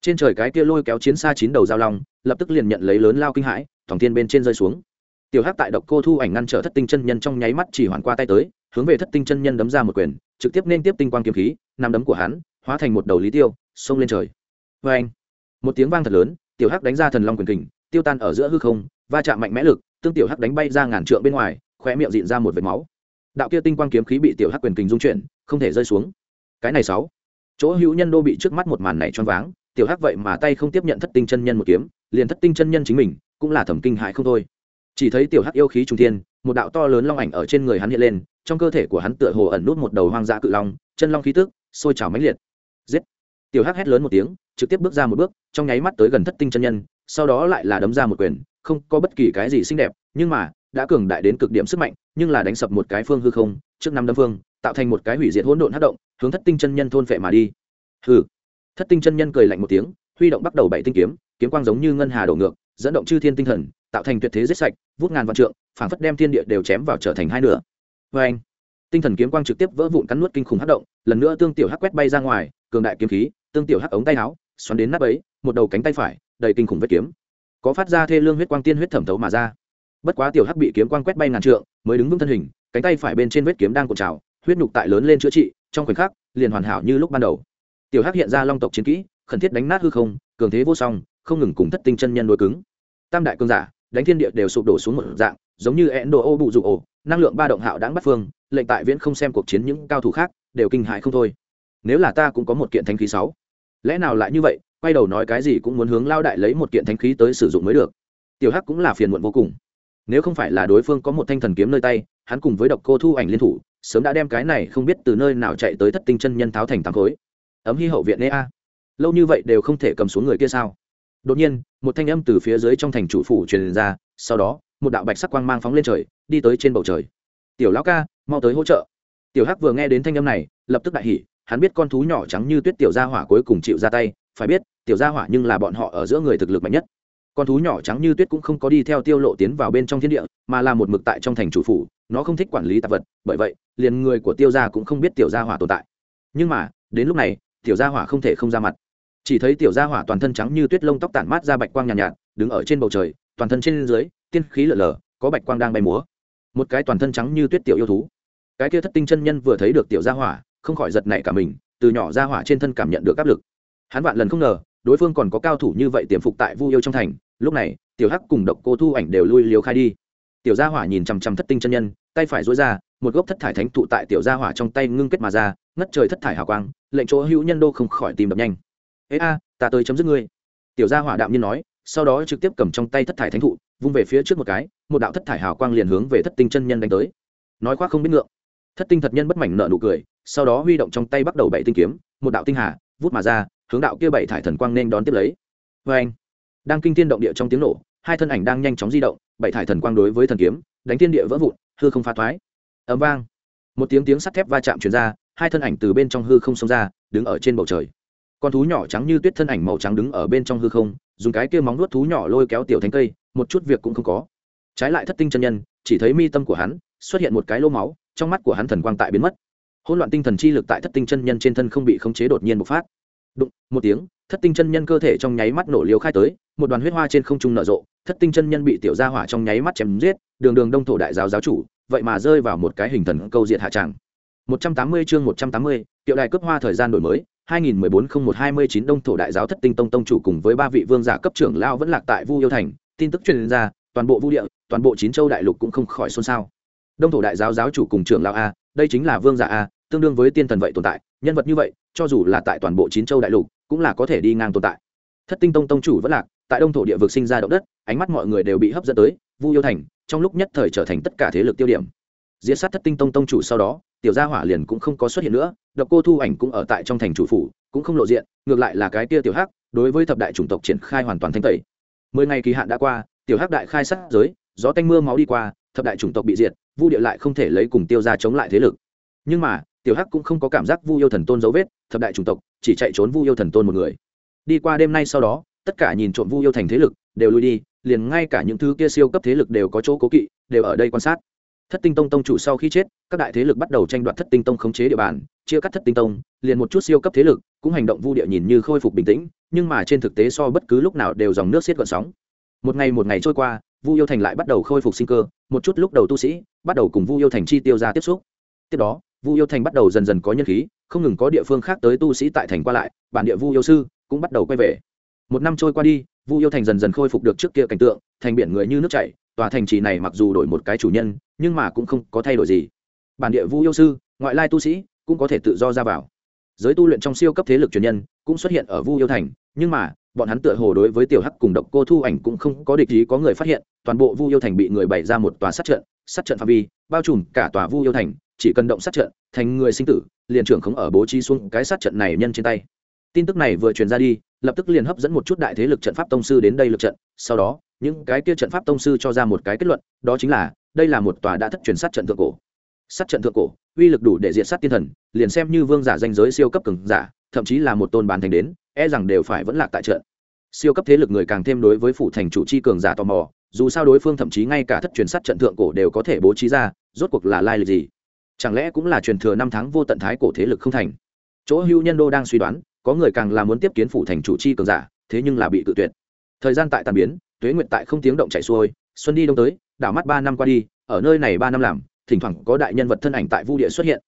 Trên trời cái kia lôi kéo chiến xa chín đầu giao long, lập tức liền nhận lấy lớn lao kinh hãi, thòng thiên bên trên rơi xuống tiểu hắc tại độc cô thu ảnh ngăn trở thất tinh chân nhân trong nháy mắt chỉ hoàn qua tay tới, hướng về thất tinh chân nhân đấm ra một quyền, trực tiếp nên tiếp tinh quang kiếm khí nằm đấm của hắn, hóa thành một đầu lý tiêu, xông lên trời. Vê anh, một tiếng vang thật lớn, tiểu hắc đánh ra thần long quyền kình, tiêu tan ở giữa hư không, va chạm mạnh mẽ lực, tương tiểu hắc đánh bay ra ngàn trượng bên ngoài, khóe miệng dịn ra một vệt máu. Đạo kia tinh quang kiếm khí bị tiểu hắc quyền kình dung chuyển, không thể rơi xuống. Cái này sáu, chỗ hữu nhân đô bị trước mắt một màn này choáng váng, tiểu hắc vậy mà tay không tiếp nhận thất tinh chân nhân một kiếm, liền thất tinh chân nhân chính mình, cũng là thẩm kinh hại không thôi chỉ thấy tiểu hắc yêu khí trung thiên, một đạo to lớn long ảnh ở trên người hắn hiện lên, trong cơ thể của hắn tựa hồ ẩn nút một đầu hoang dã cự long, chân long khí tức sôi trào mãnh liệt. Giết! Tiểu hắc hét lớn một tiếng, trực tiếp bước ra một bước, trong nháy mắt tới gần thất tinh chân nhân, sau đó lại là đấm ra một quyền, không có bất kỳ cái gì xinh đẹp, nhưng mà, đã cường đại đến cực điểm sức mạnh, nhưng là đánh sập một cái phương hư không, trước năm đâm phương, tạo thành một cái hủy diệt hỗn độn hát động, hướng thất tinh chân nhân thôn phệ mà đi. Hừ! Thất tinh chân nhân cười lạnh một tiếng, huy động bắt đầu bảy tinh kiếm kiếm quang giống như ngân hà đổ ngược, dẫn động chư thiên tinh thần tạo thành tuyệt thế giết sạch, vút ngàn vạn trượng, phảng phất đem thiên địa đều chém vào trở thành hai nửa. Vê anh, tinh thần kiếm quang trực tiếp vỡ vụn cắn nuốt kinh khủng hắc động, lần nữa tương tiểu hắc quét bay ra ngoài, cường đại kiếm khí, tương tiểu hắc ống tay áo, xoắn đến nắp ấy, một đầu cánh tay phải, đầy kinh khủng vết kiếm. Có phát ra thê lương huyết quang tiên huyết thẩm thấu mà ra. Bất quá tiểu hắc bị kiếm quang quét bay ngàn trượng, mới đứng vững thân hình, cánh tay phải bên trên vết kiếm đang cột trào, huyết nhục tại lớn lên chữa trị, trong khoảnh khắc, liền hoàn hảo như lúc ban đầu. Tiểu hắc hiện ra long tộc chiến kỹ, khẩn thiết đánh nát hư không, cường thế vô song, không ngừng cùng thất tinh chân nhân đối cứng. Tam đại cường giả đánh thiên địa đều sụp đổ xuống một dạng, giống như ẹn đồ ô bụ rụ ổ năng lượng ba động hạo đáng bắt phương, lệnh tại viễn không xem cuộc chiến những cao thủ khác, đều kinh hại không thôi. Nếu là ta cũng có một kiện thanh khí sáu, lẽ nào lại như vậy, quay đầu nói cái gì cũng muốn hướng lao đại lấy một kiện thanh khí tới sử dụng mới được. Tiểu hắc cũng là phiền muộn vô cùng. Nếu không phải là đối phương có một thanh thần kiếm nơi tay, hắn cùng với độc cô thu ảnh liên thủ, sớm đã đem cái này không biết từ nơi nào chạy tới thất tinh chân nhân tháo thành tám khối. Ấm hy hậu viện nê a lâu như vậy đều không thể cầm xuống người kia sao? Đột nhiên, một thanh âm từ phía dưới trong thành chủ phủ truyền ra, sau đó, một đạo bạch sắc quang mang phóng lên trời, đi tới trên bầu trời. Tiểu lão ca, mau tới hỗ trợ. Tiểu hắc vừa nghe đến thanh âm này, lập tức đại hỉ, hắn biết con thú nhỏ trắng như tuyết tiểu gia hỏa cuối cùng chịu ra tay, phải biết, tiểu gia hỏa nhưng là bọn họ ở giữa người thực lực mạnh nhất. Con thú nhỏ trắng như tuyết cũng không có đi theo tiêu lộ tiến vào bên trong thiên địa, mà là một mực tại trong thành chủ phủ, nó không thích quản lý tạp vật, bởi vậy, liền người của tiêu gia cũng không biết tiểu gia hỏa tồn tại. Nhưng mà, đến lúc này, tiểu gia hỏa không thể không ra mặt chỉ thấy tiểu gia hỏa toàn thân trắng như tuyết lông tóc tản mát ra bạch quang nhàn nhạt, nhạt đứng ở trên bầu trời toàn thân trên dưới tiên khí lở lở có bạch quang đang bay múa. Một cái toàn thân trắng như tuyết tiểu yêu thú. Cái kia thất tinh chân nhân vừa thấy được tiểu gia hỏa không khỏi giật nảy cả mình từ nhỏ gia hỏa trên thân cảm nhận được áp lực. Hắn vạn lần không ngờ đối phương còn có cao thủ như vậy tiềm phục tại vu yêu trong thành lúc này tiểu hắc cùng độc cô thu ảnh đều lui liều khai đi. Tiểu gia hỏa nhìn chằm chằm thất tinh chân nhân tay phải dối ra một gốc thất thải thánh tụ tại tiểu gia hỏa trong tay ngưng kết mà ra ngất trời thất thải hào quang lệnh chỗ hữu nhân đô không khỏi tìm đập nhanh ế a, ta tới chấm dứt ngươi. Tiểu gia hỏa đạm nhiên nói, sau đó trực tiếp cầm trong tay thất thải thánh thụ, vung về phía trước một cái, một đạo thất thải hào quang liền hướng về thất tinh chân nhân đánh tới. Nói khoác không biết ngượng. Thất tinh thật nhân bất mảnh nợ nụ cười, sau đó huy động trong tay bắt đầu bảy tinh kiếm, một đạo tinh hà, vút mà ra, hướng đạo kia bảy thải thần quang nên đón tiếp lấy. Vê anh, đang kinh thiên động địa trong tiếng nổ, hai thân ảnh đang nhanh chóng di động, bảy thải thần quang đối với thần kiếm, đánh thiên địa vỡ vụn, hư không phá thoái. Ấm vang. Một tiếng tiếng sắt thép va chạm chuyển ra, hai thân ảnh từ bên trong hư không xông ra, đứng ở trên bầu trời con thú nhỏ trắng như tuyết thân ảnh màu trắng đứng ở bên trong hư không dùng cái kia móng nuốt thú nhỏ lôi kéo tiểu thánh cây một chút việc cũng không có. Trái lại thất tinh chân nhân chỉ thấy mi tâm của hắn xuất hiện một cái lô máu trong mắt của hắn thần quang tại biến mất. Hỗn loạn tinh thần chi lực tại thất tinh chân nhân trên thân không bị khống chế đột nhiên bộc phát. Đụng một tiếng thất tinh chân nhân cơ thể trong nháy mắt nổ liều khai tới một đoàn huyết hoa trên không trung nở rộ thất tinh chân nhân bị tiểu gia hỏa trong nháy mắt chém giết đường đường đông thổ đại giáo giáo chủ vậy mà rơi vào một cái hình thần câu diện hạ tràng 180 chương 180, tiểu đài cướp hoa thời gian đổi mới. 2014-01-29 đông thổ đại giáo thất tinh tông tông chủ cùng với ba vị vương giả cấp trưởng lao vẫn lạc tại vu yêu thành. Tin tức truyền ra, toàn bộ vu địa, toàn bộ chín châu đại lục cũng không khỏi xôn xao. Đông thổ đại giáo giáo chủ cùng trưởng lao a, đây chính là vương giả a, tương đương với tiên thần vậy tồn tại. Nhân vật như vậy, cho dù là tại toàn bộ chín châu đại lục, cũng là có thể đi ngang tồn tại. Thất tinh tông tông chủ vẫn lạc, tại đông thổ địa vực sinh ra động đất, ánh mắt mọi người đều bị hấp dẫn tới, vu yêu thành, trong lúc nhất thời trở thành tất cả thế lực tiêu điểm diệt sát thất tinh tông tông chủ sau đó, tiểu gia hỏa liền cũng không có xuất hiện nữa, độc cô thu ảnh cũng ở tại trong thành chủ phủ, cũng không lộ diện, ngược lại là cái kia tiểu hắc, đối với thập đại chủng tộc triển khai hoàn toàn thanh tẩy. Mười ngày kỳ hạn đã qua, tiểu hắc đại khai sát giới, gió tanh mưa máu đi qua, thập đại chủng tộc bị diệt, vu địa lại không thể lấy cùng tiêu ra chống lại thế lực. Nhưng mà, tiểu hắc cũng không có cảm giác vu yêu thần tôn dấu vết, thập đại chủng tộc chỉ chạy trốn vu yêu thần tôn một người. Đi qua đêm nay sau đó, tất cả nhìn trộm vu yêu thành thế lực đều lui đi, liền ngay cả những thứ kia siêu cấp thế lực đều có chỗ cố kỵ, đều ở đây quan sát thất tinh tông tông chủ sau khi chết, các đại thế lực bắt đầu tranh đoạt thất tinh tông khống chế địa bàn, chia cắt thất tinh tông, liền một chút siêu cấp thế lực, cũng hành động vu địa nhìn như khôi phục bình tĩnh, nhưng mà trên thực tế so bất cứ lúc nào đều dòng nước xiết gợn sóng. Một ngày một ngày trôi qua, vu yêu thành lại bắt đầu khôi phục sinh cơ, một chút lúc đầu tu sĩ, bắt đầu cùng vu yêu thành chi tiêu ra tiếp xúc. Tiếp đó, vu yêu thành bắt đầu dần dần có nhân khí, không ngừng có địa phương khác tới tu sĩ tại thành qua lại, bản địa vu yêu sư cũng bắt đầu quay về. Một năm trôi qua đi, vu yêu thành dần dần khôi phục được trước kia cảnh tượng, thành biển người như nước chảy, tòa thành trì này mặc dù đổi một cái chủ nhân nhưng mà cũng không có thay đổi gì. Bản địa vu yêu sư, ngoại lai tu sĩ, cũng có thể tự do ra vào. Giới tu luyện trong siêu cấp thế lực truyền nhân cũng xuất hiện ở vu yêu thành, nhưng mà, bọn hắn tựa hồ đối với tiểu hắc cùng độc cô thu ảnh cũng không có địch ý có người phát hiện, toàn bộ vu yêu thành bị người bày ra một tòa sát trận sát trận phạm vi, bao trùm cả tòa vu yêu thành, chỉ cần động sát trận, thành người sinh tử, liền trưởng không ở bố trí xuống cái sát trận này nhân trên tay. Tin tức này vừa truyền ra đi, lập tức liền hấp dẫn một chút đại thế lực trận pháp tông sư đến đây lực trận, sau đó, những cái kia trận pháp tông sư cho ra một cái kết luận, đó chính là đây là một tòa đã thất truyền sát trận thượng cổ. Sát trận thượng cổ, uy lực đủ để diện sát tiên thần, liền xem như vương giả danh giới siêu cấp cường giả, thậm chí là một tôn bán thành đến e rằng đều phải vẫn lạc tại trận. Siêu cấp thế lực người càng thêm đối với phủ thành chủ chi cường giả tò mò, dù sao đối phương thậm chí ngay cả thất truyền sát trận thượng cổ đều có thể bố trí ra, rốt cuộc là lai lịch gì? Chẳng lẽ cũng là truyền thừa năm tháng vô tận thái cổ thế lực không thành? Chỗ hưu nhân đô đang suy đoán, có người càng là muốn tiếp kiến phủ thành chủ chi cường giả, thế nhưng là bị tự tuyệt. Thời gian tại tàn biến, tuế nguyện tại không tiếng động chạy xuôi, xuân đi đông tới đảo mắt ba năm qua đi, ở nơi này ba năm làm, thỉnh thoảng có đại nhân vật thân ảnh tại vu địa xuất hiện.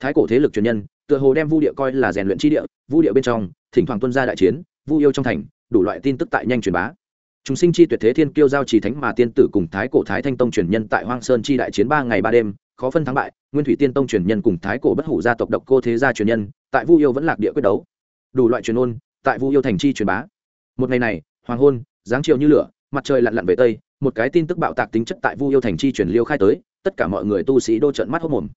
Thái cổ thế lực truyền nhân, tựa hồ đem vu địa coi là rèn luyện chi địa, vu địa bên trong, thỉnh thoảng tuân ra đại chiến, vu yêu trong thành, đủ loại tin tức tại nhanh truyền bá. Chúng sinh chi tuyệt thế thiên kiêu giao trì thánh mà tiên tử cùng thái cổ thái thanh tông truyền nhân tại hoang sơn chi đại chiến ba ngày ba đêm, khó phân thắng bại, nguyên thủy tiên tông truyền nhân cùng thái cổ bất hủ gia tộc độc cô thế gia truyền nhân, tại vu yêu vẫn lạc địa quyết đấu. Đủ loại truyền ôn, tại vu yêu thành chi truyền bá. Một ngày này, hoàng hôn, dáng chiều như lửa, mặt trời lặn lặn về tây một cái tin tức bạo tạc tính chất tại vu yêu thành chi truyền liêu khai tới, tất cả mọi người tu sĩ đô trận mắt hốc mồm.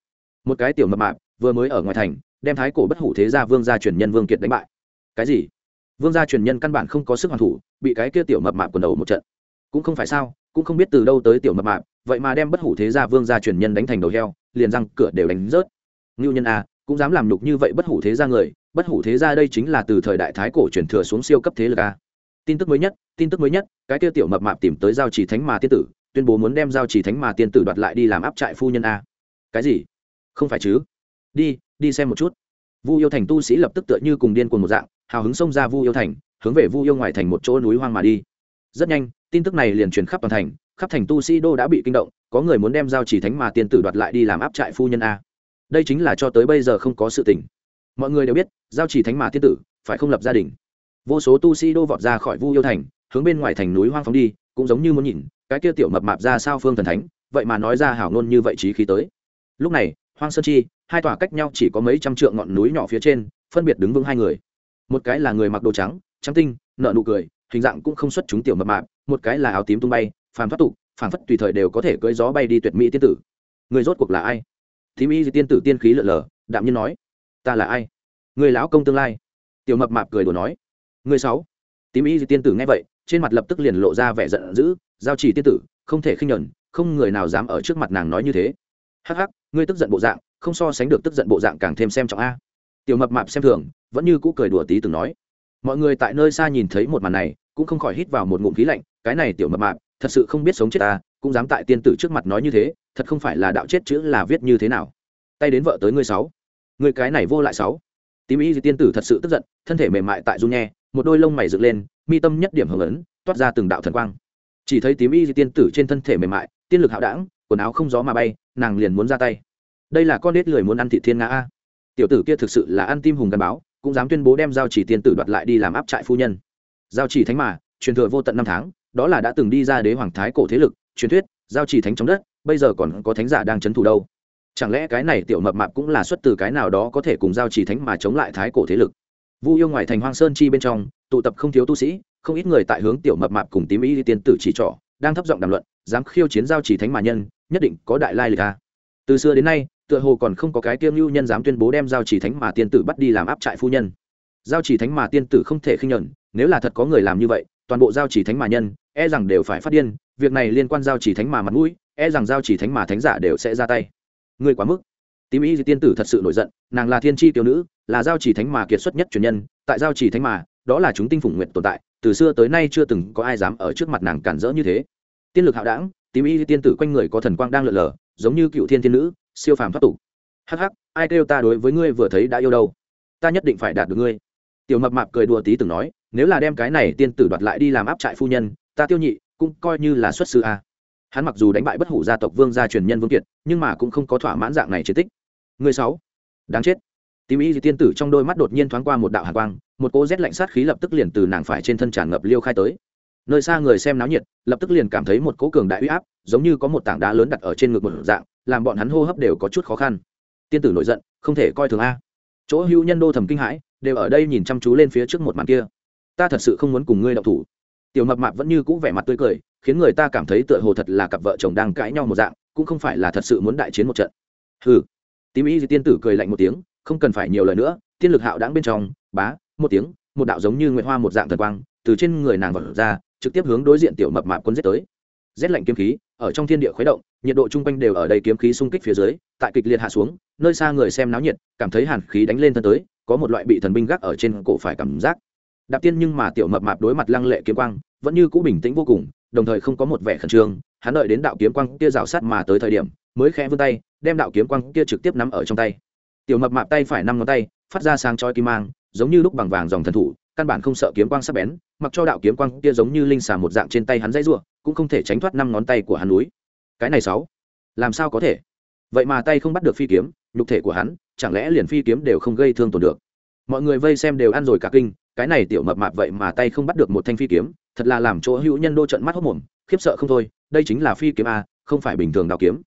Một cái tiểu mập mạp, vừa mới ở ngoài thành, đem thái cổ bất hủ thế gia vương gia truyền nhân vương kiệt đánh bại. Cái gì? Vương gia truyền nhân căn bản không có sức hoàn thủ, bị cái kia tiểu mập mạp quần đầu một trận. Cũng không phải sao, cũng không biết từ đâu tới tiểu mập mạp, vậy mà đem bất hủ thế gia vương gia truyền nhân đánh thành đầu heo, liền răng cửa đều đánh rớt. Ngưu nhân a cũng dám làm nhục như vậy bất hủ thế gia người, bất hủ thế gia đây chính là từ thời đại thái cổ truyền thừa xuống siêu cấp thế lực a tin tức mới nhất, tin tức mới nhất, cái kia tiểu mập mạp tìm tới giao chỉ thánh mà tiên tử, tuyên bố muốn đem giao chỉ thánh mà tiên tử đoạt lại đi làm áp trại phu nhân a. Cái gì? Không phải chứ? Đi đi xem một chút. Vu yêu thành tu sĩ lập tức tựa như cùng điên cuồng một dạng, hào hứng xông ra vu yêu thành, hướng về vu yêu ngoài thành một chỗ núi hoang mà đi. Rất nhanh, tin tức này liền truyền khắp toàn thành, khắp thành tu sĩ đô đã bị kinh động, có người muốn đem giao chỉ thánh mà tiên tử đoạt lại đi làm áp trại phu nhân a. Đây chính là cho tới bây giờ không có sự tình. Mọi người đều biết, giao chỉ thánh mà tiên tử phải không lập gia đình vô số tu sĩ đô vọt ra khỏi vu yêu thành, hướng bên ngoài thành núi hoang phóng đi, cũng giống như muốn nhìn, cái kia tiểu mập mạp ra sao phương thần thánh, vậy mà nói ra hảo ngôn như vậy trí khí tới. Lúc này, hoang sơn chi, hai tòa cách nhau chỉ có mấy trăm trượng ngọn núi nhỏ phía trên, phân biệt đứng vững hai người. Một cái là người mặc đồ trắng trắng tinh nợ nụ cười, hình dạng cũng không xuất chúng tiểu mập mạp, một cái là áo tím tung bay, phàm thoát tục, phàm phất tùy thời đều có thể cưỡi gió bay đi tuyệt mỹ tiên tử. Người rốt cuộc là ai? Thím y tiên tử tiên khí lợn lờ, đạm nhiên nói, ta là ai? Người lão công tương lai. Tiểu mập mạp cười đùa nói người sáu. Tím y tiên tử nghe vậy, trên mặt lập tức liền lộ ra vẻ giận dữ, giao chỉ tiên tử, không thể khinh nhẫn không người nào dám ở trước mặt nàng nói như thế. Hắc hắc, ngươi tức giận bộ dạng, không so sánh được tức giận bộ dạng càng thêm xem trọng a. Tiểu mập mạp xem thường, vẫn như cũ cười đùa tí từng nói. Mọi người tại nơi xa nhìn thấy một màn này, cũng không khỏi hít vào một ngụm khí lạnh, cái này tiểu mập mạp, thật sự không biết sống chết ta, cũng dám tại tiên tử trước mặt nói như thế, thật không phải là đạo chết chữ là viết như thế nào. Tay đến vợ tới ngươi sáu. Người cái này vô lại sáu tím y tiên tử thật sự tức giận, thân thể mềm mại tại run nhe một đôi lông mày dựng lên, mi tâm nhất điểm hưởng ấn toát ra từng đạo thần quang. Chỉ thấy tím y tiên tử trên thân thể mềm mại, tiên lực hạo đảng quần áo không gió mà bay, nàng liền muốn ra tay. Đây là con nết lười muốn ăn thị thiên nga a. Tiểu tử kia thực sự là ăn tim hùng gắn báo, cũng dám tuyên bố đem giao chỉ tiên tử đoạt lại đi làm áp trại phu nhân. Giao chỉ thánh mà, truyền thừa vô tận năm tháng, đó là đã từng đi ra đế hoàng thái cổ thế lực, truyền thuyết, giao chỉ thánh trong đất, bây giờ còn có thánh giả đang c thủ đâu chẳng lẽ cái này tiểu mập mạp cũng là xuất từ cái nào đó có thể cùng giao chỉ thánh mà chống lại thái cổ thế lực? Vu yêu ngoài thành hoang sơn chi bên trong, tụ tập không thiếu tu sĩ, không ít người tại hướng tiểu mập mạp cùng tím ý tiên tử chỉ trỏ, đang thấp giọng đàm luận, dám khiêu chiến giao chỉ thánh mà nhân, nhất định có đại lai lịch a. Từ xưa đến nay, tựa hồ còn không có cái tiêu lưu nhân dám tuyên bố đem giao chỉ thánh mà tiên tử bắt đi làm áp trại phu nhân. Giao chỉ thánh mà tiên tử không thể khinh nhẫn, nếu là thật có người làm như vậy, toàn bộ giao chỉ thánh mà nhân e rằng đều phải phát điên, việc này liên quan giao chỉ thánh mà mặt mũi e rằng giao chỉ thánh mà thánh giả đều sẽ ra tay người quá mức. Tím ý tiên tử thật sự nổi giận, nàng là thiên tri tiểu nữ, là giao chỉ thánh mà kiệt xuất nhất truyền nhân, tại giao chỉ thánh mà, đó là chúng tinh phủng nguyện tồn tại, từ xưa tới nay chưa từng có ai dám ở trước mặt nàng cản rỡ như thế. Tiên lực hạo đảng, tím Di tiên tử quanh người có thần quang đang lượn lờ, giống như cựu thiên thiên nữ, siêu phàm thoát tục. Hắc hắc, ai kêu ta đối với ngươi vừa thấy đã yêu đâu? Ta nhất định phải đạt được ngươi. Tiểu mập mạp cười đùa tí từng nói, nếu là đem cái này tiên tử đoạt lại đi làm áp trại phu nhân, ta tiêu nhị cũng coi như là xuất sư a hắn mặc dù đánh bại bất hủ gia tộc vương gia truyền nhân vương kiệt, nhưng mà cũng không có thỏa mãn dạng này chiến tích. Người sáu, đáng chết. Tím y tiên tử trong đôi mắt đột nhiên thoáng qua một đạo hàn quang, một cô rét lạnh sát khí lập tức liền từ nàng phải trên thân tràn ngập liêu khai tới. Nơi xa người xem náo nhiệt, lập tức liền cảm thấy một cỗ cường đại uy áp, giống như có một tảng đá lớn đặt ở trên ngực một dạng, làm bọn hắn hô hấp đều có chút khó khăn. Tiên tử nổi giận, không thể coi thường a. Chỗ hữu nhân đô thầm kinh hãi, đều ở đây nhìn chăm chú lên phía trước một màn kia. Ta thật sự không muốn cùng ngươi đậu thủ. Tiểu mập mạp vẫn như cũ vẻ mặt tươi cười khiến người ta cảm thấy tựa hồ thật là cặp vợ chồng đang cãi nhau một dạng, cũng không phải là thật sự muốn đại chiến một trận. Hừ. Tím y tiên tử cười lạnh một tiếng, không cần phải nhiều lời nữa, tiên lực hạo đáng bên trong, bá, một tiếng, một đạo giống như nguyệt hoa một dạng thần quang, từ trên người nàng vật ra, trực tiếp hướng đối diện tiểu mập mạp quân giết tới. Rét lạnh kiếm khí, ở trong thiên địa khuấy động, nhiệt độ chung quanh đều ở đây kiếm khí xung kích phía dưới, tại kịch liệt hạ xuống, nơi xa người xem náo nhiệt, cảm thấy hàn khí đánh lên thân tới, có một loại bị thần binh gác ở trên cổ phải cảm giác. Đạp tiên nhưng mà tiểu mập mạp đối mặt lăng lệ kiếm quang, vẫn như cũ bình tĩnh vô cùng đồng thời không có một vẻ khẩn trương, hắn đợi đến đạo kiếm quang kia rào sát mà tới thời điểm, mới khẽ vươn tay, đem đạo kiếm quang kia trực tiếp nắm ở trong tay. Tiểu mập mạp tay phải năm ngón tay, phát ra sáng chói kim mang, giống như lúc bằng vàng dòng thần thủ, căn bản không sợ kiếm quang sắc bén, mặc cho đạo kiếm quang kia giống như linh xà một dạng trên tay hắn dãy rủa, cũng không thể tránh thoát năm ngón tay của hắn núi. Cái này sáu, làm sao có thể? Vậy mà tay không bắt được phi kiếm, nhục thể của hắn, chẳng lẽ liền phi kiếm đều không gây thương tổn được? Mọi người vây xem đều ăn rồi cả kinh, cái này tiểu mập mạp vậy mà tay không bắt được một thanh phi kiếm thật là làm chỗ hữu nhân đô trận mắt hốc mồm, khiếp sợ không thôi, đây chính là phi kiếm a, không phải bình thường đào kiếm.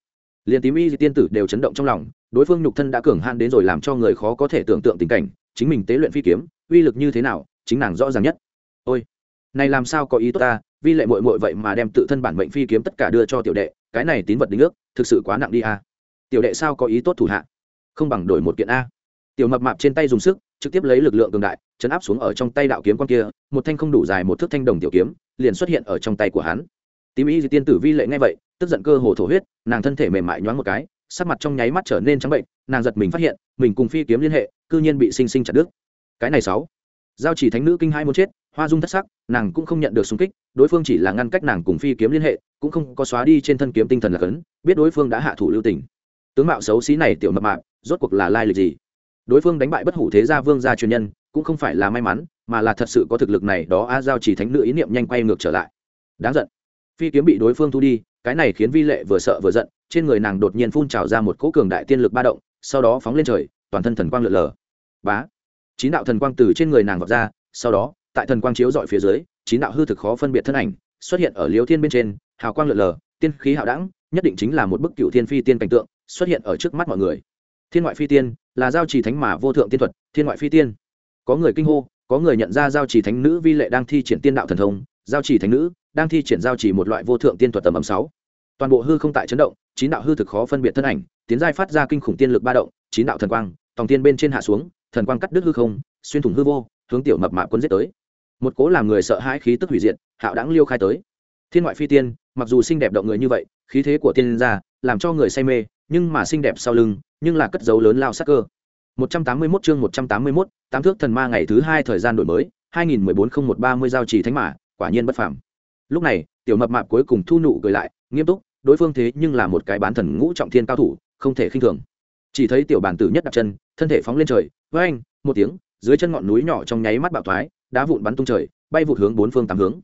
Liền tím y tiên tử đều chấn động trong lòng, đối phương nhục thân đã cường han đến rồi làm cho người khó có thể tưởng tượng tình cảnh, chính mình tế luyện phi kiếm, uy lực như thế nào, chính nàng rõ ràng nhất. Ôi, này làm sao có ý tốt ta, vi lệ mội mội vậy mà đem tự thân bản mệnh phi kiếm tất cả đưa cho tiểu đệ, cái này tín vật đính ước, thực sự quá nặng đi a. Tiểu đệ sao có ý tốt thủ hạ? Không bằng đổi một kiện a. Tiểu mập mạp trên tay dùng sức trực tiếp lấy lực lượng cường đại, chấn áp xuống ở trong tay đạo kiếm con kia, một thanh không đủ dài một thước thanh đồng tiểu kiếm, liền xuất hiện ở trong tay của hắn. Tím y tiên tử vi lệ ngay vậy, tức giận cơ hồ thổ huyết, nàng thân thể mềm mại nhoáng một cái, sắc mặt trong nháy mắt trở nên trắng bệnh, nàng giật mình phát hiện, mình cùng phi kiếm liên hệ, cư nhiên bị sinh sinh chặt đứt. Cái này sáu. Giao chỉ thánh nữ kinh hai muốn chết, hoa dung thất sắc, nàng cũng không nhận được xung kích, đối phương chỉ là ngăn cách nàng cùng phi kiếm liên hệ, cũng không có xóa đi trên thân kiếm tinh thần là cấn, biết đối phương đã hạ thủ lưu tình. Tướng mạo xấu xí này tiểu mập mạp, rốt cuộc là lai lịch gì? Đối phương đánh bại bất hủ thế gia vương gia truyền nhân, cũng không phải là may mắn, mà là thật sự có thực lực này đó a giao chỉ thánh nữ ý niệm nhanh quay ngược trở lại. Đáng giận. Phi kiếm bị đối phương thu đi, cái này khiến vi lệ vừa sợ vừa giận, trên người nàng đột nhiên phun trào ra một cỗ cường đại tiên lực ba động, sau đó phóng lên trời, toàn thân thần quang lượn lờ. Bá. Chín đạo thần quang từ trên người nàng vọt ra, sau đó, tại thần quang chiếu dọi phía dưới, chín đạo hư thực khó phân biệt thân ảnh, xuất hiện ở liếu thiên bên trên, hào quang lượn lờ, tiên khí hạo đẳng, nhất định chính là một bức cựu thiên phi tiên cảnh tượng, xuất hiện ở trước mắt mọi người thiên ngoại phi tiên là giao trì thánh mà vô thượng tiên thuật, thiên ngoại phi tiên. Có người kinh hô, có người nhận ra giao trì thánh nữ vi lệ đang thi triển tiên đạo thần thông, giao trì thánh nữ đang thi triển giao trì một loại vô thượng tiên thuật tầm ấm sáu. Toàn bộ hư không tại chấn động, chín đạo hư thực khó phân biệt thân ảnh, tiến giai phát ra kinh khủng tiên lực ba động, chín đạo thần quang, tòng tiên bên trên hạ xuống, thần quang cắt đứt hư không, xuyên thủng hư vô, hướng tiểu mập mạp quân giết tới. Một cố làm người sợ hãi khí tức hủy diệt, hạo đáng liêu khai tới. Thiên ngoại phi tiên, mặc dù xinh đẹp động người như vậy, khí thế của tiên gia làm cho người say mê, nhưng mà xinh đẹp sau lưng nhưng là cất dấu lớn lao sắc cơ. 181 chương 181, tám thước thần ma ngày thứ hai thời gian đổi mới 2014-0130 giao chỉ thánh mã quả nhiên bất phàm. Lúc này tiểu mập mạp cuối cùng thu nụ cười lại nghiêm túc đối phương thế nhưng là một cái bán thần ngũ trọng thiên cao thủ không thể khinh thường. Chỉ thấy tiểu bản tử nhất đặt chân thân thể phóng lên trời với anh một tiếng dưới chân ngọn núi nhỏ trong nháy mắt bạo thoái đá vụn bắn tung trời bay vụt hướng bốn phương tám hướng.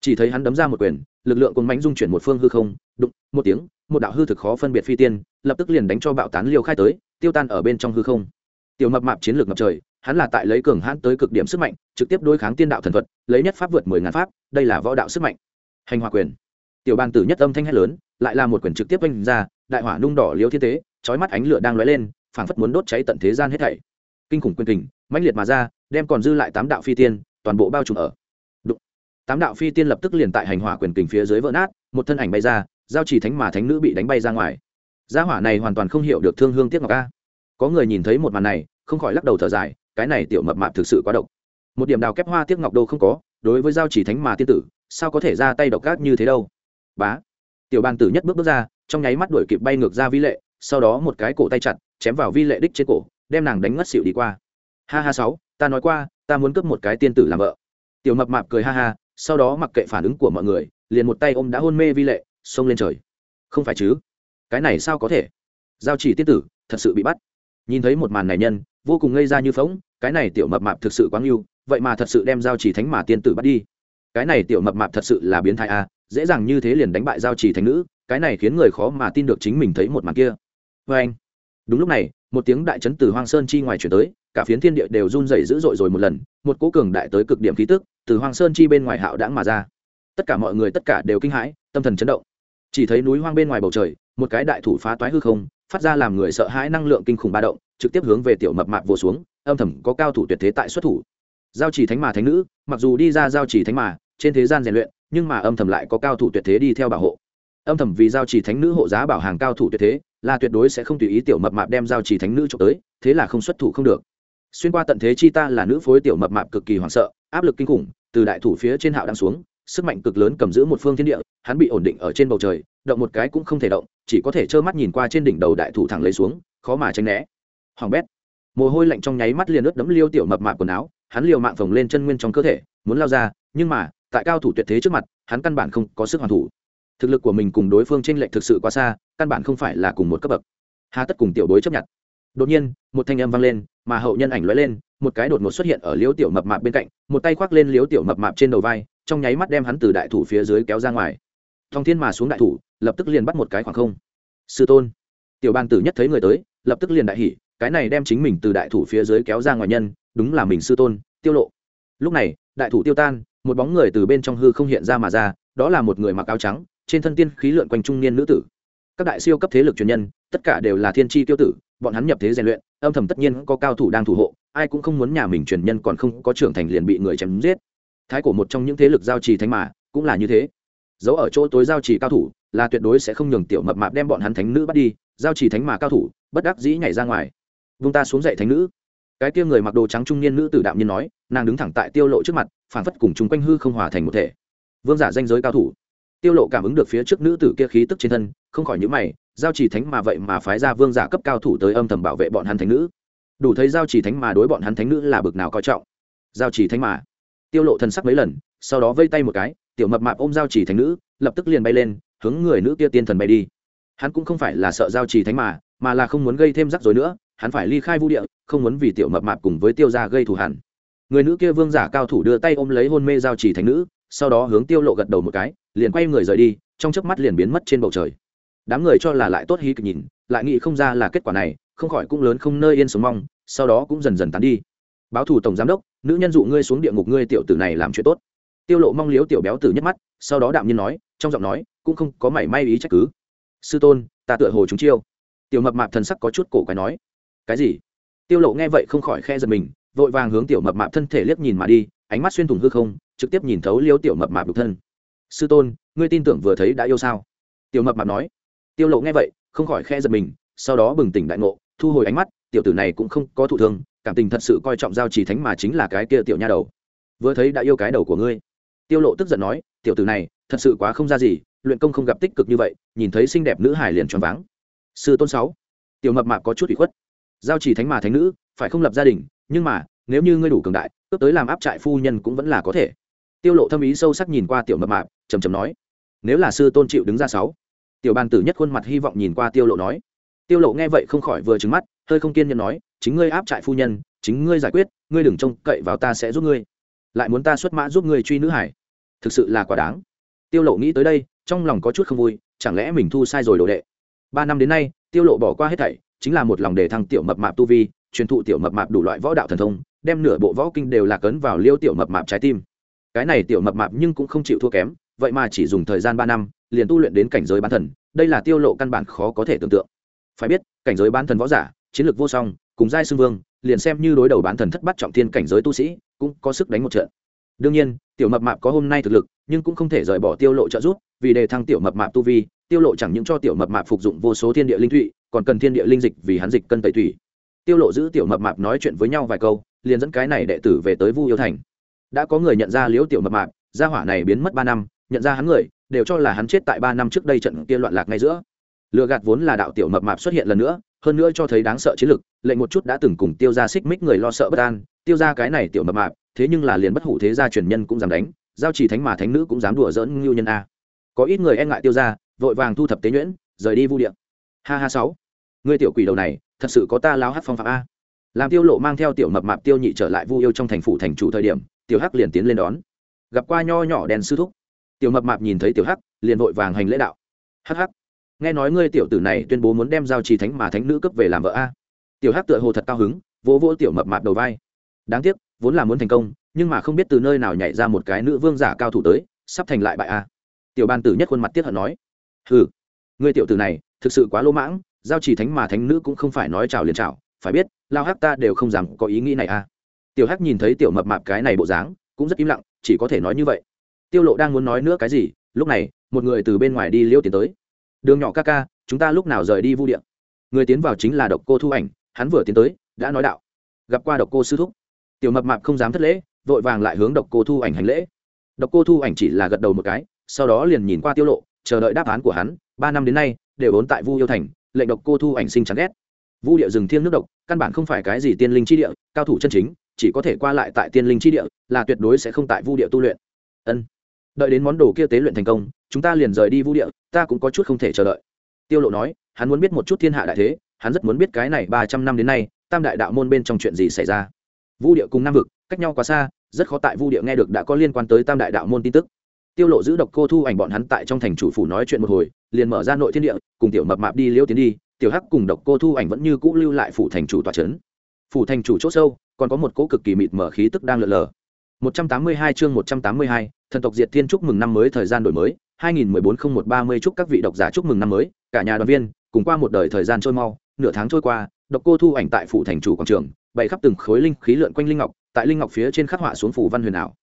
Chỉ thấy hắn đấm ra một quyền lực lượng cuồng mãnh dung chuyển một phương hư không đụng một tiếng một đạo hư thực khó phân biệt phi tiên, lập tức liền đánh cho bạo tán liều khai tới, tiêu tan ở bên trong hư không. Tiểu mập mạp chiến lược ngập trời, hắn là tại lấy cường hãn tới cực điểm sức mạnh, trực tiếp đối kháng tiên đạo thần thuật, lấy nhất pháp vượt mười ngàn pháp, đây là võ đạo sức mạnh. Hành hòa quyền. Tiểu bàn tử nhất âm thanh hét lớn, lại là một quyền trực tiếp oanh ra, đại hỏa nung đỏ liêu thiên tế, chói mắt ánh lửa đang lóe lên, phảng phất muốn đốt cháy tận thế gian hết thảy. Kinh khủng quyền kình, mãnh liệt mà ra, đem còn dư lại tám đạo phi tiên, toàn bộ bao trùm ở. Đụng. tám đạo phi tiên lập tức liền tại hành hỏa quyền kình phía dưới vỡ nát, một thân ảnh bay ra giao chỉ thánh mà thánh nữ bị đánh bay ra ngoài. Gia hỏa này hoàn toàn không hiểu được thương hương tiếc ngọc a. Có người nhìn thấy một màn này, không khỏi lắc đầu thở dài, cái này tiểu mập mạp thực sự quá độc. Một điểm đào kép hoa tiếc ngọc đô không có, đối với giao chỉ thánh mà tiên tử, sao có thể ra tay độc ác như thế đâu? Bá. Tiểu bàn tử nhất bước bước ra, trong nháy mắt đuổi kịp bay ngược ra vi lệ, sau đó một cái cổ tay chặt, chém vào vi lệ đích trên cổ, đem nàng đánh ngất xỉu đi qua. Ha ha sáu, ta nói qua, ta muốn cướp một cái tiên tử làm vợ. Tiểu mập mạp cười ha ha, sau đó mặc kệ phản ứng của mọi người, liền một tay ôm đã hôn mê vi lệ xông lên trời. Không phải chứ? Cái này sao có thể? Giao chỉ tiết tử, thật sự bị bắt. Nhìn thấy một màn này nhân, vô cùng ngây ra như phóng cái này tiểu mập mạp thực sự quá ngưu vậy mà thật sự đem giao chỉ thánh mà tiên tử bắt đi. Cái này tiểu mập mạp thật sự là biến thái a dễ dàng như thế liền đánh bại giao chỉ thánh nữ, cái này khiến người khó mà tin được chính mình thấy một màn kia. Vê anh, đúng lúc này, một tiếng đại chấn từ hoang sơn chi ngoài chuyển tới, cả phiến thiên địa đều run rẩy dữ dội rồi một lần, một cố cường đại tới cực điểm khí tức từ hoang sơn chi bên ngoài hạo đãng mà ra. Tất cả mọi người, tất cả đều kinh hãi, tâm thần chấn động chỉ thấy núi hoang bên ngoài bầu trời, một cái đại thủ phá toái hư không, phát ra làm người sợ hãi năng lượng kinh khủng ba động, trực tiếp hướng về tiểu mập mạp vồ xuống, âm thầm có cao thủ tuyệt thế tại xuất thủ. Giao chỉ thánh mà thánh nữ, mặc dù đi ra giao chỉ thánh mà, trên thế gian rèn luyện, nhưng mà âm thầm lại có cao thủ tuyệt thế đi theo bảo hộ. Âm thầm vì giao chỉ thánh nữ hộ giá bảo hàng cao thủ tuyệt thế, là tuyệt đối sẽ không tùy ý tiểu mập mạp đem giao chỉ thánh nữ trộm tới, thế là không xuất thủ không được. Xuyên qua tận thế chi ta là nữ phối tiểu mập mạp cực kỳ hoảng sợ, áp lực kinh khủng, từ đại thủ phía trên hạo đang xuống sức mạnh cực lớn cầm giữ một phương thiên địa, hắn bị ổn định ở trên bầu trời, động một cái cũng không thể động, chỉ có thể trơ mắt nhìn qua trên đỉnh đầu đại thủ thẳng lấy xuống, khó mà tránh né. Hoàng bét, mồ hôi lạnh trong nháy mắt liền ướt đẫm liêu tiểu mập mạp quần áo, hắn liều mạng phồng lên chân nguyên trong cơ thể, muốn lao ra, nhưng mà, tại cao thủ tuyệt thế trước mặt, hắn căn bản không có sức hoàn thủ. Thực lực của mình cùng đối phương tranh lệch thực sự quá xa, căn bản không phải là cùng một cấp bậc. Hà tất cùng tiểu bối chấp nhận. Đột nhiên, một thanh âm vang lên, mà hậu nhân ảnh lóe lên một cái đột ngột xuất hiện ở liếu tiểu mập mạp bên cạnh, một tay khoác lên liếu tiểu mập mạp trên đầu vai, trong nháy mắt đem hắn từ đại thủ phía dưới kéo ra ngoài. Thong thiên mà xuống đại thủ, lập tức liền bắt một cái khoảng không. Sư tôn, tiểu bàn tử nhất thấy người tới, lập tức liền đại hỉ, cái này đem chính mình từ đại thủ phía dưới kéo ra ngoài nhân, đúng là mình sư tôn, tiêu lộ. Lúc này, đại thủ tiêu tan, một bóng người từ bên trong hư không hiện ra mà ra, đó là một người mặc áo trắng, trên thân tiên khí lượn quanh trung niên nữ tử. Các đại siêu cấp thế lực truyền nhân, tất cả đều là thiên tri tiêu tử, bọn hắn nhập thế rèn luyện, âm thầm tất nhiên có cao thủ đang thủ hộ ai cũng không muốn nhà mình truyền nhân còn không có trưởng thành liền bị người chém giết. Thái cổ một trong những thế lực giao trì thánh mà, cũng là như thế. Giấu ở chỗ tối giao trì cao thủ, là tuyệt đối sẽ không nhường tiểu mập mạp đem bọn hắn thánh nữ bắt đi. Giao trì thánh mà cao thủ, bất đắc dĩ nhảy ra ngoài. Vung ta xuống dậy thánh nữ. Cái kia người mặc đồ trắng trung niên nữ tử đạm nhiên nói, nàng đứng thẳng tại tiêu lộ trước mặt phản phất cùng chúng quanh hư không hòa thành một thể. Vương giả danh giới cao thủ. Tiêu lộ cảm ứng được phía trước nữ tử kia khí tức trên thân, không khỏi những mày, giao trì thánh mà vậy mà phái ra vương giả cấp cao thủ tới âm thầm bảo vệ bọn hắn thánh nữ đủ thấy giao chỉ thánh mà đối bọn hắn thánh nữ là bực nào coi trọng. Giao chỉ thánh mà. Tiêu lộ thần sắc mấy lần, sau đó vây tay một cái, tiểu mập mạp ôm giao chỉ thánh nữ, lập tức liền bay lên, hướng người nữ kia tiên thần bay đi. Hắn cũng không phải là sợ giao chỉ thánh mà mà là không muốn gây thêm rắc rối nữa, hắn phải ly khai vũ địa, không muốn vì tiểu mập mạp cùng với tiêu gia gây thù hẳn người nữ kia vương giả cao thủ đưa tay ôm lấy hôn mê giao chỉ thánh nữ, sau đó hướng tiêu lộ gật đầu một cái, liền quay người rời đi, trong chớp mắt liền biến mất trên bầu trời. Đám người cho là lại tốt hí kịch nhìn, lại nghĩ không ra là kết quả này không khỏi cũng lớn không nơi yên sống mong, sau đó cũng dần dần tán đi. Báo thủ tổng giám đốc, nữ nhân dụ ngươi xuống địa ngục ngươi tiểu tử này làm chuyện tốt. Tiêu lộ mong liếu tiểu béo tử nhất mắt, sau đó đạm nhiên nói, trong giọng nói, cũng không có mảy may ý trách cứ. Sư tôn, ta tựa hồ chúng chiêu. Tiểu mập mạp thần sắc có chút cổ quái nói. Cái gì? Tiêu lộ nghe vậy không khỏi khe giật mình, vội vàng hướng tiểu mập mạp thân thể liếc nhìn mà đi, ánh mắt xuyên thủng hư không, trực tiếp nhìn thấu liêu tiểu mập mạp đục thân. Sư tôn, ngươi tin tưởng vừa thấy đã yêu sao? Tiểu mập mạp nói. Tiêu lộ nghe vậy, không khỏi khe giật mình, sau đó bừng tỉnh đại ngộ thu hồi ánh mắt, tiểu tử này cũng không có thụ thương, cảm tình thật sự coi trọng giao trì thánh mà chính là cái kia tiểu nha đầu. Vừa thấy đã yêu cái đầu của ngươi. Tiêu lộ tức giận nói, tiểu tử này, thật sự quá không ra gì, luyện công không gặp tích cực như vậy, nhìn thấy xinh đẹp nữ hải liền tròn váng. Sư tôn sáu. Tiểu mập mạp có chút ủy khuất. Giao chỉ thánh mà thánh nữ, phải không lập gia đình, nhưng mà, nếu như ngươi đủ cường đại, cướp tới làm áp trại phu nhân cũng vẫn là có thể. Tiêu lộ thâm ý sâu sắc nhìn qua tiểu mập mạp trầm trầm nói, nếu là sư tôn chịu đứng ra sáu. Tiểu bàn tử nhất khuôn mặt hy vọng nhìn qua tiêu lộ nói tiêu lộ nghe vậy không khỏi vừa trừng mắt, hơi không kiên nhẫn nói, chính ngươi áp trại phu nhân, chính ngươi giải quyết, ngươi đừng trông cậy vào ta sẽ giúp ngươi. Lại muốn ta xuất mã giúp ngươi truy nữ hải. Thực sự là quá đáng. Tiêu lộ nghĩ tới đây, trong lòng có chút không vui, chẳng lẽ mình thu sai rồi đồ đệ? Ba năm đến nay, tiêu lộ bỏ qua hết thảy, chính là một lòng để thăng tiểu mập mạp tu vi, truyền thụ tiểu mập mạp đủ loại võ đạo thần thông, đem nửa bộ võ kinh đều là cấn vào liêu tiểu mập mạp trái tim. Cái này tiểu mập mạp nhưng cũng không chịu thua kém, vậy mà chỉ dùng thời gian ba năm, liền tu luyện đến cảnh giới bán thần, đây là tiêu lộ căn bản khó có thể tưởng tượng phải biết, cảnh giới bán thần võ giả, chiến lược vô song, cùng giai xưng vương, liền xem như đối đầu bán thần thất bắt trọng thiên cảnh giới tu sĩ, cũng có sức đánh một trận. Đương nhiên, tiểu mập mạp có hôm nay thực lực, nhưng cũng không thể rời bỏ tiêu lộ trợ giúp, vì đề thăng tiểu mập mạp tu vi, tiêu lộ chẳng những cho tiểu mập mạp phục dụng vô số thiên địa linh thụy, còn cần thiên địa linh dịch vì hắn dịch cân tẩy thủy tiêu lộ giữ tiểu mập mạp nói chuyện với nhau vài câu, liền dẫn cái này đệ tử về tới vu yêu thành. Đã có người nhận ra liễu tiểu mập mạp, gia hỏa này biến mất ba năm, nhận ra hắn người, đều cho là hắn chết tại ba năm trước đây trận kia loạn lạc ngay giữa lừa gạt vốn là đạo tiểu mập mạp xuất hiện lần nữa, hơn nữa cho thấy đáng sợ chiến lực, lệnh một chút đã từng cùng tiêu gia xích mích người lo sợ bất an, tiêu gia cái này tiểu mập mạp, thế nhưng là liền bất hủ thế gia truyền nhân cũng dám đánh, giao chỉ thánh mà thánh nữ cũng dám đùa dỡn ngưu nhân a. Có ít người e ngại tiêu gia, vội vàng thu thập tế nhuyễn, rời đi vu điện ha ha sáu. Ngươi tiểu quỷ đầu này, thật sự có ta lao hát phong phạm a. Làm tiêu lộ mang theo tiểu mập mạp tiêu nhị trở lại vu yêu trong thành phủ thành chủ thời điểm, tiểu hắc liền tiến lên đón. Gặp qua nho nhỏ đèn sư thúc. Tiểu mập mạp nhìn thấy tiểu hắc, liền vội vàng hành lễ đạo. Hắc hắc nghe nói ngươi tiểu tử này tuyên bố muốn đem giao trì thánh mà thánh nữ cấp về làm vợ a. Tiểu hắc tựa hồ thật cao hứng, vỗ vỗ tiểu mập mạp đầu vai. Đáng tiếc, vốn là muốn thành công, nhưng mà không biết từ nơi nào nhảy ra một cái nữ vương giả cao thủ tới, sắp thành lại bại a. Tiểu ban tử nhất khuôn mặt tiếc hận nói. Hừ, ngươi tiểu tử này, thực sự quá lỗ mãng, giao trì thánh mà thánh nữ cũng không phải nói chào liền chào, phải biết, lao hắc ta đều không dám có ý nghĩ này a. Tiểu hắc nhìn thấy tiểu mập mạp cái này bộ dáng, cũng rất im lặng, chỉ có thể nói như vậy. Tiêu lộ đang muốn nói nữa cái gì, lúc này, một người từ bên ngoài đi liêu tiến tới đường nhỏ ca ca, chúng ta lúc nào rời đi vu điện người tiến vào chính là độc cô thu ảnh, hắn vừa tiến tới, đã nói đạo. Gặp qua độc cô sư thúc. Tiểu mập mạp không dám thất lễ, vội vàng lại hướng độc cô thu ảnh hành lễ. Độc cô thu ảnh chỉ là gật đầu một cái, sau đó liền nhìn qua tiêu lộ, chờ đợi đáp án của hắn. Ba năm đến nay, đều ốn tại vu yêu thành, lệnh độc cô thu ảnh sinh chán ghét. Vu địa rừng thiêng nước độc, căn bản không phải cái gì tiên linh chi địa, cao thủ chân chính, chỉ có thể qua lại tại tiên linh chi địa, là tuyệt đối sẽ không tại vu địa tu luyện. Ân đợi đến món đồ kia tế luyện thành công chúng ta liền rời đi vu địa ta cũng có chút không thể chờ đợi. Tiêu lộ nói hắn muốn biết một chút thiên hạ đại thế hắn rất muốn biết cái này ba trăm năm đến nay tam đại đạo môn bên trong chuyện gì xảy ra. Vu địa cùng nam vực cách nhau quá xa rất khó tại vu địa nghe được đã có liên quan tới tam đại đạo môn tin tức. Tiêu lộ giữ độc cô thu ảnh bọn hắn tại trong thành chủ phủ nói chuyện một hồi liền mở ra nội thiên địa cùng tiểu mập mạp đi liễu tiến đi tiểu hắc cùng độc cô thu ảnh vẫn như cũ lưu lại phủ thành chủ tòa trấn. Phủ thành chủ chỗ sâu còn có một cỗ cực kỳ mịt mở khí tức đang lượn lờ. 182 chương 182, thần tộc diệt thiên chúc mừng năm mới thời gian đổi mới 2014-0130 chúc các vị độc giả chúc mừng năm mới, cả nhà đoàn viên cùng qua một đời thời gian trôi mau, nửa tháng trôi qua, độc cô thu ảnh tại phủ thành chủ quảng trường, bày khắp từng khối linh khí lượn quanh linh ngọc, tại linh ngọc phía trên khắc họa xuống phủ văn huyền ảo.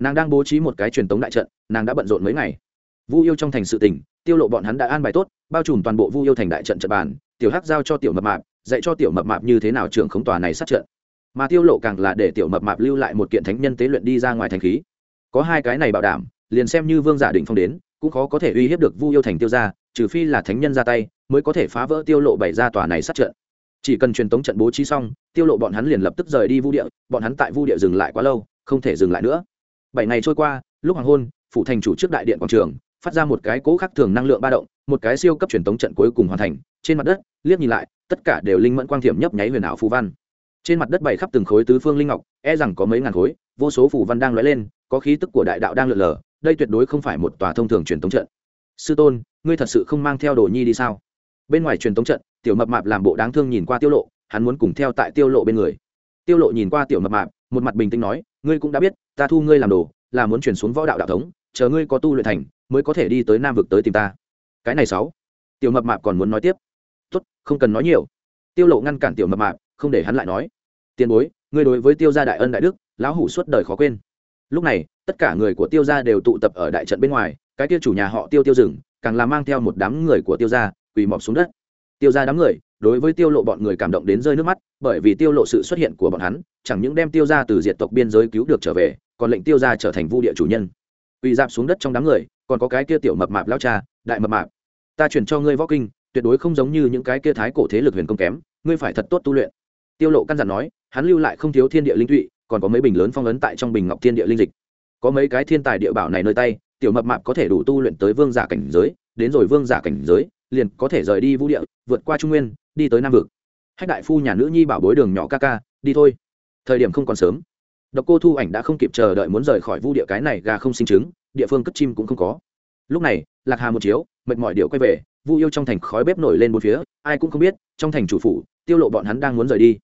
Nàng đang bố trí một cái truyền tống đại trận, nàng đã bận rộn mấy ngày. Vu yêu trong thành sự tình, tiêu lộ bọn hắn đã an bài tốt, bao trùm toàn bộ vu yêu thành đại trận trận bàn, tiểu hắc giao cho tiểu mập mạp, dạy cho tiểu mập mạp như thế nào trưởng khống tòa này sát trận. Mà tiêu lộ càng là để tiểu mập mạp lưu lại một kiện thánh nhân tế luyện đi ra ngoài thành khí có hai cái này bảo đảm, liền xem như vương giả định phong đến, cũng khó có thể uy hiếp được vu yêu thành tiêu gia, trừ phi là thánh nhân ra tay, mới có thể phá vỡ tiêu lộ bày ra tòa này sát trận. Chỉ cần truyền tống trận bố trí xong, tiêu lộ bọn hắn liền lập tức rời đi vu địa, bọn hắn tại vu địa dừng lại quá lâu, không thể dừng lại nữa. Bảy ngày trôi qua, lúc hoàng hôn, phủ thành chủ trước đại điện quảng trường, phát ra một cái cố khắc thường năng lượng ba động, một cái siêu cấp truyền tống trận cuối cùng hoàn thành, trên mặt đất, liếc nhìn lại, tất cả đều linh mẫn quang thiểm nhấp nháy huyền ảo phù văn trên mặt đất bày khắp từng khối tứ phương linh ngọc e rằng có mấy ngàn khối, vô số phù văn đang lóe lên, có khí tức của đại đạo đang lượn lờ, đây tuyệt đối không phải một tòa thông thường truyền tống trận. Sư tôn, ngươi thật sự không mang theo đồ nhi đi sao? Bên ngoài truyền tống trận, tiểu mập mạp làm bộ đáng thương nhìn qua tiêu lộ, hắn muốn cùng theo tại tiêu lộ bên người. Tiêu lộ nhìn qua tiểu mập mạp, một mặt bình tĩnh nói, ngươi cũng đã biết, ta thu ngươi làm đồ, là muốn truyền xuống võ đạo đạo thống, chờ ngươi có tu luyện thành, mới có thể đi tới nam vực tới tìm ta. Cái này sáu. Tiểu mập mạp còn muốn nói tiếp. Tốt, không cần nói nhiều. Tiêu lộ ngăn cản tiểu mập mạp không để hắn lại nói. Tiền bối, ngươi đối với tiêu gia đại ân đại đức, lão hủ suốt đời khó quên. Lúc này, tất cả người của tiêu gia đều tụ tập ở đại trận bên ngoài, cái tiêu chủ nhà họ tiêu tiêu rừng càng là mang theo một đám người của tiêu gia, quỳ mọc xuống đất. Tiêu gia đám người, đối với tiêu lộ bọn người cảm động đến rơi nước mắt, bởi vì tiêu lộ sự xuất hiện của bọn hắn, chẳng những đem tiêu gia từ diệt tộc biên giới cứu được trở về, còn lệnh tiêu gia trở thành vu địa chủ nhân. Quỳ dạp xuống đất trong đám người, còn có cái kia tiểu mập mạp lao cha, đại mập mạp. Ta chuyển cho ngươi võ kinh, tuyệt đối không giống như những cái kia thái cổ thế lực huyền công kém, ngươi phải thật tốt tu luyện tiêu lộ căn dặn nói, hắn lưu lại không thiếu thiên địa linh thụy còn có mấy bình lớn phong ấn tại trong bình ngọc thiên địa linh dịch. Có mấy cái thiên tài địa bảo này nơi tay, tiểu mập mạp có thể đủ tu luyện tới vương giả cảnh giới, đến rồi vương giả cảnh giới, liền có thể rời đi vũ địa, vượt qua trung nguyên, đi tới nam vực. Hách đại phu nhà nữ nhi bảo bối đường nhỏ ca ca, đi thôi. Thời điểm không còn sớm. Độc cô thu ảnh đã không kịp chờ đợi muốn rời khỏi vu địa cái này gà không sinh trứng, địa phương cất chim cũng không có. Lúc này, lạc hà một chiếu, mệt mỏi điệu quay về, vu yêu trong thành khói bếp nổi lên một phía, ai cũng không biết, trong thành chủ phủ, tiêu lộ bọn hắn đang muốn rời đi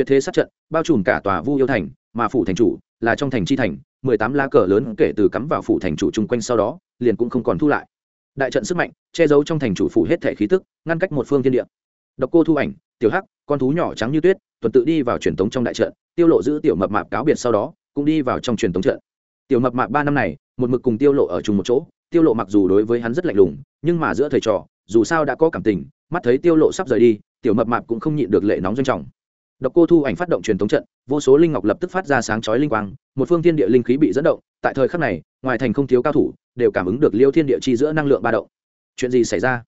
tuyệt thế sát trận, bao trùm cả tòa vu yêu thành, mà phủ thành chủ là trong thành chi thành, mười tám lá cờ lớn kể từ cắm vào phủ thành chủ chung quanh sau đó, liền cũng không còn thu lại. Đại trận sức mạnh, che giấu trong thành chủ phủ hết thể khí tức, ngăn cách một phương thiên địa. Độc cô thu ảnh, tiểu hắc, con thú nhỏ trắng như tuyết, tuần tự đi vào truyền thống trong đại trận, tiêu lộ giữ tiểu mập mạp cáo biệt sau đó, cũng đi vào trong truyền thống trận. Tiểu mập mạp ba năm này, một mực cùng tiêu lộ ở chung một chỗ, tiêu lộ mặc dù đối với hắn rất lạnh lùng, nhưng mà giữa thầy trò, dù sao đã có cảm tình, mắt thấy tiêu lộ sắp rời đi, tiểu mập mạp cũng không nhịn được lệ nóng doanh trọng độc cô thu ảnh phát động truyền tống trận, vô số linh ngọc lập tức phát ra sáng chói linh quang, một phương thiên địa linh khí bị dẫn động, tại thời khắc này, ngoài thành không thiếu cao thủ, đều cảm ứng được liêu thiên địa chi giữa năng lượng ba động. Chuyện gì xảy ra?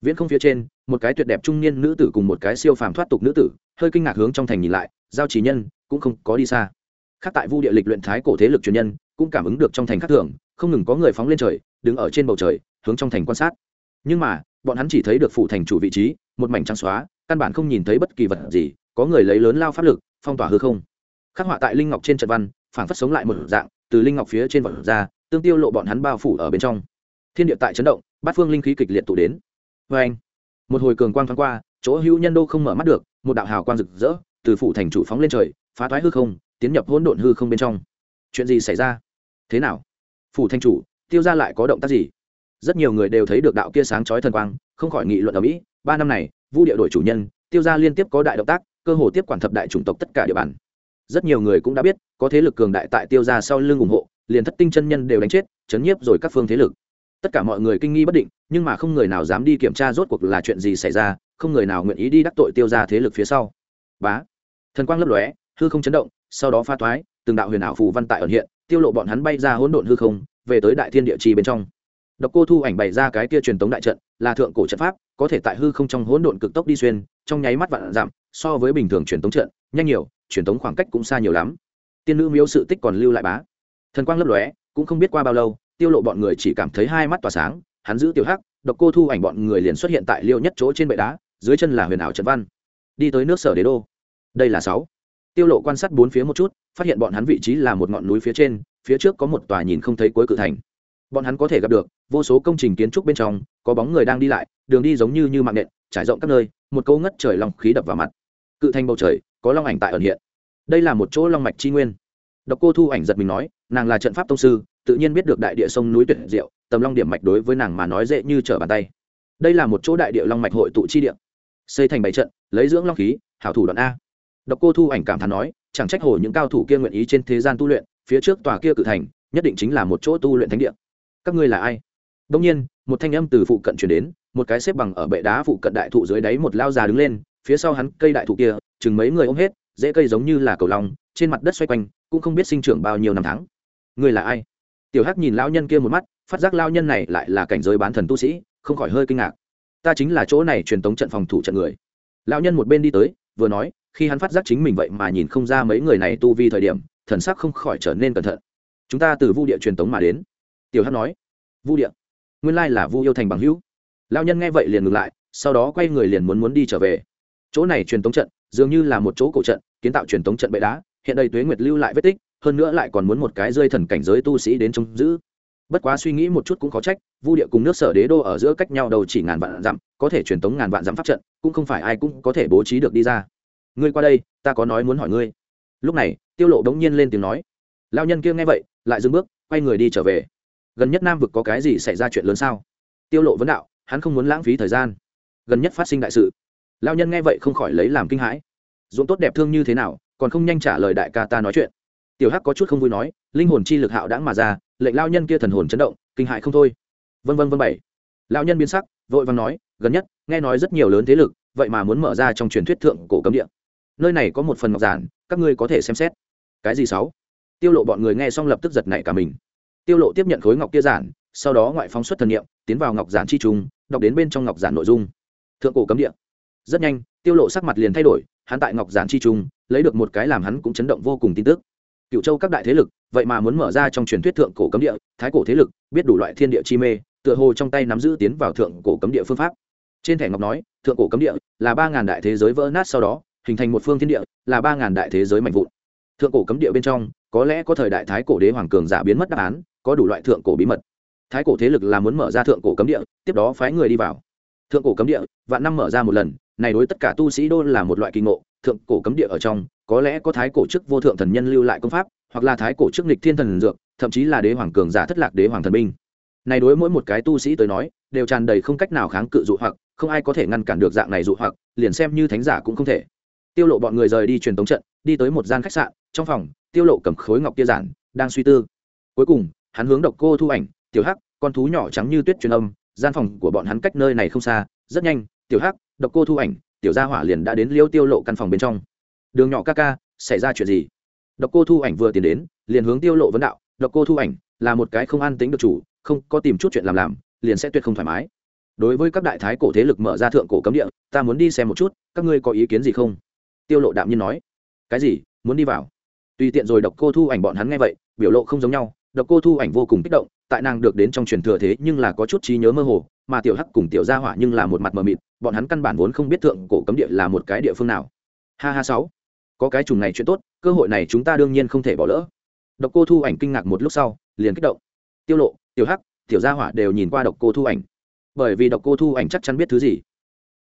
Viễn không phía trên, một cái tuyệt đẹp trung niên nữ tử cùng một cái siêu phàm thoát tục nữ tử, hơi kinh ngạc hướng trong thành nhìn lại, giao chỉ nhân, cũng không có đi xa. Khác tại vu địa lịch luyện thái cổ thế lực truyền nhân, cũng cảm ứng được trong thành khác thường, không ngừng có người phóng lên trời, đứng ở trên bầu trời, hướng trong thành quan sát. Nhưng mà, bọn hắn chỉ thấy được phủ thành chủ vị trí, một mảnh trắng xóa, căn bản không nhìn thấy bất kỳ vật gì có người lấy lớn lao pháp lực, phong tỏa hư không. Khắc họa tại linh ngọc trên trận văn, phảng phất sống lại một dạng, từ linh ngọc phía trên vật ra, tương tiêu lộ bọn hắn bao phủ ở bên trong. Thiên địa tại chấn động, bát phương linh khí kịch liệt tụ đến. Vê anh, một hồi cường quang thoáng qua, chỗ hữu nhân đô không mở mắt được, một đạo hào quang rực rỡ, từ phủ thành chủ phóng lên trời, phá thoái hư không, tiến nhập hỗn độn hư không bên trong. Chuyện gì xảy ra? Thế nào? Phủ thành chủ, tiêu ra lại có động tác gì? Rất nhiều người đều thấy được đạo kia sáng chói thần quang, không khỏi nghị luận ở mỹ, ba năm này, vu địa đổi chủ nhân, tiêu ra liên tiếp có đại động tác cơ hồ tiếp quản thập đại chủng tộc tất cả địa bàn. Rất nhiều người cũng đã biết, có thế lực cường đại tại tiêu ra sau lưng ủng hộ, liền thất tinh chân nhân đều đánh chết, chấn nhiếp rồi các phương thế lực. Tất cả mọi người kinh nghi bất định, nhưng mà không người nào dám đi kiểm tra rốt cuộc là chuyện gì xảy ra, không người nào nguyện ý đi đắc tội tiêu ra thế lực phía sau. Bá. Thần quang lấp lóe, hư không chấn động, sau đó pha thoái, từng đạo huyền ảo phù văn tại ẩn hiện, tiêu lộ bọn hắn bay ra hỗn độn hư không, về tới đại thiên địa trì bên trong. Độc cô thu ảnh bày ra cái kia truyền tống đại trận, là thượng cổ trận pháp, có thể tại hư không trong hỗn độn cực tốc đi xuyên, trong nháy mắt vạn giảm so với bình thường truyền tống trận, nhanh nhiều, truyền tống khoảng cách cũng xa nhiều lắm. Tiên nữ miếu sự tích còn lưu lại bá. Thần quang lấp lóe, cũng không biết qua bao lâu, tiêu lộ bọn người chỉ cảm thấy hai mắt tỏa sáng, hắn giữ tiểu hắc, độc cô thu ảnh bọn người liền xuất hiện tại liêu nhất chỗ trên bệ đá, dưới chân là huyền ảo trận văn. Đi tới nước sở đế đô. Đây là sáu. Tiêu lộ quan sát bốn phía một chút, phát hiện bọn hắn vị trí là một ngọn núi phía trên, phía trước có một tòa nhìn không thấy cuối cự thành. Bọn hắn có thể gặp được, vô số công trình kiến trúc bên trong, có bóng người đang đi lại, đường đi giống như như mạng nện, trải rộng các nơi, một câu ngất trời long khí đập vào mặt cự thành bầu trời, có long ảnh tại ẩn hiện. Đây là một chỗ long mạch chi nguyên. Độc cô thu ảnh giật mình nói, nàng là trận pháp tông sư, tự nhiên biết được đại địa sông núi tuyệt diệu, tầm long điểm mạch đối với nàng mà nói dễ như trở bàn tay. Đây là một chỗ đại địa long mạch hội tụ chi địa. Xây thành bảy trận, lấy dưỡng long khí, hảo thủ đoạn a. Độc cô thu ảnh cảm thán nói, chẳng trách hồ những cao thủ kia nguyện ý trên thế gian tu luyện, phía trước tòa kia cự thành, nhất định chính là một chỗ tu luyện thánh địa. Các ngươi là ai? Đông nhiên, một thanh âm từ phụ cận chuyển đến, một cái xếp bằng ở bệ đá phụ cận đại thụ dưới đáy một lao già đứng lên phía sau hắn, cây đại thụ kia, chừng mấy người ôm hết dễ cây giống như là cầu lòng trên mặt đất xoay quanh, cũng không biết sinh trưởng bao nhiêu năm tháng. Người là ai? Tiểu hắc nhìn lao nhân kia một mắt, phát giác lao nhân này lại là cảnh giới bán thần tu sĩ, không khỏi hơi kinh ngạc. Ta chính là chỗ này truyền tống trận phòng thủ trận người. Lao nhân một bên đi tới, vừa nói, khi hắn phát giác chính mình vậy mà nhìn không ra mấy người này tu vi thời điểm, thần sắc không khỏi trở nên cẩn thận. Chúng ta từ vu địa truyền tống mà đến. Tiểu hắc nói, vu địa? Nguyên lai là vu yêu thành bằng hữu. Lao nhân nghe vậy liền ngừng lại, sau đó quay người liền muốn muốn đi trở về chỗ này truyền tống trận, dường như là một chỗ cổ trận, kiến tạo truyền tống trận bệ đá, hiện đây tuế nguyệt lưu lại vết tích, hơn nữa lại còn muốn một cái rơi thần cảnh giới tu sĩ đến trông giữ. Bất quá suy nghĩ một chút cũng khó trách, vu địa cùng nước sở đế đô ở giữa cách nhau đầu chỉ ngàn vạn dặm, có thể truyền tống ngàn vạn dặm pháp trận, cũng không phải ai cũng có thể bố trí được đi ra. Ngươi qua đây, ta có nói muốn hỏi ngươi. Lúc này, tiêu lộ đống nhiên lên tiếng nói. Lao nhân kia nghe vậy, lại dừng bước, quay người đi trở về. Gần nhất nam vực có cái gì xảy ra chuyện lớn sao? Tiêu lộ vấn đạo, hắn không muốn lãng phí thời gian. Gần nhất phát sinh đại sự lao nhân nghe vậy không khỏi lấy làm kinh hãi. Ruộng tốt đẹp thương như thế nào, còn không nhanh trả lời đại ca ta nói chuyện. Tiểu hắc có chút không vui nói, linh hồn chi lực hạo đãng mà ra, lệnh lao nhân kia thần hồn chấn động, kinh hại không thôi. Vân vân vân bảy. Lao nhân biến sắc, vội vàng nói, gần nhất, nghe nói rất nhiều lớn thế lực, vậy mà muốn mở ra trong truyền thuyết thượng cổ cấm địa. Nơi này có một phần ngọc giản, các ngươi có thể xem xét. Cái gì sáu? Tiêu lộ bọn người nghe xong lập tức giật nảy cả mình. Tiêu lộ tiếp nhận khối ngọc kia giản, sau đó ngoại phóng xuất thần niệm, tiến vào ngọc giản chi trùng đọc đến bên trong ngọc giản nội dung. Thượng cổ cấm địa rất nhanh, tiêu lộ sắc mặt liền thay đổi, hắn tại ngọc giản chi Trung, lấy được một cái làm hắn cũng chấn động vô cùng tin tức. Cựu châu các đại thế lực, vậy mà muốn mở ra trong truyền thuyết thượng cổ cấm địa, thái cổ thế lực, biết đủ loại thiên địa chi mê, tựa hồ trong tay nắm giữ tiến vào thượng cổ cấm địa phương pháp. Trên thẻ ngọc nói, thượng cổ cấm địa là ba ngàn đại thế giới vỡ nát sau đó, hình thành một phương thiên địa, là ba ngàn đại thế giới mạnh vụn. Thượng cổ cấm địa bên trong, có lẽ có thời đại thái cổ đế hoàng cường giả biến mất đáp án, có đủ loại thượng cổ bí mật. Thái cổ thế lực là muốn mở ra thượng cổ cấm địa, tiếp đó phái người đi vào. Thượng cổ cấm địa, vạn năm mở ra một lần này đối tất cả tu sĩ đô là một loại kỳ ngộ, thượng cổ cấm địa ở trong, có lẽ có thái cổ chức vô thượng thần nhân lưu lại công pháp, hoặc là thái cổ chức nghịch thiên thần dược, thậm chí là đế hoàng cường giả thất lạc đế hoàng thần binh. Này đối mỗi một cái tu sĩ tới nói, đều tràn đầy không cách nào kháng cự dụ hoặc, không ai có thể ngăn cản được dạng này dụ hoặc, liền xem như thánh giả cũng không thể. Tiêu lộ bọn người rời đi truyền tống trận, đi tới một gian khách sạn, trong phòng, tiêu lộ cầm khối ngọc tia giản, đang suy tư. Cuối cùng, hắn hướng độc cô thu ảnh, tiểu hắc, con thú nhỏ trắng như tuyết truyền âm, gian phòng của bọn hắn cách nơi này không xa, rất nhanh, tiểu hắc độc cô thu ảnh, tiểu gia hỏa liền đã đến liêu tiêu lộ căn phòng bên trong. Đường nhỏ ca ca, xảy ra chuyện gì? Độc cô thu ảnh vừa tiến đến, liền hướng tiêu lộ vấn đạo, độc cô thu ảnh, là một cái không an tính được chủ, không có tìm chút chuyện làm làm, liền sẽ tuyệt không thoải mái. Đối với các đại thái cổ thế lực mở ra thượng cổ cấm địa, ta muốn đi xem một chút, các ngươi có ý kiến gì không? Tiêu lộ đạm nhiên nói. Cái gì? Muốn đi vào? Tùy tiện rồi độc cô thu ảnh bọn hắn nghe vậy, biểu lộ không giống nhau, độc cô thu ảnh vô cùng kích động tại nàng được đến trong truyền thừa thế nhưng là có chút trí nhớ mơ hồ, mà tiểu hắc cùng tiểu gia hỏa nhưng là một mặt mờ mịt, bọn hắn căn bản vốn không biết thượng cổ cấm địa là một cái địa phương nào. Ha ha sáu, có cái trùng này chuyện tốt, cơ hội này chúng ta đương nhiên không thể bỏ lỡ. Độc cô thu ảnh kinh ngạc một lúc sau, liền kích động. Tiêu lộ, tiểu hắc, tiểu gia hỏa đều nhìn qua độc cô thu ảnh. Bởi vì độc cô thu ảnh chắc chắn biết thứ gì.